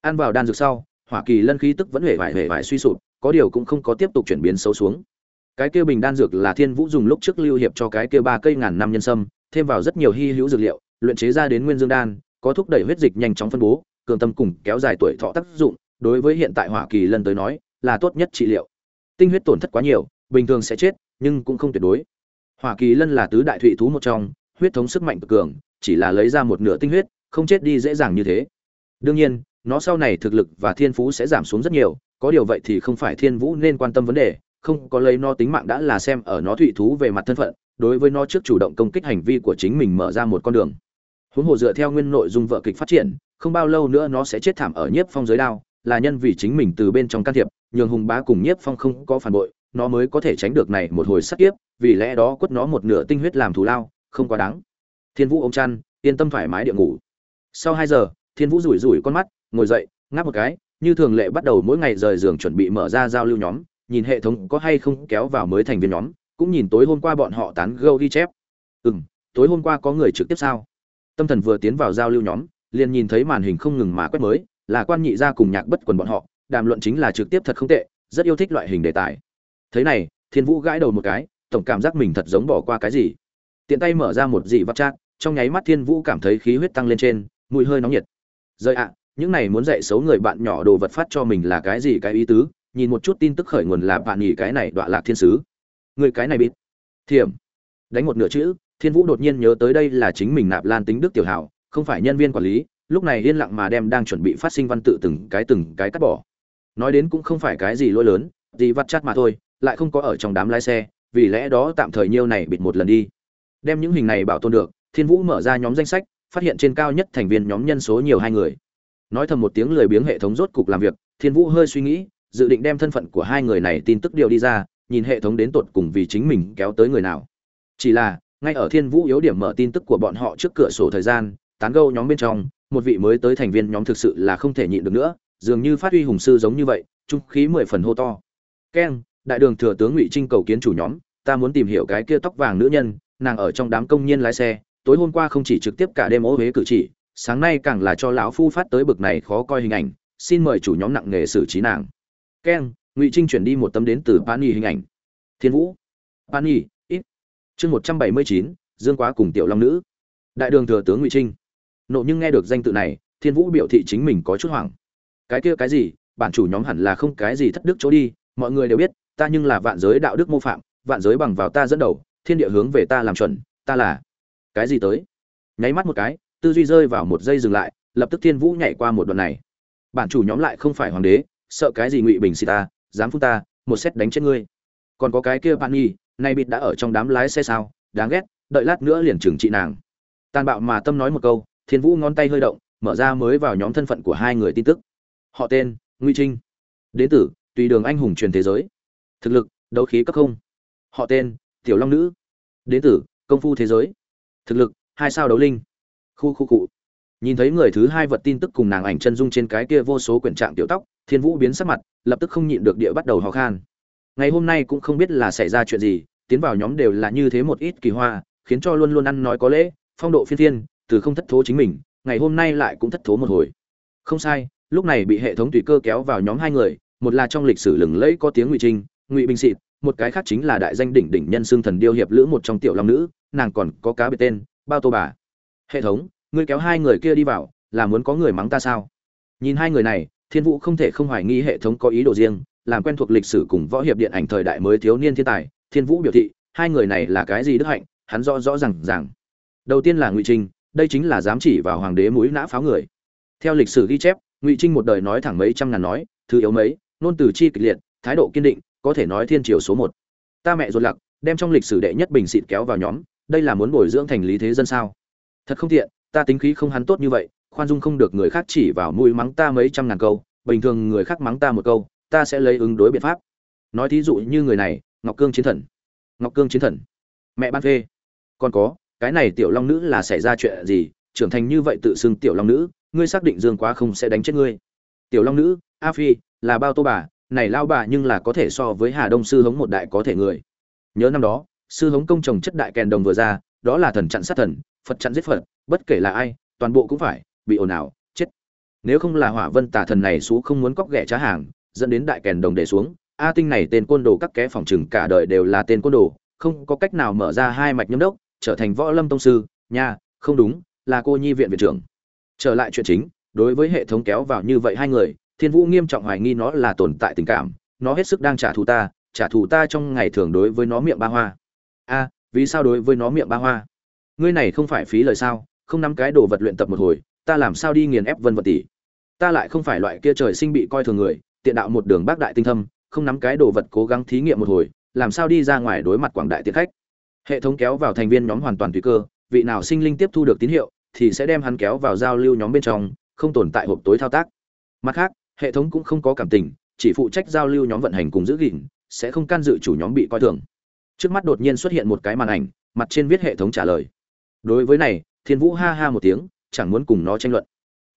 Ăn vào đan dược sau, hỏa kỳ lân khí tức vẫn hề vải hề vải suy sụp, có điều cũng không có tiếp tục chuyển biến xấu xuống. Cái kia bình đan dược là thiên vũ dùng lúc trước lưu hiệp cho cái kia ba cây ngàn năm nhân sâm, thêm vào rất nhiều hy hữu dược liệu, luyện chế ra đến nguyên dương đan, có thúc đẩy huyết dịch nhanh chóng phân bố cường tâm cùng kéo dài tuổi thọ tác dụng, đối với hiện tại hỏa kỳ lân tới nói, là tốt nhất trị liệu. Tinh huyết tổn thất quá nhiều, bình thường sẽ chết, nhưng cũng không tuyệt đối. Hỏa kỳ lân là tứ đại thủy thú một trong, huyết thống sức mạnh cực cường, chỉ là lấy ra một nửa tinh huyết, không chết đi dễ dàng như thế. Đương nhiên, nó sau này thực lực và thiên phú sẽ giảm xuống rất nhiều, có điều vậy thì không phải thiên vũ nên quan tâm vấn đề, không có lấy nó tính mạng đã là xem ở nó thủy thú về mặt thân phận, đối với nó trước chủ động công kích hành vi của chính mình mở ra một con đường. Huống hồ dựa theo nguyên nội dung vợ kịch phát triển không bao lâu nữa nó sẽ chết thảm ở nhiếp phong giới đao, là nhân vì chính mình từ bên trong can thiệp, nhường hùng bá cùng nhiếp phong không có phản bội, nó mới có thể tránh được này một hồi sát kiếp, vì lẽ đó quất nó một nửa tinh huyết làm thù lao, không quá đáng. Thiên vũ ôm chăn, yên tâm thoải mái địa ngủ. Sau hai giờ, thiên vũ rủi rủi con mắt, ngồi dậy, ngáp một cái, như thường lệ bắt đầu mỗi ngày rời giường chuẩn bị mở ra giao lưu nhóm, nhìn hệ thống có hay không kéo vào mới thành viên nhóm, cũng nhìn tối hôm qua bọn họ tán gâu ghi chép. Ừ m tối hôm qua có người trực tiếp sao? Tâm thần vừa tiến vào giao lưu nhóm liền nhìn thấy màn hình không ngừng mà quét mới, là quan nhị gia cùng nhạc bất quần bọn họ, đàm luận chính là trực tiếp thật không tệ, rất yêu thích loại hình đề tài. Thế này, thiên vũ gãi đầu một cái, tổng cảm giác mình thật giống bỏ qua cái gì. Tiện tay mở ra một dị vắt chát trong nháy mắt thiên vũ cảm thấy khí huyết tăng lên trên, mùi hơi nóng nhiệt. Rơi ạ, những này muốn dạy xấu người bạn nhỏ đồ vật phát cho mình là cái gì cái ý tứ? Nhìn một chút tin tức khởi nguồn là bạn nghỉ cái này đọa lạc thiên sứ. Người cái này bịt. Thiểm. Đánh một nửa chữ, thiên vũ đột nhiên nhớ tới đây là chính mình nạp lan tính đức tiểu hảo không phải nhân viên quản lý, lúc này yên lặng mà đem đang chuẩn bị phát sinh văn tự từng cái từng cái cắt bỏ. Nói đến cũng không phải cái gì lỗi lớn, gì vắt chát mà thôi, lại không có ở trong đám lái xe, vì lẽ đó tạm thời nhiêu này bịt một lần đi. Đem những hình này bảo tồn được, thiên vũ mở ra nhóm danh sách, phát hiện trên cao nhất thành viên nhóm nhân số nhiều hai người. Nói thầm một tiếng lười biếng hệ thống rốt cục làm việc, thiên vũ hơi suy nghĩ, dự định đem thân phận của hai người này tin tức điều đi ra, nhìn hệ thống đến tột cùng vì chính mình kéo tới người nào. Chỉ là, ngay ở thiên vũ yếu điểm mở tin tức của bọn họ trước cửa sổ thời gian tán gâu nhóm bên trong, một vị mới tới thành viên nhóm thực sự là không thể nhịn được nữa, dường như phát huy hùng sư giống như vậy, trung khí mười phần hô to. Keng, đại đường thừa tướng ngụy trinh cầu kiến chủ nhóm, ta muốn tìm hiểu cái kia tóc vàng nữ nhân, nàng ở trong đám công nhân lái xe, tối hôm qua không chỉ trực tiếp cả đêm ố huế cử chỉ, sáng nay càng là cho lão phu phát tới bực này khó coi hình ảnh, xin mời chủ nhóm nặng nghề xử trí nàng. Keng, ngụy trinh chuyển đi một tấm đến từ pani hình ảnh. Thiên vũ. Pani, ít. Chương một trăm bảy mươi chín, dương quá cùng tiểu long nữ. Đại đường thừa tướng ngụy trinh nộ nhưng nghe được danh tự này, thiên vũ biểu thị chính mình có chút hoảng. Cái kia cái gì? Bản chủ nhóm hẳn là không cái gì thất đức chỗ đi, mọi người đều biết, ta nhưng là vạn giới đạo đức mô phạm, vạn giới bằng vào ta dẫn đầu, thiên địa hướng về ta làm chuẩn, ta là cái gì tới? Nháy mắt một cái, tư duy rơi vào một giây dừng lại, lập tức thiên vũ nhảy qua một đoạn này. Bản chủ nhóm lại không phải hoàng đế, sợ cái gì ngụy bình xì ta, dám phun ta, một xét đánh chết ngươi. Còn có cái kia bạn nhi nay bịt đã ở trong đám lái xe sao, đáng ghét, đợi lát nữa liền trừng trị nàng. Tàn bạo mà tâm nói một câu thiên vũ ngón tay hơi động, mở ra mới vào nhóm thân phận của hai người tin tức. Họ tên nguy trinh. Đến tử tùy đường anh hùng truyền thế giới. Thực lực, đấu khí cấp không. Họ tên, tiểu long nữ. Đến tử công phu thế giới. Thực lực, hai sao đấu linh. Khu khu cụ. Nhìn thấy người thứ hai vật tin tức cùng nàng ảnh chân dung trên cái kia vô số quyển trạng tiểu tóc, thiên vũ biến sắc mặt, lập tức không nhịn được địa bắt đầu ho khan. Ngày hôm nay cũng không biết là xảy ra chuyện gì, tiến vào nhóm đều là như thế một ít kỳ hoa, khiến cho luôn luôn ăn nói có lễ, phong độ phiên thiên từ không thất thố chính mình, ngày hôm nay lại cũng thất thố một hồi. Không sai, lúc này bị hệ thống tùy cơ kéo vào nhóm hai người, một là trong lịch sử lừng lẫy có tiếng ngụy trinh, ngụy binh xịt một cái khác chính là đại danh đỉnh đỉnh nhân xương thần điêu hiệp lữ một trong tiểu long nữ, nàng còn có cá biệt tên, bao tô bà. Hệ thống, ngươi kéo hai người kia đi vào, là muốn có người mắng ta sao? Nhìn hai người này, thiên vũ không thể không hoài nghi hệ thống có ý đồ riêng, làm quen thuộc lịch sử cùng võ hiệp điện ảnh thời đại mới thiếu niên thiên tài, thiên vũ biểu thị, hai người này là cái gì đức hạnh, hắn rõ rõ rằng rằng đầu tiên là ngụy trinh đây chính là dám chỉ vào hoàng đế mũi nã pháo người. Theo lịch sử ghi chép, ngụy trinh một đời nói thẳng mấy trăm ngàn nói, thứ yếu mấy nôn từ chi kịch liệt, thái độ kiên định, có thể nói thiên triều số một. Ta mẹ ruột lặc, đem trong lịch sử đệ nhất bình xịt kéo vào nhóm, đây là muốn bồi dưỡng thành lý thế dân sao? Thật không thiện ta tính khí không hắn tốt như vậy, khoan dung không được người khác chỉ vào mũi mắng ta mấy trăm ngàn câu, bình thường người khác mắng ta một câu, ta sẽ lấy ứng đối biện pháp. Nói thí dụ như người này, ngọc cương chiến thần. Ngọc cương chiến thần. Mẹ ban phê. Còn có cái này tiểu long nữ là xảy ra chuyện gì? Trưởng thành như vậy tự xưng tiểu long nữ, ngươi xác định dương quá không sẽ đánh chết ngươi. Tiểu long nữ, a phi, là bao tô bà, này lao bà nhưng là có thể so với hà đông sư hống một đại có thể người. Nhớ năm đó, sư hống công trồng chất đại kèn đồng vừa ra, đó là thần chặn sát thần, phật chặn giết phật, bất kể là ai, toàn bộ cũng phải bị ồn ào, chết. Nếu không là hỏa vân tà thần này xú không muốn cóc ghẻ trá hàng, dẫn đến đại kèn đồng để xuống, a tinh này tên côn đồ các ké phòng trừng cả đời đều là tên côn đồ, không có cách nào mở ra hai mạch nhâm đốc trở thành võ lâm tông sư, nha, không đúng, là cô nhi viện viện trưởng. Trở lại chuyện chính, đối với hệ thống kéo vào như vậy hai người, thiên vũ nghiêm trọng hoài nghi nó là tồn tại tình cảm, nó hết sức đang trả thù ta, trả thù ta trong ngày thường đối với nó miệng ba hoa. A, vì sao đối với nó miệng ba hoa? Ngươi này không phải phí lời sao, không nắm cái đồ vật luyện tập một hồi, ta làm sao đi nghiền ép vân vật tỷ? Ta lại không phải loại kia trời sinh bị coi thường người, tiện đạo một đường bác đại tinh thâm, không nắm cái đồ vật cố gắng thí nghiệm một hồi, làm sao đi ra ngoài đối mặt quảng đại tiện khách? Hệ thống kéo vào thành viên nhóm hoàn toàn tùy cơ, vị nào sinh linh tiếp thu được tín hiệu thì sẽ đem hắn kéo vào giao lưu nhóm bên trong, không tồn tại hộp tối thao tác. Mặt khác, hệ thống cũng không có cảm tình, chỉ phụ trách giao lưu nhóm vận hành cùng giữ gìn, sẽ không can dự chủ nhóm bị coi thường. Trước mắt đột nhiên xuất hiện một cái màn ảnh, mặt trên viết hệ thống trả lời. Đối với này, thiên vũ ha ha một tiếng, chẳng muốn cùng nó tranh luận.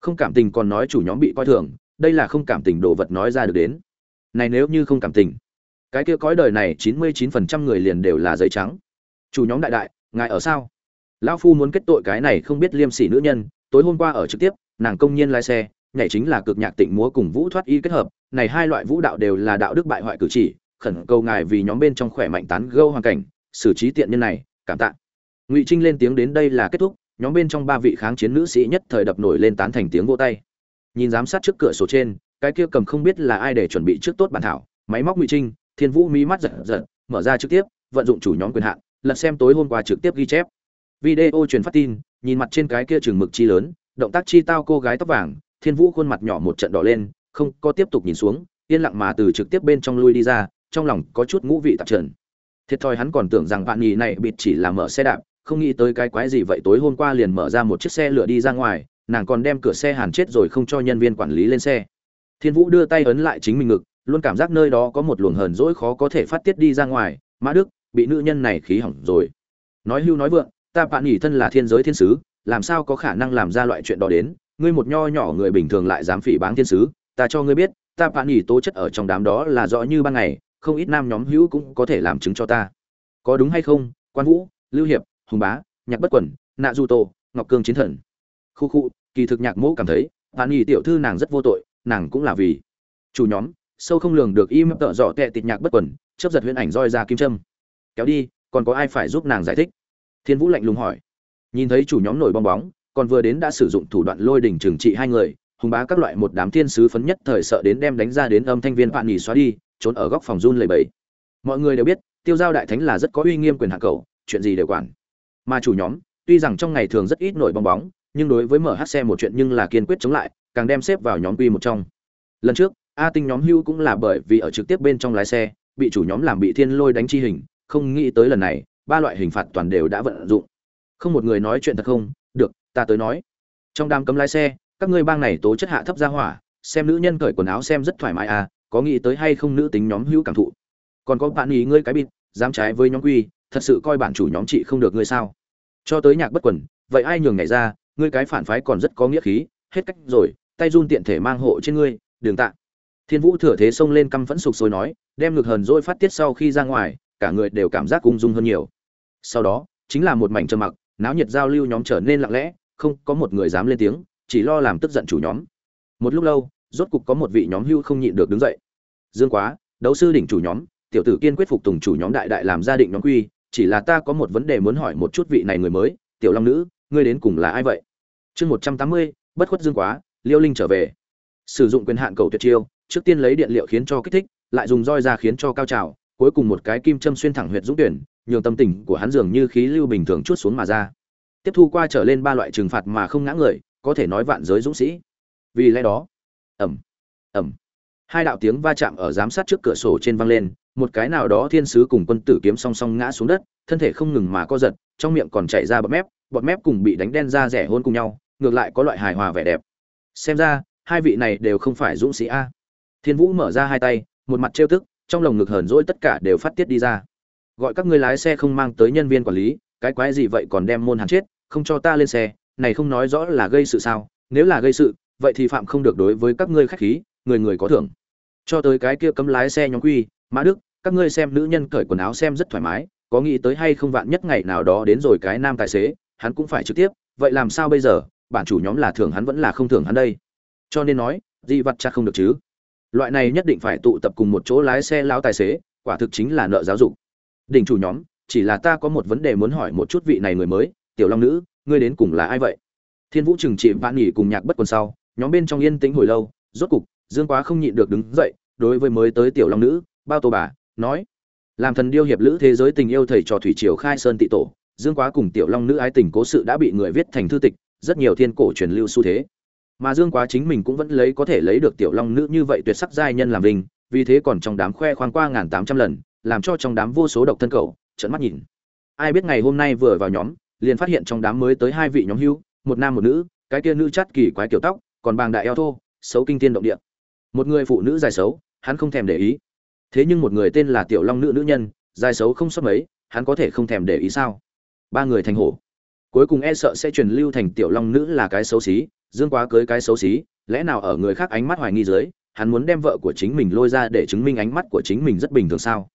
Không cảm tình còn nói chủ nhóm bị coi thường, đây là không cảm tình đồ vật nói ra được đến. Này nếu như không cảm tình, cái kia cõi đời này chín mươi chín phần trăm người liền đều là giấy trắng chủ nhóm đại đại, ngài ở sao? Lão phu muốn kết tội cái này không biết liêm sỉ nữ nhân, tối hôm qua ở trực tiếp, nàng công nhiên lái xe, nhảy chính là cực nhạc tịnh múa cùng vũ thoát y kết hợp, này hai loại vũ đạo đều là đạo đức bại hoại cử chỉ, khẩn cầu ngài vì nhóm bên trong khỏe mạnh tán gâu hoàn cảnh, xử trí tiện nhân này, cảm tạ. Ngụy trinh lên tiếng đến đây là kết thúc, nhóm bên trong ba vị kháng chiến nữ sĩ nhất thời đập nổi lên tán thành tiếng vô tay. Nhìn giám sát trước cửa sổ trên, cái kia cầm không biết là ai để chuẩn bị trước tốt bản thảo, máy móc ngụy trinh, thiên vũ mí mắt giật giật, mở ra trực tiếp, vận dụng chủ nhóm quyền hạn lật xem tối hôm qua trực tiếp ghi chép. Video truyền phát tin, nhìn mặt trên cái kia trường mực chi lớn, động tác chi tao cô gái tóc vàng, thiên vũ khuôn mặt nhỏ một trận đỏ lên, không có tiếp tục nhìn xuống, yên lặng mà từ trực tiếp bên trong lui đi ra, trong lòng có chút ngũ vị tạp trần. Thiệt thòi hắn còn tưởng rằng bạn nhì này bịt chỉ là mở xe đạp, không nghĩ tới cái quái gì vậy, tối hôm qua liền mở ra một chiếc xe lửa đi ra ngoài, nàng còn đem cửa xe hàn chết rồi không cho nhân viên quản lý lên xe. Thiên vũ đưa tay ấn lại chính mình ngực, luôn cảm giác nơi đó có một luồng hờn dỗi khó có thể phát tiết đi ra ngoài, mã đức bị nữ nhân này khí hỏng rồi. Nói hưu nói vượng, ta bạn nhỉ thân là thiên giới thiên sứ, làm sao có khả năng làm ra loại chuyện đó đến? Ngươi một nho nhỏ người bình thường lại dám phỉ báng thiên sứ, ta cho ngươi biết, ta bạn nhỉ tố chất ở trong đám đó là rõ như ban ngày, không ít nam nhóm hữu cũng có thể làm chứng cho ta. Có đúng hay không? Quan vũ, lưu hiệp, hùng bá, nhạc bất quẩn, nạ du tô, ngọc cương chiến thần. Khu khu, kỳ thực nhạc mẫu cảm thấy, bạn nhỉ tiểu thư nàng rất vô tội, nàng cũng là vì chủ nhóm, sâu không lường được im tợ dọ tệ tịt nhạc bất quẩn chấp giật huyễn ảnh roi ra kim trâm kéo đi, còn có ai phải giúp nàng giải thích? Thiên vũ lạnh lùng hỏi. Nhìn thấy chủ nhóm nổi bong bóng, còn vừa đến đã sử dụng thủ đoạn lôi đỉnh trừng trị hai người hùng bá các loại một đám thiên sứ phấn nhất thời sợ đến đem đánh ra đến âm thanh viên bạn nhì xóa đi, trốn ở góc phòng run lầy bẫy mọi người đều biết, tiêu giao đại thánh là rất có uy nghiêm quyền hạ cầu chuyện gì đều quản. Mà chủ nhóm, tuy rằng trong ngày thường rất ít nổi bong bóng, nhưng đối với mở hát xe một chuyện nhưng là kiên quyết chống lại, càng đem xếp vào nhóm quy một trong. Lần trước, a tinh nhóm hưu cũng là bởi vì ở trực tiếp bên trong lái xe, bị chủ nhóm làm bị thiên lôi đánh chi hình không nghĩ tới lần này, ba loại hình phạt toàn đều đã vận dụng. Không một người nói chuyện thật không? Được, ta tới nói. Trong đám cấm lái xe, các ngươi bang này tố chất hạ thấp ra hỏa, xem nữ nhân cởi quần áo xem rất thoải mái à có nghĩ tới hay không nữ tính nhóm hữu cảm thụ? Còn có bạn ý ngươi cái bịt, dám trái với nhóm quy, thật sự coi bản chủ nhóm chị không được ngươi sao? Cho tới nhạc bất quần, vậy ai nhường nhảy ra, ngươi cái phản phái còn rất có nghĩa khí, hết cách rồi, tay run tiện thể mang hộ trên ngươi, đường tạ. Thiên vũ thừa thế xông lên căm phẫn sục sôi nói, đem ngực hờn dỗi phát tiết sau khi ra ngoài cả người đều cảm giác ung dung hơn nhiều. Sau đó, chính là một mảnh trầm mặc, náo nhiệt giao lưu nhóm trở nên lặng lẽ, không có một người dám lên tiếng, chỉ lo làm tức giận chủ nhóm. Một lúc lâu, rốt cục có một vị nhóm hưu không nhịn được đứng dậy. Dương quá, đấu sư đỉnh chủ nhóm, tiểu tử kiên quyết phục tùng chủ nhóm đại đại làm gia định nhóm quy, chỉ là ta có một vấn đề muốn hỏi một chút vị này người mới, tiểu long nữ, ngươi đến cùng là ai vậy? Chương một trăm tám mươi, bất khuất dương quá, liêu linh trở về. Sử dụng quyền hạn cầu tuyệt chiêu, trước tiên lấy điện liệu khiến cho kích thích, lại dùng roi ra khiến cho cao trào cuối cùng một cái kim châm xuyên thẳng huyệt dũng tuyển, nhường tâm tình của hắn dường như khí lưu bình thường chút xuống mà ra. Tiếp thu qua trở lên ba loại trừng phạt mà không ngã người, có thể nói vạn giới dũng sĩ. Vì lẽ đó ẩm ẩm hai đạo tiếng va chạm ở giám sát trước cửa sổ trên vang lên, một cái nào đó thiên sứ cùng quân tử kiếm song song ngã xuống đất, thân thể không ngừng mà co giật, trong miệng còn chảy ra bọt mép bọt mép cùng bị đánh đen ra rẻ hôn cùng nhau, ngược lại có loại hài hòa vẻ đẹp. Xem ra, hai vị này đều không phải dũng sĩ a. Thiên vũ mở ra hai tay, một mặt trêu tức trong lồng ngực hờn dỗi tất cả đều phát tiết đi ra. Gọi các ngươi lái xe không mang tới nhân viên quản lý, cái quái gì vậy còn đem môn hắn chết, không cho ta lên xe, này không nói rõ là gây sự sao? Nếu là gây sự, vậy thì phạm không được đối với các ngươi khách khí, người người có thưởng. Cho tới cái kia cấm lái xe nhóm quy, mã đức, các ngươi xem nữ nhân cởi quần áo xem rất thoải mái, có nghĩ tới hay không vạn nhất ngày nào đó đến rồi cái nam tài xế, hắn cũng phải trực tiếp, vậy làm sao bây giờ? Bản chủ nhóm là thưởng hắn vẫn là không thưởng hắn đây. Cho nên nói, dị vặt chắc không được chứ loại này nhất định phải tụ tập cùng một chỗ lái xe lao tài xế, quả thực chính là nợ giáo dục. Đỉnh chủ nhóm, chỉ là ta có một vấn đề muốn hỏi một chút vị này người mới, tiểu long nữ, ngươi đến cùng là ai vậy? Thiên vũ trừng trị vạn nghỉ cùng nhạc bất quần sau, nhóm bên trong yên tĩnh hồi lâu, rốt cục, dương quá không nhịn được đứng dậy, đối với mới tới tiểu long nữ, bao tô bà, nói, làm thần điêu hiệp lữ thế giới tình yêu thầy trò thủy triều khai sơn tị tổ, dương quá cùng tiểu long nữ ái tình cố sự đã bị người viết thành thư tịch, rất nhiều thiên cổ truyền lưu xu thế mà dương quá chính mình cũng vẫn lấy có thể lấy được tiểu long nữ như vậy tuyệt sắc giai nhân làm vinh, vì thế còn trong đám khoe khoang qua ngàn tám trăm lần, làm cho trong đám vô số độc thân cầu trợn mắt nhìn. Ai biết ngày hôm nay vừa vào nhóm, liền phát hiện trong đám mới tới hai vị nhóm hưu, một nam một nữ, cái kia nữ chắt kỳ quái kiểu tóc, còn bàng đại eo thô, xấu kinh tiên động địa. Một người phụ nữ dài xấu, hắn không thèm để ý. Thế nhưng một người tên là tiểu long nữ nữ nhân, dài xấu không sót mấy, hắn có thể không thèm để ý sao? Ba người thành hổ. Cuối cùng e sợ sẽ truyền lưu thành tiểu long nữ là cái xấu xí dương quá cưới cái xấu xí, lẽ nào ở người khác ánh mắt hoài nghi dưới, hắn muốn đem vợ của chính mình lôi ra để chứng minh ánh mắt của chính mình rất bình thường sao?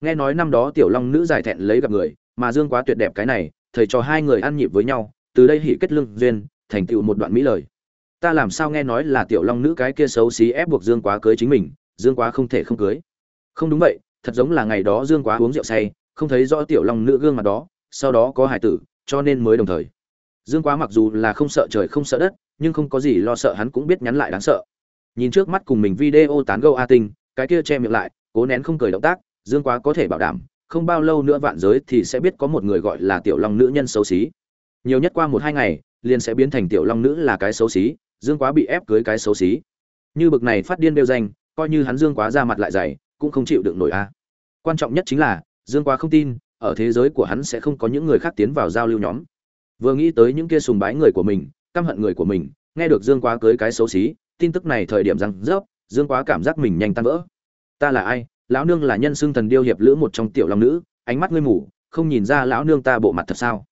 Nghe nói năm đó tiểu long nữ giải thẹn lấy gặp người, mà dương quá tuyệt đẹp cái này, thầy cho hai người ăn nhịp với nhau, từ đây hỉ kết lương duyên, thành tựu một đoạn mỹ lời. Ta làm sao nghe nói là tiểu long nữ cái kia xấu xí ép buộc dương quá cưới chính mình, dương quá không thể không cưới. Không đúng vậy, thật giống là ngày đó dương quá uống rượu say, không thấy rõ tiểu long nữ gương mặt đó, sau đó có hải tử, cho nên mới đồng thời. Dương quá mặc dù là không sợ trời không sợ đất nhưng không có gì lo sợ hắn cũng biết nhắn lại đáng sợ. Nhìn trước mắt cùng mình video tán gâu a tinh, cái kia che miệng lại, cố nén không cười động tác, dương quá có thể bảo đảm, không bao lâu nữa vạn giới thì sẽ biết có một người gọi là tiểu long nữ nhân xấu xí. Nhiều nhất qua một hai ngày, liền sẽ biến thành tiểu long nữ là cái xấu xí, dương quá bị ép cưới cái xấu xí. Như bực này phát điên đeo danh, coi như hắn dương quá ra mặt lại dày, cũng không chịu được nổi a. Quan trọng nhất chính là, dương quá không tin, ở thế giới của hắn sẽ không có những người khác tiến vào giao lưu nhóm. Vừa nghĩ tới những kia sùng bái người của mình căm hận người của mình, nghe được dương quá cưới cái xấu xí, tin tức này thời điểm răng rớp, dương quá cảm giác mình nhanh tan vỡ. Ta là ai? Lão nương là nhân xưng thần điêu hiệp lữ một trong tiểu long nữ, ánh mắt ngươi mù, không nhìn ra lão nương ta bộ mặt thật sao?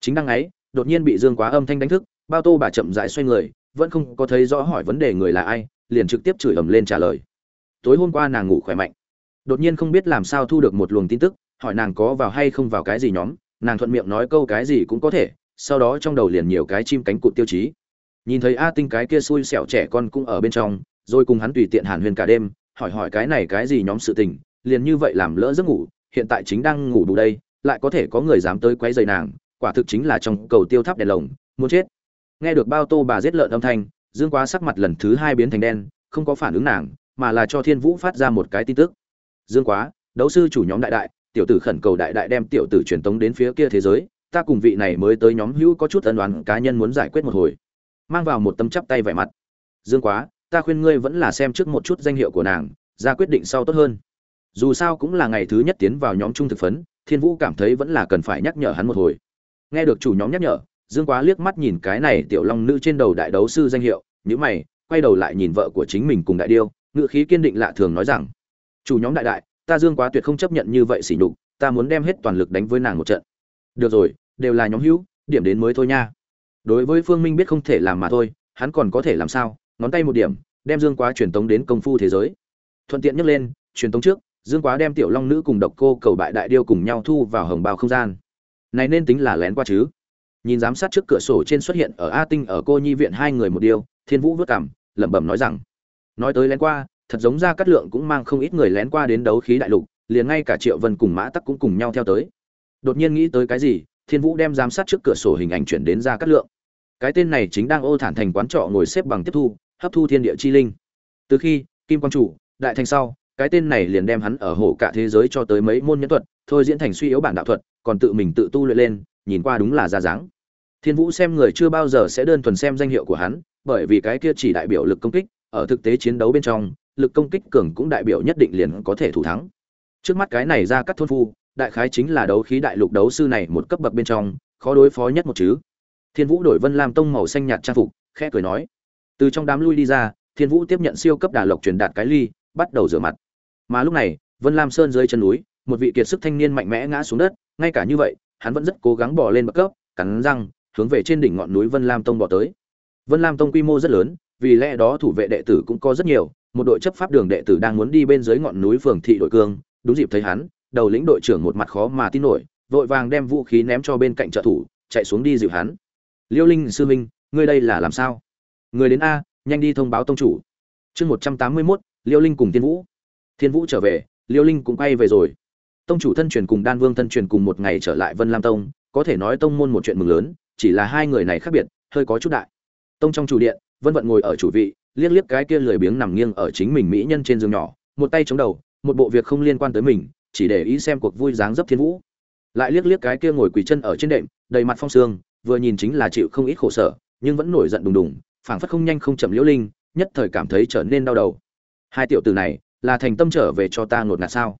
Chính đang ấy, đột nhiên bị dương quá âm thanh đánh thức, bao tô bà chậm rãi xoay người, vẫn không có thấy rõ hỏi vấn đề người là ai, liền trực tiếp chửi ầm lên trả lời. Tối hôm qua nàng ngủ khỏe mạnh. Đột nhiên không biết làm sao thu được một luồng tin tức, hỏi nàng có vào hay không vào cái gì nhóm, nàng thuận miệng nói câu cái gì cũng có thể sau đó trong đầu liền nhiều cái chim cánh cụt tiêu chí. Nhìn thấy a tinh cái kia xui xẻo trẻ con cũng ở bên trong, rồi cùng hắn tùy tiện hàn huyền cả đêm, hỏi hỏi cái này cái gì nhóm sự tình, liền như vậy làm lỡ giấc ngủ, hiện tại chính đang ngủ đủ đây, lại có thể có người dám tới quấy rầy nàng, quả thực chính là trong cầu tiêu tháp đèn lồng, muốn chết. Nghe được bao tô bà giết lợn âm thanh, dương quá sắc mặt lần thứ hai biến thành đen, không có phản ứng nàng, mà là cho thiên vũ phát ra một cái tin tức. Dương quá, đấu sư chủ nhóm đại đại, tiểu tử khẩn cầu đại đại đem tiểu tử truyền tống đến phía kia thế giới ta cùng vị này mới tới nhóm hữu có chút ân đoán cá nhân muốn giải quyết một hồi. Mang vào một tấm chắp tay vẻ mặt. Dương quá, ta khuyên ngươi vẫn là xem trước một chút danh hiệu của nàng, ra quyết định sau tốt hơn. Dù sao cũng là ngày thứ nhất tiến vào nhóm trung thực phấn, thiên vũ cảm thấy vẫn là cần phải nhắc nhở hắn một hồi. Nghe được chủ nhóm nhắc nhở, dương quá liếc mắt nhìn cái này tiểu long nữ trên đầu đại đấu sư danh hiệu nhữ mày, quay đầu lại nhìn vợ của chính mình cùng đại điêu ngự khí kiên định lạ thường nói rằng, chủ nhóm đại đại, ta dương quá tuyệt không chấp nhận như vậy xỉ nhục, ta muốn đem hết toàn lực đánh với nàng một trận. Được rồi đều là nhóm hữu, điểm đến mới thôi nha. Đối với phương minh biết không thể làm mà thôi, hắn còn có thể làm sao? Ngón tay một điểm, đem dương quá truyền tống đến công phu thế giới. Thuận tiện nhắc lên, truyền tống trước, dương quá đem tiểu long nữ cùng độc cô cầu bại đại điêu cùng nhau thu vào hồng bào không gian. Này nên tính là lén qua chứ? Nhìn giám sát trước cửa sổ trên xuất hiện ở a tinh ở cô nhi viện hai người một điêu thiên vũ vất cảm, lẩm bẩm nói rằng, nói tới lén qua, thật giống ra cát lượng cũng mang không ít người lén qua đến đấu khí đại lục, liền ngay cả triệu vân cùng mã tắc cũng cùng nhau theo tới. Đột nhiên nghĩ tới cái gì thiên vũ đem giám sát trước cửa sổ hình ảnh chuyển đến ra cát lượng. Cái tên này chính đang ô thản thành quán trọ ngồi xếp bằng tiếp thu, hấp thu thiên địa chi linh. Từ khi, kim quang chủ, đại thành sau, cái tên này liền đem hắn ở hồ cả thế giới cho tới mấy môn nhân thuật, thôi diễn thành suy yếu bản đạo thuật, còn tự mình tự tu luyện lên, nhìn qua đúng là ra dáng. Thiên vũ xem người chưa bao giờ sẽ đơn thuần xem danh hiệu của hắn, bởi vì cái kia chỉ đại biểu lực công kích, ở thực tế chiến đấu bên trong, lực công kích cường cũng đại biểu nhất định liền có thể thủ thắng. Trước mắt cái này ra cắt thôn phu đại khái chính là đấu khí đại lục đấu sư này một cấp bậc bên trong, khó đối phó nhất một chứ. Thiên vũ đổi vân lam tông màu xanh nhạt trang phục, khẽ cười nói. Từ trong đám lui đi ra, thiên vũ tiếp nhận siêu cấp đà lộc truyền đạt cái ly, bắt đầu rửa mặt. Mà lúc này, vân lam sơn dưới chân núi, một vị kiệt sức thanh niên mạnh mẽ ngã xuống đất, ngay cả như vậy, hắn vẫn rất cố gắng bỏ lên bậc cấp, cắn răng, hướng về trên đỉnh ngọn núi vân lam tông bỏ tới. Vân lam tông quy mô rất lớn, vì lẽ đó thủ vệ đệ tử cũng có rất nhiều, một đội chấp pháp đường đệ tử đang muốn đi bên dưới ngọn núi phường thị đội cương, đúng dịp thấy hắn đầu lĩnh đội trưởng một mặt khó mà tin nổi, vội vàng đem vũ khí ném cho bên cạnh trợ thủ, chạy xuống đi dịu hắn. Liêu linh sư minh ngươi đây là làm sao? Người đến a, nhanh đi thông báo tông chủ. Chương một trăm tám mươi mốt, liêu linh cùng thiên vũ. Thiên vũ trở về, liêu linh cũng quay về rồi. Tông chủ thân truyền cùng đan vương thân truyền cùng một ngày trở lại vân lam tông, có thể nói tông môn một chuyện mừng lớn, chỉ là hai người này khác biệt, hơi có chút đại. Tông trong chủ điện, vân vận ngồi ở chủ vị, liếc liếc cái kia lười biếng nằm nghiêng ở chính mình mỹ nhân trên giường nhỏ, một tay chống đầu, một bộ việc không liên quan tới mình chỉ để ý xem cuộc vui dáng dấp thiên vũ. Lại liếc liếc cái kia ngồi quỳ chân ở trên đệm, đầy mặt phong sương, vừa nhìn chính là chịu không ít khổ sở, nhưng vẫn nổi giận đùng đùng, phảng phất không nhanh không chậm liễu linh, nhất thời cảm thấy trở nên đau đầu. Hai tiểu tử này, là thành tâm trở về cho ta ngột ngạt sao?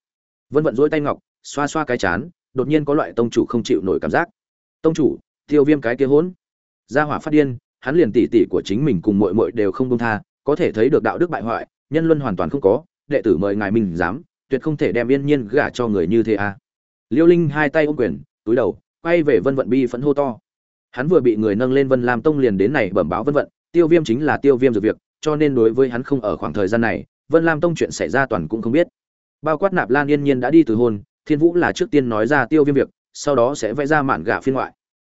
Vân vận dỗi tay ngọc, xoa xoa cái chán, đột nhiên có loại tông chủ không chịu nổi cảm giác. Tông chủ, tiêu viêm cái kia hỗn. Gia hỏa phát điên, hắn liền tỷ tỷ của chính mình cùng muội muội đều không buông tha, có thể thấy được đạo đức bại hoại, nhân luân hoàn toàn không có, đệ tử mời ngài mình dám tuyệt không thể đem yên nhiên gả cho người như thế à. Liêu linh hai tay ôm quyền, túi đầu, quay về vân vận bi phẫn hô to. Hắn vừa bị người nâng lên vân lam tông liền đến này bẩm báo vân vận, tiêu viêm chính là tiêu viêm dược việc, cho nên đối với hắn không ở khoảng thời gian này, vân lam tông chuyện xảy ra toàn cũng không biết. Bao quát nạp lan yên nhiên đã đi từ hôn, thiên vũ là trước tiên nói ra tiêu viêm việc, sau đó sẽ vẽ ra mạn gạ phiên ngoại.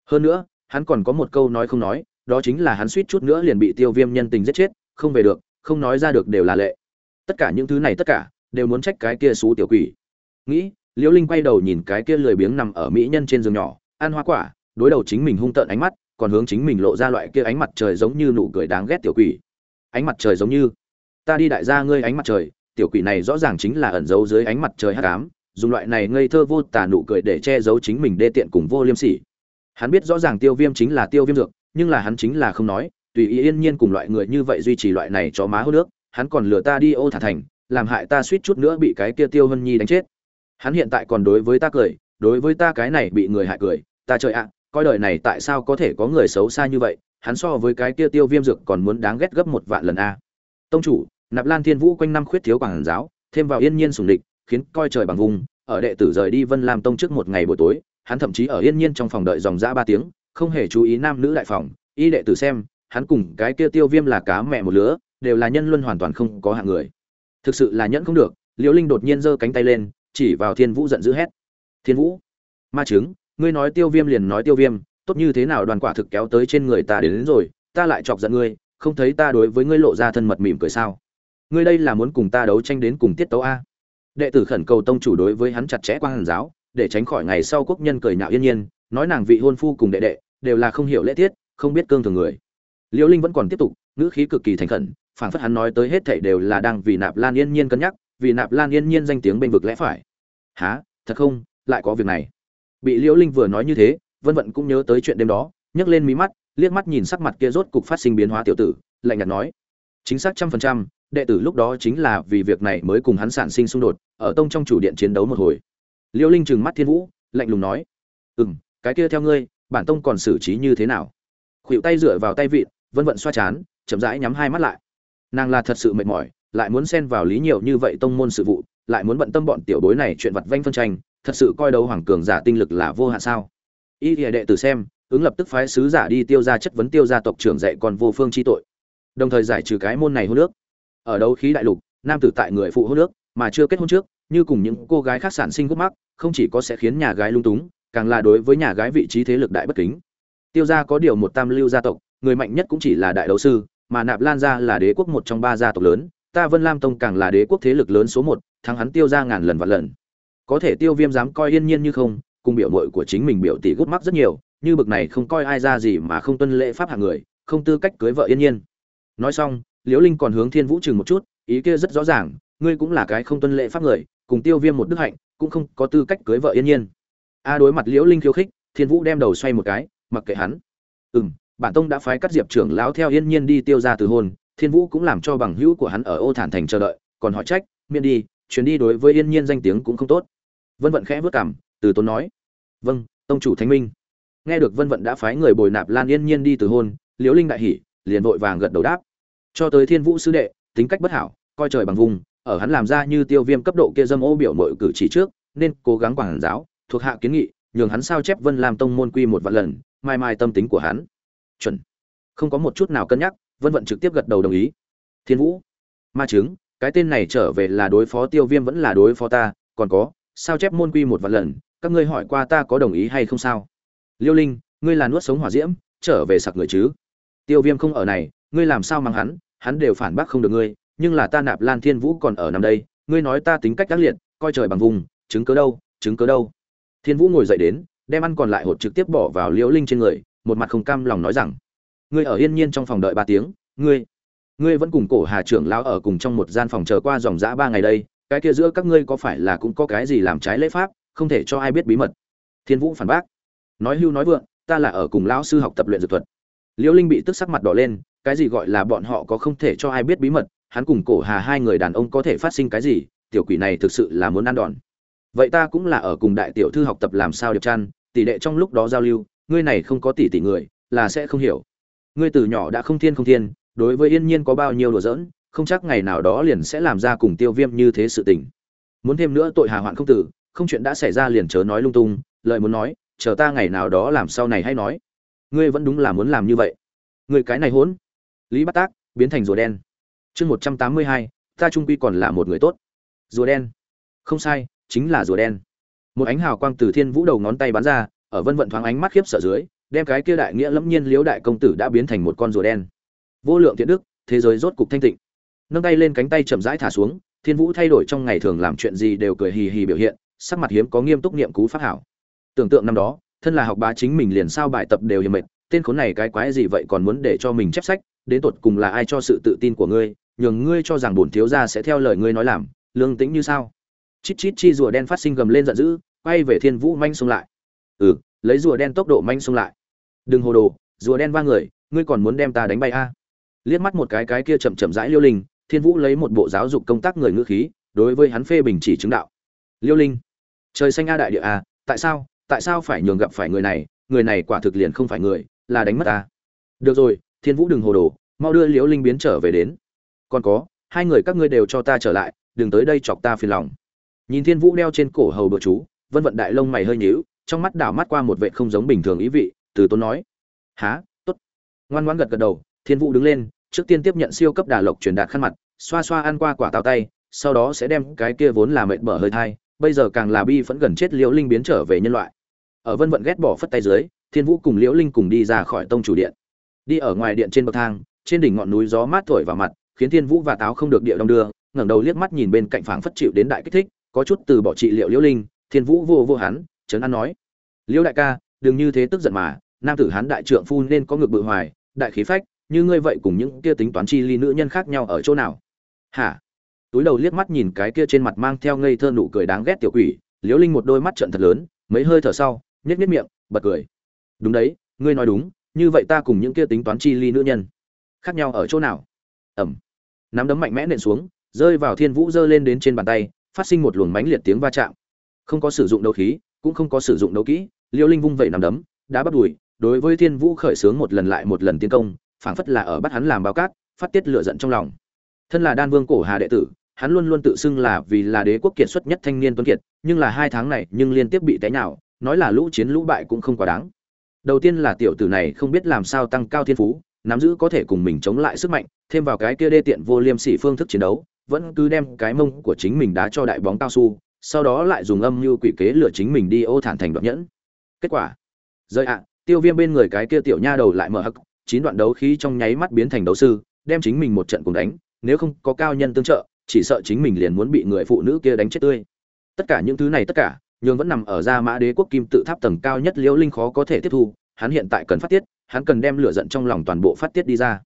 Hơn nữa, hắn còn có một câu nói không nói, đó chính là hắn suýt chút nữa liền bị tiêu viêm nhân tình giết chết, không về được, không nói ra được đều là lệ. Tất cả những thứ này tất cả đều muốn trách cái kia xú tiểu quỷ. Nghĩ, liễu linh quay đầu nhìn cái kia lười biếng nằm ở mỹ nhân trên giường nhỏ, ăn hoa quả, đối đầu chính mình hung tợn ánh mắt, còn hướng chính mình lộ ra loại kia ánh mặt trời giống như nụ cười đáng ghét tiểu quỷ. Ánh mặt trời giống như, ta đi đại gia ngươi ánh mặt trời, tiểu quỷ này rõ ràng chính là ẩn giấu dưới ánh mặt trời hắc ám, dùng loại này ngây thơ vô tà nụ cười để che giấu chính mình đê tiện cùng vô liêm sỉ. Hắn biết rõ ràng tiêu viêm chính là tiêu viêm dược, nhưng là hắn chính là không nói, tùy ý yên nhiên cùng loại người như vậy duy trì loại này cho má hô nước, hắn còn lừa ta đi ô thả thành làm hại ta suýt chút nữa bị cái kia tiêu hân nhi đánh chết. Hắn hiện tại còn đối với ta cười, đối với ta cái này bị người hại cười, ta trời ạ, coi đời này tại sao có thể có người xấu xa như vậy, hắn so với cái kia tiêu viêm dược còn muốn đáng ghét gấp một vạn lần a. Tông chủ, nạp lan thiên vũ quanh năm khuyết thiếu quảng giáo, thêm vào yên nhiên sùng địch, khiến coi trời bằng vùng, ở đệ tử rời đi vân lam tông trước một ngày buổi tối, hắn thậm chí ở yên nhiên trong phòng đợi dòng dã ba tiếng, không hề chú ý nam nữ đại phòng, y đệ tử xem, hắn cùng cái kia tiêu viêm là cá mẹ một lứa, đều là nhân luân hoàn toàn không có hạng người thực sự là nhẫn không được liễu linh đột nhiên giơ cánh tay lên chỉ vào thiên vũ giận dữ hét. Thiên vũ ma chứng ngươi nói tiêu viêm liền nói tiêu viêm tốt như thế nào đoàn quả thực kéo tới trên người ta đến, đến rồi ta lại chọc giận ngươi không thấy ta đối với ngươi lộ ra thân mật mỉm cười sao? Ngươi đây là muốn cùng ta đấu tranh đến cùng tiết tấu a? Đệ tử khẩn cầu tông chủ đối với hắn chặt chẽ quan hàn giáo để tránh khỏi ngày sau quốc nhân cười nhạo yên nhiên nói nàng vị hôn phu cùng đệ đệ đều là không hiểu lễ tiết không biết cương thường người. Liễu linh vẫn còn tiếp tục ngữ khí cực kỳ thành khẩn, phảng phất hắn nói tới hết thảy đều là đang vì nạp lan yên nhiên cân nhắc, vì nạp lan yên nhiên danh tiếng bên vực lẽ phải. Há thật không? Lại có việc này? Bị liễu linh vừa nói như thế, vân vận cũng nhớ tới chuyện đêm đó, nhấc lên mí mắt, liếc mắt nhìn sắc mặt kia rốt cục phát sinh biến hóa tiểu tử, lạnh nhạt nói, chính xác trăm phần trăm, đệ tử lúc đó chính là vì việc này mới cùng hắn sản sinh xung đột, ở tông trong chủ điện chiến đấu một hồi. Liễu linh trừng mắt thiên vũ, lạnh lùng nói ừ cái kia theo ngươi, bản tông còn xử trí như thế nào? Khuỵu tay dựa vào tay vịn vân vận xoa chán, chậm rãi nhắm hai mắt lại. Nàng là thật sự mệt mỏi, lại muốn xen vào lý nhiều như vậy tông môn sự vụ, lại muốn bận tâm bọn tiểu bối này chuyện vặt vanh phân tranh, thật sự coi đấu hoàng cường giả tinh lực là vô hạn sao? Y địa đệ tử xem, ứng lập tức phái sứ giả đi tiêu ra chất vấn tiêu gia tộc trưởng dạy còn vô phương chi tội. Đồng thời giải trừ cái môn này hôn nước ở đấu khí đại lục, nam tử tại người phụ hôn nước mà chưa kết hôn trước, như cùng những cô gái khác sản sinh gút mắc, không chỉ có sẽ khiến nhà gái lung túng, càng là đối với nhà gái vị trí thế lực đại bất kính. Tiêu gia có điều một tam lưu gia tộc người mạnh nhất cũng chỉ là đại đấu sư, mà nạp lan gia là đế quốc một trong ba gia tộc lớn, ta vân lam tông càng là đế quốc thế lực lớn số một, thắng hắn tiêu ra ngàn lần vạn lần. Có thể tiêu viêm dám coi yên nhiên như không, cùng biểu mội của chính mình biểu tỷ gút mắc rất nhiều, như bực này không coi ai ra gì mà không tuân lễ pháp hạng người, không tư cách cưới vợ yên nhiên. Nói xong, liễu linh còn hướng thiên vũ chừng một chút, ý kia rất rõ ràng, ngươi cũng là cái không tuân lễ pháp người, cùng tiêu viêm một đức hạnh, cũng không có tư cách cưới vợ yên nhiên. A đối mặt liễu linh khiêu khích, thiên vũ đem đầu xoay một cái, mặc kệ hắn. Ừ m bản tông đã phái cắt diệp trưởng lão theo yên nhiên đi tiêu ra từ hôn, thiên vũ cũng làm cho bằng hữu của hắn ở ô thản thành chờ đợi, còn hỏi trách, miễn đi, chuyến đi đối với yên nhiên danh tiếng cũng không tốt. Vân vận khẽ vất cảm, từ tốn nói vâng tông chủ thánh minh. Nghe được vân vận đã phái người bồi nạp lan yên nhiên đi từ hôn, liễu linh đại hỉ, liền vội vàng gật đầu đáp. Cho tới thiên vũ sư đệ, tính cách bất hảo, coi trời bằng vùng, ở hắn làm ra như tiêu viêm cấp độ kia dâm ô biểu mội cử chỉ trước, nên cố gắng quảng giáo, thuộc hạ kiến nghị, nhường hắn sao chép vân làm tông môn quy một vạn lần, mai mai tâm tính của hắn chuẩn. Không có một chút nào cân nhắc, vân vận trực tiếp gật đầu đồng ý. Thiên vũ, ma chứng, cái tên này trở về là đối phó tiêu viêm vẫn là đối phó ta, còn có, sao chép môn quy một vạn lần, các ngươi hỏi qua ta có đồng ý hay không sao? Liêu linh, ngươi là nuốt sống hỏa diễm, trở về sặc người chứ? Tiêu viêm không ở này, ngươi làm sao mang hắn hắn đều phản bác không được ngươi, nhưng là ta nạp lan thiên vũ còn ở nằm đây, ngươi nói ta tính cách ác liệt, coi trời bằng vùng, chứng cớ đâu, chứng cớ đâu? Thiên vũ ngồi dậy đến, đem ăn còn lại hột trực tiếp bỏ vào liễu linh trên người một mặt không cam lòng nói rằng, ngươi ở yên nhiên trong phòng đợi ba tiếng, ngươi ngươi vẫn cùng cổ hà trưởng lão ở cùng trong một gian phòng chờ qua dòng dã ba ngày đây, cái kia giữa các ngươi có phải là cũng có cái gì làm trái lễ pháp, không thể cho ai biết bí mật? Thiên vũ phản bác, nói hưu nói vượng, ta là ở cùng lão sư học tập luyện dược thuật. Liễu linh bị tức sắc mặt đỏ lên, cái gì gọi là bọn họ có không thể cho ai biết bí mật, hắn cùng cổ hà hai người đàn ông có thể phát sinh cái gì, tiểu quỷ này thực sự là muốn ăn đòn. Vậy ta cũng là ở cùng đại tiểu thư học tập làm sao điệp chăn tỷ đệ trong lúc đó giao lưu ngươi này không có tỷ tỷ người, là sẽ không hiểu. Ngươi từ nhỏ đã không thiên không thiên, đối với yên nhiên có bao nhiêu đùa giỡn, không chắc ngày nào đó liền sẽ làm ra cùng tiêu viêm như thế sự tình. Muốn thêm nữa tội hà hoạn không tử, không chuyện đã xảy ra liền chớ nói lung tung, lời muốn nói, chờ ta ngày nào đó làm sau này hay nói. Ngươi vẫn đúng là muốn làm như vậy. Ngươi cái này hỗn. Lý bắt tác, biến thành rùa đen. Chương một trăm tám mươi hai, ta trung quy còn là một người tốt. Rùa đen. Không sai, chính là rùa đen. Một ánh hào quang từ thiên vũ đầu ngón tay bắn ra ở vân vận thoáng ánh mắt khiếp sợ dưới, đem cái kia đại nghĩa lẫm nhiên liếu đại công tử đã biến thành một con rùa đen. Vô lượng thiện đức, thế giới rốt cục thanh tịnh. Nâng tay lên cánh tay chậm rãi thả xuống, thiên vũ thay đổi trong ngày thường làm chuyện gì đều cười hì hì biểu hiện, sắc mặt hiếm có nghiêm túc niệm cú pháp hảo. Tưởng tượng năm đó, thân là học bá chính mình liền sao bài tập đều hiểm mệt, tên khốn này cái quái gì vậy còn muốn để cho mình chép sách, đến tột cùng là ai cho sự tự tin của ngươi, nhường ngươi cho rằng bổn thiếu gia sẽ theo lời ngươi nói làm, lương tĩnh như sao? Chít chít chi rùa đen phát sinh gầm lên giận dữ, quay về thiên vũ manh xông lại ừ lấy rùa đen tốc độ manh xông lại. Đừng hồ đồ, rùa đen va người, ngươi còn muốn đem ta đánh bay a? À. liếc mắt một cái cái kia chậm chậm rãi liêu linh, thiên vũ lấy một bộ giáo dục công tác người ngữ khí, đối với hắn phê bình chỉ chứng đạo. Liêu linh, trời xanh a đại địa a, tại sao tại sao phải nhường gặp phải người này? Người này quả thực liền không phải người, là đánh mất ta. Được rồi, thiên vũ đừng hồ đồ, mau đưa liễu linh biến trở về đến. Còn có, hai người các ngươi đều cho ta trở lại, đừng tới đây chọc ta phiền lòng. Nhìn thiên vũ đeo trên cổ hầu bờ chú, vân vận đại lông mày hơi nhíu trong mắt đảo mắt qua một vệ không giống bình thường ý vị, từ tốn nói há tốt. Ngoan ngoãn gật gật đầu, thiên vũ đứng lên, trước tiên tiếp nhận siêu cấp đà lộc truyền đạt khăn mặt, xoa xoa ăn qua quả táo tay, sau đó sẽ đem cái kia vốn là mệt mở hơi thai, bây giờ càng là bi vẫn gần chết liễu linh biến trở về nhân loại. Ở vân vận ghét bỏ phất tay dưới, thiên vũ cùng liễu linh cùng đi ra khỏi tông chủ điện. Đi ở ngoài điện trên bậc thang, trên đỉnh ngọn núi gió mát thổi vào mặt, khiến thiên vũ và táo không được địa đong đưa, ngẩng đầu liếc mắt nhìn bên cạnh phảng phất chịu đến đại kích thích, có chút từ bỏ trị liệu liễu linh, thiên vũ vô vô hắn trấn an nói liễu đại ca, đừng như thế tức giận mà, nam tử hán đại trượng phu nên có ngực bự hoài, đại khí phách, như ngươi vậy cùng những kia tính toán chi ly nữ nhân khác nhau ở chỗ nào? Hả? Túi đầu liếc mắt nhìn cái kia trên mặt mang theo ngây thơ nụ cười đáng ghét tiểu quỷ liễu linh một đôi mắt trận thật lớn, mấy hơi thở sau, nhếch nhếch miệng, bật cười. Đúng đấy, ngươi nói đúng, như vậy ta cùng những kia tính toán chi ly nữ nhân khác nhau ở chỗ nào? Ẩm. Nắm đấm mạnh mẽ nện xuống, rơi vào thiên vũ giơ lên đến trên bàn tay, phát sinh một luồng mánh liệt tiếng va chạm. Không có sử dụng đấu khí cũng không có sử dụng đấu kỹ, liêu linh vung vẩy nắm đấm đã bắt đùi, đối với thiên vũ khởi xướng một lần lại một lần tiến công, phảng phất là ở bắt hắn làm bao cát, phát tiết lửa giận trong lòng. Thân là đan vương cổ hà đệ tử, hắn luôn luôn tự xưng là vì là đế quốc kiệt xuất nhất thanh niên tuấn kiệt, nhưng là hai tháng này nhưng liên tiếp bị té nhào, nói là lũ chiến lũ bại cũng không quá đáng. Đầu tiên là tiểu tử này không biết làm sao tăng cao thiên phú, nắm giữ có thể cùng mình chống lại sức mạnh, thêm vào cái kia đê tiện vô liêm sỉ phương thức chiến đấu, vẫn cứ đem cái mông của chính mình đá cho đại bóng cao su sau đó lại dùng âm mưu quỷ kế lừa chính mình đi ô thản thành đoạn nhẫn. Kết quả rơi ạ, tiêu viêm bên người cái kia tiểu nha đầu lại mở hắc, chín đoạn đấu khí trong nháy mắt biến thành đấu sư, đem chính mình một trận cùng đánh, nếu không có cao nhân tương trợ, chỉ sợ chính mình liền muốn bị người phụ nữ kia đánh chết tươi. Tất cả những thứ này tất cả nhưng vẫn nằm ở ra mã đế quốc kim tự tháp tầng cao nhất liễu linh khó có thể tiếp thu, hắn hiện tại cần phát tiết, hắn cần đem lửa giận trong lòng toàn bộ phát tiết đi ra.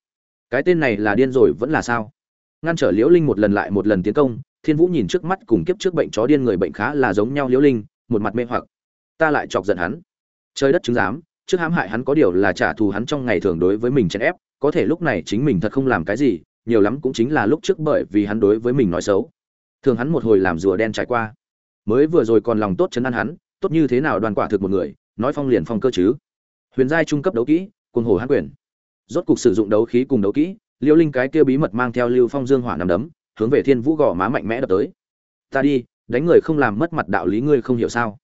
Cái tên này là điên rồi vẫn là sao? Ngăn trở liễu linh một lần lại một lần tiến công thiên vũ nhìn trước mắt cùng kiếp trước bệnh chó điên người bệnh khá là giống nhau liễu linh, một mặt mê hoặc. Ta lại chọc giận hắn. Trời đất chứng giám, trước hãm hại hắn có điều là trả thù hắn trong ngày thường đối với mình chèn ép, có thể lúc này chính mình thật không làm cái gì, nhiều lắm cũng chính là lúc trước bởi vì hắn đối với mình nói xấu. Thường hắn một hồi làm rùa đen trải qua. Mới vừa rồi còn lòng tốt chấn an hắn, tốt như thế nào đoàn quả thực một người, nói phong liền phong cơ chứ. Huyền giai trung cấp đấu kỹ, cuồng hồ hán quyền. Rốt cục sử dụng đấu khí cùng đấu kỹ liêu linh cái kia bí mật mang theo lưu phong dương hỏa nằm đấm hướng về thiên vũ gò má mạnh mẽ đập tới. Ta đi, đánh người không làm mất mặt đạo lý ngươi không hiểu sao?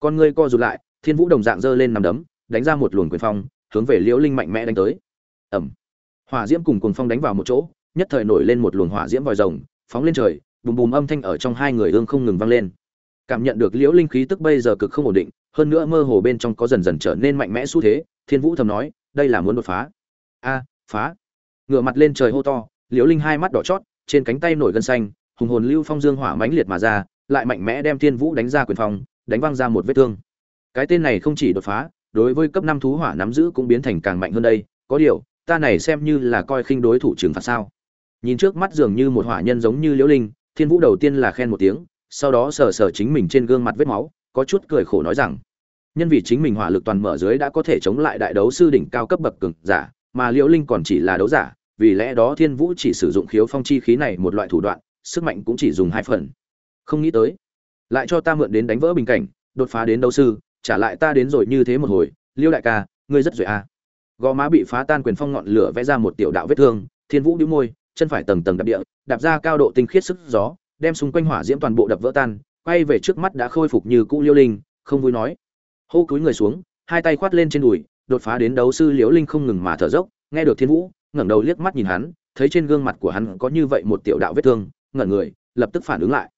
Con ngươi co rụt lại, thiên vũ đồng dạng giơ lên nằm đấm, đánh ra một luồng quyền phong, hướng về liễu linh mạnh mẽ đánh tới. Ẩm. Hỏa diễm cùng cuồng phong đánh vào một chỗ, nhất thời nổi lên một luồng hỏa diễm vòi rồng, phóng lên trời, bùm bùm âm thanh ở trong hai người ương không ngừng vang lên. Cảm nhận được liễu linh khí tức bây giờ cực không ổn định, hơn nữa mơ hồ bên trong có dần dần trở nên mạnh mẽ xu thế, thiên vũ thầm nói, đây là muốn đột phá. A, phá. Ngửa mặt lên trời hô to, liễu linh hai mắt đỏ chót trên cánh tay nổi gân xanh, hùng hồn lưu phong dương hỏa mãnh liệt mà ra, lại mạnh mẽ đem thiên vũ đánh ra quyền phong, đánh văng ra một vết thương. Cái tên này không chỉ đột phá, đối với cấp năm thú hỏa nắm giữ cũng biến thành càng mạnh hơn đây. Có điều, ta này xem như là coi khinh đối thủ trừng phạt sao? Nhìn trước mắt dường như một hỏa nhân giống như liễu linh, thiên vũ đầu tiên là khen một tiếng, sau đó sờ sờ chính mình trên gương mặt vết máu, có chút cười khổ nói rằng, nhân vì chính mình hỏa lực toàn mở dưới đã có thể chống lại đại đấu sư đỉnh cao cấp bậc cường giả, mà liễu linh còn chỉ là đấu giả vì lẽ đó thiên vũ chỉ sử dụng khiếu phong chi khí này một loại thủ đoạn, sức mạnh cũng chỉ dùng hai phần. Không nghĩ tới, lại cho ta mượn đến đánh vỡ bình cảnh, đột phá đến đấu sư, trả lại ta đến rồi như thế một hồi, liêu đại ca, ngươi rất rồi à. Gò má bị phá tan quyền phong ngọn lửa vẽ ra một tiểu đạo vết thương, thiên vũ đĩu môi, chân phải tầng tầng đạp địa, đạp ra cao độ tinh khiết sức gió, đem xung quanh hỏa diễm toàn bộ đập vỡ tan, quay về trước mắt đã khôi phục như cũ liêu linh, không vui nói. Hô cúi người xuống, hai tay khoát lên trên đùi, đột phá đến đấu sư liễu linh không ngừng mà thở dốc, nghe được thiên vũ ngẩng đầu liếc mắt nhìn hắn, thấy trên gương mặt của hắn có như vậy một tiểu đạo vết thương, ngẩn người, lập tức phản ứng lại.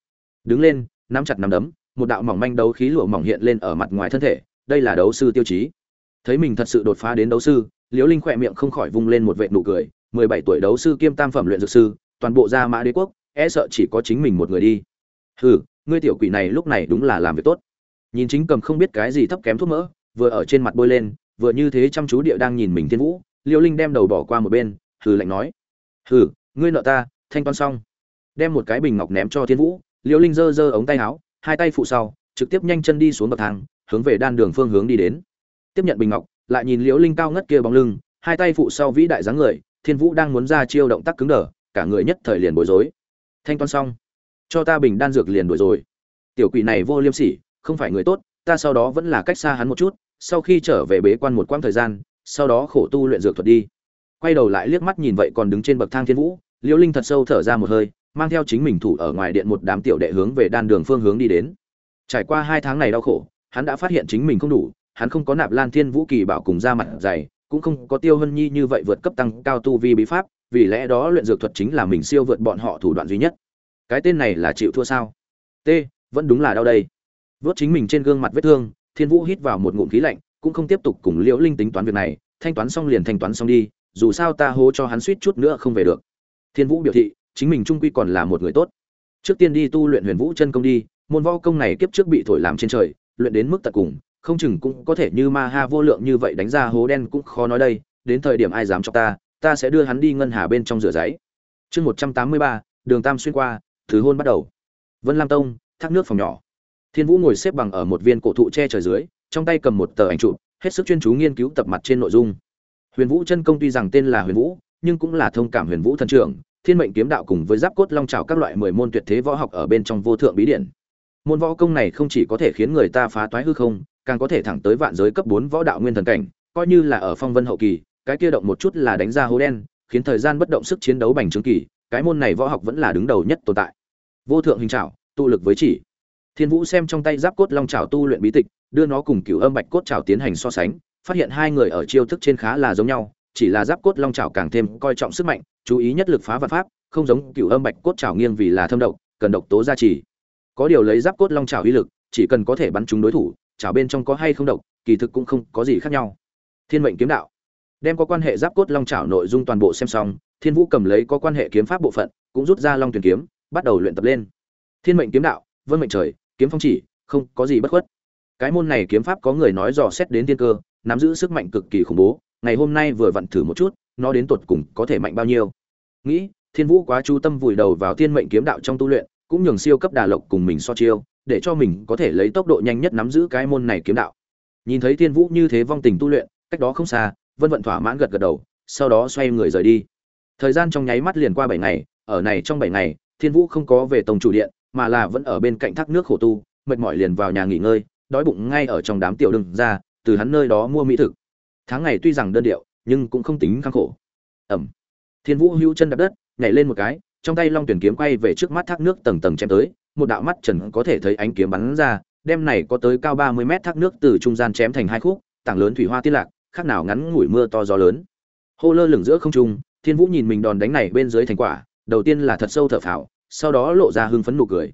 Đứng lên, nắm chặt nắm đấm, một đạo mỏng manh đấu khí lụa mỏng hiện lên ở mặt ngoài thân thể, đây là đấu sư tiêu chí. Thấy mình thật sự đột phá đến đấu sư, liễu linh khỏe miệng không khỏi vung lên một vệt nụ cười, mười bảy tuổi đấu sư kiêm tam phẩm luyện dược sư, toàn bộ gia mã đế quốc e sợ chỉ có chính mình một người đi. Hừ, ngươi tiểu quỷ này lúc này đúng là làm việc tốt. Nhìn chính cầm không biết cái gì thấp kém thuốc mỡ, vừa ở trên mặt bôi lên, vừa như thế chăm chú địa đang nhìn mình thiên vũ liễu linh đem đầu bỏ qua một bên, hừ lạnh nói, hừ, ngươi nợ ta, thanh toán xong. Đem một cái bình ngọc ném cho thiên vũ liễu linh giơ giơ ống tay áo, hai tay phụ sau, trực tiếp nhanh chân đi xuống bậc thang, hướng về đan đường phương hướng đi đến. Tiếp nhận bình ngọc, lại nhìn liễu linh cao ngất kia bóng lưng, hai tay phụ sau vĩ đại dáng người, thiên vũ đang muốn ra chiêu động tác cứng đờ, cả người nhất thời liền bối rối. Thanh toán xong, cho ta bình đan dược liền đuổi rồi tiểu quỷ này vô liêm sỉ, không phải người tốt, ta sau đó vẫn là cách xa hắn một chút, sau khi trở về bế quan một quãng thời gian sau đó khổ tu luyện dược thuật đi. Quay đầu lại liếc mắt nhìn vậy còn đứng trên bậc thang thiên vũ, liễu linh thật sâu thở ra một hơi, mang theo chính mình thủ ở ngoài điện một đám tiểu đệ hướng về đan đường phương hướng đi đến. Trải qua hai tháng này đau khổ, hắn đã phát hiện chính mình không đủ, hắn không có nạp lan thiên vũ kỳ bảo cùng ra mặt dày, cũng không có tiêu hân nhi như vậy vượt cấp tăng cao tu vi bí pháp, vì lẽ đó luyện dược thuật chính là mình siêu vượt bọn họ thủ đoạn duy nhất. Cái tên này là chịu thua sao? T, vẫn đúng là đau đây. Vớt chính mình trên gương mặt vết thương, thiên vũ hít vào một ngụm khí lạnh cũng không tiếp tục cùng liễu linh tính toán việc này, thanh toán xong liền thanh toán xong đi, dù sao ta hố cho hắn suýt chút nữa không về được. Thiên vũ biểu thị, chính mình trung quy còn là một người tốt. Trước tiên đi tu luyện huyền vũ chân công đi, môn võ công này kiếp trước bị thổi làm trên trời, luyện đến mức tận cùng, không chừng cũng có thể như ma ha vô lượng như vậy đánh ra hố đen cũng khó nói đây, đến thời điểm ai dám cho ta ta sẽ đưa hắn đi ngân hà bên trong rửa giấy. Chương một trăm tám mươi ba, đường tam xuyên qua, thứ hôn bắt đầu. Vân lam tông, thác nước phòng nhỏ. Thiên vũ ngồi xếp bằng ở một viên cổ thụ che trời dưới trong tay cầm một tờ ảnh chụp, hết sức chuyên chú nghiên cứu tập mặt trên nội dung. Huyền vũ chân công tuy rằng tên là huyền vũ nhưng cũng là thông cảm huyền vũ thần trưởng thiên mệnh kiếm đạo cùng với giáp cốt long trào các loại mười môn tuyệt thế võ học ở bên trong vô thượng bí điển. Môn võ công này không chỉ có thể khiến người ta phá toái hư không càng có thể thẳng tới vạn giới cấp bốn võ đạo nguyên thần cảnh coi như là ở phong vân hậu kỳ cái kia động một chút là đánh ra hố đen khiến thời gian bất động sức chiến đấu bành trướng kỳ cái môn này võ học vẫn là đứng đầu nhất tồn tại. Vô thượng hình trảo tu lực với chỉ thiên vũ xem trong tay giáp cốt long trảo tu luyện bí tịch, đưa nó cùng cửu âm bạch cốt trảo tiến hành so sánh, phát hiện hai người ở chiêu thức trên khá là giống nhau, chỉ là giáp cốt long trảo càng thêm coi trọng sức mạnh, chú ý nhất lực phá vật pháp, không giống cửu âm bạch cốt trảo nghiêng vì là thâm độc, cần độc tố gia trì. Có điều lấy giáp cốt long trảo uy lực, chỉ cần có thể bắn trúng đối thủ, trảo bên trong có hay không độc, kỳ thực cũng không có gì khác nhau. Thiên mệnh kiếm đạo. Đem có quan hệ giáp cốt long trảo nội dung toàn bộ xem xong, thiên vũ cầm lấy có quan hệ kiếm pháp bộ phận, cũng rút ra long truyền kiếm, bắt đầu luyện tập lên. Thiên mệnh kiếm đạo, vân mệnh trời kiếm phong chỉ, không có gì bất khuất. Cái môn này kiếm pháp có người nói dò xét đến thiên cơ, nắm giữ sức mạnh cực kỳ khủng bố, ngày hôm nay vừa vặn thử một chút, nó đến tột cùng có thể mạnh bao nhiêu. Nghĩ, thiên vũ quá chú tâm vùi đầu vào thiên mệnh kiếm đạo trong tu luyện, cũng nhường siêu cấp đà lộc cùng mình so chiêu, để cho mình có thể lấy tốc độ nhanh nhất nắm giữ cái môn này kiếm đạo. Nhìn thấy thiên vũ như thế vong tình tu luyện, cách đó không xa, vân vận thỏa mãn gật gật đầu, sau đó xoay người rời đi. Thời gian trong nháy mắt liền qua bảy ngày, ở này trong bảy ngày, thiên vũ không có về tổng chủ điện mà là vẫn ở bên cạnh thác nước khổ tu, mệt mỏi liền vào nhà nghỉ ngơi, đói bụng ngay ở trong đám tiểu đừng ra, từ hắn nơi đó mua mỹ thực. Tháng ngày tuy rằng đơn điệu, nhưng cũng không tính khăng khổ. Ẩm. Thiên vũ hưu chân đạp đất, nhảy lên một cái, trong tay long tuyển kiếm quay về trước mắt thác nước tầng tầng chém tới, một đạo mắt trần có thể thấy ánh kiếm bắn ra, đem này có tới cao ba mươi mét thác nước từ trung gian chém thành hai khúc, tảng lớn thủy hoa tiết lạc, khác nào ngắn ngủi mưa to gió lớn. Hô lơ lửng giữa không trung, thiên vũ nhìn mình đòn đánh này bên dưới thành quả, đầu tiên là thật sâu thở phào sau đó lộ ra hưng phấn nụ cười.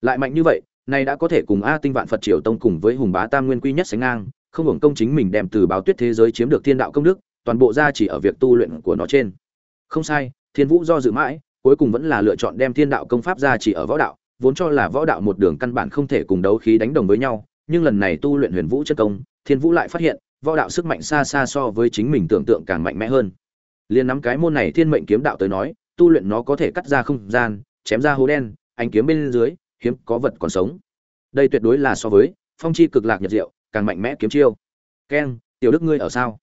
Lại mạnh như vậy này đã có thể cùng a tinh vạn phật triều tông cùng với hùng bá tam nguyên quy nhất sánh ngang, không hưởng công chính mình đem từ báo tuyết thế giới chiếm được thiên đạo công đức, toàn bộ ra chỉ ở việc tu luyện của nó trên. Không sai, thiên vũ do dự mãi, cuối cùng vẫn là lựa chọn đem thiên đạo công pháp ra chỉ ở võ đạo, vốn cho là võ đạo một đường căn bản không thể cùng đấu khí đánh đồng với nhau, nhưng lần này tu luyện huyền vũ chất công, thiên vũ lại phát hiện, võ đạo sức mạnh xa xa so với chính mình tưởng tượng càng mạnh mẽ hơn. Liền nắm cái môn này thiên mệnh kiếm đạo tới nói, tu luyện nó có thể cắt ra không gian chém ra hố đen, ánh kiếm bên dưới, hiếm có vật còn sống. Đây tuyệt đối là so với phong chi cực lạc nhật diệu, càng mạnh mẽ kiếm chiêu. Keng tiểu đức ngươi ở sao?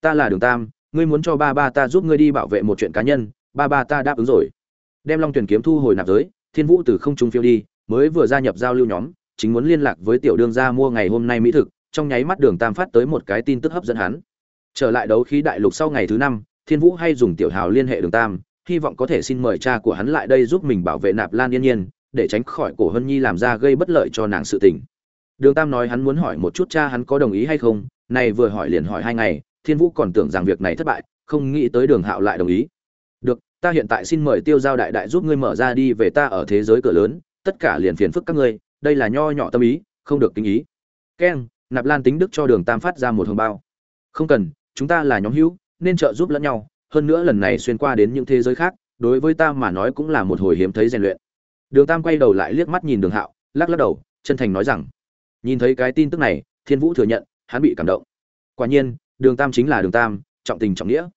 Ta là đường tam, ngươi muốn cho ba ba ta giúp ngươi đi bảo vệ một chuyện cá nhân, ba ba ta đáp ứng rồi. Đem long tuyển kiếm thu hồi nạp giới, thiên vũ từ không trung phiêu đi, mới vừa gia nhập giao lưu nhóm, chính muốn liên lạc với tiểu đương gia mua ngày hôm nay mỹ thực, trong nháy mắt đường tam phát tới một cái tin tức hấp dẫn hắn. Trở lại đấu khí đại lục sau ngày thứ năm, thiên vũ hay dùng tiểu hào liên hệ đường tam hy vọng có thể xin mời cha của hắn lại đây giúp mình bảo vệ nạp lan yên nhiên, để tránh khỏi cổ hân nhi làm ra gây bất lợi cho nàng sự tình. Đường tam nói hắn muốn hỏi một chút cha hắn có đồng ý hay không này vừa hỏi liền hỏi hai ngày, thiên vũ còn tưởng rằng việc này thất bại, không nghĩ tới đường hạo lại đồng ý. Được, ta hiện tại xin mời tiêu giao đại đại giúp ngươi mở ra đi về ta ở thế giới cửa lớn, tất cả liền phiền phức các ngươi, đây là nho nhỏ tâm ý, không được kinh ý. Keng, nạp lan tính đức cho đường tam phát ra một hồng bao. Không cần, chúng ta là nhóm hữu, nên trợ giúp lẫn nhau hơn nữa lần này xuyên qua đến những thế giới khác, đối với ta mà nói cũng là một hồi hiếm thấy rèn luyện. Đường tam quay đầu lại liếc mắt nhìn đường hạo, lắc lắc đầu, chân thành nói rằng, nhìn thấy cái tin tức này, thiên vũ thừa nhận, hắn bị cảm động. Quả nhiên, đường tam chính là đường tam, trọng tình trọng nghĩa.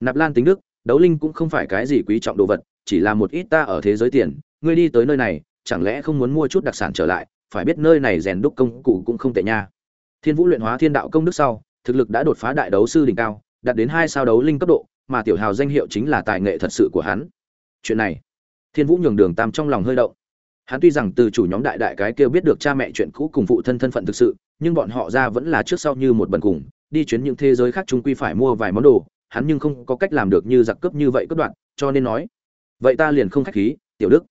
Nạp lan tính đức, đấu linh cũng không phải cái gì quý trọng đồ vật, chỉ là một ít ta ở thế giới tiền, ngươi đi tới nơi này, chẳng lẽ không muốn mua chút đặc sản trở lại, phải biết nơi này rèn đúc công cụ cũng không tệ nha. Thiên vũ luyện hóa thiên đạo công đức sau, thực lực đã đột phá đại đấu sư đỉnh cao, đạt đến hai sao đấu linh cấp độ mà tiểu hào danh hiệu chính là tài nghệ thật sự của hắn. Chuyện này, thiên vũ nhường đường tam trong lòng hơi động. Hắn tuy rằng từ chủ nhóm đại đại cái kêu biết được cha mẹ chuyện cũ cùng phụ thân thân phận thực sự, nhưng bọn họ ra vẫn là trước sau như một bần cùng, đi chuyến những thế giới khác chúng quy phải mua vài món đồ, hắn nhưng không có cách làm được như giặc cướp như vậy cướp đoạn cho nên nói, vậy ta liền không khách khí, tiểu đức.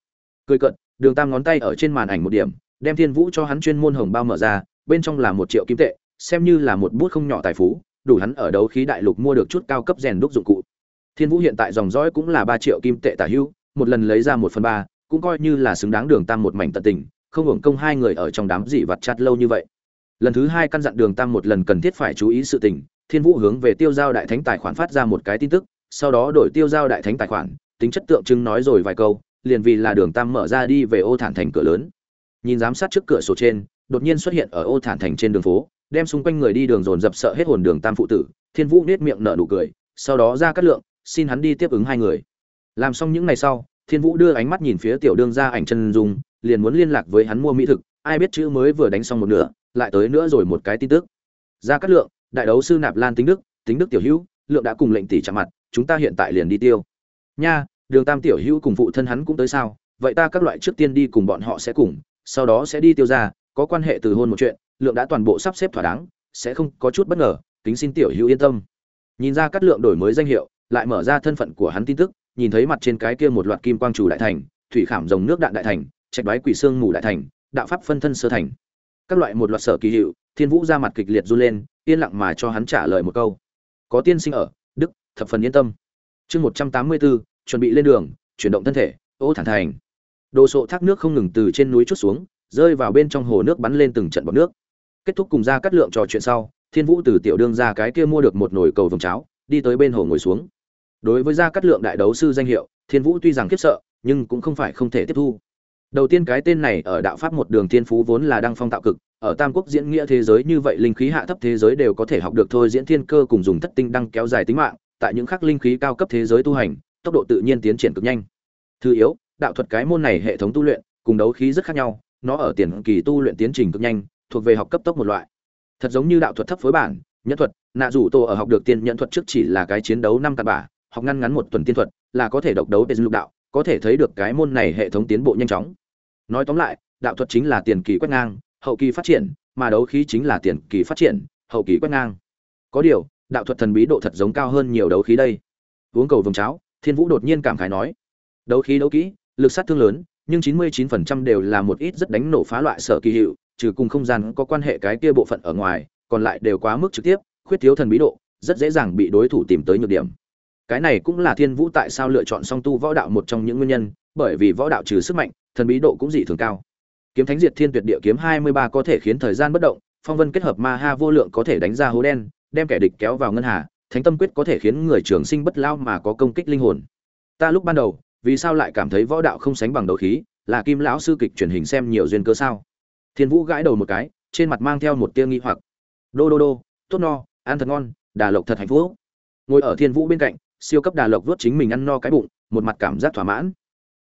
Cười cận đường tam ngón tay ở trên màn ảnh một điểm, đem thiên vũ cho hắn chuyên môn hồng bao mở ra, bên trong là một triệu kim tệ, xem như là một bút không nhỏ tài phú đủ hắn ở đấu khí đại lục mua được chút cao cấp rèn đúc dụng cụ. Thiên vũ hiện tại dòng dõi cũng là ba triệu kim tệ tả hữu một lần lấy ra một phần ba, cũng coi như là xứng đáng đường tam một mảnh tận tình, không hưởng công hai người ở trong đám dị vặt chặt lâu như vậy. Lần thứ hai căn dặn đường tam một lần cần thiết phải chú ý sự tình, thiên vũ hướng về tiêu giao đại thánh tài khoản phát ra một cái tin tức, sau đó đổi tiêu giao đại thánh tài khoản, tính chất tượng trưng nói rồi vài câu, liền vì là đường tam mở ra đi về ô thản thành cửa lớn. Nhìn giám sát trước cửa sổ trên, đột nhiên xuất hiện ở ô thản thành trên đường phố đem xung quanh người đi đường dồn dập sợ hết hồn đường tam phụ tử, thiên vũ nết miệng nở nụ cười, sau đó ra cắt lượng, xin hắn đi tiếp ứng hai người. Làm xong những ngày sau, thiên vũ đưa ánh mắt nhìn phía tiểu đương ra ảnh chân dung, liền muốn liên lạc với hắn mua mỹ thực, ai biết chữ mới vừa đánh xong một nửa, lại tới nữa rồi một cái tin tức. Ra cắt lượng, đại đấu sư nạp lan tính đức tính đức tiểu hữu, lượng đã cùng lệnh tỷ chạm mặt, chúng ta hiện tại liền đi tiêu. Nha, đường tam tiểu hữu cùng phụ thân hắn cũng tới sao, vậy ta các loại trước tiên đi cùng bọn họ sẽ cùng, sau đó sẽ đi tiêu ra, có quan hệ từ hôn một chuyện lượng đã toàn bộ sắp xếp thỏa đáng, sẽ không có chút bất ngờ, kính xin tiểu hữu yên tâm. Nhìn ra cắt lượng đổi mới danh hiệu, lại mở ra thân phận của hắn tin tức, nhìn thấy mặt trên cái kia một loạt kim quang chủ đại thành, thủy khảm rồng nước đạn đại thành, trạch đoái quỷ xương mù đại thành, đạo pháp phân thân sơ thành. Các loại một loạt sở kỳ hiệu, thiên vũ ra mặt kịch liệt run lên, yên lặng mà cho hắn trả lời một câu. Có tiên sinh ở, đức, thập phần yên tâm. Chương một trăm tám mươi bốn, chuẩn bị lên đường, chuyển động thân thể, ô thản thành. Đồ sộ thác nước không ngừng từ trên núi chút xuống, rơi vào bên trong hồ nước bắn lên từng trận bọt nước kết thúc cùng ra cắt lượng trò chuyện sau, thiên vũ từ tiểu đương ra cái kia mua được một nồi cầu vồng cháo, đi tới bên hồ ngồi xuống. Đối với gia cát lượng đại đấu sư danh hiệu, thiên vũ tuy rằng khiếp sợ, nhưng cũng không phải không thể tiếp thu. Đầu tiên cái tên này ở đạo pháp một đường thiên phú vốn là đăng phong tạo cực, ở tam quốc diễn nghĩa thế giới như vậy linh khí hạ thấp thế giới đều có thể học được thôi diễn thiên cơ cùng dùng thất tinh đăng kéo dài tính mạng, tại những khắc linh khí cao cấp thế giới tu hành, tốc độ tự nhiên tiến triển cực nhanh. Thứ yếu, đạo thuật cái môn này hệ thống tu luyện, cùng đấu khí rất khác nhau, nó ở tiền kỳ tu luyện tiến trình cực nhanh thuộc về học cấp tốc một loại. Thật giống như đạo thuật thấp phối bản nhẫn thuật, nạ rủ tổ ở học được tiên nhẫn thuật trước chỉ là cái chiến đấu năm cặn bả học ngăn ngắn một tuần tiên thuật, là có thể độc đấu tên lục đạo, có thể thấy được cái môn này hệ thống tiến bộ nhanh chóng. Nói tóm lại, đạo thuật chính là tiền kỳ quét ngang, hậu kỳ phát triển, mà đấu khí chính là tiền kỳ phát triển, hậu kỳ quét ngang. Có điều, đạo thuật thần bí độ thật giống cao hơn nhiều đấu khí đây. Uống cầu vồng cháo, thiên vũ đột nhiên cảm khái nói, đấu khí đấu kỹ, lực sát thương lớn, nhưng 99% đều là một ít rất đánh nổ phá loại sở kỳ hiệu trừ cùng không gian có quan hệ cái kia bộ phận ở ngoài, còn lại đều quá mức trực tiếp, khuyết thiếu thần bí độ, rất dễ dàng bị đối thủ tìm tới nhược điểm. Cái này cũng là thiên vũ tại sao lựa chọn song tu võ đạo một trong những nguyên nhân, bởi vì võ đạo trừ sức mạnh, thần bí độ cũng dị thường cao. Kiếm thánh diệt thiên tuyệt địa kiếm hai mươi ba có thể khiến thời gian bất động, phong vân kết hợp ma ha vô lượng có thể đánh ra hố đen, đem kẻ địch kéo vào ngân hà, thánh tâm quyết có thể khiến người trường sinh bất lao mà có công kích linh hồn. Ta lúc ban đầu, vì sao lại cảm thấy võ đạo không sánh bằng đấu khí, là kim lão sư kịch truyền hình xem nhiều duyên cơ sao? Thiên vũ gãi đầu một cái, trên mặt mang theo một tia nghi hoặc. Đô đô đô, tốt no, ăn thật ngon, đà lộc thật hạnh phúc. Ngồi ở thiên vũ bên cạnh, siêu cấp đà lộc vuốt chính mình ăn no cái bụng, một mặt cảm giác thỏa mãn.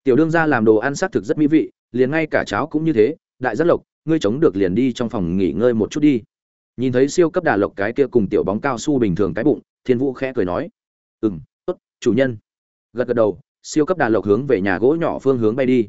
Tiểu đương gia làm đồ ăn xác thực rất mỹ vị, liền ngay cả cháo cũng như thế, đại giác lộc, ngươi chống được liền đi trong phòng nghỉ ngơi một chút đi. Nhìn thấy siêu cấp đà lộc cái kia cùng tiểu bóng cao su bình thường cái bụng, thiên vũ khẽ cười nói. Ừ m tốt, chủ nhân. Gật gật đầu, siêu cấp đà lộc hướng về nhà gỗ nhỏ phương hướng bay đi.